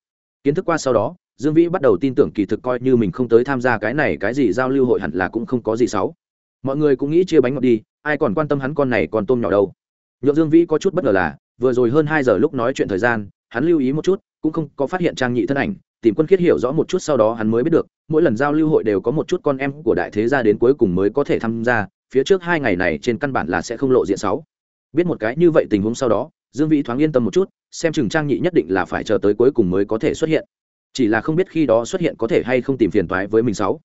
Kiến thức qua sau đó, dương vĩ bắt đầu tin tưởng kỳ thực coi như mình không tới tham gia cái này cái gì giao lưu hội hẳn là cũng không có gì xấu mọi người cũng nghĩ chia bánh ngọt đi, ai còn quan tâm hắn con này còn tôm nhỏ đâu? Nhượng dương vĩ có chút bất ngờ là, vừa rồi hơn hai giờ lúc nói chuyện thời gian, hắn lưu ý một chút, cũng không có phát hiện trang nhị thân ảnh, tìm quân khiết hiểu rõ một chút sau đó hắn mới biết được, mỗi lần giao lưu hội đều có một chút con em của đại thế gia đến cuối cùng mới có thể tham gia, phía trước hai ngày này trên căn bản là sẽ không lộ diện sáu. Biết một cái như vậy tình huống sau đó, dương vĩ thoáng yên tâm một chút, xem chừng trang nhị nhất định là phải chờ tới cuối cùng mới có thể xuất hiện. Chỉ là không biết khi đó xuất hiện có thể hay không tìm phiền toái với mình sáu.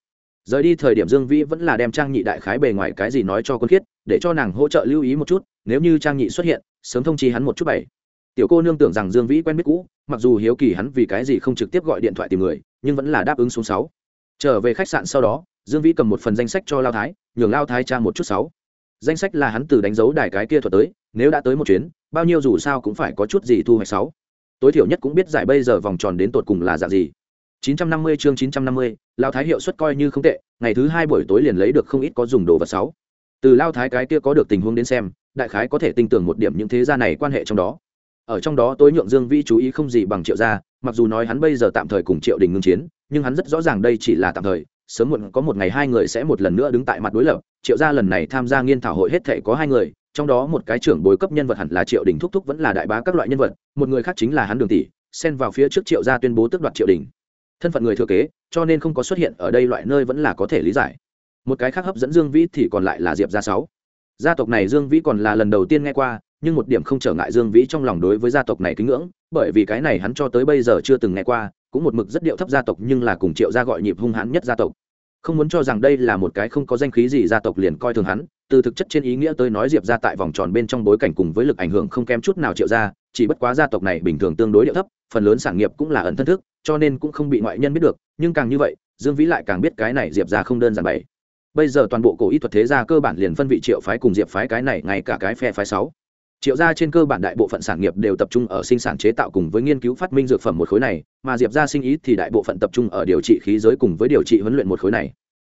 Rời đi thời điểm dương vĩ vẫn là đem trang nhị đại khái bề ngoài cái gì nói cho quân khiết, để cho nàng hỗ trợ lưu ý một chút nếu như trang nhị xuất hiện sớm thông chi hắn một chút bảy tiểu cô nương tưởng rằng dương vĩ quen biết cũ mặc dù hiếu kỳ hắn vì cái gì không trực tiếp gọi điện thoại tìm người nhưng vẫn là đáp ứng xuống sáu. Trở về khách sạn sau đó dương vĩ cầm một phần danh sách cho lao thái nhường lao thái tra một chút sáu. Danh sách là hắn từ đánh dấu đài cái kia thuật tới nếu đã tới một chuyến bao nhiêu dù sao cũng phải có chút gì thu hoạch sáu. Tối thiểu nhất cũng biết giải bây giờ vòng tròn đến tột cùng là dạng gì. 950 chương 950, lao thái hiệu suất coi như không tệ ngày thứ hai buổi tối liền lấy được không ít có dùng đồ vật sáu. Từ lao thái cái kia có được tình huống đến xem đại khái có thể tin tưởng một điểm những thế gia này quan hệ trong đó. Ở trong đó tối nhượng dương vĩ chú ý không gì bằng triệu gia, mặc dù nói hắn bây giờ tạm thời cùng triệu đình ngưng chiến, nhưng hắn rất rõ ràng đây chỉ là tạm thời, sớm muộn có một ngày hai người sẽ một lần nữa đứng tại mặt đối lập. Triệu gia lần này tham gia nghiên thảo hội hết thể có hai người, trong đó một cái trưởng bối cấp nhân vật hẳn là triệu đình, thúc thúc vẫn là đại bá các loại nhân vật, một người khác chính là hắn đường tỷ, xen vào phía trước triệu gia tuyên bố tước đoạt triệu đình. Thân phận người thừa kế, cho nên không có xuất hiện ở đây loại nơi vẫn là có thể lý giải. Một cái khác hấp dẫn dương vĩ thì còn lại là diệp gia sáu gia tộc này dương vĩ còn là lần đầu tiên nghe qua, nhưng một điểm không trở ngại dương vĩ trong lòng đối với gia tộc này kính ngưỡng, bởi vì cái này hắn cho tới bây giờ chưa từng nghe qua, cũng một mực rất điệu thấp gia tộc nhưng là cùng triệu gia gọi nhịp hung hãn nhất gia tộc. Không muốn cho rằng đây là một cái không có danh khí gì gia tộc liền coi thường hắn, từ thực chất trên ý nghĩa tới nói diệp ra tại vòng tròn bên trong bối cảnh cùng với lực ảnh hưởng không kém chút nào triệu ra chỉ bất quá gia tộc này bình thường tương đối điệu thấp, phần lớn sản nghiệp cũng là ẩn thân thức, cho nên cũng không bị ngoại nhân biết được, nhưng càng như vậy, dương vĩ lại càng biết cái này diệp ra không đơn giản bày bây giờ toàn bộ cổ y thuật thế gia cơ bản liền phân vị triệu phái cùng diệp phái cái này, ngay cả cái phe phái sáu. Triệu gia trên cơ bản đại bộ phận sản nghiệp đều tập trung ở sinh sản chế tạo cùng với nghiên cứu phát minh dược phẩm một khối này, mà diệp gia sinh ý thì đại bộ phận tập trung ở điều trị khí giới cùng với điều trị huấn luyện một khối này.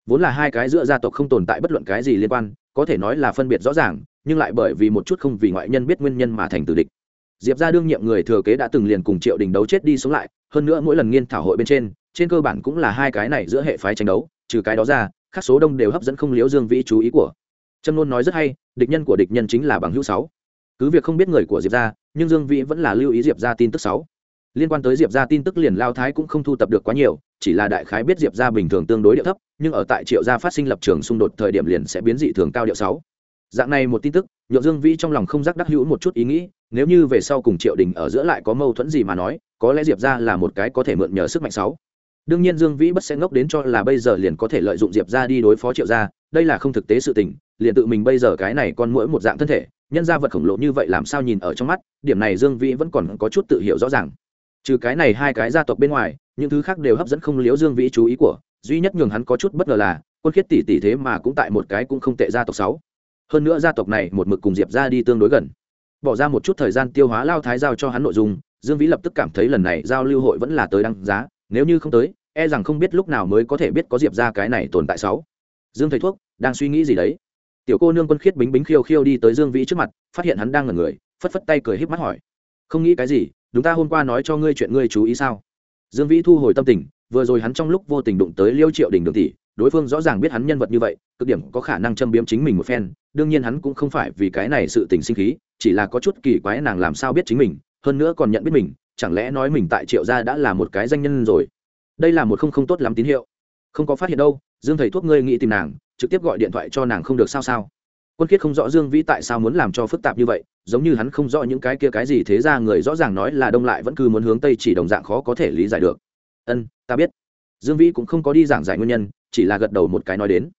Vốn là hai cái giữa gia tộc không tồn tại bất luận cái gì liên quan, có thể nói là phân biệt rõ ràng, nhưng lại bởi vì một chút không vì ngoại nhân biết nguyên nhân mà thành tử địch. Diệp gia đương nhiệm người thừa kế đã từng liền cùng triệu đình đấu chết đi sống lại, hơn nữa mỗi lần nghiên thảo hội bên trên trên cơ bản cũng là hai cái này giữa hệ phái tranh đấu, trừ cái đó ra các số đông đều hấp dẫn không liếu dương vĩ chú ý của. Trâm luôn nói rất hay, địch nhân của địch nhân chính là bằng hữu sáu. Cứ việc không biết người của diệp gia, nhưng dương vĩ vẫn là lưu ý diệp gia tin tức sáu. Liên quan tới diệp gia tin tức liền lao thái cũng không thu tập được quá nhiều, chỉ là đại khái biết diệp gia bình thường tương đối điệu thấp, nhưng ở tại triệu gia phát sinh lập trường xung đột thời điểm liền sẽ biến dị thường cao điệu sáu. Dạng này một tin tức nhộn dương vĩ trong lòng không giác đắc hữu một chút ý nghĩ, nếu như về sau cùng triệu đình ở giữa lại có mâu thuẫn gì mà nói, có lẽ diệp gia là một cái có thể mượn nhờ sức mạnh sáu đương nhiên dương vĩ bất sẽ ngốc đến cho là bây giờ liền có thể lợi dụng diệp ra đi đối phó triệu gia, đây là không thực tế sự tình, liền tự mình bây giờ cái này con mỗi một dạng thân thể, nhân ra vật khổng lồ như vậy làm sao nhìn ở trong mắt, điểm này dương vĩ vẫn còn có chút tự hiểu rõ ràng. Trừ cái này hai cái gia tộc bên ngoài, những thứ khác đều hấp dẫn không liếu dương vĩ chú ý của, duy nhất nhường hắn có chút bất ngờ là, quân khiết tỷ tỷ thế mà cũng tại một cái cũng không tệ gia tộc sáu. Hơn nữa gia tộc này một mực cùng diệp ra đi tương đối gần. Bỏ ra một chút thời gian tiêu hóa lao thái giao cho hắn nội dung, dương vĩ lập tức cảm thấy lần này giao lưu hội vẫn là tới đăng giá nếu như không tới e rằng không biết lúc nào mới có thể biết có diệp ra cái này tồn tại sáu. Dương thầy thuốc, đang suy nghĩ gì đấy? Tiểu cô nương quân khiết bính bính khiêu khiêu đi tới dương vĩ trước mặt, phát hiện hắn đang ngẩn người, phất phất tay cười híp mắt hỏi. Không nghĩ cái gì đúng ta hôm qua nói cho ngươi chuyện ngươi chú ý sao? Dương vĩ thu hồi tâm tình, vừa rồi hắn trong lúc vô tình đụng tới liêu triệu đình đường tỷ, đối phương rõ ràng biết hắn nhân vật như vậy, cực điểm có khả năng châm biếm chính mình một phen, đương nhiên hắn cũng không phải vì cái này sự tình sinh khí, chỉ là có chút kỳ quái nàng làm sao biết chính mình, hơn nữa còn nhận biết mình chẳng lẽ nói mình tại triệu gia đã là một cái danh nhân rồi? Đây là một không không tốt lắm tín hiệu. Không có phát hiện đâu, dương thầy thuốc ngươi nghĩ tìm nàng, trực tiếp gọi điện thoại cho nàng không được sao sao? Quân khiết không rõ dương vĩ tại sao muốn làm cho phức tạp như vậy, giống như hắn không rõ những cái kia cái gì thế ra người rõ ràng nói là đông lại vẫn cứ muốn hướng tây chỉ đồng dạng khó có thể lý giải được. Ân, ta biết. Dương vĩ cũng không có đi giảng giải nguyên nhân, chỉ là gật đầu một cái nói đến.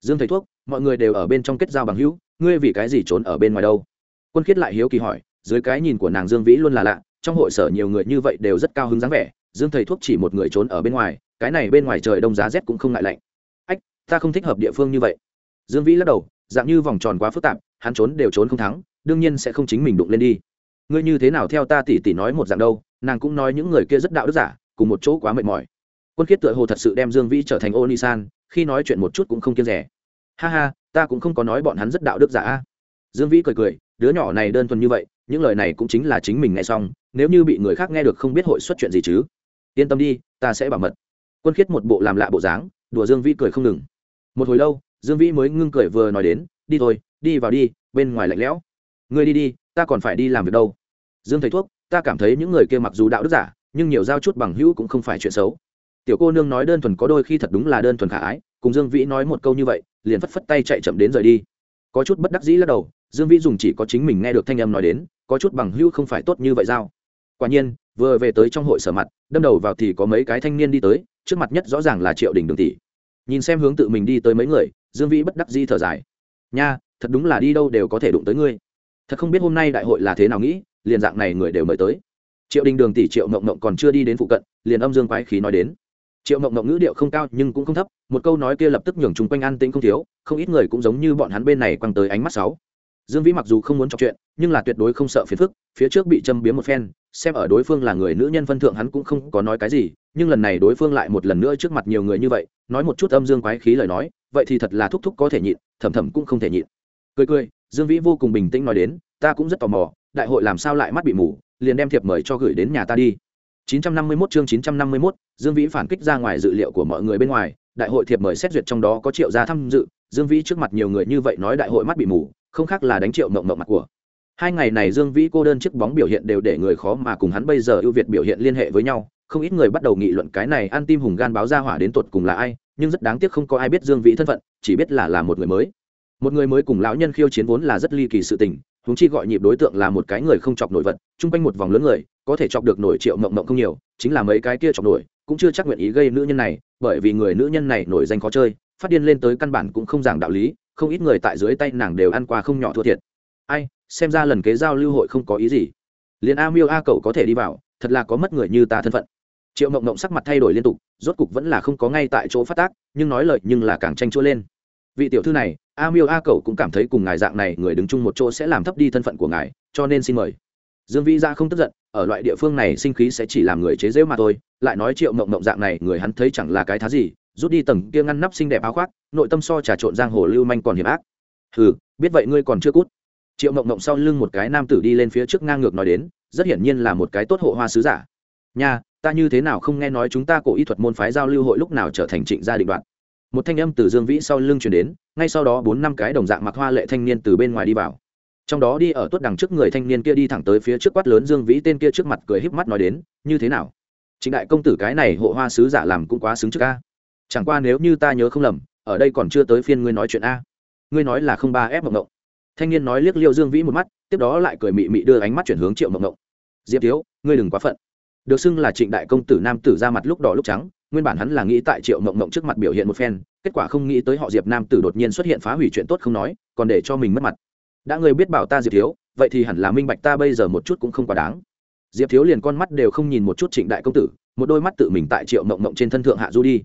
Dương thầy thuốc, mọi người đều ở bên trong kết giao bằng hữu, ngươi vì cái gì trốn ở bên ngoài đâu? Quân khiết lại hiếu kỳ hỏi, dưới cái nhìn của nàng dương vĩ luôn là lạ trong hội sở nhiều người như vậy đều rất cao hứng dáng vẻ, dương thầy thuốc chỉ một người trốn ở bên ngoài, cái này bên ngoài trời đông giá rét cũng không ngại lạnh. Ách, ta không thích hợp địa phương như vậy. Dương vĩ lắc đầu, dạng như vòng tròn quá phức tạp, hắn trốn đều trốn không thắng, đương nhiên sẽ không chính mình đụng lên đi. Ngươi như thế nào theo ta tỉ tỉ nói một dạng đâu, nàng cũng nói những người kia rất đạo đức giả, cùng một chỗ quá mệt mỏi. Quân khiết tựa hồ thật sự đem dương vĩ trở thành ô nisan khi nói chuyện một chút cũng không kiêng rẻ. Ha ha, ta cũng không có nói bọn hắn rất đạo đức giả dương vĩ cười cười, đứa nhỏ này đơn thuần như vậy những lời này cũng chính là chính mình nghe xong, nếu như bị người khác nghe được không biết hội xuất chuyện gì chứ. Yên tâm đi, ta sẽ bảo mật. Quân khiết một bộ làm lạ bộ dáng, đùa dương vĩ cười không ngừng. Một hồi lâu, dương vĩ mới ngưng cười vừa nói đến, đi thôi, đi vào đi, bên ngoài lạnh lẽo. Ngươi đi đi, ta còn phải đi làm việc đâu. Dương thầy thuốc, ta cảm thấy những người kia mặc dù đạo đức giả, nhưng nhiều giao chút bằng hữu cũng không phải chuyện xấu. Tiểu cô nương nói đơn thuần có đôi khi thật đúng là đơn thuần khả ái, cùng dương vĩ nói một câu như vậy, liền phất phất tay chạy chậm đến rời đi. Có chút bất đắc dĩ lắc đầu dương vĩ dùng chỉ có chính mình nghe được thanh âm nói đến, có chút bằng hữu không phải tốt như vậy sao quả nhiên, vừa về tới trong hội sở mặt, đâm đầu vào thì có mấy cái thanh niên đi tới, trước mặt nhất rõ ràng là triệu đình đường tỷ. Nhìn xem hướng tự mình đi tới mấy người, dương vĩ bất đắc di thở dài. Nha, thật đúng là đi đâu đều có thể đụng tới ngươi. Thật không biết hôm nay đại hội là thế nào nghĩ, liền dạng này người đều mời tới. Triệu đình đường tỷ, triệu mộng mộng còn chưa đi đến phụ cận, liền âm dương quái khí nói đến. Triệu mộng mộng ngữ điệu không cao nhưng cũng không thấp, một câu nói kia lập tức nhường chung quanh an tĩnh không thiếu, không ít người cũng giống như bọn hắn bên này quăng tới ánh mắt sáu dương vĩ mặc dù không muốn trò chuyện nhưng là tuyệt đối không sợ phiền phức phía trước bị châm biếm một phen xem ở đối phương là người nữ nhân phân thượng hắn cũng không có nói cái gì nhưng lần này đối phương lại một lần nữa trước mặt nhiều người như vậy nói một chút âm dương quái khí lời nói vậy thì thật là thúc thúc có thể nhịn thầm thầm cũng không thể nhịn. Cười cười dương vĩ vô cùng bình tĩnh nói đến ta cũng rất tò mò đại hội làm sao lại mắt bị mù liền đem thiệp mời cho gửi đến nhà ta đi. 951 chương 951, Dương Vĩ phản kích ra ngoài dự liệu của mọi người bên ngoài, đại hội thiệp mời xét duyệt trong đó có Triệu gia tham dự, Dương Vĩ trước mặt nhiều người như vậy nói đại hội mắt bị mù, không khác là đánh Triệu Mộng Mộng mặt của. Hai ngày này Dương Vĩ cô đơn chiếc bóng biểu hiện đều để người khó mà cùng hắn bây giờ ưu việt biểu hiện liên hệ với nhau, không ít người bắt đầu nghị luận cái này ăn tim hùng gan báo ra hỏa đến tột cùng là ai, nhưng rất đáng tiếc không có ai biết Dương Vĩ thân phận, chỉ biết là là một người mới. Một người mới cùng lão nhân khiêu chiến vốn là rất ly kỳ sự tình, huống chi gọi nhịp đối tượng là một cái người không chọc nổi vật, chung quanh một vòng lớn người, có thể chọc được nổi Triệu Mộng Mộng không nhiều, chính là mấy cái kia chọc nổi, cũng chưa chắc nguyện ý gây nữ nhân này, bởi vì người nữ nhân này nổi danh khó chơi, phát điên lên tới căn bản cũng không giảng đạo lý, không ít người tại dưới tay nàng đều ăn qua không nhỏ thua thiệt. Ai, xem ra lần kế giao lưu hội không có ý gì. Liên A Miêu A cậu có thể đi vào, thật là có mất người như ta thân phận triệu mộng mộng sắc mặt thay đổi liên tục rốt cục vẫn là không có ngay tại chỗ phát tác nhưng nói lời nhưng là càng tranh chua lên vị tiểu thư này a miêu a cầu cũng cảm thấy cùng ngài dạng này người đứng chung một chỗ sẽ làm thấp đi thân phận của ngài cho nên xin mời dương vĩ ra không tức giận ở loại địa phương này sinh khí sẽ chỉ làm người chế rễu mà thôi lại nói triệu mộng mộng dạng này người hắn thấy chẳng là cái thá gì rút đi tầng kia ngăn nắp xinh đẹp áo khoác nội tâm so trà trộn giang hồ lưu manh còn hiểm ác. Hừ, biết vậy ngươi còn chưa cút. Triệu mộng mộng sau lưng một cái nam tử đi lên phía trước ngang ngược nói đến rất hiển nhiên là một cái tốt hộ hoa sứ giả. Nha ta như thế nào không nghe nói chúng ta cổ y thuật môn phái giao lưu hội lúc nào trở thành trịnh gia định đoạn một thanh âm từ dương vĩ sau lưng chuyển đến ngay sau đó bốn năm cái đồng dạng mặc hoa lệ thanh niên từ bên ngoài đi vào. Trong đó đi ở tuốt đằng trước người thanh niên kia đi thẳng tới phía trước quát lớn dương vĩ tên kia trước mặt cười híp mắt nói đến như thế nào? Trịnh đại công tử cái này hộ hoa sứ giả làm cũng quá xứng trước a chẳng qua nếu như ta nhớ không lầm, ở đây còn chưa tới phiên ngươi nói chuyện a. Ngươi nói là không ba ép mộng mộng. Thanh niên nói liếc liêu dương vĩ một mắt, tiếp đó lại cười mị mị đưa ánh mắt chuyển hướng triệu mộng mộng. Diệp thiếu, ngươi đừng quá phận. Được xưng là trịnh đại công tử nam tử ra mặt lúc đỏ lúc trắng, nguyên bản hắn là nghĩ tại triệu mộng mộng trước mặt biểu hiện một phen, kết quả không nghĩ tới họ diệp nam tử đột nhiên xuất hiện phá hủy chuyện tốt không nói, còn để cho mình mất mặt. Đã ngươi biết bảo ta diệp thiếu, vậy thì hẳn là minh bạch ta bây giờ một chút cũng không quá đáng. Diệp thiếu liền con mắt đều không nhìn một chút trịnh đại công tử, một đôi mắt tự mình tại triệu mộng mộng trên thân thượng hạ du đi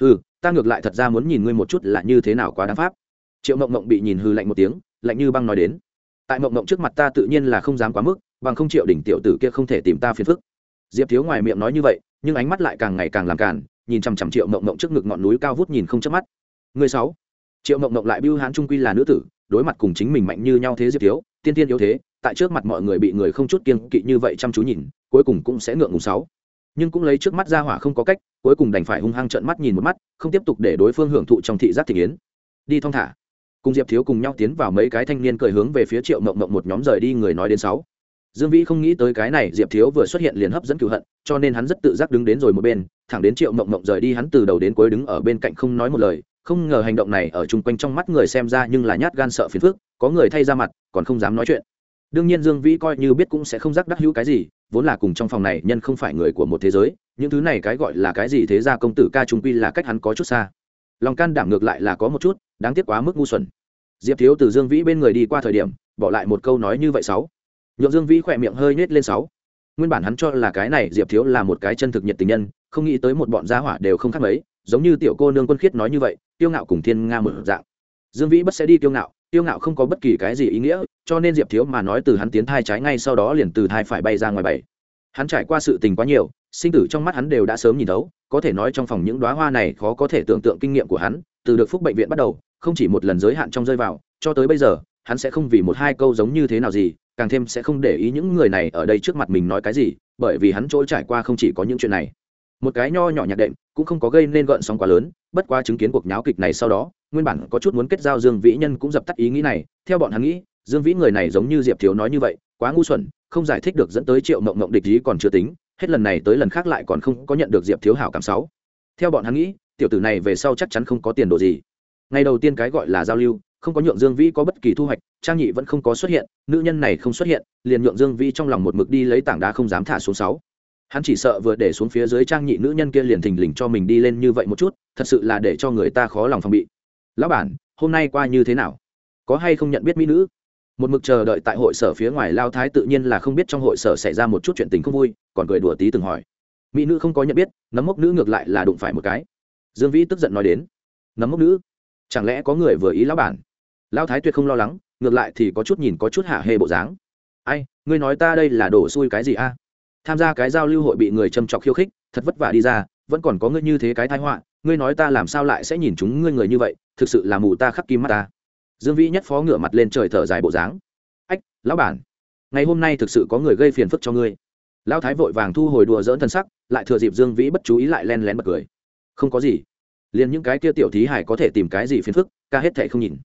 hừ, ta ngược lại thật ra muốn nhìn ngươi một chút là như thế nào quá đáng pháp. Triệu mộng mộng bị nhìn hư lạnh một tiếng lạnh như băng nói đến. Tại mộng mộng trước mặt ta tự nhiên là không dám quá mức bằng không triệu đỉnh tiểu tử kia không thể tìm ta phiền phức. Diệp thiếu ngoài miệng nói như vậy nhưng ánh mắt lại càng ngày càng làm càn nhìn chằm chằm triệu mộng mộng trước ngực ngọn núi cao vút nhìn không chớp mắt. Người sáu. Triệu mộng mộng lại bưu hán trung quy là nữ tử đối mặt cùng chính mình mạnh như nhau thế diệp thiếu tiên tiên yếu thế tại trước mặt mọi người bị người không chút kiên kỵ như vậy chăm chú nhìn cuối cùng cũng sẽ ngượng ngùng sáu nhưng cũng lấy trước mắt ra hỏa không có cách, cuối cùng đành phải hung hăng trợn mắt nhìn một mắt, không tiếp tục để đối phương hưởng thụ trong thị giác thị yến. Đi thong thả. Cùng diệp thiếu cùng nhau tiến vào mấy cái thanh niên cười hướng về phía triệu mộng mộng một nhóm rời đi người nói đến sáu. Dương vĩ không nghĩ tới cái này, diệp thiếu vừa xuất hiện liền hấp dẫn cựu hận, cho nên hắn rất tự giác đứng đến rồi một bên, thẳng đến triệu mộng mộng rời đi hắn từ đầu đến cuối đứng ở bên cạnh không nói một lời, không ngờ hành động này ở chung quanh trong mắt người xem ra nhưng là nhát gan sợ phiền phức, có người thay ra mặt, còn không dám nói chuyện. Đương nhiên dương vĩ coi như biết cũng sẽ không giác đắc hữu cái gì vốn là cùng trong phòng này nhân không phải người của một thế giới, những thứ này cái gọi là cái gì thế ra công tử ca trung quy là cách hắn có chút xa. Lòng can đảm ngược lại là có một chút, đáng tiếc quá mức ngu xuẩn. Diệp thiếu từ dương vĩ bên người đi qua thời điểm, bỏ lại một câu nói như vậy sáu. Nhượng dương vĩ khỏe miệng hơi nhét lên sáu. Nguyên bản hắn cho là cái này diệp thiếu là một cái chân thực nhiệt tình nhân, không nghĩ tới một bọn gia hỏa đều không khác mấy, giống như tiểu cô nương quân khiết nói như vậy tiêu ngạo cùng thiên nga mở dạng. Dương vĩ bất sẽ đi tiêu ngạo tiêu ngạo không có bất kỳ cái gì ý nghĩa cho nên diệp thiếu mà nói từ hắn tiến thai trái ngay sau đó liền từ thai phải bay ra ngoài bảy. Hắn trải qua sự tình quá nhiều, sinh tử trong mắt hắn đều đã sớm nhìn thấu, có thể nói trong phòng những đoá hoa này khó có thể tưởng tượng kinh nghiệm của hắn, từ được phúc bệnh viện bắt đầu, không chỉ một lần giới hạn trong rơi vào, cho tới bây giờ, hắn sẽ không vì một hai câu giống như thế nào gì, càng thêm sẽ không để ý những người này ở đây trước mặt mình nói cái gì, bởi vì hắn trôi trải qua không chỉ có những chuyện này. Một cái nho nhỏ nhạc đệm cũng không có gây nên gợn sóng quá lớn, bất qua chứng kiến cuộc nháo kịch này sau đó, nguyên bản có chút muốn kết giao dương vĩ nhân cũng dập tắt ý nghĩ này, theo bọn hắn nghĩ dương vĩ người này giống như diệp thiếu nói như vậy, quá ngu xuẩn, không giải thích được dẫn tới triệu mộng mộng địch ý còn chưa tính, hết lần này tới lần khác lại còn không có nhận được diệp thiếu hảo cảm sáu. Theo bọn hắn nghĩ, tiểu tử này về sau chắc chắn không có tiền đồ gì. Ngày đầu tiên cái gọi là giao lưu, không có nhượng dương vĩ có bất kỳ thu hoạch, trang nhị vẫn không có xuất hiện, nữ nhân này không xuất hiện, liền nhượng dương vĩ trong lòng một mực đi lấy tảng đá không dám thả xuống sáu. Hắn chỉ sợ vừa để xuống phía dưới trang nhị nữ nhân kia liền thình lình cho mình đi lên như vậy một chút, thật sự là để cho người ta khó lòng phòng bị. Lão bản, hôm nay qua như thế nào? Có hay không nhận biết mỹ nữ? Một mực chờ đợi tại hội sở phía ngoài lao thái tự nhiên là không biết trong hội sở xảy ra một chút chuyện tình không vui, còn cười đùa tí từng hỏi. Mỹ nữ không có nhận biết, nấm mốc nữ ngược lại là đụng phải một cái. Dương vĩ tức giận nói đến. Nấm mốc nữ? Chẳng lẽ có người vừa ý lão bản? Lão thái tuyệt không lo lắng, ngược lại thì có chút nhìn có chút hạ hê bộ dáng. Ai, ngươi nói ta đây là đổ xui cái gì a? Tham gia cái giao lưu hội bị người châm chọc khiêu khích, thật vất vả đi ra, vẫn còn có ngươi như thế cái thái họa, ngươi nói ta làm sao lại sẽ nhìn chúng ngươi người như vậy, thực sự là mù ta khắc kim mắt ta dương vĩ nhất phó ngửa mặt lên trời thở dài bộ dáng. Ách lão bản ngày hôm nay thực sự có người gây phiền phức cho ngươi. Lão thái vội vàng thu hồi đùa dỡn thân sắc lại thừa dịp dương vĩ bất chú ý lại len lén bật cười. Không có gì liền những cái kia tiểu thí hải có thể tìm cái gì phiền phức ca hết thệ không nhìn.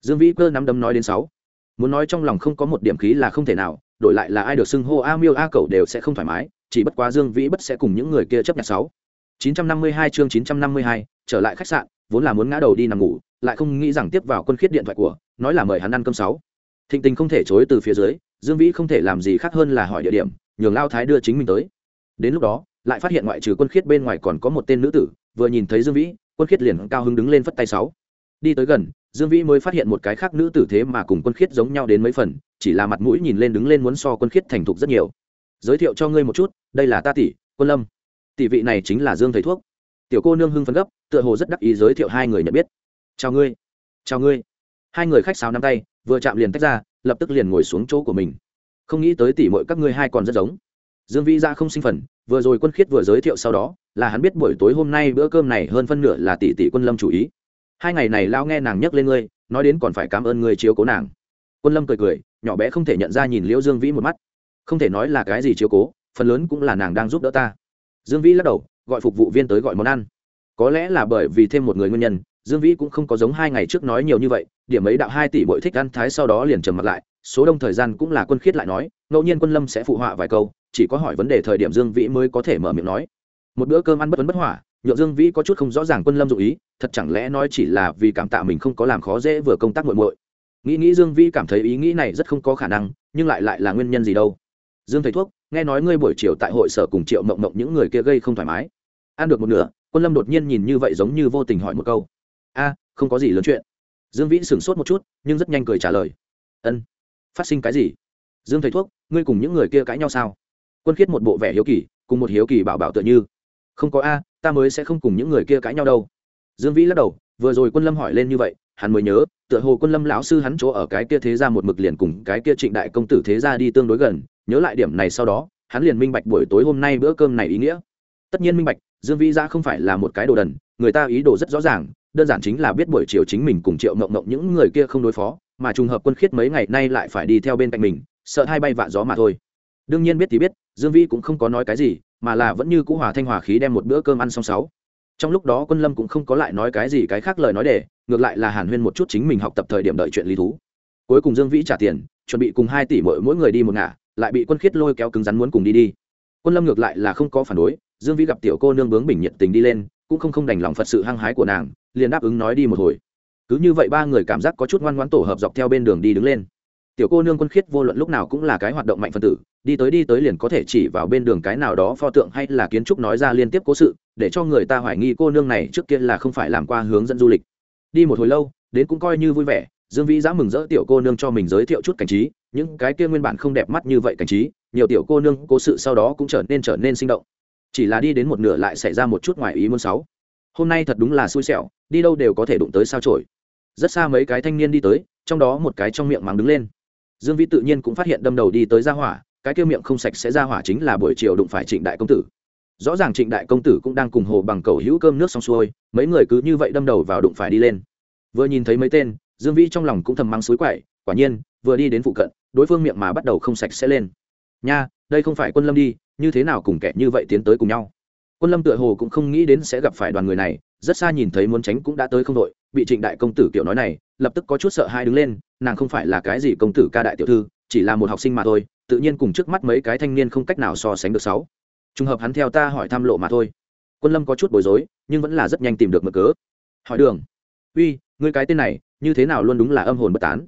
Dương vĩ cơ nắm đấm nói đến sáu. Muốn nói trong lòng không có một điểm khí là không thể nào đổi lại là ai được xưng hô a miêu a cầu đều sẽ không thoải mái chỉ bất quá dương vĩ bất sẽ cùng những người kia chấp nhận sáu. 952 chương 952, trở lại khách sạn vốn là muốn ngã đầu đi nằm ngủ lại không nghĩ rằng tiếp vào quân khiết điện thoại của, nói là mời hắn ăn cơm sáu. Thịnh tình không thể chối từ phía dưới, dương vĩ không thể làm gì khác hơn là hỏi địa điểm, nhường lao thái đưa chính mình tới. Đến lúc đó, lại phát hiện ngoại trừ quân khiết bên ngoài còn có một tên nữ tử, vừa nhìn thấy dương vĩ, quân khiết liền cao hứng đứng lên phất tay sáu. Đi tới gần, dương vĩ mới phát hiện một cái khác nữ tử thế mà cùng quân khiết giống nhau đến mấy phần, chỉ là mặt mũi nhìn lên đứng lên muốn so quân khiết thành thục rất nhiều. Giới thiệu cho ngươi một chút, đây là ta tỷ, quân lâm. Tỷ vị này chính là dương thầy thuốc. Tiểu cô nương hưng phấn gấp, tựa hồ rất đắc ý giới thiệu hai người nhận biết chào ngươi. Chào ngươi. Hai người khách sáo nắm tay, vừa chạm liền tách ra, lập tức liền ngồi xuống chỗ của mình. Không nghĩ tới tỷ mọi các ngươi hai còn rất giống. Dương vĩ ra không sinh phần, vừa rồi quân khiết vừa giới thiệu sau đó, là hắn biết buổi tối hôm nay bữa cơm này hơn phân nửa là tỷ tỷ quân lâm chủ ý. Hai ngày này lao nghe nàng nhắc lên ngươi, nói đến còn phải cảm ơn ngươi chiếu cố nàng. Quân lâm cười cười, nhỏ bé không thể nhận ra nhìn liễu dương vĩ một mắt. Không thể nói là cái gì chiếu cố, phần lớn cũng là nàng đang giúp đỡ ta. Dương vĩ lắc đầu, gọi phục vụ viên tới gọi món ăn. Có lẽ là bởi vì thêm một người nguyên nhân dương vĩ cũng không có giống hai ngày trước nói nhiều như vậy, điểm ấy đạo hai tỷ bội thích ăn thái sau đó liền trầm mặt lại, số đông thời gian cũng là quân khiết lại nói, ngẫu nhiên quân lâm sẽ phụ họa vài câu, chỉ có hỏi vấn đề thời điểm dương vĩ mới có thể mở miệng nói. Một bữa cơm ăn bất vấn bất hỏa, nhượng dương vĩ có chút không rõ ràng quân lâm dụ ý, thật chẳng lẽ nói chỉ là vì cảm tạ mình không có làm khó dễ vừa công tác muội muội. Nghĩ nghĩ dương vĩ cảm thấy ý nghĩ này rất không có khả năng, nhưng lại lại là nguyên nhân gì đâu. Dương thầy thuốc, nghe nói ngươi buổi chiều tại hội sở cùng triệu mộng mộng những người kia gây không thoải mái. Ăn được một nửa, quân lâm đột nhiên nhìn như vậy giống như vô tình hỏi một câu a, không có gì lớn chuyện. Dương vĩ sửng sốt một chút, nhưng rất nhanh cười trả lời. Ân, phát sinh cái gì? Dương thầy thuốc, ngươi cùng những người kia cãi nhau sao? Quân khiết một bộ vẻ hiếu kỳ, cùng một hiếu kỳ bảo bảo tựa như. Không có a, ta mới sẽ không cùng những người kia cãi nhau đâu. Dương vĩ lắc đầu, vừa rồi quân lâm hỏi lên như vậy, hắn mới nhớ, tựa hồ quân lâm lão sư hắn chỗ ở cái kia thế ra một mực liền cùng cái kia trịnh đại công tử thế ra đi tương đối gần, nhớ lại điểm này sau đó, hắn liền minh bạch buổi tối hôm nay bữa cơm này ý nghĩa. Tất nhiên minh bạch, dương vĩ ra không phải là một cái đồ đần, người ta ý đồ rất rõ ràng đơn giản chính là biết buổi chiều chính mình cùng triệu ngộng ngộng những người kia không đối phó, mà trùng hợp quân khiết mấy ngày nay lại phải đi theo bên cạnh mình, sợ hai bay vạ gió mà thôi. Đương nhiên biết thì biết, dương vĩ cũng không có nói cái gì, mà là vẫn như cũ hòa thanh hòa khí đem một bữa cơm ăn xong sáu. Trong lúc đó quân lâm cũng không có lại nói cái gì cái khác lời nói để, ngược lại là hàn huyên một chút chính mình học tập thời điểm đợi chuyện lý thú. Cuối cùng dương vĩ trả tiền, chuẩn bị cùng hai tỷ mỗi mỗi người đi một ngả, lại bị quân khiết lôi kéo cứng rắn muốn cùng đi đi. Quân lâm ngược lại là không có phản đối, dương vĩ gặp tiểu cô nương bướng bình nhiệt tình đi lên, cũng không không đành lòng phật sự hăng hái của nàng liền đáp ứng nói đi một hồi. Cứ như vậy ba người cảm giác có chút ngoan ngoãn tổ hợp dọc theo bên đường đi đứng lên. Tiểu cô nương quân khiết vô luận lúc nào cũng là cái hoạt động mạnh phân tử, đi tới đi tới liền có thể chỉ vào bên đường cái nào đó pho tượng hay là kiến trúc nói ra liên tiếp cố sự, để cho người ta hoài nghi cô nương này trước kia là không phải làm qua hướng dẫn du lịch. Đi một hồi lâu, đến cũng coi như vui vẻ, dương vĩ dã mừng rỡ tiểu cô nương cho mình giới thiệu chút cảnh trí, những cái kia nguyên bản không đẹp mắt như vậy cảnh trí, nhiều tiểu cô nương cố sự sau đó cũng trở nên trở nên sinh động. Chỉ là đi đến một nửa lại xảy ra một chút ngoài ý muốn sáu hôm nay thật đúng là xui xẻo đi đâu đều có thể đụng tới sao trổi rất xa mấy cái thanh niên đi tới, trong đó một cái trong miệng mắng đứng lên. Dương vĩ tự nhiên cũng phát hiện đâm đầu đi tới ra hỏa, cái kia miệng không sạch sẽ ra hỏa chính là buổi chiều đụng phải trịnh đại công tử. Rõ ràng trịnh đại công tử cũng đang cùng hồ bằng cầu hữu cơm nước xong xuôi, mấy người cứ như vậy đâm đầu vào đụng phải đi lên. Vừa nhìn thấy mấy tên, dương vĩ trong lòng cũng thầm mắng suối quậy, quả nhiên, vừa đi đến phụ cận, đối phương miệng mà bắt đầu không sạch sẽ lên. Nha, đây không phải quân lâm đi, như thế nào cùng kẻ như vậy tiến tới cùng nhau? Quân lâm tựa hồ cũng không nghĩ đến sẽ gặp phải đoàn người này rất xa nhìn thấy muốn tránh cũng đã tới không đội, bị trịnh đại công tử kiểu nói này, lập tức có chút sợ hai đứng lên, nàng không phải là cái gì công tử ca đại tiểu thư, chỉ là một học sinh mà thôi, tự nhiên cùng trước mắt mấy cái thanh niên không cách nào so sánh được sáu. Trùng hợp hắn theo ta hỏi thăm lộ mà thôi. Quân lâm có chút bối rối, nhưng vẫn là rất nhanh tìm được mở cớ. Hỏi đường. Uy, ngươi cái tên này, như thế nào luôn đúng là âm hồn bất tán?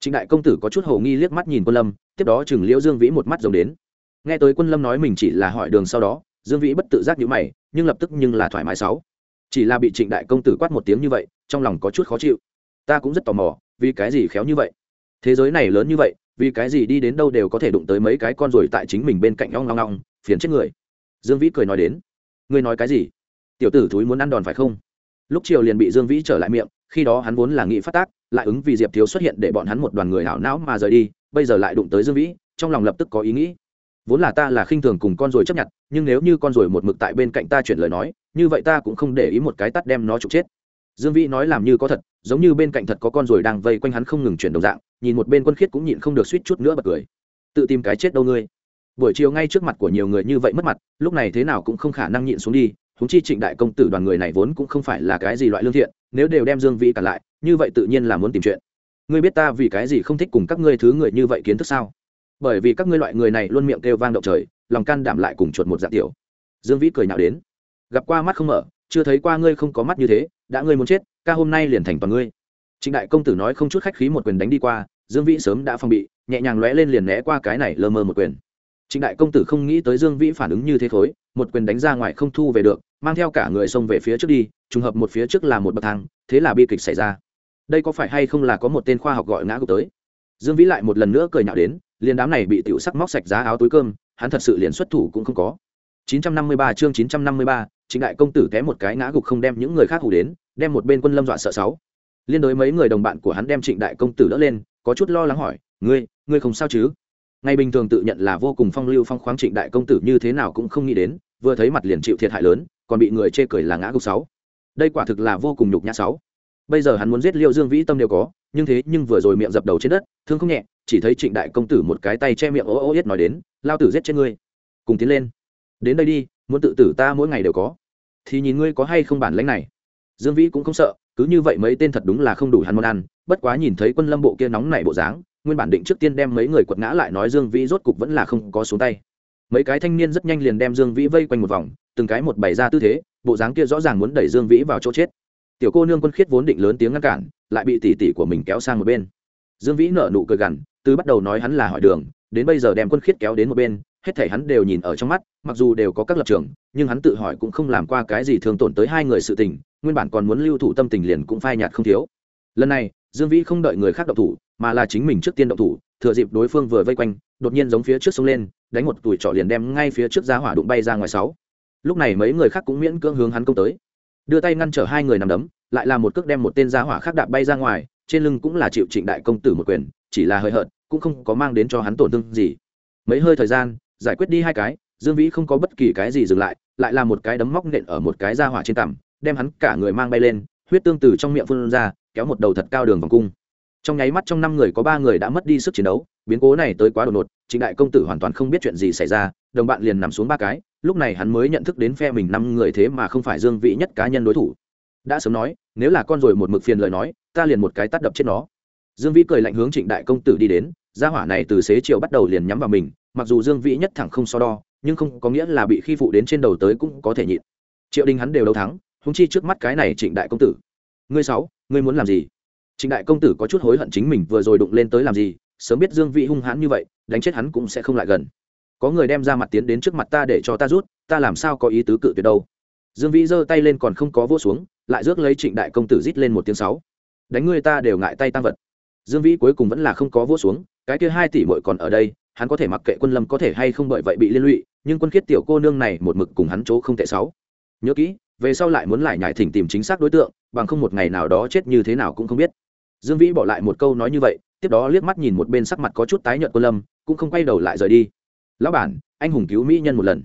Trịnh đại công tử có chút hồ nghi liếc mắt nhìn quân lâm, tiếp đó chừng liễu dương vĩ một mắt giống đến. Nghe tới quân lâm nói mình chỉ là hỏi đường sau đó, dương vĩ bất tự giác nhíu mày, nhưng lập tức nhưng là thoải mái sáu chỉ là bị trịnh đại công tử quát một tiếng như vậy, trong lòng có chút khó chịu. Ta cũng rất tò mò, vì cái gì khéo như vậy? Thế giới này lớn như vậy, vì cái gì đi đến đâu đều có thể đụng tới mấy cái con rồi tại chính mình bên cạnh long long long phiền chết người. Dương vĩ cười nói đến. Ngươi nói cái gì? Tiểu tử thúi muốn ăn đòn phải không? Lúc chiều liền bị dương vĩ trở lại miệng, khi đó hắn vốn là nghị phát tác, lại ứng vì diệp thiếu xuất hiện để bọn hắn một đoàn người hảo não mà rời đi, bây giờ lại đụng tới dương vĩ, trong lòng lập tức có ý nghĩ vốn là ta là khinh thường cùng con rồi chấp nhận, nhưng nếu như con rồi một mực tại bên cạnh ta chuyển lời nói, như vậy ta cũng không để ý một cái tắt đem nó trục chết. Dương vĩ nói làm như có thật, giống như bên cạnh thật có con rồi đang vây quanh hắn không ngừng chuyển đồng dạng, nhìn một bên quân khiết cũng nhịn không được suýt chút nữa bật cười. Tự tìm cái chết đâu ngươi. Buổi chiều ngay trước mặt của nhiều người như vậy mất mặt, lúc này thế nào cũng không khả năng nhịn xuống đi húng chi trịnh đại công tử đoàn người này vốn cũng không phải là cái gì loại lương thiện, nếu đều đem dương vĩ cản lại, như vậy tự nhiên là muốn tìm chuyện. Ngươi biết ta vì cái gì không thích cùng các ngươi thứ người như vậy kiến thức sao? Bởi vì các ngươi loại người này luôn miệng kêu vang động trời, lòng can đảm lại cùng chuột một dạng tiểu. Dương vĩ cười nhạo đến. Gặp qua mắt không mở, chưa thấy qua ngươi không có mắt như thế, đã ngươi muốn chết, ca hôm nay liền thành toàn ngươi. Trịnh đại công tử nói không chút khách khí một quyền đánh đi qua, dương vĩ sớm đã phòng bị, nhẹ nhàng lóe lên liền né qua cái này lơ mơ một quyền. Trịnh đại công tử không nghĩ tới dương vĩ phản ứng như thế thối, một quyền đánh ra ngoài không thu về được, mang theo cả người xông về phía trước đi, trùng hợp một phía trước là một bậc thang, thế là bi kịch xảy ra. Đây có phải hay không là có một tên khoa học gọi ngã gục tới? Dương vĩ lại một lần nữa cười nhạo đến liền đám này bị tiểu sắc móc sạch giá áo túi cơm hắn thật sự liền xuất thủ cũng không có. 953 chương 953, chính đại công tử té một cái ngã gục không đem những người khác hù đến đem một bên quân lâm dọa sợ sáu. Liên đối mấy người đồng bạn của hắn đem trịnh đại công tử đỡ lên có chút lo lắng hỏi ngươi ngươi không sao chứ? Ngày bình thường tự nhận là vô cùng phong lưu phong khoáng trịnh đại công tử như thế nào cũng không nghĩ đến vừa thấy mặt liền chịu thiệt hại lớn còn bị người chê cười là ngã gục sáu. Đây quả thực là vô cùng nhục nhã sáu. Bây giờ hắn muốn giết liêu dương vĩ tâm đều có nhưng thế nhưng vừa rồi miệng dập đầu trên đất thương không nhẹ chỉ thấy trịnh đại công tử một cái tay che miệng ố ô yết nói đến, lao tử giết chết ngươi. Cùng tiến lên. Đến đây đi, muốn tự tử ta mỗi ngày đều có. Thì nhìn ngươi có hay không bản lãnh này. Dương vĩ cũng không sợ, cứ như vậy mấy tên thật đúng là không đủ hắn món ăn, bất quá nhìn thấy quân lâm bộ kia nóng nảy bộ dáng, nguyên bản định trước tiên đem mấy người quật ngã lại nói dương vĩ rốt cục vẫn là không có xuống tay. Mấy cái thanh niên rất nhanh liền đem dương vĩ vây quanh một vòng, từng cái một bày ra tư thế, bộ dáng kia rõ ràng muốn đẩy dương vĩ vào chỗ chết. Tiểu cô nương quân khiết vốn định lớn tiếng ngăn cản, lại bị tỷ tỷ của mình kéo sang một bên. Dương vĩ nở nụ cười gằn từ bắt đầu nói hắn là hỏi đường, đến bây giờ đem quân khiết kéo đến một bên, hết thể hắn đều nhìn ở trong mắt, mặc dù đều có các lập trường, nhưng hắn tự hỏi cũng không làm qua cái gì thường tổn tới hai người sự tình, nguyên bản còn muốn lưu thủ tâm tình liền cũng phai nhạt không thiếu. Lần này, dương vĩ không đợi người khác động thủ, mà là chính mình trước tiên động thủ, thừa dịp đối phương vừa vây quanh, đột nhiên giống phía trước sông lên, đánh một tuổi trọ liền đem ngay phía trước ra hỏa đụng bay ra ngoài sáu. Lúc này mấy người khác cũng miễn cưỡng hướng hắn công tới. Đưa tay ngăn trở hai người nằm đấm, lại là một cước đem một tên gia hỏa khác đạp bay ra ngoài, trên lưng cũng là chịu trịnh đại công tử một quyền chỉ là hơi hợt, cũng không có mang đến cho hắn tổn thương gì. Mấy hơi thời gian, giải quyết đi hai cái, dương vĩ không có bất kỳ cái gì dừng lại lại là một cái đấm móc nện ở một cái da hỏa trên cằm, đem hắn cả người mang bay lên, huyết tương từ trong miệng phun ra, kéo một đầu thật cao đường vòng cung. Trong nháy mắt trong năm người có ba người đã mất đi sức chiến đấu, biến cố này tới quá đột ngột chính đại công tử hoàn toàn không biết chuyện gì xảy ra, đồng bạn liền nằm xuống ba cái, lúc này hắn mới nhận thức đến phe mình năm người thế mà không phải dương vĩ nhất cá nhân đối thủ. Đã sớm nói, nếu là con rồi một mực phiền lời nói, ta liền một cái tắt đập chết nó dương vĩ cười lạnh hướng trịnh đại công tử đi đến, gia hỏa này từ xế chiều bắt đầu liền nhắm vào mình, mặc dù dương vĩ nhất thẳng không so đo, nhưng không có nghĩa là bị khi phụ đến trên đầu tới cũng có thể nhịn. Triệu đình hắn đều đấu thắng húng chi trước mắt cái này trịnh đại công tử. Ngươi sáu, ngươi muốn làm gì? Trịnh đại công tử có chút hối hận chính mình vừa rồi đụng lên tới làm gì, sớm biết dương vĩ hung hãn như vậy, đánh chết hắn cũng sẽ không lại gần. Có người đem ra mặt tiến đến trước mặt ta để cho ta rút, ta làm sao có ý tứ cự tuyệt đâu. Dương vĩ giơ tay lên còn không có vô xuống, lại rước lấy trịnh đại công tử rít lên một tiếng sáu. Đánh ngươi ta đều ngại tay tăng vật dương vĩ cuối cùng vẫn là không có vỗ xuống, cái kia hai tỷ muội còn ở đây, hắn có thể mặc kệ quân lâm có thể hay không bởi vậy bị liên lụy, nhưng quân khiết tiểu cô nương này một mực cùng hắn chỗ không tệ sáu. Nhớ kỹ, về sau lại muốn lại nhải thỉnh tìm chính xác đối tượng, bằng không một ngày nào đó chết như thế nào cũng không biết. Dương vĩ bỏ lại một câu nói như vậy, tiếp đó liếc mắt nhìn một bên sắc mặt có chút tái nhợt quân lâm, cũng không quay đầu lại rời đi. Lão bản, anh hùng cứu mỹ nhân một lần.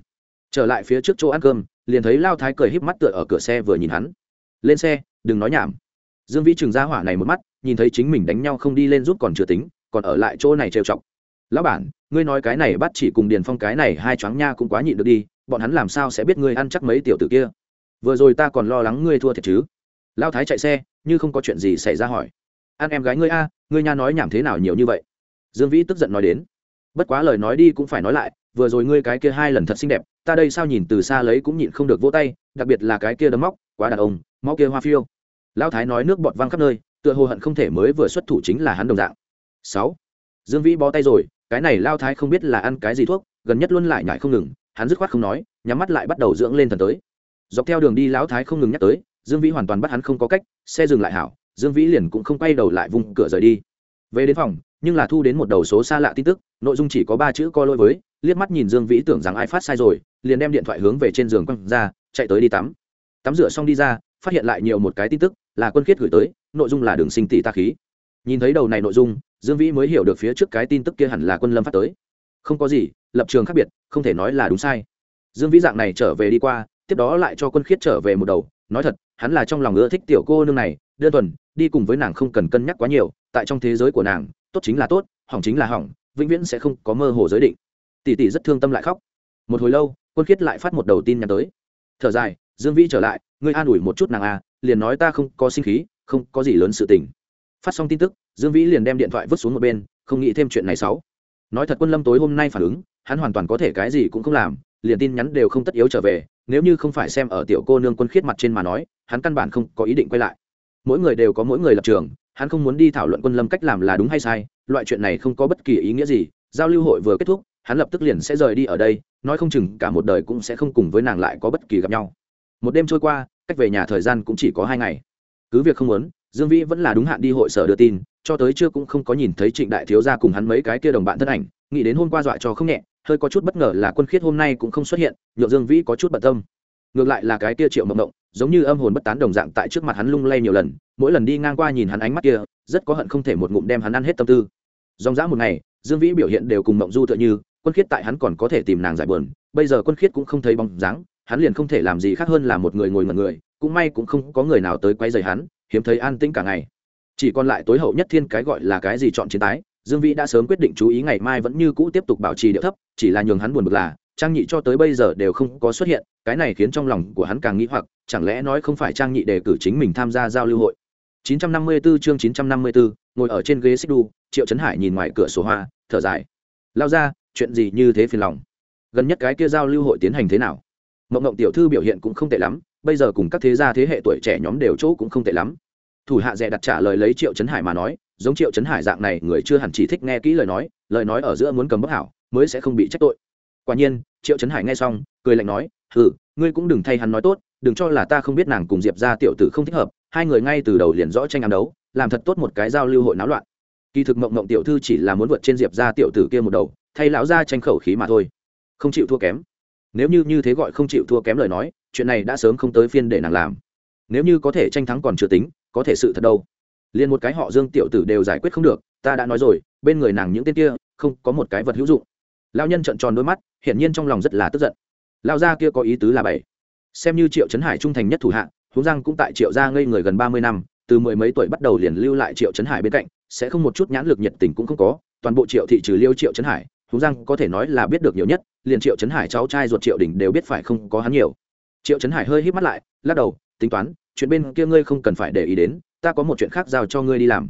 Trở lại phía trước chỗ ăn cơm, liền thấy lao thái cười híp mắt tựa ở cửa xe vừa nhìn hắn. Lên xe, đừng nói nhảm dương vĩ trừng ra hỏa này một mắt, nhìn thấy chính mình đánh nhau không đi lên rút còn chưa tính, còn ở lại chỗ này trêu chọc. Lão bản, ngươi nói cái này bắt chỉ cùng điền phong cái này hai choáng nha cũng quá nhịn được đi, bọn hắn làm sao sẽ biết ngươi ăn chắc mấy tiểu tử kia? Vừa rồi ta còn lo lắng ngươi thua thiệt chứ? Lao thái chạy xe, như không có chuyện gì xảy ra hỏi. Ăn em gái ngươi a, ngươi nha nói nhảm thế nào nhiều như vậy? Dương vĩ tức giận nói đến. Bất quá lời nói đi cũng phải nói lại, vừa rồi ngươi cái kia hai lần thật xinh đẹp, ta đây sao nhìn từ xa lấy cũng nhịn không được vỗ tay, đặc biệt là cái kia đấm móc, quá đàn ông, máu kia hoa phiêu lao thái nói nước bọt văng khắp nơi, tựa hồ hận không thể mới vừa xuất thủ chính là hắn đồng dạng. Sáu. Dương vĩ bó tay rồi, cái này lao thái không biết là ăn cái gì thuốc, gần nhất luôn lại nhại không ngừng, hắn dứt khoát không nói, nhắm mắt lại bắt đầu dưỡng lên thần tới. Dọc theo đường đi lão thái không ngừng nhắc tới, dương vĩ hoàn toàn bắt hắn không có cách, xe dừng lại hảo, dương vĩ liền cũng không quay đầu lại vùng cửa rời đi. Về đến phòng, nhưng là thu đến một đầu số xa lạ tin tức, nội dung chỉ có ba chữ co lỗi với, liếc mắt nhìn dương vĩ tưởng rằng ai phát sai rồi, liền đem điện thoại hướng về trên giường quăng ra, chạy tới đi tắm. Tắm rửa xong đi ra, phát hiện lại nhiều một cái tin tức là quân khiết gửi tới, nội dung là đường sinh tỷ ta khí. Nhìn thấy đầu này nội dung, dương vĩ mới hiểu được phía trước cái tin tức kia hẳn là quân lâm phát tới. Không có gì, lập trường khác biệt, không thể nói là đúng sai. Dương vĩ dạng này trở về đi qua, tiếp đó lại cho quân khiết trở về một đầu. Nói thật, hắn là trong lòng ưa thích tiểu cô nương này, đơn thuần, đi cùng với nàng không cần cân nhắc quá nhiều, tại trong thế giới của nàng, tốt chính là tốt, hỏng chính là hỏng, vĩnh viễn sẽ không có mơ hồ giới định. Tỷ tỷ rất thương tâm lại khóc. Một hồi lâu, quân khiết lại phát một đầu tin nhắn tới. Thở dài, dương vĩ trở lại, ngươi an ủi một chút nàng à liền nói ta không có sinh khí, không có gì lớn sự tình. Phát xong tin tức, dương vĩ liền đem điện thoại vứt xuống một bên, không nghĩ thêm chuyện này xấu. Nói thật quân lâm tối hôm nay phản ứng, hắn hoàn toàn có thể cái gì cũng không làm, liền tin nhắn đều không tất yếu trở về, nếu như không phải xem ở tiểu cô nương quân khiết mặt trên mà nói, hắn căn bản không có ý định quay lại. Mỗi người đều có mỗi người lập trường, hắn không muốn đi thảo luận quân lâm cách làm là đúng hay sai, loại chuyện này không có bất kỳ ý nghĩa gì, giao lưu hội vừa kết thúc, hắn lập tức liền sẽ rời đi ở đây, nói không chừng cả một đời cũng sẽ không cùng với nàng lại có bất kỳ gặp nhau. Một đêm trôi qua cách về nhà thời gian cũng chỉ có hai ngày. Cứ việc không muốn, dương vĩ vẫn là đúng hạn đi hội sở đưa tin, cho tới chưa cũng không có nhìn thấy trịnh đại thiếu gia cùng hắn mấy cái kia đồng bạn thân ảnh, nghĩ đến hôm qua dọa cho không nhẹ, hơi có chút bất ngờ là quân khiết hôm nay cũng không xuất hiện, nhượng dương vĩ có chút bận tâm. Ngược lại là cái kia triệu mộng mộng, giống như âm hồn bất tán đồng dạng tại trước mặt hắn lung lay nhiều lần, mỗi lần đi ngang qua nhìn hắn ánh mắt kia, rất có hận không thể một ngụm đem hắn ăn hết tâm tư. Dòng dã một ngày, dương vĩ biểu hiện đều cùng mộng du tựa như, quân khiết tại hắn còn có thể tìm nàng giải bờn bây giờ quân khiết cũng không thấy bóng dáng hắn liền không thể làm gì khác hơn là một người ngồi ngần người cũng may cũng không có người nào tới quay dày hắn hiếm thấy an tĩnh cả ngày. Chỉ còn lại tối hậu nhất thiên cái gọi là cái gì chọn chiến tái dương vĩ đã sớm quyết định chú ý ngày mai vẫn như cũ tiếp tục bảo trì điệu thấp chỉ là nhường hắn buồn bực là trang nhị cho tới bây giờ đều không có xuất hiện cái này khiến trong lòng của hắn càng nghĩ hoặc chẳng lẽ nói không phải trang nhị đề cử chính mình tham gia giao lưu hội? 954 chương 954, ngồi ở trên ghế xích đu triệu trấn hải nhìn ngoài cửa sổ hoa thở dài. Lao ra chuyện gì như thế phiền lòng? Gần nhất cái kia giao lưu hội tiến hành thế nào? Mộng mộng tiểu thư biểu hiện cũng không tệ lắm, bây giờ cùng các thế gia thế hệ tuổi trẻ nhóm đều chỗ cũng không tệ lắm. Thủ hạ dè đặt trả lời lấy triệu trấn hải mà nói, giống triệu trấn hải dạng này, người chưa hẳn chỉ thích nghe kỹ lời nói lời nói ở giữa muốn cầm bất hảo, mới sẽ không bị trách tội. Quả nhiên, triệu trấn hải nghe xong, cười lạnh nói ừ ngươi cũng đừng thay hắn nói tốt, đừng cho là ta không biết nàng cùng diệp ra tiểu tử không thích hợp, hai người ngay từ đầu liền rõ tranh ám đấu, làm thật tốt một cái giao lưu hội náo loạn. Kỳ thực mộng mộng tiểu thư chỉ là muốn vượt trên diệp ra tiểu tử kia một đầu, thay lão ra tranh khẩu khí mà thôi. Không chịu thua kém nếu như như thế gọi không chịu thua kém lời nói, chuyện này đã sớm không tới phiên để nàng làm. Nếu như có thể tranh thắng còn chưa tính, có thể sự thật đâu. Liền một cái họ dương tiểu tử đều giải quyết không được, ta đã nói rồi, bên người nàng những tên kia, không có một cái vật hữu dụng. Lao nhân trợn tròn đôi mắt, hiển nhiên trong lòng rất là tức giận. Lao gia kia có ý tứ là bảy. Xem như triệu trấn hải trung thành nhất thủ hạ, huống giang cũng tại triệu gia ngây người gần ba mươi năm, từ mười mấy tuổi bắt đầu liền lưu lại triệu trấn hải bên cạnh, sẽ không một chút nhãn lực nhiệt tình cũng không có, toàn bộ triệu thị trừ liêu triệu trấn hải huống giang có thể nói là biết được nhiều nhất, liền triệu trấn hải cháu trai ruột triệu đình đều biết phải không có hắn nhiều. Triệu trấn hải hơi hít mắt lại, lắc đầu, tính toán, chuyện bên kia ngươi không cần phải để ý đến, ta có một chuyện khác giao cho ngươi đi làm.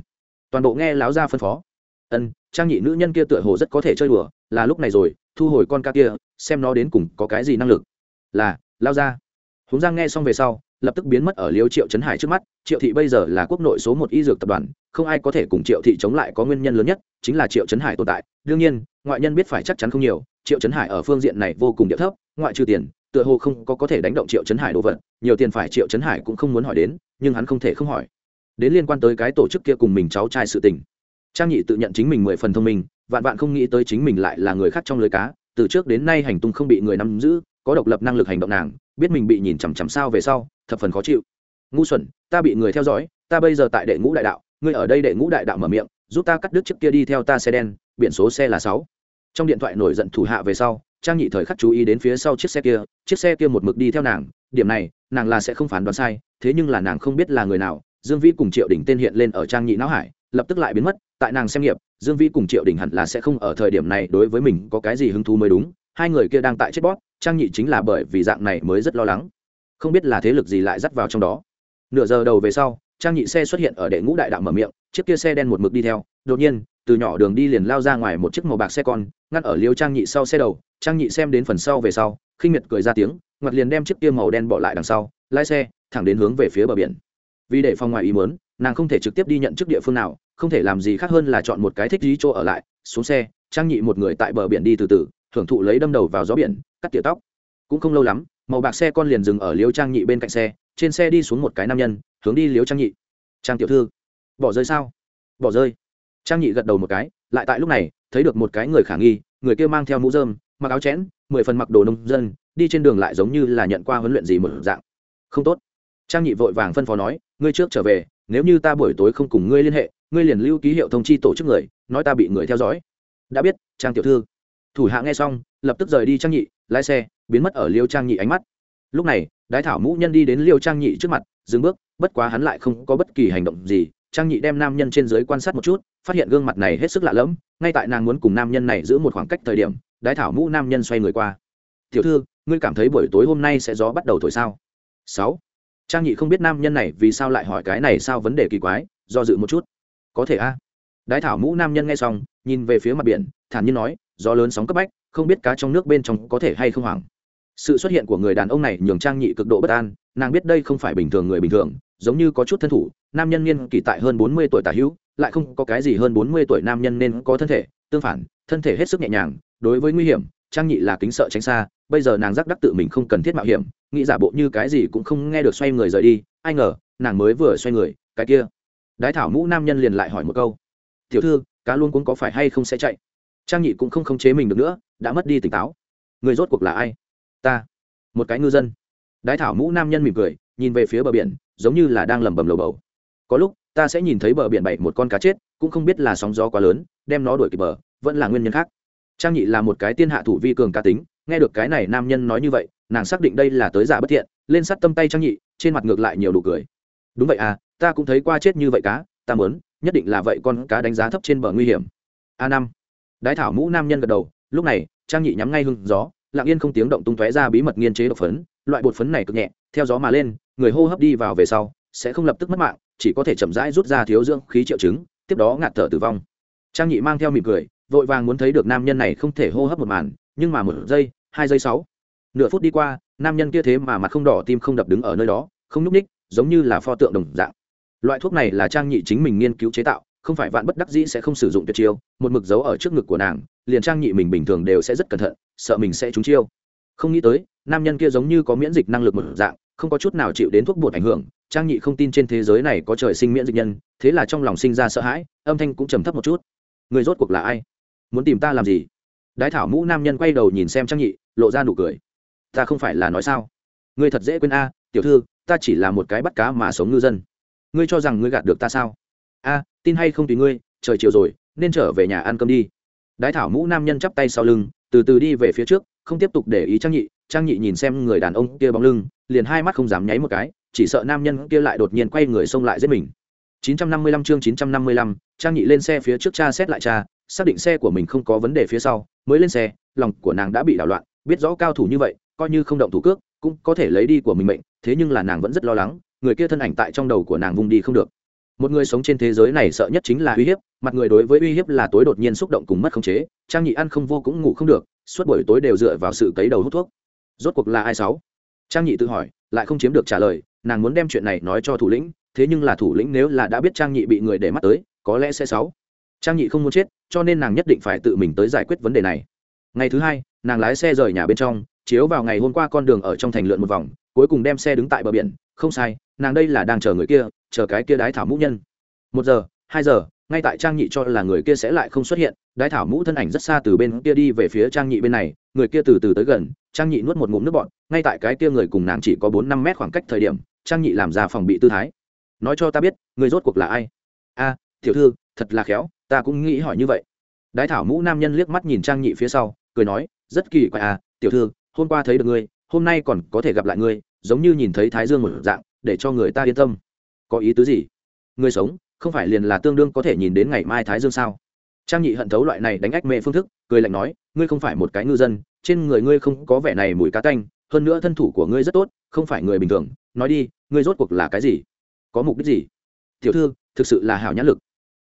Toàn bộ nghe láo ra phân phó. Ân, trang nhị nữ nhân kia tựa hồ rất có thể chơi đùa, là lúc này rồi, thu hồi con ca kia, xem nó đến cùng có cái gì năng lực. Là lao ra húng giang nghe xong về sau lập tức biến mất ở liêu triệu trấn hải trước mắt. Triệu thị bây giờ là quốc nội số một y dược tập đoàn, không ai có thể cùng triệu thị chống lại có nguyên nhân lớn nhất, chính là triệu trấn hải tồn tại. Đương nhiên, ngoại nhân biết phải chắc chắn không nhiều, triệu trấn hải ở phương diện này vô cùng địa thấp, ngoại trừ tiền, tựa hồ không có có thể đánh động triệu trấn hải đồ vật, nhiều tiền phải triệu trấn hải cũng không muốn hỏi đến, nhưng hắn không thể không hỏi. Đến liên quan tới cái tổ chức kia cùng mình cháu trai sự tình. Trang nhị tự nhận chính mình mười phần thông minh, vạn vạn không nghĩ tới chính mình lại là người khác trong lưới cá, từ trước đến nay hành tung không bị người nắm giữ, có độc lập năng lực hành động nàng biết mình bị nhìn chằm chằm sao về sau, thập phần khó chịu. Ngu xuẩn, ta bị người theo dõi, ta bây giờ tại đệ ngũ đại đạo, ngươi ở đây đệ ngũ đại đạo mở miệng, giúp ta cắt đứt chiếc kia đi theo ta xe đen, biển số xe là sáu. Trong điện thoại nổi giận thủ hạ về sau, trang nhị thời khắc chú ý đến phía sau chiếc xe kia, chiếc xe kia một mực đi theo nàng, điểm này, nàng là sẽ không phán đoán sai, thế nhưng là nàng không biết là người nào, dương vĩ cùng triệu đình tên hiện lên ở trang nhị não hải, lập tức lại biến mất, tại nàng xem nghiệp, dương vĩ cùng triệu đình hẳn là sẽ không ở thời điểm này đối với mình có cái gì hứng thú mới đúng, hai người kia đang tại chết bót trang nhị chính là bởi vì dạng này mới rất lo lắng. Không biết là thế lực gì lại dắt vào trong đó. Nửa giờ đầu về sau, trang nhị xe xuất hiện ở đệ ngũ đại đạo mở miệng, chiếc kia xe đen một mực đi theo. Đột nhiên, từ nhỏ đường đi liền lao ra ngoài một chiếc màu bạc xe con, ngắt ở liêu trang nhị sau xe đầu. Trang nhị xem đến phần sau về sau, khinh miệt cười ra tiếng, ngoặt liền đem chiếc kia màu đen bỏ lại đằng sau, lái xe, thẳng đến hướng về phía bờ biển. Vì để phòng ngoài ý muốn, nàng không thể trực tiếp đi nhận chức địa phương nào, không thể làm gì khác hơn là chọn một cái thích dí chỗ ở lại. Xuống xe, trang nhị một người tại bờ biển đi từ từ hưởng thụ lấy đâm đầu vào gió biển, cắt tỉa tóc. Cũng không lâu lắm, màu bạc xe con liền dừng ở liêu trang nhị bên cạnh xe, trên xe đi xuống một cái nam nhân, hướng đi liêu trang nhị. Trang tiểu thư, bỏ rơi sao? Bỏ rơi. Trang nhị gật đầu một cái, lại tại lúc này, thấy được một cái người khả nghi, người kia mang theo mũ dơm mặc áo chẽn, mười phần mặc đồ nông dân, đi trên đường lại giống như là nhận qua huấn luyện gì một dạng. Không tốt. Trang nhị vội vàng phân phó nói, ngươi trước trở về, nếu như ta buổi tối không cùng ngươi liên hệ, ngươi liền lưu ký hiệu thông chi tổ chức người, nói ta bị người theo dõi. Đã biết, trang tiểu thư thủ hạ nghe xong, lập tức rời đi trang nhị, lái xe, biến mất ở liêu trang nhị ánh mắt. Lúc này, đái thảo mũ nhân đi đến liêu trang nhị trước mặt, dừng bước, bất quá hắn lại không có bất kỳ hành động gì. Trang nhị đem nam nhân trên dưới quan sát một chút, phát hiện gương mặt này hết sức lạ lẫm, ngay tại nàng muốn cùng nam nhân này giữ một khoảng cách thời điểm, đái thảo mũ nam nhân xoay người qua. Tiểu thư, ngươi cảm thấy buổi tối hôm nay sẽ gió bắt đầu thổi sao? Sáu. Trang nhị không biết nam nhân này vì sao lại hỏi cái này sao vấn đề kỳ quái, do dự một chút. Có thể a. à? Đái thảo mũ nam nhân nghe xong, nhìn về phía mặt biển, thản nhiên nói, gió lớn sóng cấp bách, không biết cá trong nước bên trong có thể hay không hoảng. Sự xuất hiện của người đàn ông này nhường trang nhị cực độ bất an, nàng biết đây không phải bình thường người bình thường, giống như có chút thân thủ, nam nhân niên kỷ tại hơn bốn mươi tuổi tả hữu, lại không có cái gì hơn bốn mươi tuổi nam nhân nên có thân thể, tương phản, thân thể hết sức nhẹ nhàng, đối với nguy hiểm, trang nhị là kính sợ tránh xa, bây giờ nàng giác đắc tự mình không cần thiết mạo hiểm, nghĩ giả bộ như cái gì cũng không nghe được xoay người rời đi, ai ngờ, nàng mới vừa xoay người, cái kia. Đái thảo mũ nam nhân liền lại hỏi một câu tiểu thư, cá luôn cũng có phải hay không sẽ chạy? Trang nhị cũng không khống chế mình được nữa, đã mất đi tỉnh táo. Người rốt cuộc là ai? Ta. Một cái ngư dân. Đái thảo mũ nam nhân mỉm cười, nhìn về phía bờ biển, giống như là đang lẩm bẩm lầu bầu. Có lúc, ta sẽ nhìn thấy bờ biển bảy một con cá chết, cũng không biết là sóng gió quá lớn, đem nó đuổi kịp bờ, vẫn là nguyên nhân khác. Trang nhị là một cái tiên hạ thủ vi cường cá tính, nghe được cái này nam nhân nói như vậy, nàng xác định đây là tới giả bất thiện, lên sát tâm tay trang nhị, trên mặt ngược lại nhiều đủ cười. Đúng vậy à ta cũng thấy qua chết như vậy cá, ta muốn nhất định là vậy con cá đánh giá thấp trên bờ nguy hiểm. A năm. Đái thảo mũ nam nhân gật đầu, lúc này, trang nhị nhắm ngay hưng gió, lặng yên không tiếng động tung tóe ra bí mật nghiên chế độc phấn, loại bột phấn này cực nhẹ, theo gió mà lên, người hô hấp đi vào về sau, sẽ không lập tức mất mạng, chỉ có thể chậm rãi rút ra thiếu dưỡng khí triệu chứng, tiếp đó ngạt thở tử vong. Trang nhị mang theo mỉm cười, vội vàng muốn thấy được nam nhân này không thể hô hấp một màn, nhưng mà một giây, hai giây sáu, nửa phút đi qua, nam nhân kia thế mà mặt không đỏ, tim không đập đứng ở nơi đó, không nhúc ních giống như là pho tượng đồng dạng loại thuốc này là trang nhị chính mình nghiên cứu chế tạo, không phải vạn bất đắc dĩ sẽ không sử dụng tuyệt chiêu, một mực dấu ở trước ngực của nàng, liền trang nhị mình bình thường đều sẽ rất cẩn thận, sợ mình sẽ trúng chiêu. Không nghĩ tới, nam nhân kia giống như có miễn dịch năng lực một dạng, không có chút nào chịu đến thuốc bột ảnh hưởng, trang nhị không tin trên thế giới này có trời sinh miễn dịch nhân, thế là trong lòng sinh ra sợ hãi, âm thanh cũng trầm thấp một chút. Người rốt cuộc là ai? Muốn tìm ta làm gì? Đái thảo mũ nam nhân quay đầu nhìn xem trang nhị, lộ ra nụ cười. Ta không phải là nói sao? Ngươi thật dễ quên a, tiểu thư, ta chỉ là một cái bắt cá mà sống ngư dân ngươi cho rằng ngươi gạt được ta sao? A tin hay không tùy ngươi trời chiều rồi nên trở về nhà ăn cơm đi. Đái thảo mũ nam nhân chắp tay sau lưng từ từ đi về phía trước không tiếp tục để ý trang nhị. Trang nhị nhìn xem người đàn ông kia bóng lưng liền hai mắt không dám nháy một cái chỉ sợ nam nhân kia lại đột nhiên quay người xông lại giết mình. 955 chương 955, trang nhị lên xe phía trước cha xét lại cha xác định xe của mình không có vấn đề phía sau mới lên xe lòng của nàng đã bị đảo loạn biết rõ cao thủ như vậy coi như không động thủ cước cũng có thể lấy đi của mình mệnh thế nhưng là nàng vẫn rất lo lắng người kia thân ảnh tại trong đầu của nàng vùng đi không được. Một người sống trên thế giới này sợ nhất chính là uy hiếp, mặt người đối với uy hiếp là tối đột nhiên xúc động cùng mất khống chế, trang nhị ăn không vô cũng ngủ không được, suốt buổi tối đều dựa vào sự cấy đầu hút thuốc. Rốt cuộc là ai sáu? Trang nhị tự hỏi, lại không chiếm được trả lời, nàng muốn đem chuyện này nói cho thủ lĩnh, thế nhưng là thủ lĩnh nếu là đã biết trang nhị bị người để mắt tới, có lẽ sẽ sáu. Trang nhị không muốn chết, cho nên nàng nhất định phải tự mình tới giải quyết vấn đề này. Ngày thứ hai, nàng lái xe rời nhà bên trong, chiếu vào ngày hôm qua con đường ở trong thành lượn một vòng cuối cùng đem xe đứng tại bờ biển, không sai, nàng đây là đang chờ người kia, chờ cái kia đái thảo mũ nhân. Một giờ, hai giờ, ngay tại trang nhị cho là người kia sẽ lại không xuất hiện, đái thảo mũ thân ảnh rất xa từ bên kia đi về phía trang nhị bên này, người kia từ từ tới gần, trang nhị nuốt một ngụm nước bọn ngay tại cái kia người cùng nàng chỉ có bốn năm mét khoảng cách thời điểm, trang nhị làm ra phòng bị tư thái. Nói cho ta biết, người rốt cuộc là ai? A, tiểu thư, thật là khéo, ta cũng nghĩ hỏi như vậy. Đái thảo mũ nam nhân liếc mắt nhìn trang nhị phía sau, cười nói, rất kỳ quái à tiểu thư, hôm qua thấy được ngươi, hôm nay còn có thể gặp lại ngươi giống như nhìn thấy thái dương một dạng, để cho người ta yên tâm. Có ý tứ gì? Ngươi sống, không phải liền là tương đương có thể nhìn đến ngày mai thái dương sao? Trang nhị hận thấu loại này đánh ách mê phương thức, cười lạnh nói, ngươi không phải một cái ngư dân, trên người ngươi không có vẻ này mùi cá canh hơn nữa thân thủ của ngươi rất tốt, không phải người bình thường. Nói đi, ngươi rốt cuộc là cái gì? Có mục đích gì? Tiểu thư, thực sự là hảo nhãn lực.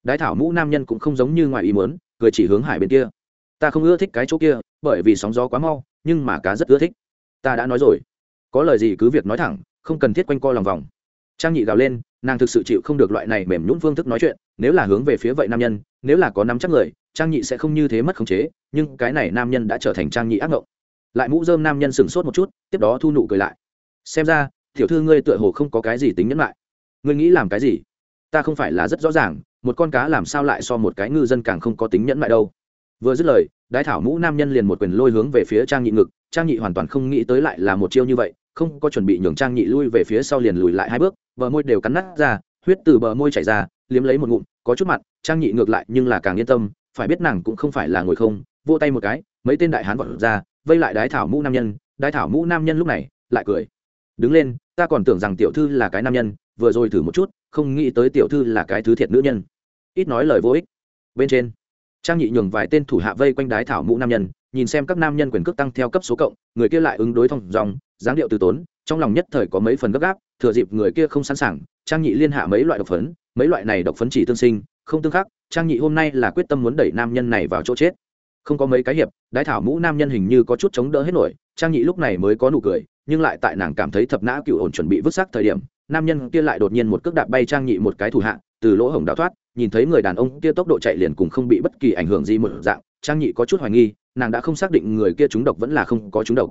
Đái thảo mũ nam nhân cũng không giống như ngoài ý muốn, cười chỉ hướng hải bên kia. Ta không ưa thích cái chỗ kia, bởi vì sóng gió quá mau, nhưng mà cá rất ưa thích. Ta đã nói rồi có lời gì cứ việc nói thẳng, không cần thiết quanh co lòng vòng. Trang nhị gào lên, nàng thực sự chịu không được loại này mềm nhún phương thức nói chuyện, nếu là hướng về phía vậy nam nhân, nếu là có nắm chắc người, trang nhị sẽ không như thế mất khống chế, nhưng cái này nam nhân đã trở thành trang nhị ác ngộng. Lại mũ dơm nam nhân sửng sốt một chút, tiếp đó thu nụ cười lại. Xem ra, tiểu thư ngươi tựa hồ không có cái gì tính nhẫn lại. Ngươi nghĩ làm cái gì? Ta không phải là rất rõ ràng, một con cá làm sao lại so một cái ngư dân càng không có tính nhẫn lại đâu. Vừa dứt lời, đái thảo mũ nam nhân liền một quyền lôi hướng về phía trang nhị ngực, trang nhị hoàn toàn không nghĩ tới lại là một chiêu như vậy không có chuẩn bị nhường trang nhị lui về phía sau liền lùi lại hai bước, bờ môi đều cắn nát ra, huyết từ bờ môi chảy ra, liếm lấy một ngụm, có chút mặt, trang nhị ngược lại nhưng là càng yên tâm, phải biết nàng cũng không phải là ngồi không vô tay một cái, mấy tên đại hán vọt ra, vây lại đái thảo mũ nam nhân, đái thảo mũ nam nhân lúc này lại cười. Đứng lên, ta còn tưởng rằng tiểu thư là cái nam nhân, vừa rồi thử một chút, không nghĩ tới tiểu thư là cái thứ thiệt nữ nhân. Ít nói lời vô ích. Bên trên, trang nhị nhường vài tên thủ hạ vây quanh đái thảo mũ nam nhân nhìn xem các nam nhân quyền cước tăng theo cấp số cộng, người kia lại ứng đối thông dòng, dáng điệu từ tốn, trong lòng nhất thời có mấy phần gấp gáp, thừa dịp người kia không sẵn sàng, trang nhị liên hạ mấy loại độc phấn, mấy loại này độc phấn chỉ tương sinh, không tương khắc, trang nhị hôm nay là quyết tâm muốn đẩy nam nhân này vào chỗ chết. Không có mấy cái hiệp, đái thảo mũ nam nhân hình như có chút chống đỡ hết nổi, trang nhị lúc này mới có nụ cười, nhưng lại tại nàng cảm thấy thập nã cựu ổn chuẩn bị vứt xác thời điểm, nam nhân kia lại đột nhiên một cước đạp bay trang nhị một cái thủ hạ, từ lỗ hổng đào thoát, nhìn thấy người đàn ông kia tốc độ chạy liền cùng không bị bất kỳ ảnh hưởng gì một dạng, trang nhị có chút hoài nghi nàng đã không xác định người kia trúng độc vẫn là không có trúng độc.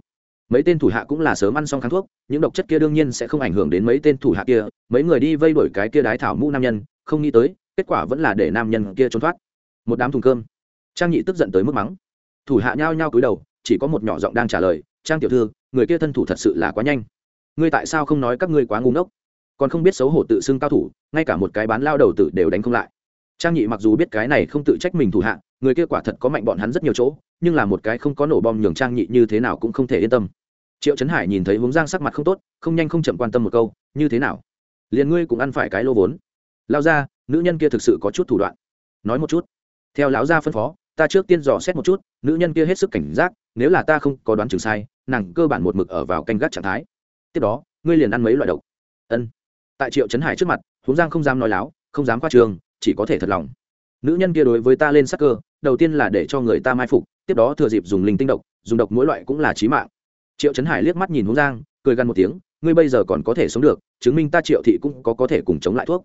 Mấy tên thủ hạ cũng là sớm ăn xong kháng thuốc, những độc chất kia đương nhiên sẽ không ảnh hưởng đến mấy tên thủ hạ kia, mấy người đi vây đuổi cái kia đái thảo mũ nam nhân, không nghĩ tới, kết quả vẫn là để nam nhân kia trốn thoát. Một đám thùng cơm. Trang nhị tức giận tới mức mắng. Thủ hạ nhao nhao cúi đầu, chỉ có một nhỏ giọng đang trả lời, trang tiểu thư, người kia thân thủ thật sự là quá nhanh. Ngươi tại sao không nói các ngươi quá ngu ngốc? Còn không biết xấu hổ tự xưng cao thủ, ngay cả một cái bán lao đầu tử đều đánh không lại. Trang nhị mặc dù biết cái này không tự trách mình thủ hạ, người kia quả thật có mạnh bọn hắn rất nhiều chỗ nhưng là một cái không có nổ bom nhường trang nhị như thế nào cũng không thể yên tâm. Triệu trấn hải nhìn thấy hướng giang sắc mặt không tốt, không nhanh không chậm quan tâm một câu, như thế nào? Liền ngươi cũng ăn phải cái lô vốn. Lao ra nữ nhân kia thực sự có chút thủ đoạn. Nói một chút. Theo lão gia phân phó, ta trước tiên dò xét một chút, nữ nhân kia hết sức cảnh giác, nếu là ta không có đoán chừng sai, nàng cơ bản một mực ở vào canh gác trạng thái. Tiếp đó, ngươi liền ăn mấy loại độc. Ân. Tại triệu trấn hải trước mặt huống giang không dám nói láo, không dám qua trường chỉ có thể thật lòng nữ nhân kia đối với ta lên sắc cơ, đầu tiên là để cho người ta mai phục, tiếp đó thừa dịp dùng linh tinh độc, dùng độc mỗi loại cũng là trí mạng. Triệu trấn hải liếc mắt nhìn huống giang, cười gần một tiếng, ngươi bây giờ còn có thể sống được, chứng minh ta triệu thị cũng có có thể cùng chống lại thuốc.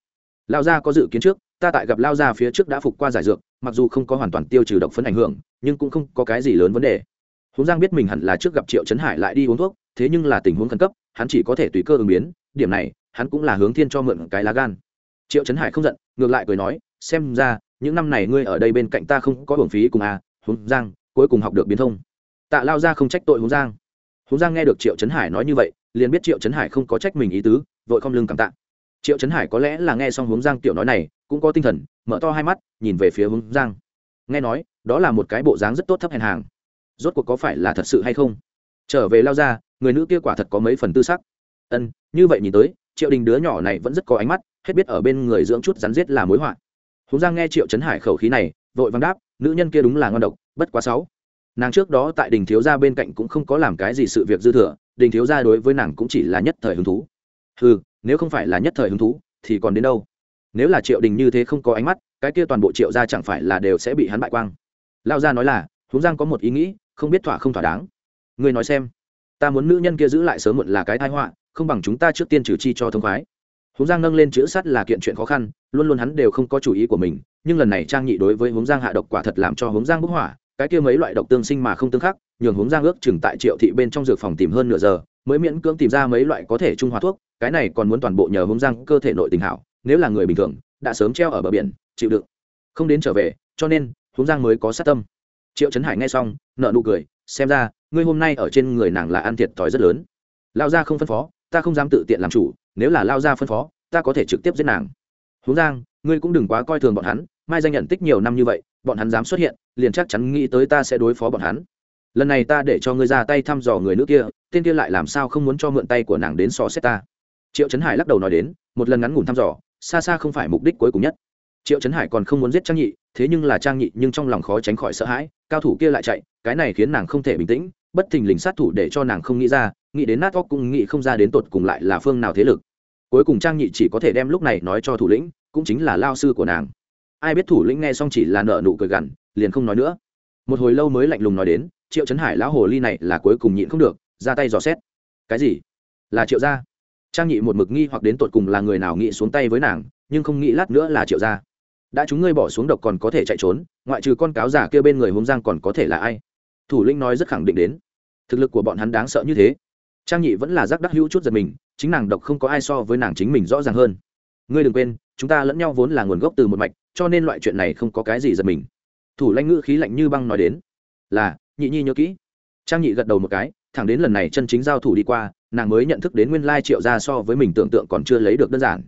Lao gia có dự kiến trước, ta tại gặp lao gia phía trước đã phục qua giải dược, mặc dù không có hoàn toàn tiêu trừ độc phấn ảnh hưởng, nhưng cũng không có cái gì lớn vấn đề. Húng giang biết mình hẳn là trước gặp triệu trấn hải lại đi uống thuốc, thế nhưng là tình huống khẩn cấp, hắn chỉ có thể tùy cơ ứng biến, điểm này, hắn cũng là hướng thiên cho mượn cái lá gan. Triệu trấn hải không giận, ngược lại cười nói, xem ra những năm này ngươi ở đây bên cạnh ta không có hưởng phí cùng à húng giang, cuối cùng học được biến thông. Tạ lao ra không trách tội húng giang. Húng giang nghe được triệu trấn hải nói như vậy, liền biết triệu trấn hải không có trách mình ý tứ, vội không lưng cảm tạ. Triệu trấn hải có lẽ là nghe xong hướng giang tiểu nói này, cũng có tinh thần, mở to hai mắt, nhìn về phía hướng giang. Nghe nói, đó là một cái bộ dáng rất tốt thấp hèn hàng. Rốt cuộc có phải là thật sự hay không? Trở về lao ra người nữ kia quả thật có mấy phần tư sắc. Ân, như vậy nhìn tới, triệu đình đứa nhỏ này vẫn rất có ánh mắt, hết biết ở bên người dưỡng chút rắn rết là mối họa húng giang nghe triệu trấn hải khẩu khí này, vội vàng đáp, nữ nhân kia đúng là ngon độc, bất quá sáu. Nàng trước đó tại đình thiếu gia bên cạnh cũng không có làm cái gì sự việc dư thừa, đình thiếu gia đối với nàng cũng chỉ là nhất thời hứng thú. Ừ nếu không phải là nhất thời hứng thú, thì còn đến đâu? Nếu là triệu đình như thế không có ánh mắt, cái kia toàn bộ triệu gia chẳng phải là đều sẽ bị hắn bại quang? Lao gia nói là, húng giang có một ý nghĩ, không biết thỏa không thỏa đáng. Người nói xem, ta muốn nữ nhân kia giữ lại sớm muộn là cái tai họa, không bằng chúng ta trước tiên trừ chi cho thông khoái húng giang nâng lên chữ sắt là kiện chuyện khó khăn, luôn luôn hắn đều không có chủ ý của mình, nhưng lần này trang nhị đối với hướng giang hạ độc quả thật làm cho hướng giang bốc hỏa, cái kia mấy loại độc tương sinh mà không tương khắc, nhường hướng giang ước chừng tại triệu thị bên trong dược phòng tìm hơn nửa giờ, mới miễn cưỡng tìm ra mấy loại có thể trung hòa thuốc, cái này còn muốn toàn bộ nhờ hướng giang cơ thể nội tình hảo, nếu là người bình thường, đã sớm treo ở bờ biển, chịu đựng. Không đến trở về, cho nên hướng giang mới có sát tâm. Triệu trấn hải nghe xong, nở nụ cười, xem ra, ngươi hôm nay ở trên người nàng là ăn thiệt thòi rất lớn. Lão gia không phân phó, ta không dám tự tiện làm chủ nếu là lao gia phân phó, ta có thể trực tiếp giết nàng. Hướng giang, ngươi cũng đừng quá coi thường bọn hắn, mai danh nhận tích nhiều năm như vậy, bọn hắn dám xuất hiện, liền chắc chắn nghĩ tới ta sẽ đối phó bọn hắn. Lần này ta để cho ngươi ra tay thăm dò người nữ kia, tên kia lại làm sao không muốn cho mượn tay của nàng đến so xét ta. Triệu trấn hải lắc đầu nói đến, một lần ngắn ngủn thăm dò, xa xa không phải mục đích cuối cùng nhất. Triệu trấn hải còn không muốn giết trang nhị, thế nhưng là trang nhị nhưng trong lòng khó tránh khỏi sợ hãi, cao thủ kia lại chạy, cái này khiến nàng không thể bình tĩnh, bất thình lình sát thủ để cho nàng không nghĩ ra, nghĩ đến nát óc cũng nghĩ không ra đến tột cùng lại là phương nào thế lực cuối cùng trang nhị chỉ có thể đem lúc này nói cho thủ lĩnh, cũng chính là lao sư của nàng. Ai biết thủ lĩnh nghe xong chỉ là nợ nụ cười gằn, liền không nói nữa. Một hồi lâu mới lạnh lùng nói đến, triệu trấn hải lão hồ ly này là cuối cùng nhịn không được, ra tay dò xét. Cái gì? Là triệu gia? Trang nhị một mực nghi hoặc đến tột cùng là người nào nghĩ xuống tay với nàng, nhưng không nghĩ lát nữa là triệu gia. Đã chúng ngươi bỏ xuống độc còn có thể chạy trốn, ngoại trừ con cáo giả kia bên người hống giang còn có thể là ai? Thủ lĩnh nói rất khẳng định đến. Thực lực của bọn hắn đáng sợ như thế. Trang nhị vẫn là giác đắc hữu chút giật mình chính nàng độc không có ai so với nàng chính mình rõ ràng hơn. Ngươi đừng quên chúng ta lẫn nhau vốn là nguồn gốc từ một mạch cho nên loại chuyện này không có cái gì giật mình. Thủ lãnh ngữ khí lạnh như băng nói đến. Là nhị nhi nhớ kỹ. Trang nhị gật đầu một cái thẳng đến lần này chân chính giao thủ đi qua nàng mới nhận thức đến nguyên lai triệu ra so với mình tưởng tượng còn chưa lấy được đơn giản.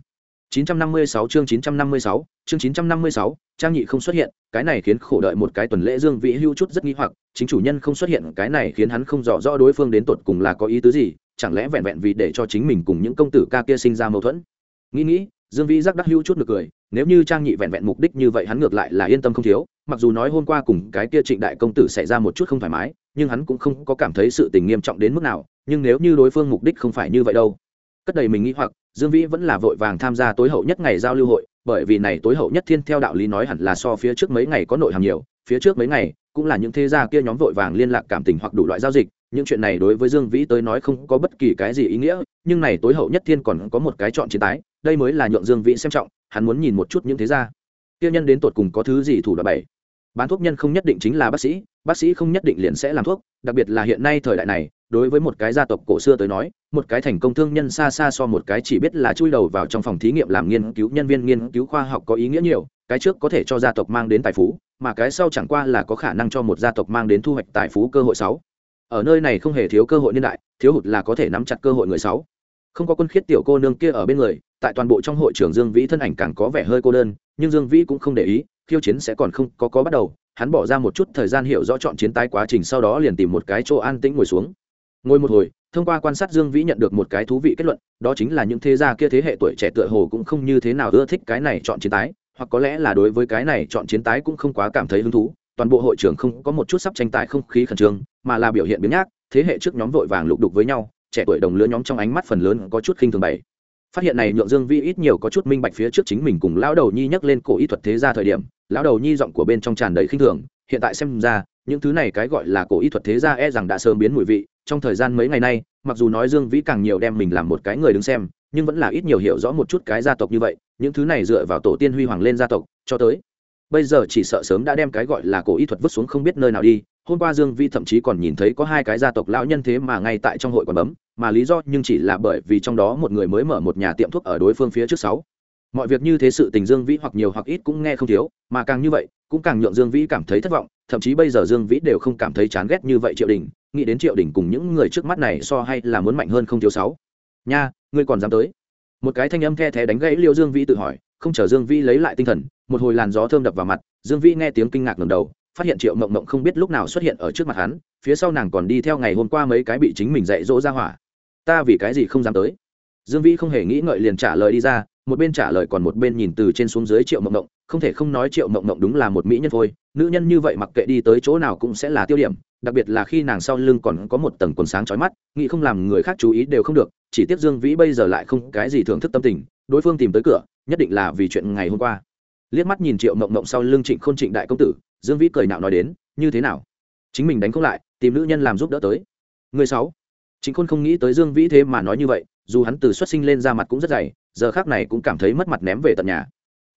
956 chương 956, chương 956, trang nhị không xuất hiện, cái này khiến khổ đợi một cái tuần lễ Dương Vĩ Hưu chút rất nghi hoặc, chính chủ nhân không xuất hiện, cái này khiến hắn không rõ rõ đối phương đến tột cùng là có ý tứ gì, chẳng lẽ vẹn vẹn vì để cho chính mình cùng những công tử ca kia sinh ra mâu thuẫn. Nghĩ nghĩ, Dương Vĩ giác đắc Hưu chút được cười, nếu như trang nhị vẹn vẹn mục đích như vậy hắn ngược lại là yên tâm không thiếu, mặc dù nói hôm qua cùng cái kia Trịnh đại công tử xảy ra một chút không thoải mái, nhưng hắn cũng không có cảm thấy sự tình nghiêm trọng đến mức nào, nhưng nếu như đối phương mục đích không phải như vậy đâu. Cất đầy mình nghĩ hoặc, dương vĩ vẫn là vội vàng tham gia tối hậu nhất ngày giao lưu hội bởi vì này tối hậu nhất thiên theo đạo lý nói hẳn là so phía trước mấy ngày có nội hàm nhiều phía trước mấy ngày cũng là những thế gia kia nhóm vội vàng liên lạc cảm tình hoặc đủ loại giao dịch những chuyện này đối với dương vĩ tới nói không có bất kỳ cái gì ý nghĩa, nhưng này tối hậu nhất thiên còn có một cái chọn chiến tái, đây mới là nhượng dương vĩ xem trọng, hắn muốn nhìn một chút những thế gia. Tiêu nhân đến tột cùng có thứ gì thủ đoạn bảy bán thuốc nhân không nhất định chính là bác sĩ bác sĩ không nhất định liền sẽ làm thuốc, đặc biệt là hiện nay thời đại này, đối với một cái gia tộc cổ xưa tới nói, một cái thành công thương nhân xa xa so một cái chỉ biết là chui đầu vào trong phòng thí nghiệm làm nghiên cứu, nhân viên nghiên cứu khoa học có ý nghĩa nhiều, cái trước có thể cho gia tộc mang đến tài phú, mà cái sau chẳng qua là có khả năng cho một gia tộc mang đến thu hoạch tài phú cơ hội sáu ở nơi này không hề thiếu cơ hội niên đại, thiếu hụt là có thể nắm chặt cơ hội người sáu. Không có quân khiết tiểu cô nương kia ở bên người, tại toàn bộ trong hội trưởng dương vĩ thân ảnh càng có vẻ hơi cô đơn, nhưng dương vĩ cũng không để ý, khiêu chiến sẽ còn không có có bắt đầu, hắn bỏ ra một chút thời gian hiểu rõ chọn chiến tái quá trình sau đó liền tìm một cái chỗ an tĩnh ngồi xuống. Ngồi một hồi, thông qua quan sát dương vĩ nhận được một cái thú vị kết luận, đó chính là những thế gia kia thế hệ tuổi trẻ tựa hồ cũng không như thế nào ưa thích cái này chọn chiến tái, hoặc có lẽ là đối với cái này chọn chiến tái cũng không quá cảm thấy hứng thú toàn bộ hội trưởng không có một chút sắp tranh tài không khí khẩn trương, mà là biểu hiện biến nhác, thế hệ trước nhóm vội vàng lục đục với nhau, trẻ tuổi đồng lứa nhóm trong ánh mắt phần lớn có chút khinh thường bày. Phát hiện này nhượng dương vĩ ít nhiều có chút minh bạch phía trước chính mình cùng lão đầu nhi nhắc lên cổ y thuật thế gia thời điểm, lão đầu nhi giọng của bên trong tràn đầy khinh thường, hiện tại xem ra, những thứ này cái gọi là cổ y thuật thế gia e rằng đã sớm biến mùi vị, trong thời gian mấy ngày nay, mặc dù nói dương vĩ càng nhiều đem mình làm một cái người đứng xem, nhưng vẫn là ít nhiều hiểu rõ một chút cái gia tộc như vậy, những thứ này dựa vào tổ tiên huy hoàng lên gia tộc, cho tới bây giờ chỉ sợ sớm đã đem cái gọi là cổ y thuật vứt xuống không biết nơi nào đi, hôm qua dương vi thậm chí còn nhìn thấy có hai cái gia tộc lão nhân thế mà ngay tại trong hội còn bấm, mà lý do nhưng chỉ là bởi vì trong đó một người mới mở một nhà tiệm thuốc ở đối phương phía trước sáu. Mọi việc như thế sự tình dương vĩ hoặc nhiều hoặc ít cũng nghe không thiếu, mà càng như vậy, cũng càng nhượng dương vĩ cảm thấy thất vọng, thậm chí bây giờ dương vĩ đều không cảm thấy chán ghét như vậy triệu đình, nghĩ đến triệu đình cùng những người trước mắt này so hay là muốn mạnh hơn không thiếu sáu. Nha, ngươi còn dám tới? Một cái thanh âm the thé đánh gãy liêu dương vĩ tự hỏi, không chờ dương vĩ lấy lại tinh thần một hồi làn gió thơm đập vào mặt, dương vĩ nghe tiếng kinh ngạc ngầm đầu, phát hiện triệu mộng mộng không biết lúc nào xuất hiện ở trước mặt hắn, phía sau nàng còn đi theo ngày hôm qua mấy cái bị chính mình dạy dỗ ra hỏa. Ta vì cái gì không dám tới? Dương vĩ không hề nghĩ ngợi liền trả lời đi ra, một bên trả lời còn một bên nhìn từ trên xuống dưới triệu mộng mộng, không thể không nói triệu mộng mộng đúng là một mỹ nhân thôi, nữ nhân như vậy mặc kệ đi tới chỗ nào cũng sẽ là tiêu điểm, đặc biệt là khi nàng sau lưng còn có một tầng quần sáng trói mắt, nghĩ không làm người khác chú ý đều không được, chỉ tiếc dương vĩ bây giờ lại không cái gì thưởng thức tâm tình, đối phương tìm tới cửa, nhất định là vì chuyện ngày hôm qua liếc mắt nhìn triệu mộng mộng sau lưng trịnh k h ô n trịnh đại công tử, dương vĩ cười nạo nói đến, như thế nào? Chính mình đánh không lại, tìm nữ nhân làm giúp đỡ tới. Người sáu. Chính khôn không nghĩ tới dương vĩ thế mà nói như vậy, dù hắn từ xuất sinh lên ra mặt cũng rất dày, giờ khác này cũng cảm thấy mất mặt ném về tận nhà.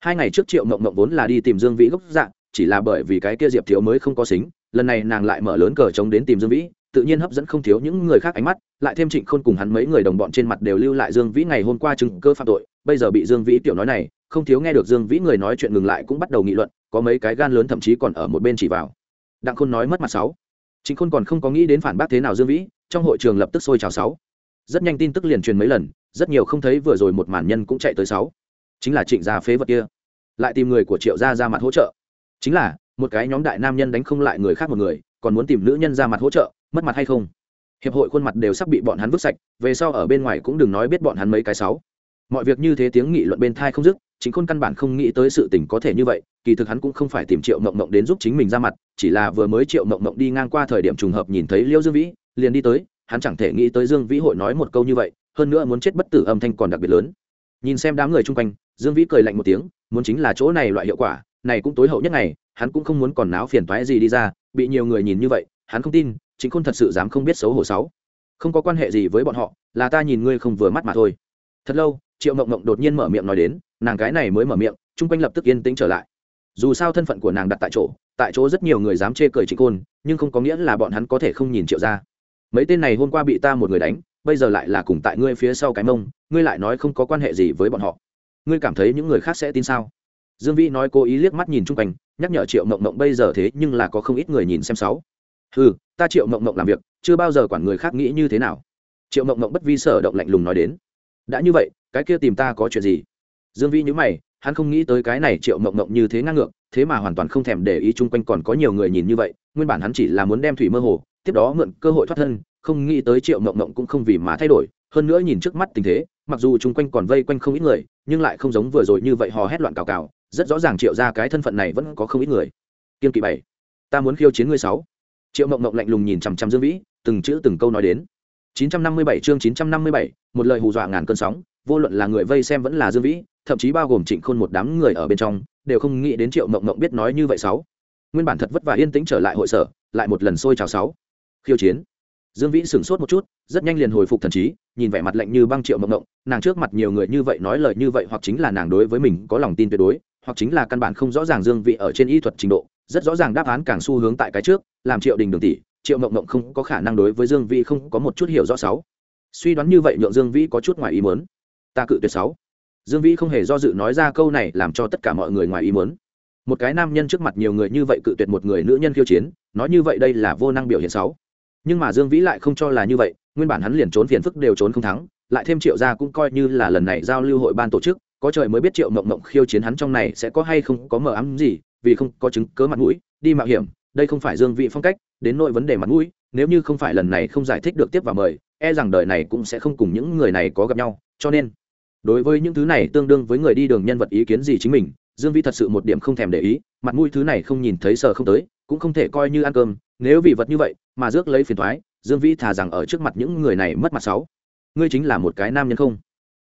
Hai ngày trước triệu mộng mộng vốn là đi tìm dương vĩ gốc dạng, chỉ là bởi vì cái kia diệp thiếu mới không có xính, lần này nàng lại mở lớn cờ chống đến tìm dương vĩ, tự nhiên hấp dẫn không thiếu những người khác ánh mắt, lại thêm trịnh khôn cùng hắn mấy người đồng bọn trên mặt đều lưu lại dương vĩ ngày hôm qua chứng cơ phạm tội, bây giờ bị dương vĩ tiểu nói này không thiếu nghe được dương vĩ người nói chuyện ngừng lại cũng bắt đầu nghị luận, có mấy cái gan lớn thậm chí còn ở một bên chỉ vào. Đặng khôn nói mất mặt sáu. Trịnh khôn còn không có nghĩ đến phản bác thế nào dương vĩ, trong hội trường lập tức sôi trào sáu. Rất nhanh tin tức liền truyền mấy lần, rất nhiều không thấy vừa rồi một màn nhân cũng chạy tới sáu. Chính là trịnh gia phế vật kia. Lại tìm người của triệu gia ra mặt hỗ trợ. Chính là, một cái nhóm đại nam nhân đánh không lại người khác một người, còn muốn tìm nữ nhân ra mặt hỗ trợ, mất mặt hay không? Hiệp hội khuôn mặt đều sắp bị bọn hắn vứt sạch, về sau ở bên ngoài cũng đừng nói biết bọn hắn mấy cái sáu. Mọi việc như thế tiếng nghị luận bên thai không dứt chính khôn căn bản không nghĩ tới sự tình có thể như vậy, kỳ thực hắn cũng không phải tìm triệu mộng mộng đến giúp chính mình ra mặt, chỉ là vừa mới triệu mộng mộng đi ngang qua thời điểm trùng hợp nhìn thấy liêu dương vĩ, liền đi tới, hắn chẳng thể nghĩ tới dương vĩ hội nói một câu như vậy, hơn nữa muốn chết bất tử âm thanh còn đặc biệt lớn. Nhìn xem đám người chung quanh, dương vĩ cười lạnh một tiếng, muốn chính là chỗ này loại hiệu quả, này cũng tối hậu nhất ngày, hắn cũng không muốn còn náo phiền toái gì đi ra, bị nhiều người nhìn như vậy, hắn không tin chính khôn thật sự dám không biết xấu hổ sáu không có quan hệ gì với bọn họ, là ta nhìn ngươi không vừa mắt mà thôi. Thật lâu, triệu mộng mộng đột nhiên mở miệng nói đến nàng cái này mới mở miệng, chung quanh lập tức yên tĩnh trở lại. Dù sao thân phận của nàng đặt tại chỗ tại chỗ rất nhiều người dám chê cười trịnh côn, nhưng không có nghĩa là bọn hắn có thể không nhìn triệu ra mấy tên này hôm qua bị ta một người đánh, bây giờ lại là cùng tại ngươi phía sau cái mông, ngươi lại nói không có quan hệ gì với bọn họ. Ngươi cảm thấy những người khác sẽ tin sao? Dương vĩ nói cố ý liếc mắt nhìn chung quanh, nhắc nhở triệu mộng mộng bây giờ thế nhưng là có không ít người nhìn xem sáu. Ừ ta triệu mộng mộng làm việc, chưa bao giờ quản người khác nghĩ như thế nào. Triệu mộng mộng bất vi sở động lạnh lùng nói đến. Đã như vậy, cái kia tìm ta có chuyện gì? Dương vĩ nhớ mày hắn không nghĩ tới cái này triệu mộng mộng như thế ngang ngược thế mà hoàn toàn không thèm để ý chung quanh còn có nhiều người nhìn như vậy nguyên bản hắn chỉ là muốn đem thủy mơ hồ tiếp đó mượn cơ hội thoát thân không nghĩ tới triệu mộng mộng cũng không vì mà thay đổi hơn nữa nhìn trước mắt tình thế mặc dù chung quanh còn vây quanh không ít người nhưng lại không giống vừa rồi như vậy hò hét loạn cào cào rất rõ ràng triệu ra cái thân phận này vẫn có không ít người. Kiên kỵ bảy ta muốn khiêu chiến ngươi sáu. Triệu mộng mộng lạnh lùng nhìn chằm chằm dương vĩ từng chữ từng câu nói đến. 957 chương 957, một lời hù dọa ngàn cơn sóng vô luận là người vây xem vẫn là dương vĩ thậm chí bao gồm trịnh khôn một đám người ở bên trong, đều không nghĩ đến triệu mộng mộng biết nói như vậy sáu. Nguyên bản thật vất vả yên tĩnh trở lại hội sở, lại một lần sôi trào sáu. Khiêu chiến. Dương vĩ sửng sốt một chút, rất nhanh liền hồi phục thần trí, nhìn vẻ mặt lạnh như băng triệu mộng mộng, nàng trước mặt nhiều người như vậy nói lời như vậy hoặc chính là nàng đối với mình có lòng tin tuyệt đối, hoặc chính là căn bản không rõ ràng dương vị ở trên y thuật trình độ, rất rõ ràng đáp án càng xu hướng tại cái trước, làm triệu đình đường tỷ, triệu mộng mộng không có khả năng đối với dương vĩ không có một chút hiểu rõ sáu. Suy đoán như vậy nhượng dương vĩ có chút ngoài ý muốn. Ta cự tuyệt sáu dương vĩ không hề do dự nói ra câu này làm cho tất cả mọi người ngoài ý muốn. Một cái nam nhân trước mặt nhiều người như vậy cự tuyệt một người nữ nhân khiêu chiến, nói như vậy đây là vô năng biểu hiện sáu nhưng mà dương vĩ lại không cho là như vậy, nguyên bản hắn liền trốn phiền phức đều trốn không thắng, lại thêm triệu gia cũng coi như là lần này giao lưu hội ban tổ chức, có trời mới biết triệu mộng mộng khiêu chiến hắn trong này sẽ có hay không có mờ ám gì, vì không có chứng cớ mặt mũi, đi mạo hiểm, đây không phải dương vị phong cách, đến nội vấn đề mặt mũi, nếu như không phải lần này không giải thích được tiếp và mời e rằng đời này cũng sẽ không cùng những người này có gặp nhau, cho nên đối với những thứ này tương đương với người đi đường nhân vật ý kiến gì chính mình, dương vĩ thật sự một điểm không thèm để ý, mặt mũi thứ này không nhìn thấy sờ không tới, cũng không thể coi như ăn cơm, nếu vì vật như vậy mà rước lấy phiền thoái dương vĩ thà rằng ở trước mặt những người này mất mặt sáu. Ngươi chính là một cái nam nhân không?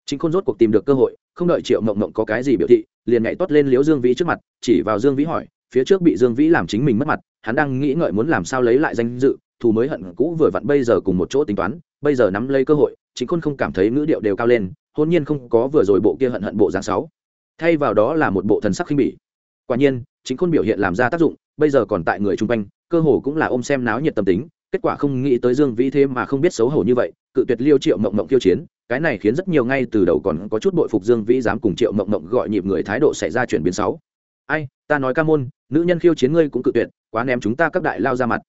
Chính khôn rốt cuộc tìm được cơ hội, không đợi triệu mộng mộng có cái gì biểu thị, liền nhảy toát lên liếu dương vĩ trước mặt, chỉ vào dương vĩ hỏi, phía trước bị dương vĩ làm chính mình mất mặt, hắn đang nghĩ ngợi muốn làm sao lấy lại danh dự, thù mới hận cũ vừa vặn bây giờ cùng một chỗ tính toán, bây giờ nắm lấy cơ hội chính khôn không cảm thấy ngữ điệu đều cao lên hôn nhiên không có vừa rồi bộ kia hận hận bộ dáng sáu. Thay vào đó là một bộ thần sắc khinh bỉ. Quả nhiên, chính khôn biểu hiện làm ra tác dụng, bây giờ còn tại người chung quanh, cơ hồ cũng là ôm xem náo nhiệt tâm tính, kết quả không nghĩ tới dương vĩ thế mà không biết xấu hổ như vậy, cự tuyệt liêu triệu mộng mộng kiêu chiến, cái này khiến rất nhiều ngay từ đầu còn có chút bội phục dương vĩ dám cùng triệu mộng mộng gọi nhịp người thái độ xảy ra chuyển biến xấu ai, ta nói ca môn, nữ nhân khiêu chiến ngươi cũng cự tuyệt, quá ném chúng ta các đại lao ra mặt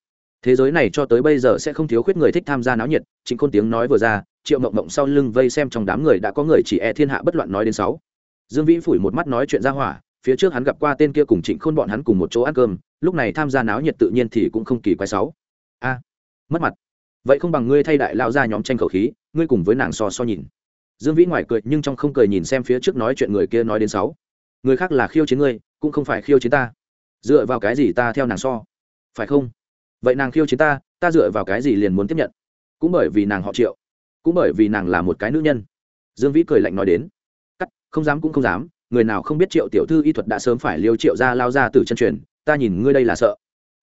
thế giới này cho tới bây giờ sẽ không thiếu khuyết người thích tham gia náo nhiệt chính khôn tiếng nói vừa ra, triệu mộng mộng sau lưng vây xem trong đám người đã có người chỉ e thiên hạ bất loạn nói đến sáu. Dương vĩ phủi một mắt nói chuyện ra hỏa, phía trước hắn gặp qua tên kia cùng trịnh khôn bọn hắn cùng một chỗ ăn cơm, lúc này tham gia náo nhiệt tự nhiên thì cũng không kỳ quái sáu. A, mất mặt. Vậy không bằng ngươi thay đại lao ra nhóm tranh khẩu khí, ngươi cùng với nàng so so nhìn. Dương vĩ ngoài cười nhưng trong không cười nhìn xem phía trước nói chuyện người kia nói đến sáu. Người khác là khiêu chiến ngươi, cũng không phải khiêu chiến ta. Dựa vào cái gì ta theo nàng so? Phải không? Vậy nàng khiêu chiến ta ta dựa vào cái gì liền muốn tiếp nhận? Cũng bởi vì nàng họ triệu, cũng bởi vì nàng là một cái nữ nhân. Dương vĩ cười lạnh nói đến. Cắt, không dám cũng không dám, người nào không biết triệu tiểu thư y thuật đã sớm phải liêu triệu ra lao ra từ chân truyền, ta nhìn ngươi đây là sợ.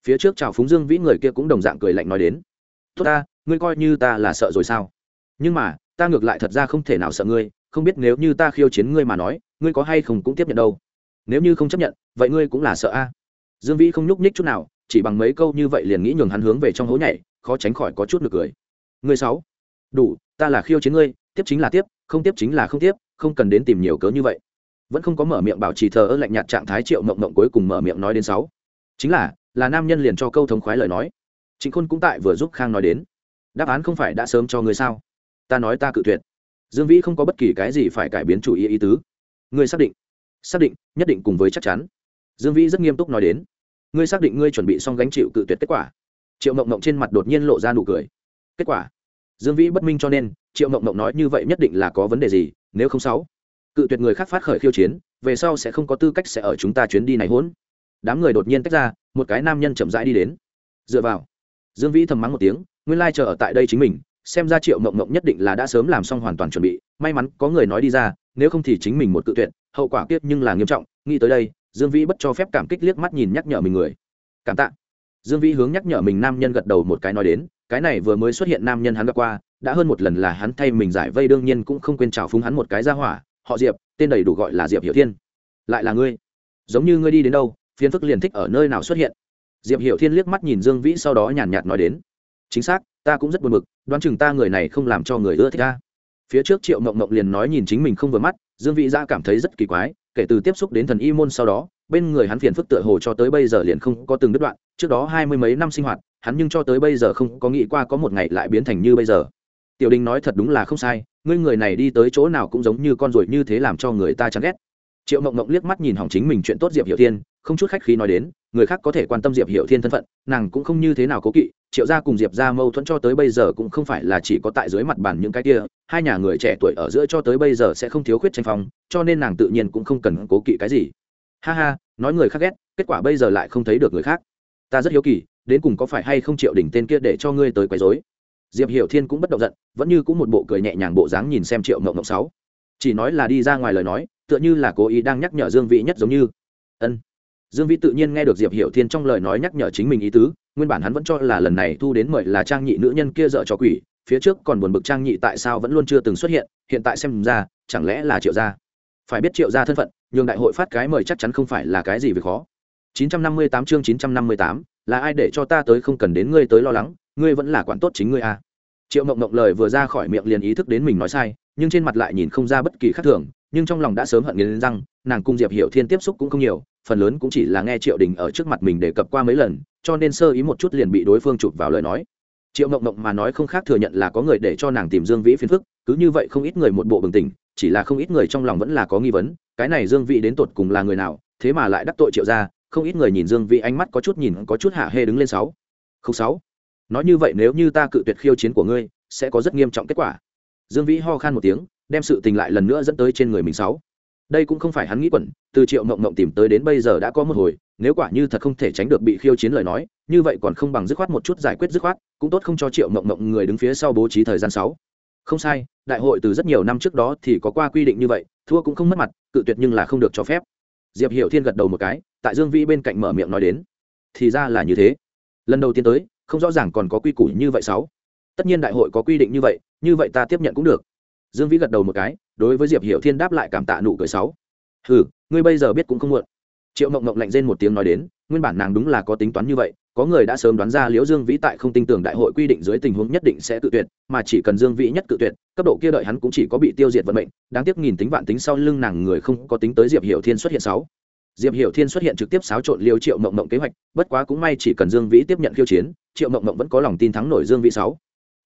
Phía trước chào phúng dương vĩ người kia cũng đồng dạng cười lạnh nói đến. Tốt ta, ngươi coi như ta là sợ rồi sao? Nhưng mà, ta ngược lại thật ra không thể nào sợ ngươi, không biết nếu như ta khiêu chiến ngươi mà nói, ngươi có hay không cũng tiếp nhận đâu. Nếu như không chấp nhận, vậy ngươi cũng là sợ a. Dương vĩ không nhúc nhích chút nào chỉ bằng mấy câu như vậy liền nghĩ nhường hắn hướng về trong hố nhảy, khó tránh khỏi có chút được cười. Người sáu, đủ, ta là khiêu chiến ngươi, tiếp chính là tiếp, không tiếp chính là không tiếp, không cần đến tìm nhiều cớ như vậy. Vẫn không có mở miệng bảo trì thờ ơ lạnh nhạt trạng thái triệu mộng mộng cuối cùng mở miệng nói đến sáu. Chính là là nam nhân liền cho câu thống khoái lời nói. Chính khôn cũng tại vừa giúp khang nói đến. Đáp án không phải đã sớm cho ngươi sao? Ta nói ta cự tuyệt. Dương vĩ không có bất kỳ cái gì phải cải biến chủ ý ý tứ. Ngươi xác định. Xác định, nhất định cùng với chắc chắn. Dương vĩ rất nghiêm túc nói đến ngươi xác định ngươi chuẩn bị xong gánh chịu cự tuyệt kết quả. Triệu mộng mộng trên mặt đột nhiên lộ ra nụ cười. Kết quả? Dương vĩ bất minh cho nên, triệu mộng mộng nói như vậy nhất định là có vấn đề gì, nếu không sáu, cự tuyệt người khác phát khởi khiêu chiến, về sau sẽ không có tư cách sẽ ở chúng ta chuyến đi này hỗn. Đám người đột nhiên tách ra, một cái nam nhân chậm rãi đi đến. Dựa vào. Dương vĩ thầm mắng một tiếng, nguyên lai chờ ở tại đây chính mình, xem ra triệu mộng mộng nhất định là đã sớm làm xong hoàn toàn chuẩn bị, may mắn có người nói đi ra, nếu không thì chính mình một cự tuyệt, hậu quả kiếp nhưng là nghiêm trọng, nghĩ tới đây dương vĩ bất cho phép cảm kích liếc mắt nhìn nhắc nhở mình người. Cảm tạ. Dương vĩ hướng nhắc nhở mình nam nhân gật đầu một cái nói đến, cái này vừa mới xuất hiện nam nhân hắn gặp qua, đã hơn một lần là hắn thay mình giải vây đương nhiên cũng không quên trào phúng hắn một cái ra hỏa, họ diệp, tên đầy đủ gọi là diệp hiểu thiên. Lại là ngươi? Giống như ngươi đi đến đâu phiến phức liền thích ở nơi nào xuất hiện. Diệp hiểu thiên liếc mắt nhìn dương vĩ sau đó nhàn nhạt nói đến, chính xác, ta cũng rất buồn bực, đoán chừng ta người này không làm cho người ưa thích ta. Phía trước triệu mộng mộng liền nói nhìn chính mình không vừa mắt, dương vĩ ra cảm thấy rất kỳ quái kể từ tiếp xúc đến thần y môn sau đó, bên người hắn phiền phức tựa hồ cho tới bây giờ liền không có từng đứt đoạn, trước đó hai mươi mấy năm sinh hoạt, hắn nhưng cho tới bây giờ không có nghĩ qua có một ngày lại biến thành như bây giờ. Tiểu đình nói thật đúng là không sai, ngươi người này đi tới chỗ nào cũng giống như con ruồi như thế làm cho người ta chán ghét triệu mộng mộng liếc mắt nhìn hỏng chính mình chuyện tốt diệp hiệu thiên, không chút khách khí nói đến, người khác có thể quan tâm diệp hiệu thiên thân phận, nàng cũng không như thế nào cố kỵ, triệu gia cùng diệp ra mâu thuẫn cho tới bây giờ cũng không phải là chỉ có tại dưới mặt bàn những cái kia, hai nhà người trẻ tuổi ở giữa cho tới bây giờ sẽ không thiếu khuyết tranh phong, cho nên nàng tự nhiên cũng không cần cố kỵ cái gì. Ha ha, nói người khác ghét, kết quả bây giờ lại không thấy được người khác. Ta rất hiếu kỳ, đến cùng có phải hay không triệu đỉnh tên kia để cho ngươi tới quấy dối diệp hiểu thiên cũng bất động giận, vẫn như cũng một bộ cười nhẹ nhàng bộ dáng nhìn xem triệu mộng mộng sáu. Chỉ nói là đi ra ngoài lời nói tựa như là cố ý đang nhắc nhở dương vĩ nhất giống như. Ân. Dương vĩ tự nhiên nghe được diệp hiểu thiên trong lời nói nhắc nhở chính mình ý tứ nguyên bản hắn vẫn cho là lần này thu đến mời là trang nhị nữ nhân kia dợ cho quỷ phía trước còn buồn bực trang nhị tại sao vẫn luôn chưa từng xuất hiện hiện tại xem ra chẳng lẽ là triệu gia? Phải biết triệu gia thân phận nhường đại hội phát cái mời chắc chắn không phải là cái gì việc khó. 958 chương 958, là ai để cho ta tới không cần đến ngươi tới lo lắng ngươi vẫn là quản tốt chính ngươi à. triệu mộng mộng lời vừa ra khỏi miệng liền ý thức đến mình nói sai nhưng trên mặt lại nhìn không ra bất kỳ khác thường nhưng trong lòng đã sớm hận nghiến răng, nàng cung diệp hiểu thiên tiếp xúc cũng không nhiều, phần lớn cũng chỉ là nghe triệu đình ở trước mặt mình đề cập qua mấy lần, cho nên sơ ý một chút liền bị đối phương chụp vào lời nói. Triệu mộng mộng mà nói không khác thừa nhận là có người để cho nàng tìm dương vĩ phiền phức, cứ như vậy không ít người một bộ bừng tỉnh, chỉ là không ít người trong lòng vẫn là có nghi vấn, cái này dương vĩ đến tột cùng là người nào, thế mà lại đắc tội triệu ra không ít người nhìn dương vĩ ánh mắt có chút nhìn, có chút hạ hê đứng lên sáu. Không sáu. Nói như vậy nếu như ta cự tuyệt khiêu chiến của ngươi, sẽ có rất nghiêm trọng kết quả. Dương vĩ ho khan một tiếng đem sự tình lại lần nữa dẫn tới trên người mình sáu. Đây cũng không phải hắn nghĩ quẩn, từ triệu mộng mộng tìm tới đến bây giờ đã có một hồi, nếu quả như thật không thể tránh được bị khiêu chiến lời nói, như vậy còn không bằng dứt khoát một chút giải quyết dứt khoát, cũng tốt không cho triệu mộng mộng người đứng phía sau bố trí thời gian sáu. Không sai, đại hội từ rất nhiều năm trước đó thì có qua quy định như vậy, thua cũng không mất mặt, cự tuyệt nhưng là không được cho phép. Diệp hiệu thiên gật đầu một cái, tại dương vĩ bên cạnh mở miệng nói đến. Thì ra là như thế. Lần đầu tiên tới, không rõ ràng còn có quy củ như vậy sáu. Tất nhiên đại hội có quy định như vậy như vậy ta tiếp nhận cũng được dương vĩ gật đầu một cái, đối với diệp Hiểu thiên đáp lại cảm tạ nụ cười sáu. Ừ ngươi bây giờ biết cũng không muộn. Triệu mộng mộng lạnh rên một tiếng nói đến, nguyên bản nàng đúng là có tính toán như vậy, có người đã sớm đoán ra liễu dương vĩ tại không tin tưởng đại hội quy định dưới tình huống nhất định sẽ tự tuyệt, mà chỉ cần dương vĩ nhất tự tuyệt, cấp độ kia đợi hắn cũng chỉ có bị tiêu diệt vận mệnh, đáng tiếc nghìn tính vạn tính sau lưng nàng người không có tính tới diệp hiểu thiên xuất hiện sáu. Diệp hiểu thiên xuất hiện trực tiếp xáo trộn liêu triệu mộng mộng kế hoạch, bất quá cũng may chỉ cần dương vĩ tiếp nhận khiêu chiến, triệu mộng mộng vẫn có lòng tin thắng nổi dương vĩ sáu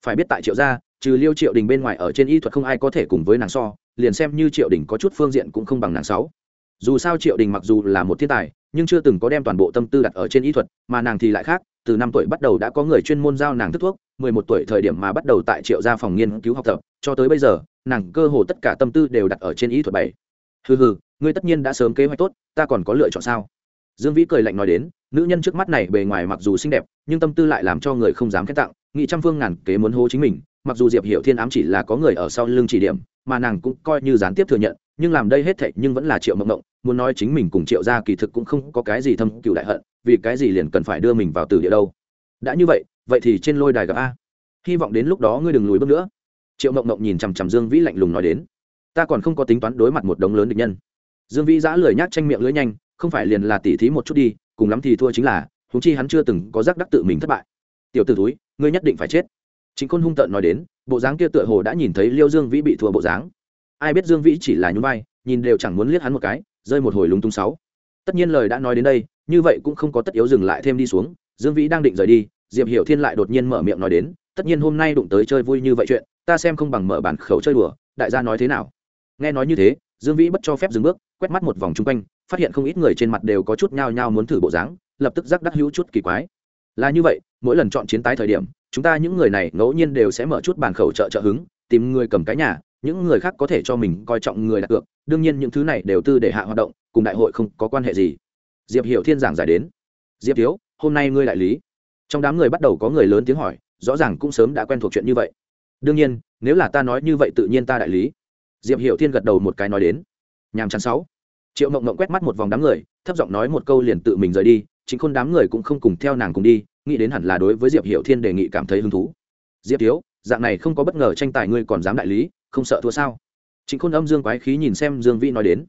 phải biết tại triệu gia, trừ liêu triệu đình bên ngoài ở trên y thuật không ai có thể cùng với nàng so, liền xem như triệu đình có chút phương diện cũng không bằng nàng sáu. Dù sao triệu đình mặc dù là một thiên tài, nhưng chưa từng có đem toàn bộ tâm tư đặt ở trên y thuật, mà nàng thì lại khác, từ năm tuổi bắt đầu đã có người chuyên môn giao nàng thức thuốc, mười một tuổi thời điểm mà bắt đầu tại triệu gia phòng nghiên cứu học tập, cho tới bây giờ, nàng cơ hồ tất cả tâm tư đều đặt ở trên y thuật bảy. Hừ hừ, ngươi tất nhiên đã sớm kế hoạch tốt, ta còn có lựa chọn sao? Dương vĩ cười lạnh nói đến, nữ nhân trước mắt này bề ngoài mặc dù xinh đẹp, nhưng tâm tư lại làm cho người không dám khen tặng nghị trăm phương ngàn kế muốn hô chính mình, mặc dù diệp hiểu thiên ám chỉ là có người ở sau lưng chỉ điểm, mà nàng cũng coi như gián tiếp thừa nhận, nhưng làm đây hết thệ nhưng vẫn là triệu mộng mộng muốn nói chính mình cùng triệu gia kỳ thực cũng không có cái gì thâm cựu đại hận, vì cái gì liền cần phải đưa mình vào tử địa đâu. Đã như vậy vậy thì trên lôi đài gặp a. Hy vọng đến lúc đó ngươi đừng lùi bước nữa. Triệu mộng mộng nhìn chằm chằm dương vĩ lạnh lùng nói đến. Ta còn không có tính toán đối mặt một đống lớn địch nhân. Dương vĩ giã lười nhác tranh miệng lưỡi nhanh, không phải liền là tỉ thí một chút đi, cùng lắm thì thua chính là húng chi hắn chưa từng có giác đắc tự mình thất bại. Tiểu t ử túi ngươi nhất định phải chết. Chính khôn hung tợn nói đến, bộ dáng kia tựa hồ đã nhìn thấy liêu dương vĩ bị thua bộ dáng. Ai biết dương vĩ chỉ là nhún vai, nhìn đều chẳng muốn liếc hắn một cái, rơi một hồi lúng túng sáu. Tất nhiên lời đã nói đến đây, như vậy cũng không có tất yếu dừng lại thêm đi xuống, dương vĩ đang định rời đi, diệp hiểu thiên lại đột nhiên mở miệng nói đến, tất nhiên hôm nay đụng tới chơi vui như vậy chuyện, ta xem không bằng mở bản khẩu chơi đùa, đại gia nói thế nào? Nghe nói như thế, dương vĩ bất cho phép dừng bước, quét mắt một vòng chung quanh, phát hiện không ít người trên mặt đều có chút nhao nhao muốn thử bộ dáng, lập tức giác đắc hữu chút kỳ quái. Là như vậy mỗi lần chọn chiến tái thời điểm, chúng ta những người này ngẫu nhiên đều sẽ mở chút bàn khẩu trợ trợ hứng, tìm người cầm cái nhà, những người khác có thể cho mình coi trọng người đặt cược, đương nhiên những thứ này đều tư để hạ hoạt động, cùng đại hội không có quan hệ gì. Diệp hiểu thiên giảng giải đến. Diệp thiếu, hôm nay ngươi đại lý. Trong đám người bắt đầu có người lớn tiếng hỏi, rõ ràng cũng sớm đã quen thuộc chuyện như vậy. Đương nhiên, nếu là ta nói như vậy tự nhiên ta đại lý. Diệp hiểu thiên gật đầu một cái nói đến. Nhàm chán sáu. Triệu mộng mộng quét mắt một vòng đám người, thấp giọng nói một câu liền tự mình rời đi, chính khôn đám người cũng không cùng theo nàng cùng đi nghĩ đến hẳn là đối với diệp Hiệu thiên đề nghị cảm thấy hứng thú. Diệp thiếu, dạng này không có bất ngờ tranh tài ngươi còn dám đại lý, không sợ thua sao? Chính khôn âm dương quái khí nhìn xem dương vĩ nói đến.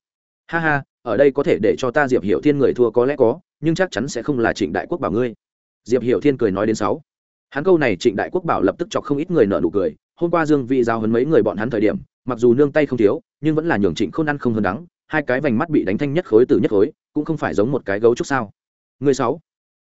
Ha ha, ở đây có thể để cho ta diệp Hiệu thiên người thua có lẽ có, nhưng chắc chắn sẽ không là trịnh đại quốc bảo ngươi. Diệp Hiệu thiên cười nói đến sáu. Hắn câu này trịnh đại quốc bảo lập tức chọc không ít người nợ nụ cười. Hôm qua dương vĩ giao hấn mấy người bọn hắn thời điểm, mặc dù nương tay không thiếu, nhưng vẫn là nhường trịnh Khôn ăn không hơn đắng, hai cái vành mắt bị đánh thanh nhất khối từ nhất khối, cũng không phải giống một cái gấu trúc sao. Người sáu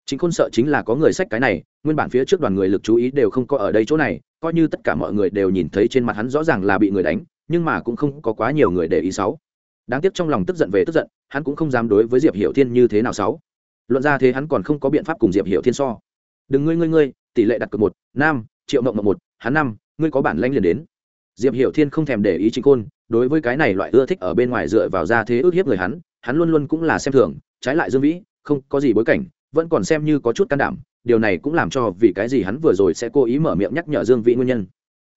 chính khôn sợ chính là có người sách cái này, nguyên bản phía trước đoàn người lực chú ý đều không có ở đây chỗ này, coi như tất cả mọi người đều nhìn thấy trên mặt hắn rõ ràng là bị người đánh, nhưng mà cũng không có quá nhiều người để ý sáu đáng tiếc trong lòng tức giận về tức giận, hắn cũng không dám đối với diệp hiểu thiên như thế nào sáu luận ra thế hắn còn không có biện pháp cùng diệp hiểu thiên so. Đừng ngươi ngươi ngươi, tỷ lệ đặt cược một nam triệu mộng mộng một, hắn năm, ngươi có bản lanh liền đến. Diệp hiểu thiên không thèm để ý chính khôn, đối với cái này loại ưa thích ở bên ngoài dựa vào ra thế ước hiếp người hắn hắn luôn luôn cũng là xem thường, trái lại dương vĩ, không có gì bối cảnh vẫn còn xem như có chút can đảm, điều này cũng làm cho vì cái gì hắn vừa rồi sẽ cố ý mở miệng nhắc nhở dương vĩ nguyên nhân.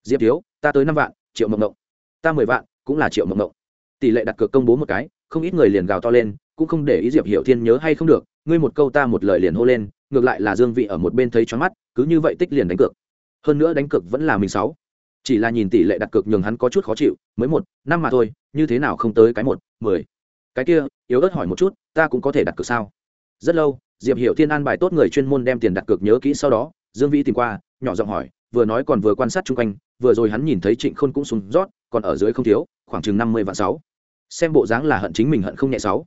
Diệp thiếu, ta tới năm vạn, triệu mộng mộng. Ta mười vạn, cũng là triệu mộng mộng. Tỷ lệ đặt cược công bố một cái, không ít người liền gào to lên, cũng không để ý diệp hiểu thiên nhớ hay không được, ngươi một câu ta một lời liền hô lên, ngược lại là dương vị ở một bên thấy choáng mắt, cứ như vậy tích liền đánh cược. Hơn nữa đánh cược vẫn là mình sáu. Chỉ là nhìn tỷ lệ đặt cược nhường hắn có chút khó chịu, mới một, năm mà thôi, như thế nào không tới cái một, mười. Cái kia, yếu ớt hỏi một chút, ta cũng có thể đặt cược sao? Rất lâu diệp hiểu thiên an bài tốt người chuyên môn đem tiền đặt cược nhớ kỹ sau đó dương vĩ tìm qua nhỏ giọng hỏi vừa nói còn vừa quan sát chung quanh vừa rồi hắn nhìn thấy trịnh khôn cũng sùng rót còn ở dưới không thiếu khoảng chừng năm mươi vạn sáu. Xem bộ dáng là hận chính mình hận không nhẹ sáu.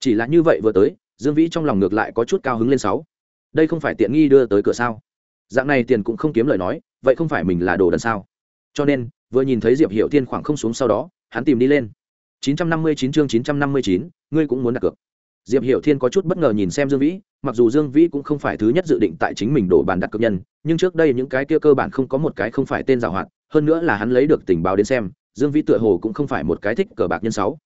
Chỉ là như vậy vừa tới dương vĩ trong lòng ngược lại có chút cao hứng lên sáu. Đây không phải tiện nghi đưa tới cửa sao? Dạng này tiền cũng không kiếm lời nói vậy không phải mình là đồ đần sao? Cho nên vừa nhìn thấy diệp hiệu thiên khoảng không xuống sau đó hắn tìm đi lên. 959 chương 959, ngươi cũng muốn đặt cược diệp hiệu thiên có chút bất ngờ nhìn xem dương vĩ, mặc dù dương vĩ cũng không phải thứ nhất dự định tại chính mình đổ bàn đặt cược nhân, nhưng trước đây những cái kia cơ bản không có một cái không phải tên giảo hoạt hơn nữa là hắn lấy được tình báo đến xem, dương vĩ tựa hồ cũng không phải một cái thích cờ bạc nhân sáu.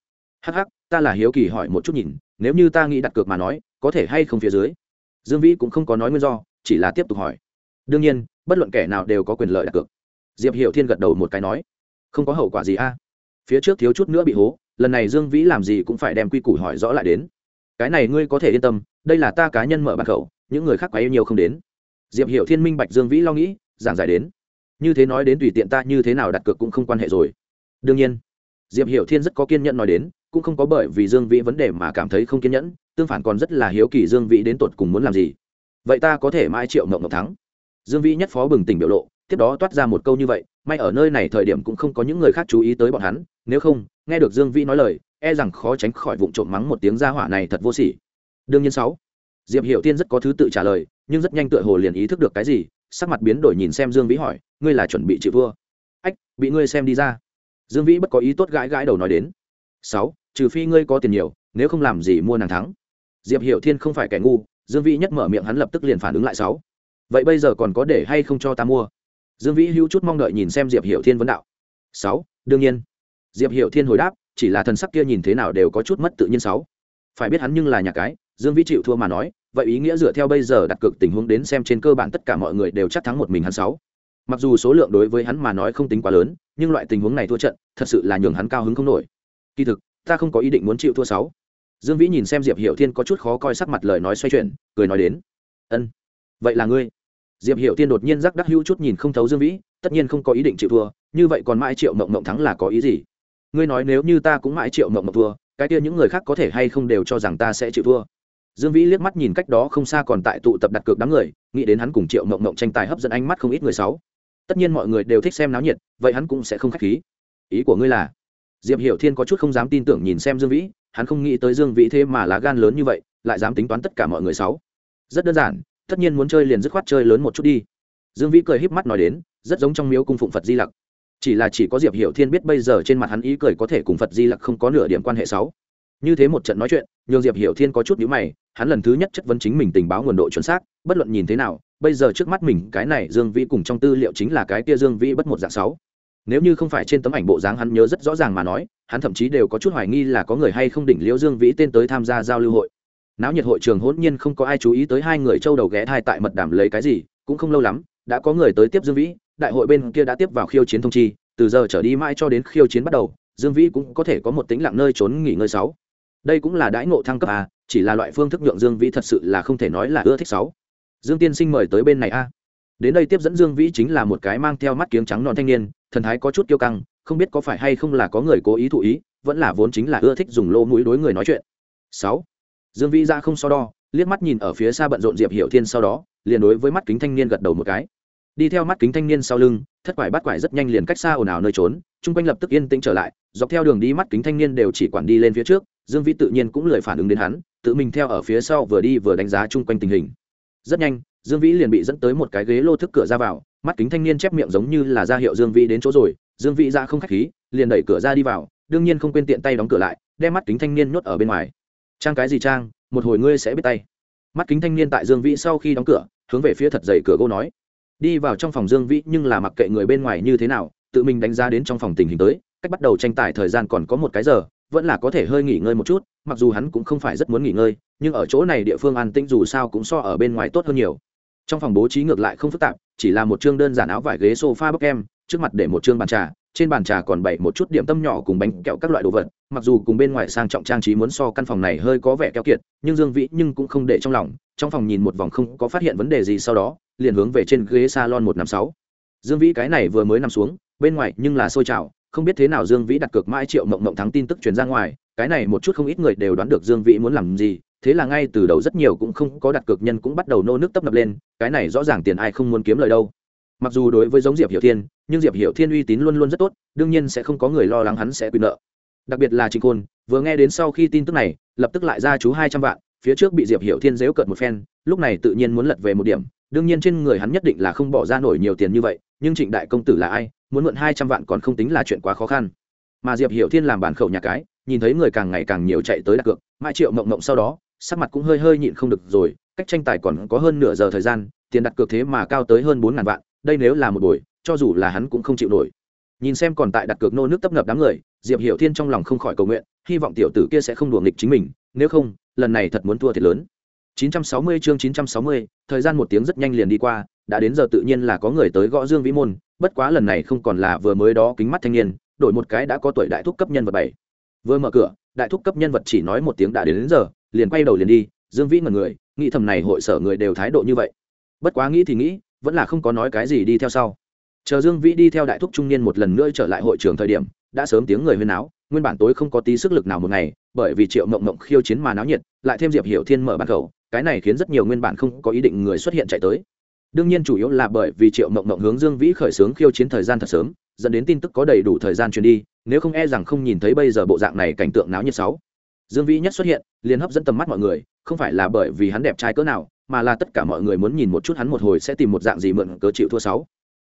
Hh ta là hiếu kỳ hỏi một chút nhìn, nếu như ta nghĩ đặt cược mà nói, có thể hay không phía dưới? Dương vĩ cũng không có nói nguyên do, chỉ là tiếp tục hỏi. Đương nhiên, bất luận kẻ nào đều có quyền lợi đặt cược. Diệp hiểu thiên gật đầu một cái nói, không có hậu quả gì a. Phía trước thiếu chút nữa bị hố, lần này dương vĩ làm gì cũng phải đem quy củ hỏi rõ lại đến cái này ngươi có thể yên tâm, đây là ta cá nhân mở bàn khẩu, những người khác quá yêu nhiều không đến. Diệp hiểu thiên minh bạch dương vĩ lo nghĩ, giảng giải đến. Như thế nói đến tùy tiện ta như thế nào đặt cược cũng không quan hệ rồi. Đương nhiên, diệp hiểu thiên rất có kiên nhẫn nói đến, cũng không có bởi vì dương vĩ vấn đề mà cảm thấy không kiên nhẫn, tương phản còn rất là hiếu kỳ dương vĩ đến tột cùng muốn làm gì. Vậy ta có thể mai triệu mộng ngọc thắng. Dương vĩ nhất phó bừng tỉnh biểu lộ, tiếp đó toát ra một câu như vậy, may ở nơi này thời điểm cũng không có những người khác chú ý tới bọn hắn, nếu không, nghe được dương vĩ nói lời e rằng khó tránh khỏi vụ trộm mắng một tiếng ra hỏa này thật vô sỉ. Đương nhiên sáu. Diệp hiểu tiên rất có thứ tự trả lời, nhưng rất nhanh tựa hồ liền ý thức được cái gì, sắc mặt biến đổi nhìn xem dương vĩ hỏi, ngươi là chuẩn bị chịu vua? ách, bị ngươi xem đi ra. Dương vĩ bất có ý tốt gãi gãi đầu nói đến. Sáu, trừ phi ngươi có tiền nhiều, nếu không làm gì mua nàng thắng. Diệp hiểu thiên không phải kẻ ngu, dương vĩ nhất mở miệng hắn lập tức liền phản ứng lại sáu. Vậy bây giờ còn có để hay không cho ta mua? Dương vĩ hữu chút mong đợi nhìn xem diệp hiểu thiên vấn đạo. Sáu, đương nhiên. Diệp hiểu thiên hồi đáp chỉ là thần sắc kia nhìn thế nào đều có chút mất tự nhiên sáu. Phải biết hắn nhưng là nhà cái, dương vĩ chịu thua mà nói, vậy ý nghĩa dựa theo bây giờ đặt cược tình huống đến xem trên cơ bản tất cả mọi người đều chắc thắng một mình hắn sáu. Mặc dù số lượng đối với hắn mà nói không tính quá lớn, nhưng loại tình huống này thua trận, thật sự là nhường hắn cao hứng không nổi. Kỳ thực, ta không có ý định muốn chịu thua sáu. Dương vĩ nhìn xem diệp hiểu thiên có chút khó coi sắc mặt lời nói xoay chuyển, cười nói đến. Ân, vậy là ngươi. Diệp hiểu thiên đột nhiên rắc đắc hữu chút nhìn không thấu dương vĩ, tất nhiên không có ý định chịu thua, như vậy còn mãi triệu mộng mộng thắng là có ý gì? Ngươi nói nếu như ta cũng mãi triệu mộng mộng thua, cái kia những người khác có thể hay không đều cho rằng ta sẽ chịu thua. Dương vĩ liếc mắt nhìn cách đó không xa còn tại tụ tập đặt cược đám người, nghĩ đến hắn cùng triệu mộng mộng tranh tài hấp dẫn ánh mắt không ít người sáu tất nhiên mọi người đều thích xem náo nhiệt, vậy hắn cũng sẽ không k h á c h khí. Ý của ngươi là? Diệp hiểu thiên có chút không dám tin tưởng nhìn xem dương vĩ, hắn không nghĩ tới dương vĩ thế mà lá gan lớn như vậy, lại dám tính toán tất cả mọi người sáu rất đơn giản, tất nhiên muốn chơi liền dứt khoát chơi lớn một chút đi. Dương vĩ cười híp mắt nói đến, rất giống trong miếu cung phụng phật di lặc chỉ là chỉ có diệp hiểu thiên biết bây giờ trên mặt hắn ý cười có thể cùng phật di lặc không có nửa điểm quan hệ sáu. Như thế một trận nói chuyện, nhường diệp hiểu thiên có chút nhíu mày, hắn lần thứ nhất chất vấn chính mình tình báo nguồn độ chuẩn xác, bất luận nhìn thế nào, bây giờ trước mắt mình, cái này dương vĩ cùng trong tư liệu chính là cái kia dương vĩ bất một dạng sáu. Nếu như không phải trên tấm ảnh bộ dáng hắn nhớ rất rõ ràng mà nói, hắn thậm chí đều có chút hoài nghi là có người hay không đỉnh liễu dương vĩ tên tới tham gia giao lưu hội. Náo nhiệt hội trường hỗn nhiên không có ai chú ý tới hai người châu đầu ghé thai tại mật đảm lấy cái gì, cũng không lâu lắm, đã có người tới tiếp dương vĩ đại hội bên kia đã tiếp vào khiêu chiến thông chi, từ giờ trở đi mãi cho đến khiêu chiến bắt đầu, dương vĩ cũng có thể có một tính lặng nơi trốn nghỉ ngơi sáu. Đây cũng là đãi ngộ thăng cấp a chỉ là loại phương thức nhượng dương vĩ thật sự là không thể nói là ưa thích sáu. Dương tiên sinh mời tới bên này a. Đến đây tiếp dẫn dương vĩ chính là một cái mang theo mắt kiếng trắng non thanh niên, thần thái có chút kiêu căng, không biết có phải hay không là có người cố ý thụ ý, vẫn là vốn chính là ưa thích dùng lô mũi đối người nói chuyện. Sáu. Dương vĩ ra không so đo, liếc mắt nhìn ở phía xa bận rộn diệp hiểu thiên sau đó, liền đối với mắt kính thanh niên gật đầu một cái đi theo mắt kính thanh niên sau lưng, thất quải bắt quải rất nhanh liền cách xa ồn ào nơi trốn, chung quanh lập tức yên tĩnh trở lại, dọc theo đường đi mắt kính thanh niên đều chỉ quản đi lên phía trước, dương vĩ tự nhiên cũng lười phản ứng đến hắn, tự mình theo ở phía sau vừa đi vừa đánh giá chung quanh tình hình. Rất nhanh, dương vĩ liền bị dẫn tới một cái ghế lô thức cửa ra vào, mắt kính thanh niên chép miệng giống như là ra hiệu dương vĩ đến chỗ rồi, dương vĩ ra không k h á c h khí, liền đẩy cửa ra đi vào, đương nhiên không quên tiện tay đóng cửa lại, đem mắt kính thanh niên nhốt ở bên ngoài. Trang cái gì trang? Một hồi ngươi sẽ biết tay. Mắt kính thanh niên tại dương vĩ sau khi đóng cửa, hướng về phía thật dày cửa gỗ nói đi vào trong phòng dương vĩ nhưng là mặc kệ người bên ngoài như thế nào, tự mình đánh giá đến trong phòng tình hình tới, cách bắt đầu tranh tài thời gian còn có một cái giờ, vẫn là có thể hơi nghỉ ngơi một chút, mặc dù hắn cũng không phải rất muốn nghỉ ngơi, nhưng ở chỗ này địa phương an tĩnh dù sao cũng so ở bên ngoài tốt hơn nhiều. Trong phòng bố trí ngược lại không phức tạp, chỉ là một chương đơn giản áo vải ghế sofa bốc em trước mặt để một chương bàn trà, trên bàn trà còn bày một chút điểm tâm nhỏ cùng bánh kẹo các loại đồ vật, mặc dù cùng bên ngoài sang trọng trang trí muốn so căn phòng này hơi có vẻ keo kiệt, nhưng dương vĩ nhưng cũng không để trong lòng, trong phòng nhìn một vòng không có phát hiện vấn đề gì sau đó liền hướng về trên ghế salon một năm sáu. Dương vĩ cái này vừa mới nằm xuống, bên ngoài nhưng là sôi trào, không biết thế nào dương vĩ đặt cược mãi triệu mộng mộng thắng tin tức truyền ra ngoài, cái này một chút không ít người đều đoán được dương vĩ muốn làm gì, thế là ngay từ đầu rất nhiều cũng không có đặt cược nhân cũng bắt đầu nô nước tấp nập lên, cái này rõ ràng tiền ai không muốn kiếm lời đâu. Mặc dù đối với giống diệp hiểu thiên, nhưng diệp hiểu thiên uy tín luôn luôn rất tốt, đương nhiên sẽ không có người lo lắng hắn sẽ quyền nợ. Đặc biệt là trịnh côn vừa nghe đến sau khi tin tức này, lập tức lại ra chú hai trăm vạn, phía trước bị diệp hiểu thiên dếu cợt một phen, lúc này tự nhiên muốn lật về một điểm đương nhiên trên người hắn nhất định là không bỏ ra nổi nhiều tiền như vậy, nhưng trịnh đại công tử là ai, muốn mượn hai trăm vạn còn không tính là chuyện quá khó khăn. Mà diệp hiểu thiên làm bản khẩu nhà cái, nhìn thấy người càng ngày càng nhiều chạy tới đặt cược mãi triệu mộng mộng sau đó, sắc mặt cũng hơi hơi nhịn không được rồi, cách tranh tài còn có hơn nửa giờ thời gian, tiền đặt cược thế mà cao tới hơn bốn ngàn vạn, đây nếu là một buổi, cho dù là hắn cũng không chịu nổi. Nhìn xem còn tại đặt cược nô nước tấp nập đám người, diệp hiểu thiên trong lòng không khỏi cầu nguyện, hy vọng tiểu tử kia sẽ không đùa nghịch chính mình, nếu không, lần này thật muốn thua thiệt lớn. 960 chương 960, thời gian một tiếng rất nhanh liền đi qua đã đến giờ tự nhiên là có người tới gõ dương vĩ môn bất quá lần này không còn là vừa mới đó kính mắt thanh niên đổi một cái đã có tuổi đại thúc cấp nhân vật bảy. Vừa mở cửa đại thúc cấp nhân vật chỉ nói một tiếng đã đến, đến giờ liền quay đầu liền đi dương vĩ ngần người nghĩ thầm này hội sở người đều thái độ như vậy. Bất quá nghĩ thì nghĩ vẫn là không có nói cái gì đi theo sau. Chờ dương vĩ đi theo đại thúc trung niên một lần nữa trở lại hội trường thời điểm đã sớm tiếng người huyên náo, nguyên bản tối không có tí sức lực nào một ngày bởi vì triệu mộng mộng khiêu chiến mà náo nhiệt lại thêm diệp hiểu thiên mở bàn khẩu cái này khiến rất nhiều nguyên bản không có ý định người xuất hiện chạy tới. Đương nhiên chủ yếu là bởi vì triệu mộng mộng hướng dương vĩ khởi xướng khiêu chiến thời gian thật sớm, dẫn đến tin tức có đầy đủ thời gian truyền đi, nếu không e rằng không nhìn thấy bây giờ bộ dạng này cảnh tượng náo nhiệt sáu dương vĩ nhất xuất hiện, liền hấp dẫn tầm mắt mọi người, không phải là bởi vì hắn đẹp trai cỡ nào, mà là tất cả mọi người muốn nhìn một chút hắn một hồi sẽ tìm một dạng gì mượn cớ chịu thua sáu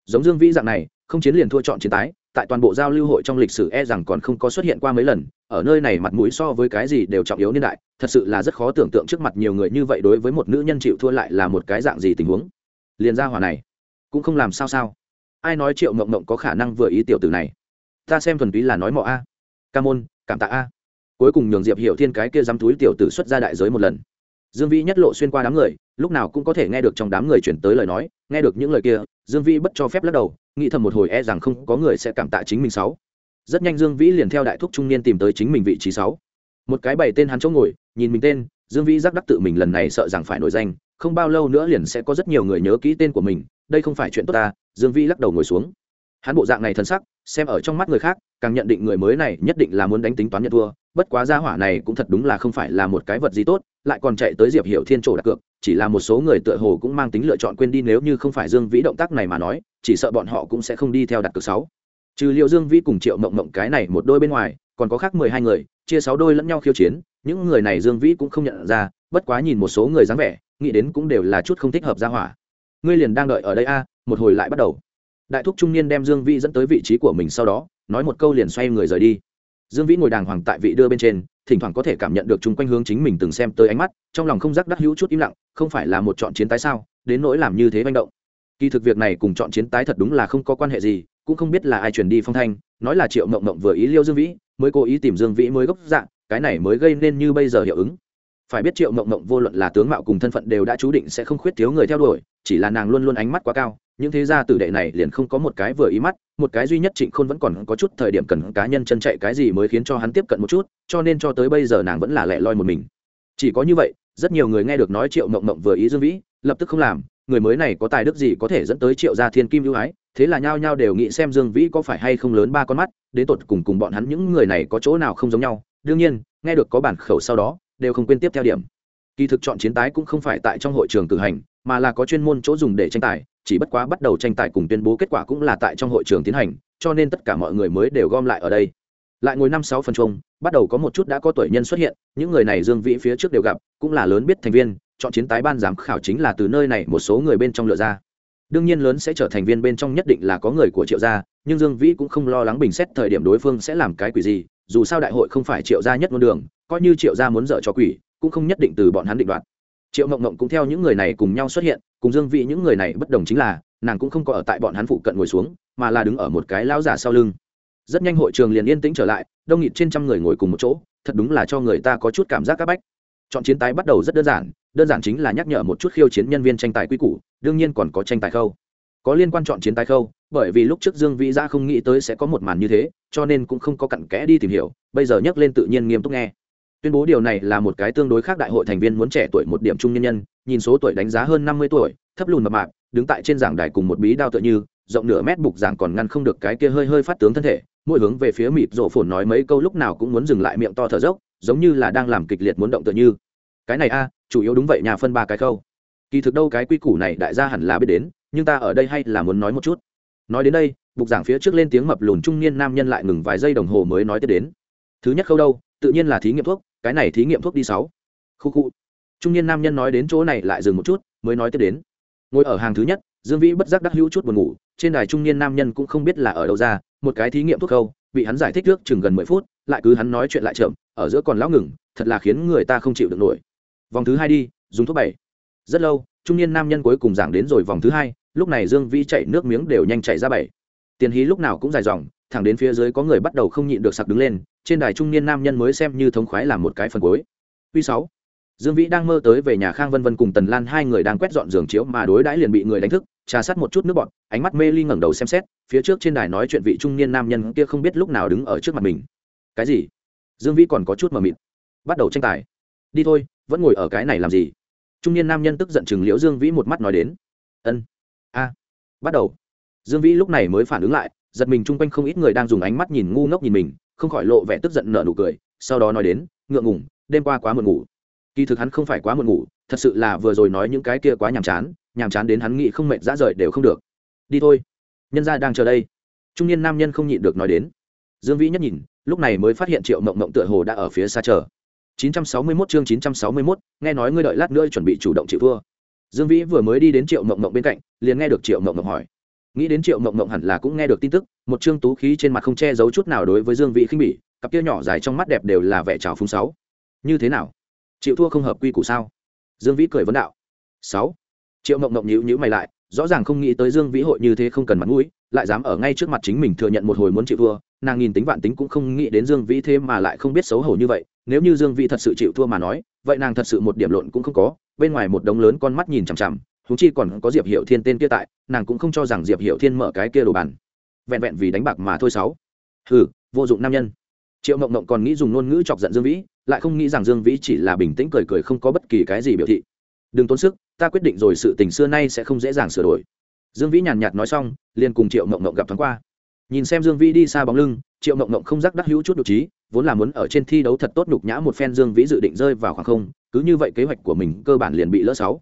giống dương vĩ dạng này, không chiến liền thua chọn chiến tái, tại toàn bộ giao lưu hội trong lịch sử e rằng còn không có xuất hiện qua mấy lần, ở nơi này mặt mũi so với cái gì đều trọng yếu niên đại, thật sự là rất khó tưởng tượng trước mặt nhiều người như vậy đối với một nữ nhân chịu thua lại là một cái dạng gì tình huống. Liền ra hỏa này, cũng không làm sao sao. Ai nói triệu mộng mộng có khả năng vừa ý tiểu tử này? Ta xem thuần túy là nói mọ a. Ca môn, cảm tạ a. Cuối cùng nhường diệp hiểu thiên cái kia dám túi tiểu tử xuất ra đại giới một lần. Dương vĩ nhất lộ xuyên qua đám người lúc nào cũng có thể nghe được trong đám người chuyển tới lời nói, nghe được những lời kia, dương vĩ bất cho phép lắc đầu, nghĩ thầm một hồi e rằng không có người sẽ cảm tạ chính mình sáu. Rất nhanh dương vĩ liền theo đại thúc trung niên tìm tới chính mình vị trí sáu. Một cái bày tên hắn chỗ ngồi, nhìn mình tên, dương vĩ giác đắc tự mình lần này sợ rằng phải nổi danh, không bao lâu nữa liền sẽ có rất nhiều người nhớ kỹ tên của mình, đây không phải chuyện tốt ta, dương vĩ lắc đầu ngồi xuống. Hắn bộ dạng này thân sắc, xem ở trong mắt người khác, càng nhận định người mới này nhất định là muốn đánh tính toán nhận thua, bất quá gia hỏa này cũng thật đúng là không phải là một cái vật gì tốt lại còn chạy tới diệp hiểu thiên trổ đặt cược, chỉ là một số người tựa hồ cũng mang tính lựa chọn quên đi nếu như không phải dương vĩ động tác này mà nói, chỉ sợ bọn họ cũng sẽ không đi theo đặt cược sáu. Trừ liệu dương vĩ cùng triệu mộng mộng cái này một đôi bên ngoài, còn có khác mười hai người, chia sáu đôi lẫn nhau khiêu chiến, những người này dương vĩ cũng không nhận ra, bất quá nhìn một số người dáng vẻ, nghĩ đến cũng đều là chút không thích hợp gia hỏa. Ngươi liền đang đợi ở đây a, một hồi lại bắt đầu. Đại thúc trung niên đem dương vĩ dẫn tới vị trí của mình sau đó, nói một câu liền xoay người rời đi. Dương vĩ ngồi đàng hoàng tại vị đưa bên trên thỉnh thoảng có thể cảm nhận được chung quanh hướng chính mình từng xem tới ánh mắt, trong lòng không giác đắc hữu chút im lặng, không phải là một chọn chiến tái sao, đến nỗi làm như thế manh động. Kỳ thực việc này cùng chọn chiến tái thật đúng là không có quan hệ gì, cũng không biết là ai truyền đi phong thanh, nói là triệu mộng mộng vừa ý liêu dương vĩ, mới cố ý tìm dương vĩ mới gốc dạng, cái này mới gây nên như bây giờ hiệu ứng phải biết triệu mộng mộng vô luận là tướng mạo cùng thân phận đều đã chú định sẽ không khuyết thiếu người theo đuổi, chỉ là nàng luôn luôn ánh mắt quá cao, những thế gia tử đệ này liền không có một cái vừa ý mắt, một cái duy nhất trịnh khôn vẫn còn có chút thời điểm cần cá nhân chân chạy cái gì mới khiến cho hắn tiếp cận một chút, cho nên cho tới bây giờ nàng vẫn là lẻ loi một mình. Chỉ có như vậy, rất nhiều người nghe được nói triệu mộng mộng vừa ý dương vĩ, lập tức không làm, người mới này có tài đức gì có thể dẫn tới triệu gia thiên kim ưu ái, thế là nhao nhao đều nghĩ xem dương vĩ có phải hay không lớn ba con mắt, đến tột cùng cùng bọn hắn những người này có chỗ nào không giống nhau. Đương nhiên, nghe được có bản khẩu sau đó đều không quên tiếp theo điểm. Kỳ thực chọn chiến tái cũng không phải tại trong hội trường cử hành, mà là có chuyên môn chỗ dùng để tranh tài, chỉ bất quá bắt đầu tranh tài cùng tuyên bố kết quả cũng là tại trong hội trường tiến hành, cho nên tất cả mọi người mới đều gom lại ở đây. Lại ngồi năm sáu phần chung, bắt đầu có một chút đã có tuổi nhân xuất hiện, những người này dương vĩ phía trước đều gặp, cũng là lớn biết thành viên, chọn chiến tái ban giám khảo chính là từ nơi này một số người bên trong lựa ra. Đương nhiên lớn sẽ trở thành viên bên trong nhất định là có người của triệu gia, nhưng dương vĩ cũng không lo lắng bình xét thời điểm đối phương sẽ làm cái quỷ gì, dù sao đại hội không phải triệu gia nhất ngôn đường coi như triệu gia muốn dở cho quỷ, cũng không nhất định từ bọn hắn định đoạt. Triệu mộng mộng cũng theo những người này cùng nhau xuất hiện, cùng dương vị những người này bất đồng chính là, nàng cũng không có ở tại bọn hắn phụ cận ngồi xuống, mà là đứng ở một cái lão giả sau lưng. Rất nhanh hội trường liền yên tĩnh trở lại, đông nghịt trên trăm người ngồi cùng một chỗ, thật đúng là cho người ta có chút cảm giác c áp bách. Chọn chiến tái bắt đầu rất đơn giản đơn giản chính là nhắc nhở một chút khiêu chiến nhân viên tranh tài quy củ, đương nhiên còn có tranh tài khâu. Có liên quan chọn chiến tài khâu, bởi vì lúc trước dương vĩ ra không nghĩ tới sẽ có một màn như thế, cho nên cũng không có cặn kẽ đi tìm hiểu, bây giờ nhắc lên tự nhiên nghiêm túc nghe tuyên bố điều này là một cái tương đối khác đại hội thành viên muốn trẻ tuổi một điểm trung nhân nhân, nhìn số tuổi đánh giá hơn năm mươi tuổi, thấp lùn mập mạp, đứng tại trên giảng đài cùng một bí đao tựa như, rộng nửa mét bục giảng còn ngăn không được cái kia hơi hơi phát tướng thân thể, mỗi hướng về phía mịt rộ phồn nói mấy câu lúc nào cũng muốn dừng lại miệng to thở dốc, giống như là đang làm kịch liệt muốn động tựa như. Cái này a, chủ yếu đúng vậy nhà phân ba cái khâu. Kỳ thực đâu cái quy củ này đại gia hẳn là biết đến, nhưng ta ở đây hay là muốn nói một chút. Nói đến đây, bục giảng phía trước lên tiếng mập lùn trung niên nam nhân lại ngừng vài giây đồng hồ mới nói tiếp đến. Thứ nhất khâu đâu, tự nhiên là thí nghiệm thuốc cái này thí nghiệm thuốc đi sáu. Khu khu. Trung niên nam nhân nói đến chỗ này lại dừng một chút, mới nói tiếp đến. Ngồi ở hàng thứ nhất, dương vĩ bất giác đắc hữu chút buồn ngủ, trên đài trung niên nam nhân cũng không biết là ở đâu ra, một cái thí nghiệm thuốc khâu, bị hắn giải thích trước chừng gần mười phút, lại cứ hắn nói chuyện lại chậm, ở giữa còn lão ngừng, thật là khiến người ta không chịu được nổi. Vòng thứ hai đi, dùng thuốc bảy. Rất lâu, trung niên nam nhân cuối cùng giảng đến rồi vòng thứ hai, lúc này dương vĩ chạy nước miếng đều nhanh chạy ra bảy. Tiền hí lúc nào cũng dài dòng thẳng đến phía dưới có người bắt đầu không nhịn được sặc đứng lên trên đài trung niên nam nhân mới xem như thống khoái làm một cái phần cuối Quy sáu Dương Vĩ đang mơ tới về nhà Khang Vân Vân cùng Tần Lan hai người đang quét dọn giường chiếu mà đối đãi liền bị người đánh thức, trà sát một chút nước bọt, ánh mắt mê ly ngẩng đầu xem xét, phía trước trên đài nói chuyện vị trung niên nam nhân kia không biết lúc nào đứng ở trước mặt mình. Cái gì? Dương Vĩ còn có chút mờ mịt. Bắt đầu tranh tài. Đi thôi, vẫn ngồi ở cái này làm gì? Trung niên nam nhân tức giận chừng Liễu Dương Vĩ một mắt nói đến. Ân. A. Bắt đầu. Dương Vĩ lúc này mới phản ứng lại, giật mình chung quanh không ít người đang dùng ánh mắt nhìn ngu ngốc nhìn mình không khỏi lộ vẻ tức giận nở nụ cười sau đó nói đến ngượng ngủng đêm qua quá muộn ngủ. Kỳ thực hắn không phải quá muộn ngủ thật sự là vừa rồi nói những cái kia quá nhàm chán nhàm chán đến hắn nghĩ không mệt dã rời đều không được. Đi thôi nhân gia đang chờ đây. Trung niên nam nhân không nhịn được nói đến. Dương vĩ nhất nhìn lúc này mới phát hiện triệu mộng mộng tựa hồ đã ở phía xa chờ. 961 chương 961, nghe nói ngươi đợi lát nữa chuẩn bị chủ động chịu thua. Dương vĩ vừa mới đi đến triệu mộng mộng bên cạnh liền nghe được triệu mộng mộng hỏi nghĩ đến triệu mộng mộng hẳn là cũng nghe được tin tức, một chương tú khí trên mặt không che giấu chút nào đối với dương vĩ khinh bỉ, cặp kia nhỏ dài trong mắt đẹp đều là vẻ trào phúng sáu. Như thế nào? Chịu thua không hợp quy củ sao? Dương vĩ cười vấn đạo. Sáu. Triệu mộng mộng nhíu nhíu mày lại, rõ ràng không nghĩ tới dương vĩ hội như thế không cần mặt mũi, lại dám ở ngay trước mặt chính mình thừa nhận một hồi muốn chịu thua, nàng nhìn tính vạn tính cũng không nghĩ đến dương vĩ thế mà lại không biết xấu hổ như vậy, nếu như dương vĩ thật sự chịu thua mà nói, vậy nàng thật sự một điểm lộn cũng không có, bên ngoài một đống lớn con mắt nhìn chằm chằm huống chi còn có diệp hiệu thiên tên kia tại, nàng cũng không cho rằng diệp hiệu thiên mở cái kia đồ bàn. Vẹn vẹn vì đánh bạc mà thôi sáu. Hừ, vô dụng nam nhân. Triệu mộng mộng còn nghĩ dùng ngôn ngữ chọc giận dương vĩ, lại không nghĩ rằng dương vĩ chỉ là bình tĩnh cười cười không có bất kỳ cái gì biểu thị. Đừng tốn sức, ta quyết định rồi sự tình xưa nay sẽ không dễ dàng sửa đổi. Dương vĩ nhàn nhạt nói xong, liền cùng triệu mộng mộng gặp thoáng qua. Nhìn xem dương vĩ đi xa bóng lưng, triệu mộng mộng không giác đắc hữu chút nhục trí, vốn là muốn ở trên thi đấu thật tốt nhục nhã một phen dương vĩ dự định rơi vào khoảng không, cứ như vậy kế hoạch của mình cơ bản liền bị lỡ sáu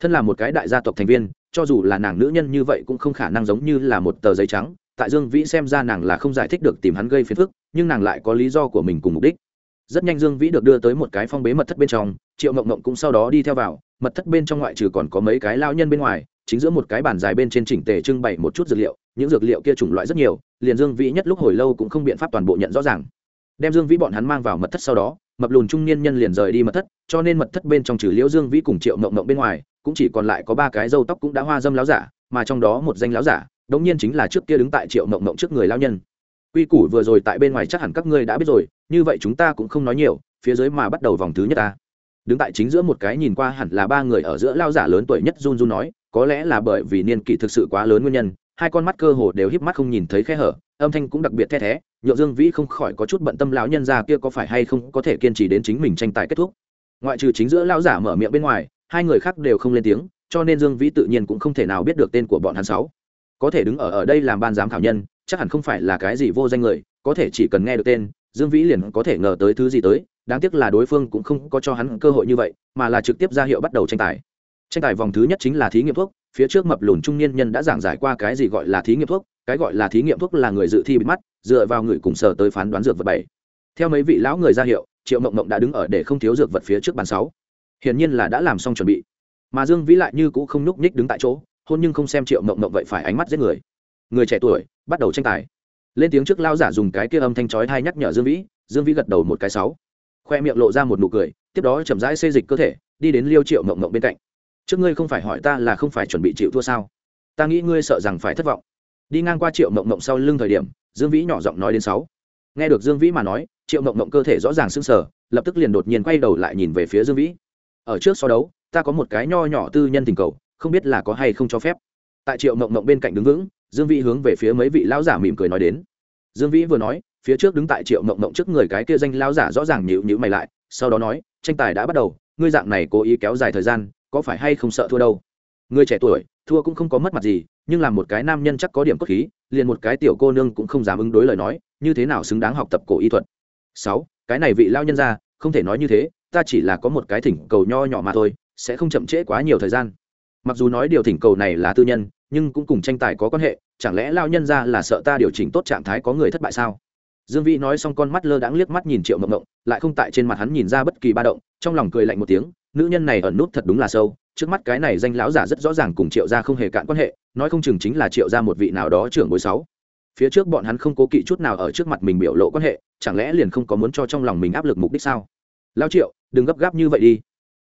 thân là một cái đại gia tộc thành viên, cho dù là nàng nữ nhân như vậy cũng không khả năng giống như là một tờ giấy trắng. Tại dương vĩ xem ra nàng là không giải thích được tìm hắn gây phiền phức, nhưng nàng lại có lý do của mình cùng mục đích. Rất nhanh dương vĩ được đưa tới một cái phong bế mật thất bên trong, triệu mộng mộng cũng sau đó đi theo vào. Mật thất bên trong ngoại trừ còn có mấy cái lao nhân bên ngoài, chính giữa một cái bàn dài bên trên chỉnh tề trưng bày một chút dược liệu, những dược liệu kia chủng loại rất nhiều, liền dương vĩ nhất lúc hồi lâu cũng không biện pháp toàn bộ nhận rõ ràng. Đem dương vĩ bọn hắn mang vào mật thất sau đó, mập lùn trung niên nhân liền rời đi mật thất, cho nên mật thất bên trong trừ liễu dương vĩ cùng triệu mộng mộng bên ngoài cũng chỉ còn lại có ba cái râu tóc cũng đã hoa dâm láo giả, mà trong đó một danh láo giả, đống nhiên chính là trước kia đứng tại triệu mộng mộng trước người lao nhân. Quy củ vừa rồi tại bên ngoài chắc hẳn các ngươi đã biết rồi, như vậy chúng ta cũng không nói nhiều, phía dưới mà bắt đầu vòng thứ nhất ta. Đứng tại chính giữa một cái nhìn qua hẳn là ba người ở giữa lao giả lớn tuổi nhất run run nói, có lẽ là bởi vì niên kỷ thực sự quá lớn nguyên nhân, hai con mắt cơ hồ đều híp mắt không nhìn thấy khe hở, âm thanh cũng đặc biệt the thé nhựa dương vĩ không khỏi có chút bận tâm lão nhân già kia có phải hay không có thể kiên trì đến chính mình tranh tài kết thúc. Ngoại trừ chính giữa lão giả mở miệng bên ngoài hai người khác đều không lên tiếng, cho nên dương vĩ tự nhiên cũng không thể nào biết được tên của bọn hắn sáu. Có thể đứng ở ở đây làm ban giám khảo nhân, chắc hẳn không phải là cái gì vô danh người, có thể chỉ cần nghe được tên, dương vĩ liền có thể ngờ tới thứ gì tới, đáng tiếc là đối phương cũng không có cho hắn cơ hội như vậy, mà là trực tiếp ra hiệu bắt đầu tranh tài. Tranh tài vòng thứ nhất chính là thí nghiệm thuốc, phía trước mập lùn trung niên nhân đã giảng giải qua cái gì gọi là thí nghiệm thuốc, cái gọi là thí nghiệm thuốc là người dự thi bị mắt, dựa vào người cùng sở tới phán đoán dược vật bảy. Theo mấy vị lão người ra hiệu, triệu mộng mộng đã đứng ở để không thiếu dược vật phía trước bàn sáu hiển nhiên là đã làm xong chuẩn bị. Mà dương vĩ lại như cũ không nhúc nhích đứng tại chỗ, hôn nhưng không xem triệu mộng mộng vậy phải ánh mắt giết người. Người trẻ tuổi, bắt đầu tranh tài. Lên tiếng trước lao giả dùng cái kia âm thanh chói thai nhắc nhở dương vĩ dương vĩ gật đầu một cái sáu. Khoe miệng lộ ra một nụ cười, tiếp đó chậm rãi xê dịch cơ thể, đi đến liêu triệu mộng mộng bên cạnh. Trước ngươi không phải hỏi ta là không phải chuẩn bị chịu thua sao? Ta nghĩ ngươi sợ rằng phải thất vọng. Đi ngang qua triệu mộng mộng sau lưng thời điểm, dương vĩ nhỏ giọng nói đến sáu. Nghe được dương vĩ mà nói, triệu mộng mộng cơ thể rõ ràng sưng sờ, lập tức liền đột nhiên quay đầu lại nhìn về phía dương vĩ ở trước so đấu, ta có một cái nho nhỏ tư nhân tình cầu, không biết là có hay không cho phép. Tại triệu mộng mộng bên cạnh đứng vững, dương vĩ hướng về phía mấy vị lão giả mỉm cười nói đến. Dương vĩ vừa nói, phía trước đứng tại triệu mộng mộng trước người cái kia danh lão giả rõ ràng nhịu nhịu mày lại, sau đó nói, tranh tài đã bắt đầu, ngươi dạng này cố ý kéo dài thời gian, có phải hay không sợ thua đâu? Người trẻ tuổi, thua cũng không có mất mặt gì, nhưng làm một cái nam nhân chắc có điểm cốt khí, liền một cái tiểu cô nương cũng không dám ứng đối lời nói, như thế nào xứng đáng học tập cổ y thuật? Sáu, cái này vị lao nhân ra không thể nói như thế ta chỉ là có một cái thỉnh cầu nho nhỏ mà thôi, sẽ không chậm trễ quá nhiều thời gian. Mặc dù nói điều thỉnh cầu này là tư nhân, nhưng cũng cùng tranh tài có quan hệ, chẳng lẽ lao nhân ra là sợ ta điều chỉnh tốt trạng thái có người thất bại sao? Dương vĩ nói xong con mắt lơ đãng liếc mắt nhìn triệu mộng mộng, lại không tại trên mặt hắn nhìn ra bất kỳ ba động, trong lòng cười lạnh một tiếng, nữ nhân này ẩn nút thật đúng là sâu, trước mắt cái này danh lão giả rất rõ ràng cùng triệu gia không hề cạn quan hệ, nói không chừng chính là triệu gia một vị nào đó trưởng bối sáu. Phía trước bọn hắn không cố kỵ chút nào ở trước mặt mình biểu lộ quan hệ, chẳng lẽ liền không có muốn cho trong lòng mình áp lực mục đích sao? Lao triệu đừng gấp gáp như vậy đi.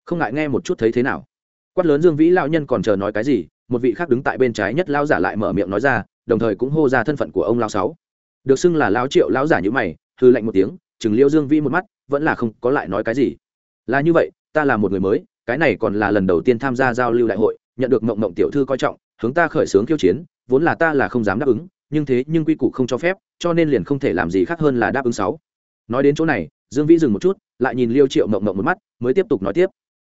Không ngại nghe một chút thấy thế nào. Quát lớn dương vĩ lão nhân còn chờ nói cái gì, một vị khác đứng tại bên trái nhất lão giả lại mở miệng nói ra, đồng thời cũng hô ra thân phận của ông lão sáu. Được xưng là lão triệu lão giả như mày hư lạnh một tiếng, chừng liêu dương vĩ một mắt, vẫn là không có lại nói cái gì. Là như vậy, ta là một người mới, cái này còn là lần đầu tiên tham gia giao lưu đại hội, nhận được mộng mộng tiểu thư coi trọng, hướng ta khởi xướng khiêu chiến, vốn là ta là không dám đáp ứng, nhưng thế nhưng quy củ không cho phép, cho nên liền không thể làm gì khác hơn là đáp ứng sáu. Nói đến chỗ này dương vĩ dừng một chút, lại nhìn liêu triệu mộng mộng một mắt, mới tiếp tục nói tiếp.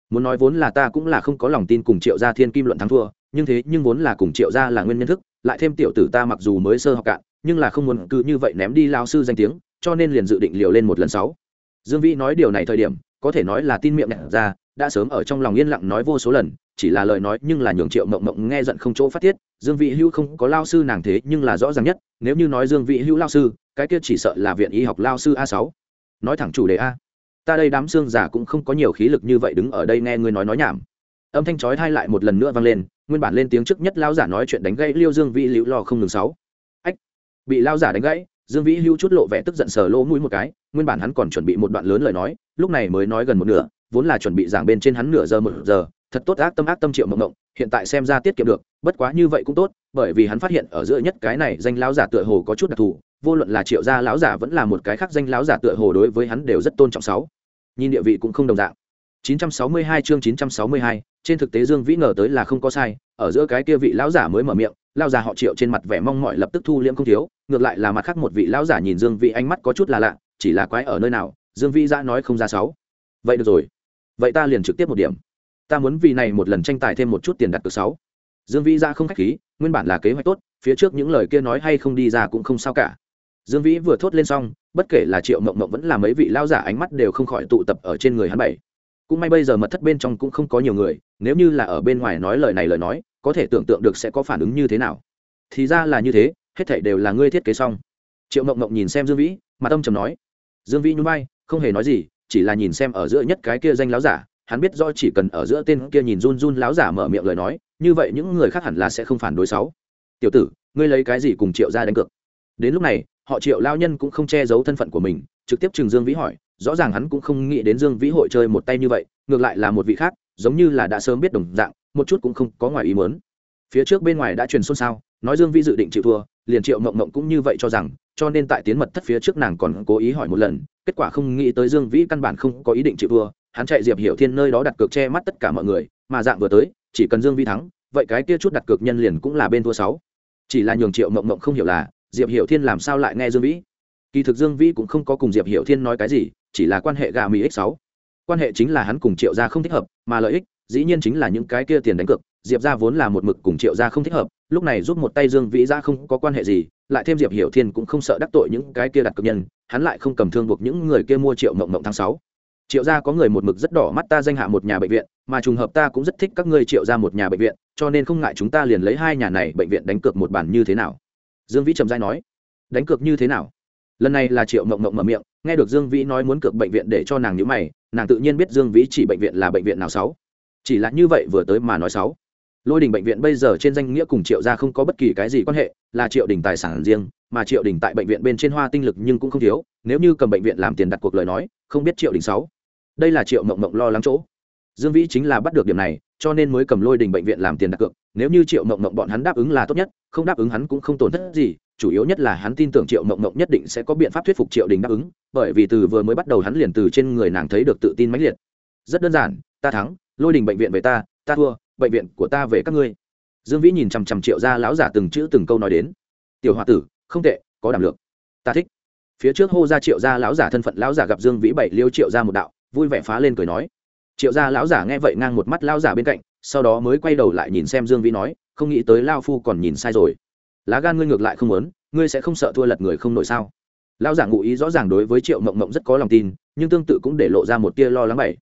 Muốn nói vốn là ta cũng là không có lòng tin cùng triệu gia thiên kim luận thắng thua, nhưng thế nhưng vốn là cùng triệu gia là nguyên nhân thức, lại thêm tiểu tử ta mặc dù mới sơ học cạn, nhưng là không muốn cứ như vậy ném đi lao sư danh tiếng, cho nên liền dự định liều lên một lần sáu. Dương vĩ nói điều này thời điểm, có thể nói là tin miệng nhận ra, đã sớm ở trong lòng yên lặng nói vô số lần, chỉ là lời nói nhưng là nhường triệu mộng mộng nghe giận không chỗ phát tiết, dương vị hữu không có lao sư nàng thế nhưng là rõ ràng nhất, nếu như nói dương vị hữu lao sư, cái kia chỉ sợ là viện y học lao sư a sáu nói thẳng chủ đề a. Ta đây đám xương giả cũng không có nhiều khí lực như vậy đứng ở đây nghe ngươi nói nói nhảm. Âm thanh chói thay lại một lần nữa vang lên, nguyên bản lên tiếng trước nhất lao giả nói chuyện đánh gãy liêu dương vĩ liễu lo không ngừng sáu. Ách, bị lao giả đánh gãy, dương vĩ hữu chút lộ vẻ tức giận sờ lỗ mũi một cái, nguyên bản hắn còn chuẩn bị một đoạn lớn lời nói, lúc này mới nói gần một nửa, vốn là chuẩn bị giảng bên trên hắn nửa giờ một giờ, thật tốt ác tâm ác tâm triệu mộng mộng, hiện tại xem ra tiết kiệm được, bất quá như vậy cũng tốt bởi vì hắn phát hiện ở giữa nhất cái này danh lão giả tựa hồ có chút đặc thù vô luận là triệu gia lão giả vẫn là một cái khác danh lão giả tựa hồ đối với hắn đều rất tôn trọng sáu nhìn địa vị cũng không đồng dạng 962 chương 962, trên thực tế Dương Vĩ ngờ tới là không có sai, ở giữa cái kia vị lão giả mới mở miệng, lão giả họ Triệu trên mặt vẻ mong mỏi lập tức thu liễm không thiếu, ngược lại là mặt khác một vị lão giả nhìn Dương Vĩ ánh mắt có chút là lạ, chỉ là quái ở nơi nào, Dương Vĩ ra nói không ra sáu. Vậy được rồi, vậy ta liền trực tiếp một điểm. Ta muốn vì này một lần tranh tài thêm một chút tiền đặt cược sáu. Dương Vĩ ra không khách khí, nguyên bản là kế hoạch tốt, phía trước những lời kia nói hay không đi ra cũng không sao cả. Dương Vĩ vừa thốt lên xong, bất kể là Triệu Mộng Mộng vẫn là mấy vị lão giả ánh mắt đều không khỏi tụ tập ở trên người hắn bảy. Cũng may bây giờ mật thất bên trong cũng không có nhiều người nếu như là ở bên ngoài nói lời này lời nói có thể tưởng tượng được sẽ có phản ứng như thế nào. Thì ra là như thế hết thảy đều là ngươi thiết kế xong. Triệu mộng mộng nhìn xem dương vĩ mà tâm trầm nói. Dương vĩ nhún vai không hề nói gì chỉ là nhìn xem ở giữa nhất cái kia danh láo giả hắn biết do chỉ cần ở giữa tên kia nhìn run run láo giả mở miệng lời nói như vậy những người khác hẳn là sẽ không phản đối sáu. Tiểu tử, ngươi lấy cái gì cùng triệu ra đánh cược? Đến lúc này, họ triệu lao nhân cũng không che giấu thân phận của mình, trực tiếp trường dương vĩ hỏi, rõ ràng hắn cũng không nghĩ đến dương vĩ hội chơi một tay như vậy, ngược lại là một vị khác, giống như là đã sớm biết đồng dạng, một chút cũng không có ngoài ý muốn. Phía trước bên ngoài đã truyền xôn xao, nói dương vĩ dự định chịu thua, liền triệu mộng mộng cũng như vậy cho rằng, cho nên tại tiến mật thất phía trước nàng còn cố ý hỏi một lần, kết quả không nghĩ tới dương vĩ căn bản không có ý định chịu thua, hắn chạy diệp hiểu thiên nơi đó đặt cược che mắt tất cả mọi người, mà dạng vừa tới chỉ cần dương Vi thắng, vậy cái kia chút đặt cược nhân liền cũng là bên thua sáu. Chỉ là nhường triệu mộng mộng không hiểu là, diệp hiểu thiên làm sao lại nghe dương vĩ? Kỳ thực dương vĩ cũng không có cùng diệp hiểu thiên nói cái gì, chỉ là quan hệ gà mỹ x sáu. Quan hệ chính là hắn cùng triệu gia không thích hợp, mà lợi ích, dĩ nhiên chính là những cái kia tiền đánh cược, diệp gia vốn là một mực cùng triệu gia không thích hợp, lúc này giúp một tay dương vĩ ra không có quan hệ gì, lại thêm diệp hiểu thiên cũng không sợ đắc tội những cái kia đặt cược nhân, hắn lại không cầm thương buộc những người kia mua triệu mộng mộng tháng sáu triệu gia có người một mực rất đỏ mắt ta danh hạ một nhà bệnh viện, mà trùng hợp ta cũng rất thích các ngươi triệu gia một nhà bệnh viện, cho nên không ngại chúng ta liền lấy hai nhà này bệnh viện đánh cược một bản như thế nào. Dương vĩ trầm giai nói. Đánh cược như thế nào? Lần này là triệu mộng mộng mở miệng, nghe được dương vĩ nói muốn cược bệnh viện để cho nàng nhữ mày, nàng tự nhiên biết dương vĩ chỉ bệnh viện là bệnh viện nào sáu. Chỉ là như vậy vừa tới mà nói sáu. Lôi đình bệnh viện bây giờ trên danh nghĩa cùng triệu gia không có bất kỳ cái gì quan hệ, là triệu đình tài sản riêng, mà triệu đình tại bệnh viện bên trên hoa tinh lực nhưng cũng không thiếu, nếu như cầm bệnh viện làm tiền đặt cuộc lời nói, không biết triệu đình sáu đây là triệu mộng mộng lo lắng chỗ. Dương vĩ chính là bắt được điểm này, cho nên mới cầm lôi đình bệnh viện làm tiền đặt cược. Nếu như triệu mộng mộng bọn hắn đáp ứng là tốt nhất, không đáp ứng hắn cũng không tổn thất gì, chủ yếu nhất là hắn tin tưởng triệu mộng mộng nhất định sẽ có biện pháp thuyết phục triệu đình đáp ứng, bởi vì từ vừa mới bắt đầu hắn liền từ trên người nàng thấy được tự tin mãnh liệt. Rất đơn giản, ta thắng, lôi đình bệnh viện về ta ta thua, bệnh viện của ta về các ngươi. Dương vĩ nhìn chằm chằm triệu ra lão giả từng chữ từng câu nói đến. Tiểu h o a tử, không tệ, có đảm lược ta thích. Phía trước hô ra triệu ra lão giả thân phận, lão giả gặp dương vĩ bảy liêu triệu ra một đạo vui vẻ phá lên cười nói. Triệu gia lão giả nghe vậy ngang một mắt lão giả bên cạnh, sau đó mới quay đầu lại nhìn xem dương vĩ nói, không nghĩ tới lao phu còn nhìn sai rồi. Lá gan ngươi ngược lại không muốn, ngươi sẽ không sợ thua lật người không nổi sao? Lão giả ngụ ý rõ ràng đối với triệu mộng mộng rất có lòng tin, nhưng tương tự cũng để lộ ra một tia lo lắng bảy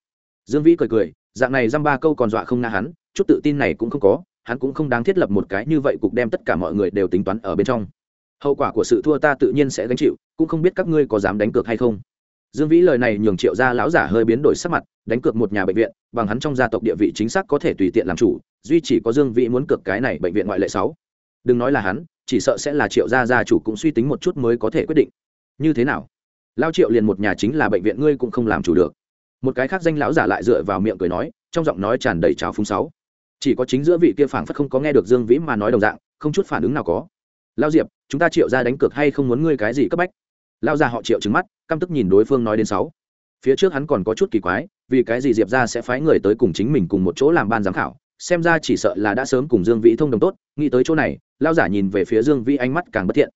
dương vĩ cười cười, dạng này dăm ba câu còn dọa không na hắn, chút tự tin này cũng không có, hắn cũng không đáng thiết lập một cái như vậy cục đem tất cả mọi người đều tính toán ở bên trong. Hậu quả của sự thua ta tự nhiên sẽ gánh chịu, cũng không biết các ngươi có dám đánh cược hay không dương vĩ lời này nhường triệu gia lão giả hơi biến đổi sắc mặt, đánh cược một nhà bệnh viện, bằng hắn trong gia tộc địa vị chính xác có thể tùy tiện làm chủ, duy chỉ có dương vĩ muốn cược cái này bệnh viện ngoại lệ sáu. Đừng nói là hắn, chỉ sợ sẽ là triệu gia gia chủ cũng suy tính một chút mới có thể quyết định. Như thế nào? Lao triệu liền một nhà chính là bệnh viện ngươi cũng không làm chủ được. Một cái khác danh lão giả lại dựa vào miệng cười nói, trong giọng nói tràn đầy trào phúng sáu. Chỉ có chính giữa vị kia phảng phất không có nghe được dương vĩ mà nói đồng dạng, không chút phản ứng nào có. Lao diệp, chúng ta triệu ra đánh cược hay không muốn ngươi cái gì cấp bách? Lao già họ triệu trứng mắt, căm tức nhìn đối phương nói đến sáu. Phía trước hắn còn có chút kỳ quái, vì cái gì diệp ra sẽ phái người tới cùng chính mình cùng một chỗ làm ban giám khảo, xem ra chỉ sợ là đã sớm cùng dương vĩ thông đồng tốt, nghĩ tới chỗ này lao giả nhìn về phía dương vĩ ánh mắt càng bất thiện.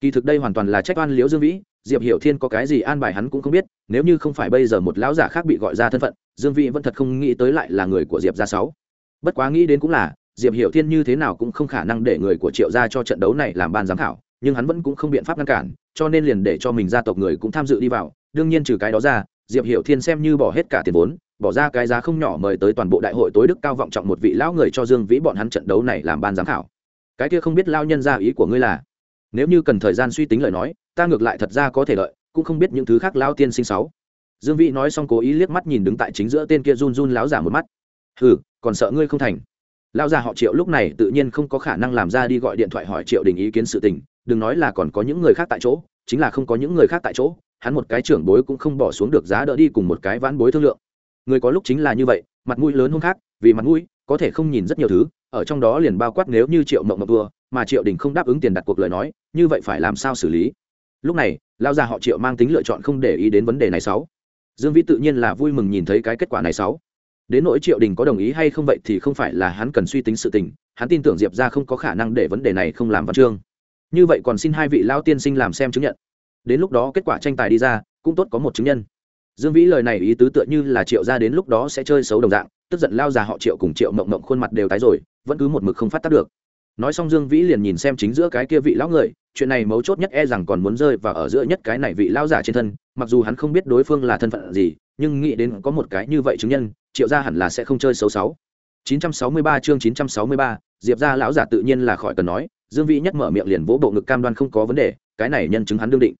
Kỳ thực đây hoàn toàn là trách oan liễu dương vĩ, diệp hiểu thiên có cái gì an bài hắn cũng không biết, nếu như không phải bây giờ một lão giả khác bị gọi ra thân phận, dương vĩ vẫn thật không nghĩ tới lại là người của diệp gia sáu. Bất quá nghĩ đến cũng là, diệp hiểu thiên như thế nào cũng không khả năng để người của triệu gia cho trận đấu này làm ban giám khảo nhưng hắn vẫn cũng không biện pháp ngăn cản, cho nên liền để cho mình gia tộc người cũng tham dự đi vào, đương nhiên trừ cái đó ra, diệp hiểu thiên xem như bỏ hết cả tiền vốn, bỏ ra cái giá không nhỏ mời tới toàn bộ đại hội tối đức cao vọng trọng một vị lão người cho dương vĩ bọn hắn trận đấu này làm ban giám khảo. Cái kia không biết lao nhân ra ý của ngươi là? Nếu như cần thời gian suy tính lời nói, ta ngược lại thật ra có thể lợi cũng không biết những thứ khác lao tiên sinh sáu. Dương vĩ nói xong cố ý liếc mắt nhìn đứng tại chính giữa tên kia run run láo giả một mắt. Hừ, còn sợ ngươi không thành. Lao già họ triệu lúc này tự nhiên không có khả năng làm ra đi gọi điện thoại hỏi triệu đình ý kiến sự tình đừng nói là còn có những người khác tại chỗ, chính là không có những người khác tại chỗ, hắn một cái trưởng bối cũng không bỏ xuống được giá đỡ đi cùng một cái vãn bối thương lượng. Người có lúc chính là như vậy, mặt mũi lớn hơn khác, vì mặt mũi, có thể không nhìn rất nhiều thứ, ở trong đó liền bao quát nếu như triệu mộng mộng vừa, mà triệu đình không đáp ứng tiền đặt cuộc lời nói, như vậy phải làm sao xử lý? Lúc này lao già họ triệu mang tính lựa chọn không để ý đến vấn đề này sáu. Dương vĩ tự nhiên là vui mừng nhìn thấy cái kết quả này sáu. Đến nỗi triệu đình có đồng ý hay không vậy thì không phải là hắn cần suy tính sự tình, hắn tin tưởng diệp ra không có khả năng để vấn đề này không làm văn chương như vậy còn xin hai vị lao tiên sinh làm xem chứng nhận. Đến lúc đó kết quả tranh tài đi ra cũng tốt có một chứng nhân. Dương vĩ lời này ý tứ tựa như là triệu ra đến lúc đó sẽ chơi xấu đồng dạng tức giận lao già họ triệu cùng triệu mộng mộng khuôn mặt đều tái rồi vẫn cứ một mực không phát tác được. Nói xong dương vĩ liền nhìn xem chính giữa cái kia vị lão người chuyện này mấu chốt nhất e rằng còn muốn rơi vào ở giữa nhất cái này vị lão giả trên thân mặc dù hắn không biết đối phương là thân phận gì nhưng nghĩ đến có một cái như vậy chứng nhân triệu gia hẳn là sẽ không chơi xấu xấu 963 chương 963, diệp gia lão giả tự nhiên là khỏi cần nói, dương vĩ nhất mở miệng liền vỗ bộ ngực cam đoan không có vấn đề, cái này nhân chứng hắn đương định.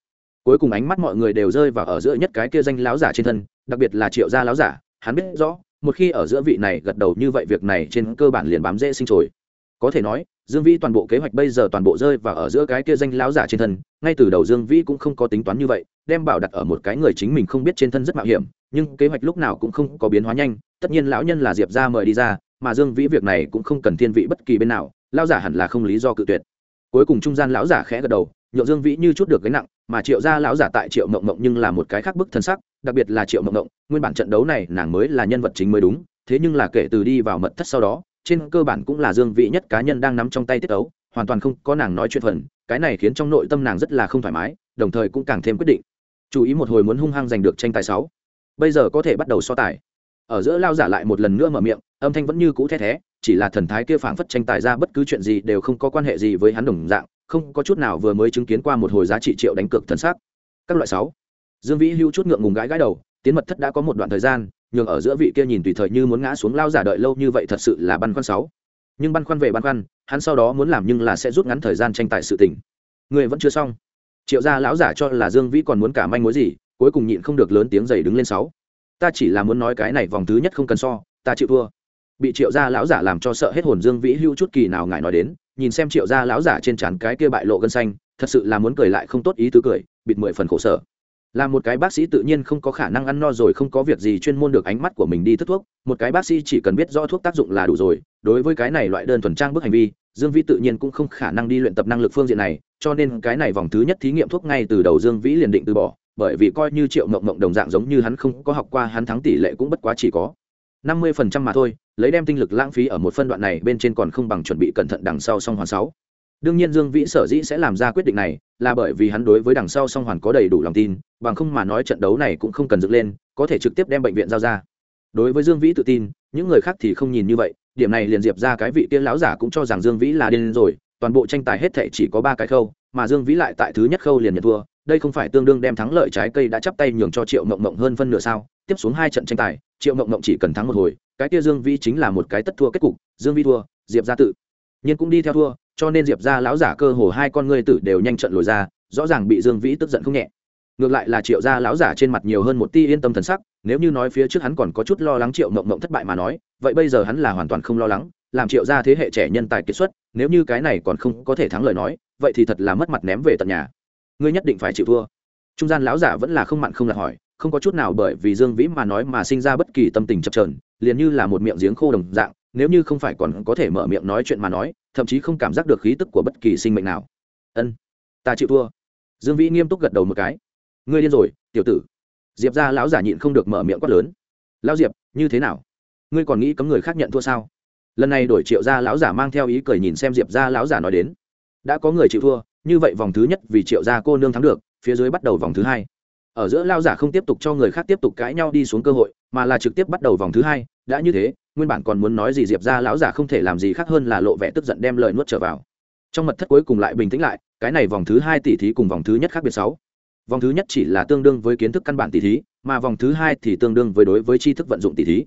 Cuối cùng ánh mắt mọi người đều rơi vào ở giữa nhất cái kia danh lão giả trên thân, đặc biệt là triệu gia lão giả, hắn biết rõ, một khi ở giữa vị này gật đầu như vậy việc này trên cơ bản liền bám dễ sinh trồi. Có thể nói, dương vĩ toàn bộ kế hoạch bây giờ toàn bộ rơi vào ở giữa cái kia danh lão giả trên thân, ngay từ đầu dương vĩ cũng không có tính toán như vậy, đem bảo đặt ở một cái người chính mình không biết trên thân rất mạo hiểm, nhưng kế hoạch lúc nào cũng không có biến hóa nhanh, tất nhiên lão nhân là diệp ra mời đi ra mà dương vĩ việc này cũng không cần thiên vị bất kỳ bên nào, lão giả hẳn là không lý do cự tuyệt. Cuối cùng trung gian lão giả khẽ gật đầu nhộn dương vĩ như chút được gánh nặng, mà triệu gia lão giả tại triệu mộng mộng nhưng là một cái khác bức thân sắc, đặc biệt là triệu mộng mộng, nguyên bản trận đấu này nàng mới là nhân vật chính mới đúng, thế nhưng là kể từ đi vào mật thất sau đó, trên cơ bản cũng là dương Vĩ nhất cá nhân đang nắm trong tay tiết ấu, hoàn toàn không có nàng nói chuyện phần, cái này khiến trong nội tâm nàng rất là không thoải mái, đồng thời cũng càng thêm quyết định. Chú ý một hồi muốn hung hăng giành được tranh tài sáu, bây giờ có thể bắt đầu so tài. Ở giữa lao giả lại một lần nữa mở miệng âm thanh vẫn như cũ the thé, chỉ là thần thái kia phảng phất tranh tài ra bất cứ chuyện gì đều không có quan hệ gì với hắn đồng dạng, không có chút nào vừa mới chứng kiến qua một hồi giá trị triệu đánh cược thần sắc. Các loại sáu. Dương vĩ hưu chút ngượng ngùng gãi gãi đầu, tiến mật thất đã có một đoạn thời gian, nhường ở giữa vị kia nhìn tùy thời như muốn ngã xuống lao giả đợi lâu như vậy thật sự là băn khoăn sáu. Nhưng băn khoăn về băn khoăn, hắn sau đó muốn làm nhưng là sẽ rút ngắn thời gian tranh tài sự tình. Người vẫn chưa xong. Triệu gia lão giả cho là dương vĩ còn muốn cả manh mối gì, cuối cùng nhịn không được lớn tiếng dày đứng lên sáu. Ta chỉ là muốn nói cái này vòng thứ nhất không cần so, ta chịu thua bị triệu gia lão giả làm cho sợ hết hồn dương vĩ hưu chút kỳ nào ngài nói đến, nhìn xem triệu gia lão giả trên trán cái kia bại lộ gân xanh, thật sự là muốn cười lại không tốt ý tứ cười, bịt mười phần khổ sở. Là một cái bác sĩ tự nhiên không có khả năng ăn no rồi không có việc gì chuyên môn được ánh mắt của mình đi thức thuốc, một cái bác sĩ chỉ cần biết rõ thuốc tác dụng là đủ rồi, đối với cái này loại đơn thuần trang bức hành vi, dương vĩ tự nhiên cũng không khả năng đi luyện tập năng lực phương diện này, cho nên cái này vòng thứ nhất thí nghiệm thuốc ngay từ đầu dương vĩ liền định từ bỏ, bởi vì coi như triệu mộng mộng đồng dạng giống như hắn không có học qua hắn thắng tỷ lệ cũng bất quá chỉ có năm mươi phần trăm mà thôi, lấy đem tinh lực lãng phí ở một phân đoạn này bên trên còn không bằng chuẩn bị cẩn thận đằng sau song hoàn sáu. Đương nhiên dương vĩ sở dĩ sẽ làm ra quyết định này, là bởi vì hắn đối với đằng sau song hoàn có đầy đủ lòng tin, bằng không mà nói trận đấu này cũng không cần dựng lên, có thể trực tiếp đem bệnh viện giao ra. Đối với dương vĩ tự tin, những người khác thì không nhìn như vậy, điểm này liền diệp ra cái vị tiên lão giả cũng cho rằng dương vĩ là điên rồi, toàn bộ tranh tài hết thể chỉ có ba cái khâu, mà dương vĩ lại tại thứ nhất khâu liền nhận thua đây không phải tương đương đem thắng lợi trái cây đã chắp tay nhường cho triệu mộng mộng hơn phân nửa sao? Tiếp xuống hai trận tranh tài, triệu mộng mộng chỉ cần thắng một hồi, cái kia dương vĩ chính là một cái tất thua kết cục, dương vi thua, diệp ra tự. Nhiên cũng đi theo thua, cho nên diệp ra lão giả cơ hồ hai con ngươi tử đều nhanh trận lồi ra, rõ ràng bị dương vĩ tức giận không nhẹ. Ngược lại là triệu gia lão giả trên mặt nhiều hơn một ti yên tâm thần sắc, nếu như nói phía trước hắn còn có chút lo lắng triệu mộng mộng thất bại mà nói, vậy bây giờ hắn là hoàn toàn không lo lắng, làm triệu gia thế hệ trẻ nhân tài kiệt xuất, nếu như cái này còn không có thể thắng lời nói, vậy thì thật là mất mặt ném về tận nhà ngươi nhất định phải chịu thua. Trung gian lão giả vẫn là không mặn không lạc hỏi, không có chút nào bởi vì dương vĩ mà nói mà sinh ra bất kỳ tâm tình chập trờn liền như là một miệng giếng khô đồng dạng, nếu như không phải còn có thể mở miệng nói chuyện mà nói, thậm chí không cảm giác được khí tức của bất kỳ sinh mệnh nào. Ân, ta chịu thua. Dương vĩ nghiêm túc gật đầu một cái. Ngươi điên rồi, tiểu tử. Diệp ra lão giả nhịn không được mở miệng quát lớn. Lão diệp, như thế nào? Ngươi còn nghĩ cấm người khác nhận thua sao? Lần này đổi triệu gia lão giả mang theo ý cười nhìn xem diệp ra lão giả nói đến. Đã có người chịu thua như vậy vòng thứ nhất vì triệu gia cô nương thắng được, phía dưới bắt đầu vòng thứ hai. Ở giữa lao giả không tiếp tục cho người khác tiếp tục cãi nhau đi xuống cơ hội, mà là trực tiếp bắt đầu vòng thứ hai, đã như thế, nguyên bản còn muốn nói gì diệp ra lão giả không thể làm gì khác hơn là lộ vẻ tức giận đem lời nuốt trở vào. Trong mật thất cuối cùng lại bình tĩnh lại, cái này vòng thứ hai tỷ thí cùng vòng thứ nhất khác biệt sáu. Vòng thứ nhất chỉ là tương đương với kiến thức căn bản tỷ thí, mà vòng thứ hai thì tương đương với đối với tri thức vận dụng tỷ thí.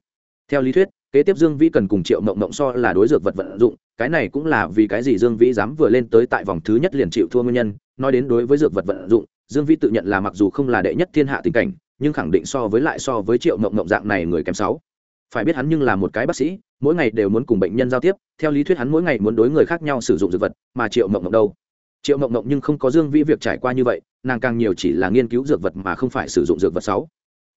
Theo lý thuyết, kế tiếp dương vĩ cần cùng triệu mộng mộng so là đối dược vật vận dụng cái này cũng là vì cái gì dương vĩ dám vừa lên tới tại vòng thứ nhất liền chịu thua nguyên nhân, nói đến đối với dược vật vận dụng, dương vĩ tự nhận là mặc dù không là đệ nhất thiên hạ tình cảnh, nhưng khẳng định so với lại so với triệu mộng mộng dạng này người kém sáu. Phải biết hắn nhưng là một cái bác sĩ, mỗi ngày đều muốn cùng bệnh nhân giao tiếp, theo lý thuyết hắn mỗi ngày muốn đối người khác nhau sử dụng dược vật, mà triệu mộng mộng đâu? Triệu mộng mộng nhưng không có dương vĩ việc trải qua như vậy, nàng càng nhiều chỉ là nghiên cứu dược vật mà không phải sử dụng dược vật sáu.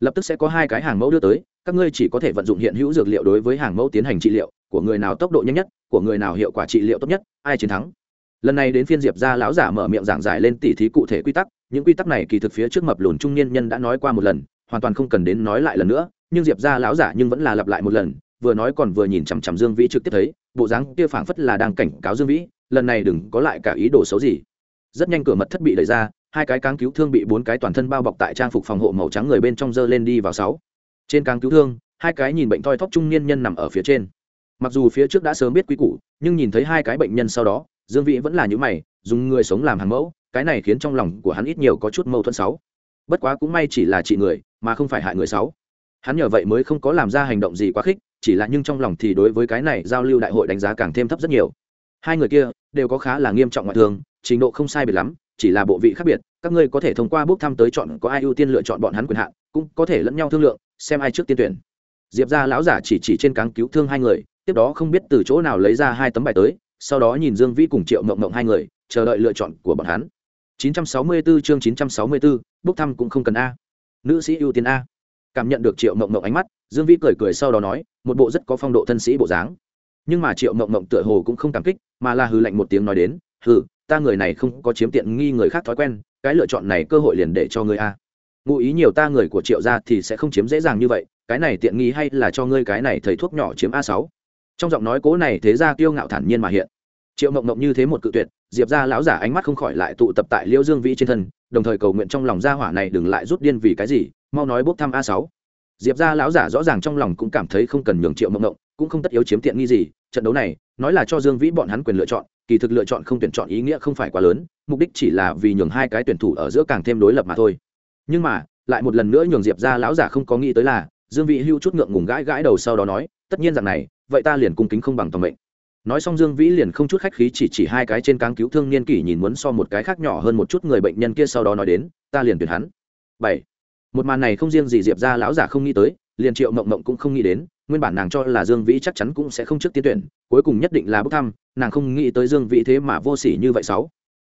Lập tức sẽ có hai cái hàng mẫu đưa tới, các ngươi chỉ có thể vận dụng hiện hữu dược liệu đối với hàng mẫu tiến hành trị liệu của người nào tốc độ nhanh nhất, của người nào hiệu quả trị liệu tốt nhất, ai chiến thắng. Lần này đến phiên diệp ra lão giả mở miệng giảng giải lên tỉ thí cụ thể quy tắc, những quy tắc này kỳ thực phía trước mập lùn trung niên nhân đã nói qua một lần, hoàn toàn không cần đến nói lại lần nữa, nhưng diệp ra lão giả nhưng vẫn là lặp lại một lần, vừa nói còn vừa nhìn chằm chằm dương vĩ trực tiếp thấy, bộ dáng kia phảng phất là đang cảnh cáo dương vĩ, lần này đừng có lại cả ý đồ xấu gì. Rất nhanh cửa mật thất bị đẩy ra, hai cái cáng cứu thương bị bốn cái toàn thân bao bọc tại trang phục phòng hộ màu trắng người bên trong dơ lên đi vào sáu. Trên cáng cứu thương, hai cái nhìn bệnh thoi thóp trung niên nhân nằm ở phía trên mặc dù phía trước đã sớm biết quy củ, nhưng nhìn thấy hai cái bệnh nhân sau đó, dương vĩ vẫn là những mày, dùng người sống làm hàng mẫu, cái này khiến trong lòng của hắn ít nhiều có chút mâu thuẫn sáu bất quá cũng may chỉ là trị người, mà không phải hại người sáu hắn nhờ vậy mới không có làm ra hành động gì quá khích, chỉ là nhưng trong lòng thì đối với cái này giao lưu đại hội đánh giá càng thêm thấp rất nhiều. Hai người kia đều có khá là nghiêm trọng ngoại thương, trình độ không sai biệt lắm, chỉ là bộ vị khác biệt, các ngươi có thể thông qua bước thăm tới chọn có ai ưu tiên lựa chọn bọn hắn quyền hạn, cũng có thể lẫn nhau thương lượng, xem ai trước tiên tuyển. Diệp ra lão giả chỉ chỉ trên cáng cứu thương hai người tiếp đó không biết từ chỗ nào lấy ra hai tấm bài tới sau đó nhìn dương vĩ cùng triệu mộng mộng hai người chờ đợi lựa chọn của bọn hắn. 964 chương 964, bốc thăm cũng không cần a. Nữ sĩ ưu tiên a. Cảm nhận được triệu mộng mộng ánh mắt dương vĩ cười cười sau đó nói một bộ rất có phong độ thân sĩ bộ dáng. Nhưng mà triệu mộng mộng tựa hồ cũng không cảm kích mà là hư lạnh một tiếng nói đến hừ ta người này không có chiếm tiện nghi người khác thói quen cái lựa chọn này cơ hội liền để cho ngươi a. Ngụ ý nhiều ta người của triệu gia thì sẽ không chiếm dễ dàng như vậy cái này tiện nghi hay là cho ngươi cái này thầy thuốc nhỏ chiếm a sáu? Trong giọng nói cố này thế ra kiêu ngạo thản nhiên mà hiện. Triệu mộng mộng như thế một cự tuyệt, diệp ra lão giả ánh mắt không khỏi lại tụ tập tại liễu dương vĩ trên thân, đồng thời cầu nguyện trong lòng gia hỏa này đừng lại rút điên vì cái gì, mau nói bốc thăm a sáu. Diệp ra lão giả rõ ràng trong lòng cũng cảm thấy không cần nhường triệu mộng mộng, cũng không tất yếu chiếm tiện nghi gì, trận đấu này, nói là cho dương vĩ bọn hắn quyền lựa chọn, kỳ thực lựa chọn không tuyển chọn ý nghĩa không phải quá lớn, mục đích chỉ là vì nhường hai cái tuyển thủ ở giữa càng thêm đối lập mà thôi. Nhưng mà, lại một lần nữa nhường diệp ra lão giả không có nghĩ tới là, dương vĩ hưu chút ngượng ngùng gãi gãi đầu sau đó nói, tất nhiên rằng này vậy ta liền cung kính không bằng tầm mệnh. Nói xong dương vĩ liền không chút khách khí chỉ chỉ hai cái trên cáng cứu thương niên kỷ nhìn muốn so một cái khác nhỏ hơn một chút người bệnh nhân kia sau đó nói đến, ta liền tuyển hắn. Bảy. Một màn này không riêng gì diệp ra lão giả không nghĩ tới, liền triệu mộng mộng cũng không nghĩ đến, nguyên bản nàng cho là dương vĩ chắc chắn cũng sẽ không trước tiên tuyển, cuối cùng nhất định là bốc thăm, nàng không nghĩ tới dương vĩ thế mà vô s ỉ như vậy sáu.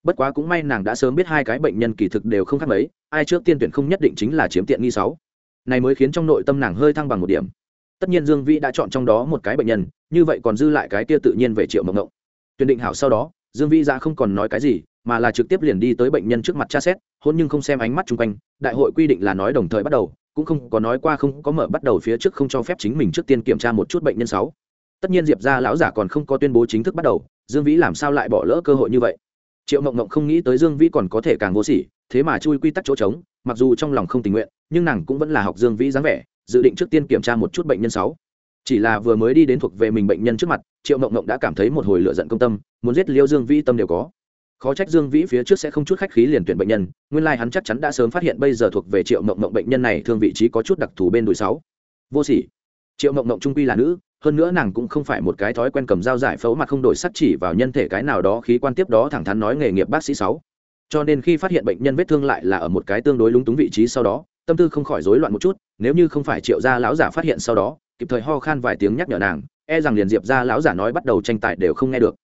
Bất quá cũng may nàng đã sớm biết hai cái bệnh nhân kỳ thực đều không khác mấy, ai trước tiên tuyển không nhất định chính là chiếm tiện nghi sáu. Này mới khiến trong nội tâm nàng hơi thăng bằng một điểm tất nhiên dương vĩ đã chọn trong đó một cái bệnh nhân, như vậy còn dư lại cái kia tự nhiên về triệu mộng ngộng. Tuyển định hảo sau đó, dương vĩ ra không còn nói cái gì, mà là trực tiếp liền đi tới bệnh nhân trước mặt tra xét, hôn nhưng không xem ánh mắt chung quanh, đại hội quy định là nói đồng thời bắt đầu, cũng không có nói qua không có mở bắt đầu phía trước không cho phép chính mình trước tiên kiểm tra một chút bệnh nhân sáu. Tất nhiên diệp ra lão giả còn không có tuyên bố chính thức bắt đầu, dương vĩ làm sao lại bỏ lỡ cơ hội như vậy? Triệu mộng mộng không nghĩ tới dương vĩ còn có thể càng vô sỉ, thế mà chui quy tắc chỗ trống, mặc dù trong lòng không tình nguyện, nhưng nàng cũng vẫn là học dương vĩ dáng vẻ dự định trước tiên kiểm tra một chút bệnh nhân sáu. Chỉ là vừa mới đi đến thuộc về mình bệnh nhân trước mặt, triệu mộng mộng đã cảm thấy một hồi lựa giận công tâm, muốn giết liêu dương vĩ tâm đều có. Khó trách dương vĩ phía trước sẽ không chút khách khí liền tuyển bệnh nhân, nguyên lai、like、hắn chắc chắn đã sớm phát hiện bây giờ thuộc về triệu mộng mộng bệnh nhân này thương vị trí có chút đặc thù bên đùi sáu. Vô sỉ. Triệu mộng mộng trung quy là nữ, hơn nữa nàng cũng không phải một cái thói quen cầm dao giải phẫu mà không đổi sắc chỉ vào nhân thể cái nào đó khí quan tiếp đó thẳng thắn nói nghề nghiệp bác sĩ sáu. Cho nên khi phát hiện bệnh nhân vết thương lại là ở một cái tương đối lúng túng vị trí sau đó tâm tư không khỏi rối loạn một chút, nếu như không phải triệu gia lão giả phát hiện sau đó, kịp thời ho khan vài tiếng nhắc nhở nàng e rằng liền diệp gia lão giả nói bắt đầu tranh tài đều không nghe được.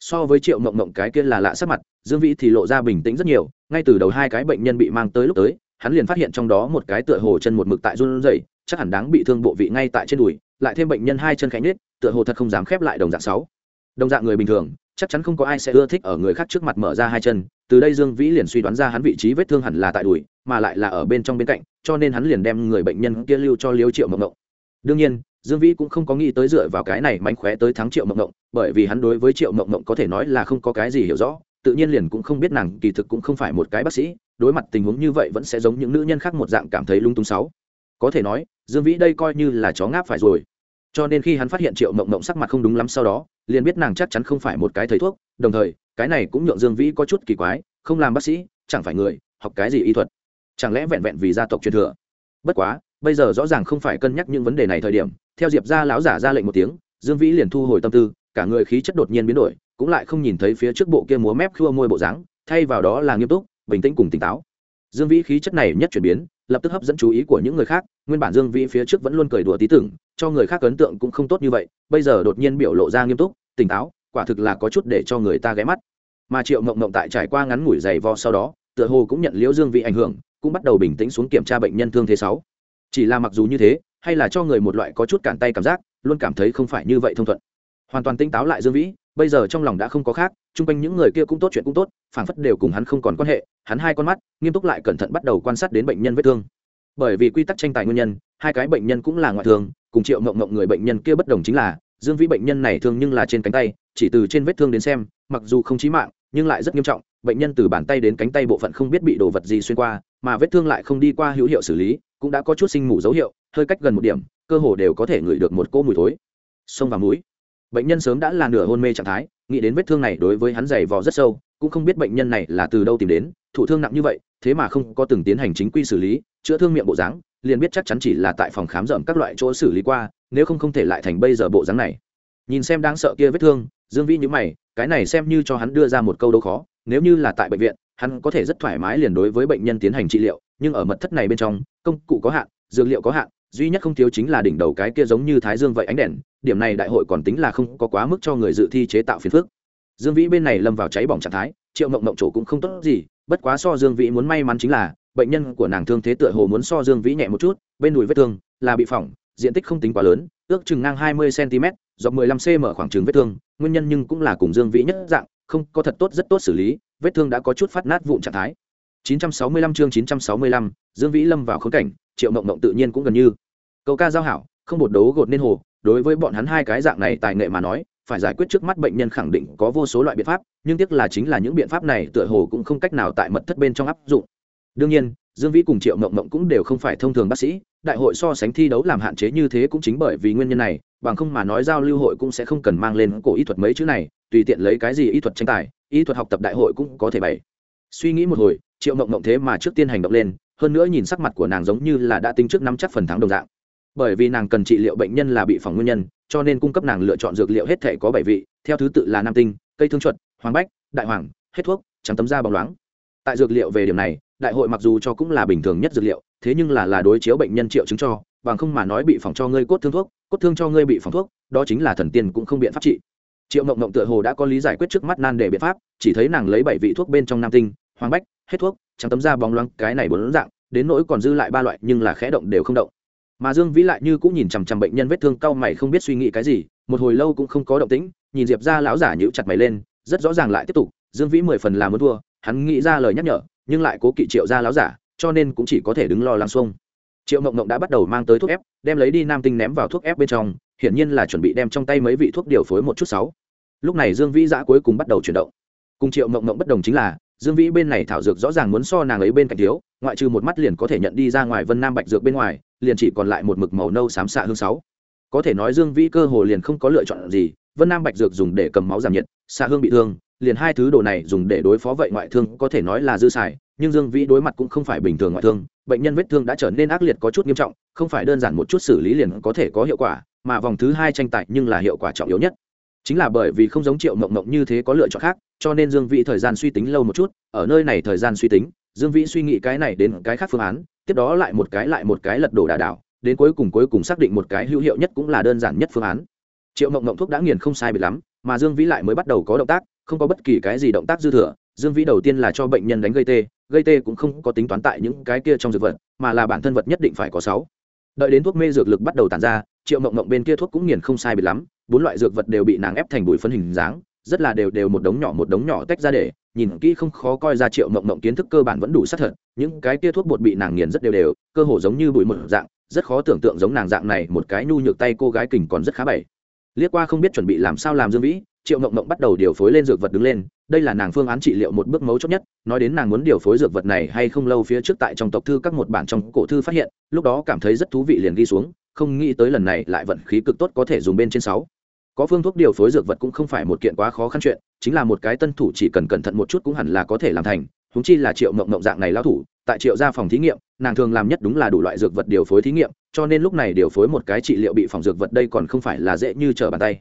So với triệu mộng mộng cái kia là lạ sắc mặt, dương vĩ thì lộ ra bình tĩnh rất nhiều, ngay từ đầu hai cái bệnh nhân bị mang tới lúc tới, hắn liền phát hiện trong đó một cái tựa hồ chân một mực tại run rẩy, chắc hẳn đáng bị thương bộ vị ngay tại trên đùi, lại thêm bệnh nhân hai chân khánh nết tựa hồ thật không dám khép lại đồng dạng sáu. Đồng dạng người bình thường, chắc chắn không có ai sẽ ưa thích ở người khác trước mặt mở ra hai chân, từ đây dương vĩ liền suy đoán ra hắn vị trí vết thương hẳn là tại đùi mà lại là ở bên trong bên cạnh, cho nên hắn liền đem người bệnh nhân kia lưu cho liêu triệu mộng mộng đương nhiên, dương vĩ cũng không có nghĩ tới dựa vào cái này mánh khóe tới thắng triệu mộng mộng bởi vì hắn đối với triệu mộng mộng có thể nói là không có cái gì hiểu rõ, tự nhiên liền cũng không biết nàng kỳ thực cũng không phải một cái bác sĩ, đối mặt tình huống như vậy vẫn sẽ giống những nữ nhân khác một dạng cảm thấy lung tung sáu. Có thể nói, dương vĩ đây coi như là chó ngáp phải rồi. Cho nên khi hắn phát hiện triệu mộng mộng sắc mặt không đúng lắm sau đó, liền biết nàng chắc chắn không phải một cái thầy thuốc, đồng thời, cái này cũng nhượng dương vĩ có chút kỳ quái, không làm bác sĩ, chẳng phải người, học cái gì y thuật chẳng lẽ vẹn vẹn vì gia tộc truyền thừa? Bất quá, bây giờ rõ ràng không phải cân nhắc những vấn đề này thời điểm, theo diệp gia lão giả ra lệnh một tiếng, dương vĩ liền thu hồi tâm tư, cả người khí chất đột nhiên biến đổi, cũng lại không nhìn thấy phía trước bộ kia múa mép khua môi bộ dáng, thay vào đó là nghiêm túc, bình tĩnh cùng tỉnh táo. Dương vĩ khí chất này nhất chuyển biến, lập tức hấp dẫn chú ý của những người khác, nguyên bản dương vĩ phía trước vẫn luôn cười đùa tí tưởng, cho người khác ấn tượng cũng không tốt như vậy, bây giờ đột nhiên biểu lộ ra nghiêm túc, tỉnh táo, quả thực là có chút để cho người ta ghé mắt. Mà triệu mộng mộng tại trải qua ngắn ngủi dày vo sau đó, tựa hồ cũng nhận liễu dương vĩ ảnh hưởng cũng bắt đầu bình tĩnh xuống kiểm tra bệnh nhân thương thế sáu. Chỉ là mặc dù như thế, hay là cho người một loại có chút cản tay cảm giác, luôn cảm thấy không phải như vậy thông thuận. Hoàn toàn tỉnh táo lại dương vĩ, bây giờ trong lòng đã không có khác, chung quanh những người kia cũng tốt, chuyện cũng tốt, phảng phất đều cùng hắn không còn quan hệ, hắn hai con mắt, nghiêm túc lại cẩn thận bắt đầu quan sát đến bệnh nhân vết thương. Bởi vì quy tắc tranh tài nguyên nhân, hai cái bệnh nhân cũng là ngoại thương, cùng triệu mộng mộng người bệnh nhân kia bất đồng chính là, dương vĩ bệnh nhân này thương nhưng là trên cánh tay, chỉ từ trên vết thương đến xem, mặc dù không chí mạng, nhưng lại rất nghiêm trọng, bệnh nhân từ bàn tay đến cánh tay bộ phận không biết bị đồ vật gì xuyên qua mà vết thương lại không đi qua hữu hiệu xử lý, cũng đã có chút sinh mủ dấu hiệu, hơi cách gần một điểm, cơ hồ đều có thể ngửi được một cỗ mùi thối. Xông vào mũi. Bệnh nhân sớm đã là nửa hôn mê trạng thái, nghĩ đến vết thương này đối với hắn dày vò rất sâu, cũng không biết bệnh nhân này là từ đâu tìm đến, thụ thương nặng như vậy, thế mà không có từng tiến hành chính quy xử lý, chữa thương miệng bộ dáng, liền biết chắc chắn chỉ là tại phòng khám rậm các loại chỗ xử lý qua, nếu không không thể lại thành bây giờ bộ dáng này. Nhìn xem đáng sợ kia vết thương, dương vĩ nhữ mày, cái này xem như cho hắn đưa ra một câu đâu khó, nếu như là tại bệnh viện hắn có thể rất thoải mái liền đối với bệnh nhân tiến hành trị liệu, nhưng ở mật thất này bên trong, công cụ có hạn, dược liệu có hạn, duy nhất không thiếu chính là đỉnh đầu cái kia giống như thái dương vậy ánh đèn, điểm này đại hội còn tính là không có quá mức cho người dự thi chế tạo phiền phức. Dương vĩ bên này lâm vào cháy bỏng trạng thái, triệu mộng mộng chỗ cũng không tốt gì, bất quá so dương vĩ muốn may mắn chính là, bệnh nhân của nàng thương thế tựa hồ muốn so dương vĩ nhẹ một chút, bên đùi vết thương là bị phỏng, diện tích không tính quá lớn, ước chừng ngang hai mươi cm dọc 15 cm khoảng trường vết thương, nguyên nhân nhưng cũng là cùng dương vĩ nhất dạng không có thật tốt rất tốt xử lý vết thương đã có chút phát nát vụn trạng thái. 965 chương 965, dương vĩ lâm vào khốn cảnh triệu mộng mộng tự nhiên cũng gần như. Câu ca giao hảo không bột đấu gột nên hồ đối với bọn hắn hai cái dạng này tài nghệ mà nói phải giải quyết trước mắt bệnh nhân khẳng định có vô số loại biện pháp nhưng tiếc là chính là những biện pháp này tựa hồ cũng không cách nào tại mật thất bên trong áp dụng. Đương nhiên dương vĩ cùng triệu mộng mộng cũng đều không phải thông thường bác sĩ đại hội so sánh thi đấu làm hạn chế như thế cũng chính bởi vì nguyên nhân này bằng không mà nói giao lưu hội cũng sẽ không cần mang lên cổ y thuật mấy chữ này tùy tiện lấy cái gì y thuật tranh tài, y thuật học tập đại hội cũng có thể bày. Suy nghĩ một hồi, triệu mộng mộng thế mà trước tiên hành động lên, hơn nữa nhìn sắc mặt của nàng giống như là đã tính trước năm chắc phần thắng đồng dạng. Bởi vì nàng cần trị liệu bệnh nhân là bị phỏng nguyên nhân, cho nên cung cấp nàng lựa chọn dược liệu hết thể có bảy vị, theo thứ tự là nam tinh, cây thương chuột, hoàng bách, đại hoàng, hết thuốc, trắng tấm da bóng loáng. Tại dược liệu về điểm này, đại hội mặc dù cho cũng là bình thường nhất dược liệu, thế nhưng là là đối chiếu bệnh nhân triệu chứng cho, bằng không mà nói bị phòng cho ngươi cốt thương thuốc, cốt thương cho ngươi bị phòng thuốc, đó chính là thần tiên cũng không biện pháp trị triệu mộng mộng tựa hồ đã có lý giải quyết trước mắt nan để biện pháp, chỉ thấy nàng lấy bảy vị thuốc bên trong nam tinh, hoàng bách, hết thuốc, trắng tấm da bóng loáng, cái này bốn dạng, đến nỗi còn dư lại ba loại nhưng là khẽ động đều không động. Mà dương vĩ lại như cũng nhìn chằm chằm bệnh nhân vết thương, cau mày không biết suy nghĩ cái gì, một hồi lâu cũng không có động tĩnh, nhìn diệp ra lão giả nhữ chặt mày lên, rất rõ ràng lại tiếp tục, dương vĩ mười phần là muốn thua, hắn nghĩ ra lời nhắc nhở, nhưng lại cố kỵ triệu ra lão giả, cho nên cũng chỉ có thể đứng lo lắng xuông. Triệu mộng mộng đã bắt đầu mang tới thuốc ép, đem lấy đi nam tinh ném vào thuốc ép bên trong hiển nhiên là chuẩn bị đem trong tay mấy vị thuốc điều phối một chút sáu. Lúc này dương vĩ giã cuối cùng bắt đầu chuyển động. Cùng triệu mộng mộng bất đồng chính là, dương vĩ bên này thảo dược rõ ràng muốn so nàng ấy bên cạnh thiếu, ngoại trừ một mắt liền có thể nhận đi ra ngoài vân nam bạch dược bên ngoài, liền chỉ còn lại một mực màu nâu xám xạ hương sáu. Có thể nói dương vĩ cơ hồ liền không có lựa chọn gì, vân nam bạch dược dùng để cầm máu giảm nhiệt, xạ hương bị thương, liền hai thứ đồ này dùng để đối phó vậy ngoại thương có thể nói là dư xài, nhưng dương vĩ đối mặt cũng không phải bình thường ngoại thương, bệnh nhân vết thương đã trở nên ác liệt có chút nghiêm trọng, không phải đơn giản một chút xử lý liền có thể có hiệu quả mà vòng thứ hai tranh tài nhưng là hiệu quả trọng yếu nhất. Chính là bởi vì không giống triệu mộng mộng như thế có lựa chọn khác, cho nên dương vĩ thời gian suy tính lâu một chút, ở nơi này thời gian suy tính, dương vĩ suy nghĩ cái này đến cái khác phương án, tiếp đó lại một cái lại một cái lật đổ đà đảo, đến cuối cùng cuối cùng xác định một cái hữu hiệu nhất cũng là đơn giản nhất phương án. Triệu mộng mộng thuốc đã nghiền không sai bị lắm, mà dương vĩ lại mới bắt đầu có động tác, không có bất kỳ cái gì động tác dư thừa, dương vĩ đầu tiên là cho bệnh nhân đánh gây tê gây tê cũng không có tính toán tại những cái kia trong dược vật, mà là bản thân vật nhất định phải có sáu đợi đến thuốc mê dược lực bắt đầu tàn ra triệu mộng mộng bên kia thuốc cũng nghiền không sai bị lắm bốn loại dược vật đều bị nàng ép thành bụi phân hình dáng rất là đều đều một đống nhỏ một đống nhỏ tách ra để nhìn kỹ không khó coi ra triệu mộng mộng kiến thức cơ bản vẫn đủ sát thật những cái kia thuốc bột bị nàng nghiền rất đều đều cơ hồ giống như bụi một dạng rất khó tưởng tượng giống nàng dạng này một cái nhu nhược tay cô gái kình còn rất khá bậy, liếc qua không biết chuẩn bị làm sao làm dương vĩ triệu mộng mộng bắt đầu điều phối lên dược vật đứng lên, đây là nàng phương án trị liệu một bước mấu chốt nhất, nói đến nàng muốn điều phối dược vật này hay không lâu phía trước tại trong tộc thư các một bản trong cổ thư phát hiện, lúc đó cảm thấy rất thú vị liền ghi xuống, không nghĩ tới lần này lại vận khí cực tốt có thể dùng bên trên sáu. Có phương thuốc điều phối dược vật cũng không phải một kiện quá khó khăn chuyện, chính là một cái tân thủ chỉ cần cẩn thận một chút cũng hẳn là có thể làm thành húng chi là triệu mộng mộng dạng này lao thủ, tại triệu gia phòng thí nghiệm, nàng thường làm nhất đúng là đủ loại dược vật điều phối thí nghiệm, cho nên lúc này điều phối một cái trị liệu bị phòng dược vật đây còn không phải là dễ như trở bàn tay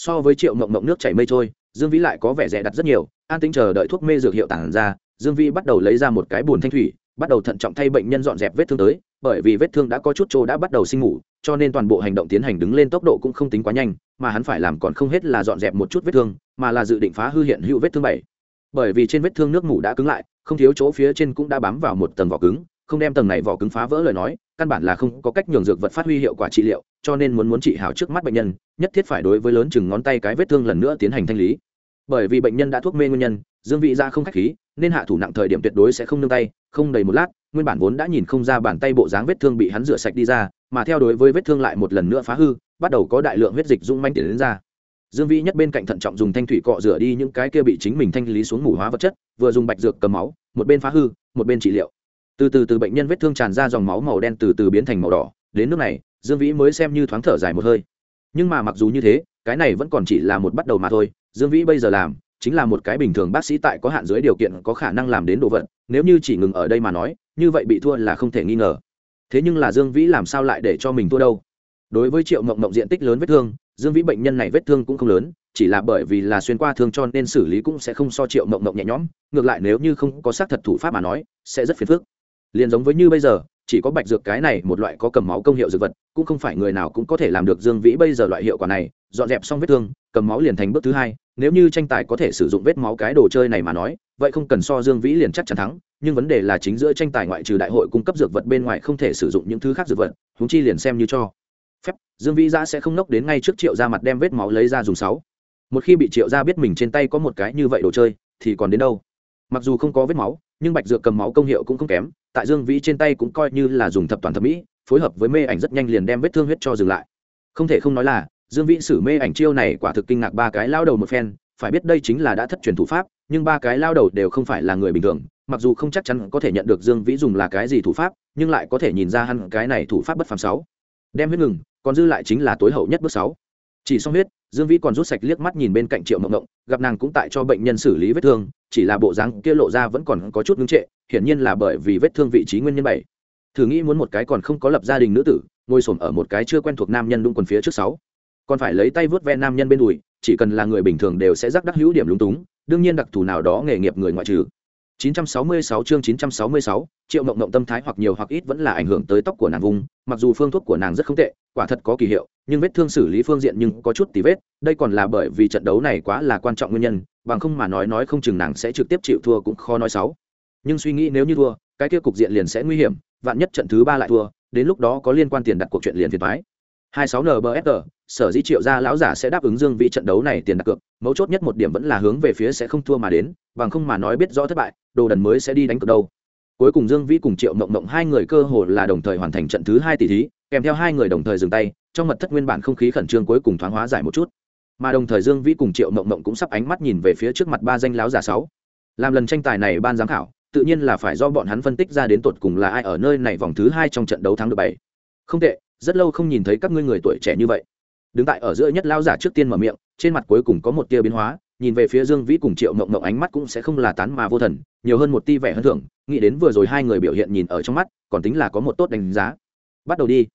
so với triệu mộng mộng nước chảy mây trôi, dương vĩ lại có vẻ rẻ đặt rất nhiều, an tính chờ đợi thuốc mê dược hiệu tản ra, dương vĩ bắt đầu lấy ra một cái bùn thanh thủy, bắt đầu thận trọng thay bệnh nhân dọn dẹp vết thương tới, bởi vì vết thương đã có chút chỗ đã bắt đầu sinh ngủ cho nên toàn bộ hành động tiến hành đứng lên tốc độ cũng không tính quá nhanh, mà hắn phải làm còn không hết là dọn dẹp một chút vết thương, mà là dự định phá hư hiện hữu vết thương bảy. Bởi vì trên vết thương nước ngủ đã cứng lại, không thiếu chỗ phía trên cũng đã bám vào một tầng vỏ cứng không đem tầng này vỏ cứng phá vỡ lời nói, căn bản là không có cách nhường dược vật phát huy hiệu quả trị liệu, cho nên muốn muốn trị hảo trước mắt bệnh nhân, nhất thiết phải đối với lớn chừng ngón tay cái vết thương lần nữa tiến hành thanh lý. Bởi vì bệnh nhân đã thuốc mê nguyên nhân, dương vị ra không khách khí, nên hạ thủ nặng thời điểm tuyệt đối sẽ không nương tay, không đầy một lát, nguyên bản vốn đã nhìn không ra bàn tay bộ dáng vết thương bị hắn rửa sạch đi ra, mà theo đối với vết thương lại một lần nữa phá hư, bắt đầu có đại lượng huyết dịch dung manh tiền đến ra. Dương vĩ nhất bên cạnh thận trọng dùng thanh thủy cọ rửa đi những cái kia bị chính mình thanh lý xuống mủ hóa vật chất, vừa dùng bạch dược cầm máu, một bên phá hư, một bên trị liệu từ từ từ bệnh nhân vết thương tràn ra dòng máu màu đen từ từ biến thành màu đỏ. Đến nước này, dương vĩ mới xem như thoáng thở dài một hơi. Nhưng mà mặc dù như thế, cái này vẫn còn chỉ là một bắt đầu mà thôi. Dương vĩ bây giờ làm chính là một cái bình thường bác sĩ tại có hạn dưới điều kiện, có khả năng làm đến đồ vật. Nếu như chỉ ngừng ở đây mà nói, như vậy bị thua là không thể nghi ngờ. Thế nhưng là dương vĩ làm sao lại để cho mình thua đâu? Đối với triệu mộng mộng diện tích lớn vết thương, dương vĩ bệnh nhân này vết thương cũng không lớn, chỉ là bởi vì là xuyên qua thương cho nên xử lý cũng sẽ không so triệu mộng mộng nhẹ nhõm. Ngược lại nếu như không có xác thật thủ pháp mà nói, sẽ rất phiền phức liền giống với như bây giờ, chỉ có bạch dược cái này một loại có cầm máu công hiệu dược vật, cũng không phải người nào cũng có thể làm được dương vĩ bây giờ loại hiệu quả này, dọn dẹp xong vết thương, cầm máu liền thành bước thứ hai, nếu như tranh tài có thể sử dụng vết máu cái đồ chơi này mà nói, vậy không cần so dương vĩ liền chắc chắn thắng, nhưng vấn đề là chính giữa tranh tài ngoại trừ đại hội cung cấp dược vật bên ngoài không thể sử dụng những thứ khác dược vật húng chi liền xem như cho. Phép, dương vĩ giã sẽ không nốc đến ngay trước triệu ra mặt đem vết máu lấy ra dùng sáu. Một khi bị triệu ra biết mình trên tay có một cái như vậy đồ chơi, thì còn đến đâu? Mặc dù không có vết máu nhưng bạch dược cầm máu công hiệu cũng không kém, tại dương vĩ trên tay cũng coi như là dùng thập toàn thẩm mỹ, phối hợp với mê ảnh rất nhanh liền đem vết thương huyết cho dừng lại. Không thể không nói là, dương vĩ sử mê ảnh chiêu này quả thực kinh ngạc ba cái lao đầu một phen, phải biết đây chính là đã thất truyền thủ pháp, nhưng ba cái lao đầu đều không phải là người bình thường, mặc dù không chắc chắn có thể nhận được dương vĩ dùng là cái gì thủ pháp, nhưng lại có thể nhìn ra hắn cái này thủ pháp bất phàm sáu. Đem huyết ngừng, còn dư lại chính là tối hậu nhất bước sáu. Chỉ xong huyết dương vĩ còn rút sạch liếc mắt nhìn bên cạnh triệu mộng mộng, gặp nàng cũng tại cho bệnh nhân xử lý vết thương, chỉ là bộ dáng kia lộ ra vẫn còn có chút ngưng trệ, hiển nhiên là bởi vì vết thương vị trí nguyên nhân bảy. Thử nghĩ muốn một cái còn không có lập gia đình nữ tử, ngồi xổm ở một cái chưa quen thuộc nam nhân đung quần phía trước sáu. Còn phải lấy tay vớt ve nam nhân bên đùi, chỉ cần là người bình thường đều sẽ rắc đắc hữu điểm lúng túng, đương nhiên đặc thù nào đó nghề nghiệp người ngoại trừ. 966 chương 966, triệu mộng mộng tâm thái hoặc nhiều hoặc ít vẫn là ảnh hưởng tới tóc của nàng vùng mặc dù phương thuốc của nàng rất không tệ quả thật có kỳ hiệu nhưng vết thương xử lý phương diện nhưng có chút tí vết đây còn là bởi vì trận đấu này quá là quan trọng nguyên nhân bằng không mà nói nói không chừng nàng sẽ trực tiếp chịu thua cũng khó nói xấu nhưng suy nghĩ nếu như thua cái kia cục diện liền sẽ nguy hiểm vạn nhất trận thứ ba lại thua đến lúc đó có liên quan tiền đặt cuộc chuyện liền phiền toái. 26 nbfr sở dĩ triệu gia lão giả sẽ đáp ứng dương Vĩ trận đấu này tiền đặt cược, mấu chốt nhất một điểm vẫn là hướng về phía sẽ không thua mà đến, bằng không mà nói biết rõ thất bại, đồ đần mới sẽ đi đánh cược đâu. Cuối cùng dương vĩ cùng triệu mộng mộng hai người cơ hồ là đồng thời hoàn thành trận thứ hai tỷ thí, kèm theo hai người đồng thời dừng tay, trong mật thất nguyên bản không khí khẩn trương cuối cùng thoáng hóa giải một chút. Mà đồng thời dương vĩ cùng triệu mộng mộng cũng sắp ánh mắt nhìn về phía trước mặt ba danh lão giả sáu. Làm lần tranh tài này ban giám khảo, tự nhiên là phải do bọn hắn phân tích ra đến tột cùng là ai ở nơi này vòng thứ hai trong trận đấu thắng được bảy. Không tệ rất lâu không nhìn thấy các ngươi người tuổi trẻ như vậy. Đứng tại ở giữa nhất lao giả trước tiên mở miệng, trên mặt cuối cùng có một tia biến hóa, nhìn về phía dương vĩ cùng triệu mộng mộng ánh mắt cũng sẽ không là tán mà vô thần, nhiều hơn một ti vẻ hơn thưởng, nghĩ đến vừa rồi hai người biểu hiện nhìn ở trong mắt, còn tính là có một tốt đánh giá. Bắt đầu đi.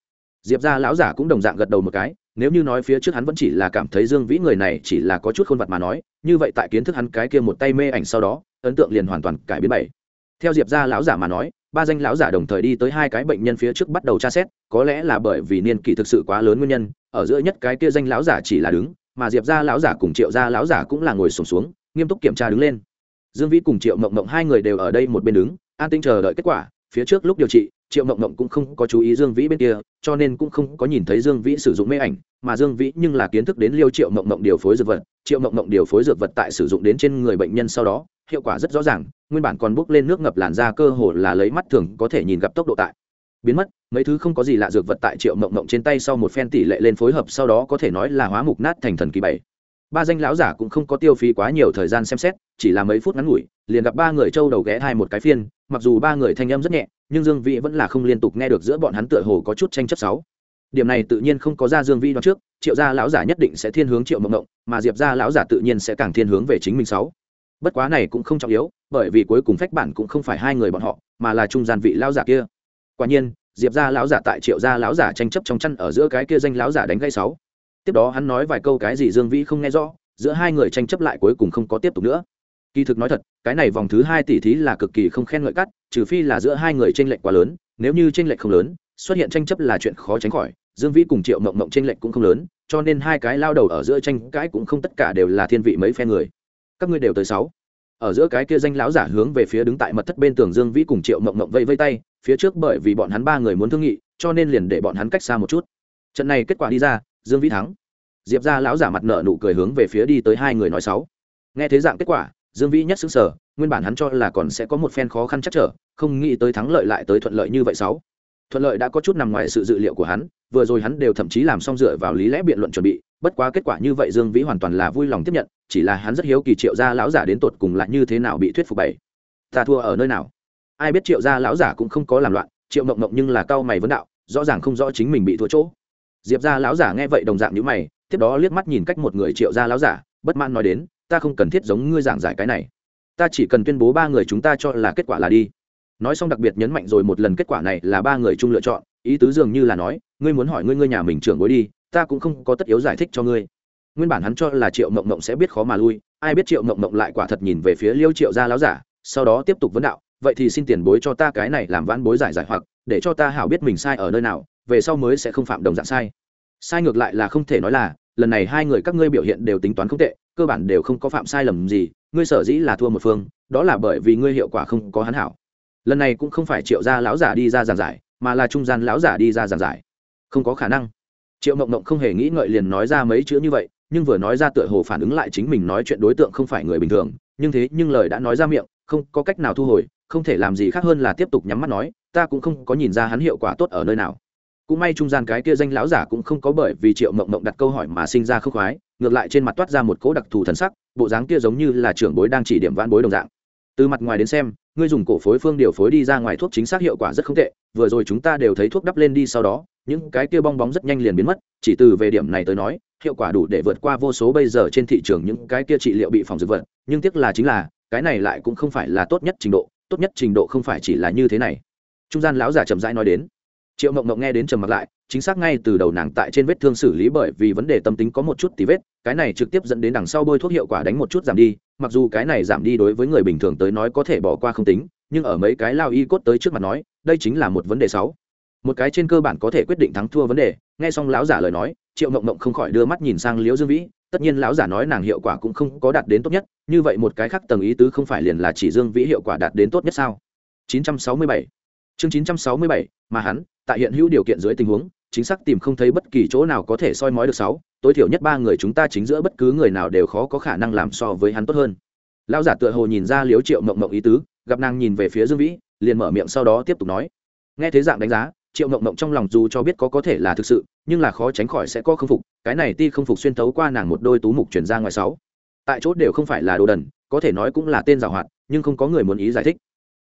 Diệp ra lão giả cũng đồng dạng gật đầu một cái, nếu như nói phía trước hắn vẫn chỉ là cảm thấy dương vĩ người này chỉ là có chút khôn vật mà nói, như vậy tại kiến thức hắn cái kia một tay mê ảnh sau đó, ấn tượng liền hoàn toàn cải biến bảy. Theo diệp ra lão giả mà nói ba danh lão giả đồng thời đi tới hai cái bệnh nhân phía trước bắt đầu tra xét có lẽ là bởi vì niên kỷ thực sự quá lớn nguyên nhân ở giữa nhất cái kia danh lão giả chỉ là đứng mà diệp ra lão giả cùng triệu ra lão giả cũng là ngồi sùng xuống, xuống nghiêm túc kiểm tra đứng lên. Dương vĩ cùng triệu mộng mộng hai người đều ở đây một bên đứng an tinh chờ đợi kết quả phía trước lúc điều trị triệu mộng mộng cũng không có chú ý dương vĩ bên kia cho nên cũng không có nhìn thấy dương vĩ sử dụng mê ảnh mà dương vĩ nhưng là kiến thức đến liêu triệu mộng mộng điều phối dược vật triệu mộng mộng điều phối dược vật tại sử dụng đến trên người bệnh nhân sau đó hiệu quả rất rõ ràng, nguyên bản còn bốc lên nước ngập làn da cơ hồ là lấy mắt thường có thể nhìn gặp tốc độ tại. Biến mất, mấy thứ không có gì lạ dược vật tại triệu mộng mộng trên tay sau một phen tỷ lệ lên phối hợp sau đó có thể nói là hóa mục nát thành thần kỳ bảy. Ba danh lão giả cũng không có tiêu phí quá nhiều thời gian xem xét, chỉ là mấy phút ngắn ngủi, liền gặp ba người trâu đầu ghé hai một cái phiên, mặc dù ba người thanh âm rất nhẹ, nhưng dương vĩ vẫn là không liên tục nghe được giữa bọn hắn tựa hồ có chút tranh chấp sáu. Điểm này tự nhiên không có ra dương vĩ đoán trước, triệu gia lão giả nhất định sẽ thiên hướng triệu mộng mộng, mà diệp gia lão giả tự nhiên sẽ càng thiên hướng về chính mình sáu bất quá này cũng không trọng yếu, bởi vì cuối cùng phách bản cũng không phải hai người bọn họ, mà là trung gian vị lão giả kia. Quả nhiên, diệp gia lão giả tại triệu gia lão giả tranh chấp trong chăn ở giữa cái kia danh lão giả đánh gây sáu. Tiếp đó hắn nói vài câu cái gì dương vĩ không nghe rõ, giữa hai người tranh chấp lại cuối cùng không có tiếp tục nữa. Kỳ thực nói thật, cái này vòng thứ hai tỷ thí là cực kỳ không khen ngợi cắt, trừ phi là giữa hai người tranh lệch quá lớn, nếu như tranh lệch không lớn, xuất hiện tranh chấp là chuyện khó tránh khỏi, dương vĩ cùng triệu mộng mộng tranh lệch cũng không lớn, cho nên hai cái lao đầu ở giữa tranh cãi cũng không tất cả đều là thiên vị mấy phe người các ngươi đều tới sáu. Ở giữa cái kia danh lão giả hướng về phía đứng tại mật thất bên tường dương vĩ cùng triệu mộng mộng vây vây tay, phía trước bởi vì bọn hắn ba người muốn thương nghị, cho nên liền để bọn hắn cách xa một chút. Trận này kết quả đi ra, dương vĩ thắng. Diệp ra lão giả mặt nợ nụ cười hướng về phía đi tới hai người nói sáu. Nghe thế dạng kết quả, dương vĩ nhất xứng sở nguyên bản hắn cho là còn sẽ có một phen khó khăn chắc trở, không nghĩ tới thắng lợi lại tới thuận lợi như vậy sáu. Thuận lợi đã có chút nằm ngoài sự dự liệu của hắn, vừa rồi hắn đều thậm chí làm xong dựa vào lý lẽ biện luận chuẩn bị bất quá kết quả như vậy dương vĩ hoàn toàn là vui lòng tiếp nhận, chỉ là hắn rất hiếu kỳ triệu gia lão giả đến tột cùng lại như thế nào bị thuyết phục bảy ta thua ở nơi nào? Ai biết triệu gia lão giả cũng không có làm loạn, triệu mộng mộng nhưng là cao mày vấn đạo, rõ ràng không rõ chính mình bị thua chỗ. Diệp gia lão giả nghe vậy đồng dạng như mày, tiếp đó liếc mắt nhìn cách một người triệu gia lão giả, bất mãn nói đến, ta không cần thiết giống ngươi giảng giải cái này. Ta chỉ cần tuyên bố ba người chúng ta cho là kết quả là đi. Nói xong đặc biệt nhấn mạnh rồi một lần kết quả này là ba người chung lựa chọn, ý tứ dường như là nói, ngươi muốn hỏi ngươi ngươi nhà mình trưởng bối đi ta cũng không có tất yếu giải thích cho ngươi. Nguyên bản hắn cho là triệu mộng mộng sẽ biết khó mà lui, ai biết triệu mộng mộng lại quả thật nhìn về phía liêu triệu gia láo giả, sau đó tiếp tục vấn đạo, vậy thì xin tiền bối cho ta cái này làm vãn bối giải giải hoặc, để cho ta hảo biết mình sai ở nơi nào, về sau mới sẽ không phạm đồng dạng sai. Sai ngược lại là không thể nói là, lần này hai người các ngươi biểu hiện đều tính toán không tệ, cơ bản đều không có phạm sai lầm gì, ngươi sở dĩ là thua một phương, đó là bởi vì ngươi hiệu quả không có hắn hảo. Lần này cũng không phải triệu gia láo giả đi ra giảng giải, mà là trung gian láo giả đi ra giảng giải. Không có khả năng triệu mộng mộng không hề nghĩ ngợi liền nói ra mấy chữ như vậy, nhưng vừa nói ra tựa hồ phản ứng lại chính mình nói chuyện đối tượng không phải người bình thường, nhưng thế nhưng lời đã nói ra miệng, không có cách nào thu hồi, không thể làm gì khác hơn là tiếp tục nhắm mắt nói, ta cũng không có nhìn ra hắn hiệu quả tốt ở nơi nào. Cũng may trung gian cái kia danh lão giả cũng không có bởi vì triệu mộng mộng đặt câu hỏi mà sinh ra khốc khoái, ngược lại trên mặt toát ra một cỗ đặc thù thần sắc, bộ dáng kia giống như là trưởng bối đang chỉ điểm vãn bối đồng dạng. Từ mặt ngoài đến xem, ngươi dùng cổ phối phương điều phối đi ra ngoài thuốc chính xác hiệu quả rất không tệ, vừa rồi chúng ta đều thấy thuốc đắp lên đi sau đó những cái kia bong bóng rất nhanh liền biến mất, chỉ từ về điểm này tới nói, hiệu quả đủ để vượt qua vô số bây giờ trên thị trường những cái kia trị liệu bị phòng dược vật. Nhưng tiếc là chính là, cái này lại cũng không phải là tốt nhất trình độ, tốt nhất trình độ không phải chỉ là như thế này. Trung gian lão giả chậm rãi nói đến. Triệu mộng mộng nghe đến trầm mặt lại, chính xác ngay từ đầu nàng tại trên vết thương xử lý bởi vì vấn đề tâm tính có một chút tí vết, cái này trực tiếp dẫn đến đằng sau bôi thuốc hiệu quả đánh một chút giảm đi, mặc dù cái này giảm đi đối với người bình thường tới nói có thể bỏ qua không tính, nhưng ở mấy cái lao y cốt tới trước mặt nói, đây chính là một vấn đề xấu một cái trên cơ bản có thể quyết định thắng thua vấn đề, nghe xong lão giả lời nói, triệu mộng mộng không khỏi đưa mắt nhìn sang liễu dương vĩ, tất nhiên lão giả nói nàng hiệu quả cũng không có đạt đến tốt nhất, như vậy một cái khác tầng ý tứ không phải liền là chỉ dương vĩ hiệu quả đạt đến tốt nhất sao? 967 chương 967 mà hắn, tại hiện hữu điều kiện dưới tình huống, chính xác tìm không thấy bất kỳ chỗ nào có thể soi mói được sáu, tối thiểu nhất ba người chúng ta chính giữa bất cứ người nào đều khó có khả năng làm so với hắn tốt hơn. Lão giả tựa hồ nhìn ra liếu triệu mộng mộng ý tứ, gặp nàng nhìn về phía dương vĩ, liền mở miệng sau đó tiếp tục nói. Nghe thế dạng đánh giá triệu mộng mộng trong lòng dù cho biết có có thể là thực sự, nhưng là khó tránh khỏi sẽ có không phục, cái này ti không phục xuyên tấu qua nàng một đôi tú mục chuyển ra ngoài sáu. Tại chốt đều không phải là đồ đần, có thể nói cũng là tên giảo hoạt, nhưng không có người muốn ý giải thích.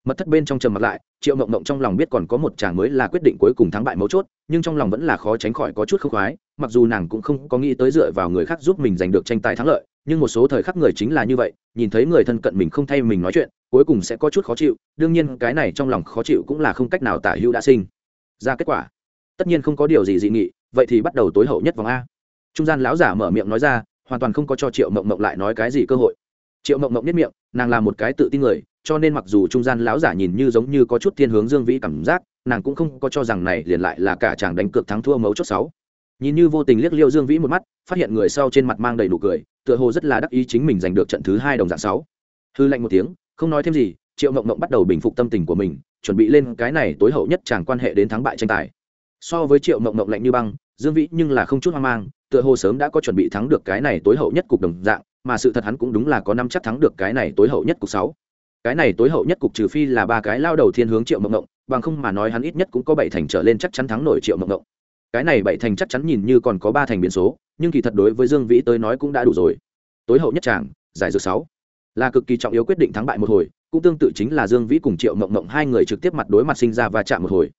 Mật thất bên trong trầm mặt lại, triệu mộng mộng trong lòng biết còn có một chàng mới là quyết định cuối cùng thắng bại mấu chốt, nhưng trong lòng vẫn là khó tránh khỏi có chút không khoái, mặc dù nàng cũng không có nghĩ tới dựa vào người khác giúp mình giành được tranh tài thắng lợi, nhưng một số thời khắc người chính là như vậy, nhìn thấy người thân cận mình không thay mình nói chuyện, cuối cùng sẽ có chút khó chịu, đương nhiên cái này trong lòng khó chịu cũng là không cách nào tả hữu đã sinh ra kết quả. Tất nhiên không có điều gì dị nghị, vậy thì bắt đầu tối hậu nhất vòng a. Trung gian lão giả mở miệng nói ra, hoàn toàn không có cho triệu mộng mộng lại nói cái gì cơ hội. Triệu mộng mộng nhất miệng, nàng là một cái tự tin người, cho nên mặc dù trung gian lão giả nhìn như giống như có chút thiên hướng dương vĩ cảm giác, nàng cũng không có cho rằng này liền lại là cả chàng đánh cược thắng thua mấu chốt sáu. Nhìn như vô tình liếc liêu dương vĩ một mắt, phát hiện người sau trên mặt mang đầy đủ cười, tựa hồ rất là đắc ý chính mình giành được trận thứ hai đồng dạng sáu. Hư lạnh một tiếng, không nói thêm gì, triệu mộng mộng bắt đầu bình phục tâm tình của mình chuẩn bị lên cái này tối hậu nhất chẳng quan hệ đến thắng bại tranh tài. So với triệu mộng mộng lạnh như băng, dương vĩ nhưng là không chút hoang mang, tựa hồ sớm đã có chuẩn bị thắng được cái này tối hậu nhất cục đồng dạng, mà sự thật hắn cũng đúng là có năm chắc thắng được cái này tối hậu nhất cục sáu. Cái này tối hậu nhất cục trừ phi là ba cái lao đầu thiên hướng triệu mộng mộng, bằng không mà nói hắn ít nhất cũng có bảy thành trở lên chắc chắn thắng nổi triệu mộng mộng. Cái này bảy thành chắc chắn nhìn như còn có ba thành biến số, nhưng kỳ thật đối với dương vĩ tới nói cũng đã đủ rồi. Tối hậu nhất chàng, giải dược sáu, là cực kỳ trọng yếu quyết định thắng bại một hồi cũng tương tự chính là dương vĩ cùng triệu mộng mộng hai người trực tiếp mặt đối mặt sinh ra và chạm một hồi.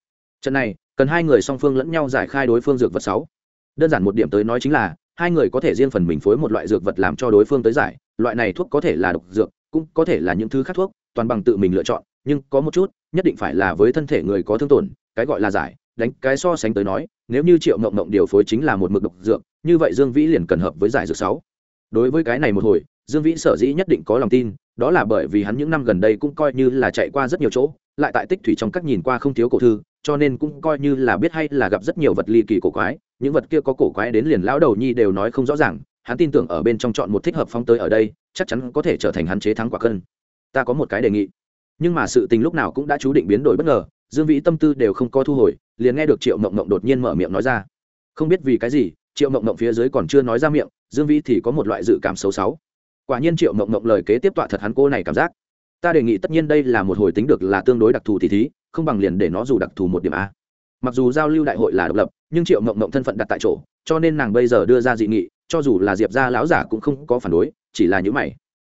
Trận này, cần hai người song phương lẫn nhau giải khai đối phương dược vật sáu. Đơn giản một điểm tới nói chính là, hai người có thể riêng phần mình phối một loại dược vật làm cho đối phương tới giải, loại này thuốc có thể là độc dược, cũng có thể là những thứ khác thuốc, toàn bằng tự mình lựa chọn, nhưng có một chút, nhất định phải là với thân thể người có thương tổn, cái gọi là giải, đánh cái so sánh tới nói, nếu như triệu mộng mộng điều phối chính là một mực độc dược, như vậy dương vĩ liền cần hợp với giải dược sáu. Đối với cái này một hồi, dương vĩ sở dĩ nhất định có lòng tin đó là bởi vì hắn những năm gần đây cũng coi như là chạy qua rất nhiều chỗ, lại tại tích thủy trong các nhìn qua không thiếu cổ thư, cho nên cũng coi như là biết hay là gặp rất nhiều vật ly kỳ cổ quái, những vật kia có cổ quái đến liền lão đầu nhi đều nói không rõ ràng, hắn tin tưởng ở bên trong chọn một thích hợp phong tới ở đây, chắc chắn có thể trở thành hắn chế thắng quả cân. Ta có một cái đề nghị. Nhưng mà sự tình lúc nào cũng đã chú định biến đổi bất ngờ, dương vĩ tâm tư đều không có thu hồi, liền nghe được triệu mộng mộng đột nhiên mở miệng nói ra. Không biết vì cái gì, triệu mộng mộng phía dưới còn chưa nói ra miệng, dương vĩ thì có một loại dự cảm xấu xáo quả nhiên triệu mộng mộng lời kế tiếp tọa thật hắn cô này cảm giác. Ta đề nghị tất nhiên đây là một hồi tính được là tương đối đặc thù thì thí, không bằng liền để nó dù đặc thù một điểm a. Mặc dù giao lưu đại hội là độc lập, nhưng triệu mộng mộng thân phận đặt tại chỗ, cho nên nàng bây giờ đưa ra dị nghị, cho dù là diệp gia lão giả cũng không có phản đối, chỉ là những mày.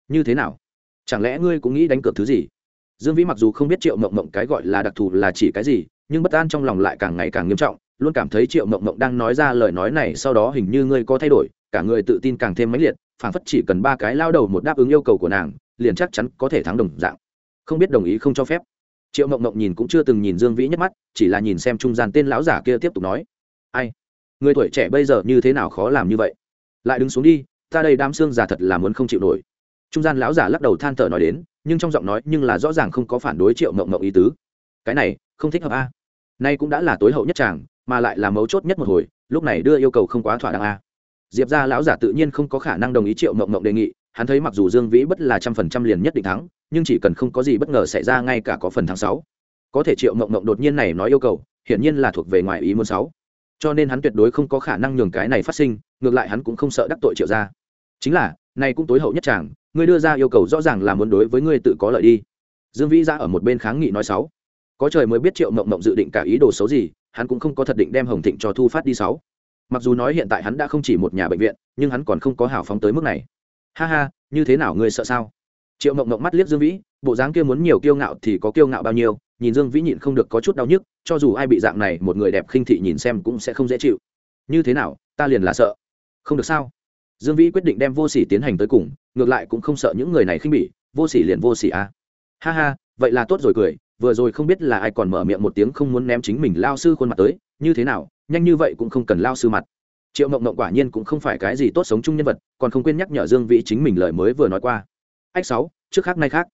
Như thế nào? Chẳng lẽ ngươi cũng nghĩ đánh cược thứ gì? Dương vĩ mặc dù không biết triệu mộng mộng cái gọi là đặc thù là chỉ cái gì, nhưng bất an trong lòng lại càng ngày càng nghiêm trọng, luôn cảm thấy triệu mộng mộng đang nói ra lời nói này sau đó hình như ngươi có thay đổi, cả người tự tin càng thêm mãnh liệt phản phất chỉ cần ba cái lao đầu một đáp ứng yêu cầu của nàng, liền chắc chắn có thể thắng đồng dạng. Không biết đồng ý không cho phép. Triệu mộng mộng nhìn cũng chưa từng nhìn dương vĩ nhất mắt, chỉ là nhìn xem trung gian tên lão giả kia tiếp tục nói. Ai? Người tuổi trẻ bây giờ như thế nào khó làm như vậy? Lại đứng xuống đi, ta đây đám xương già thật là muốn không chịu nổi. Trung gian lão giả lắc đầu than thở nói đến, nhưng trong giọng nói nhưng là rõ ràng không có phản đối triệu mộng mộng ý tứ. Cái này, không thích hợp a. Nay cũng đã là tối hậu nhất chàng, mà lại là mấu chốt nhất một hồi, lúc này đưa yêu cầu không quá thỏa đáng a diệp ra lão giả tự nhiên không có khả năng đồng ý triệu mộng mộng đề nghị, hắn thấy mặc dù dương vĩ bất là trăm phần trăm liền nhất định thắng, nhưng chỉ cần không có gì bất ngờ xảy ra ngay cả có phần tháng sáu. Có thể triệu mộng mộng đột nhiên này nói yêu cầu, hiển nhiên là thuộc về ngoài ý muốn sáu. Cho nên hắn tuyệt đối không có khả năng nhường cái này phát sinh, ngược lại hắn cũng không sợ đắc tội triệu ra chính là, này cũng tối hậu nhất chàng, ngươi đưa ra yêu cầu rõ ràng là muốn đối với ngươi tự có lợi đi. Dương vĩ ra ở một bên kháng nghị nói sáu. Có trời mới biết triệu mộng mộng dự định cả ý đồ xấu gì, hắn cũng không có thật định đem hồng thịnh cho thu phát đi sáu mặc dù nói hiện tại hắn đã không chỉ một nhà bệnh viện, nhưng hắn còn không có hào phóng tới mức này. Ha ha, như thế nào ngươi sợ sao? Triệu mộng mộng mắt liếc dương vĩ, bộ dáng kia muốn nhiều kiêu ngạo thì có kiêu ngạo bao nhiêu, nhìn dương vĩ nhịn không được có chút đau nhức, cho dù ai bị dạng này, một người đẹp khinh thị nhìn xem cũng sẽ không dễ chịu. Như thế nào, ta liền là sợ. Không được sao? Dương vĩ quyết định đem vô sỉ tiến hành tới cùng, ngược lại cũng không sợ những người này khinh bỉ, vô sỉ liền vô sỉ à. ha ha, vậy là tốt rồi cười, vừa rồi không biết là ai còn mở miệng một tiếng không muốn ném chính mình lao sư khuôn mặt tới như thế nào, nhanh như vậy cũng không cần lao sư mặt. Triệu mộng mộng quả nhiên cũng không phải cái gì tốt sống chung nhân vật, còn không quên nhắc nhở dương vĩ chính mình lời mới vừa nói qua. Ách sáu, trước khác nay khác.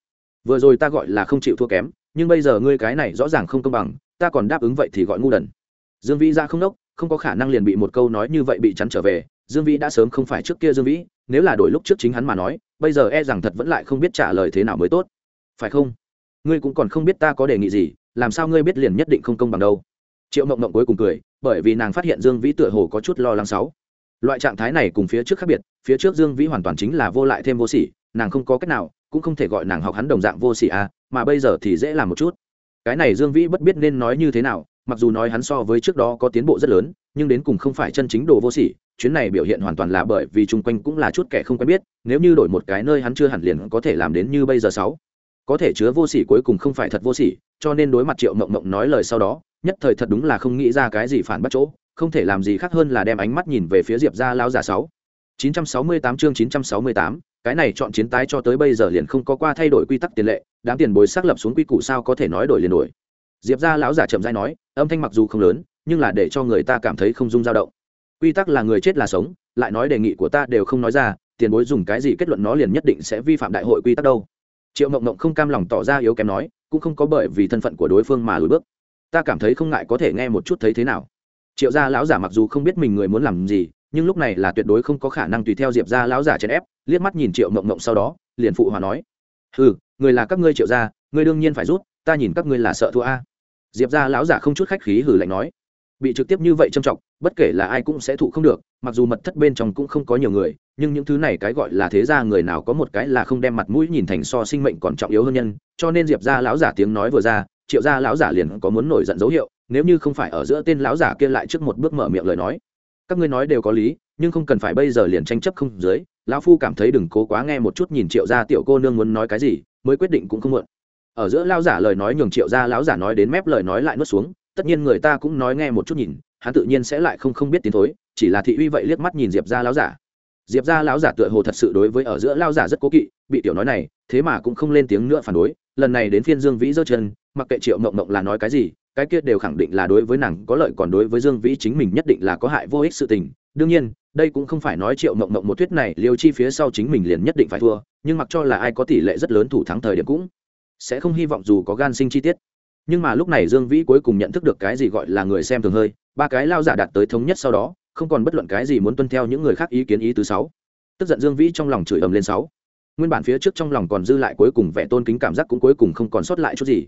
Vừa rồi ta gọi là không chịu thua kém, nhưng bây giờ ngươi cái này rõ ràng không công bằng, ta còn đáp ứng vậy thì gọi ngu đần. Dương vĩ ra không đốc không có khả năng liền bị một câu nói như vậy bị chắn trở về, dương vĩ đã sớm không phải trước kia dương vĩ, nếu là đổi lúc trước chính hắn mà nói, bây giờ e rằng thật vẫn lại không biết trả lời thế nào mới tốt. Phải không? Ngươi cũng còn không biết ta có đề nghị gì, làm sao ngươi biết liền nhất định không công bằng đâu? Triệu mộng mộng cuối cùng cười, bởi vì nàng phát hiện dương vĩ tựa hồ có chút lo lắng sáu. Loại trạng thái này cùng phía trước khác biệt, phía trước dương vĩ hoàn toàn chính là vô lại thêm vô sỉ, nàng không có cách nào, cũng không thể gọi nàng học hắn đồng dạng vô sỉ à mà bây giờ thì dễ làm một chút. Cái này dương vĩ bất biết nên nói như thế nào, mặc dù nói hắn so với trước đó có tiến bộ rất lớn, nhưng đến cùng không phải chân chính đồ vô sỉ, chuyến này biểu hiện hoàn toàn là bởi vì chung quanh cũng là chút kẻ không quen biết, nếu như đổi một cái nơi hắn chưa hẳn liền có thể làm đến như bây giờ sáu. Có thể chứa vô sỉ cuối cùng không phải thật vô sỉ, cho nên đối mặt triệu mộng mộng nói lời sau đó nhất thời thật đúng là không nghĩ ra cái gì phản bắt chỗ không thể làm gì khác hơn là đem ánh mắt nhìn về phía diệp gia lao giả sáu. 968 chương 968, cái này chọn chiến tái cho tới bây giờ liền không có qua thay đổi quy tắc tiền lệ đám tiền bối xác lập xuống quy củ sao có thể nói đổi liền đổi. Diệp gia lão giả chậm rãi nói âm thanh mặc dù không lớn nhưng là để cho người ta cảm thấy không dung dao động. Quy tắc là người chết là sống lại nói đề nghị của ta đều không nói ra tiền bối dùng cái gì kết luận nó liền nhất định sẽ vi phạm đại hội quy tắc đâu. Triệu mộng mộng không cam lòng tỏ ra yếu kém nói cũng không có bởi vì thân phận của đối phương mà lùi bước ta cảm thấy không ngại có thể nghe một chút thấy thế nào. Triệu gia lão giả mặc dù không biết mình người muốn làm gì, nhưng lúc này là tuyệt đối không có khả năng tùy theo diệp gia lão giả chèn ép, liếc mắt nhìn triệu mộng mộng sau đó, liền phụ hòa nói. Ừ người là các ngươi triệu gia ngươi đương nhiên phải rút, ta nhìn các ngươi là sợ thua a. Diệp gia lão giả không chút khách khí hử lạnh nói. Bị trực tiếp như vậy trầm trọng, bất kể là ai cũng sẽ thụ không được, mặc dù mật thất bên trong cũng không có nhiều người, nhưng những thứ này cái gọi là thế gia người nào có một cái là không đem mặt mũi nhìn thành so sinh mệnh còn trọng yếu hơn nhân, cho nên diệp gia lão giả tiếng nói vừa ra triệu gia lão giả liền có muốn nổi giận dấu hiệu, nếu như không phải ở giữa tên lão giả kia lại trước một bước mở miệng lời nói. Các ngươi nói đều có lý, nhưng không cần phải bây giờ liền tranh chấp không dưới, lão phu cảm thấy đừng cố quá nghe một chút nhìn triệu gia tiểu cô nương muốn nói cái gì, mới quyết định cũng không muộn. Ở giữa lão giả lời nói nhường triệu gia lão giả nói đến mép lời nói lại nuốt xuống, tất nhiên người ta cũng nói nghe một chút nhìn, hắn tự nhiên sẽ lại không không biết tiến thối, chỉ là thị uy vậy liếc mắt nhìn diệp gia lão giả diệp ra lão giả tựa hồ thật sự đối với ở giữa lao giả rất cố kỵ, bị tiểu nói này, thế mà cũng không lên tiếng nữa phản đối. Lần này đến phiên dương vĩ giơ chân, mặc kệ triệu mộng mộng là nói cái gì, cái kia đều khẳng định là đối với nàng có lợi, còn đối với dương vĩ chính mình nhất định là có hại vô ích sự tình. Đương nhiên, đây cũng không phải nói triệu mộng mộng một thuyết này, liêu chi phía sau chính mình liền nhất định phải thua, nhưng mặc cho là ai có tỷ lệ rất lớn thủ thắng thời điểm cũng sẽ không hy vọng dù có gan sinh chi tiết. Nhưng mà lúc này dương vĩ cuối cùng nhận thức được cái gì gọi là người xem thường hơi, ba cái lao giả đạt tới thống nhất sau đó không còn bất luận cái gì muốn tuân theo những người khác ý kiến ý thứ sáu. Tức giận dương vĩ trong lòng chửi ầm lên sáu. Nguyên bản phía trước trong lòng còn dư lại cuối cùng vẻ tôn kính cảm giác cũng cuối cùng không còn sót lại chút gì.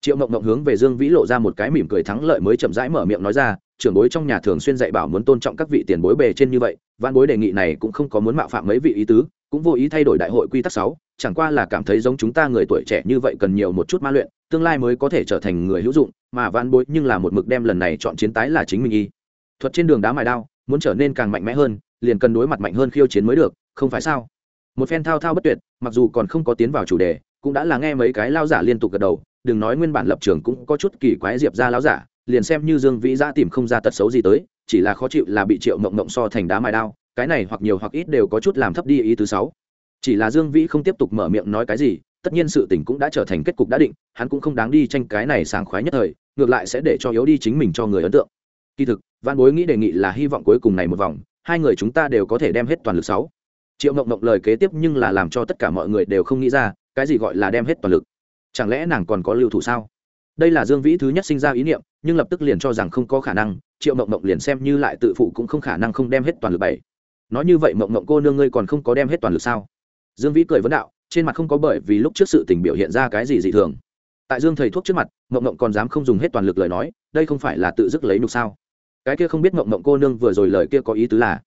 Triệu mộng mộng hướng về dương vĩ lộ ra một cái mỉm cười thắng lợi mới chậm rãi mở miệng nói ra, trưởng bối trong nhà thường xuyên dạy bảo muốn tôn trọng các vị tiền bối bề trên như vậy văn bối đề nghị này cũng không có muốn mạo phạm mấy vị ý tứ, cũng vô ý thay đổi đại hội quy tắc sáu, chẳng qua là cảm thấy giống chúng ta người tuổi trẻ như vậy cần nhiều một chút ma luyện, tương lai mới có thể trở thành người hữu dụng, mà văn bối nhưng là một mực đem lần này chọn chiến tái là chính mình y. Thuật trên đường đá mài đao muốn trở nên càng mạnh mẽ hơn, liền cần đối mặt mạnh hơn khiêu chiến mới được, không phải sao? Một phen thao thao bất tuyệt, mặc dù còn không có tiến vào chủ đề, cũng đã là nghe mấy cái lao giả liên tục gật đầu, đừng nói nguyên bản lập trường cũng có chút kỳ quái diệp ra lao giả, liền xem như dương vĩ ra tìm không ra tật xấu gì tới, chỉ là khó chịu là bị triệu mộng mộng so thành đá mài đao, cái này hoặc nhiều hoặc ít đều có chút làm thấp đi ý thứ sáu. Chỉ là dương vĩ không tiếp tục mở miệng nói cái gì, tất nhiên sự tình cũng đã trở thành kết cục đã định, hắn cũng không đáng đi tranh cái này sảng khoái nhất thời, ngược lại sẽ để cho yếu đi chính mình cho người ấn tượng kỳ thực văn bối nghĩ đề nghị là hy vọng cuối cùng này một vòng, hai người chúng ta đều có thể đem hết toàn lực sáu. Triệu mộng mộng lời kế tiếp nhưng là làm cho tất cả mọi người đều không nghĩ ra, cái gì gọi là đem hết toàn lực? Chẳng lẽ nàng còn có lưu thủ sao? Đây là dương vĩ thứ nhất sinh ra ý niệm, nhưng lập tức liền cho rằng không có khả năng, triệu mộng mộng liền xem như lại tự phụ cũng không khả năng không đem hết toàn lực bảy. Nói như vậy mộng mộng cô nương ngươi còn không có đem hết toàn lực sao? Dương vĩ cười vấn đạo, trên mặt không có bởi vì lúc trước sự tình biểu hiện ra cái gì dị thường. Tại dương thầy thuốc trước mặt mộng mộng còn dám không dùng hết toàn lực lời nói, đây không phải là tự dứt lấy nục sao? Cái kia không biết mộng mộng cô nương vừa rồi lời kia có ý tứ là.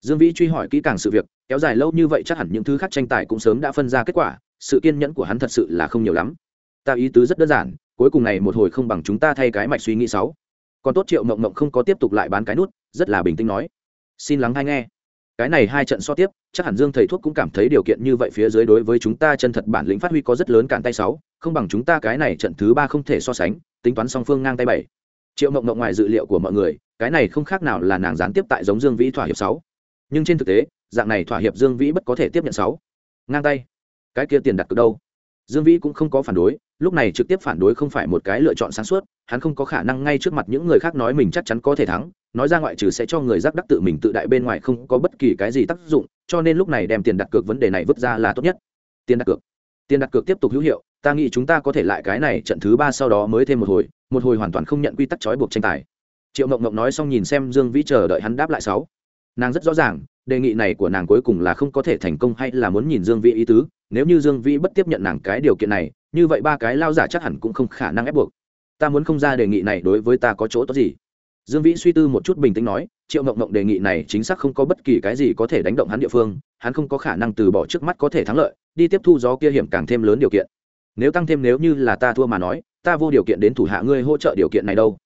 Dương vĩ truy hỏi kỹ càng sự việc, kéo dài lâu như vậy chắc hẳn những thứ khác tranh tài cũng sớm đã phân ra kết quả, sự kiên nhẫn của hắn thật sự là không nhiều lắm. Ta ý tứ rất đơn giản, cuối cùng này một hồi không bằng chúng ta thay cái mạch suy nghĩ sáu. Còn tốt triệu mộng mộng không có tiếp tục lại bán cái nút, rất là bình tĩnh nói. Xin lắng hay nghe. Cái này hai trận so tiếp, chắc hẳn dương thầy thuốc cũng cảm thấy điều kiện như vậy phía dưới đối với chúng ta chân thật bản lĩnh phát huy có rất lớn cản tay sáu, không bằng chúng ta cái này trận thứ ba không thể so sánh, tính toán song phương ngang tay bảy. Triệu mộng mộng ngoài dự liệu của mọi người cái này không khác nào là nàng gián tiếp tại giống dương vĩ thỏa hiệp sáu. Nhưng trên thực tế, dạng này thỏa hiệp dương vĩ bất có thể tiếp nhận sáu. Ngang tay. Cái kia tiền đặt cược đâu? Dương vĩ cũng không có phản đối, lúc này trực tiếp phản đối không phải một cái lựa chọn sáng suốt, hắn không có khả năng ngay trước mặt những người khác nói mình chắc chắn có thể thắng, nói ra ngoại trừ sẽ cho người giác đắc tự mình tự đại bên ngoài không có bất kỳ cái gì tác dụng, cho nên lúc này đem tiền đặt cược vấn đề này vứt ra là tốt nhất. Tiền đặt cược. Tiền đặt cược tiếp tục hữu hiệu, ta nghĩ chúng ta có thể lại cái này trận thứ ba sau đó mới thêm một hồi một hồi hoàn toàn không nhận quy tắc trói buộc tranh tài triệu mộng mộng nói xong nhìn xem dương vĩ chờ đợi hắn đáp lại sáu nàng rất rõ ràng đề nghị này của nàng cuối cùng là không có thể thành công hay là muốn nhìn dương vĩ ý tứ nếu như dương vĩ bất tiếp nhận nàng cái điều kiện này như vậy ba cái lao giả chắc hẳn cũng không khả năng ép buộc ta muốn không ra đề nghị này đối với ta có chỗ tốt gì dương vĩ suy tư một chút bình tĩnh nói triệu mộng mộng đề nghị này chính xác không có bất kỳ cái gì có thể đánh động hắn địa phương hắn không có khả năng từ bỏ trước mắt có thể thắng lợi đi tiếp thu gió kia hiểm càng thêm lớn điều kiện nếu tăng thêm nếu như là ta thua mà nói ta vô điều kiện đến thủ hạ ngươi hỗ trợ điều kiện này đâu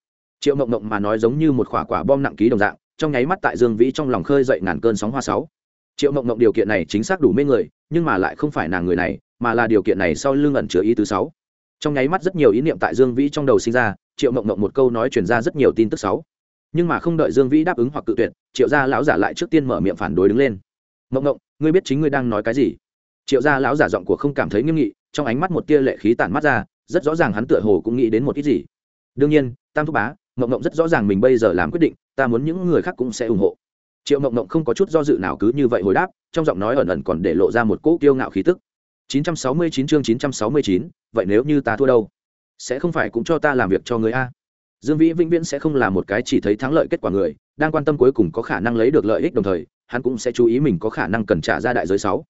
triệu mộng mộng mà nói giống như một quả quả bom nặng ký đồng dạng, trong nháy mắt tại dương vĩ trong lòng khơi dậy ngàn cơn sóng hoa sáu. Triệu mộng mộng điều kiện này chính xác đủ mê người, nhưng mà lại không phải nàng người này, mà là điều kiện này sau lưng ẩn chứa ý thứ sáu. Trong nháy mắt rất nhiều ý niệm tại dương vĩ trong đầu sinh ra, triệu mộng mộng một câu nói chuyển ra rất nhiều tin tức sáu. Nhưng mà không đợi dương vĩ đáp ứng hoặc cự tuyệt, triệu gia lão giả lại trước tiên mở miệng phản đối đứng lên. Mộng mộng, ngươi biết chính ngươi đang nói cái gì? Triệu gia lão giả giọng của không cảm thấy nghiêm nghị, trong ánh mắt một tia lệ khí tản mắt ra, rất rõ ràng hắn tựa hồ cũng nghĩ đến một ít gì. Đương nhiên, tam thúc bá mộng mộng rất rõ ràng mình bây giờ làm quyết định ta muốn những người khác cũng sẽ ủng hộ. Triệu mộng mộng không có chút do dự nào cứ như vậy hồi đáp trong giọng nói ẩn ẩn còn để lộ ra một cỗ kiêu ngạo khí tức. 969 chương 969, vậy nếu như ta thua đâu? Sẽ không phải cũng cho ta làm việc cho người a? Dương vĩ vĩnh viễn sẽ không là một cái chỉ thấy thắng lợi kết quả người đang quan tâm cuối cùng có khả năng lấy được lợi ích đồng thời hắn cũng sẽ chú ý mình có khả năng cần trả ra đại giới sáu.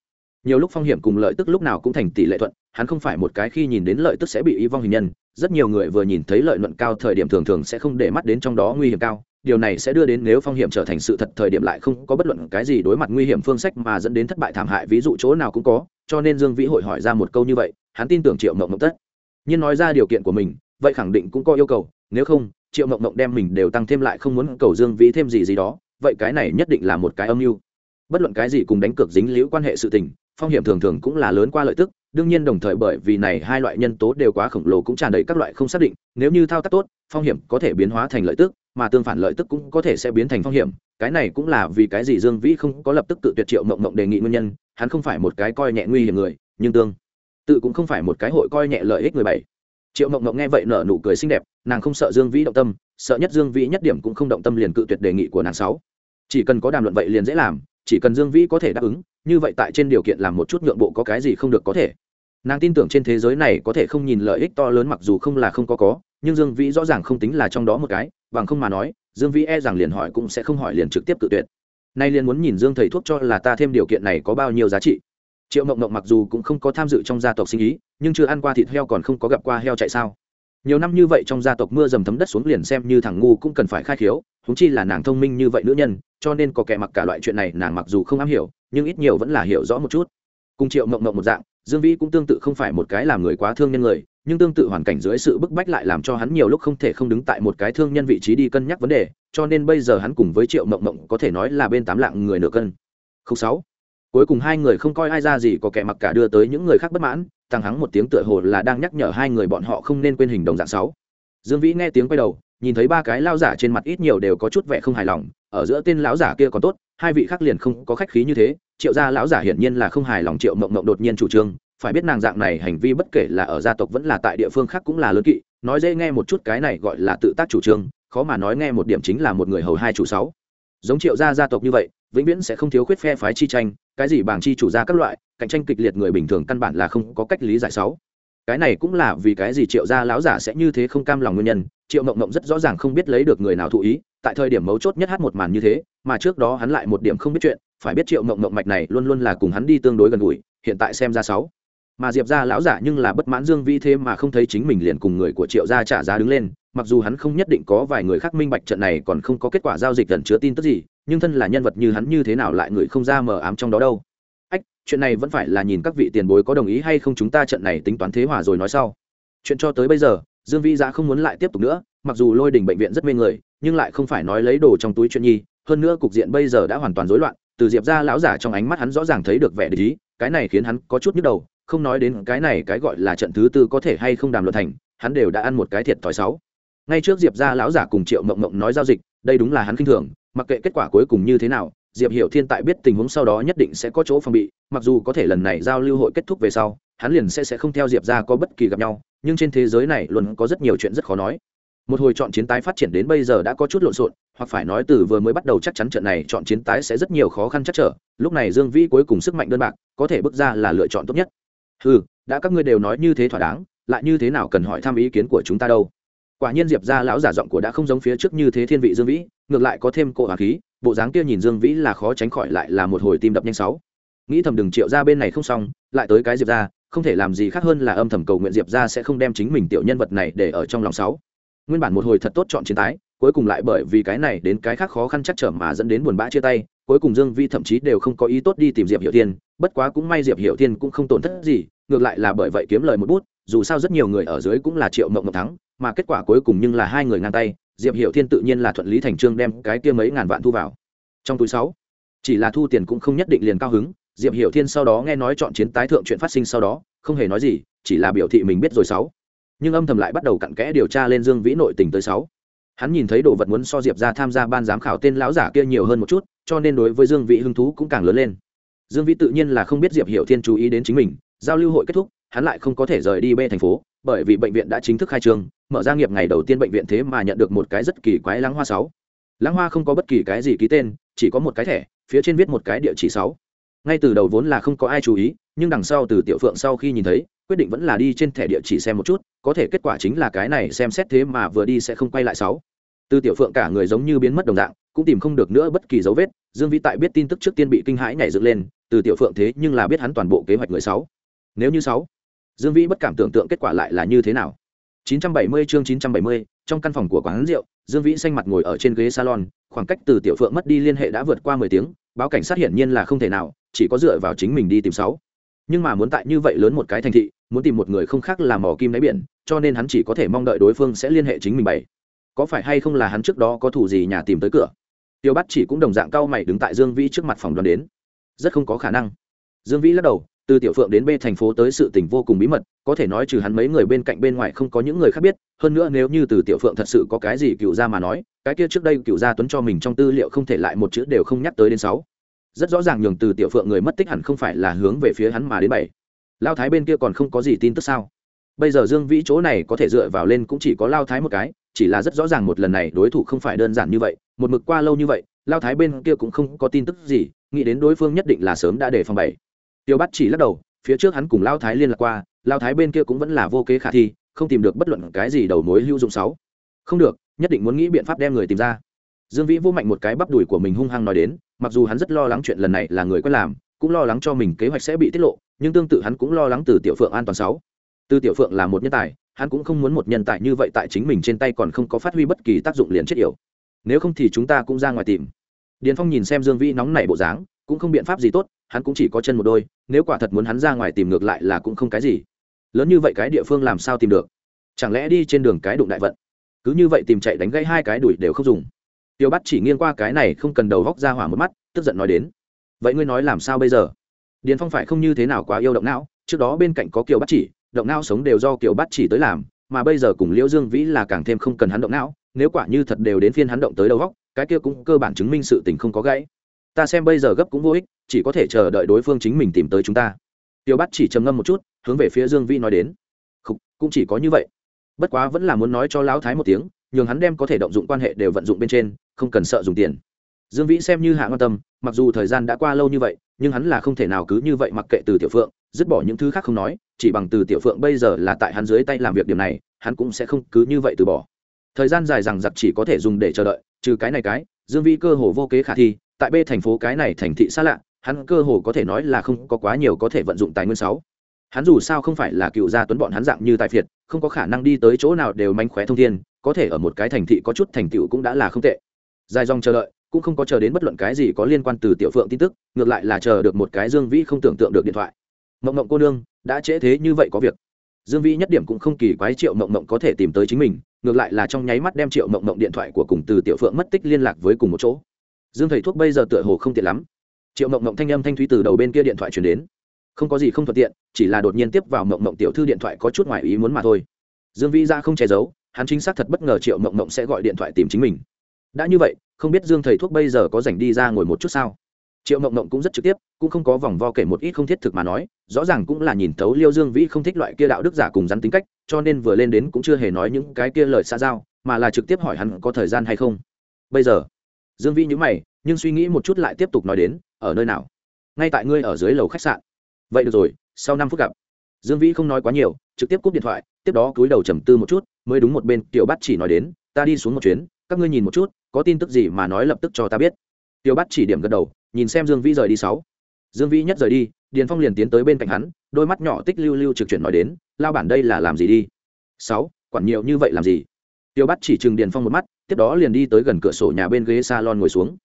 Nhiều lúc phong hiểm cùng lợi tức lúc nào cũng thành tỷ lệ thuận hắn không phải một cái khi nhìn đến lợi tức sẽ bị y vong hình nhân rất nhiều người vừa nhìn thấy lợi nhuận cao thời điểm thường thường sẽ không để mắt đến trong đó nguy hiểm cao. Điều này sẽ đưa đến nếu phong hiểm trở thành sự thật thời điểm lại không có bất luận cái gì đối mặt nguy hiểm phương sách mà dẫn đến thất bại thảm hại, ví dụ chỗ nào cũng có. Cho nên dương vĩ hội hỏi ra một câu như vậy, hắn tin tưởng triệu mộng mộng tất. Nhưng nói ra điều kiện của mình, vậy khẳng định cũng có yêu cầu. Nếu không, triệu mộng mộng đem mình đều tăng thêm lại không muốn cầu dương vĩ thêm gì gì đó, vậy cái này nhất định là một cái âm mưu. Bất luận cái gì cùng đánh cược dính liễu quan hệ sự tình, phong hiểm thường thường cũng là lớn qua lợi tức đương nhiên đồng thời bởi vì này hai loại nhân tố đều quá khổng lồ cũng tràn đầy các loại không xác định, nếu như thao tác tốt, phong hiểm có thể biến hóa thành lợi tức, mà tương phản lợi tức cũng có thể sẽ biến thành phong hiểm. Cái này cũng là vì cái gì dương vĩ không có lập tức tự tuyệt triệu mộng mộng đề nghị nguyên nhân, hắn không phải một cái coi nhẹ nguy hiểm người, nhưng tương tự cũng không phải một cái hội coi nhẹ lợi ích người bảy. Triệu mộng mộng nghe vậy nở nụ cười xinh đẹp, nàng không sợ dương vĩ động tâm, sợ nhất dương vĩ nhất điểm cũng không động tâm liền cự tuyệt đề nghị của nàng sáu. Chỉ cần có đàm luận vậy liền dễ làm, chỉ cần dương vĩ có thể đáp ứng như vậy tại trên điều kiện làm một chút nhượng bộ có cái gì không được có thể. Nàng tin tưởng trên thế giới này có thể không nhìn lợi ích to lớn mặc dù không là không có có, nhưng dương vĩ rõ ràng không tính là trong đó một cái, bằng không mà nói, dương vĩ e rằng liền hỏi cũng sẽ không hỏi liền trực tiếp tự tuyệt. Nay liền muốn nhìn dương thầy thuốc cho là ta thêm điều kiện này có bao nhiêu giá trị. Triệu mộng mộng mặc dù cũng không có tham dự trong gia tộc sinh ý, nhưng chưa ăn qua thịt heo còn không có gặp qua heo chạy sao nhiều năm như vậy trong gia tộc mưa dầm thấm đất xuống liền xem như thằng ngu cũng cần phải khai khiếu húng chi là nàng thông minh như vậy nữ nhân, cho nên có kẻ mặc cả loại chuyện này nàng mặc dù không am hiểu, nhưng ít nhiều vẫn là hiểu rõ một chút. Cùng triệu mộng mộng một dạng, dương vĩ cũng tương tự không phải một cái làm người quá thương nhân người, nhưng tương tự hoàn cảnh dưới sự bức bách lại làm cho hắn nhiều lúc không thể không đứng tại một cái thương nhân vị trí đi cân nhắc vấn đề, cho nên bây giờ hắn cùng với triệu mộng mộng có thể nói là bên tám lạng người nửa cân. Không sáu cuối cùng hai người không coi ai ra gì có kẻ mặc cả đưa tới những người khác bất mãn tăng hắng một tiếng tựa hồ là đang nhắc nhở hai người bọn họ không nên quên hình đồng dạng sáu. Dương vĩ nghe tiếng quay đầu, nhìn thấy ba cái lao giả trên mặt ít nhiều đều có chút vẻ không hài lòng, ở giữa tên lão giả kia còn tốt, hai vị khác liền không có khách khí như thế, triệu gia lão giả hiển nhiên là không hài lòng triệu mộng mộng đột nhiên chủ trương, phải biết nàng dạng này hành vi bất kể là ở gia tộc vẫn là tại địa phương khác cũng là lớn kỵ, nói dễ nghe một chút cái này gọi là tự tác chủ trương, khó mà nói nghe một điểm chính là một người hầu hai chủ sáu. Giống triệu gia gia tộc như vậy, vĩnh viễn sẽ không thiếu khuyết phe phái chi tranh cái gì bảng chi chủ gia các loại, cạnh tranh kịch liệt người bình thường căn bản là không có cách lý giải sáu. Cái này cũng là vì cái gì triệu gia lão giả sẽ như thế không cam lòng nguyên nhân, triệu mộng mộng rất rõ ràng không biết lấy được người nào thụ ý, tại thời điểm mấu chốt nhất hát một màn như thế, mà trước đó hắn lại một điểm không biết chuyện, phải biết triệu mộng mộng mạch này luôn luôn là cùng hắn đi tương đối gần gũi, hiện tại xem ra sáu mà diệp gia lão giả nhưng là bất mãn dương vi thế mà không thấy chính mình liền cùng người của triệu gia trả giá đứng lên, mặc dù hắn không nhất định có vài người khác minh bạch trận này còn không có kết quả giao dịch gần chứa tin tức gì, nhưng thân là nhân vật như hắn như thế nào lại người không ra mờ ám trong đó đâu. Ách, chuyện này vẫn phải là nhìn các vị tiền bối có đồng ý hay không chúng ta trận này tính toán thế hòa rồi nói sau. Chuyện cho tới bây giờ, dương vĩ giá không muốn lại tiếp tục nữa, mặc dù lôi đình bệnh viện rất mê người, nhưng lại không phải nói lấy đồ trong túi chuyện nhi, hơn nữa cục diện bây giờ đã hoàn toàn rối loạn, từ diệp ra lão giả trong ánh mắt hắn rõ ràng thấy được vẻ lý cái này khiến hắn có chút nhức đầu không nói đến cái này cái gọi là trận thứ tư có thể hay không đàm luận thành, hắn đều đã ăn một cái thiệt thòi sáu. Ngay trước diệp ra lão giả cùng triệu mộng mộng nói giao dịch, đây đúng là hắn khinh thường, mặc kệ kết quả cuối cùng như thế nào, diệp hiểu thiên tại biết tình huống sau đó nhất định sẽ có chỗ phòng bị, mặc dù có thể lần này giao lưu hội kết thúc về sau, hắn liền sẽ sẽ không theo diệp ra có bất kỳ gặp nhau, nhưng trên thế giới này luôn có rất nhiều chuyện rất khó nói. Một hồi chọn chiến tái phát triển đến bây giờ đã có chút lộn xộn, hoặc phải nói từ vừa mới bắt đầu chắc chắn trận này chọn chiến tái sẽ rất nhiều khó khăn chắc trở, lúc này dương vĩ cuối cùng sức mạnh đơn bạc, có thể bước ra là lựa chọn tốt nhất ừ đã các ngươi đều nói như thế thỏa đáng, lại như thế nào cần hỏi thăm ý kiến của chúng ta đâu? Quả nhiên diệp ra lão giả giọng của đã không giống phía trước như thế thiên vị dương vĩ, ngược lại có thêm cô hòa khí, bộ dáng kia nhìn dương vĩ là khó tránh khỏi lại là một hồi tim đập nhanh sáu. Nghĩ thầm đừng triệu ra bên này không xong, lại tới cái diệp ra không thể làm gì khác hơn là âm thầm cầu nguyện diệp ra sẽ không đem chính mình tiểu nhân vật này để ở trong lòng sáu. Nguyên bản một hồi thật tốt chọn chiến tái cuối cùng lại bởi vì cái này đến cái khác khó khăn chắc trở mà dẫn đến buồn bã chia tay, cuối cùng dương vi thậm chí đều không có ý tốt đi tìm diệp hiệu thiên, bất quá cũng may diệp hiệu thiên cũng không tổn thất gì, ngược lại là bởi vậy kiếm lời một bút, dù sao rất nhiều người ở dưới cũng là triệu mộng ngọc thắng, mà kết quả cuối cùng nhưng là hai người ngang tay, diệp hiệu thiên tự nhiên là thuận lý thành trương đem cái kia mấy ngàn vạn thu vào. Trong túi sáu, chỉ là thu tiền cũng không nhất định liền cao hứng, diệp hiệu thiên sau đó nghe nói chọn chiến tái thượng chuyện phát sinh sau đó, không hề nói gì, chỉ là biểu thị mình biết rồi sáu. Nhưng âm thầm lại bắt đầu cặn kẽ điều tra lên dương vĩ nội tình tới sáu hắn nhìn thấy đồ vật muốn so diệp ra tham gia ban giám khảo tên lão giả kia nhiều hơn một chút, cho nên đối với dương vĩ hứng thú cũng càng lớn lên. Dương vĩ tự nhiên là không biết diệp hiểu thiên chú ý đến chính mình, giao lưu hội kết thúc, hắn lại không có thể rời đi b thành phố, bởi vì bệnh viện đã chính thức khai trương, mở ra nghiệp ngày đầu tiên bệnh viện thế mà nhận được một cái rất kỳ quái lãng hoa sáu. Lãng hoa không có bất kỳ cái gì ký tên, chỉ có một cái thẻ, phía trên viết một cái địa chỉ sáu. Ngay từ đầu vốn là không có ai chú ý, nhưng đằng sau từ tiểu phượng sau khi nhìn thấy quyết định vẫn là đi trên thẻ địa chỉ xem một chút có thể kết quả chính là cái này xem xét thế mà vừa đi sẽ không quay lại sáu. Từ tiểu phượng cả người giống như biến mất đồng dạng cũng tìm không được nữa bất kỳ dấu vết dương vĩ tại biết tin tức trước tiên bị kinh hãi nhảy dựng lên từ tiểu phượng thế nhưng là biết hắn toàn bộ kế hoạch người sáu. Nếu như sáu dương vĩ bất cảm tưởng tượng kết quả lại là như thế nào. 970 chương 970, trong căn phòng của quán rượu dương vĩ xanh mặt ngồi ở trên ghế salon khoảng cách từ tiểu phượng mất đi liên hệ đã vượt qua mười tiếng báo cảnh sát hiển nhiên là không thể nào chỉ có dựa vào chính mình đi tìm sáu nhưng mà muốn tại như vậy lớn một cái thành thị, muốn tìm một người không khác là mỏ kim đáy biển, cho nên hắn chỉ có thể mong đợi đối phương sẽ liên hệ chính mình bảy có phải hay không là hắn trước đó có thủ gì nhà tìm tới cửa? Tiêu bắt chỉ cũng đồng dạng cao mày đứng tại dương vĩ trước mặt phòng đoàn đến. Rất không có khả năng. Dương vĩ lắc đầu, từ tiểu phượng đến b thành phố tới sự tình vô cùng bí mật, có thể nói trừ hắn mấy người bên cạnh bên ngoài không có những người khác biết, hơn nữa nếu như từ tiểu phượng thật sự có cái gì cựu gia mà nói, cái kia trước đây cựu gia tuấn cho mình trong tư liệu không thể lại một chữ đều không nhắc tới đến sáu rất rõ ràng nhường từ tiểu phượng người mất tích hẳn không phải là hướng về phía hắn mà đến bảy. Lao thái bên kia còn không có gì tin tức sao? Bây giờ dương vĩ chỗ này có thể dựa vào lên cũng chỉ có lao thái một cái, chỉ là rất rõ ràng một lần này đối thủ không phải đơn giản như vậy, một mực qua lâu như vậy, lao thái bên kia cũng không có tin tức gì, nghĩ đến đối phương nhất định là sớm đã để phòng bảy. Tiêu bắt chỉ lắc đầu, phía trước hắn cùng lao thái liên lạc qua, lao thái bên kia cũng vẫn là vô kế khả thi, không tìm được bất luận cái gì đầu mối hữu dụng sáu. Không được, nhất định muốn nghĩ biện pháp đem người tìm ra dương vĩ vô mạnh một cái bắp đùi của mình hung hăng nói đến, mặc dù hắn rất lo lắng chuyện lần này là người quen làm, cũng lo lắng cho mình kế hoạch sẽ bị tiết lộ, nhưng tương tự hắn cũng lo lắng từ tiểu phượng an toàn sáu. Từ tiểu phượng là một nhân tài, hắn cũng không muốn một nhân tài như vậy tại chính mình trên tay còn không có phát huy bất kỳ tác dụng liền chết yểu. Nếu không thì chúng ta cũng ra ngoài tìm. Điền phong nhìn xem dương vĩ nóng nảy bộ dáng, cũng không biện pháp gì tốt, hắn cũng chỉ có chân một đôi, nếu quả thật muốn hắn ra ngoài tìm ngược lại là cũng không cái gì. Lớn như vậy cái địa phương làm sao tìm được? Chẳng lẽ đi trên đường cái đụng đại vận? Cứ như vậy tìm chạy đánh gãy hai cái đuổi đều không dùng tiêu bắt chỉ nghiêng qua cái này không cần đầu góc ra hỏa một mắt tức giận nói đến. Vậy ngươi nói làm sao bây giờ? Điền phong phải không như thế nào quá yêu động não trước đó bên cạnh có kiều bắt chỉ động não sống đều do kiều bắt chỉ tới làm mà bây giờ cùng liễu dương vĩ là càng thêm không cần hắn động não nếu quả như thật đều đến phiên hắn động tới đầu góc cái kia cũng cơ bản chứng minh sự tình không có gãy. Ta xem bây giờ gấp cũng vô ích chỉ có thể chờ đợi đối phương chính mình tìm tới chúng ta. Tiêu bắt chỉ trầm ngâm một chút hướng về phía dương vĩ nói đến. Khúc, cũng chỉ có như vậy. Bất quá vẫn là muốn nói cho lão thái một tiếng nhường hắn đem có thể động dụng quan hệ đều vận dụng bên trên không cần sợ dùng tiền. Dương vĩ xem như hạ quan tâm, mặc dù thời gian đã qua lâu như vậy, nhưng hắn là không thể nào cứ như vậy mặc kệ từ tiểu phượng, dứt bỏ những thứ khác không nói, chỉ bằng từ tiểu phượng bây giờ là tại hắn dưới tay làm việc điểm này, hắn cũng sẽ không cứ như vậy từ bỏ. Thời gian dài rằng giặc chỉ có thể dùng để chờ đợi, trừ cái này cái, dương vĩ cơ hồ vô kế khả thi, tại b thành phố cái này thành thị xa lạ, hắn cơ hồ có thể nói là không có quá nhiều có thể vận dụng tài nguyên sáu hắn dù sao không phải là cựu gia tuấn bọn hắn dạng như tài phiệt, không có khả năng đi tới chỗ nào đều manh khóe thông thiên, có thể ở một cái thành thị có chút thành tựu cũng đã là không tệ dài dòng chờ đợi, cũng không có chờ đến bất luận cái gì có liên quan từ tiểu phượng tin tức, ngược lại là chờ được một cái dương vĩ không tưởng tượng được điện thoại. Mộng mộng cô nương, đã trễ thế như vậy có việc. Dương vĩ nhất điểm cũng không kỳ quái triệu mộng mộng có thể tìm tới chính mình, ngược lại là trong nháy mắt đem triệu mộng mộng điện thoại của cùng từ tiểu phượng mất tích liên lạc với cùng một chỗ. Dương thầy thuốc bây giờ tựa hồ không tiện lắm. Triệu mộng mộng thanh âm thanh thúy từ đầu bên kia điện thoại chuyển đến. Không có gì không thuận tiện, chỉ là đột nhiên tiếp vào mộng mộng tiểu thư điện thoại có chút ngoài ý muốn mà thôi. Dương vĩ ra không che giấu, hắn chính xác thật bất ngờ triệu mộng mộng sẽ gọi điện thoại tìm chính mình đã như vậy, không biết dương thầy thuốc bây giờ có dành đi ra ngồi một chút sao? Triệu mộng mộng cũng rất trực tiếp, cũng không có vòng vo kể một ít không thiết thực mà nói, rõ ràng cũng là nhìn thấu liêu dương vĩ không thích loại kia đạo đức giả cùng rắn tính cách, cho nên vừa lên đến cũng chưa hề nói những cái kia lời xa giao, mà là trực tiếp hỏi hắn có thời gian hay không. Bây giờ, dương vĩ nhữ mày, nhưng suy nghĩ một chút lại tiếp tục nói đến, ở nơi nào? Ngay tại ngươi ở dưới lầu khách sạn. Vậy được rồi, sau năm phút gặp. Dương vĩ không nói quá nhiều, trực tiếp cúp điện thoại, tiếp đó cúi đầu trầm tư một chút, mới đúng một bên tiểu bắt chỉ nói đến, ta đi xuống một chuyến các ngươi nhìn một chút, có tin tức gì mà nói lập tức cho ta biết. Tiêu bắt chỉ điểm gật đầu, nhìn xem dương vĩ rời đi sáu. Dương vĩ nhất rời đi, điền phong liền tiến tới bên cạnh hắn, đôi mắt nhỏ tích lưu lưu trực chuyển nói đến, lao bản đây là làm gì đi? Sáu, quản nhiều như vậy làm gì? Tiêu bắt chỉ chừng điền phong một mắt, tiếp đó liền đi tới gần cửa sổ nhà bên ghế salon ngồi xuống.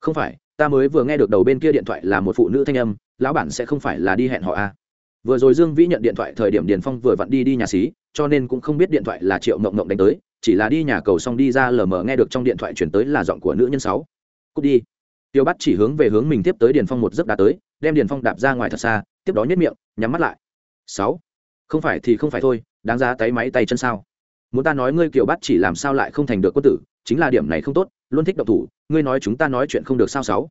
Không phải, ta mới vừa nghe được đầu bên kia điện thoại là một phụ nữ thanh âm, lão bản sẽ không phải là đi hẹn họ a à. vừa rồi dương vĩ nhận điện thoại thời điểm điền phong vừa vặn đi đi nhà xí, cho nên cũng không biết điện thoại là triệu mộng mộng đánh tới chỉ là đi nhà cầu xong đi ra lờ mờ nghe được trong điện thoại chuyển tới là giọng của nữ nhân sáu. Cút đi. Tiêu bắt chỉ hướng về hướng mình tiếp tới điền phong một giấc đá tới, đem điền phong đạp ra ngoài thật xa, tiếp đó nhất miệng, nhắm mắt lại. Sáu. Không phải thì không phải thôi, đáng ra tay máy tay chân sao? Muốn ta nói ngươi kiểu bắt chỉ làm sao lại không thành được quân tử, chính là điểm này không tốt, luôn thích độc thủ, ngươi nói chúng ta nói chuyện không được sao sáu?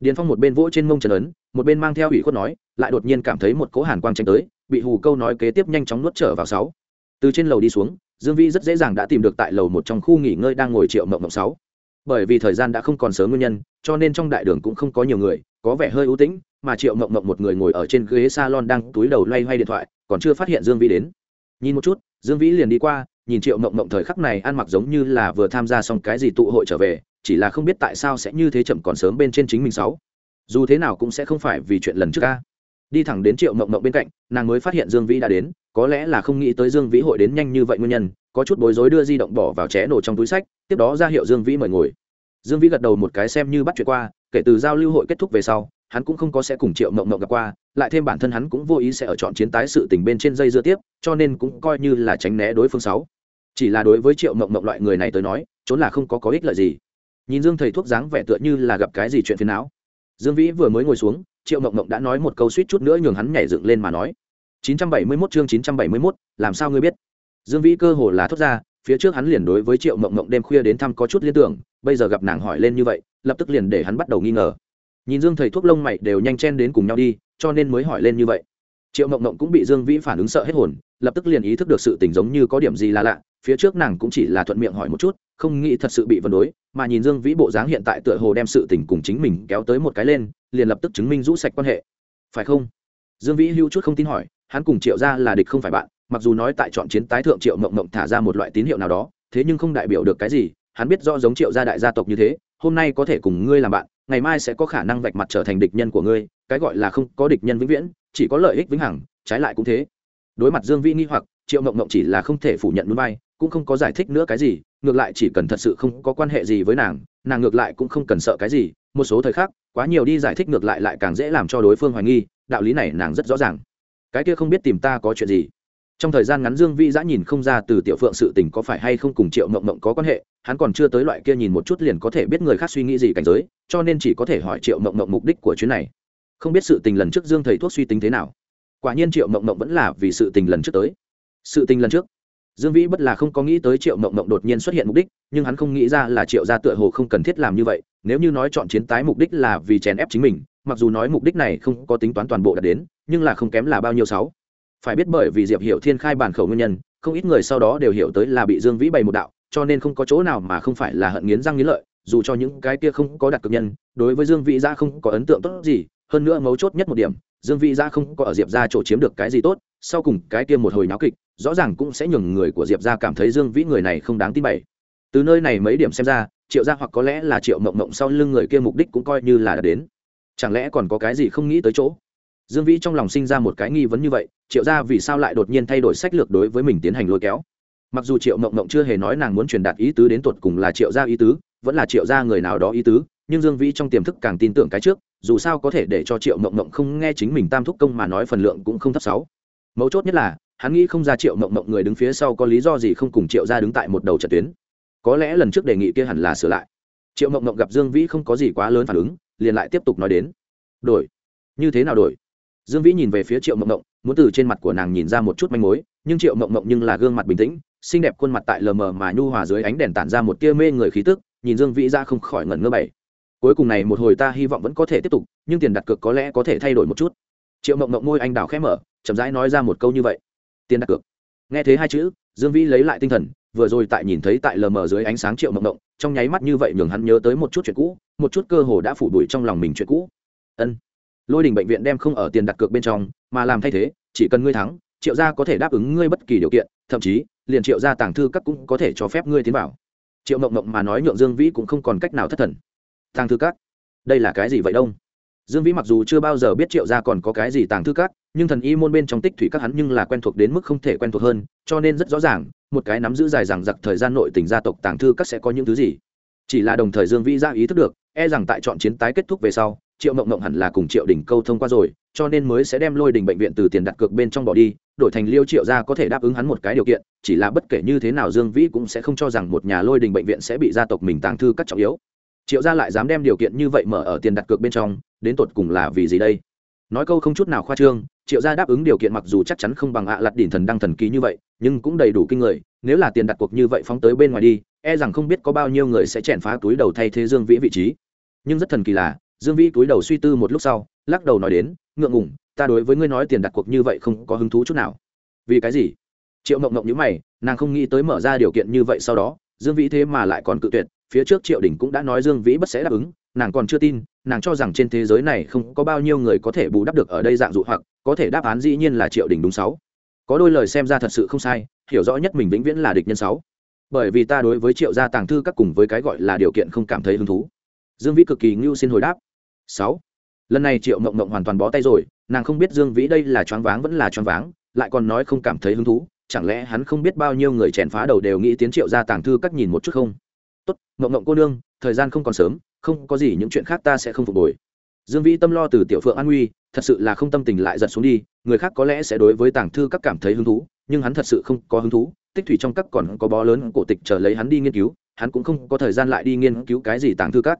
Điền phong một bên vỗ trên mông trần ấn, một bên mang theo ủy khuất nói, lại đột nhiên cảm thấy một cỗ hàn quang tranh tới, bị hù câu nói kế tiếp nhanh chóng nuốt trở vào sáu. Từ trên lầu đi xuống dương vĩ rất dễ dàng đã tìm được tại lầu một trong khu nghỉ ngơi đang ngồi triệu mộng mộng sáu. Bởi vì thời gian đã không còn sớm nguyên nhân, cho nên trong đại đường cũng không có nhiều người, có vẻ hơi ưu tĩnh, mà triệu mộng mộng một người ngồi ở trên ghế salon đang túi đầu loay hoay điện thoại, còn chưa phát hiện dương vĩ đến. Nhìn một chút, dương vĩ liền đi qua, nhìn triệu mộng mộng thời khắc này ăn mặc giống như là vừa tham gia xong cái gì tụ hội trở về, chỉ là không biết tại sao sẽ như thế chậm còn sớm bên trên chính mình sáu. Dù thế nào cũng sẽ không phải vì chuyện lần trước ca. Đi thẳng đến triệu mộng mộng bên cạnh, nàng mới phát hiện dương vĩ đã đến có lẽ là không nghĩ tới dương vĩ hội đến nhanh như vậy nguyên nhân, có chút bối rối đưa di động bỏ vào ché nổ trong túi sách, tiếp đó ra hiệu dương vĩ mời ngồi. Dương vĩ gật đầu một cái xem như bắt chuyện qua, kể từ giao lưu hội kết thúc về sau, hắn cũng không có sẽ cùng triệu mộng mộng gặp qua, lại thêm bản thân hắn cũng vô ý sẽ ở chọn chiến tái sự tình bên trên dây dưa tiếp, cho nên cũng coi như là tránh né đối phương sáu. Chỉ là đối với triệu mộng mộng loại người này tới nói, trốn là không có có ích lợi gì. Nhìn dương thầy thuốc dáng vẻ tựa như là gặp cái gì chuyện phiền não. Dương vĩ vừa mới ngồi xuống, triệu mộng mộng đã nói một câu suýt chút nữa nhường hắn nhảy dựng lên mà nói 971 chương 971, làm sao ngươi biết? Dương vĩ cơ hồ là thốt ra phía trước hắn liền đối với triệu mộng mộng đêm khuya đến thăm có chút liên tưởng bây giờ gặp nàng hỏi lên như vậy lập tức liền để hắn bắt đầu nghi ngờ. Nhìn dương thầy thuốc lông mày đều nhanh chen đến cùng nhau đi cho nên mới hỏi lên như vậy. Triệu mộng mộng cũng bị dương vĩ phản ứng sợ hết hồn lập tức liền ý thức được sự tình giống như có điểm gì là lạ phía trước nàng cũng chỉ là thuận miệng hỏi một chút không nghĩ thật sự bị vấn đối mà nhìn dương vĩ bộ dáng hiện tại tựa hồ đem sự tình cùng chính mình kéo tới một cái lên liền lập tức chứng minh rũ sạch quan hệ. Phải không? Dương vĩ hưu chút không tin hỏi hắn cùng triệu ra là địch không phải bạn, mặc dù nói tại chọn chiến tái thượng triệu mộng mộng thả ra một loại tín hiệu nào đó, thế nhưng không đại biểu được cái gì, hắn biết rõ giống triệu gia đại gia tộc như thế, hôm nay có thể cùng ngươi làm bạn, ngày mai sẽ có khả năng vạch mặt trở thành địch nhân của ngươi, cái gọi là không có địch nhân vĩnh viễn, chỉ có lợi ích vĩnh hằng, trái lại cũng thế. Đối mặt dương vĩ nghi hoặc, triệu mộng mộng chỉ là không thể phủ nhận núi bay, cũng không có giải thích nữa cái gì, ngược lại chỉ cần thật sự không có quan hệ gì với nàng nàng ngược lại cũng không cần sợ cái gì, một số thời khắc, quá nhiều đi giải thích ngược lại lại càng dễ làm cho đối phương hoài nghi, đạo lý này nàng rất rõ ràng cái kia không biết tìm ta có chuyện gì. Trong thời gian ngắn dương vĩ giã nhìn không ra từ tiểu phượng sự tình có phải hay không cùng triệu mộng mộng có quan hệ, hắn còn chưa tới loại kia nhìn một chút liền có thể biết người khác suy nghĩ gì cảnh giới, cho nên chỉ có thể hỏi triệu mộng mộng mục đích của chuyến này. Không biết sự tình lần trước dương thầy thuốc suy tính thế nào. Quả nhiên triệu mộng mộng vẫn là vì sự tình lần trước tới. Sự tình lần trước, dương vĩ bất là không có nghĩ tới triệu mộng mộng đột nhiên xuất hiện mục đích, nhưng hắn không nghĩ ra là triệu gia tựa hồ không cần thiết làm như vậy, nếu như nói chọn chiến tái mục đích là vì chèn ép chính mình mặc dù nói mục đích này không có tính toán toàn bộ đạt đến, nhưng là không kém là bao nhiêu sáu. Phải biết bởi vì diệp hiểu thiên khai bản khẩu nguyên nhân, không ít người sau đó đều hiểu tới là bị dương vĩ bày một đạo, cho nên không có chỗ nào mà không phải là hận nghiến răng nghiến lợi, dù cho những cái kia không có đặc cực nhân, đối với dương vĩ ra không có ấn tượng tốt gì, hơn nữa mấu chốt nhất một điểm, dương vĩ ra không có ở diệp ra chỗ chiếm được cái gì tốt, sau cùng cái kia một hồi náo kịch, rõ ràng cũng sẽ nhường người của diệp ra cảm thấy dương vĩ người này không đáng tin bày. Từ nơi này mấy điểm xem ra, triệu ra hoặc có lẽ là triệu mộng mộng sau lưng người kia mục đích cũng coi như là đã đến chẳng lẽ còn có cái gì không nghĩ tới chỗ? Dương vĩ trong lòng sinh ra một cái nghi vấn như vậy, triệu gia vì sao lại đột nhiên thay đổi sách lược đối với mình tiến hành lôi kéo? Mặc dù triệu mộng mộng chưa hề nói nàng muốn truyền đạt ý tứ đến tuột cùng là triệu gia ý tứ, vẫn là triệu gia người nào đó ý tứ, nhưng dương vĩ trong tiềm thức càng tin tưởng cái trước, dù sao có thể để cho triệu mộng mộng không nghe chính mình tam thúc công mà nói phần lượng cũng không thấp sáu. Mấu chốt nhất là, hắn nghĩ không ra triệu mộng mộng người đứng phía sau có lý do gì không cùng triệu gia đứng tại một đầu trận tuyến. Có lẽ lần trước đề nghị kia hẳn là sửa lại. Triệu mộng mộng gặp dương vĩ không có gì quá lớn phản ứng liền lại tiếp tục nói đến. Đổi. Như thế nào đổi? Dương vĩ nhìn về phía triệu mộng mộng, muốn từ trên mặt của nàng nhìn ra một chút manh mối, nhưng triệu mộng mộng nhưng là gương mặt bình tĩnh, xinh đẹp khuôn mặt tại lờ mờ mà nhu hòa dưới ánh đèn tản ra một tia mê người khí tức, nhìn dương vĩ ra không khỏi ngẩn ngơ bảy. Cuối cùng này một hồi ta hy vọng vẫn có thể tiếp tục, nhưng tiền đặt cược có lẽ có thể thay đổi một chút. Triệu mộng mộng môi anh đào khẽ mở, chậm rãi nói ra một câu như vậy. Tiền đặt cược. Nghe thấy hai chữ, dương vĩ lấy lại tinh thần, vừa rồi tại nhìn thấy tại lờ mờ dưới ánh sáng triệu mộng mộng, trong nháy mắt như vậy nhường hắn nhớ tới một chút chuyện cũ một chút cơ hồ đã phủ đuổi trong lòng mình chuyện cũ. Ân. Lôi đình bệnh viện đem không ở tiền đặt cược bên trong, mà làm thay thế, chỉ cần ngươi thắng, triệu gia có thể đáp ứng ngươi bất kỳ điều kiện, thậm chí, liền triệu gia tàng thư các cũng có thể cho phép ngươi tiến vào. Triệu mộng mộng mà nói nhượng dương vĩ cũng không còn cách nào thất thần. Tàng thư các? Đây là cái gì vậy đông? Dương vĩ mặc dù chưa bao giờ biết triệu gia còn có cái gì tàng thư các, nhưng thần y môn bên trong tích thủy các hắn nhưng là quen thuộc đến mức không thể quen thuộc hơn, cho nên rất rõ ràng, một cái nắm giữ dài rằng giặc thời gian nội tỉnh gia tộc tàng thư các sẽ có những thứ gì chỉ là đồng thời dương vĩ ra ý thức được e rằng tại chọn chiến tái kết thúc về sau, triệu mộng mộng hẳn là cùng triệu đình câu thông qua rồi, cho nên mới sẽ đem lôi đình bệnh viện từ tiền đặt cược bên trong bỏ đi, đổi thành liêu triệu gia có thể đáp ứng hắn một cái điều kiện, chỉ là bất kể như thế nào dương vĩ cũng sẽ không cho rằng một nhà lôi đình bệnh viện sẽ bị gia tộc mình tàng thư các trọng yếu. Triệu gia lại dám đem điều kiện như vậy mở ở tiền đặt cược bên trong, đến tột cùng là vì gì đây? Nói câu không chút nào khoa trương, triệu gia đáp ứng điều kiện mặc dù chắc chắn không bằng ạ à lặt đỉnh thần đăng thần ký như vậy, nhưng cũng đầy đủ kinh người, nếu là tiền đặt cuộc như vậy phóng tới bên ngoài đi e rằng không biết có bao nhiêu người sẽ chèn phá túi đầu thay thế dương vĩ vị trí. Nhưng rất thần kỳ là, dương vĩ túi đầu suy tư một lúc sau, lắc đầu nói đến, ngượng ngủng ta đối với ngươi nói tiền đặt cuộc như vậy không có hứng thú chút nào. Vì cái gì? Triệu mộng mộng nhữ mày, nàng không nghĩ tới mở ra điều kiện như vậy sau đó, dương vĩ thế mà lại còn cự tuyệt, phía trước triệu đình cũng đã nói dương vĩ bất sẽ đáp ứng, nàng còn chưa tin, nàng cho rằng trên thế giới này không có bao nhiêu người có thể bù đắp được ở đây dạng dụ hoặc, có thể đáp án dĩ nhiên là triệu đình đúng sáu. Có đôi lời xem ra thật sự không sai, hiểu rõ nhất mình vĩnh viễn là địch nhân sáu bởi vì ta đối với triệu gia tàng thư các cùng với cái gọi là điều kiện không cảm thấy hứng thú. Dương vĩ cực kỳ ngưu xin hồi đáp. Sáu. Lần này triệu mộng mộng hoàn toàn bó tay rồi, nàng không biết dương vĩ đây là choáng váng vẫn là choáng váng, lại còn nói không cảm thấy hứng thú, chẳng lẽ hắn không biết bao nhiêu người chèn phá đầu đều nghĩ tiến triệu gia tàng thư các nhìn một chút không? Tốt, mộng mộng cô nương, thời gian không còn sớm, không có gì những chuyện khác ta sẽ không phục hồi. Dương vĩ tâm lo từ tiểu phượng an nguy, thật sự là không tâm tình lại giật xuống đi, người khác có lẽ sẽ đối với tàng thư các cảm thấy hứng thú nhưng hắn thật sự không có hứng thú, tích thủy trong các còn có bó lớn cổ tịch chờ lấy hắn đi nghiên cứu, hắn cũng không có thời gian lại đi nghiên cứu cái gì tàng thư các.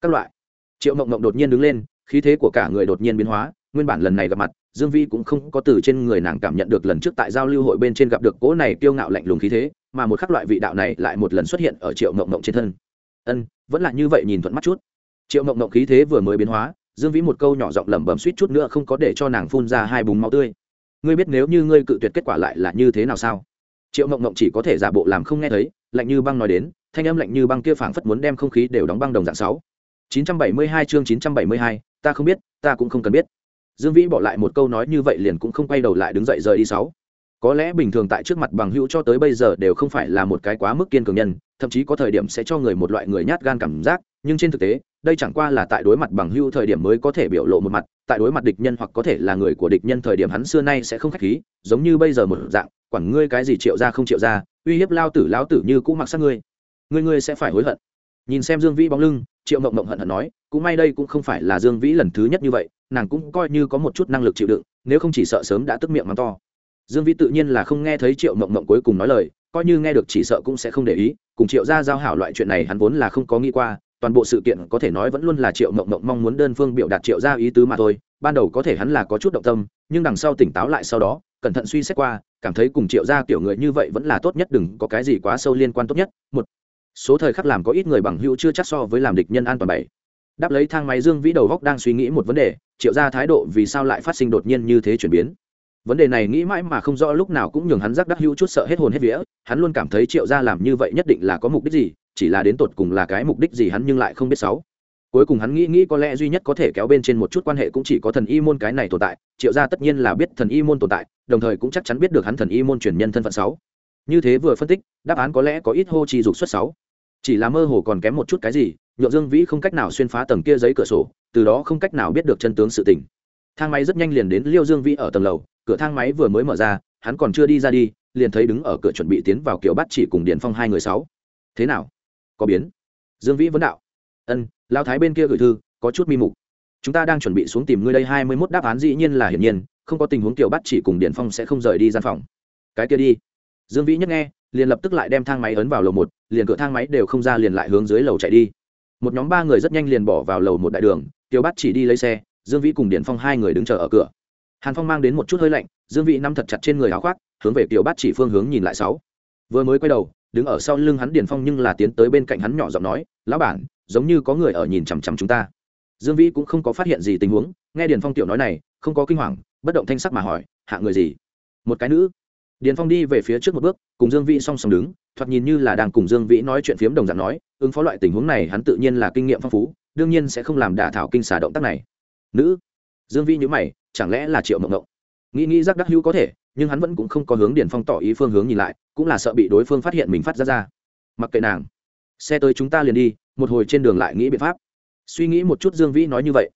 Các loại. Triệu mộng mộng đột nhiên đứng lên, khí thế của cả người đột nhiên biến hóa, nguyên bản lần này gặp mặt, dương vi cũng không có từ trên người nàng cảm nhận được lần trước tại giao lưu hội bên trên gặp được cỗ này kiêu ngạo lạnh lùng khí thế, mà một khắc loại vị đạo này lại một lần xuất hiện ở triệu mộng mộng trên thân. Ân, vẫn là như vậy nhìn thuận mắt chút. Triệu mộng mộng khí thế vừa mới biến hóa, dương vĩ một câu nhỏ giọng lẩm bẩm suýt chút nữa không có để cho nàng phun ra hai búng máu tươi ngươi biết nếu như ngươi cự tuyệt kết quả lại là như thế nào sao? Triệu mộng mộng chỉ có thể giả bộ làm không nghe thấy lạnh như băng nói đến thanh âm lạnh như băng kia phảng phất muốn đem không khí đều đóng băng đồng dạng sáu. 972 chương 972, ta không biết ta cũng không cần biết. Dương vĩ bỏ lại một câu nói như vậy liền cũng không quay đầu lại đứng dậy rời đi sáu. Có lẽ bình thường tại trước mặt bằng hữu cho tới bây giờ đều không phải là một cái quá mức kiên cường nhân thậm chí có thời điểm sẽ cho người một loại người nhát gan cảm giác nhưng trên thực tế đây chẳng qua là tại đối mặt bằng hữu thời điểm mới có thể biểu lộ một mặt, tại đối mặt địch nhân hoặc có thể là người của địch nhân thời điểm hắn xưa nay sẽ không khách khí, giống như bây giờ một dạng, quản ngươi cái gì triệu ra không triệu ra, uy hiếp lao tử lao tử như cũ mặc sát ngươi ngươi ngươi sẽ phải hối hận. Nhìn xem dương vĩ bóng lưng, triệu mộng mộng hận hận nói, cũng may đây cũng không phải là dương vĩ lần thứ nhất như vậy, nàng cũng coi như có một chút năng lực chịu đựng, nếu không chỉ sợ sớm đã tức miệng mắng to. Dương vĩ tự nhiên là không nghe thấy triệu mộng mộng cuối cùng nói lời, coi như nghe được chỉ sợ cũng sẽ không để ý, cùng triệu gia giao hảo loại chuyện này hắn vốn là không có nghĩ qua toàn bộ sự kiện có thể nói vẫn luôn là triệu mộng mộng mong muốn đơn phương biểu đạt triệu gia ý tứ mà thôi. Ban đầu có thể hắn là có chút động tâm, nhưng đằng sau tỉnh táo lại sau đó, cẩn thận suy xét qua, cảm thấy cùng triệu gia kiểu người như vậy vẫn là tốt nhất, đừng có cái gì quá sâu liên quan tốt nhất. Một, số thời khắc làm có ít người bằng hữu chưa chắc so với làm địch nhân an toàn bảy. Đáp lấy thang máy dương vĩ đầu góc đang suy nghĩ một vấn đề, triệu gia thái độ vì sao lại phát sinh đột nhiên như thế chuyển biến? Vấn đề này nghĩ mãi mà không rõ, lúc nào cũng nhường hắn giác đắc hữu chút sợ hết hồn hết vía. Hắn luôn cảm thấy triệu gia làm như vậy nhất định là có mục đích gì chỉ là đến tột cùng là cái mục đích gì hắn nhưng lại không biết sáu. Cuối cùng hắn nghĩ nghĩ có lẽ duy nhất có thể kéo bên trên một chút quan hệ cũng chỉ có thần y môn cái này tồn tại, triệu gia tất nhiên là biết thần y môn tồn tại, đồng thời cũng chắc chắn biết được hắn thần y môn truyền nhân thân phận sáu. Như thế vừa phân tích, đáp án có lẽ có ít hô chi dục xuất sáu. Chỉ là mơ hồ còn kém một chút cái gì, nhượng dương vĩ không cách nào xuyên phá tầng kia giấy cửa sổ, từ đó không cách nào biết được chân tướng sự tình. Thang máy rất nhanh liền đến liêu dương vĩ ở tầng lầu, cửa thang máy vừa mới mở ra, hắn còn chưa đi ra đi, liền thấy đứng ở cửa chuẩn bị tiến vào kiểu bắt chỉ cùng điền phong hai người sáu. Thế nào? Có biến. Dương vĩ vấn đạo. Ân lao thái bên kia gửi thư, có chút mi mục. Chúng ta đang chuẩn bị xuống tìm ngươi đây, hai mươi mốt đáp án dĩ nhiên là hiển nhiên, không có tình huống kiểu bắt chỉ cùng điền phong sẽ không rời đi gian phòng. Cái kia đi. Dương vĩ nhất nghe, liền lập tức lại đem thang máy ấn vào lầu một, liền cửa thang máy đều không ra liền lại hướng dưới lầu chạy đi. Một nhóm ba người rất nhanh liền bỏ vào lầu một đại đường Tiểu bắt chỉ đi lấy xe, dương vĩ cùng điển phong hai người đứng chờ ở cửa. Hàn phong mang đến một chút hơi lạnh, dương vĩ nắm thật chặt trên người áo khoác, hướng về tiểu bát chỉ phương hướng nhìn lại sáu. Vừa mới quay đầu đứng ở sau lưng hắn Điền phong nhưng là tiến tới bên cạnh hắn nhỏ giọng nói, lão bản, giống như có người ở nhìn chằm chằm chúng ta. Dương vĩ cũng không có phát hiện gì tình huống, nghe Điền phong tiểu nói này, không có kinh hoàng, bất động thanh sắc mà hỏi, hạ người gì? Một cái nữ. Điền phong đi về phía trước một bước, cùng dương vĩ song song đứng, thoạt nhìn như là đang cùng dương vĩ nói chuyện phiếm đồng dạng nói, ứng phó loại tình huống này hắn tự nhiên là kinh nghiệm phong phú, đương nhiên sẽ không làm đả thảo kinh xả động tác này. Nữ? Dương vĩ nhữ mày, chẳng lẽ là triệu mộng mộng? Nghĩ nghĩ giác đắc hữu có thể nhưng hắn vẫn cũng không có hướng điền phong tỏ ý phương hướng nhìn lại, cũng là sợ bị đối phương phát hiện mình phát ra ra. Mặc kệ nàng, xe tới chúng ta liền đi, một hồi trên đường lại nghĩ biện pháp. Suy nghĩ một chút dương vĩ nói như vậy.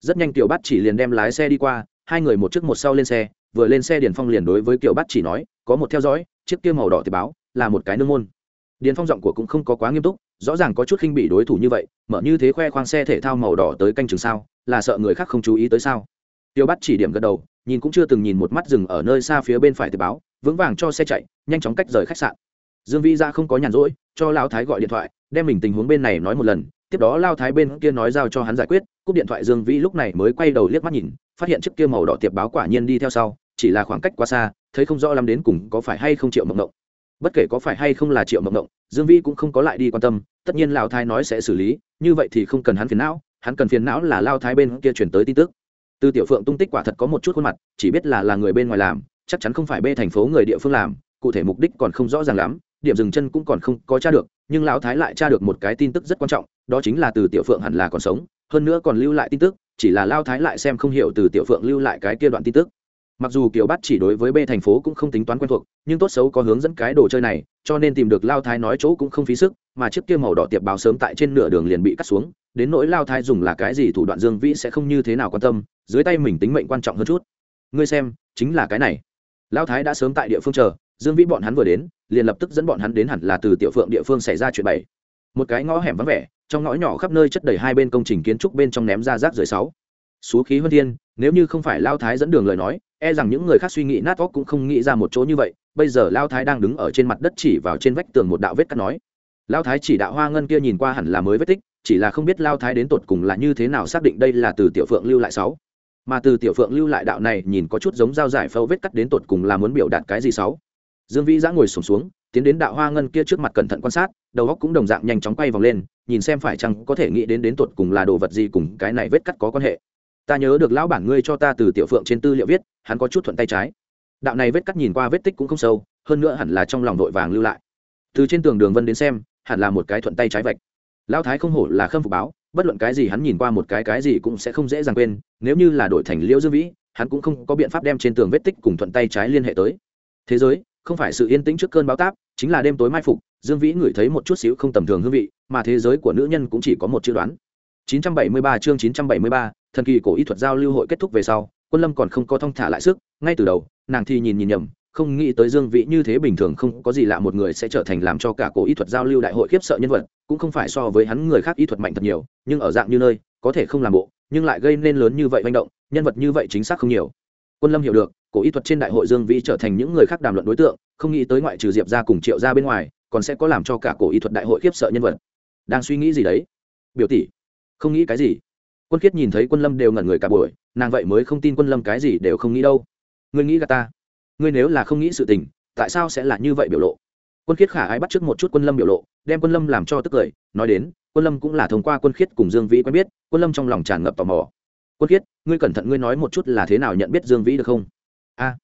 Rất nhanh tiểu bắt chỉ liền đem lái xe đi qua, hai người một trước một sau lên xe, vừa lên xe điền phong liền đối với kiểu bắt chỉ nói, có một theo dõi, chiếc kia màu đỏ thì báo, là một cái nương môn. Điền phong giọng của cũng không có quá nghiêm túc, rõ ràng có chút khinh bị đối thủ như vậy, mở như thế khoe khoang xe thể thao màu đỏ tới canh trường sao, là sợ người khác không chú ý tới sao? Tiêu bắt chỉ điểm gật đầu nhìn cũng chưa từng nhìn một mắt rừng ở nơi xa phía bên phải tờ báo, vững vàng cho xe chạy, nhanh chóng cách rời khách sạn. Dương vĩ ra không có nhàn rỗi, cho lao thái gọi điện thoại, đem mình tình huống bên này nói một lần, tiếp đó lao thái bên kia nói giao cho hắn giải quyết, cúp điện thoại dương vĩ lúc này mới quay đầu liếc mắt nhìn, phát hiện chiếc kia màu đỏ tiệp báo quả nhiên đi theo sau, chỉ là khoảng cách quá xa, thấy không rõ lắm đến cùng có phải hay không triệu mộng động bất kể có phải hay không là triệu mộng động dương vĩ cũng không có lại đi quan tâm, tất nhiên lao thái nói sẽ xử lý, như vậy thì không cần hắn phiền não, hắn cần phiền não là lao thái bên kia chuyển tới tin tức từ tiểu phượng tung tích quả thật có một chút khuôn mặt, chỉ biết là là người bên ngoài làm, chắc chắn không phải bê thành phố người địa phương làm, cụ thể mục đích còn không rõ ràng lắm, điểm dừng chân cũng còn không có tra được, nhưng lão thái lại tra được một cái tin tức rất quan trọng, đó chính là từ tiểu phượng hẳn là còn sống, hơn nữa còn lưu lại tin tức, chỉ là lao thái lại xem không hiểu từ tiểu phượng lưu lại cái kia đoạn tin tức mặc dù kiểu bắt chỉ đối với b thành phố cũng không tính toán quen thuộc, nhưng tốt xấu có hướng dẫn cái đồ chơi này, cho nên tìm được lao thái nói chỗ cũng không phí sức, mà chiếc kia màu đỏ tiệp báo sớm tại trên nửa đường liền bị cắt xuống, đến nỗi lao thái dùng là cái gì thủ đoạn dương vĩ sẽ không như thế nào quan tâm, dưới tay mình tính mệnh quan trọng hơn chút. Ngươi xem, chính là cái này. Lao thái đã sớm tại địa phương chờ, dương vĩ bọn hắn vừa đến, liền lập tức dẫn bọn hắn đến hẳn là từ tiểu phượng địa phương xảy ra chuyện bảy một cái ngõ hẻm vắng vẻ, trong ngõ nhỏ khắp nơi chất đầy hai bên công trình kiến trúc bên trong ném ra rác rưởi sáu. Số khí huân thiên nếu như không phải lao thái dẫn đường lời nói e rằng những người khác suy nghĩ nát óc cũng không nghĩ ra một chỗ như vậy. Bây giờ lao thái đang đứng ở trên mặt đất chỉ vào trên vách tường một đạo vết cắt nói. Lao thái chỉ đạo hoa ngân kia nhìn qua hẳn là mới vết tích chỉ là không biết lao thái đến tột cùng là như thế nào xác định đây là từ tiểu phượng lưu lại sáu. Mà từ tiểu phượng lưu lại đạo này nhìn có chút giống dao giải phâu vết cắt đến tột cùng là muốn biểu đạt cái gì sáu. Dương vĩ giã ngồi xổm xuống, xuống tiến đến đạo hoa ngân kia trước mặt cẩn thận quan sát đầu óc cũng đồng dạng nhanh chóng quay vòng lên nhìn xem phải chăng có thể nghĩ đến đến tột cùng là đồ vật gì cùng cái này vết cắt có quan hệ ta nhớ được lão bản ngươi cho ta từ tiểu phượng trên tư liệu viết hắn có chút thuận tay trái. Đạo này vết cắt nhìn qua vết tích cũng không sâu hơn nữa hẳn là trong lòng vội vàng lưu lại. Từ trên tường đường vân đến xem hẳn là một cái thuận tay trái vạch. Lão thái không hổ là khâm phục báo bất luận cái gì hắn nhìn qua một cái cái gì cũng sẽ không dễ dàng quên nếu như là đổi thành liễu dương vĩ hắn cũng không có biện pháp đem trên tường vết tích cùng thuận tay trái liên hệ tới. Thế giới không phải sự yên tĩnh trước cơn báo táp chính là đêm tối mai phục dương vĩ ngửi thấy một chút xíu không tầm thường hương vị mà thế giới của nữ nhân cũng chỉ có một chữ đoán. 973 chương 973, thần kỳ cổ y thuật giao lưu hội kết thúc về sau, quân lâm còn không có thông thả lại sức, ngay từ đầu, nàng thì nhìn nhìn nhầm, không nghĩ tới dương vĩ như thế bình thường không có gì lạ một người sẽ trở thành làm cho cả cổ y thuật giao lưu đại hội khiếp sợ nhân vật, cũng không phải so với hắn người khác y thuật mạnh thật nhiều, nhưng ở dạng như nơi, có thể không làm bộ, nhưng lại gây nên lớn như vậy manh động, nhân vật như vậy chính xác không nhiều. Quân lâm hiểu được, cổ y thuật trên đại hội dương vĩ trở thành những người khác đàm luận đối tượng, không nghĩ tới ngoại trừ diệp ra cùng triệu ra bên ngoài, còn sẽ có làm cho cả cổ y thuật đại hội khiếp sợ nhân vật. Đang suy nghĩ gì đấy? Biểu tỷ, không nghĩ cái gì? Quân khiết nhìn thấy quân lâm đều ngẩn người cả buổi, nàng vậy mới không tin quân lâm cái gì đều không nghĩ đâu. Ngươi nghĩ gà ta? Ngươi nếu là không nghĩ sự tình, tại sao sẽ là như vậy biểu lộ? Quân khiết khả ai bắt trước một chút quân lâm biểu lộ, đem quân lâm làm cho tức cười, nói đến, quân lâm cũng là thông qua quân khiết cùng dương vĩ quen biết, quân lâm trong lòng tràn ngập tò mò. Quân khiết, ngươi cẩn thận ngươi nói một chút là thế nào nhận biết dương vĩ được không? A,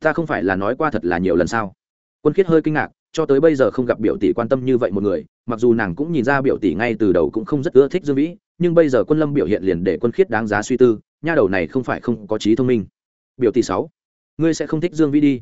ta không phải là nói qua thật là nhiều lần sao? Quân khiết hơi kinh ngạc, cho tới bây giờ không gặp biểu tỷ quan tâm như vậy một người, mặc dù nàng cũng nhìn ra biểu tỷ ngay từ đầu cũng không rất ưa thích dương vĩ nhưng bây giờ quân lâm biểu hiện liền để quân khiết đáng giá suy tư, nha đầu này không phải không có trí thông minh. Biểu tỷ sáu, ngươi sẽ không thích dương vĩ đi.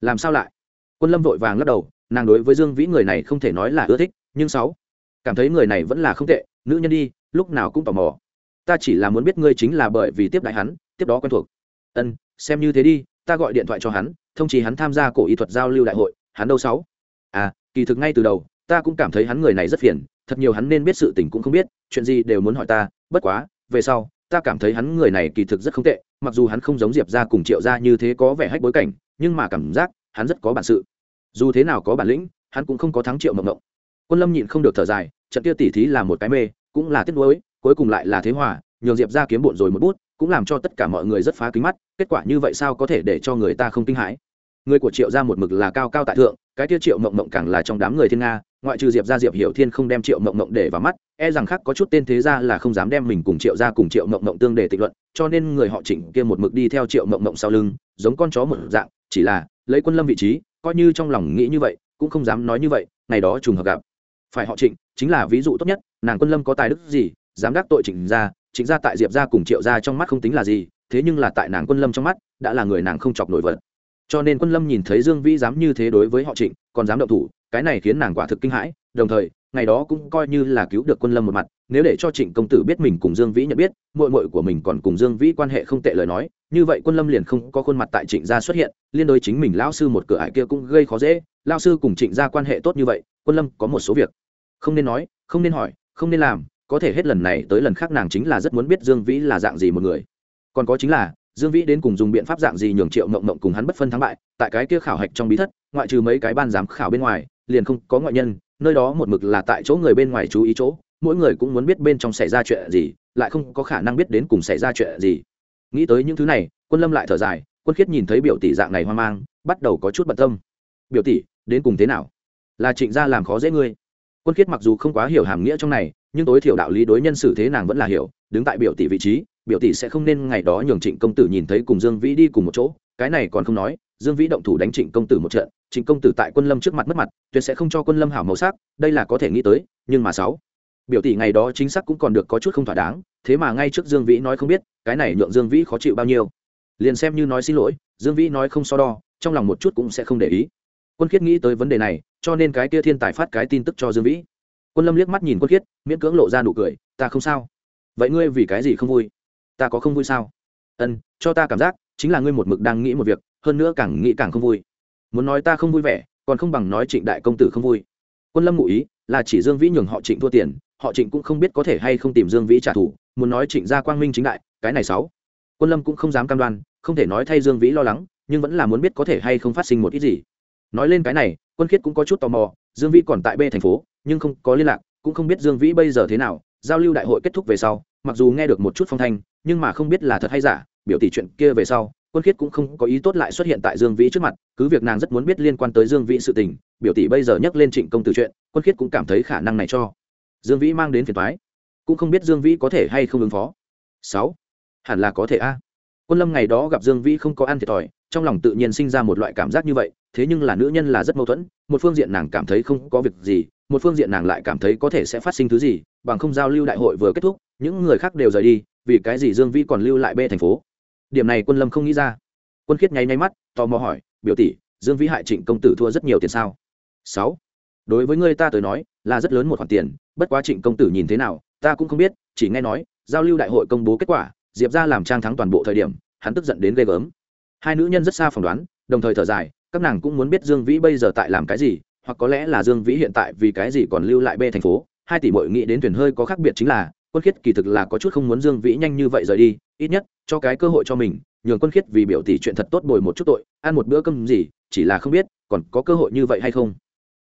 Làm sao lại? Quân lâm vội vàng lắc đầu, nàng đối với dương vĩ người này không thể nói là ưa thích, nhưng sáu, cảm thấy người này vẫn là không tệ, nữ nhân đi, lúc nào cũng tò mò. Ta chỉ là muốn biết ngươi chính là bởi vì tiếp đại hắn, tiếp đó quen thuộc. Ân, xem như thế đi, ta gọi điện thoại cho hắn, thông chí hắn tham gia cổ y thuật giao lưu đại hội, hắn đâu sáu? À kỳ thực ngay từ đầu, ta cũng cảm thấy hắn người này rất phiền thật nhiều hắn nên biết sự tình cũng không biết, chuyện gì đều muốn hỏi ta, bất quá, về sau, ta cảm thấy hắn người này kỳ thực rất không tệ, mặc dù hắn không giống diệp ra cùng triệu ra như thế có vẻ hách bối cảnh, nhưng mà cảm giác, hắn rất có bản sự. Dù thế nào có bản lĩnh, hắn cũng không có thắng triệu mộng mộng. Quân lâm nhịn không được thở dài, trận kia tỉ thí là một cái mê, cũng là tiếc nuối, cuối cùng lại là thế hòa, nhường diệp ra kiếm bộn rồi một bút, cũng làm cho tất cả mọi người rất phá kính mắt, kết quả như vậy sao có thể để cho người ta không kinh hãi? Người của triệu ra một mực là cao cao tại thượng, cái tiêu triệu mộng mộng càng là trong đám người thiên nga, ngoại trừ diệp ra diệp hiểu thiên không đem triệu mộng mộng để vào mắt e rằng khác có chút tên thế ra là không dám đem mình cùng triệu ra cùng triệu mộng mộng tương để tịch luận, cho nên người họ chỉnh kia một mực đi theo triệu mộng mộng sau lưng, giống con chó một dạng, chỉ là lấy quân lâm vị trí, coi như trong lòng nghĩ như vậy, cũng không dám nói như vậy, ngày đó trùng hợp gặp. Phải họ trịnh, chính là ví dụ tốt nhất, nàng quân lâm có tài đức gì, dám đắc tội trịnh ra trịnh ra tại diệp ra cùng triệu ra trong mắt không tính là gì, thế nhưng là tại nàng quân lâm trong mắt, đã là người nàng không chọc nổi vật cho nên quân lâm nhìn thấy dương vĩ dám như thế đối với họ trịnh, còn dám động thủ, cái này khiến nàng quả thực kinh hãi. Đồng thời, ngày đó cũng coi như là cứu được quân lâm một mặt, nếu để cho trịnh công tử biết mình cùng dương vĩ nhận biết mội mội của mình còn cùng dương vĩ quan hệ không tệ lời nói, như vậy quân lâm liền không có khuôn mặt tại trịnh gia xuất hiện, liên đối chính mình lão sư một cửa ải kia cũng gây khó dễ. Lao sư cùng trịnh gia quan hệ tốt như vậy, quân lâm có một số việc không nên nói, không nên hỏi, không nên làm, có thể hết lần này tới lần khác nàng chính là rất muốn biết dương vĩ là dạng gì một người. Còn có chính là dương vĩ đến cùng dùng biện pháp dạng gì nhường triệu mộng mộng cùng hắn bất phân thắng bại, tại cái kia khảo hạch trong bí thất, ngoại trừ mấy cái ban giám khảo bên ngoài, liền không có ngoại nhân, nơi đó một mực là tại chỗ người bên ngoài chú ý chỗ, mỗi người cũng muốn biết bên trong xảy ra chuyện gì, lại không có khả năng biết đến cùng xảy ra chuyện gì. Nghĩ tới những thứ này, quân lâm lại thở dài, quân khiết nhìn thấy biểu tỷ dạng này hoang mang, bắt đầu có chút bận tâm. Biểu tỷ, đến cùng thế nào? Là trịnh gia làm khó dễ ngươi? Quân khiết mặc dù không quá hiểu hàm nghĩa trong này, nhưng tối thiểu đạo lý đối nhân xử thế nàng vẫn là hiểu, đứng tại biểu tỷ vị trí biểu tỷ sẽ không nên ngày đó nhường trịnh công tử nhìn thấy cùng dương vĩ đi cùng một chỗ, cái này còn không nói, dương vĩ động thủ đánh trịnh công tử một trận, trịnh công tử tại quân lâm trước mặt mất mặt, tuyệt sẽ không cho quân lâm hảo màu sắc, đây là có thể nghĩ tới, nhưng mà sáu, biểu tỷ ngày đó chính xác cũng còn được có chút không thỏa đáng, thế mà ngay trước dương vĩ nói không biết, cái này nhượng dương vĩ khó chịu bao nhiêu. Liền xem như nói xin lỗi, dương vĩ nói không so đo, trong lòng một chút cũng sẽ không để ý. Quân khiết nghĩ tới vấn đề này, cho nên cái kia thiên tài phát cái tin tức cho dương vĩ. Quân lâm liếc mắt nhìn quân khiết, miễn cưỡng lộ ra nụ cười, ta không sao. Vậy ngươi vì cái gì không vui? Ta có không vui sao? Ân, cho ta cảm giác, chính là ngươi một mực đang nghĩ một việc, hơn nữa càng nghĩ càng không vui. Muốn nói ta không vui vẻ, còn không bằng nói trịnh đại công tử không vui. Quân lâm ngụ ý, là chỉ dương vĩ nhường họ trịnh thua tiền, họ trịnh cũng không biết có thể hay không tìm dương vĩ trả thù, muốn nói trịnh gia quang minh chính đại, cái này sáu. Quân lâm cũng không dám cam đoan, không thể nói thay dương vĩ lo lắng, nhưng vẫn là muốn biết có thể hay không phát sinh một ít gì. Nói lên cái này, quân khiết cũng có chút tò mò, dương vĩ còn tại b thành phố, nhưng không có liên lạc, cũng không biết dương vĩ bây giờ thế nào. Giao lưu đại hội kết thúc về sau, mặc dù nghe được một chút phong thanh nhưng mà không biết là thật hay giả, biểu tỷ chuyện kia về sau, quân khiết cũng không có ý tốt lại xuất hiện tại dương vĩ trước mặt, cứ việc nàng rất muốn biết liên quan tới dương vĩ sự tình, biểu tỷ bây giờ nhắc lên trịnh công từ chuyện, quân khiết cũng cảm thấy khả năng này cho. Dương vĩ mang đến phiền thoái cũng không biết dương vĩ có thể hay không ứng phó. Sáu, hẳn là có thể a. Quân lâm ngày đó gặp dương vĩ không có ăn thiệt thòi, trong lòng tự nhiên sinh ra một loại cảm giác như vậy, thế nhưng là nữ nhân là rất mâu thuẫn, một phương diện nàng cảm thấy không có việc gì, một phương diện nàng lại cảm thấy có thể sẽ phát sinh thứ gì, bằng không giao lưu đại hội vừa kết thúc, những người khác đều rời đi vì cái gì dương vĩ còn lưu lại B thành phố? Điểm này quân lâm không nghĩ ra. Quân khiết nháy nháy mắt, tò mò hỏi, biểu tỷ, dương vĩ hại trịnh công tử thua rất nhiều tiền sao? Sáu. Đối với người ta tới nói, là rất lớn một khoản tiền, bất quá trịnh công tử nhìn thế nào, ta cũng không biết, chỉ nghe nói, giao lưu đại hội công bố kết quả, diệp ra làm trang thắng toàn bộ thời điểm, hắn tức giận đến ghê gớm. Hai nữ nhân rất xa phỏng đoán, đồng thời thở dài, các nàng cũng muốn biết dương vĩ bây giờ tại làm cái gì, hoặc có lẽ là dương vĩ hiện tại vì cái gì còn lưu lại B thành phố? Hai tỷ bội nghĩ đến thuyền hơi có khác biệt chính là quân khiết kỳ thực là có chút không muốn dương vĩ nhanh như vậy rời đi, ít nhất, cho cái cơ hội cho mình, nhường quân khiết vì biểu tỷ chuyện thật tốt bồi một chút tội, ăn một bữa cơm gì, chỉ là không biết, còn có cơ hội như vậy hay không.